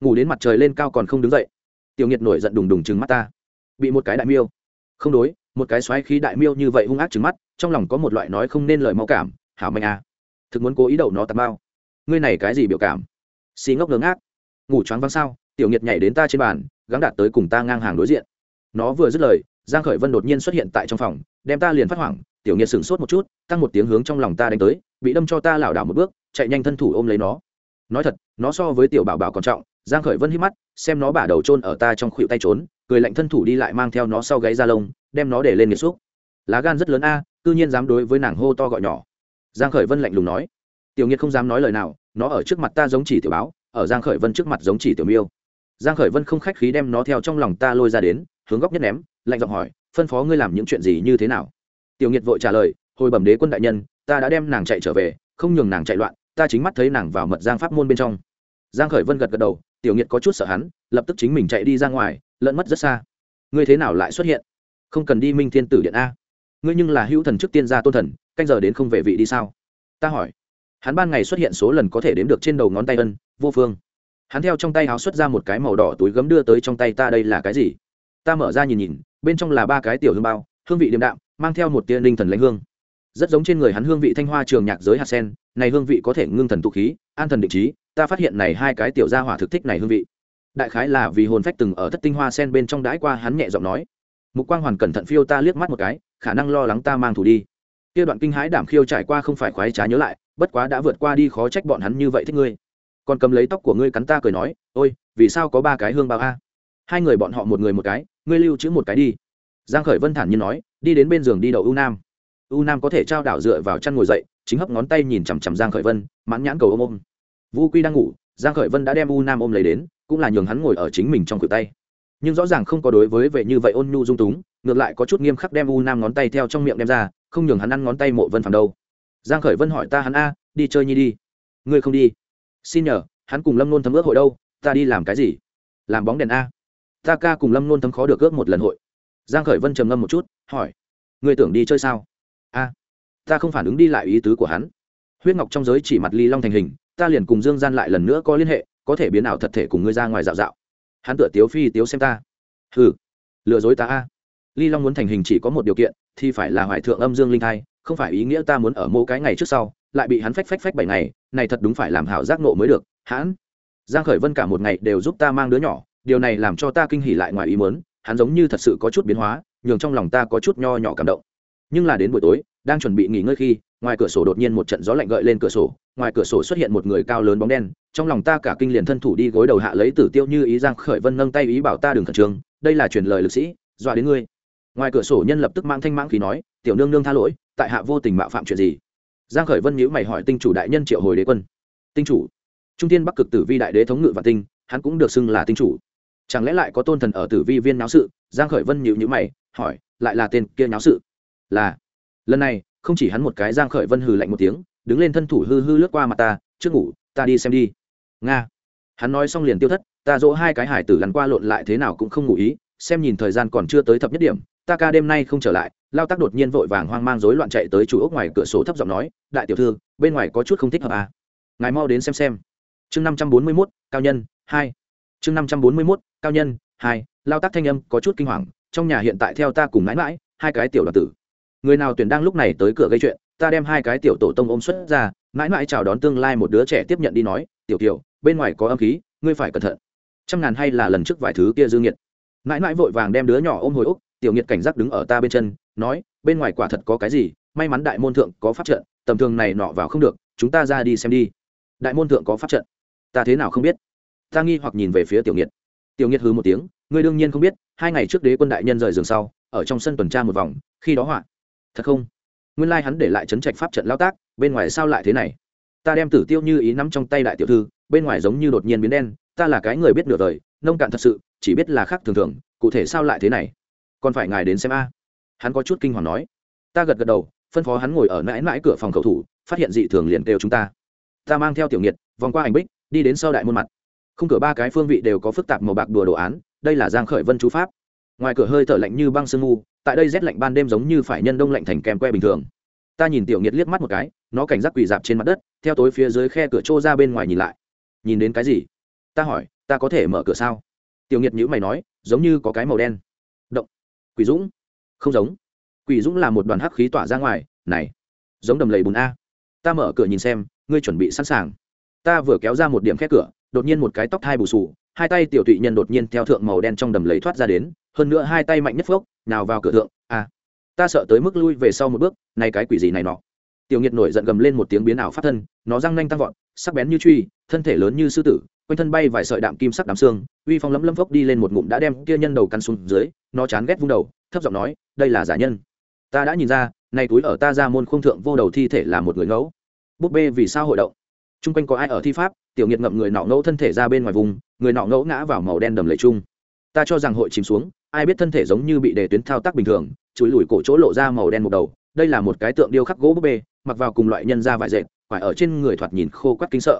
Ngủ đến mặt trời lên cao còn không đứng dậy. Tiểu nghiệt nổi giận đùng đùng chừng mắt ta. Bị một cái đại miêu. Không đối một cái xoáy khí đại miêu như vậy hung ác trừng mắt, trong lòng có một loại nói không nên lời mau cảm, hảo mạnh à thực muốn cố ý đậu nó tạt bao. Ngươi này cái gì biểu cảm? Xì ngốc ngớ ngác. Ngủ choáng văng sao, tiểu nghiệt nhảy đến ta trên bàn, gắng đạt tới cùng ta ngang hàng đối diện. Nó vừa dứt lời, giang khởi vân đột nhiên xuất hiện tại trong phòng, đem ta liền phát hoảng, tiểu nghiệt sửng sốt một chút, tăng một tiếng hướng trong lòng ta đánh tới, bị đâm cho ta lảo đảo một bước, chạy nhanh thân thủ ôm lấy nó. Nói thật, nó so với tiểu bảo bảo còn trọng giang khởi vân hít mắt, xem nó bả đầu trôn ở ta trong khuỷu tay trốn, cười lạnh thân thủ đi lại mang theo nó sau gáy ra lông, đem nó để lên nghiệt xúc. Lá gan rất lớn a, cư nhiên dám đối với nàng hô to gọi nhỏ. Giang khởi vân lạnh lùng nói. Tiểu nghiệt không dám nói lời nào, nó ở trước mặt ta giống chỉ tiểu báo, ở giang khởi vân trước mặt giống chỉ tiểu miêu. Giang khởi vân không khách khí đem nó theo trong lòng ta lôi ra đến, hướng góc nhất ném, lạnh giọng hỏi, phân phó ngươi làm những chuyện gì như thế nào? Tiểu nghiệt vội trả lời, hồi bẩm đế quân đại nhân, ta đã đem nàng chạy trở về, không nhường nàng chạy loạn, ta chính mắt thấy nàng vào mật giang pháp môn bên trong. Giang khởi vân gật gật đầu tiểu nghiệt có chút sợ hắn, lập tức chính mình chạy đi ra ngoài, lẫn mất rất xa. Ngươi thế nào lại xuất hiện? Không cần đi minh thiên tử điện a. Ngươi nhưng là hữu thần trước tiên gia tôn thần, canh giờ đến không về vị đi sao? Ta hỏi. Hắn ban ngày xuất hiện số lần có thể đếm được trên đầu ngón tay ân, vô phương. Hắn theo trong tay háo xuất ra một cái màu đỏ túi gấm đưa tới trong tay ta đây là cái gì? Ta mở ra nhìn nhìn, bên trong là ba cái tiểu hương bao, hương vị điềm đạm, mang theo một tia linh thần lãnh hương. Rất giống trên người hắn hương vị thanh hoa trường nhạc giới hạt sen, này hương vị có thể ngưng thần tụ khí, an thần định trí ta phát hiện này hai cái tiểu gia hỏa thực thích này hương vị. Đại khái là vì hồn phách từng ở thất tinh hoa sen bên trong đãi qua hắn nhẹ giọng nói. Mục quang hoàn cẩn thận phiêu ta liếc mắt một cái, khả năng lo lắng ta mang thủ đi. Kia đoạn kinh hãi đảm khiêu trải qua không phải khoái trá nhớ lại, bất quá đã vượt qua đi khó trách bọn hắn như vậy thích ngươi. Còn cầm lấy tóc của ngươi cắn ta cười nói, ôi, vì sao có ba cái hương bao a? Hai người bọn họ một người một cái, ngươi lưu trữ một cái đi. Giang khởi vân thản nhiên nói, đi đến bên giường đi đầu u nam. U nam có thể trao đảo dựa vào chăn ngồi dậy, chính hấp ngón tay nhìn chằm chằm giang khởi vân, mãn nhãn cầu ôm ôm vu quy đang ngủ, giang khởi vân đã đem u nam ôm lấy đến, cũng là nhường hắn ngồi ở chính mình trong cửa tay. Nhưng rõ ràng không có đối với vệ như vậy ôn nhu dung túng, ngược lại có chút nghiêm khắc đem u nam ngón tay theo trong miệng đem ra, không nhường hắn ăn ngón tay mộ vân phàm đâu. Giang khởi vân hỏi ta hắn a, đi chơi nhi đi. Ngươi không đi? Xin nhờ, hắn cùng lâm nôn thấm ước hội đâu, ta đi làm cái gì? Làm bóng đèn a. Ta ca cùng lâm nôn thấm khó được ước một lần hội. Giang khởi vân trầm ngâm một chút, hỏi. Ngươi tưởng đi chơi sao? A. Ta không phản ứng đi lại ý tứ của hắn. Huyết ngọc trong giới chỉ mặt ly long thành hình ta liền cùng dương gian lại lần nữa có liên hệ, có thể biến ảo thật thể cùng ngươi ra ngoài dạo dạo. Hắn tựa tiếu phi, tiếu xem ta. Hừ, lừa dối ta a. Ly long muốn thành hình chỉ có một điều kiện, thì phải là hoài thượng âm dương linh thai, không phải ý nghĩa ta muốn ở mô cái ngày trước sau, lại bị hắn phách phách phách bảy ngày, này thật đúng phải làm hảo giác nộ mới được. Hãn, giang khởi vân cả một ngày đều giúp ta mang đứa nhỏ, điều này làm cho ta kinh hỉ lại ngoài ý muốn, hắn giống như thật sự có chút biến hóa, nhường trong lòng ta có chút nho nhỏ cảm động. Nhưng là đến buổi tối đang chuẩn bị nghỉ ngơi khi, ngoài cửa sổ đột nhiên một trận gió lạnh gợi lên cửa sổ, ngoài cửa sổ xuất hiện một người cao lớn bóng đen, trong lòng ta cả kinh liền thân thủ đi gối đầu hạ lấy tử tiêu như ý giang khởi vân nâng tay ý bảo ta đừng khẩn trương, đây là truyền lời lực sĩ, dọa đến ngươi. Ngoài cửa sổ nhân lập tức mang thanh mãng khí nói, tiểu nương nương tha lỗi, tại hạ vô tình mạo phạm chuyện gì? Giang khởi vân nhíu mày hỏi tinh chủ đại nhân triệu hồi đế quân. Tinh chủ, trung thiên bắc cực tử vi đại đế thống ngự và tinh, hắn cũng được xưng là tinh chủ. Chẳng lẽ lại có tôn thần ở tử vi viên náo sự? Giang khởi vân nhíu nhíu mày, hỏi, lại là tên kia náo sự? Là lần này, không chỉ hắn một cái giang khởi vân hừ lạnh một tiếng, đứng lên thân thủ hư hư lướt qua mặt ta, trước ngủ, ta đi xem đi. Nga. Hắn nói xong liền tiêu thất, ta dỗ hai cái hải tử lăn qua lộn lại thế nào cũng không ngủ ý, xem nhìn thời gian còn chưa tới thập nhất điểm, ta ca đêm nay không trở lại. Lao tác đột nhiên vội vàng hoang mang rối loạn chạy tới chủ ốc ngoài cửa sổ thấp giọng nói, đại tiểu thư, bên ngoài có chút không thích hợp à? Ngài mau đến xem xem. Chương năm trăm bốn mươi mốt, cao nhân, hai. Chương năm trăm bốn mươi mốt, cao nhân, hai. Lao tác thanh âm có chút kinh hoàng, trong nhà hiện tại theo ta cùng mãi mãi, hai cái tiểu đoàn tử người nào tuyển đang lúc này tới cửa gây chuyện, ta đem hai cái tiểu tổ tông ôm xuất ra, mãi mãi chào đón tương lai một đứa trẻ tiếp nhận đi nói, tiểu tiểu bên ngoài có âm khí, ngươi phải cẩn thận. Trăm ngàn hay là lần trước vài thứ kia Dư nhiệt mãi mãi vội vàng đem đứa nhỏ ôm hồi úc, tiểu nhiệt cảnh giác đứng ở ta bên chân, nói, bên ngoài quả thật có cái gì, may mắn đại môn thượng có pháp trận, tầm thường này nọ vào không được, chúng ta ra đi xem đi. Đại môn thượng có pháp trận? Ta thế nào không biết? Ta nghi hoặc nhìn về phía tiểu nhiệt tiểu nhiệt hứ một tiếng, ngươi đương nhiên không biết, hai ngày trước đế quân đại nhân rời giường sau, ở trong sân tuần tra một vòng, khi đó họa thật không? Nguyên lai hắn để lại chấn trạch pháp trận lao tác, bên ngoài sao lại thế này? Ta đem tử tiêu như ý nắm trong tay đại tiểu thư, bên ngoài giống như đột nhiên biến đen, ta là cái người biết nửa đời, nông cạn thật sự, chỉ biết là khác thường thường, cụ thể sao lại thế này? Còn phải ngài đến xem a. Hắn có chút kinh hoàng nói. Ta gật gật đầu, phân phó hắn ngồi ở mãi mãi cửa phòng cầu thủ, phát hiện dị thường liền kêu chúng ta. Ta mang theo tiểu nghiệt, vòng qua ảnh bích, đi đến sau đại môn mặt. Khung cửa ba cái phương vị đều có phức tạp màu bạc đùa đồ án, đây là giang khởi vân chú pháp ngoài cửa hơi thở lạnh như băng sương mù, tại đây rét lạnh ban đêm giống như phải nhân đông lạnh thành kèm que bình thường. Ta nhìn tiểu nghiệt liếc mắt một cái, nó cảnh giác quỳ dạp trên mặt đất, theo tối phía dưới khe cửa trô ra bên ngoài nhìn lại. Nhìn đến cái gì? Ta hỏi, ta có thể mở cửa sao? Tiểu nghiệt nhữ mày nói, giống như có cái màu đen. Động. Quỷ dũng. Không giống. Quỷ dũng là một đoàn hắc khí tỏa ra ngoài, này. Giống đầm lầy bùn a. Ta mở cửa nhìn xem, ngươi chuẩn bị sẵn sàng. Ta vừa kéo ra một điểm khe cửa, đột nhiên một cái tóc thai bù sù hai tay tiểu tụy nhân đột nhiên theo thượng màu đen trong đầm lấy thoát ra đến, hơn nữa hai tay mạnh nhất phốc, nào vào cửa thượng a ta sợ tới mức lui về sau một bước nay cái quỷ gì này nọ. Tiểu nghiệt nổi giận gầm lên một tiếng biến ảo phát thân, nó răng nanh tăng vọt, sắc bén như truy, thân thể lớn như sư tử, quanh thân bay vài sợi đạm kim sắc đám xương, uy phong lấm lấm phốc đi lên một ngụm đã đem kia nhân đầu căn xuống dưới, nó chán ghét vung đầu, thấp giọng nói, đây là giả nhân. Ta đã nhìn ra nay túi ở ta ra môn khung thượng vô đầu thi thể là một người ngẫu. Búp bê vì sao hội động? Chung quanh có ai ở thi pháp, tiểu nghiệt ngậm người nọ ngẫu thân thể ra bên ngoài vùng, người nọ ngẫu ngã vào màu đen đầm lầy chung. Ta cho rằng hội chìm xuống, ai biết thân thể giống như bị đề tuyến thao tác bình thường, chùi lùi cổ chỗ lộ ra màu đen một đầu. Đây là một cái tượng điêu khắc gỗ búp bê, mặc vào cùng loại nhân da vải dệt phải ở trên người thoạt nhìn khô quắt kinh sợ.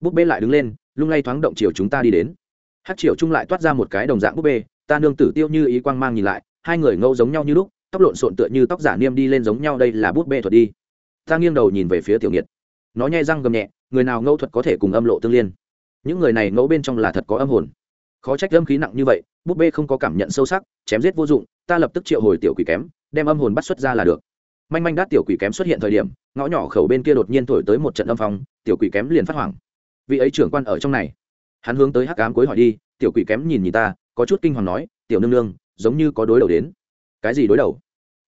Búp bê lại đứng lên, lung lay thoáng động chiều chúng ta đi đến. Hát chiều trung lại toát ra một cái đồng dạng búp bê, ta nương tử tiêu như ý quang mang nhìn lại, hai người ngâu giống nhau như lúc, tóc lộn xộn tựa như tóc giả niêm đi lên giống nhau, đây là búp bê thuật đi. Ta nghiêng đầu nhìn về phía tiểu nghiệt. Nó nhai răng gầm nhẹ người nào ngẫu thuật có thể cùng âm lộ tương liên? Những người này ngẫu bên trong là thật có âm hồn. Khó trách âm khí nặng như vậy, búp bê không có cảm nhận sâu sắc, chém giết vô dụng, ta lập tức triệu hồi tiểu quỷ kém, đem âm hồn bắt xuất ra là được. Manh manh đát tiểu quỷ kém xuất hiện thời điểm, ngõ nhỏ khẩu bên kia đột nhiên thổi tới một trận âm phong, tiểu quỷ kém liền phát hoảng. Vị ấy trưởng quan ở trong này. Hắn hướng tới hắc ám cuối hỏi đi, tiểu quỷ kém nhìn nhìn ta, có chút kinh hoàng nói, tiểu nương nương, giống như có đối đầu đến. Cái gì đối đầu?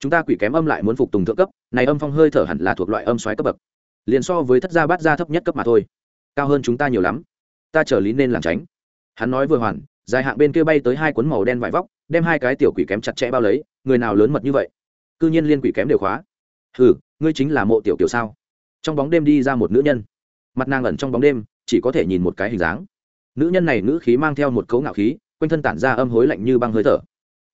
Chúng ta quỷ kém âm lại muốn phục tùng thượng cấp, này âm phong hơi thở hẳn là thuộc loại âm xoáy cấp bậc liền so với thất gia bát gia thấp nhất cấp mà thôi. Cao hơn chúng ta nhiều lắm. Ta trở lý nên làm tránh. Hắn nói vừa hoàn, dài hạng bên kia bay tới hai cuốn màu đen vải vóc, đem hai cái tiểu quỷ kém chặt chẽ bao lấy, người nào lớn mật như vậy? Cư nhiên liên quỷ kém đều khóa. Hừ, ngươi chính là mộ tiểu kiểu sao? Trong bóng đêm đi ra một nữ nhân. Mặt nàng ẩn trong bóng đêm, chỉ có thể nhìn một cái hình dáng. Nữ nhân này nữ khí mang theo một cấu ngạo khí, quanh thân tản ra âm hối lạnh như băng hơi thở.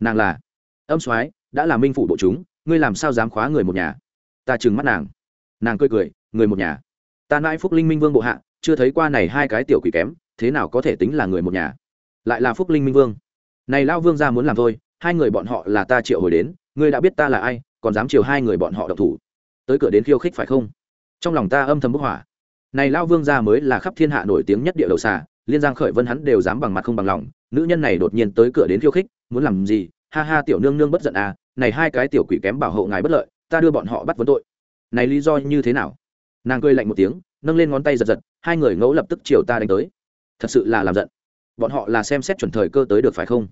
Nàng là, âm soái, đã là minh phủ bộ chúng, ngươi làm sao dám khóa người một nhà? Ta trừng mắt nàng nàng cười cười, người một nhà. Ta nãi phúc linh minh vương bộ hạ, chưa thấy qua này hai cái tiểu quỷ kém, thế nào có thể tính là người một nhà? Lại là phúc linh minh vương. Này lao vương ra muốn làm thôi, hai người bọn họ là ta triệu hồi đến, ngươi đã biết ta là ai, còn dám chiều hai người bọn họ độc thủ. Tới cửa đến khiêu khích phải không? Trong lòng ta âm thầm bức hỏa này lao vương gia mới là khắp thiên hạ nổi tiếng nhất địa đầu xà, liên giang khởi vân hắn đều dám bằng mặt không bằng lòng, nữ nhân này đột nhiên tới cửa đến khiêu khích, muốn làm gì? Ha ha, tiểu nương nương bất giận à này hai cái tiểu quỷ kém bảo hộ ngài bất lợi, ta đưa bọn họ bắt vấn tội này lý do như thế nào? Nàng cười lạnh một tiếng, nâng lên ngón tay giật giật, hai người ngẫu lập tức chiều ta đánh tới. Thật sự là làm giận. Bọn họ là xem xét chuẩn thời cơ tới được phải không?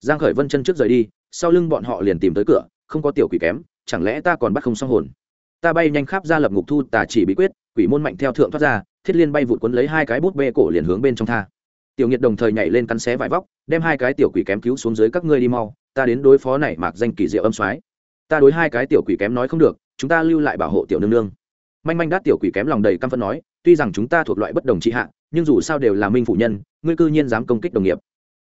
Giang khởi vân chân trước rời đi, sau lưng bọn họ liền tìm tới cửa, không có tiểu quỷ kém, chẳng lẽ ta còn bắt không xong hồn? Ta bay nhanh khắp ra lập ngục thu tà chỉ bí quyết, quỷ môn mạnh theo thượng thoát ra, thiết liên bay vụt cuốn lấy hai cái bút bê cổ liền hướng bên trong tha. Tiểu nhiệt đồng thời nhảy lên cắn xé vải vóc, đem hai cái tiểu quỷ kém cứu xuống dưới các ngươi đi mau, ta đến đối phó này mạc danh kỳ diệu âm soái. Ta đối hai cái tiểu quỷ kém nói không được chúng ta lưu lại bảo hộ tiểu nương nương. Manh manh đát tiểu quỷ kém lòng đầy căm phẫn nói, tuy rằng chúng ta thuộc loại bất đồng trị hạ, nhưng dù sao đều là minh phụ nhân, ngươi cư nhiên dám công kích đồng nghiệp.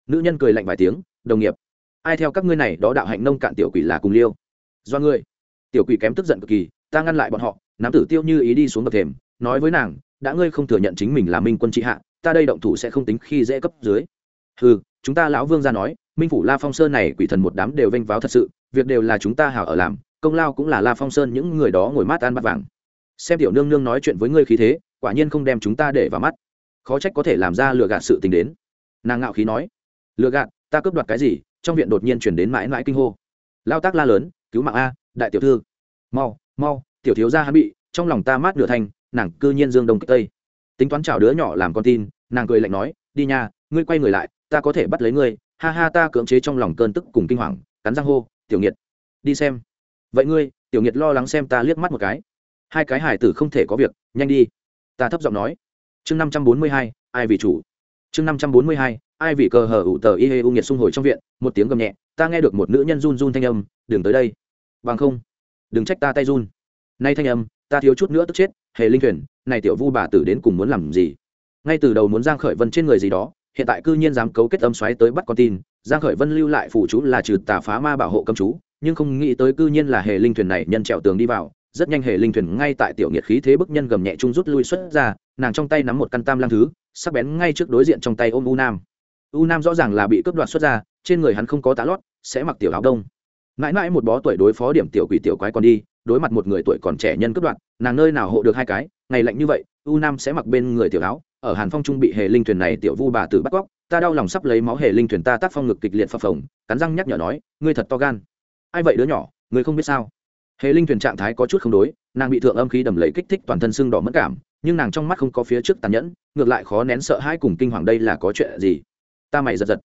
Nữ nhân cười lạnh vài tiếng, đồng nghiệp. Ai theo các ngươi này, đó đạo hạnh nông cạn tiểu quỷ là cùng liêu. Do ngươi. Tiểu quỷ kém tức giận cực kỳ, ta ngăn lại bọn họ, nắm tử tiêu như ý đi xuống bậc thềm, nói với nàng, đã ngươi không thừa nhận chính mình là minh quân trị hạ, ta đây động thủ sẽ không tính khi dễ cấp dưới. Ừ chúng ta lão vương ra nói, minh phủ la phong sơn này quỷ thần một đám đều vênh váo thật sự việc đều là chúng ta hảo ở làm, công lao cũng là la phong sơn những người đó ngồi mát ăn bắt vàng. Xem tiểu nương nương nói chuyện với ngươi khí thế, quả nhiên không đem chúng ta để vào mắt. Khó trách có thể làm ra lừa gạt sự tình đến. Nàng ngạo khí nói. Lừa gạt, ta cướp đoạt cái gì? Trong viện đột nhiên chuyển đến mãi mãi kinh hô. Lao tác la lớn, cứu mạng a, đại tiểu thư. Mau mau, tiểu thiếu gia hắn bị, trong lòng ta mát nửa thanh nàng cư nhiên dương đông kích tây. Tính toán chào đứa nhỏ làm con tin, nàng cười lạnh nói, đi nha, ngươi quay người lại, ta có thể bắt lấy ngươi, ha ha ta cưỡng chế trong lòng cơn tức cùng kinh hoàng, cắn răng hô tiểu nghiệt, đi xem. Vậy ngươi, tiểu nghiệt lo lắng xem ta liếc mắt một cái. Hai cái hải tử không thể có việc, nhanh đi. Ta thấp giọng nói. Chương năm trăm bốn mươi hai, ai vì chủ? Chương năm trăm bốn mươi hai, ai vì cờ hở ủ tờ y hê u nghiệt xung hồi trong viện, một tiếng gầm nhẹ, ta nghe được một nữ nhân run run thanh âm, đừng tới đây. Bằng không, đừng trách ta tay run. Nay thanh âm, ta thiếu chút nữa tức chết, hề linh thuyền, này tiểu vu bà tử đến cùng muốn làm gì? Ngay từ đầu muốn giang khởi vân trên người gì đó, hiện tại cư nhiên dám cấu kết âm xoáy tới bắt con tin giang khởi vân lưu lại phụ chú là trừ tà phá ma bảo hộ cấm chú, nhưng không nghĩ tới cư nhiên là hề linh thuyền này nhân trèo tường đi vào, rất nhanh hề linh thuyền ngay tại tiểu nghiệt khí thế bức nhân gầm nhẹ trung rút lui xuất ra, nàng trong tay nắm một căn tam lang thứ, sắc bén ngay trước đối diện trong tay ôm u nam. U nam rõ ràng là bị cướp đoạt xuất ra, trên người hắn không có tá lót, sẽ mặc tiểu áo đông. Mãi mãi một bó tuổi đối phó điểm tiểu quỷ tiểu quái còn đi, đối mặt một người tuổi còn trẻ nhân cướp đoạt, nàng nơi nào hộ được hai cái, ngày lạnh như vậy, u nam sẽ mặc bên người tiểu áo, ở hàn phong trung bị hề linh thuyền này tiểu vu bà tử bắt cóc ta đau lòng sắp lấy máu hề linh thuyền ta tác phong ngực kịch liệt phập phồng, cắn răng nhắc nhở nói, ngươi thật to gan. Ai vậy đứa nhỏ, ngươi không biết sao? Hề linh thuyền trạng thái có chút không đối, nàng bị thượng âm khí đầm lấy kích thích toàn thân sưng đỏ mất cảm, nhưng nàng trong mắt không có phía trước tàn nhẫn, ngược lại khó nén sợ hãi cùng kinh hoàng đây là có chuyện gì? Ta mày giật giật.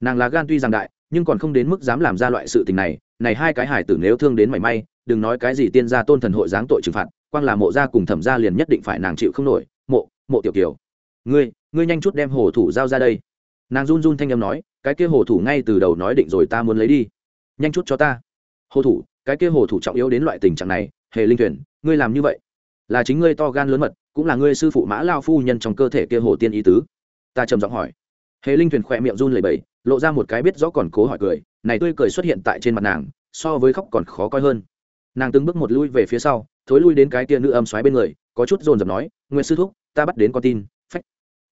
Nàng là gan tuy rằng đại, nhưng còn không đến mức dám làm ra loại sự tình này này hai cái hải tử nếu thương đến mảy may, đừng nói cái gì tiên gia tôn thần hội giáng tội trừng phạt, quang là mộ gia cùng thẩm gia liền nhất định phải nàng chịu không nổi. Mộ mộ tiểu kiều. Ngươi ngươi nhanh chút đem hồ thủ giao ra đây nàng run run thanh âm nói, cái kia hồ thủ ngay từ đầu nói định rồi ta muốn lấy đi. Nhanh chút cho ta. Hồ thủ, cái kia hồ thủ trọng yếu đến loại tình trạng này, hề linh thuyền, ngươi làm như vậy là chính ngươi to gan lớn mật, cũng là ngươi sư phụ mã lao phu nhân trong cơ thể kia hồ tiên ý tứ. Ta trầm giọng hỏi. Hề linh thuyền khỏe miệng run lẩy bẩy, lộ ra một cái biết rõ còn cố hỏi cười, này tươi cười xuất hiện tại trên mặt nàng, so với khóc còn khó coi hơn. Nàng từng bước một lui về phía sau, thối lui đến cái tia nữ âm xoáy bên người, có chút dồn dập nói nguyện sư thúc, ta bắt đến con tin. Phách.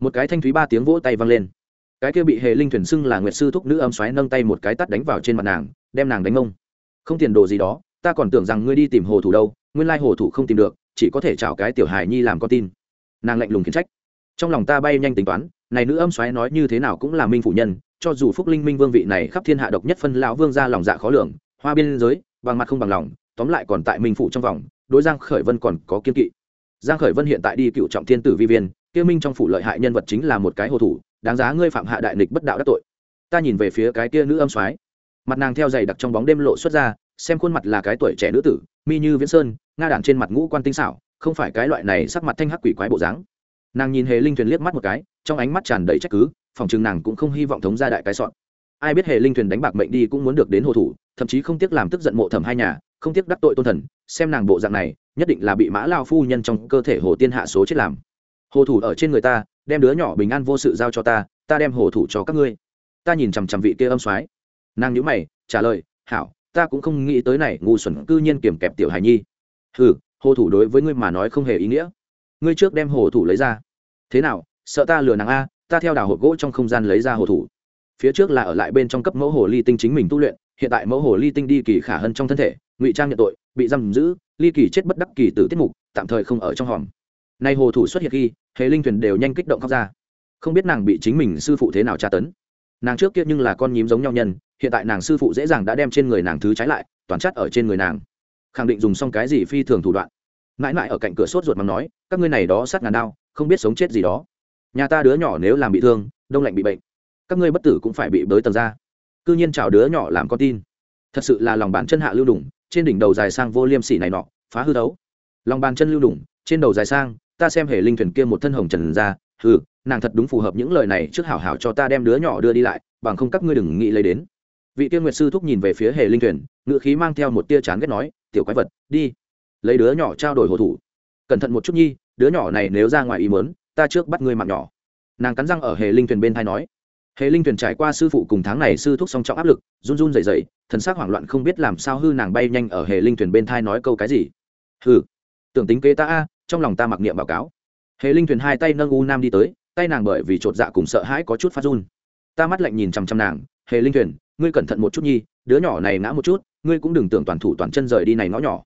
Một cái thanh thúy ba tiếng vỗ tay vang lên cái kia bị hề linh thuyền xưng là nguyệt sư thúc nữ âm xoáy nâng tay một cái tắt đánh vào trên mặt nàng, đem nàng đánh ông. Không tiền đồ gì đó, ta còn tưởng rằng ngươi đi tìm hồ thủ đâu, nguyên lai hồ thủ không tìm được, chỉ có thể chào cái tiểu hài nhi làm con tin. Nàng lạnh lùng khiển trách. Trong lòng ta bay nhanh tính toán, này nữ âm xoáy nói như thế nào cũng là minh phủ nhân, cho dù phúc linh minh vương vị này khắp thiên hạ độc nhất phân lão vương ra lòng dạ khó lường, hoa biên giới, bằng mặt không bằng lòng, tóm lại còn tại minh phủ trong vòng, đối giang khởi vân còn có kiên kỵ. Giang khởi vân hiện tại đi cựu trọng thiên tử vi viên, kia minh trong phủ lợi hại nhân vật chính là một cái hồ thủ đáng giá ngươi phạm hạ đại nghịch bất đạo đắc tội. Ta nhìn về phía cái kia nữ âm soái. Mặt nàng theo dày đặc trong bóng đêm lộ xuất ra, xem khuôn mặt là cái tuổi trẻ nữ tử, mi như viễn sơn, nga đản trên mặt ngũ quan tinh xảo, không phải cái loại này sắc mặt thanh hắc quỷ quái bộ dáng. Nàng nhìn hề linh thuyền liếc mắt một cái, trong ánh mắt tràn đầy trách cứ, phòng chừng nàng cũng không hy vọng thống ra đại cái sọn. Ai biết hề linh thuyền đánh bạc mệnh đi cũng muốn được đến hồ thủ, thậm chí không tiếc làm tức giận mộ thẩm hai nhà, không tiếc đắc tội tôn thần, xem nàng bộ dạng này, nhất định là bị mã lao phu nhân trong cơ thể hồ tiên hạ số chết làm. Hồ thủ ở trên người ta đem đứa nhỏ bình an vô sự giao cho ta ta đem hồ thủ cho các ngươi. Ta nhìn chằm chằm vị kia âm soái. Nàng nhữ mày, trả lời, hảo, ta cũng không nghĩ tới này, ngu xuẩn, cư nhiên kiềm kẹp tiểu hài nhi. Hừ, hồ thủ đối với ngươi mà nói không hề ý nghĩa. Ngươi trước đem hồ thủ lấy ra. Thế nào, sợ ta lừa nàng a? Ta theo đào hộp gỗ trong không gian lấy ra hồ thủ. Phía trước là ở lại bên trong cấp mẫu hồ ly tinh chính mình tu luyện, hiện tại mẫu hồ ly tinh đi kỳ khả hơn trong thân thể, ngụy trang nhận tội, bị giam giữ, ly kỳ chết bất đắc kỳ tử tiết mục, tạm thời không ở trong hòm nay hồ thủ xuất hiện khi hệ linh thuyền đều nhanh kích động khóc ra. Không biết nàng bị chính mình sư phụ thế nào tra tấn. Nàng trước kia nhưng là con nhím giống nhau nhân, hiện tại nàng sư phụ dễ dàng đã đem trên người nàng thứ trái lại, toàn chất ở trên người nàng. Khẳng định dùng xong cái gì phi thường thủ đoạn. Mãi mãi ở cạnh cửa sốt ruột mắng nói, các ngươi này đó sát ngàn đao, không biết sống chết gì đó. Nhà ta đứa nhỏ nếu làm bị thương, đông lạnh bị bệnh, các ngươi bất tử cũng phải bị bới tầng ra. Cư nhiên chào đứa nhỏ làm con tin. Thật sự là lòng bàn chân hạ lưu đủng, trên đỉnh đầu dài sang vô liêm sỉ này nọ, phá hư đấu. Lòng bàn chân lưu đủng, trên đầu dài sang ta xem hề linh thuyền kia một thân hồng trần ra ừ nàng thật đúng phù hợp những lời này trước hảo hảo cho ta đem đứa nhỏ đưa đi lại, bằng không các ngươi đừng nghĩ lấy đến. Vị tiên nguyệt sư thúc nhìn về phía hề linh thuyền ngự khí mang theo một tia chán ghét nói, tiểu quái vật, đi, lấy đứa nhỏ trao đổi hồ thủ. Cẩn thận một chút nhi, đứa nhỏ này nếu ra ngoài ý mớn ta trước bắt ngươi mạng nhỏ. Nàng cắn răng ở hề linh thuyền bên thai nói. Hề linh thuyền trải qua sư phụ cùng tháng này sư thúc song trọng áp lực, run run dày dày thần s ắ c hoảng loạn không biết làm sao hư nàng bay nhanh ở hề linh thuyền bên thai nói câu cái gì. Hừ, tưởng tính kế ta a trong lòng ta mặc niệm báo cáo. Hề linh thuyền hai tay nâng u nam đi tới, tay nàng bởi vì chột dạ cùng sợ hãi có chút phát run. Ta mắt lạnh nhìn chằm chằm nàng, hề linh thuyền, ngươi cẩn thận một chút nhi, đứa nhỏ này ngã một chút, ngươi cũng đừng tưởng toàn thủ toàn chân rời đi này ngõ nhỏ.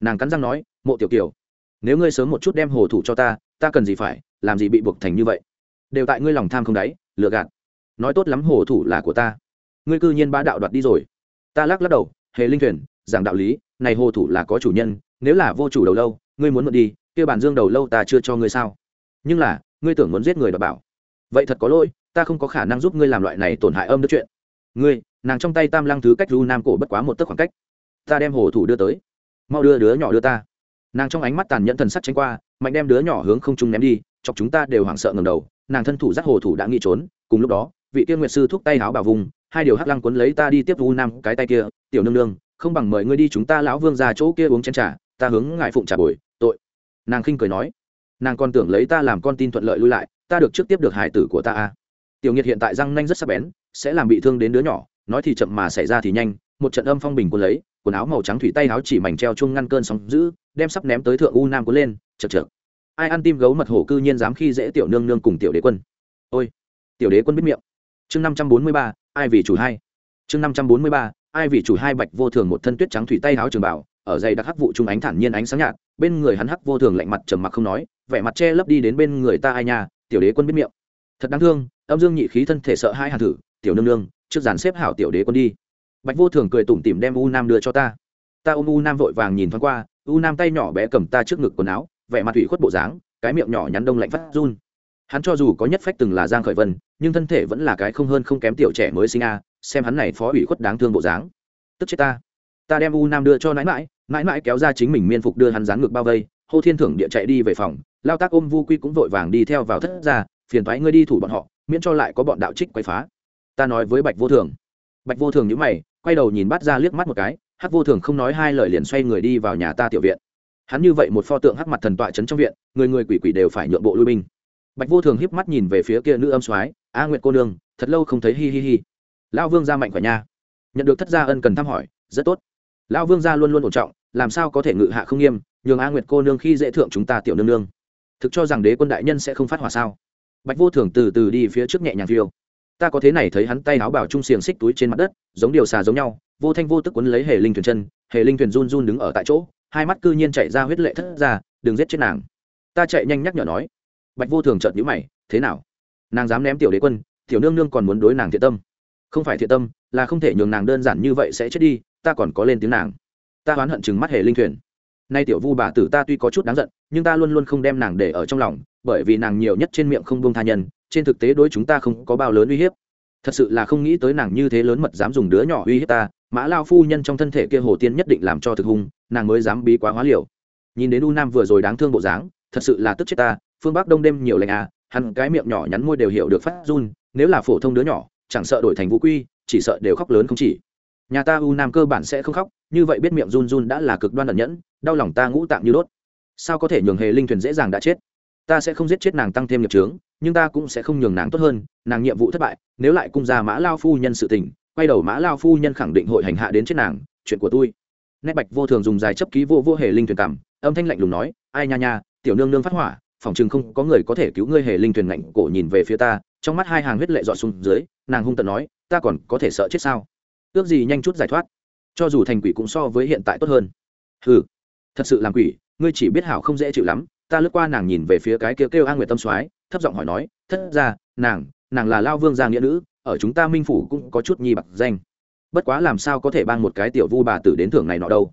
Nàng cắn răng nói, mộ tiểu kiều, nếu ngươi sớm một chút đem hồ thủ cho ta ta cần gì phải, làm gì bị buộc thành như vậy? Đều tại ngươi lòng tham không đáy, lừa gạt. Nói tốt lắm hồ thủ là của ta. Ngươi cư nhiên ba đạo đoạt đi rồi. Ta lắc lắc đầu, hề linh thuyền, giảng đạo lý, này hồ thủ là có chủ nhân, nếu là vô chủ đầu lâu, ngươi muốn mượn đi kia bản dương đầu lâu ta chưa cho ngươi sao? Nhưng là, ngươi tưởng muốn giết người đ bảo. Vậy thật có lỗi, ta không có khả năng giúp ngươi làm loại này tổn hại âm đức chuyện. Ngươi, nàng trong tay tam lăng thứ cách ru nam cổ bất quá một tấc khoảng cách. Ta đem hồ thủ đưa tới. Mau đưa đứa nhỏ đưa ta. Nàng trong ánh mắt tàn nhẫn thần sắc tránh qua, mạnh đem đứa nhỏ hướng không trung ném đi, chọc chúng ta đều hoảng sợ ngầm đầu. Nàng thân thủ giác hồ thủ đã nghĩ trốn. Cùng lúc đó, vị tiên nguyệt sư thúc tay háo bảo vùng, hai điều hắc lăng cuốn lấy ta đi tiếp u nam cái tay kia. Tiểu nương nương, không bằng mời ngươi đi chúng ta lão vương ra chỗ kia uống chén trà. Ta hướng ngại phụng trà bồi nàng khinh cười nói, nàng còn tưởng lấy ta làm con tin thuận lợi lui lại, ta được trước tiếp được hải tử của ta a. Tiểu Nhiệt hiện tại răng nanh rất sắc bén, sẽ làm bị thương đến đứa nhỏ, nói thì chậm mà xảy ra thì nhanh, một trận âm phong bình cuốn lấy, quần áo màu trắng thủy tay áo chỉ mảnh treo chung ngăn cơn sóng giữ đem sắp ném tới thượng u nam cuốn lên chật chật ai ăn tim gấu mật hổ cư nhiên dám khi dễ tiểu nương nương cùng tiểu đế quân. Ôi, tiểu đế quân biết miệng. Chương năm trăm bốn mươi ba, ai vì chủ hai. Chương năm trăm bốn mươi ba, ai vì chủ hai bạch vô thường một thân tuyết trắng thủy tay áo trường bảo ở dày đặc hắc vụ trung ánh thản nhiên ánh sáng nhạt, bên người hắn hắc vô thường lạnh mặt trầm mặc không nói, vẻ mặt che lấp đi đến bên người ta ai nha, tiểu đế quân biết miệng. Thật đáng thương, âm dương nhị khí thân thể sợ hai hàn thử, tiểu nương nương, trước dàn xếp hảo tiểu đế quân đi. Bạch vô thường cười tủm tỉm đem u nam đưa cho ta. Ta ôm u nam vội vàng nhìn thoáng qua, u nam tay nhỏ bé cầm ta trước ngực quần áo, vẻ mặt thủy khuất bộ dáng, cái miệng nhỏ nhắn đông lạnh phát run. Hắn cho dù có nhất phách từng là giang khởi vân, nhưng thân thể vẫn là cái không hơn không kém tiểu trẻ mới sinh a, xem hắn này phó ủy khuất đáng thương bộ dáng. Tức chết ta. Ta đem u nam đưa cho nãi mãi nãi mãi kéo ra chính mình miên phục đưa hắn dán ngược bao vây, hô thiên thưởng địa chạy đi về phòng, lao tác ôm vu quy cũng vội vàng đi theo vào thất ra phiền thoái ngươi đi thủ bọn họ, miễn cho lại có bọn đạo trích quay phá. Ta nói với bạch vô thường. Bạch vô thường nhữ mày, quay đầu nhìn bắt ra liếc mắt một cái, hắc vô thường không nói hai lời liền xoay người đi vào nhà ta tiểu viện. Hắn như vậy một pho tượng hắc mặt thần tọa trấn trong viện, người người quỷ quỷ đều phải nhượng bộ lui binh. Bạch vô thường híp mắt nhìn về phía kia nữ âm soái, a nguyệt cô nương, thật lâu không thấy hi hi hi. Lão vương gia mạnh khỏe nha. Nhận được thất gia ân cần thăm hỏi, rất tốt lão vương gia luôn luôn ổn trọng, làm sao có thể ngự hạ không nghiêm, nhường a nguyệt cô nương khi dễ thượng chúng ta tiểu nương nương. Thực cho rằng đế quân đại nhân sẽ không phát hỏa sao? Bạch vô thường từ từ đi phía trước nhẹ nhàng phiêu. Ta có thế này thấy hắn tay áo bảo trung xiềng xích túi trên mặt đất, giống điều xà giống nhau, vô thanh vô tức quấn lấy hề linh thuyền chân, hề linh thuyền run run đứng ở tại chỗ, hai mắt cư nhiên chạy ra huyết lệ thất ra, đừng giết chết nàng. Ta chạy nhanh nhắc nhở nói. Bạch vô thường chợt nhíu mày, thế nào? Nàng dám ném tiểu đế quân, tiểu nương nương còn muốn đối nàng thiện tâm. Không phải thiện tâm, là không thể nhường nàng đơn giản như vậy sẽ chết đi ta còn có lên tiếng nàng. Ta oán hận chừng mắt hề linh thuyền. Nay tiểu vu bà tử ta tuy có chút đáng giận, nhưng ta luôn luôn không đem nàng để ở trong lòng, bởi vì nàng nhiều nhất trên miệng không buông tha nhân, trên thực tế đối chúng ta không có bao lớn uy hiếp. Thật sự là không nghĩ tới nàng như thế lớn mật dám dùng đứa nhỏ uy hiếp ta, mã lao phu nhân trong thân thể kia hồ tiên nhất định làm cho thực hung, nàng mới dám bí quá hóa liều. Nhìn đến u nam vừa rồi đáng thương bộ dáng, thật sự là tức chết ta, phương bắc đông đêm nhiều lạnh à hắn cái miệng nhỏ nhắn môi đều hiểu được phát run, nếu là phổ thông đứa nhỏ, chẳng sợ đổi thành vũ quy, chỉ sợ đều khóc lớn không chỉ nhà ta u nam cơ bản sẽ không khóc, như vậy biết miệng run run đã là cực đoan ẩn nhẫn, đau lòng ta ngũ tạng như đốt. Sao có thể nhường hề linh thuyền dễ dàng đã chết? Ta sẽ không giết chết nàng tăng thêm nghiệp trướng nhưng ta cũng sẽ không nhường nàng tốt hơn, nàng nhiệm vụ thất bại, nếu lại cung ra mã lao phu nhân sự tình, quay đầu mã lao phu nhân khẳng định hội hành hạ đến chết nàng, chuyện của tôi. Nét bạch vô thường dùng dài chấp ký vô vô hề linh thuyền cảm, âm thanh lạnh lùng nói, ai nha nha, tiểu nương nương phát hỏa, phòng chừng không có người có thể cứu ngươi hề linh thuyền ngạnh cổ nhìn về phía ta. Trong mắt hai hàng huyết lệ dọa xuống dưới, nàng hung tận nói, ta còn có thể sợ chết sao? Ước gì nhanh chút giải thoát. Cho dù thành quỷ cũng so với hiện tại tốt hơn. Ừ thật sự làm quỷ, ngươi chỉ biết hảo không dễ chịu lắm. Ta lướt qua nàng nhìn về phía cái kêu kêu a nguyệt tâm soái, thấp giọng hỏi nói, thất ra nàng nàng là lao vương gia nghĩa nữ, ở chúng ta minh phủ cũng có chút nhi bạc danh. Bất quá làm sao có thể ban một cái tiểu vu bà tử đến thưởng này nọ đâu?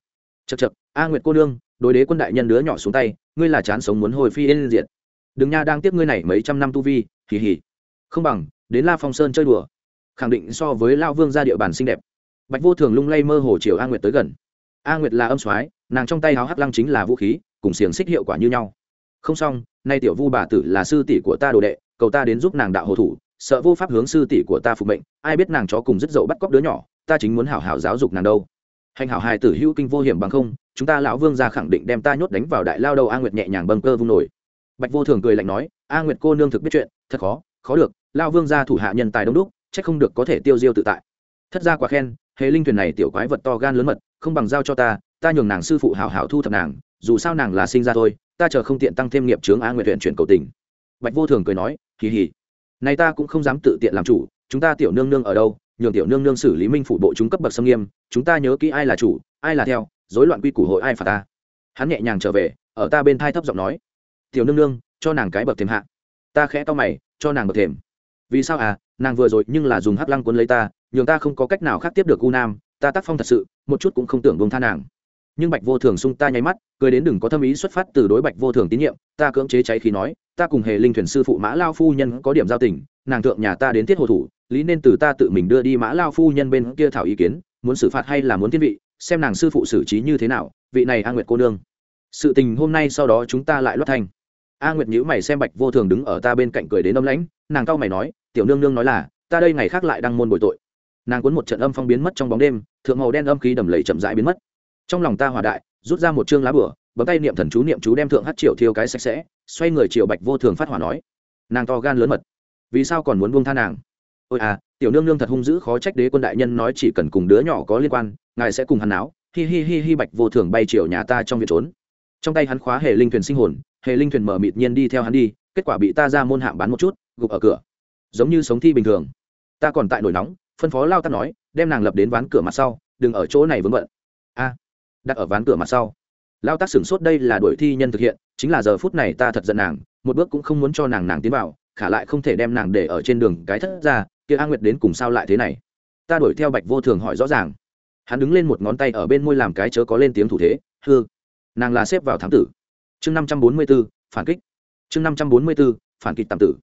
Chật chật a nguyệt cô nương, đối đế quân đại nhân đứa nhỏ xuống tay, ngươi là chán sống muốn hồi phi lên diện đừng nha đang tiếp ngươi này mấy trăm năm tu vi, hì hì. Không bằng, đến la phong sơn chơi đùa. Khẳng định so với lao vương ra địa bàn xinh đẹp bạch vô thường lung lay mơ hồ chiều a nguyệt tới gần. A nguyệt là âm soái, nàng trong tay háo hắc lăng chính là vũ khí, cùng xiềng xích hiệu quả như nhau. Không xong, nay tiểu vu bà tử là sư tỷ của ta đồ đệ, cầu ta đến giúp nàng đạo hồ thủ, sợ vô pháp hướng sư tỷ của ta phục mệnh, ai biết nàng chó cùng rất dậu bắt cóc đứa nhỏ, ta chính muốn hảo hảo giáo dục nàng đâu. Hành hảo hài tử hữu kinh vô hiểm bằng không, chúng ta lão vương gia khẳng định đem ta nhốt đánh vào đại lao đầu a nguyệt nhẹ nhàng bâng cơ vung nổi. Bạch vô thường cười lạnh nói, a nguyệt cô nương thực biết chuyện, thật khó khó được lao vương gia thủ hạ nhân tài đông đúc, chắc không được có thể tiêu diêu tự tại. Thất ra quả khen hệ linh thuyền này tiểu quái vật to gan lớn mật, không bằng giao cho ta ta nhường nàng sư phụ hảo hảo thu thập nàng, dù sao nàng là sinh ra thôi, ta chờ không tiện tăng thêm nghiệp chướng a nguyện huyện chuyển cầu tình. Bạch vô thường cười nói kỳ hỉ này ta cũng không dám tự tiện làm chủ, chúng ta tiểu nương nương ở đâu, nhường tiểu nương nương xử lý minh phủ bộ chúng cấp bậc xâm nghiêm, chúng ta nhớ kỹ ai là chủ, ai là theo, rối loạn quy củ hội ai phạt ta. Hắn nhẹ nhàng trở về, ở ta bên thai thấp giọng nói, tiểu nương nương, cho nàng cái bậc thềm hạ. Ta khẽ to mày, cho nàng bậc thềm. Vì sao à nàng vừa rồi nhưng là dùng hắc lăng cuốn lấy ta nhường ta không có cách nào khác tiếp được u nam, ta tác phong thật sự, một chút cũng không tưởng buông tha nàng. Nhưng bạch vô thường sung ta nháy mắt, cười đến đừng có tâm ý xuất phát từ đối bạch vô thường tín nhiệm, ta cưỡng chế cháy khi nói, ta cùng hề linh thuyền sư phụ mã lao phu nhân có điểm giao tình, nàng thượng nhà ta đến thiết hồ thủ, lý nên từ ta tự mình đưa đi mã lao phu nhân bên kia thảo ý kiến, muốn xử phạt hay là muốn thiên vị, xem nàng sư phụ xử trí như thế nào, vị này a nguyệt cô nương. Sự tình hôm nay sau đó chúng ta lại loát thanh a nguyệt nhữ mày xem bạch vô thường đứng ở ta bên cạnh cười đến âm lãnh, nàng cau mày nói, tiểu nương nương nói là, ta đây ngày khác lại đang môn bồi tội nàng cuốn một trận âm phong biến mất trong bóng đêm, thượng màu đen âm khí đầm lầy chậm rãi biến mất. Trong lòng ta hòa đại, rút ra một chương lá bửa bấm tay niệm thần chú niệm chú đem thượng hát triệu thiêu cái sạch sẽ, xoay người triệu bạch vô thường phát hỏa nói. Nàng to gan lớn mật. Vì sao còn muốn buông tha nàng? Ôi à tiểu nương nương thật hung dữ khó trách đế quân đại nhân nói chỉ cần cùng đứa nhỏ có liên quan, ngài sẽ cùng hắn áo hi hi hi hi bạch vô thường bay chiều nhà ta trong việc trốn. Trong tay hắn khóa hề linh thuyền sinh hồn hề linh thuyền mở mịt nhiên đi theo hắn đi, kết quả bị ta ra môn hạng bán một chút, gục ở cửa. Giống như sống thi bình thường. Ta còn tại nổi nóng phân phó lao tắt nói, đem nàng lập đến ván cửa mặt sau, đừng ở chỗ này vướng bận. A, đặt ở ván cửa mặt sau. Lao tác sửng sốt đây là đuổi thi nhân thực hiện, chính là giờ phút này ta thật giận nàng, một bước cũng không muốn cho nàng nàng tiến vào, khả lại không thể đem nàng để ở trên đường cái thất ra, kia a nguyệt đến cùng sao lại thế này? Ta đuổi theo bạch vô thường hỏi rõ ràng. Hắn đứng lên một ngón tay ở bên môi làm cái chớ có lên tiếng thủ thế, hư. Nàng là xếp vào thám tử. Chương năm trăm bốn mươi b ố phản kích. Chương năm trăm bốn mươi b ố phản kích tạm tử.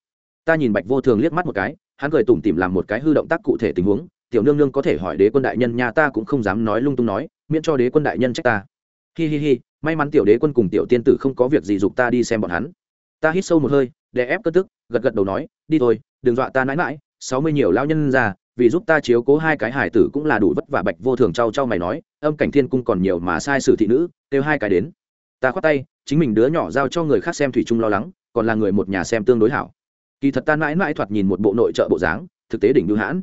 Ta nhìn bạch vô thường liếc mắt một cái hắn cười tủm tỉm làm một cái hư động tác cụ thể tình huống, tiểu nương nương có thể hỏi đế quân đại nhân nhà ta cũng không dám nói lung tung nói, miễn cho đế quân đại nhân trách ta. Hi hi hi, may mắn tiểu đế quân cùng tiểu tiên tử không có việc gì giục ta đi xem bọn hắn. Ta hít sâu một hơi để ép cất tức, gật gật đầu nói, đi thôi, đừng dọa ta mãi mãi sáu mươi nhiều lao nhân ra, vì giúp ta chiếu cố hai cái hải tử cũng là đủ vất vả bạch vô thường trao trao mày nói, âm cảnh thiên cung còn nhiều mà sai sử thị nữ, kêu hai cái đến. Ta khoát tay, chính mình đứa nhỏ giao cho người khác xem thủy chung lo lắng, còn là người một nhà xem tương đối hảo kỳ thật ta mãi mãi thoạt nhìn một bộ nội trợ bộ dáng, thực tế đỉnh bưu hãn.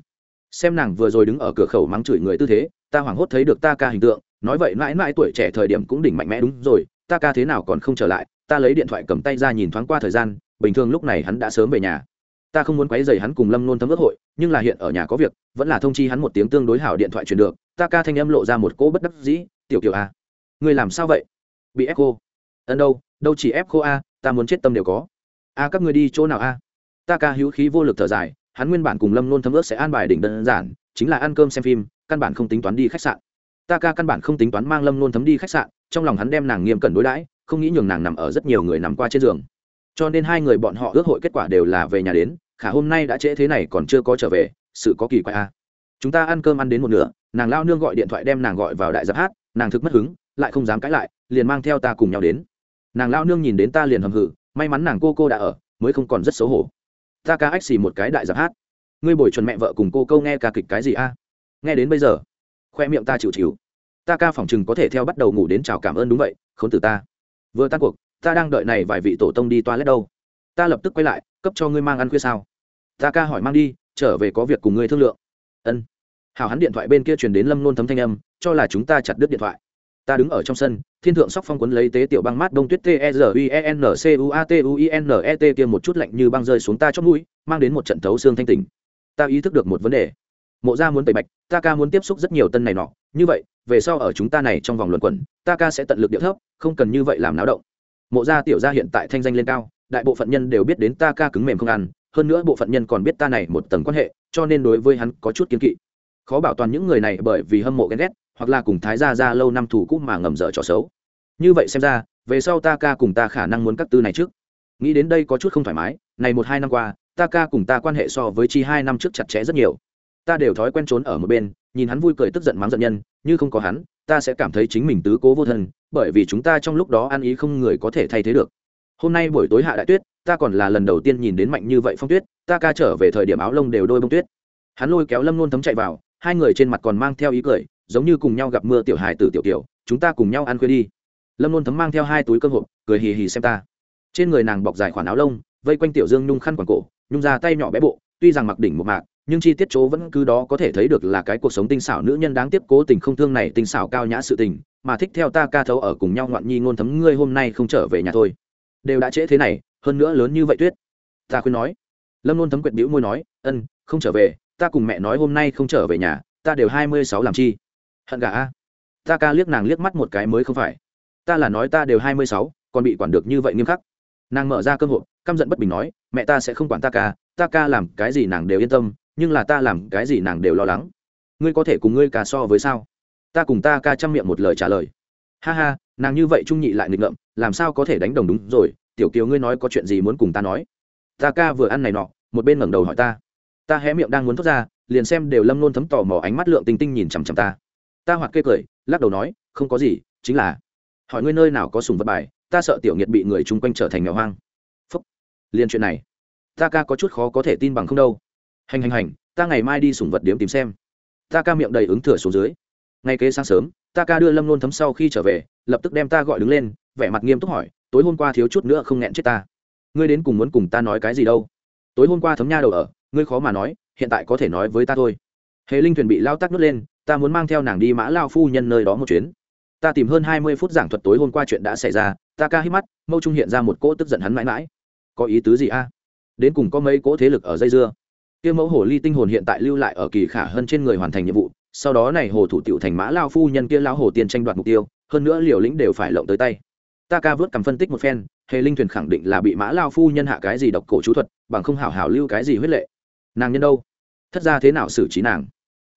Xem nàng vừa rồi đứng ở cửa khẩu mắng chửi người tư thế, ta hoảng hốt thấy được ta ca hình tượng, nói vậy mãi mãi tuổi trẻ thời điểm cũng đỉnh mạnh mẽ đúng rồi, ta ca thế nào còn không trở lại, ta lấy điện thoại cầm tay ra nhìn thoáng qua thời gian, bình thường lúc này hắn đã sớm về nhà. Ta không muốn quấy dày hắn cùng lâm nôn thấm ước hội, nhưng là hiện ở nhà có việc, vẫn là thông chi hắn một tiếng tương đối hảo điện thoại truyền được, ta ca thanh âm lộ ra một cỗ bất đắc dĩ, tiểu kiểu a à, người làm sao vậy? Bị ép cô ân đâu đâu chỉ ép cô a à, ta muốn chết tâm đều có. A, các người đi chỗ nào a ta ca hữu khí vô lực thở dài, hắn nguyên bản cùng lâm nôn thấm ước sẽ an bài đỉnh đơn giản, chính là ăn cơm xem phim, căn bản không tính toán đi khách sạn. Ta ca căn bản không tính toán mang lâm nôn thấm đi khách sạn, trong lòng hắn đem nàng nghiêm cẩn đối đãi, không nghĩ nhường nàng nằm ở rất nhiều người nằm qua trên giường. Cho nên hai người bọn họ ước hội kết quả đều là về nhà đến, khả hôm nay đã trễ thế này còn chưa có trở về, sự có kỳ quái a à. chúng ta ăn cơm ăn đến một nửa, nàng lao nương gọi điện thoại đem nàng gọi vào đại giáp hát, nàng thực mất hứng, lại không dám cãi lại, liền mang theo ta cùng nhau đến. Nàng lao nương nhìn đến ta liền hầm hử, may mắn nàng cô cô đã ở, mới không còn rất xấu hổ ta ca ách xì một cái đại giáp hát. Ngươi bồi chuẩn mẹ vợ cùng cô câu nghe ca kịch cái gì a? Nghe đến bây giờ, khoe miệng ta chịu chịu. Ta ca phỏng chừng có thể theo bắt đầu ngủ đến chào cảm ơn đúng vậy không từ ta. Vừa tan cuộc, ta đang đợi này vài vị tổ tông đi toa lét đâu. Ta lập tức quay lại, cấp cho ngươi mang ăn khuya sao? Ta ca hỏi mang đi, trở về có việc cùng ngươi thương lượng. Ân. Hào hắn điện thoại bên kia truyền đến lâm nôn thấm thanh âm, cho là chúng ta chặt đứt điện thoại ta đứng ở trong sân, thiên thượng sóc phong quấn lấy tế tiểu băng mát đông tuyết t e r i e n c u a t u i n e t kia một chút lạnh như băng rơi xuống ta chót mũi, mang đến một trận thấu xương thanh tình ta ý thức được một vấn đề. Mộ gia muốn tẩy bạch, ta ca muốn tiếp xúc rất nhiều tân này nọ. Như vậy, về sau ở chúng ta này trong vòng luận quẩn, ta ca sẽ tận lực điệu thấp, không cần như vậy làm náo động. Mộ gia tiểu gia hiện tại thanh danh lên cao, đại bộ phận nhân đều biết đến ta ca cứng mềm không ăn, hơn nữa bộ phận nhân còn biết ta này một tầng quan hệ, cho nên đối với hắn có chút kiên kỵ. Khó bảo toàn những người này bởi vì hâm mộ ghen ghét hoặc là cùng thái gia ra lâu năm thủ cũ mà ngầm dở trò xấu. Như vậy xem ra, về sau ta ca cùng ta khả năng muốn các tư này trước. Nghĩ đến đây có chút không thoải mái, này một hai năm qua, ta ca cùng ta quan hệ so với chi hai năm trước chặt chẽ rất nhiều. Ta đều thói quen trốn ở một bên, nhìn hắn vui cười tức giận mắng giận nhân, như không có hắn, ta sẽ cảm thấy chính mình tứ cố vô thân, bởi vì chúng ta trong lúc đó ăn ý không người có thể thay thế được. Hôm nay buổi tối hạ đại tuyết, ta còn là lần đầu tiên nhìn đến mạnh như vậy phong tuyết, ta ca trở về thời điểm áo lông đều đôi bông tuyết. Hắn lôi kéo lâm nôn thấm chạy vào, hai người trên mặt còn mang theo ý cười giống như cùng nhau gặp mưa tiểu hài tử tiểu tiểu, chúng ta cùng nhau ăn khuya đi. Lâm nôn thấm mang theo hai túi cơm hộp, cười hì hì xem ta. Trên người nàng bọc dài khoản áo lông, vây quanh tiểu dương nhung khăn quàng cổ, nhung ra tay nhỏ bé bộ, tuy rằng mặc đỉnh một mạc, nhưng chi tiết chỗ vẫn cứ đó có thể thấy được là cái cuộc sống tinh xảo nữ nhân đáng tiếp cố tình không thương này tinh xảo cao nhã sự tình, mà thích theo ta ca thấu ở cùng nhau ngoạn nhi ngôn thấm ngươi hôm nay không trở về nhà thôi. Đều đã trễ thế này, hơn nữa lớn như vậy tuyết. Ta khuyên nói. Lâm luôn thấm quyệt bĩu môi nói, ân, không trở về, ta cùng mẹ nói hôm nay không trở về nhà, ta đều hai mươi sáu làm chi? Hận gà a. Ta ca liếc nàng liếc mắt một cái mới không phải. Ta là nói ta đều hai mươi sáu, còn bị quản được như vậy nghiêm khắc. Nàng mở ra cơ hội căm giận bất bình nói, mẹ ta sẽ không quản ta ca ta ca làm cái gì nàng đều yên tâm, nhưng là ta làm cái gì nàng đều lo lắng. Ngươi có thể cùng ngươi ca so với sao? Ta cùng ta ca chăm miệng một lời trả lời. Ha ha, nàng như vậy trung nhị lại nghịch ngợm, làm sao có thể đánh đồng đúng rồi? Tiểu kiều ngươi nói có chuyện gì muốn cùng ta nói? Ta ca vừa ăn này nọ, một bên ngẩng đầu hỏi ta. Ta hé miệng đang muốn thốt ra, liền xem đều lâm nôn thấm tò mò ánh mắt lượng tinh tinh nhìn chằm chằm ta ta hoặc kê cười, lắc đầu nói, không có gì, chính là, hỏi ngươi nơi nào có sùng vật bài, ta sợ tiểu nghiệt bị người chung quanh trở thành nghèo hoang. Phúc. Liên chuyện này, ta ca có chút khó có thể tin bằng không đâu. Hành hành hành, ta ngày mai đi sùng vật điếm tìm xem. Ta ca miệng đầy ứng thừa xuống dưới. Ngay kế sáng sớm, ta ca đưa lâm nôn thấm sau khi trở về, lập tức đem ta gọi đứng lên, vẻ mặt nghiêm túc hỏi, tối hôm qua thiếu chút nữa không nghẹn chết ta. Ngươi đến cùng muốn cùng ta nói cái gì đâu? Tối hôm qua thấm nha đầu ở, ngươi khó mà nói, hiện tại có thể nói với ta thôi. Hề linh thuyền bị lao tắc nứt lên ta muốn mang theo nàng đi mã lao phu nhân nơi đó một chuyến. Ta tìm hơn hai mươi phút giảng thuật tối hôm qua chuyện đã xảy ra, ta ca hít mắt, mâu trung hiện ra một cỗ tức giận hắn mãi mãi. Có ý tứ gì a? Đến cùng có mấy cỗ thế lực ở dây dưa? Kia mẫu hồ ly tinh hồn hiện tại lưu lại ở kỳ khả hơn trên người hoàn thành nhiệm vụ, sau đó này hồ thủ tiểu thành mã lao phu nhân kia lao hồ tiền tranh đoạt mục tiêu, hơn nữa liều lĩnh đều phải lộng tới tay. Ta ca vớt cầm phân tích một phen, hề linh thuyền khẳng định là bị mã lao phu nhân hạ cái gì độc cổ chú thuật, bằng không hảo hảo lưu cái gì huyết lệ. Nàng nhân đâu? Thất ra thế nào xử trí nàng?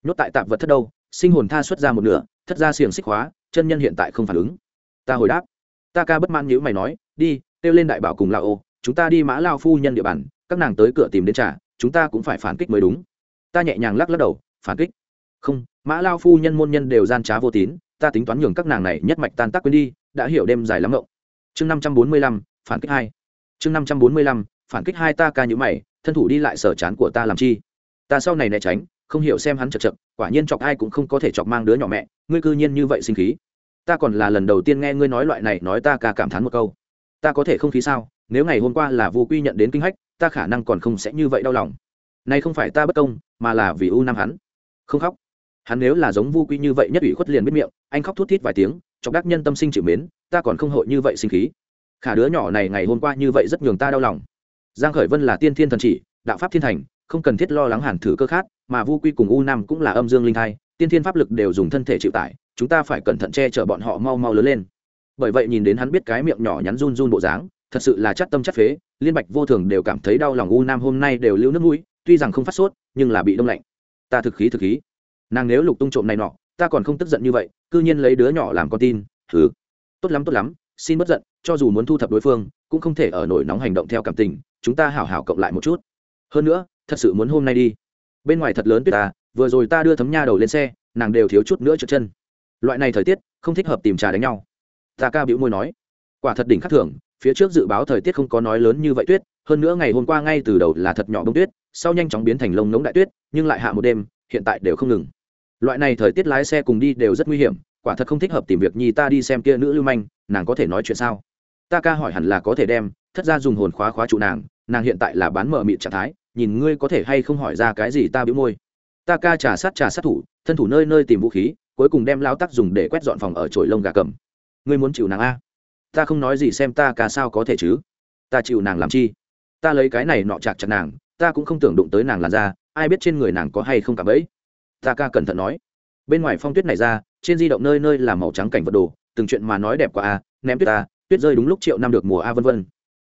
Nhốt tại tạp vật thất đâu? Sinh hồn tha xuất ra một nửa, thất ra xiềng xích hóa, chân nhân hiện tại không phản ứng. Ta hồi đáp. Ta ca bất mãn nhữ mày nói, đi, kêu lên đại bảo cùng lao ô, chúng ta đi mã lao phu nhân địa bàn, các nàng tới cửa tìm đến trả chúng ta cũng phải phản kích mới đúng. Ta nhẹ nhàng lắc lắc đầu, phản kích. Không, mã lao phu nhân môn nhân đều gian trá vô tín, ta tính toán nhường các nàng này nhất mạch tan tác quên đi, đã hiểu đêm dài lắm ngộng. Chương năm trăm bốn mươi lăm, phản kích hai. Chương năm trăm bốn mươi lăm, phản kích hai ta ca nhữ mày, thân thủ đi lại sở chán của ta làm chi? Ta sau này né tránh không hiểu xem hắn chật chật, quả nhiên chọc ai cũng không có thể chọc mang đứa nhỏ mẹ, ngươi cư nhiên như vậy sinh khí. Ta còn là lần đầu tiên nghe ngươi nói loại này, nói ta ca cảm thán một câu. Ta có thể không khí sao? Nếu ngày hôm qua là vô quy nhận đến kinh hách, ta khả năng còn không sẽ như vậy đau lòng. Nay không phải ta bất công, mà là vì u nam hắn. Không khóc. Hắn nếu là giống vu quy như vậy nhất ủy khuất liền biết miệng, anh khóc thút thít vài tiếng, chọc đắc nhân tâm sinh chịu mến, ta còn không hội như vậy sinh khí. Khả đứa nhỏ này ngày hôm qua như vậy rất nhường ta đau lòng. Giang khởi vân là tiên thiên thần chỉ, đạo pháp thiên thành không cần thiết lo lắng hàn thử cơ khát mà vu quy cùng u nam cũng là âm dương linh thai, tiên thiên pháp lực đều dùng thân thể chịu tải, chúng ta phải cẩn thận che chở bọn họ mau mau lớn lên. Bởi vậy nhìn đến hắn biết cái miệng nhỏ nhắn run run bộ dáng, thật sự là chắc tâm chắc phế, liên bạch vô thường đều cảm thấy đau lòng u nam hôm nay đều lưu nước mũi, tuy rằng không phát sốt, nhưng là bị đông lạnh. Ta thực khí thực khí. Nàng nếu lục tung trộm này nọ, ta còn không tức giận như vậy, cư nhiên lấy đứa nhỏ làm con tin thứ tốt lắm tốt lắm, xin bất giận, cho dù muốn thu thập đối phương, cũng không thể ở nổi nóng hành động theo cảm tình, chúng ta hảo hảo cộng lại một chút. Hơn nữa thật sự muốn hôm nay đi. Bên ngoài thật lớn tuyết ta, vừa rồi ta đưa thấm nha đầu lên xe, nàng đều thiếu chút nữa trượt chân. Loại này thời tiết, không thích hợp tìm trà đánh nhau. Ta ca bĩu môi nói. Quả thật đỉnh khắc thường, phía trước dự báo thời tiết không có nói lớn như vậy tuyết, hơn nữa ngày hôm qua ngay từ đầu là thật nhỏ bông tuyết, sau nhanh chóng biến thành lông nống đại tuyết, nhưng lại hạ một đêm, hiện tại đều không ngừng. Loại này thời tiết lái xe cùng đi đều rất nguy hiểm, quả thật không thích hợp tìm việc nhi ta đi xem kia nữ lưu manh, nàng có thể nói chuyện sao? Ta ca hỏi hẳn là có thể đem, thất ra dùng hồn khóa khóa trụ nàng nàng hiện tại là bán mở mịt trạng thái nhìn ngươi có thể hay không hỏi ra cái gì ta bĩu môi. Ta ca trà sát trà sát thủ thân thủ nơi nơi tìm vũ khí cuối cùng đem lao tắc dùng để quét dọn phòng ở trổi lông gà cầm. Ngươi muốn chịu nàng a? Ta không nói gì xem ta ca sao có thể chứ? Ta chịu nàng làm chi? Ta lấy cái này nọ chạc chặt nàng ta cũng không tưởng đụng tới nàng làn ra ai biết trên người nàng có hay không cả bẫy. Ta ca cẩn thận nói. Bên ngoài phong tuyết này ra trên di động nơi nơi là màu trắng cảnh vật đồ từng chuyện mà nói đẹp quá a ném tuyết ta, tuyết rơi đúng lúc triệu năm được mùa a vân vân.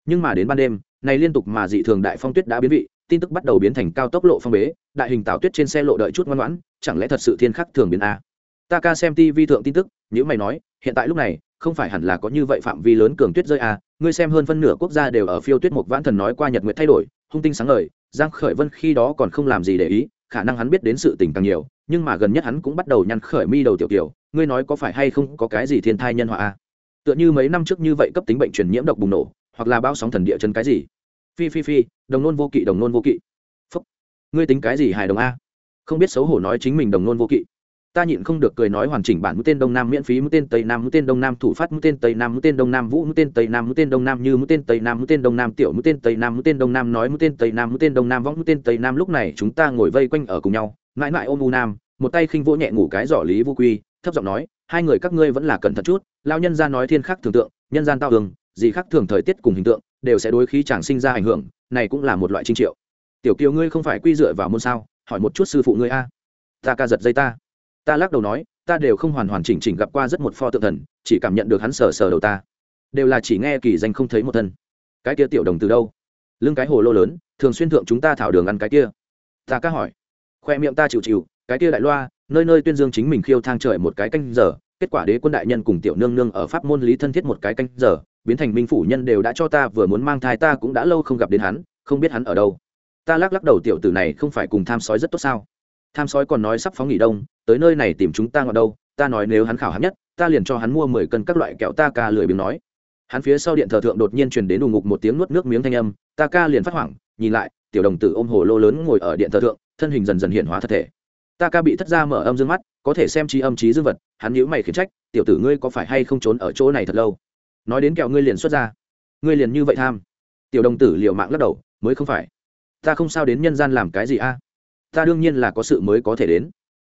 Nhưng mà đến ban đêm này liên tục mà dị thường đại phong tuyết đã biến vị tin tức bắt đầu biến thành cao tốc lộ phong bế, đại hình tảo tuyết trên xe lộ đợi chút ngoan ngoãn, chẳng lẽ thật sự thiên khắc thường biến a? Ta ca xem tv thượng tin tức nếu mày nói, hiện tại lúc này, không phải hẳn là có như vậy phạm vi lớn cường tuyết rơi a, ngươi xem hơn phân nửa quốc gia đều ở phiêu tuyết một vãn thần nói qua nhật nguyện thay đổi, hung tinh sáng ngời, giang khởi vân khi đó còn không làm gì để ý, khả năng hắn biết đến sự tình càng nhiều, nhưng mà gần nhất hắn cũng bắt đầu nhăn khởi mi đầu tiểu tiểu ngươi nói có phải hay không có cái gì thiên thai nhân họa a? Tựa như mấy năm trước như vậy cấp tính bệnh truyền nhiễm độc bùng nổ, hoặc là bao sóng thần địa chân cái gì? Phi phi phi đồng nôn vô kỵ đồng nôn vô kỵ phúc ngươi tính cái gì hài đồng a không biết xấu hổ nói chính mình đồng nôn vô kỵ ta nhịn không được cười nói hoàn chỉnh bản mũi tên đông nam miễn phí mũi tên tây nam mũi tên đông nam thủ phát mũi tên tây nam mũi tên đông nam vũ mũi tên tây nam mũi tên đông nam như mũi tên tây nam mũi tên đông nam tiểu mũi tên tây nam mũi tên đông nam nói mũi tên tây nam mũi tên đông nam võng mũi tên tây nam lúc này chúng ta ngồi vây quanh ở cùng nhau mãi mãi ôm u nam một tay khinh vỗ nhẹ ngủ cái giỏ lý vô quy thấp giọng nói hai người các ngươi vẫn là cẩn thận chút lao nhân gia nói thiên khắc thường tượng nhân gian tao đường gì khác thường thời tiết cùng hình tượng đều sẽ đối khí chàng sinh ra ảnh hưởng, này cũng là một loại trinh triệu. Tiểu kiều ngươi không phải quy dựa vào môn sao? Hỏi một chút sư phụ ngươi a. Ta ca giật dây ta. Ta lắc đầu nói, ta đều không hoàn hoàn chỉnh chỉnh gặp qua rất một pho tượng thần, chỉ cảm nhận được hắn sờ sờ đầu ta. Đều là chỉ nghe kỳ danh không thấy một thân. Cái kia tiểu đồng từ đâu? Lưng cái hồ lô lớn, thường xuyên thượng chúng ta thảo đường ăn cái kia. Ta ca hỏi. Khoe miệng ta chịu chịu, cái kia đại loa, nơi nơi tuyên dương chính mình khiêu thang trời một cái canh giờ, kết quả đế quân đại nhân cùng tiểu nương nương ở pháp môn lý thân thiết một cái canh giờ biến thành minh phủ nhân đều đã cho ta, vừa muốn mang thai ta cũng đã lâu không gặp đến hắn, không biết hắn ở đâu. Ta lắc lắc đầu, tiểu tử này không phải cùng tham sói rất tốt sao? Tham sói còn nói sắp phóng nghỉ đông, tới nơi này tìm chúng ta ngọn đâu, ta nói nếu hắn khảo hắn nhất, ta liền cho hắn mua mười cân các loại kẹo ta ca lười biếng nói. Hắn phía sau điện thờ thượng đột nhiên truyền đến đùng ngục một tiếng nuốt nước miếng thanh âm, ta ca liền phát hoảng, nhìn lại, tiểu đồng tử ôm hồ lô lớn ngồi ở điện thờ thượng, thân hình dần dần hiện hóa thật thể. Ta ca bị thất ra mở âm dương mắt, có thể xem trí âm trí dương vật, hắn nhữ mày khiển trách, tiểu tử ngươi có phải hay không trốn ở chỗ này thật lâu? Nói đến kẹo ngươi liền xuất ra. Ngươi liền như vậy tham. Tiểu đồng tử liều mạng lắc đầu, mới không phải. Ta không sao đến nhân gian làm cái gì a? Ta đương nhiên là có sự mới có thể đến.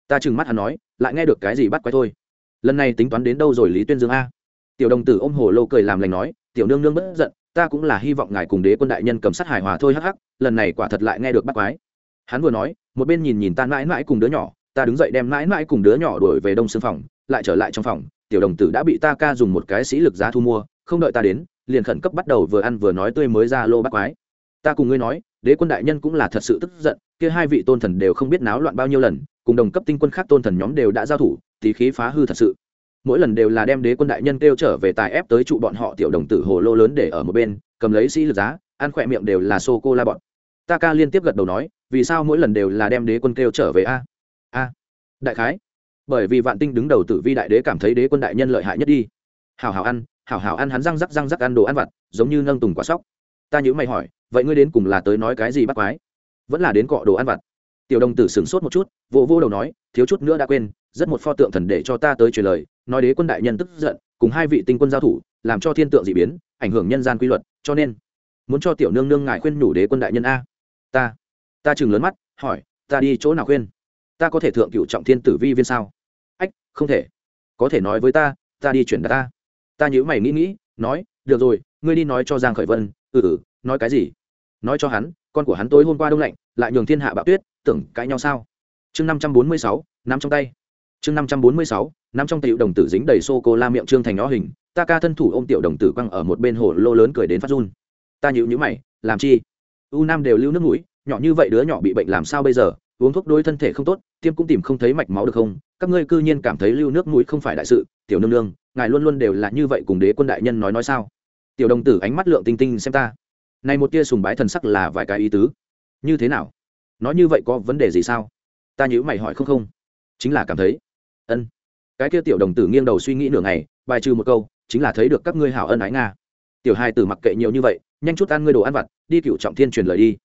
Ta trừng mắt hắn nói, lại nghe được cái gì bắt quay thôi. Lần này tính toán đến đâu rồi lý tuyên dương a? Tiểu đồng tử ôm hồ lô cười làm lành nói, tiểu nương nương bất giận, ta cũng là hy vọng ngài cùng đế quân đại nhân cầm sát hài hòa thôi hắc hắc, lần này quả thật lại nghe được bắt quái. Hắn vừa nói, một bên nhìn nhìn ta mãi mãi cùng đứa nhỏ, ta đứng dậy đem mãi mãi cùng đứa nhỏ đuổi về đông xương phòng, lại trở lại trong phòng tiểu đồng tử đã bị ta ca dùng một cái sĩ lực giá thu mua, không đợi ta đến, liền khẩn cấp bắt đầu vừa ăn vừa nói tươi mới ra lô bắt quái. Ta cùng ngươi nói, đế quân đại nhân cũng là thật sự tức giận, kia hai vị tôn thần đều không biết náo loạn bao nhiêu lần, cùng đồng cấp tinh quân khác tôn thần nhóm đều đã giao thủ, tí khí phá hư thật sự. Mỗi lần đều là đem đế quân đại nhân kêu trở về tài ép tới trụ bọn họ tiểu đồng tử hồ lô lớn để ở một bên, cầm lấy sĩ lực giá, ăn khỏe miệng đều là sô cô la bọn. Ta ca liên tiếp gật đầu nói, vì sao mỗi lần đều là đem đế quân kêu trở về a? A. Đại khái bởi vì vạn tinh đứng đầu tử vi đại đế cảm thấy đế quân đại nhân lợi hại nhất đi. Hào hào ăn hào hào ăn hắn răng rắc răng rắc ăn đồ ăn vặt, giống như nâng tùng quả sóc. Ta nhữ mày hỏi, vậy ngươi đến cùng là tới nói cái gì bắt quái? Vẫn là đến cọ đồ ăn vặt. Tiểu đồng tử sửng sốt một chút vô vô đầu nói, thiếu chút nữa đã quên, rất một pho tượng thần để cho ta tới truyền lời, nói đế quân đại nhân tức giận, cùng hai vị tinh quân giao thủ, làm cho thiên tượng d ị biến, ảnh hưởng nhân gian quy luật, cho nên muốn cho tiểu nương nương ngài khuyên nhủ đế quân đại nhân a. Ta ta chừng lớn mắt, hỏi, ta đi chỗ nào khuyên? Ta có thể thượng cựu trọng thiên tử vi viên sao? Không thể. Có thể nói với ta ta đi chuyển đạt ta. Ta nhữ mày nghĩ nghĩ, nói, được rồi, ngươi đi nói cho giang khởi vân ừ ừ nói cái gì? Nói cho hắn, con của hắn tối hôm qua đông lạnh, lại nhường thiên hạ bạo tuyết, tưởng cãi nhau sao? Chương năm trăm bốn mươi sáu, nắm trong tay. Chương năm trăm bốn mươi sáu, nắm trong tiểu đồng tử dính đầy sô cô la miệng trương thành nó hình, ta ca thân thủ ôm tiểu đồng tử quăng ở một bên hồ lô lớn cười đến phát run. Ta nhịu nhữ mày, làm chi? U nam đều lưu nước mũi, nhỏ như vậy đứa nhỏ bị bệnh làm sao bây giờ? Uống thuốc đối thân thể không tốt, tiêm cũng tìm không thấy mạch máu được không? Các ngươi cư nhiên cảm thấy lưu nước mũi không phải đại sự, tiểu nương nương, ngài luôn luôn đều là như vậy cùng đế quân đại nhân nói nói sao? Tiểu đồng tử ánh mắt lượng tinh tinh xem ta. Này một tia sùng bái thần sắc là vài cái ý tứ. Như thế nào? Nói như vậy có vấn đề gì sao? Ta nhữ mày hỏi không không. Chính là cảm thấy. Ân. Cái kia tiểu đồng tử nghiêng đầu suy nghĩ nửa ngày, bài trừ một câu, chính là thấy được các ngươi hảo ân ái nga. Tiểu hai tử mặc kệ nhiều như vậy, nhanh chút ăn ngươi đồ ăn vặt, đi cựu trọng thiên truyền lời đi.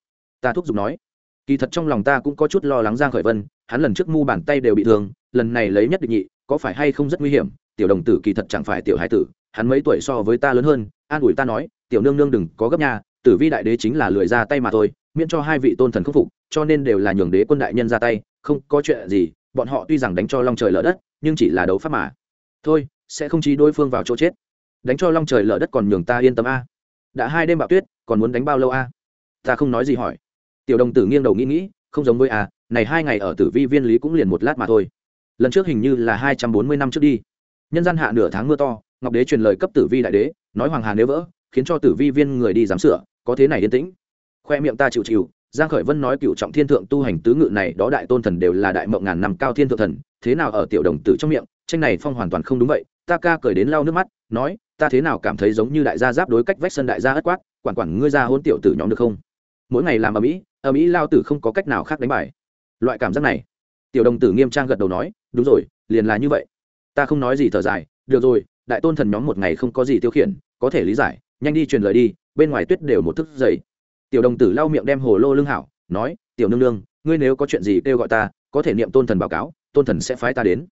Ta thúc giục nói kỳ thật trong lòng ta cũng có chút lo lắng giang khởi vân, hắn lần trước mu bàn tay đều bị thương, lần này lấy nhất định nhị, có phải hay không rất nguy hiểm? Tiểu đồng tử kỳ thật chẳng phải tiểu hải tử, hắn mấy tuổi so với ta lớn hơn, an ủi ta nói, tiểu nương nương đừng có gấp nhà tử vi đại đế chính là lười ra tay mà thôi, miễn cho hai vị tôn thần khắc phục, cho nên đều là nhường đế quân đại nhân ra tay, không có chuyện gì, bọn họ tuy rằng đánh cho long trời lở đất, nhưng chỉ là đấu pháp mà. Thôi, sẽ không chí đối phương vào chỗ chết. Đánh cho long trời lở đất còn nhường ta yên tâm a. Đã hai đêm bạo tuyết, còn muốn đánh bao lâu a? Ta không nói gì hỏi tiểu đồng tử nghiêng đầu nghĩ nghĩ, không giống với à? này hai ngày ở tử vi viên lý cũng liền một lát mà thôi. Lần trước hình như là hai trăm bốn mươi năm trước đi. Nhân gian hạ nửa tháng mưa to, ngọc đế truyền lời cấp tử vi đại đế, nói hoàng hà nếu vỡ, khiến cho tử vi viên người đi giám sửa, có thế này yên tĩnh. Khoe miệng ta chịu chịu, giang khởi vân nói cựu trọng thiên thượng tu hành tứ ngự này đó đại tôn thần đều là đại mộng ngàn năm cao thiên thượng thần, thế nào ở tiểu đồng tử trong miệng, tranh này phong hoàn toàn không đúng vậy, ta ca cười đến lau nước mắt, nói, ta thế nào cảm thấy giống như đại gia giáp đối cách vách sân đại gia ất quát, quản quản ngươi ra hôn tiểu tử nhóm được không? Mỗi ngày làm ở mỹ ở mỹ lao tử không có cách nào khác đánh bài. Loại cảm giác này. Tiểu đồng tử nghiêm trang gật đầu nói, đúng rồi, liền là như vậy. Ta không nói gì thở dài, được rồi, đại tôn thần nhóm một ngày không có gì tiêu khiển, có thể lý giải, nhanh đi truyền lời đi, bên ngoài tuyết đều một thức dậy. Tiểu đồng tử lau miệng đem hồ lô lưng hảo, nói, tiểu nương nương, ngươi nếu có chuyện gì kêu gọi ta, có thể niệm tôn thần báo cáo, tôn thần sẽ phái ta đến.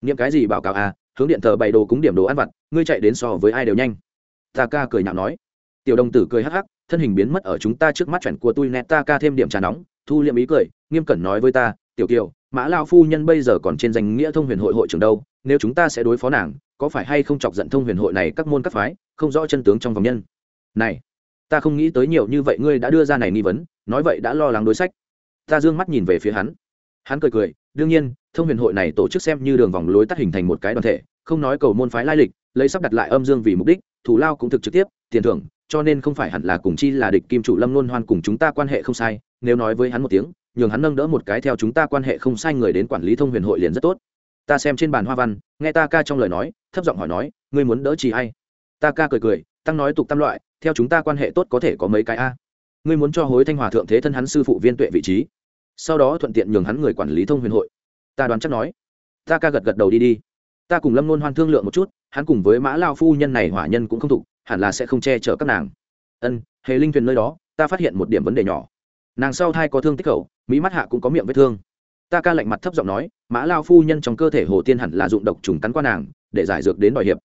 Niệm cái gì báo cáo à? Hướng điện thờ bày đồ cúng điểm đồ ăn vặt, ngươi chạy đến so với ai đều nhanh. Ta ca cười nhạo nói. Tiểu đồng tử cười hắc hắc thân hình biến mất ở chúng ta trước mắt chuẩn của tôi nét, ta ca thêm điểm trà nóng, thu liệm ý cười, nghiêm cẩn nói với ta, tiểu kiều, mã lao phu nhân bây giờ còn trên danh nghĩa thông huyền hội hội trưởng đâu, nếu chúng ta sẽ đối phó nàng, có phải hay không chọc giận thông huyền hội này các môn các phái, không rõ chân tướng trong vòng nhân? Này, ta không nghĩ tới nhiều như vậy, ngươi đã đưa ra này nghi vấn, nói vậy đã lo lắng đối sách. Ta d ư ơ n g mắt nhìn về phía hắn. Hắn cười cười, đương nhiên, thông huyền hội này tổ chức xem như đường vòng lối tắt hình thành một cái đoàn thể, không nói cầu môn phái lai lịch, lấy sắp đặt lại âm dương vì mục đích thủ lao cũng thực trực tiếp, tiền thưởng cho nên không phải hẳn là cùng chi là địch kim chủ lâm luôn hoan cùng chúng ta quan hệ không sai, nếu nói với hắn một tiếng, nhường hắn nâng đỡ một cái theo chúng ta quan hệ không sai người đến quản lý thông huyền hội liền rất tốt. Ta xem trên bàn hoa văn, nghe ta ca trong lời nói, thấp giọng hỏi nói, ngươi muốn đỡ chỉ hay ta ca cười cười, tăng nói tục tam loại, theo chúng ta quan hệ tốt có thể có mấy cái a? Ngươi muốn cho hối thanh hòa thượng thế thân hắn sư phụ viên tuệ vị trí, sau đó thuận tiện nhường hắn người quản lý thông huyền hội. Ta đoán chắc nói. Ta ca gật gật đầu đi đi. Ta cùng lâm luôn hoan thương lượng một chút, hắn cùng với mã lao phu nhân này hỏa nhân cũng không thục hẳn là sẽ không che chở các nàng. Ân, hề linh thuyền nơi đó, ta phát hiện một điểm vấn đề nhỏ. Nàng sau thai có thương tích khẩu mỹ mắt hạ cũng có miệng vết thương. Ta ca lạnh mặt thấp giọng nói, mã lao phu nhân trong cơ thể hồ tiên hẳn là dụng độc trùng cắn qua nàng, để giải dược đến đòi hiệp.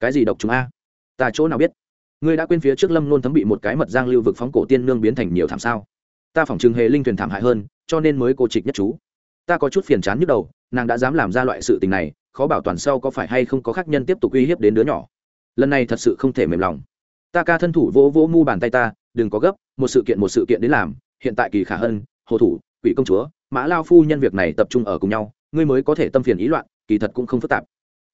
Cái gì độc trùng a? Ta chỗ nào biết? Ngươi đã quên phía trước lâm luôn thấm bị một cái mật giang lưu vực phóng cổ tiên nương biến thành nhiều thảm sao? Ta phỏng chừng hề linh thuyền thảm hại hơn, cho nên mới cô trịch nhất chú. Ta có chút phiền chán nhức đầu, nàng đã dám làm ra loại sự tình này, khó bảo toàn sau có phải hay không có khác nhân tiếp tục uy hiếp đến đứa nhỏ lần này thật sự không thể mềm lòng ta ca thân thủ vỗ vỗ mu bàn tay ta đừng có gấp một sự kiện một sự kiện đến làm hiện tại kỳ khả hơn hồ thủ quỷ công chúa mã lao phu nhân việc này tập trung ở cùng nhau ngươi mới có thể tâm phiền ý loạn kỳ thật cũng không phức tạp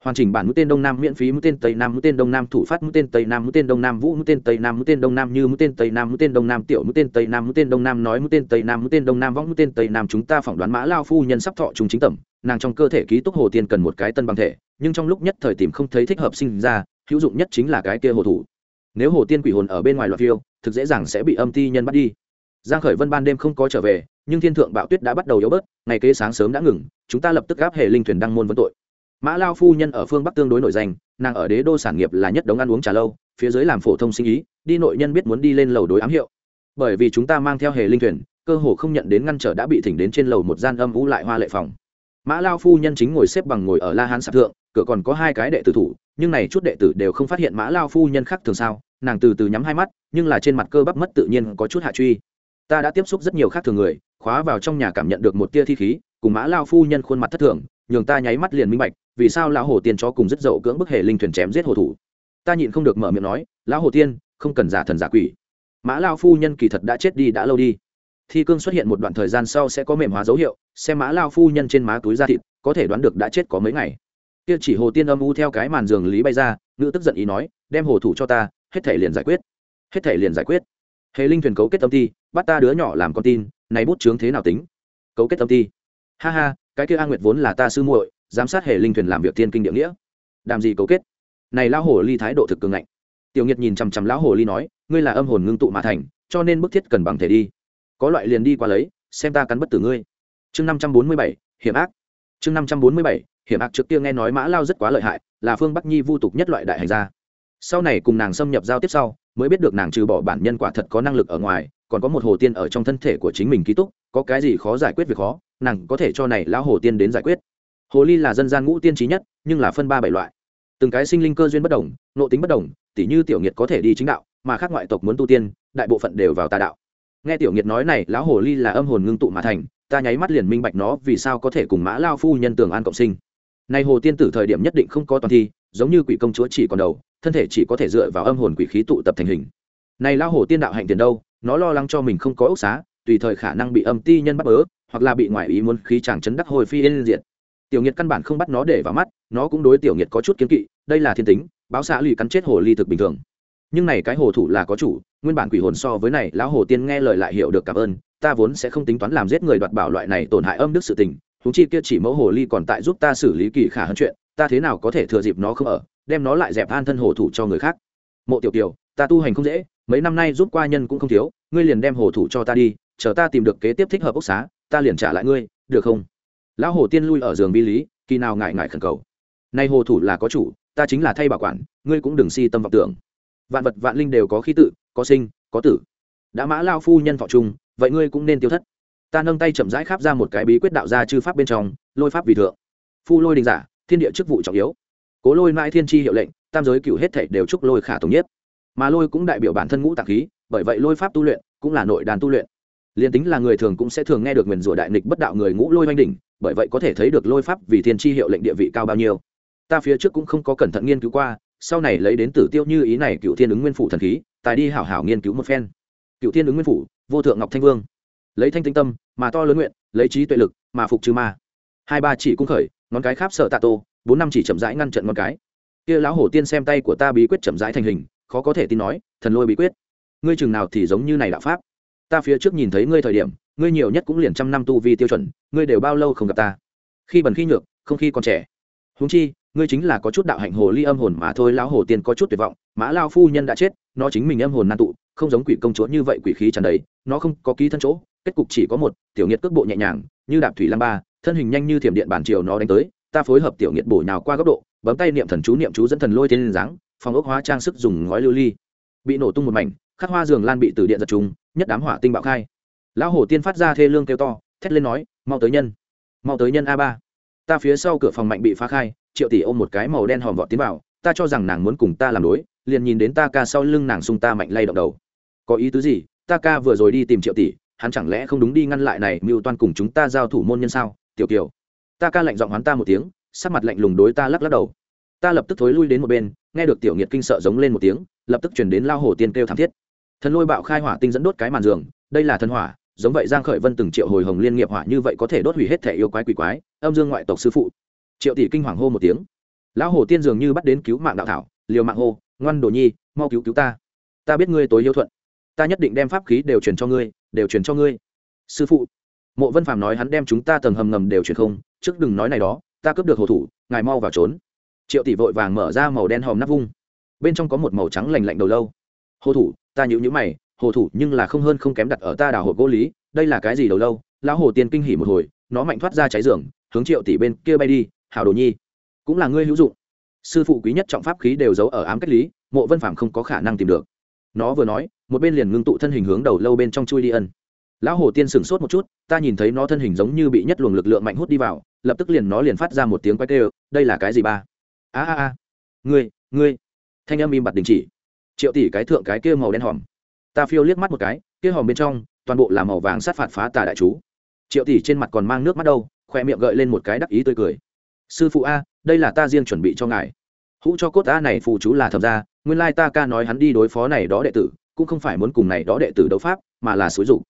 hoàn chỉnh bản mũi tên đông nam miễn phí mũi tên tây nam mũi tên đông nam thủ phát mũi tên tây nam mũi tên đông nam vũ mũi tên tây nam mũi tên đông nam như mũi tên tây nam mũi tên đông nam tiểu mũi tên tây nam mũi tên đông nam nói mũi tên tây nam mũi tên đông nam võng mũi tên tây nam chúng ta phỏng đoán mã lao phu nhân sắp thọ trùng chính tẩm nàng trong cơ thể ký túc hồ tiên cần một cái tân bằng thể nhưng trong lúc nhất thời tìm không thấy thích hợp sinh ra hữu dụng nhất chính là cái kia hồ thủ. Nếu hồ tiên quỷ hồn ở bên ngoài loạt phiêu, thực dễ dàng sẽ bị âm ti nhân bắt đi. Giang khởi vân ban đêm không có trở về, nhưng thiên thượng bạo tuyết đã bắt đầu yếu bớt, ngày kế sáng sớm đã ngừng, chúng ta lập tức gáp hệ linh thuyền đăng môn vấn tội. Mã lao phu nhân ở phương bắc tương đối nổi danh, nàng ở đế đô sản nghiệp là nhất đống ăn uống trà lâu, phía dưới làm phổ thông sinh ý, đi nội nhân biết muốn đi lên lầu đối ám hiệu. Bởi vì chúng ta mang theo hề linh thuyền, cơ hồ không nhận đến ngăn trở đã bị thỉnh đến trên lầu một gian âm u lại hoa lệ phòng. Mã lao phu nhân chính ngồi xếp bằng ngồi ở la hán sạp thượng, cửa còn có hai cái đệ tử thủ nhưng này chút đệ tử đều không phát hiện mã lao phu nhân khác thường sao, nàng từ từ nhắm hai mắt, nhưng là trên mặt cơ bắp mất tự nhiên có chút hạ truy. Ta đã tiếp xúc rất nhiều khác thường người, khóa vào trong nhà cảm nhận được một tia thi khí, cùng mã lao phu nhân khuôn mặt thất thường, nhường ta nháy mắt liền minh bạch, vì sao lão hồ tiên chó cùng rất dậu cưỡng bức hệ linh thuyền chém giết hồ thủ. Ta nhịn không được mở miệng nói, lão hồ tiên, không cần giả thần giả quỷ. Mã lao phu nhân kỳ thật đã chết đi đã lâu đi. Thi cương xuất hiện một đoạn thời gian sau sẽ có mềm hóa dấu hiệu, xem mã lao phu nhân trên má túi da thịt, có thể đoán được đã chết có mấy ngày kia chỉ hồ tiên âm u theo cái màn giường lý bay ra, ngữ tức giận ý nói, đem hồ thủ cho ta, hết thể liền giải quyết, hết thể liền giải quyết. Hề linh thuyền cấu kết tâm ti bắt ta đứa nhỏ làm con tin, này bút chướng thế nào tính? Cấu kết tâm ti ha ha, cái kia a nguyệt vốn là ta sư muội, giám sát Hề linh thuyền làm việc tiên kinh địa nghĩa. Đàm gì cấu kết? Này lão hồ ly thái độ thực cường ngạnh. Tiểu nghiệt nhìn chằm chằm lão hồ ly nói, ngươi là âm hồn ngưng tụ mà thành, cho nên bức thiết cần bằng thể đi. Có loại liền đi qua lấy, xem ta cắn bất tử ngươi. Chương năm trăm bốn mươi bảy, hiểm ác. Chương năm trăm bốn mươi bảy hiểm ác trước kia nghe nói mã lao rất quá lợi hại, là phương bắc nhi vu tục nhất loại đại hành gia. Sau này cùng nàng xâm nhập giao tiếp sau, mới biết được nàng trừ bỏ bản nhân quả thật có năng lực ở ngoài, còn có một hồ tiên ở trong thân thể của chính mình ký túc, có cái gì khó giải quyết việc khó, nàng có thể cho này lão hồ tiên đến giải quyết. Hồ ly là dân gian ngũ tiên trí nhất, nhưng là phân ba bảy loại. Từng cái sinh linh cơ duyên bất đồng nộ tính bất đồng, tỉ như tiểu nghiệt có thể đi chính đạo, mà khác ngoại tộc muốn tu tiên, đại bộ phận đều vào tà đạo. Nghe tiểu nghiệt nói này, lão hồ ly là âm hồn ngưng tụ mà thành, ta nháy mắt liền minh bạch nó vì sao có thể cùng mã lao phu nhân tường an cộng sinh này hồ tiên tử thời điểm nhất định không có toàn thi, giống như quỷ công chúa chỉ còn đầu, thân thể chỉ có thể dựa vào âm hồn quỷ khí tụ tập thành hình này lao hồ tiên đạo hạnh tiền đâu, nó lo lắng cho mình không có ốc xá, tùy thời khả năng bị âm ti nhân bắt bớ, hoặc là bị ngoại ý muốn khí chàng chấn đắc hồi phi yên diệt. tiểu Nguyệt căn bản không bắt nó để vào mắt, nó cũng đối tiểu Nguyệt có chút kiến kỵ, đây là thiên tính, báo xã lì cắn chết hồ ly thực bình thường nhưng này cái hồ thủ là có chủ, nguyên bản quỷ hồn so với này, lão hồ tiên nghe lời lại hiểu được cảm ơn, ta vốn sẽ không tính toán làm giết người đoạt bảo loại này tổn hại âm đức sự tình húng chi kia chỉ mẫu hồ ly còn tại giúp ta xử lý kỳ khả hơn chuyện, ta thế nào có thể thừa dịp nó không ở, đem nó lại dẹp an thân hồ thủ cho người khác. Mộ tiểu kiều, ta tu hành không dễ, mấy năm nay giúp qua nhân cũng không thiếu, ngươi liền đem hồ thủ cho ta đi, chờ ta tìm được kế tiếp thích hợp ốc xá, ta liền trả lại ngươi, được không? Lão hồ tiên lui ở giường bi lý, kỳ nào ngại ngại khẩn cầu. Nay hồ thủ là có chủ, ta chính là thay bảo quản, ngươi cũng đừng si tâm vọng tưởng. Vạn vật vạn linh đều có khí tự, có sinh, có tử. Đã mã lao phu nhân thọ chung vậy ngươi cũng nên tiêu thất ta nâng tay chậm rãi khắp ra một cái bí quyết đạo gia chư pháp bên trong, lôi pháp vì thượng. Phu lôi đình giả, thiên địa chức vụ trọng yếu. Cố lôi mãi thiên tri hiệu lệnh, tam giới cựu hết thể đều chúc lôi khả tổng nhất mà lôi cũng đại biểu bản thân ngũ tạc khí, bởi vậy lôi pháp tu luyện cũng là nội đàn tu luyện. Liền tính là người thường cũng sẽ thường nghe được nguyền rủa đại nịch bất đạo người ngũ lôi oanh đỉnh, bởi vậy có thể thấy được lôi pháp vì thiên tri hiệu lệnh địa vị cao bao nhiêu. Ta phía trước cũng không có cẩn thận nghiên cứu qua, sau này lấy đến tử tiêu như ý này cựu thiên ứng nguyên phủ thần khí, tài đi hảo hảo nghiên cứu một phen. Cựu thiên ứng nguyên phủ, vô thượng ngọc thanh vương. Lấy thanh tinh tâm mà to lớn nguyện, lấy trí tuệ lực, mà phục trừ ma. Hai ba chỉ cung khởi, ngón cái kháp sợ tạ tô, bốn năm chỉ chậm rãi ngăn trận ngón cái. Kia lão hổ tiên xem tay của ta bí quyết chậm rãi thành hình, khó có thể tin nói, thần lôi bí quyết, ngươi chừng nào thì giống như này đạo pháp. Ta phía trước nhìn thấy ngươi thời điểm, ngươi nhiều nhất cũng liền trăm năm tu vi tiêu chuẩn, ngươi đều bao lâu không gặp ta. Khi bần khi nhược, không khi còn trẻ. Húng chi ngươi chính là có chút đạo hạnh hồ ly âm hồn mà thôi, lão hồ tiên có chút tuyệt vọng, mã lao phu nhân đã chết, nó chính mình âm hồn nan tụ, không giống quỷ công chúa như vậy quỷ khí tràn đầy, nó không có ký thân chỗ, kết cục chỉ có một, tiểu nghiệt cước bộ nhẹ nhàng, như đạp thủy lam ba, thân hình nhanh như thiểm điện bản chiều nó đánh tới, ta phối hợp tiểu nghiệt bổ nhào qua góc độ, bấm tay niệm thần chú niệm chú dẫn thần lôi thiên dáng phòng ốc hóa trang sức dùng ngói lưu ly. Bị nổ tung một mảnh, khắc hoa giường lan bị từ điện giật trùng, nhất đám hỏa tinh bạo khai. Lão hổ tiên phát ra thê lương kêu to, thét lên nói, mau tới nhân, mau tới nhân a ba. Ta phía sau cửa phòng mạnh bị phá khai triệu tỷ ôm một cái màu đen hòm vọt tiến vào, ta cho rằng nàng muốn cùng ta làm đối, liền nhìn đến ta ca sau lưng nàng sung ta mạnh lay động đầu. Có ý tứ gì? Ta ca vừa rồi đi tìm triệu tỷ, hắn chẳng lẽ không đúng đi ngăn lại này mưu toan cùng chúng ta giao thủ môn nhân sao? Tiểu kiều. Ta ca lạnh giọng hắn ta một tiếng, sắc mặt lạnh lùng đối ta lắc lắc đầu. Ta lập tức thối lui đến một bên, nghe được tiểu nghiệt kinh sợ giống lên một tiếng, lập tức chuyển đến lao hồ tiên kêu thảm thiết. Thần lôi bạo khai hỏa tinh dẫn đốt cái màn giường, đây là thần hỏa, giống vậy giang khởi vân từng triệu hồi hồng liên nghiệp hỏa như vậy có thể đốt hủy hết thể yêu quái quỷ quái, âm dương ngoại tộc sư phụ triệu tỷ kinh hoàng hô một tiếng. Lão hồ tiên dường như bắt đến cứu mạng đạo thảo, liều mạng hô, ngoan đồ nhi, mau cứu cứu ta. Ta biết ngươi tối hiếu thuận. Ta nhất định đem pháp khí đều truyền cho ngươi, đều truyền cho ngươi. Sư phụ, mộ vân phàm nói hắn đem chúng ta tầng hầm ngầm đều truyền không, trước đừng nói này đó, ta cướp được hồ thủ, ngài mau vào trốn. Triệu tỷ vội vàng mở ra màu đen hòm nắp vung. Bên trong có một màu trắng lành lạnh đầu lâu. Hồ thủ, ta nhữ nhữ mày, hồ thủ nhưng là không hơn không kém đặt ở ta đảo hộp gỗ lý, đây là cái gì đầu lâu? Lão hồ tiên kinh hỉ một hồi, nó mạnh thoát ra cháy giường, hướng triệu tỷ bên kia bay đi hảo đồ nhi. Cũng là ngươi hữu dụng. Sư phụ quý nhất trọng pháp khí đều giấu ở ám cách lý, mộ vân phạm không có khả năng tìm được. Nó vừa nói, một bên liền ngưng tụ thân hình hướng đầu lâu bên trong chui đi ân. Lão hồ tiên sửng sốt một chút, ta nhìn thấy nó thân hình giống như bị nhất luồng lực lượng mạnh hút đi vào, lập tức liền nó liền phát ra một tiếng quay kêu, đây là cái gì ba? A a a. Ngươi ngươi. Thanh âm im bặt đình chỉ. Triệu tỷ cái thượng cái kia màu đen hòm. Ta phiêu liếc mắt một cái, kia hòm bên trong, toàn bộ là màu vàng sát phạt phá tà đại chú. Triệu tỷ trên mặt còn mang nước mắt đâu khoe miệng gợi lên một cái đắc ý tươi cười sư phụ a, đây là ta riêng chuẩn bị cho ngài. Hũ cho cốt a này phù chú là thầm ra nguyên lai ta ca nói hắn đi đối phó này đó đệ tử, cũng không phải muốn cùng này đó đệ tử đấu pháp, mà là xúi dục.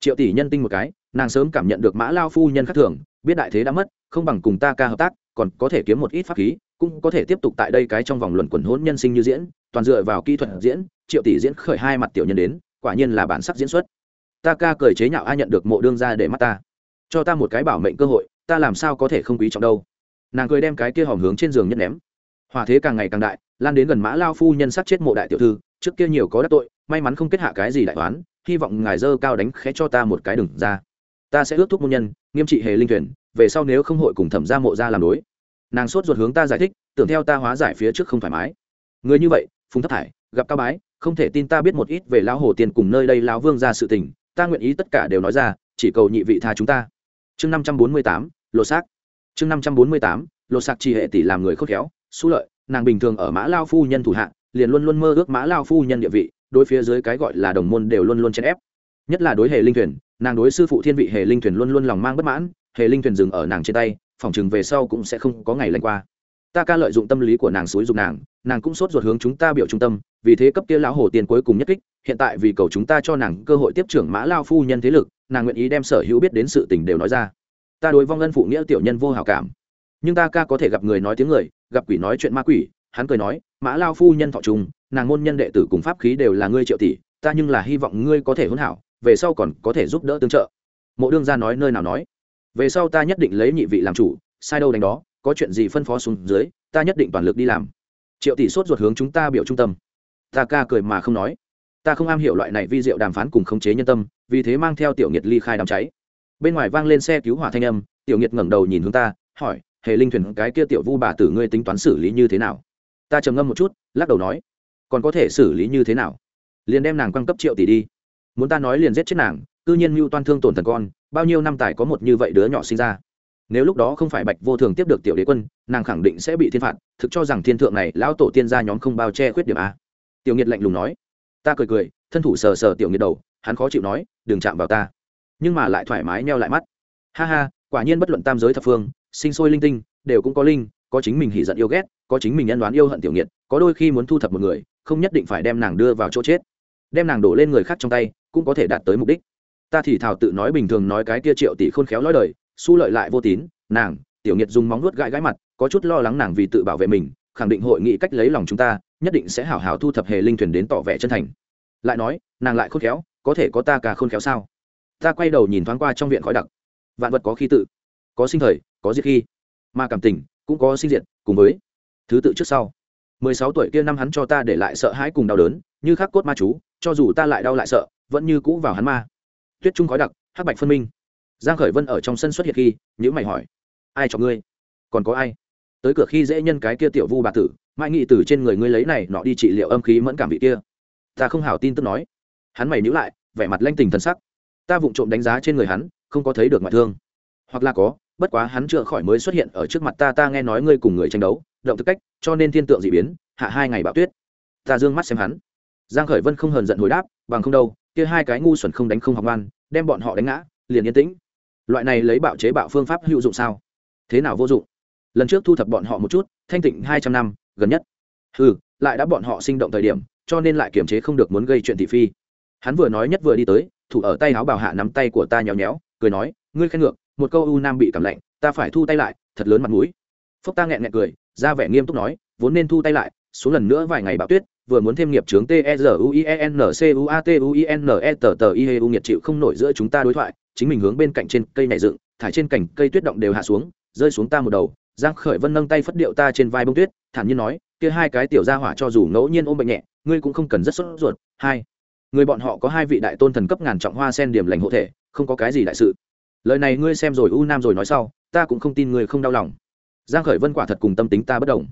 Triệu tỷ nhân tinh một cái, nàng sớm cảm nhận được mã lao phu nhân khác thường, biết đại thế đã mất, không bằng cùng ta ca hợp tác, còn có thể kiếm một ít pháp khí, cũng có thể tiếp tục tại đây cái trong vòng luận quẩn hôn nhân sinh như diễn, toàn dựa vào kỹ thuật diễn, triệu tỷ diễn khởi hai mặt tiểu nhân đến, quả nhiên là bản sắc diễn xuất. Ta ca cười chế nhạo ai nhận được mộ đương ra để mắt ta. Cho ta một cái bảo mệnh cơ hội, ta làm sao có thể không quý trọng đâu nàng cười đem cái kia hòm hướng trên giường nhất ném. Hòa thế càng ngày càng đại, lan đến gần mã lao phu nhân sát chết mộ đại tiểu thư, trước kia nhiều có đắc tội, may mắn không kết hạ cái gì đại toán hy vọng ngài dơ cao đánh khẽ cho ta một cái đừng ra. Ta sẽ ước thúc môn nhân, nghiêm trị hề linh thuyền, về sau nếu không hội cùng thẩm ra mộ ra làm đối. Nàng sốt ruột hướng ta giải thích, tưởng theo ta hóa giải phía trước không thoải mái. Người như vậy, phùng thất thải, gặp cao bái, không thể tin ta biết một ít về lão hồ tiền cùng nơi đây lão vương ra sự tình, ta nguyện ý tất cả đều nói ra, chỉ cầu nhị vị tha chúng ta. Chương năm trăm bốn mươi tám lộ xác chương năm trăm bốn mươi tám lộ Sạc chỉ hệ tỷ làm người khôn khéo xú lợi, nàng bình thường ở mã lao phu nhân thủ hạ, liền luôn luôn mơ ước mã lao phu nhân địa vị, đối phía dưới cái gọi là đồng môn đều luôn luôn chèn ép. Nhất là đối hệ linh thuyền, nàng đối sư phụ thiên vị hệ linh thuyền luôn luôn lòng mang bất mãn hệ linh thuyền dừng ở nàng trên tay, phòng chừng về sau cũng sẽ không có ngày lành qua. Ta ca lợi dụng tâm lý của nàng xúi dụng nàng nàng cũng sốt ruột hướng chúng ta biểu trung tâm, vì thế cấp kia lão hồ tiền cuối cùng nhất kích, hiện tại vì cầu chúng ta cho nàng cơ hội tiếp trưởng mã lao phu nhân thế lực, nàng nguyện ý đem sở hữu biết đến sự tình đều nói ra ta đối vong ân phụ nghĩa tiểu nhân vô hảo cảm. Nhưng ta ca có thể gặp người nói tiếng người, gặp quỷ nói chuyện ma quỷ, hắn cười nói, mã lao phu nhân thọ trung nàng môn nhân đệ tử cùng pháp khí đều là ngươi triệu tỷ, ta nhưng là hy vọng ngươi có thể hỗn hảo, về sau còn có thể giúp đỡ tương trợ. Mộ đương ra nói nơi nào nói, về sau ta nhất định lấy nhị vị làm chủ, sai đâu đánh đó, có chuyện gì phân phó xuống dưới, ta nhất định toàn lực đi làm. Triệu tỷ sốt ruột hướng chúng ta biểu trung tâm. Ta ca cười mà không nói. Ta không am hiểu loại này vi diệu đàm phán cùng khống chế nhân tâm, vì thế mang theo tiểu nghiệt ly khai đám cháy bên ngoài vang lên xe cứu hỏa thanh âm, tiểu nghiệt ngẩng đầu nhìn hướng ta, hỏi, hề linh thuyền cái kia tiểu vu bà tử ngươi tính toán xử lý như thế nào? Ta trầm ngâm một chút, lắc đầu nói, còn có thể xử lý như thế nào? Liền đem nàng quan cấp triệu tỷ đi. Muốn ta nói liền giết chết nàng, cư nhiên mưu toan thương tổn thần con, bao nhiêu năm tài có một như vậy đứa nhỏ sinh ra? Nếu lúc đó không phải bạch vô thường tiếp được tiểu đế quân, nàng khẳng định sẽ bị thiên phạt, thực cho rằng thiên thượng này lão tổ tiên gia nhóm không bao che khuyết điểm a. Tiểu nghiệt lạnh lùng nói. Ta cười cười, thân thủ sờ sờ tiểu nghiệt đầu, hắn khó chịu nói, đừng chạm vào ta nhưng mà lại thoải mái neo lại mắt. Ha ha, quả nhiên bất luận tam giới thập phương, sinh sôi linh tinh, đều cũng có linh, có chính mình hỉ giận yêu ghét, có chính mình nhân đoán yêu hận tiểu nghiệt, có đôi khi muốn thu thập một người, không nhất định phải đem nàng đưa vào chỗ chết. Đem nàng đổ lên người khác trong tay, cũng có thể đạt tới mục đích. Ta thì thảo tự nói bình thường nói cái kia triệu tỷ khôn khéo nói đời su lợi lại vô tín, nàng, tiểu nghiệt dùng móng nuốt gãi gãi mặt, có chút lo lắng nàng vì tự bảo vệ mình, khẳng định hội nghị cách lấy lòng chúng ta, nhất định sẽ hảo hảo thu thập hề linh thuyền đến tỏ vẻ chân thành. Lại nói, nàng lại khôn khéo, có thể có ta cả khôn khéo sao? Ta quay đầu nhìn thoáng qua trong viện khói đặc. Vạn vật có khi tự, có sinh thời, có diệt khi. Mà cảm tình cũng có sinh diệt, cùng với thứ tự trước sau. Mười sáu tuổi kia năm hắn cho ta để lại sợ hãi cùng đau đớn, như khắc cốt ma chú, cho dù ta lại đau lại sợ, vẫn như cũ vào hắn ma. Tuyết trung khói đặc, hắc bạch phân minh. Giang khởi vân ở trong sân xuất hiện khi nhữ mày hỏi, ai cho ngươi? Còn có ai? Tới cửa khi dễ nhân cái kia tiểu vu bà tử, mãi nghị từ trên người ngươi lấy này nọ đi trị liệu âm khí mẫn cảm vị kia. Ta không hảo tin tức nói. Hắn mày nhữ lại, vẻ mặt lanh tình thần sắc ta vụng trộm đánh giá trên người hắn, không có thấy được ngoại thương. Hoặc là có, bất quá hắn chưa khỏi mới xuất hiện ở trước mặt ta ta nghe nói ngươi cùng người tranh đấu, động thực cách, cho nên thiên tượng dị biến, hạ hai ngày bão tuyết. Ta dương mắt xem hắn. Giang khởi vân không hờn giận hồi đáp, bằng không đâu, kia hai cái ngu xuẩn không đánh không học ngoan, đem bọn họ đánh ngã, liền yên tĩnh. Loại này lấy bạo chế bạo phương pháp hữu dụng sao? Thế nào vô dụng? Lần trước thu thập bọn họ một chút, thanh tịnh hai trăm năm, gần nhất. Ừ lại đã bọn họ sinh động thời điểm, cho nên lại kiềm chế không được muốn gây chuyện thị phi. Hắn vừa nói nhất vừa đi tới thủ ở tay áo bảo hạ nắm tay của ta nhéo nhéo, cười nói, ngươi khen ngược, một câu u nam bị cảm lạnh, ta phải thu tay lại, thật lớn mặt mũi. Phúc ta nghẹn nghẹn cười, ra vẻ nghiêm túc nói, vốn nên thu tay lại, xuống lần nữa vài ngày bão tuyết, vừa muốn thêm nghiệp chướng t e r u i e n c u a t u i n e t t i h u nghiệt chịu không nổi giữa chúng ta đối thoại, chính mình hướng bên cạnh trên cây này dựng, thải trên cành cây tuyết động đều hạ xuống, rơi xuống ta một đầu. Giang khởi vân nâng tay phất điệu ta trên vai bông tuyết, thản nhiên nói, kia hai cái tiểu gia hỏa cho dù ngẫu nhiên ôm bệnh nhẹ, ngươi cũng không cần rất sốt ruột, hai người bọn họ có hai vị đại tôn thần cấp ngàn trọng hoa sen điểm lành hộ thể, không có cái gì đại sự. Lời này ngươi xem rồi, u nam rồi nói sau, ta cũng không tin ngươi không đau lòng. Giang khởi vân quả thật cùng tâm tính ta bất đồng.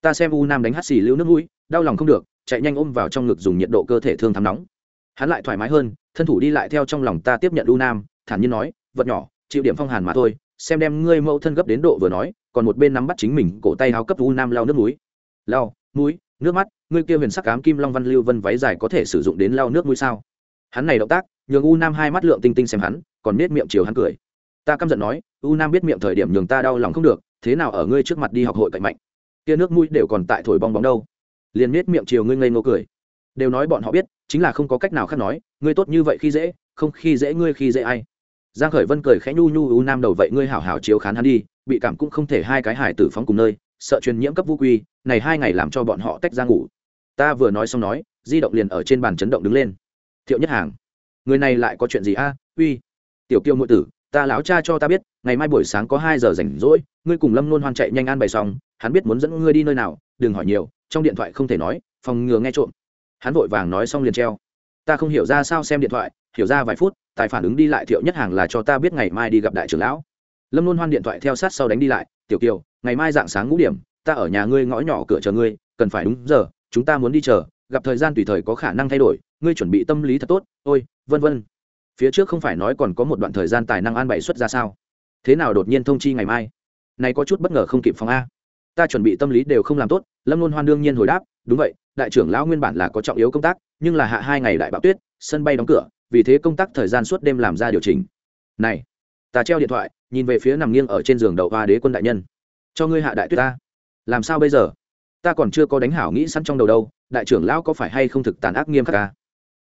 Ta xem u nam đánh hắt xì lưu nước mũi, đau lòng không được, chạy nhanh ôm vào trong ngực dùng nhiệt độ cơ thể thương thắm nóng. Hắn lại thoải mái hơn, thân thủ đi lại theo trong lòng ta tiếp nhận u nam, thản nhiên nói, vật nhỏ, chịu điểm phong hàn mà thôi, xem đem ngươi mẫu thân gấp đến độ vừa nói, còn một bên nắm bắt chính mình, cổ tay háo cấp u nam lao nước mũi. Lao mũi nước mắt, ngươi kia huyền sắc cám kim long văn lưu vân váy dài có thể sử dụng đến lau nước mũi sao? Hắn này động tác, nhường u nam hai mắt lượng tinh tinh xem hắn, còn nết miệng chiều hắn cười. Ta căm giận nói, u nam biết miệng thời điểm nhường ta đau lòng không được, thế nào ở ngươi trước mặt đi học hội cạnh mạnh? Kia nước mũi đều còn tại thổi bong bóng đâu. Liền nết miệng chiều ngươi ngây ngô cười. Đều nói bọn họ biết, chính là không có cách nào khác nói, ngươi tốt như vậy khi dễ, không khi dễ ngươi khi dễ ai? Giang khởi vân cười khẽ nhu nhu, u nam đầu vậy ngươi hảo hảo chiếu khán hắn đi, bị cảm cũng không thể hai cái hải tử phóng cùng nơi sợ truyền nhiễm cấp vũ quy, này hai ngày làm cho bọn họ tách ra ngủ. Ta vừa nói xong nói, di động liền ở trên bàn chấn động đứng lên. Thiệu nhất hàng, người này lại có chuyện gì a? Uy, tiểu kiêu muội tử, ta lão cha cho ta biết, ngày mai buổi sáng có hai giờ rảnh rỗi, ngươi cùng lâm luôn hoan chạy nhanh ăn bày xong, hắn biết muốn dẫn ngươi đi nơi nào, đừng hỏi nhiều, trong điện thoại không thể nói, phòng ngừa nghe trộm. Hắn vội vàng nói xong liền treo. Ta không hiểu ra sao xem điện thoại, hiểu ra vài phút, tài phản ứng đi lại thiệu nhất hàng là cho ta biết ngày mai đi gặp đại trưởng lão lâm luôn hoan điện thoại theo sát sau đánh đi lại, tiểu kiều, ngày mai dạng sáng ngũ điểm, ta ở nhà ngươi ngõ nhỏ cửa chờ ngươi, cần phải đúng giờ, chúng ta muốn đi chờ, gặp thời gian tùy thời có khả năng thay đổi, ngươi chuẩn bị tâm lý thật tốt, ôi, vân vân. Phía trước không phải nói còn có một đoạn thời gian tài năng an bày xuất ra sao? Thế nào đột nhiên thông chi ngày mai? Này có chút bất ngờ không kịp phòng a. Ta chuẩn bị tâm lý đều không làm tốt, lâm luôn hoan đương nhiên hồi đáp, đúng vậy, đại trưởng lão nguyên bản là có trọng yếu công tác, nhưng là hạ hai ngày đại bạo tuyết, sân bay đóng cửa, vì thế công tác thời gian suốt đêm làm ra điều chỉnh. Này, ta treo điện thoại nhìn về phía nằm nghiêng ở trên giường đậu hoa đế quân đại nhân. Cho ngươi hạ đại tuyết ta. Làm sao bây giờ? Ta còn chưa có đánh hảo nghĩ sẵn trong đầu đâu, đại trưởng lão có phải hay không thực tàn ác nghiêm khắc ca